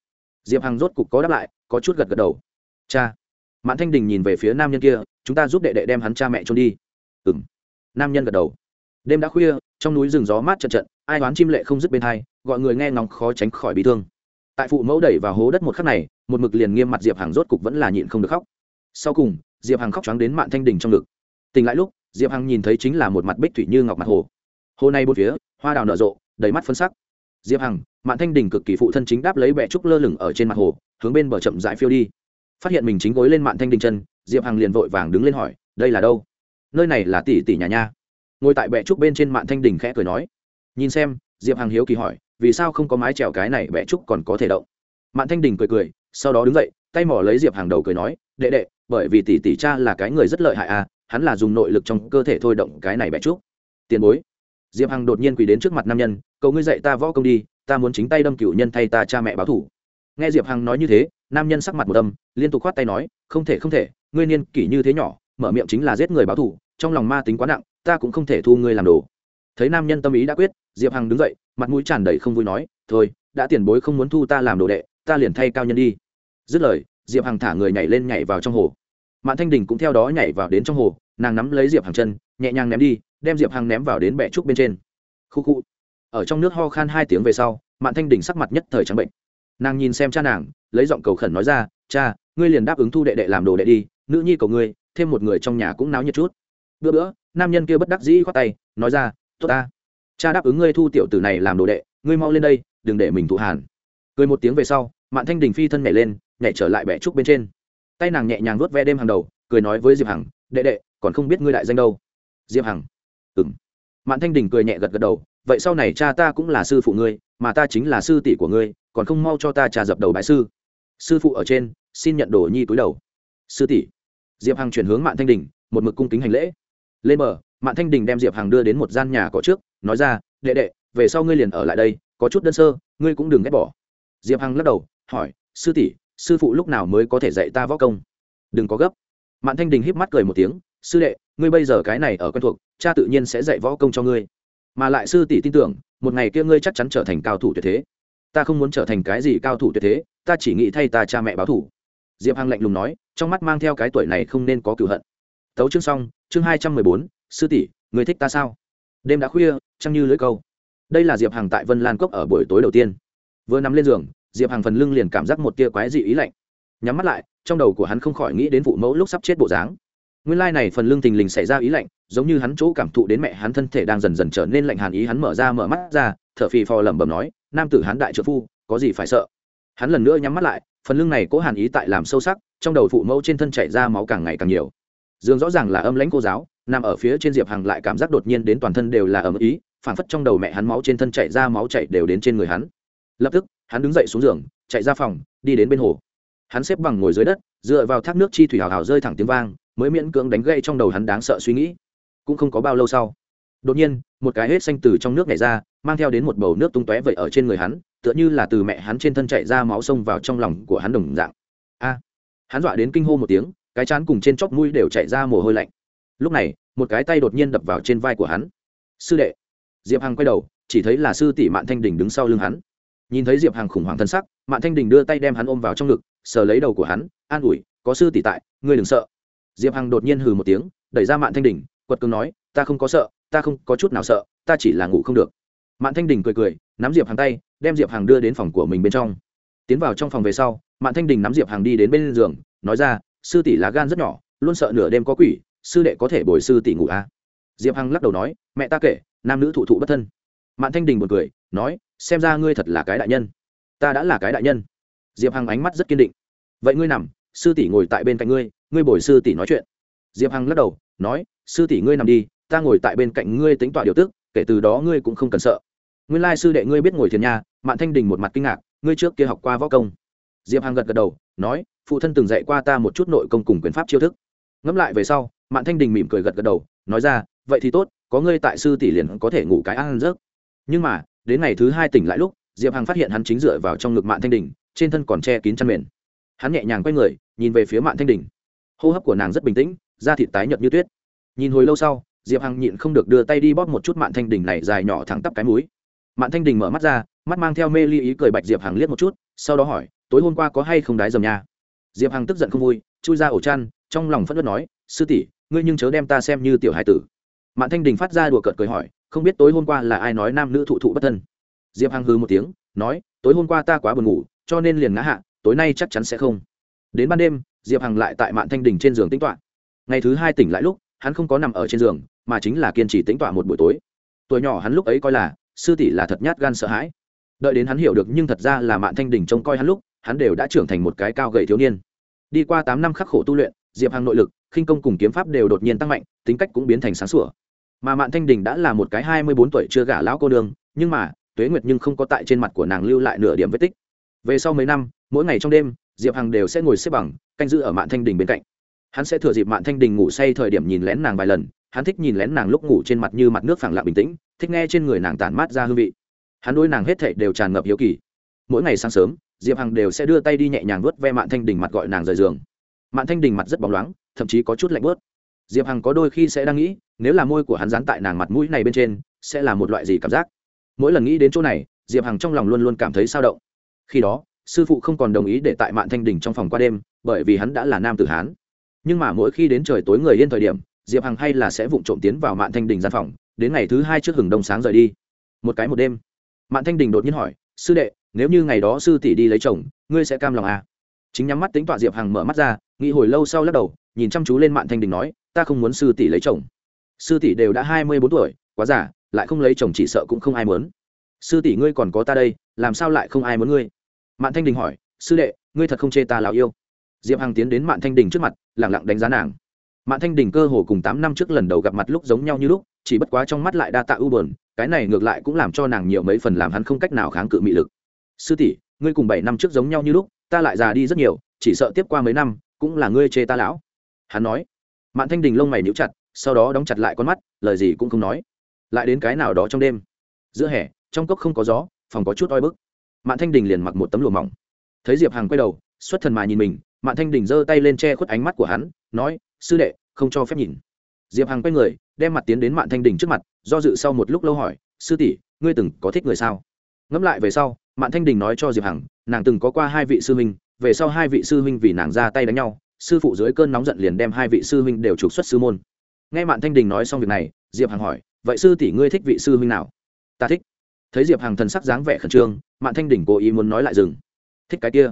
diệp hằng rốt cục có đáp lại, có chút gật gật đầu. Cha. Mạn thanh đình nhìn về phía nam nhân kia, chúng ta giúp đệ đệ đem hắn cha mẹ trốn đi. Ừ m nam nhân gật đầu. Đêm đã khuya, trong núi rừng gió mát trận trận ai đoán chim lệ không dứt bên hai, gọi người nghe ngóng khó tránh khỏi bị thương. Tại phụ mẫu đẩy vào hố đất một khắc này một mực liền nghiêm mặt diệp hằng rốt cục vẫn là nhịn không được khóc sau cùng diệp hằng khóc trắng đến mạn thanh đình trong ngực tỉnh lại lúc diệp hằng nhìn thấy chính là một mặt bích thủy như ngọc mặt hồ hồ này bốn phía hoa đào nở rộ đầy mắt phân sắc diệp hằng mạn thanh đình cực kỳ phụ thân chính đáp lấy bẹ trúc lơ lửng ở trên mặt hồ hướng bên bờ chậm dại phiêu đi phát hiện mình chính gối lên mạn thanh đình chân diệp hằng liền vội vàng đứng lên hỏi đây là đâu nơi này là tỷ tỷ nhà nha ngồi tại bẹ trúc bên trên mạn thanh đình khẽ cười nói nhìn xem diệp hằng hiếu kỳ hỏi vì sao không có mái trèo cái này bẹ trúc còn có thể động mạn thanh đình cười cười sau đó đứng dậy, tay mỏ lấy diệp hàng đầu cười nói, đệ đệ, bởi vì tỷ tỷ cha là cái người rất lợi hại à hắn là dùng nội lực trong cơ thể thôi động cái này bẻ trúc. Tiền bối. Diệp hằng đột nhiên quỳ đến trước mặt nam nhân, cầu ngươi dạy ta võ công đi, ta muốn chính tay đâm cửu nhân thay ta cha mẹ báo thủ. Nghe diệp hằng nói như thế, nam nhân sắc mặt một âm, liên tục khoát tay nói, không thể không thể, ngươi niên kỷ như thế nhỏ, mở miệng chính là giết người báo thủ, trong lòng ma tính quá nặng, ta cũng không thể thu ngươi làm đồ. Thấy nam nhân tâm ý đã quyết, diệp hằng đứng dậy, mặt mũi tràn đầy không vui nói, thôi, đã tiền bối không muốn thu ta làm đồ đệ ta liền thay cao nhân đi. Dứt lời, diệp hằng thả người nhảy lên nhảy vào trong hồ. Mạn thanh đình cũng theo đó nhảy vào đến trong hồ, nàng nắm lấy diệp hằng chân, nhẹ nhàng ném đi, đem diệp hằng ném vào đến bệ trúc bên trên. Khu khu. Ở trong nước ho khan hai tiếng về sau, mạn thanh đình sắc mặt nhất thời trắng bệnh. Nàng nhìn xem cha nàng, lấy giọng cầu khẩn nói ra, cha, ngươi liền đáp ứng thu đệ đệ làm đồ đệ đi, nữ nhi cầu ngươi, thêm một người trong nhà cũng náo nhiệt chút. Bữa bữa, nam nhân kia bất đắc dĩ khoát tay, nói ra, tốt ta. Cha đáp ứng ngươi thu tiểu tử này làm đồ đệ, ngươi mau lên đây, đừng để mình thụ hàn. Cười một tiếng về sau mạn thanh đình phi thân nhảy lên, nhảy trở lại bẻ trúc bên trên. Tay nàng nhẹ nhàng vuốt ve đêm hàng đầu, cười nói với diệp hằng, đệ đệ, còn không biết ngươi đại danh đâu. Diệp hằng ừng mạn thanh đình cười nhẹ gật gật đầu, vậy sau này cha ta cũng là sư phụ ngươi, mà ta chính là sư tỷ của ngươi, còn không mau cho ta trà dập đầu bãi sư. Sư phụ ở trên, xin nhận đồ nhi túi đầu. Sư tỷ. Diệp hằng chuyển hướng mạn thanh đình, một mực cung kính hành lễ. Lên bờ, mạn thanh đình đem diệp hằng đưa đến một gian nhà cỏ trước, nói ra, đệ đệ, về sau ngươi liền ở lại đây, có chút đơn sơ, ngươi cũng đừng ghét bỏ. Diệp hằng lắc đầu hỏi, sư tỷ, sư phụ lúc nào mới có thể dạy ta võ công? Đừng có gấp. Mạn thanh đình híp mắt cười một tiếng, sư đệ, ngươi bây giờ cái này ở quen thuộc, cha tự nhiên sẽ dạy võ công cho ngươi. Mà lại sư tỷ tin tưởng, một ngày kia ngươi chắc chắn trở thành cao thủ tuyệt thế. Ta không muốn trở thành cái gì cao thủ tuyệt thế, ta chỉ nghĩ thay ta cha mẹ báo thủ. Diệp hằng lạnh lùng nói, trong mắt mang theo cái tuổi này không nên có cửu hận. Tấu chương xong, chương hai trăm mười bốn, sư tỷ người thích ta sao? Đêm đã khuya, trăng như lưỡi câu. Đây là diệp hằng tại vân lan cốc ở buổi tối đầu tiên. Vừa nằm lên giường diệp hằng phần lưng liền cảm giác một tia quái dị ý lạnh nhắm mắt lại trong đầu của hắn không khỏi nghĩ đến vụ mẫu lúc sắp chết bộ dáng nguyên lai này phần lưng tình lình xảy ra ý lạnh giống như hắn chỗ cảm thụ đến mẹ hắn thân thể đang dần dần trở nên lạnh hàn ý hắn mở ra mở mắt ra thở phì phò lẩm bẩm nói nam tử hắn đại trợ phu có gì phải sợ hắn lần nữa nhắm mắt lại phần lưng này cố hàn ý tại làm sâu sắc trong đầu phụ mẫu trên thân chảy ra máu càng ngày càng nhiều dương rõ ràng là âm lãnh cô giáo nằm ở phía trên diệp hằng lại cảm giác đột nhiên đến toàn thân đều là ấm ý phản phất trong đầu mẹ hắn máu trên thân chảy ra máu chảy đều đến trên người hắn lập tức hắn đứng dậy xuống giường, chạy ra phòng, đi đến bên hồ. Hắn xếp bằng ngồi dưới đất, dựa vào thác nước chi thủy hào hào rơi thẳng tiếng vang, mới miễn cưỡng đánh gây trong đầu hắn đáng sợ suy nghĩ. Cũng không có bao lâu sau, đột nhiên, một cái hết xanh từ trong nước nhảy ra, mang theo đến một bầu nước tung tóe vậy ở trên người hắn, tựa như là từ mẹ hắn trên thân chạy ra máu sông vào trong lòng của hắn đồng dạng. A! Hắn dọa đến kinh hô một tiếng, cái chán cùng trên chóp mũi đều chạy ra mồ hôi lạnh. Lúc này, một cái tay đột nhiên đập vào trên vai của hắn. Sư đệ! Diệp hằng quay đầu, chỉ thấy là sư tỷ mạn thanh đình đứng sau lưng hắn nhìn thấy diệp hằng khủng hoảng thân sắc mạn thanh đình đưa tay đem hắn ôm vào trong ngực sờ lấy đầu của hắn an ủi có sư tỷ tại ngươi đừng sợ diệp hằng đột nhiên hừ một tiếng đẩy ra mạn thanh đình quật cường nói ta không có sợ ta không có chút nào sợ ta chỉ là ngủ không được mạn thanh đình cười cười nắm diệp hằng tay đem diệp hằng đưa đến phòng của mình bên trong tiến vào trong phòng về sau mạn thanh đình nắm diệp hằng đi đến bên giường nói ra sư tỷ lá gan rất nhỏ luôn sợ nửa đêm có quỷ sư đệ có thể bồi sư tỷ ngủ à. diệp hằng lắc đầu nói mẹ ta kể nam nữ thụ thụ bất thân mạn thanh đình một cười nói xem ra ngươi thật là cái đại nhân. Ta đã là cái đại nhân. Diệp hằng ánh mắt rất kiên định. Vậy ngươi nằm, sư tỷ ngồi tại bên cạnh ngươi ngươi bồi sư tỷ nói chuyện. Diệp hằng lắc đầu, nói, sư tỷ ngươi nằm đi, ta ngồi tại bên cạnh ngươi tính tọa điều tức, kể từ đó ngươi cũng không cần sợ. Nguyên lai sư đệ ngươi biết ngồi thiền nha, mạn thanh đình một mặt kinh ngạc, ngươi trước kia học qua võ công. Diệp hằng gật gật đầu, nói, phụ thân từng dạy qua ta một chút nội công cùng quyền pháp chiêu thức. Ngẫm lại về sau, mạn thanh đình mỉm cười gật gật đầu, nói ra, vậy thì tốt, có ngươi tại sư tỷ liền có thể ngủ cái ăn rớt nhưng mà đến ngày thứ hai tỉnh lại lúc, diệp hằng phát hiện hắn chính dựa vào trong ngực mạn thanh đình, trên thân còn che kín chăn mền. Hắn nhẹ nhàng quay người, nhìn về phía mạn thanh đình. Hô hấp của nàng rất bình tĩnh, da thịt tái nhợt như tuyết. Nhìn hồi lâu sau, diệp hằng nhịn không được đưa tay đi bóp một chút mạn thanh đình này dài nhỏ thẳng tắp cái múi mạn thanh đình mở mắt ra, mắt mang theo mê ly ý cười bạch diệp hằng liếc một chút, sau đó hỏi, tối hôm qua có hay không đái dầm nha? Diệp hằng tức giận không vui, chui ra ổ chăn, trong lòng phất đất nói, sư tỷ, ngươi nhưng chớ đem ta xem như tiểu hải tử. Mạn thanh đình phát ra đùa cợt cười hỏi không biết tối hôm qua là ai nói nam nữ thụ thụ bất thân. Diệp hằng hư một tiếng, nói, tối hôm qua ta quá buồn ngủ, cho nên liền ngã hạ, tối nay chắc chắn sẽ không. Đến ban đêm, diệp hằng lại tại mạn thanh đình trên giường tính toạ ngày thứ hai tỉnh lại lúc, hắn không có nằm ở trên giường, mà chính là kiên trì tính toạ một buổi tối. Tuổi nhỏ hắn lúc ấy coi là, sư tỷ là thật nhát gan sợ hãi. Đợi đến hắn hiểu được nhưng thật ra là mạn thanh đình trông coi hắn lúc, hắn đều đã trưởng thành một cái cao gầy thiếu niên. Đi qua tám năm khắc khổ tu luyện, diệp hằng nội lực, khinh công cùng kiếm pháp đều đột nhiên tăng mạnh, tính cách cũng biến thành sáng sủa mà mạn thanh đình đã là một cái hai mươi bốn tuổi chưa gả lão cô đường nhưng mà, tuế nguyệt nhưng không có tại trên mặt của nàng lưu lại nửa điểm vết tích. Về sau mấy năm, mỗi ngày trong đêm, diệp hằng đều sẽ ngồi xếp bằng, canh giữ ở mạn thanh đình bên cạnh. Hắn sẽ thừa dịp mạn thanh đình ngủ say thời điểm nhìn lén nàng vài lần, hắn thích nhìn lén nàng lúc ngủ trên mặt như mặt nước phẳng lặng bình tĩnh, thích nghe trên người nàng tản mát ra hương vị. Hắn đôi nàng hết thảy đều tràn ngập hiếu kỳ. Mỗi ngày sáng sớm, diệp hằng đều sẽ đưa tay đi nhẹ nhàng vuốt ve mạn thanh đình mặt gọi nàng rời giường. Mạn thanh đình mặt rất bóng loáng, thậm chí có chút lạnh bớt diệp hằng có đôi khi sẽ đang nghĩ, nếu là môi của hắn dán tại nàng mặt mũi này bên trên, sẽ là một loại gì cảm giác? Mỗi lần nghĩ đến chỗ này, diệp hằng trong lòng luôn luôn cảm thấy sao động. Khi đó, sư phụ không còn đồng ý để tại mạn thanh đình trong phòng qua đêm, bởi vì hắn đã là nam tử hán. Nhưng mà mỗi khi đến trời tối người yên thời điểm, diệp hằng hay là sẽ vụng trộm tiến vào mạn thanh đình gian phòng, đến ngày thứ hai trước hừng đông sáng rời đi. Một cái một đêm, mạn thanh đình đột nhiên hỏi, sư đệ, nếu như ngày đó sư tỷ đi lấy chồng, ngươi sẽ cam lòng à? chính nhắm mắt tính tọa diệp hằng mở mắt ra, nghĩ hồi lâu sau lắc đầu, nhìn chăm chú lên mạn thanh đình nói ta không muốn sư tỷ lấy chồng. Sư tỷ đều đã hai mươi bốn tuổi, quá giả lại không lấy chồng chỉ sợ cũng không ai muốn. Sư tỷ ngươi còn có ta đây, làm sao lại không ai muốn ngươi? Mạn thanh đình hỏi, sư đệ, ngươi thật không chê ta lào yêu? Diệp hằng tiến đến mạn thanh đình trước mặt lẳng lặng đánh giá nàng. Mạn thanh đình cơ hồ cùng tám năm trước lần đầu gặp mặt lúc giống nhau như lúc, chỉ bất quá trong mắt lại đa tạ ưu bờn cái này ngược lại cũng làm cho nàng nhiều mấy phần làm hắn không cách nào kháng cự mị lực. Sư tỷ, ngươi cùng bảy năm trước giống nhau như lúc, ta lại già đi rất nhiều, chỉ sợ tiếp qua mấy năm, cũng là ngươi chê ta lão. Hắn nói mạn thanh đình lông mày níu chặt, sau đó đóng chặt lại con mắt, lời gì cũng không nói. Lại đến cái nào đó trong đêm. Giữa hè, trong cốc không có gió, phòng có chút oi bức. Mạn thanh đình liền mặc một tấm lụa mỏng. Thấy diệp hằng quay đầu, xuất thần mà nhìn mình, mạn thanh đình giơ tay lên che khuất ánh mắt của hắn, nói, sư đệ, không cho phép nhìn. Diệp hằng quay người, đem mặt tiến đến mạn thanh đình trước mặt, do dự sau một lúc lâu hỏi, sư tỷ, ngươi từng có thích người sao? Ngẫm lại về sau, mạn thanh đình nói cho diệp hằng, nàng từng có qua hai vị sư huynh, về sau hai vị sư huynh vì nàng ra tay đánh nhau sư phụ dưới cơn nóng giận liền đem hai vị sư huynh đều trục xuất sư môn. Nghe mạn thanh đình nói xong việc này, diệp hằng hỏi, vậy sư tỷ ngươi thích vị sư huynh nào? Ta thích. Thấy diệp hằng thần sắc dáng vẻ khẩn trương, mạn thanh đình cố ý muốn nói lại dừng. Thích cái kia.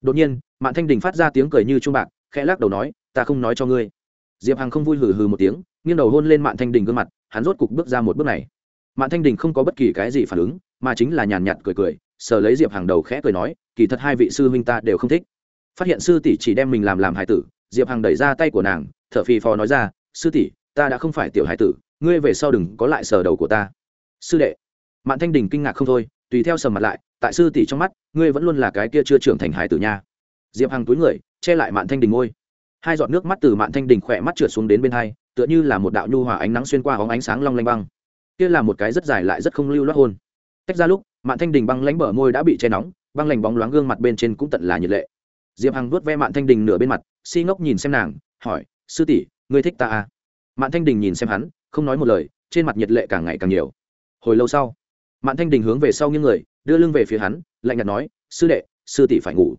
Đột nhiên, mạn thanh đình phát ra tiếng cười như trung bạc, khẽ lắc đầu nói, ta không nói cho ngươi. Diệp hằng không vui hừ hừ một tiếng, nghiêng đầu hôn lên mạn thanh đình gương mặt, hắn rốt cục bước ra một bước này. Mạn thanh đình không có bất kỳ cái gì phản ứng, mà chính là nhàn nhạt cười cười, sờ lấy diệp Hằng đầu khẽ cười nói, kỳ thật hai vị sư huynh ta đều không thích phát hiện sư tỷ chỉ đem mình làm làm hải tử, diệp hằng đẩy ra tay của nàng, thở phì phò nói ra, sư tỷ, ta đã không phải tiểu hải tử, ngươi về sau đừng có lại sờ đầu của ta. Sư đệ. Mạn thanh đình kinh ngạc không thôi, tùy theo sầm mặt lại, tại sư tỷ trong mắt, ngươi vẫn luôn là cái kia chưa trưởng thành hải tử nha. Diệp hằng túi người, che lại mạn thanh đình ngôi. Hai giọt nước mắt từ mạn thanh đình khỏe mắt trượt xuống đến bên hai, tựa như là một đạo nhu hòa ánh nắng xuyên qua hóng ánh sáng long lanh băng. Kia là một cái rất dài lại rất không lưu loát hôn. Tách ra lúc, mạn thanh đình băng lánh bờ môi đã bị che nóng, băng lành bóng loáng gương mặt bên trên cũng tận là nhiệt lệ diệp hằng vuốt ve mạn thanh đình nửa bên mặt, si ngốc nhìn xem nàng, hỏi, sư tỷ, ngươi thích ta à? Mạn thanh đình nhìn xem hắn, không nói một lời, trên mặt nhiệt lệ càng ngày càng nhiều. Hồi lâu sau, mạn thanh đình hướng về sau những người, đưa lưng về phía hắn, lạnh nhạt nói, sư đệ, sư tỷ phải ngủ.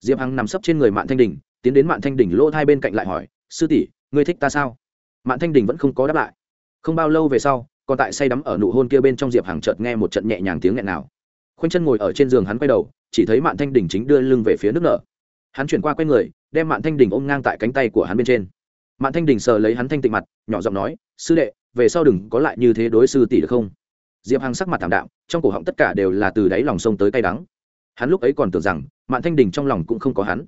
Diệp hằng nằm sấp trên người mạn thanh đình, tiến đến mạn thanh đình lỗ hai bên cạnh lại hỏi, sư tỷ, ngươi thích ta sao? Mạn thanh đình vẫn không có đáp lại. Không bao lâu về sau, còn tại say đắm ở nụ hôn kia bên trong diệp Hằng chợt nghe một trận nhẹ nhàng tiếng nghẹn nào. Khoanh chân ngồi ở trên giường hắn quay đầu, chỉ thấy mạn thanh đình chính đưa lưng về phía nước nở hắn chuyển qua q u a y người, đem mạn thanh đình ôm ngang tại cánh tay của hắn bên trên. Mạn thanh đình sờ lấy hắn thanh tịnh mặt, nhỏ giọng nói, sư đệ, về sau đừng có lại như thế đối sư tỷ được không? Diệp hằng sắc mặt thảm đạm, trong cổ họng tất cả đều là từ đáy lòng sông tới cay đắng. Hắn lúc ấy còn tưởng rằng, mạn thanh đình trong lòng cũng không có hắn.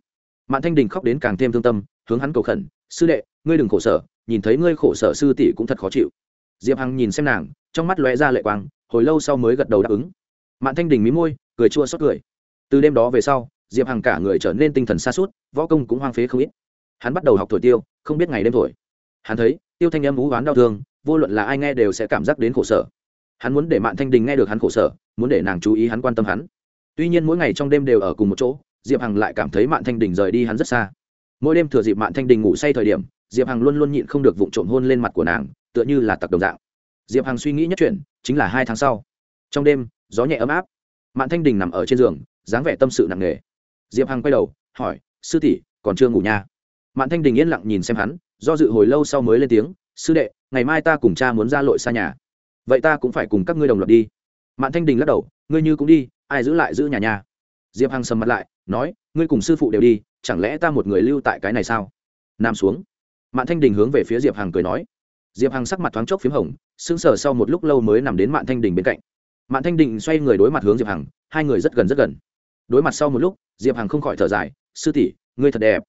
Mạn thanh đình khóc đến càng thêm thương tâm, hướng hắn cầu khẩn, sư đệ, ngươi đừng khổ sở, nhìn thấy ngươi khổ sở sư tỷ cũng thật khó chịu. Diệp hằng nhìn xem nàng, trong mắt lóe ra lệ quang, hồi lâu sau mới gật đầu đáp ứng. Mạn thanh đình mí môi, cười chua xót cười. Từ đêm đó về sau diệp hằng cả người trở nên tinh thần xa suốt, võ công cũng hoang phế không ít. Hắn bắt đầu học thổi tiêu, không biết ngày đêm thổi. Hắn thấy, tiêu thanh âm ú oán đau thương, vô luận là ai nghe đều sẽ cảm giác đến khổ sở. Hắn muốn để mạn thanh đình nghe được hắn khổ sở, muốn để nàng chú ý hắn quan tâm hắn. Tuy nhiên mỗi ngày trong đêm đều ở cùng một chỗ, diệp hằng lại cảm thấy mạn thanh đình rời đi hắn rất xa. Mỗi đêm thừa dịp mạn thanh đình ngủ say thời điểm, diệp hằng luôn luôn nhịn không được vụ trộm hôn lên mặt của nàng, tựa như là tặc đồng dạng. Diệp hằng suy nghĩ nhất chuyện, chính là hai tháng sau. Trong đêm, gió nhẹ ấm áp. Mạn thanh đình nằm ở trên giường, dáng vẻ tâm sự nặng nề diệp hằng quay đầu, hỏi, sư tỷ, còn chưa ngủ nha? Mạn thanh đình yên lặng nhìn xem hắn, do dự hồi lâu sau mới lên tiếng, sư đệ, ngày mai ta cùng cha muốn ra lội xa nhà. Vậy ta cũng phải cùng các ngươi đồng loạt đi. Mạn thanh đình lắc đầu, ngươi như cũng đi, ai giữ lại giữ nhà nhà diệp hằng sầm mặt lại, nói, ngươi cùng sư phụ đều đi, chẳng lẽ ta một người lưu tại cái này sao? Nằm xuống. Mạn thanh đình hướng về phía diệp hằng cười nói. Diệp hằng sắc mặt thoáng chốc p h í m hồng, sững sờ sau một lúc lâu mới nằm đến mạn thanh đình bên cạnh. Mạn thanh đình xoay người đối mặt hướng diệp hằng, hai người rất gần rất gần đối mặt sau một lúc, diệp hằng không khỏi thở dài, sư tỷ, ngươi thật đẹp.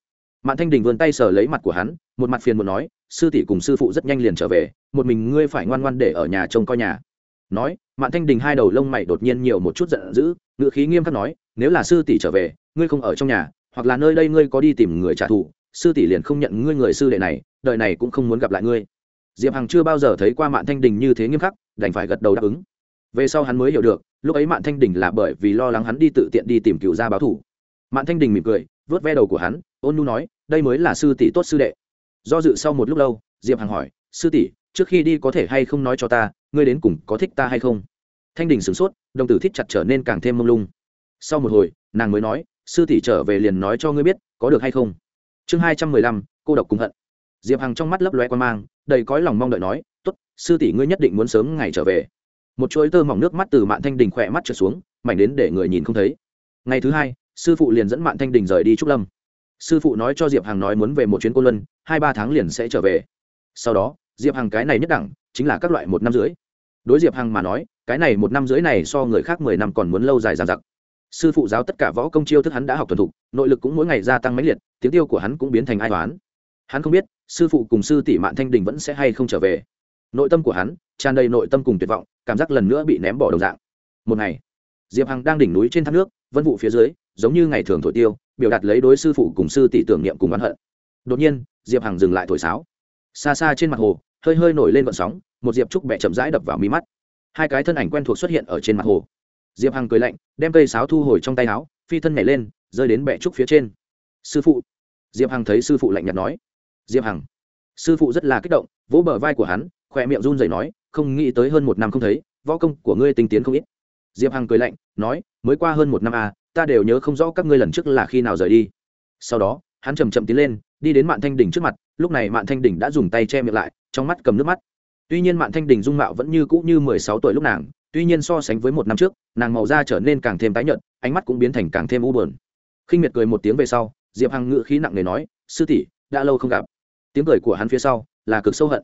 Mạn thanh đình vươn tay sờ lấy mặt của hắn, một mặt phiền một nói, sư tỷ cùng sư phụ rất nhanh liền trở về, một mình ngươi phải ngoan ngoan để ở nhà trông coi nhà. Nói, mạn thanh đình hai đầu lông mày đột nhiên nhiều một chút giận dữ ngựa khí nghiêm khắc nói, nếu là sư tỷ trở về, ngươi không ở trong nhà, hoặc là nơi đây ngươi có đi tìm người trả thù, sư tỷ liền không nhận ngươi người sư đệ này, đời này cũng không muốn gặp lại ngươi. Diệp hằng chưa bao giờ thấy qua mạn thanh đình như thế nghiêm khắc, đành phải gật đầu đáp ứng về sau hắn mới hiểu được, lúc ấy mạn thanh đình là bởi vì lo lắng hắn đi tự tiện đi tìm cựu gia báo thủ mạn thanh đình mỉm cười, vớt ve đầu của hắn, ôn nu nói, đây mới là sư tỷ tốt sư đệ. Do dự sau một lúc lâu, diệp hằng hỏi, sư tỷ, trước khi đi có thể hay không nói cho ta, ngươi đến cùng có thích ta hay không? Thanh đình sửng sốt, đồng tử thích chặt trở nên càng thêm mông lung. Sau một hồi, nàng mới nói, sư tỷ trở về liền nói cho ngươi biết, có được hay không? Chương hai trăm mười lăm, cô độc cùng hận. Diệp hằng trong mắt lấp loe quan mang, đầy cõi lòng mong đợi nói t ố t sư tỷ ngươi nhất định muốn sớm ngày trở về một chuỗi tơ mỏng nước mắt từ mạn thanh đình khỏe mắt trở xuống, mảnh đến để người nhìn không thấy. Ngày thứ hai, sư phụ liền dẫn mạn thanh đình rời đi trúc lâm. Sư phụ nói cho diệp hằng nói muốn về một chuyến cô luân, hai ba tháng liền sẽ trở về. Sau đó, diệp hằng cái này nhất đẳng, chính là các loại một năm rưỡi. Đối diệp hằng mà nói, cái này một năm rưỡi này so người khác mười năm còn muốn lâu dài dàn dặc. Sư phụ giáo tất cả võ công chiêu thức hắn đã học thuần thục, nội lực cũng mỗi ngày gia tăng mãnh liệt, tiếng tiêu của hắn cũng biến thành ai toán. Hắn không biết, sư phụ cùng sư tỷ mạn thanh đình vẫn sẽ hay không trở về nội tâm của hắn tràn đầy nội tâm cùng tuyệt vọng, cảm giác lần nữa bị ném bỏ đồng dạng. Một ngày, diệp hằng đang đỉnh núi trên thác nước, vân vụ phía dưới, giống như ngày thường thổi tiêu, biểu đạt lấy đối sư phụ cùng sư tỷ tưởng niệm cùng oán hận. Đột nhiên, diệp hằng dừng lại thổi sáo. Xa xa trên mặt hồ, hơi hơi nổi lên vận sóng, một diệp trúc bẹ chậm rãi đập vào mí mắt. Hai cái thân ảnh quen thuộc xuất hiện ở trên mặt hồ. Diệp hằng cười lạnh, đem cây sáo thu hồi trong tay áo, phi thân nhảy lên, rơi đến bẹ trúc phía trên. Sư phụ. Diệp hằng thấy sư phụ lạnh nhạt nói. Diệp hằng. Sư phụ rất là kích động, vỗ bờ vai của hắn khoe miệng run rẩy nói, không nghĩ tới hơn một năm không thấy, võ công của ngươi tinh tiến không ít. Diệp hằng cười lạnh, nói, mới qua hơn một năm à ta đều nhớ không rõ các ngươi lần trước là khi nào rời đi. Sau đó, hắn chầm chậm tiến lên, đi đến mạn thanh đỉnh trước mặt, lúc này mạn thanh đỉnh đã dùng tay che miệng lại, trong mắt cầm nước mắt. Tuy nhiên mạn thanh đỉnh dung mạo vẫn như cũ như mười sáu tuổi lúc nàng, tuy nhiên so sánh với một năm trước, nàng màu da trở nên càng thêm tái nhợt, ánh mắt cũng biến thành càng thêm u buồn. Khinh miệt cười một tiếng về sau, diệp hằng ngự khí nặng nề nói, sư tỷ, đã lâu không gặp. Tiếng cười của hắn phía sau là cực sâu hận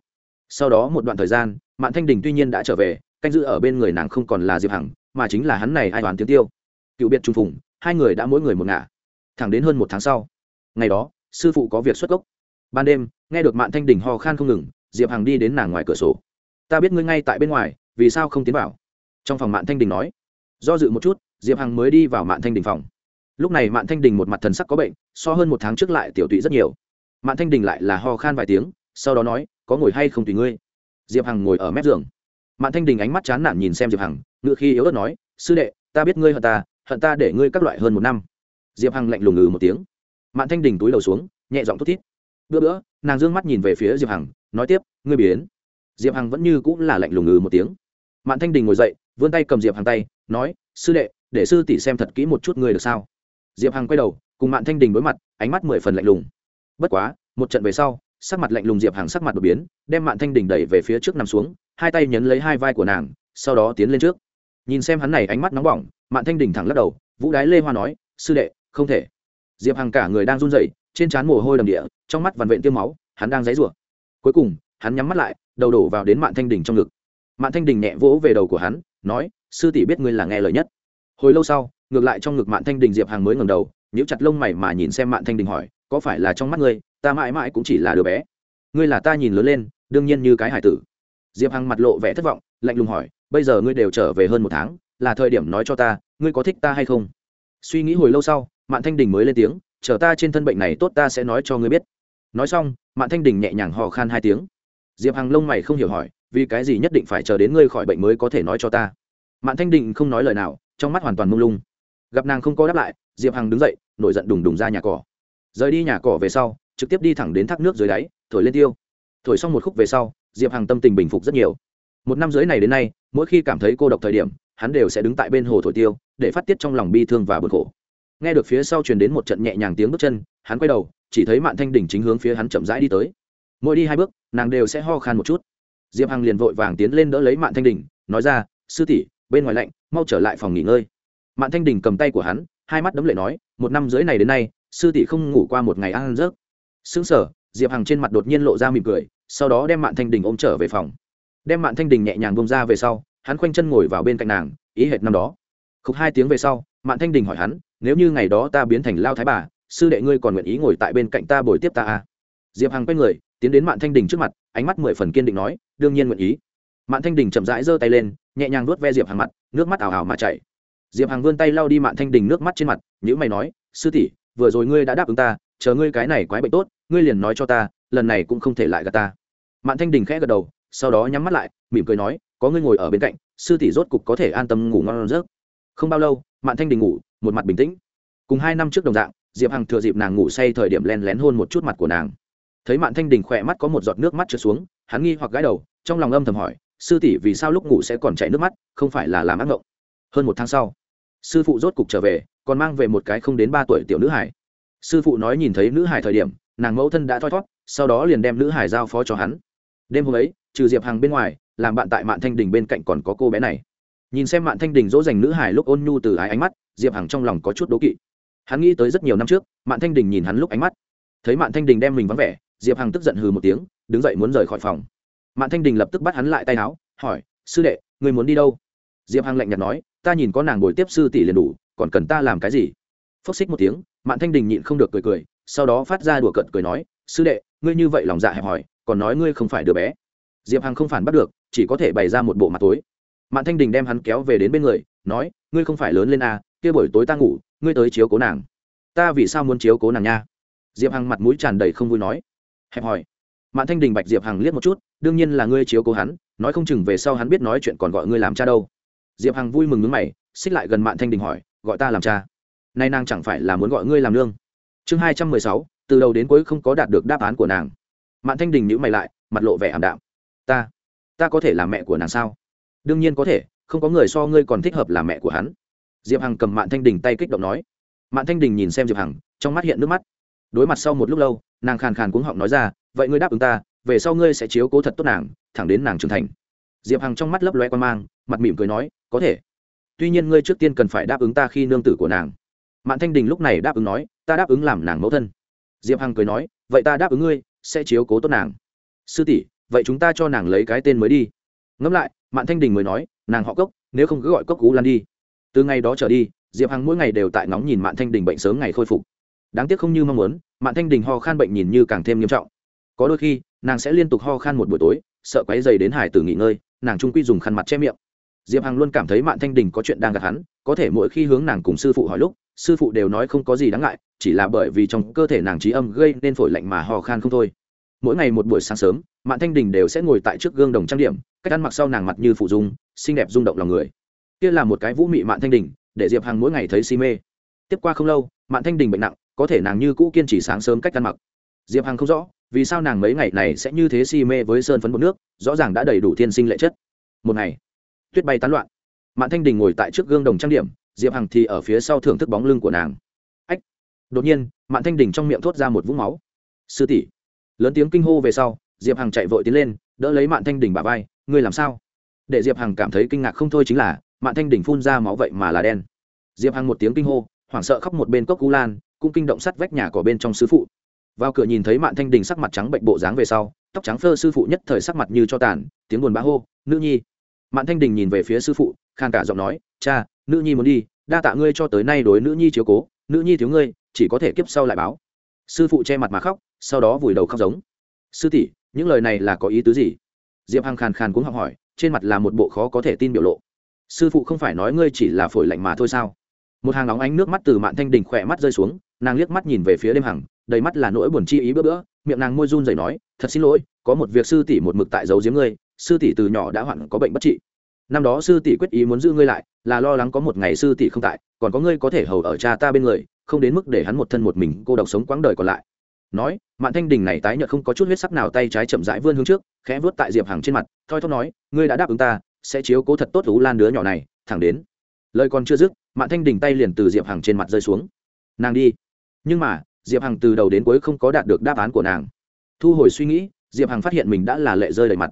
sau đó một đoạn thời gian, mạn thanh đình tuy nhiên đã trở về, canh giữ ở bên người nàng không còn là diệp hằng, mà chính là hắn này ai đoán tiếng tiêu. Cựu biệt trung phùng, hai người đã mỗi người một ngả. Thẳng đến hơn một tháng sau. Ngày đó, sư phụ có việc xuất gốc. Ban đêm, nghe được mạn thanh đình ho khan không ngừng, diệp hằng đi đến nàng ngoài cửa sổ. Ta biết ngươi ngay tại bên ngoài, vì sao không tiến vào? Trong phòng mạn thanh đình nói. Do dự một chút, diệp hằng mới đi vào mạn thanh đình phòng. Lúc này mạn thanh đình một mặt thần sắc có bệnh, so hơn một tháng trước lại tiểu tụy rất nhiều. Mạn thanh đình lại là ho khan vài tiếng, sau đó nói có ngồi hay không tùy ngươi. Diệp hằng ngồi ở mép giường. Mạn thanh đình ánh mắt chán nản nhìn xem diệp hằng, ngựa khi yếu ớt nói, sư đệ, ta biết ngươi hận ta hận ta để ngươi các loại hơn một năm. Diệp hằng lạnh lùng ngừ một tiếng. Mạn thanh đình túi đầu xuống, nhẹ giọng thút thít. Bữa bữa. Nàng d ư ơ n g mắt nhìn về phía diệp hằng, nói tiếp, ngươi biến. Diệp hằng vẫn như cũng là lạnh lùng ngừ một tiếng. Mạn thanh đình ngồi dậy, vươn tay cầm diệp hằng tay, nói, sư đệ, để sư tỷ xem thật kỹ một chút ngươi được sao. Diệp hằng quay đầu, cùng mạn thanh đình đối mặt, ánh mắt mười phần lạnh lùng. Bất quá, một trận về sau sắc mặt lạnh lùng diệp hàng sắc mặt đột biến, đem mạn thanh đình đẩy về phía trước nằm xuống, hai tay nhấn lấy hai vai của nàng, sau đó tiến lên trước. Nhìn xem hắn này ánh mắt nóng bỏng, mạn thanh đình thẳng lắc đầu, vũ đái lê hoa nói, sư đệ, không thể. Diệp hàng cả người đang run rẩy, trên trán mồ hôi đầm địa, trong mắt vằn vện tiêm máu, hắn đang dãy rủa cuối cùng, hắn nhắm mắt lại, đầu đổ vào đến mạn thanh đình trong ngực. Mạn thanh đình nhẹ vỗ về đầu của hắn, nói, sư tỷ biết ngươi là nghe lời nhất. Hồi lâu sau, ngược lại trong ngực mạn thanh đình diệp hàng mới ngẩng đầu, nhíu chặt lông mày mà nhìn xem mạn thanh đình hỏi, có phải là trong mắt ngươi ta mãi mãi cũng chỉ là đứa bé. Ngươi là ta nhìn lớn lên, đương nhiên như cái hải tử. Diệp hằng mặt lộ vẻ thất vọng, lạnh lùng hỏi, bây giờ ngươi đều trở về hơn một tháng, là thời điểm nói cho ta, ngươi có thích ta hay không? Suy nghĩ hồi lâu sau, mạn thanh đình mới lên tiếng, chờ ta trên thân bệnh này tốt ta sẽ nói cho ngươi biết. Nói xong, mạn thanh đình nhẹ nhàng hò khan hai tiếng. Diệp hằng lông mày không hiểu hỏi, vì cái gì nhất định phải chờ đến ngươi khỏi bệnh mới có thể nói cho ta? Mạn thanh đình không nói lời nào, trong mắt hoàn toàn mông lung. Gặp nàng không có đáp lại, diệp hằng đứng dậy, nổi giận đùng đùng ra nhà cỏ. Rời đi nhà cỏ về sau trực tiếp đi thẳng đến thác nước dưới đáy, thổi lên tiêu. Thổi xong một khúc về sau, diệp hằng tâm tình bình phục rất nhiều. Một năm dưới này đến nay, mỗi khi cảm thấy cô độc thời điểm, hắn đều sẽ đứng tại bên hồ thổi tiêu, để phát tiết trong lòng bi thương và bực khổ. Nghe được phía sau truyền đến một trận nhẹ nhàng tiếng bước chân, hắn quay đầu, chỉ thấy mạn thanh đỉnh chính hướng phía hắn chậm rãi đi tới. Mỗi đi hai bước, nàng đều sẽ ho khan một chút. Diệp hằng liền vội vàng tiến lên đỡ lấy mạn thanh đỉnh, nói ra, sư tỷ, bên ngoài lạnh, mau trở lại phòng nghỉ ngơi. Mạn thanh đỉnh cầm tay của hắn, hai mắt đấm lệ nói, một năm dưới này đến nay, sư tỷ không ngủ qua một ngày ăn rớt xứng sở diệp hằng trên mặt đột nhiên lộ ra mỉm cười, sau đó đem mạn thanh đình ôm trở về phòng. Đem mạn thanh đình nhẹ nhàng bông ra về sau, hắn khoanh chân ngồi vào bên cạnh nàng, ý hệt năm đó. Khúc hai tiếng về sau, mạn thanh đình hỏi hắn, nếu như ngày đó ta biến thành lao thái bà, sư đệ ngươi còn nguyện ý ngồi tại bên cạnh ta bồi tiếp ta à? diệp hằng quay người, tiến đến mạn thanh đình trước mặt, ánh mắt mười phần kiên định nói, đương nhiên nguyện ý. Mạn thanh đình chậm rãi giơ tay lên, nhẹ nhàng nuốt ve diệp hằng mặt, nước mắt ảo ảo mà chảy. Diệp hằng vươn tay lau đi mạn thanh đình nước mắt trên mặt nhữ mày nói, sư tỷ, vừa rồi ngươi đã đáp ứng ta chờ ngươi cái này quái bệnh tốt, ngươi liền nói cho ta, lần này cũng không thể lại gạt ta. Mạn thanh đình khẽ gật đầu, sau đó nhắm mắt lại, mỉm cười nói, có ngươi ngồi ở bên cạnh, sư tỷ rốt cục có thể an tâm ngủ ngon giấc. Không bao lâu, mạn thanh đình ngủ, một mặt bình tĩnh. Cùng hai năm trước đồng dạng, diệp hằng thừa dịp nàng ngủ say thời điểm len lén hôn một chút mặt của nàng. Thấy mạn thanh đình khỏe mắt có một giọt nước mắt trượt xuống, hắn nghi hoặc gãi đầu, trong lòng âm thầm hỏi, sư tỷ vì sao lúc ngủ sẽ còn chảy nước mắt, không phải là làm ác ngộng? Hơn một tháng sau, sư phụ rốt cục trở về, còn mang về một cái không đến ba tuổi tiểu nữ hải sư phụ nói nhìn thấy nữ hải thời điểm, nàng mẫu thân đã thoi thót, sau đó liền đem nữ hải giao phó cho hắn. Đêm hôm ấy, trừ diệp hằng bên ngoài, làm bạn tại mạn thanh đình bên cạnh còn có cô bé này. Nhìn xem mạn thanh đình dỗ dành nữ hải lúc ôn nhu từ ái ánh mắt, diệp hằng trong lòng có chút đố kỵ. Hắn nghĩ tới rất nhiều năm trước, mạn thanh đình nhìn hắn lúc ánh mắt. Thấy mạn thanh đình đem mình vắng vẻ, diệp hằng tức giận hừ một tiếng, đứng dậy muốn rời khỏi phòng. Mạn thanh đình lập tức bắt hắn lại tay áo, hỏi, sư đệ người muốn đi đâu? Diệp hằng lạnh nhạt nói, ta nhìn có nàng ngồi tiếp sư tỷ liền đủ, còn cần ta làm cái gì? Phốc xích một tiếng mạn thanh đình nhịn không được cười cười sau đó phát ra đùa cợt cười nói sư đệ ngươi như vậy lòng dạ hẹp hòi còn nói ngươi không phải đứa bé. Diệp hằng không phản bắt được chỉ có thể bày ra một bộ mặt tối. Mạn thanh đình đem hắn kéo về đến bên người nói ngươi không phải lớn lên à, kia buổi tối ta ngủ ngươi tới chiếu cố nàng. Ta vì sao muốn chiếu cố nàng nha? Diệp hằng mặt mũi tràn đầy không vui nói. Hẹp hòi. Mạn thanh đình bạch diệp hằng liếc một chút đương nhiên là ngươi chiếu cố hắn nói không chừng về sau hắn biết nói chuyện còn gọi ngươi làm cha đâu. Diệp hằng vui mừng ngứng mày xích lại gần mạn thanh đình hỏi gọi ta làm cha? Nay nàng chẳng phải là muốn gọi ngươi làm nương. Chương hai trăm mười sáu, từ đầu đến cuối không có đạt được đáp án của nàng. Mạn thanh đình nhữ mày lại, mặt lộ vẻ ảm đạm. Ta ta có thể làm mẹ của nàng sao? Đương nhiên có thể, không có người so ngươi còn thích hợp làm mẹ của hắn. Diệp hằng cầm mạn thanh đình tay kích động nói. Mạn thanh đình nhìn xem diệp hằng, trong mắt hiện nước mắt. Đối mặt sau một lúc lâu, nàng khàn khàn cuống họng nói ra, vậy ngươi đáp ứng ta, về sau ngươi sẽ chiếu cố thật tốt nàng, thẳng đến nàng trưởng thành. Diệp hằng trong mắt lấp loe quan mang, mặt mỉm cười nói, có thể. Tuy nhiên ngươi trước tiên cần phải đáp ứng ta khi nương tử của nàng mạn thanh đình lúc này đáp ứng nói, ta đáp ứng làm nàng mẫu thân. Diệp hằng cười nói, vậy ta đáp ứng ngươi, sẽ chiếu cố tốt nàng. Sư tỷ, vậy chúng ta cho nàng lấy cái tên mới đi. Ngẫm lại, mạn thanh đình mới nói, nàng họ cốc, nếu không cứ gọi cốc cú lan đi. Từ ngày đó trở đi, diệp hằng mỗi ngày đều tại ngóng nhìn mạn thanh đình bệnh sớm ngày khôi phục. Đáng tiếc không như mong muốn, mạn thanh đình ho khan bệnh nhìn như càng thêm nghiêm trọng. Có đôi khi, nàng sẽ liên tục ho khan một buổi tối, sợ quáy dày đến hải tử nghỉ ngơi, nàng trung quy dùng khăn mặt che miệng. Diệp hằng luôn cảm thấy mạn thanh đình có chuyện đang gặp hắn, có thể mỗi khi hướng nàng cùng sư phụ hỏi lúc sư phụ đều nói không có gì đáng ngại, chỉ là bởi vì trong cơ thể nàng trí âm gây nên phổi lạnh mà hò khan không thôi. Mỗi ngày một buổi sáng sớm, mạn thanh đình đều sẽ ngồi tại trước gương đồng trang điểm, cách ăn mặc sau nàng mặt như phụ dung, xinh đẹp rung động lòng người. Kia là một cái vũ mị mạn thanh đình, để diệp hằng mỗi ngày thấy si mê. Tiếp qua không lâu, mạn thanh đình bệnh nặng, có thể nàng như cũ kiên trì sáng sớm cách ăn mặc. Diệp hằng không rõ, vì sao nàng mấy ngày này sẽ như thế si mê với sơn phấn bột nước, rõ ràng đã đầy đủ thiên sinh lệ chất. Một ngày, tuyết bay tán loạn. Mạn thanh đình ngồi tại trước gương đồng trang điểm diệp hằng thì ở phía sau thưởng thức bóng lưng của nàng. Ách! Đột nhiên, mạn thanh đình trong miệng thốt ra một vũng máu. Sư tỷ! Lớn tiếng kinh hô về sau, diệp hằng chạy vội tiến lên, đỡ lấy mạn thanh đình bà vai. Ngươi làm sao? Để diệp hằng cảm thấy kinh ngạc không thôi chính là, mạn thanh đình phun ra máu vậy mà là đen. Diệp hằng một tiếng kinh hô, hoảng sợ khóc một bên cốc cú lan, cũng kinh động sắt vách nhà của bên trong sư phụ. Vào cửa nhìn thấy mạn thanh đình sắc mặt trắng bệnh bộ dáng về sau, tóc trắng phơ sư phụ nhất thời sắc mặt như cho tàn, tiếng buồn bã hô, nữ nhi! Mạn thanh đình nhìn về phía sư phụ khang cả giọng nói, cha nữ nhi muốn đi, đa tạ ngươi cho tới nay đối nữ nhi chiếu cố, nữ nhi thiếu ngươi, chỉ có thể kiếp sau lại báo. Sư phụ che mặt mà khóc, sau đó vùi đầu khóc giống. Sư tỷ, những lời này là có ý tứ gì? Diệp hằng khàn khàn cũng học hỏi, trên mặt là một bộ khó có thể tin biểu lộ. Sư phụ không phải nói ngươi chỉ là phổi lạnh mà thôi sao? Một hàng nóng ánh nước mắt từ mạn thanh đình khỏe mắt rơi xuống, nàng liếc mắt nhìn về phía đêm hằng, đầy mắt là nỗi buồn chi ý bữa bữa, miệng nàng môi run rẩy nói, thật xin lỗi, có một việc sư tỷ một mực tại giấu giếm ngươi, sư tỷ từ nhỏ đã hoạn có bệnh bất trị năm đó sư tỷ quyết ý muốn giữ ngươi lại, là lo lắng có một ngày sư tỷ không tại, còn có ngươi có thể hầu ở cha ta bên người, không đến mức để hắn một thân một mình cô độc sống quãng đời còn lại. Nói, mạn thanh đình này tái nhợt không có chút huyết sắc nào tay trái chậm rãi vươn hướng trước, khẽ vớt tại diệp hằng trên mặt, thoi thóp nói, ngươi đã đáp ứng ta, sẽ chiếu cố thật tốt thú lan đứa nhỏ này, thẳng đến. Lời còn chưa dứt, mạn thanh đình tay liền từ diệp hằng trên mặt rơi xuống. Nàng đi. Nhưng mà, diệp hằng từ đầu đến cuối không có đạt được đáp án của nàng. Thu hồi suy nghĩ, diệp hằng phát hiện mình đã là lệ rơi đầy mặt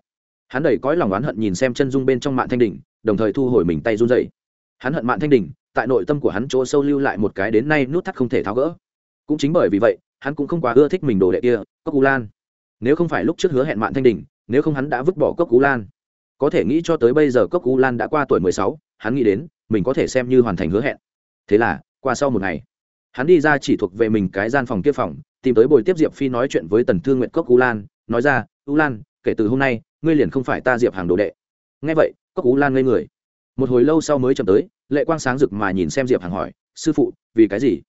hắn đẩy cõi lòng oán hận nhìn xem chân dung bên trong mạn thanh đình đồng thời thu hồi mình tay run dậy hắn hận mạn thanh đình tại nội tâm của hắn chỗ sâu lưu lại một cái đến nay nút thắt không thể tháo gỡ. Cũng chính bởi vì vậy, hắn cũng không quá ưa thích mình đồ đệ kia, cốc cú lan. Nếu không phải lúc trước hứa hẹn mạn thanh đình nếu không hắn đã vứt bỏ cốc cú lan. Có thể nghĩ cho tới bây giờ cốc cú lan đã qua tuổi mười sáu, hắn nghĩ đến, mình có thể xem như hoàn thành hứa hẹn. Thế là, qua sau một ngày, hắn đi ra chỉ thuộc về mình cái gian phòng kia phòng, tìm tới bồi tiếp diệp phi nói chuyện với tần thương nguyện cốc cú lan, nói ra u lan, kể từ hôm nay ngươi liền không phải ta diệp hàng đồ đệ. Nghe vậy, cốc cú lan ngây người. Một hồi lâu sau mới chậm tới, lệ quang sáng rực mà nhìn xem diệp hàng hỏi, sư phụ, vì cái gì?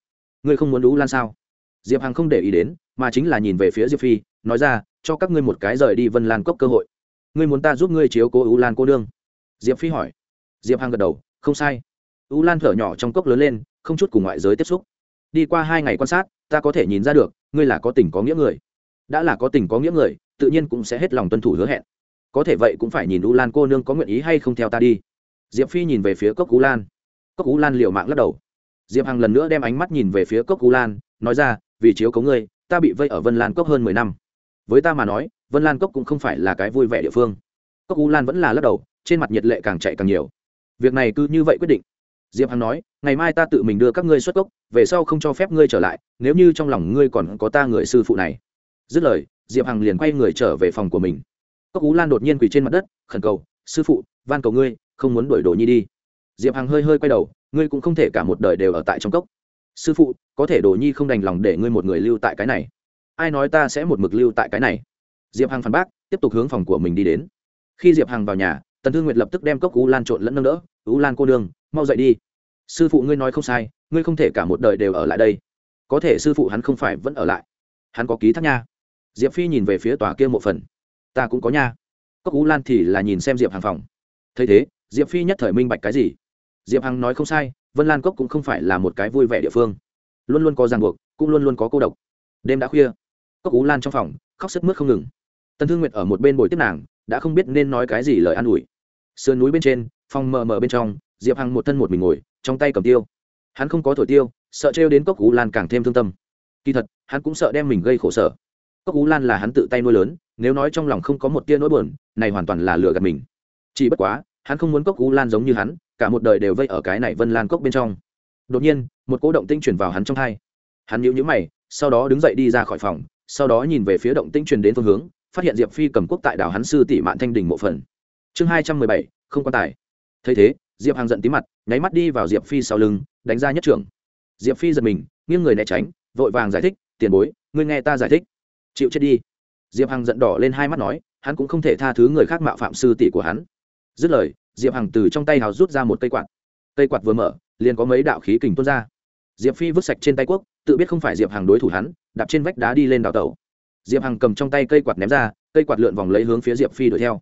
Ngươi không muốn u lan sao? Diệp Hàng không để ý đến, mà chính là nhìn về phía diệp phi, nói ra, cho các ngươi một cái rời đi vân lan cốc cơ hội. Ngươi muốn ta giúp ngươi chiếu cố ú lan cô đương diệp phi hỏi. Diệp Hàng gật đầu, không sai. Ú lan thở nhỏ trong cốc lớn lên, không chút cùng ngoại giới tiếp xúc. Đi qua hai ngày quan sát, ta có thể nhìn ra được, ngươi là có tình có nghĩa người. Đã là có tình có nghĩa người, tự nhiên cũng sẽ hết lòng tuân thủ hứa hẹn có thể vậy cũng phải nhìn u lan cô nương có nguyện ý hay không theo ta đi. Diệp phi nhìn về phía cốc u lan. Cốc u lan liệu mạng lắc đầu. Diệp hằng lần nữa đem ánh mắt nhìn về phía cốc u lan, nói ra, vì chiếu cấu ngươi, ta bị vây ở vân lan cốc hơn mười năm. Với ta mà nói, vân lan cốc cũng không phải là cái vui vẻ địa phương. Cốc u lan vẫn là lắc đầu, trên mặt nhiệt lệ càng chạy càng nhiều. Việc này cứ như vậy quyết định. Diệp hằng nói, ngày mai ta tự mình đưa các ngươi xuất cốc, về sau không cho phép ngươi trở lại, nếu như trong lòng ngươi còn có ta người sư phụ này. Dứt lời, diệp hằng liền quay người trở về phòng của mình cốc ú lan đột nhiên quỳ trên mặt đất, khẩn cầu, sư phụ, van cầu ngươi, không muốn đuổi đồ nhi đi. Diệp hằng hơi hơi quay đầu, ngươi cũng không thể cả một đời đều ở tại trong cốc. Sư phụ, có thể đồ nhi không đành lòng để ngươi một người lưu tại cái này. Ai nói ta sẽ một mực lưu tại cái này? Diệp hằng phản bác, tiếp tục hướng phòng của mình đi đến. Khi diệp hằng vào nhà, tần thương nguyệt lập tức đem cốc ú lan trộn lẫn nâng đỡ, ú lan cô đương mau dậy đi. Sư phụ ngươi nói không sai, ngươi không thể cả một đời đều ở lại đây. Có thể sư phụ hắn không phải vẫn ở lại. Hắn có ký thác nha. Diệp phi nhìn về phía tòa kia một phần ta cũng có nha. Cốc ú lan thì là nhìn xem diệp hàng phòng. Thấy thế, diệp phi nhất thời minh bạch cái gì? Diệp hằng nói không sai, vân lan cốc cũng không phải là một cái vui vẻ địa phương. Luôn luôn có ràng buộc, cũng luôn luôn có cô độc. Đêm đã khuya, cốc ú lan trong phòng, khóc sức mướt không ngừng. Tần thương nguyệt ở một bên bồi tiếp nàng, đã không biết nên nói cái gì lời an ủi. Sườn núi bên trên, phòng mờ mờ bên trong, diệp hằng một thân một mình ngồi, trong tay cầm tiêu. Hắn không có thổi tiêu, sợ trêu đến cốc ú lan càng thêm thương tâm. Kỳ thật, hắn cũng sợ đem mình gây khổ sở. Cốc ú lan là hắn tự tay nuôi lớn nếu nói trong lòng không có một tia nỗi buồn, này hoàn toàn là lừa gạt mình. Chỉ bất quá, hắn không muốn cốc u lan giống như hắn, cả một đời đều vây ở cái này vân lan cốc bên trong. Đột nhiên, một cỗ động tinh chuyển vào hắn trong thai hắn nhíu nhíu mày, sau đó đứng dậy đi ra khỏi phòng, sau đó nhìn về phía động tinh truyền đến phương hướng, phát hiện diệp phi cầm quốc tại đảo hắn sư tỷ mạn thanh đình mộ phần. Chương hai trăm mười bảy, không quan tài. Thấy thế, diệp hàng giận tí mặt, nháy mắt đi vào diệp phi sau lưng, đánh ra nhất trưởng. Diệp phi giật mình, nghiêng người né tránh, vội vàng giải thích, tiền bối, ngươi nghe ta giải thích. Chịu chết đi diệp hằng giận đỏ lên hai mắt nói, hắn cũng không thể tha thứ người khác mạo phạm sư tỷ của hắn. Dứt lời, diệp hằng từ trong tay hào rút ra một cây quạt. Cây quạt vừa mở, liền có mấy đạo khí kình tuôn ra. Diệp phi vứt sạch trên tay quốc, tự biết không phải diệp hằng đối thủ hắn, đạp trên vách đá đi lên đào tẩu. Diệp hằng cầm trong tay cây quạt ném ra, cây quạt lượn vòng lấy hướng phía diệp phi đuổi theo.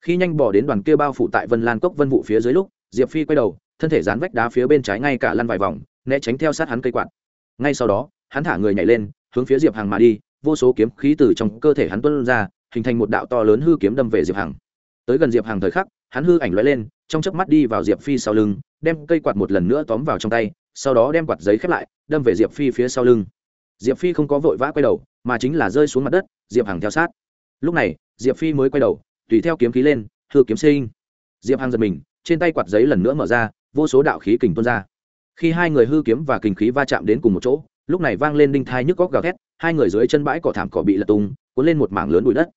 Khi nhanh bỏ đến đoàn kia bao phủ tại vân lan cốc vân vụ phía dưới lúc, diệp phi quay đầu, thân thể dán vách đá phía bên trái ngay cả lăn vài vòng, né tránh theo sát hắn cây quạt. Ngay sau đó, hắn thả người nhảy lên, hướng phía diệp hằng mà đi vô số kiếm khí từ trong cơ thể hắn tuôn ra, hình thành một đạo to lớn hư kiếm đâm về diệp hằng. Tới gần diệp hằng thời khắc, hắn hư ảnh lóe lên, trong chớp mắt đi vào diệp phi sau lưng, đem cây quạt một lần nữa tóm vào trong tay, sau đó đem quạt giấy khép lại, đâm về diệp phi phía sau lưng. Diệp phi không có vội vã quay đầu, mà chính là rơi xuống mặt đất, diệp hằng theo sát. Lúc này, diệp phi mới quay đầu, tùy theo kiếm khí lên, hư kiếm sinh. Diệp hằng giật mình, trên tay quạt giấy lần nữa mở ra, vô số đạo khí kình tuôn ra. Khi hai người hư kiếm và kình khí va chạm đến cùng một chỗ, lúc này vang lên đinh thai nhức góc gào thét hai người dưới chân bãi cỏ thảm cỏ bị lật tung, cuốn lên một mảng lớn bụi đất.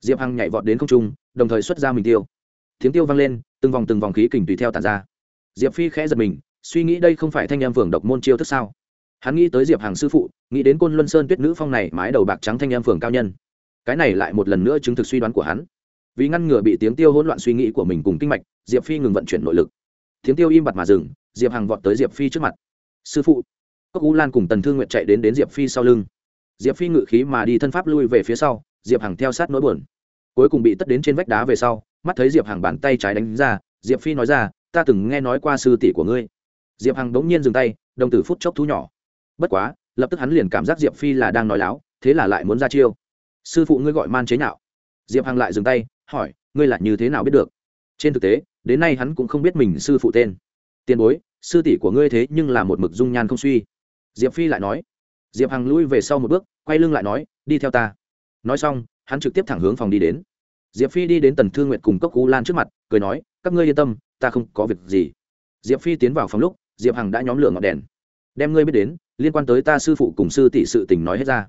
Diệp hằng nhảy vọt đến không trung, đồng thời xuất ra mình tiêu. Tiếng tiêu vang lên, từng vòng từng vòng khí kình tùy theo tàn ra. Diệp phi khẽ giật mình, suy nghĩ đây không phải thanh em phường độc môn chiêu thức sao? Hắn nghĩ tới diệp Hằng sư phụ, nghĩ đến côn luân sơn tuyết nữ phong này mái đầu bạc trắng thanh em phường cao nhân. Cái này lại một lần nữa chứng thực suy đoán của hắn. Vì ngăn ngừa bị tiếng tiêu hỗn loạn suy nghĩ của mình cùng kinh mạch, diệp phi ngừng vận chuyển nội lực. Tiếng tiêu im bặt mà dừng, diệp hằng vọt tới diệp phi trước mặt. Sư phụ. Cốc u lan cùng tần thương nguyện chạy đến đến diệp phi sau lưng diệp phi ngự khí mà đi thân pháp lui về phía sau, diệp hằng theo sát nỗi buồn. Cuối cùng bị tất đến trên vách đá về sau, mắt thấy diệp hằng bàn tay trái đánh ra, diệp phi nói ra, ta từng nghe nói qua sư tỷ của ngươi. Diệp hằng đống nhiên dừng tay, đồng tử phút chốc thú nhỏ. Bất quá, lập tức hắn liền cảm giác diệp phi là đang nói láo, thế là lại muốn ra chiêu. Sư phụ ngươi gọi man chế nhạo. Diệp hằng lại dừng tay, hỏi, ngươi là như thế nào biết được? Trên thực tế, đến nay hắn cũng không biết mình sư phụ tên. Tiền bối, sư tỷ của ngươi thế nhưng là một mực dung nhan không suy. Diệp phi lại nói diệp hằng lui về sau một bước, quay lưng lại nói, đi theo ta. Nói xong, hắn trực tiếp thẳng hướng phòng đi đến. Diệp phi đi đến tần thương nguyện cùng cốc cú lan trước mặt, cười nói, các ngươi yên tâm, ta không có việc gì. Diệp phi tiến vào phòng lúc, diệp hằng đã nhóm lửa ngọn đèn. Đem ngươi biết đến, liên quan tới ta sư phụ cùng sư tỷ sự tình nói hết ra.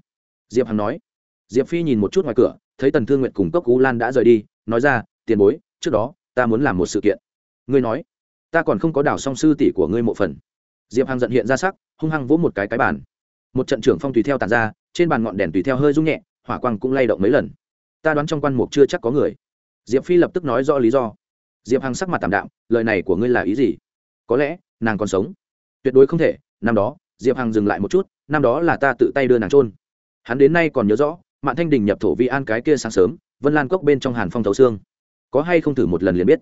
Diệp hằng nói. Diệp phi nhìn một chút ngoài cửa, thấy tần thương nguyện cùng cốc cú lan đã rời đi, nói ra, tiền bối, trước đó, ta muốn làm một sự kiện. Ngươi nói. Ta còn không có đảo song sư tỷ của ngươi mộ phần. Diệp hằng giận hiện ra sắc, hung hăng vỗ một cái cái bàn một trận trưởng phong tùy theo tàn ra, trên bàn ngọn đèn tùy theo hơi rung nhẹ, hỏa quang cũng lay động mấy lần. Ta đoán trong quan mục chưa chắc có người. Diệp phi lập tức nói rõ lý do. Diệp hằng sắc mặt tạm đạm, lời này của ngươi là ý gì? Có lẽ, nàng còn sống. Tuyệt đối không thể, năm đó, diệp hằng dừng lại một chút, năm đó là ta tự tay đưa nàng trôn hắn đến nay còn nhớ rõ, mạn thanh đình nhập thổ vi an cái kia sáng sớm, vân lan cốc bên trong hàn phong thấu xương. Có hay không thử một lần liền biết.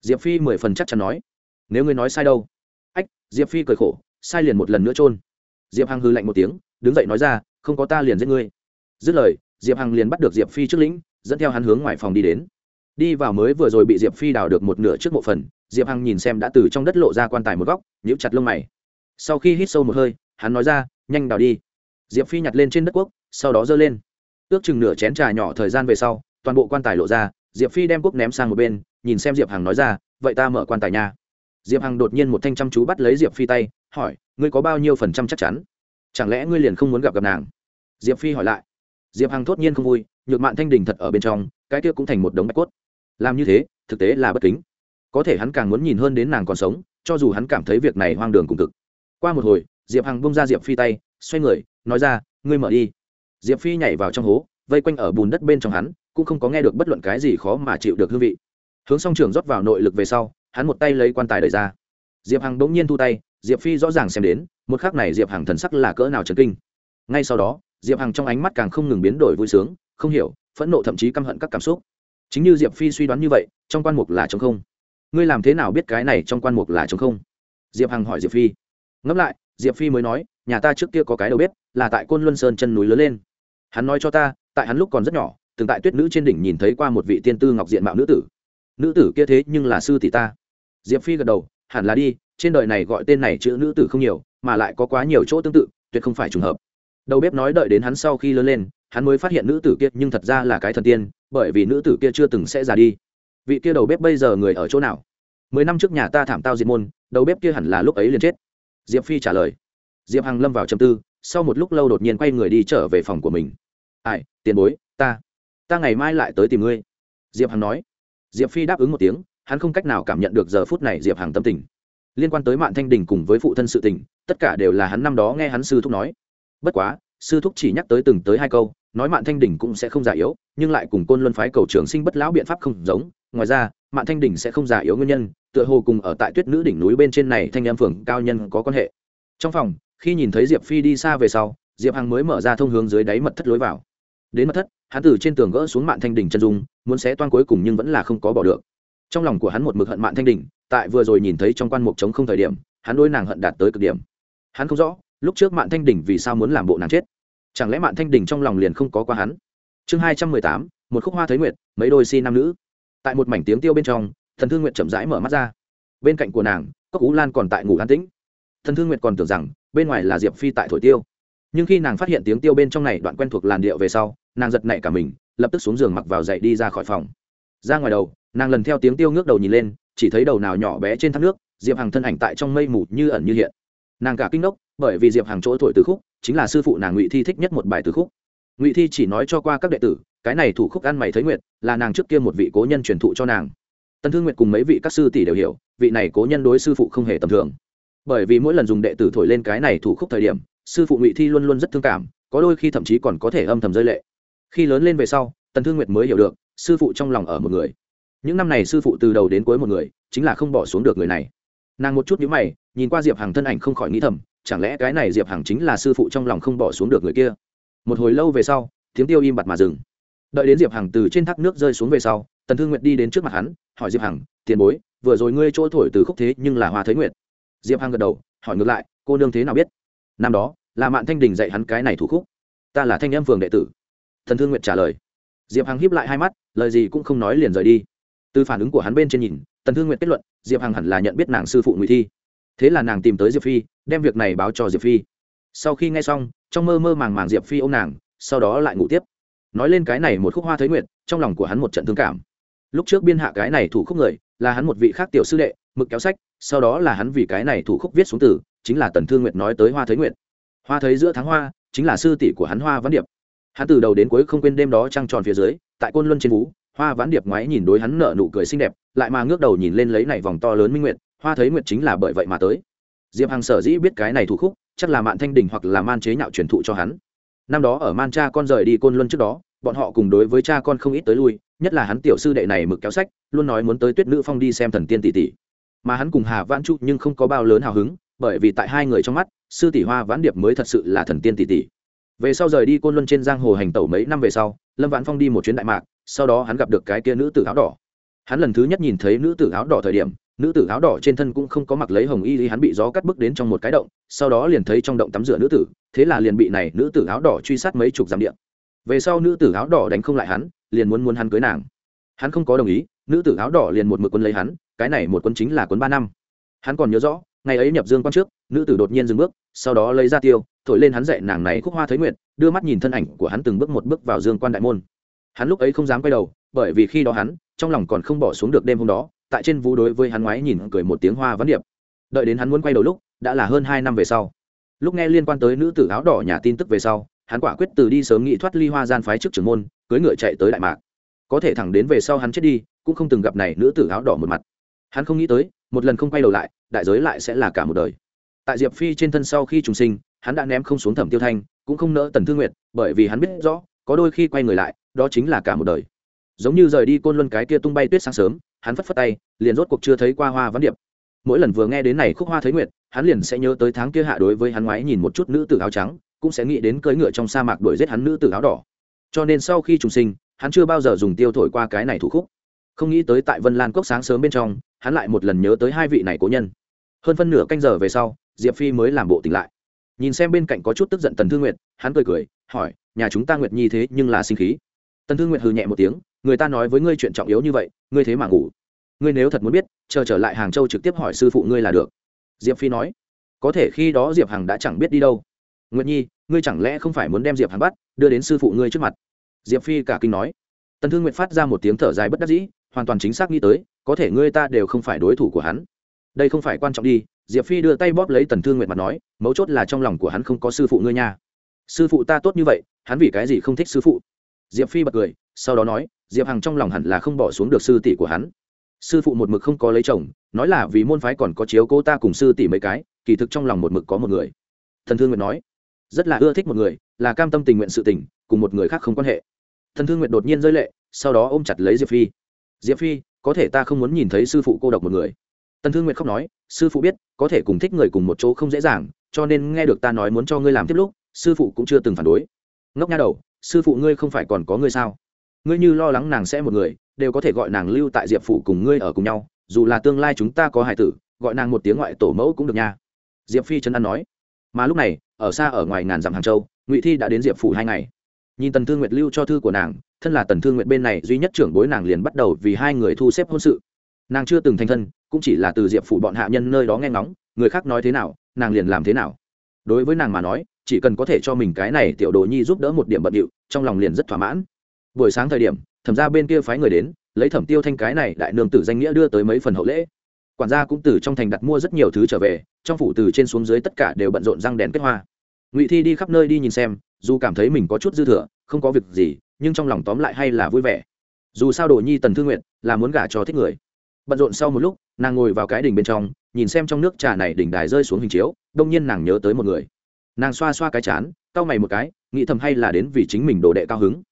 Diệp phi mười phần chắc chắn nói. Nếu ngươi nói sai đâu? Ách, diệp phi cười khổ, sai liền một lần nữa trôn diệp hằng hư lạnh một tiếng, đứng dậy nói ra, không có ta liền giết ngươi. Dứt lời, diệp hằng liền bắt được diệp phi trước lĩnh, dẫn theo hắn hướng ngoài phòng đi đến. Đi vào mới vừa rồi bị diệp phi đào được một nửa trước mộ phần, diệp hằng nhìn xem đã từ trong đất lộ ra quan tài một góc, nhíu chặt lông mày. Sau khi hít sâu một hơi, hắn nói ra, nhanh đào đi. Diệp phi nhặt lên trên đất quốc, sau đó giơ lên. Ước chừng nửa chén trà nhỏ thời gian về sau, toàn bộ quan tài lộ ra, diệp phi đem quốc ném sang một bên, nhìn xem diệp hằng nói ra, vậy ta mở quan tài nha diệp hằng đột nhiên một thanh chăm chú bắt lấy diệp phi tay, hỏi, ngươi có bao nhiêu phần trăm chắc chắn? Chẳng lẽ ngươi liền không muốn gặp gặp nàng? Diệp phi hỏi lại. Diệp hằng thốt nhiên không vui, nhược mạn thanh đình thật ở bên trong, cái kia cũng thành một đống bạch cốt. Làm như thế, thực tế là bất kính. Có thể hắn càng muốn nhìn hơn đến nàng còn sống, cho dù hắn cảm thấy việc này hoang đường cùng cực. Qua một hồi, diệp hằng bông ra diệp phi tay, xoay người, nói ra, ngươi mở đi. Diệp phi nhảy vào trong hố, vây quanh ở bùn đất bên trong hắn, cũng không có nghe được bất luận cái gì khó mà chịu được hương vị. Hướng song trường rót vào nội lực về sau hắn một tay lấy quan tài đẩy ra. Diệp hằng bỗng nhiên thu tay, diệp phi rõ ràng xem đến, một khắc này diệp hằng thần sắc là cỡ nào trần kinh. Ngay sau đó, diệp hằng trong ánh mắt càng không ngừng biến đổi vui sướng, không hiểu, phẫn nộ thậm chí căm hận các cảm xúc. Chính như diệp phi suy đoán như vậy, trong quan mục là trống không. Ngươi làm thế nào biết cái này trong quan mục là trống không? Diệp hằng hỏi diệp phi. Ngẫm lại, diệp phi mới nói, nhà ta trước kia có cái đầu bếp, là tại côn luân sơn chân núi lớn lên. Hắn nói cho ta, tại hắn lúc còn rất nhỏ, từng tại tuyết nữ trên đỉnh nhìn thấy qua một vị tiên tư ngọc diện mạo nữ tử. Nữ tử kia thế nhưng là sư tỷ ta diệp phi gật đầu, hẳn là đi, trên đời này gọi tên này chữ nữ tử không nhiều, mà lại có quá nhiều chỗ tương tự, tuyệt không phải trùng hợp. Đầu bếp nói đợi đến hắn sau khi lớn lên, hắn mới phát hiện nữ tử kia nhưng thật ra là cái thần tiên, bởi vì nữ tử kia chưa từng sẽ già đi. Vị kia đầu bếp bây giờ người ở chỗ nào? Mười năm trước nhà ta thảm tao diệt môn, đầu bếp kia hẳn là lúc ấy liền chết. Diệp phi trả lời. Diệp hằng lâm vào chầm tư, sau một lúc lâu đột nhiên quay người đi trở về phòng của mình. Ai, tiền bối, ta ta ngày mai lại tới tìm ngươi. Diệp hằng nói. Diệp phi đáp ứng một tiếng hắn không cách nào cảm nhận được giờ phút này diệp hằng tâm tình. Liên quan tới mạng thanh đình cùng với phụ thân sự tình, tất cả đều là hắn năm đó nghe hắn sư thúc nói. Bất quá, sư thúc chỉ nhắc tới từng tới hai câu, nói mạng thanh đình cũng sẽ không già yếu, nhưng lại cùng côn luân phái cầu trường sinh bất lão biện pháp không giống. Ngoài ra mạng thanh đình sẽ không già yếu nguyên nhân, tựa hồ cùng ở tại tuyết nữ đỉnh núi bên trên này thanh em phường cao nhân có quan hệ. Trong phòng, khi nhìn thấy diệp phi đi xa về sau, diệp hằng mới mở ra thông hướng dưới đáy mật thất lối vào. Đến mật thất, hắn từ trên tường gỡ xuống mạng thanh đình chân dung, muốn xé toan cuối cùng nhưng vẫn là không có bỏ được trong lòng của hắn một mực hận Mạn thanh đình, tại vừa rồi nhìn thấy trong quan mục trống không thời điểm, hắn đôi nàng hận đạt tới cực điểm. Hắn không rõ, lúc trước Mạn thanh đình vì sao muốn làm bộ nàng chết. Chẳng lẽ Mạn thanh đình trong lòng liền không có qua hắn? Chương hai trăm mười tám, một khúc hoa thấy nguyệt, mấy đôi si nam nữ. Tại một mảnh tiếng tiêu bên trong, thần thương nguyệt chậm rãi mở mắt ra. Bên cạnh của nàng, cốc ú lan còn tại ngủ an tĩnh. Thần thương nguyệt còn tưởng rằng, bên ngoài là diệp phi tại thổi tiêu. Nhưng khi nàng phát hiện tiếng tiêu bên trong này đoạn quen thuộc làn điệu về sau, nàng giật nảy cả mình, lập tức xuống giường mặc vào dậy đi ra khỏi phòng. Ra ngoài đầu nàng lần theo tiếng tiêu ngước đầu nhìn lên, chỉ thấy đầu nào nhỏ bé trên thác nước, diệp hằng thân ảnh tại trong mây mù như ẩn như hiện. Nàng cả kinh đốc bởi vì diệp hằng chỗ thổi từ khúc, chính là sư phụ nàng ngụy thi thích nhất một bài từ khúc. Ngụy thi chỉ nói cho qua các đệ tử, cái này thủ khúc ăn mày thấy nguyệt, là nàng trước kia một vị cố nhân truyền thụ cho nàng. Tân thương nguyệt cùng mấy vị các sư tỷ đều hiểu, vị này cố nhân đối sư phụ không hề tầm thường. Bởi vì mỗi lần dùng đệ tử thổi lên cái này thủ khúc thời điểm, sư phụ ngụy thi luôn luôn rất thương cảm, có đôi khi thậm chí còn có thể âm thầm rơi lệ. Khi lớn lên về sau, tần thương nguyệt mới hiểu được, sư phụ trong lòng ở một người những năm này sư phụ từ đầu đến cuối một người, chính là không bỏ xuống được người này. Nàng một chút nhíu mày, nhìn qua diệp hằng thân ảnh không khỏi nghĩ thầm, chẳng lẽ cái này diệp hằng chính là sư phụ trong lòng không bỏ xuống được người kia? Một hồi lâu về sau, tiếng tiêu im bặt mà dừng. Đợi đến diệp hằng từ trên thác nước rơi xuống về sau, tần thương nguyệt đi đến trước mặt hắn, hỏi diệp hằng, tiền bối, vừa rồi ngươi chỗ thổi từ khúc thế nhưng là hoa thế nguyệt? Diệp hằng gật đầu, hỏi ngược lại, cô nương thế nào biết? Năm đó, là mạn thanh đình dạy hắn cái này thủ khúc. Ta là thanh em phường đệ tử. Thần thương nguyệt trả lời. Diệp hằng hiếp lại hai mắt, lời gì cũng không nói liền rời đi từ phản ứng của hắn bên trên nhìn, tần thương nguyệt kết luận, diệp hằng hẳn là nhận biết nàng sư phụ ngụy thi. Thế là nàng tìm tới diệp phi, đem việc này báo cho diệp phi. Sau khi nghe xong, trong mơ mơ màng màng diệp phi ô m nàng, sau đó lại ngủ tiếp. Nói lên cái này một khúc hoa thấy nguyệt, trong lòng của hắn một trận thương cảm. Lúc trước biên hạ cái này thủ khúc người, là hắn một vị khác tiểu sư đệ, mực kéo sách, sau đó là hắn vì cái này thủ khúc viết xuống từ, chính là tần thương nguyệt nói tới hoa thấy nguyệt. Hoa thấy giữa tháng hoa, chính là sư tỷ của hắn hoa văn điệp. Hắn từ đầu đến cuối không quên đêm đó trăng tròn phía dưới, tại côn luân trên vú hoa vãn điệp ngoái nhìn đối hắn nở nụ cười xinh đẹp, lại mà ngước đầu nhìn lên lấy này vòng to lớn minh nguyệt, hoa thấy nguyệt chính là bởi vậy mà tới. Diệp hằng sở dĩ biết cái này thủ khúc, chắc là mạn thanh đình hoặc là man chế nhạo truyền thụ cho hắn. Năm đó ở man cha con rời đi côn luân trước đó, bọn họ cùng đối với cha con không ít tới lui, nhất là hắn tiểu sư đệ này mực kéo sách, luôn nói muốn tới tuyết nữ phong đi xem thần tiên tỷ tỷ. Mà hắn cùng hà vãn trụ nhưng không có bao lớn hào hứng, bởi vì tại hai người trong mắt, sư tỷ hoa vãn điệp mới thật sự là thần tiên tỷ tỷ. Về sau rời đi côn luân trên giang hồ hành tẩu mấy năm về sau, lâm vãn phong đi một chuyến đại mạc sau đó hắn gặp được cái kia nữ tử áo đỏ. Hắn lần thứ nhất nhìn thấy nữ tử áo đỏ thời điểm, nữ tử áo đỏ trên thân cũng không có mặc lấy hồng y thì hắn bị gió cắt bước đến trong một cái động, sau đó liền thấy trong động tắm rửa nữ tử, thế là liền bị này nữ tử áo đỏ truy sát mấy chục dặm điện về sau nữ tử áo đỏ đánh không lại hắn, liền muốn muốn hắn cưới nàng. Hắn không có đồng ý, nữ tử áo đỏ liền một mực quân lấy hắn, cái này một quân chính là quân ba năm. Hắn còn nhớ rõ, ngày ấy nhập dương quan trước, nữ tử đột nhiên dừng bước, sau đó lấy ra tiêu, thổi lên hắn dạy nàng này khúc hoa thấy nguyện đưa mắt nhìn thân ảnh của hắn từng bước một bước vào dương quan đại môn hắn lúc ấy không dám quay đầu, bởi vì khi đó hắn, trong lòng còn không bỏ xuống được đêm hôm đó, tại trên vũ đối với hắn ngoái nhìn cười một tiếng hoa vấn điệp. Đợi đến hắn muốn quay đầu lúc, đã là hơn hai năm về sau. Lúc nghe liên quan tới nữ tử áo đỏ nhà tin tức về sau, hắn quả quyết từ đi sớm nghị thoát ly hoa gian phái trước trưởng môn cưới ngựa chạy tới đại mạc. Có thể thẳng đến về sau hắn chết đi, cũng không từng gặp này nữ tử áo đỏ một mặt. Hắn không nghĩ tới, một lần không quay đầu lại, đại giới lại sẽ là cả một đời. Tại diệp phi trên thân sau khi trùng sinh, hắn đã ném không xuống thẩm tiêu thanh, cũng không nỡ tần thương nguyệt, bởi vì hắn biết rõ, có đôi khi quay người lại đó chính là cả một đời. Giống như rời đi côn luân cái kia tung bay tuyết sáng sớm, hắn phất phất tay, liền rốt cuộc chưa thấy qua hoa văn điệp. Mỗi lần vừa nghe đến này khúc hoa thấy nguyệt, hắn liền sẽ nhớ tới tháng kia hạ đối với hắn ngoái nhìn một chút nữ tử áo trắng, cũng sẽ nghĩ đến cưỡi ngựa trong sa mạc đuổi giết hắn nữ tử áo đỏ. Cho nên sau khi trùng sinh, hắn chưa bao giờ dùng tiêu thổi qua cái này thủ khúc. Không nghĩ tới tại vân lan cốc sáng sớm bên trong, hắn lại một lần nhớ tới hai vị này cố nhân. Hơn phân nửa canh giờ về sau, diệp phi mới làm bộ tỉnh lại. Nhìn xem bên cạnh có chút tức giận tần thư nguyệt, hắn cười cười, hỏi, nhà chúng ta nguyệt nhi thế nhưng là sinh khí tần thương nguyệt hừ nhẹ một tiếng, người ta nói với ngươi chuyện trọng yếu như vậy, ngươi thế mà ngủ. Ngươi nếu thật muốn biết, chờ trở lại hàng châu trực tiếp hỏi sư phụ ngươi là được. Diệp phi nói, có thể khi đó diệp hằng đã chẳng biết đi đâu. Nguyệt nhi, ngươi chẳng lẽ không phải muốn đem diệp hằng bắt, đưa đến sư phụ ngươi trước mặt? Diệp phi cả kinh nói. Tần thương nguyệt phát ra một tiếng thở dài bất đắc dĩ, hoàn toàn chính xác nghĩ tới, có thể ngươi ta đều không phải đối thủ của hắn. Đây không phải quan trọng đi, diệp phi đưa tay bóp lấy tần thương nguyệt mặt nói, mấu chốt là trong lòng của hắn không có sư phụ ngươi nha. Sư phụ ta tốt như vậy, hắn vì cái gì không thích sư phụ? Diệp phi bật cười, sau đó nói, diệp hằng trong lòng hẳn là không bỏ xuống được sư tỷ của hắn. Sư phụ một mực không có lấy chồng, nói là vì môn phái còn có chiếu cô ta cùng sư tỷ mấy cái, kỳ thực trong lòng một mực có một người. Thần thương nguyệt nói, rất là ưa thích một người, là cam tâm tình nguyện sự tình, cùng một người khác không quan hệ. Thần thương nguyệt đột nhiên rơi lệ, sau đó ôm chặt lấy diệp phi. Diệp phi, có thể ta không muốn nhìn thấy sư phụ cô độc một người? Tần thương nguyệt không nói, sư phụ biết, có thể cùng thích người cùng một chỗ không dễ dàng, cho nên nghe được ta nói muốn cho ngươi làm tiếp lúc, sư phụ cũng chưa từng phản đối. Ngốc nha đầu sư phụ ngươi không phải còn có ngươi sao? Ngươi như lo lắng nàng sẽ một người, đều có thể gọi nàng lưu tại diệp phủ cùng ngươi ở cùng nhau, dù là tương lai chúng ta có hài tử, gọi nàng một tiếng ngoại tổ mẫu cũng được nha. Diệp phi trấn an nói. Mà lúc này, ở xa ở ngoài ngàn dặm hàng châu, ngụy thi đã đến diệp phủ hai ngày. Nhìn tần thương nguyệt lưu cho thư của nàng, thân là tần thương nguyệt bên này duy nhất trưởng bối nàng liền bắt đầu vì hai người thu xếp hôn sự. Nàng chưa từng thành thân, cũng chỉ là từ diệp phủ bọn hạ nhân nơi đó nghe ngóng, người khác nói thế nào, nàng liền làm thế nào. Đối với nàng mà nói chỉ cần có thể cho mình cái này tiểu đồ nhi giúp đỡ một điểm bận điệu, trong lòng liền rất thỏa mãn. Buổi sáng thời điểm, thẩm ra bên kia phái người đến, lấy thẩm tiêu thanh cái này đại nương tử danh nghĩa đưa tới mấy phần hậu lễ. Quản gia cũng từ trong thành đặt mua rất nhiều thứ trở về, trong phủ từ trên xuống dưới tất cả đều bận rộn răng đèn kết hoa. Ngụy thi đi khắp nơi đi nhìn xem, dù cảm thấy mình có chút dư thừa, không có việc gì, nhưng trong lòng tóm lại hay là vui vẻ. Dù sao đồ nhi tần thương nguyện, là muốn gả cho thích người. Bận rộn sau một lúc, nàng ngồi vào cái đỉnh bên trong, nhìn xem trong nước trà này đỉnh đài rơi xuống hình chiếu, đông nhiên nàng nhớ tới một người nàng xoa xoa cái chán tao mày một cái, nghĩ thầm hay là đến vì chính mình đồ đệ cao hứng.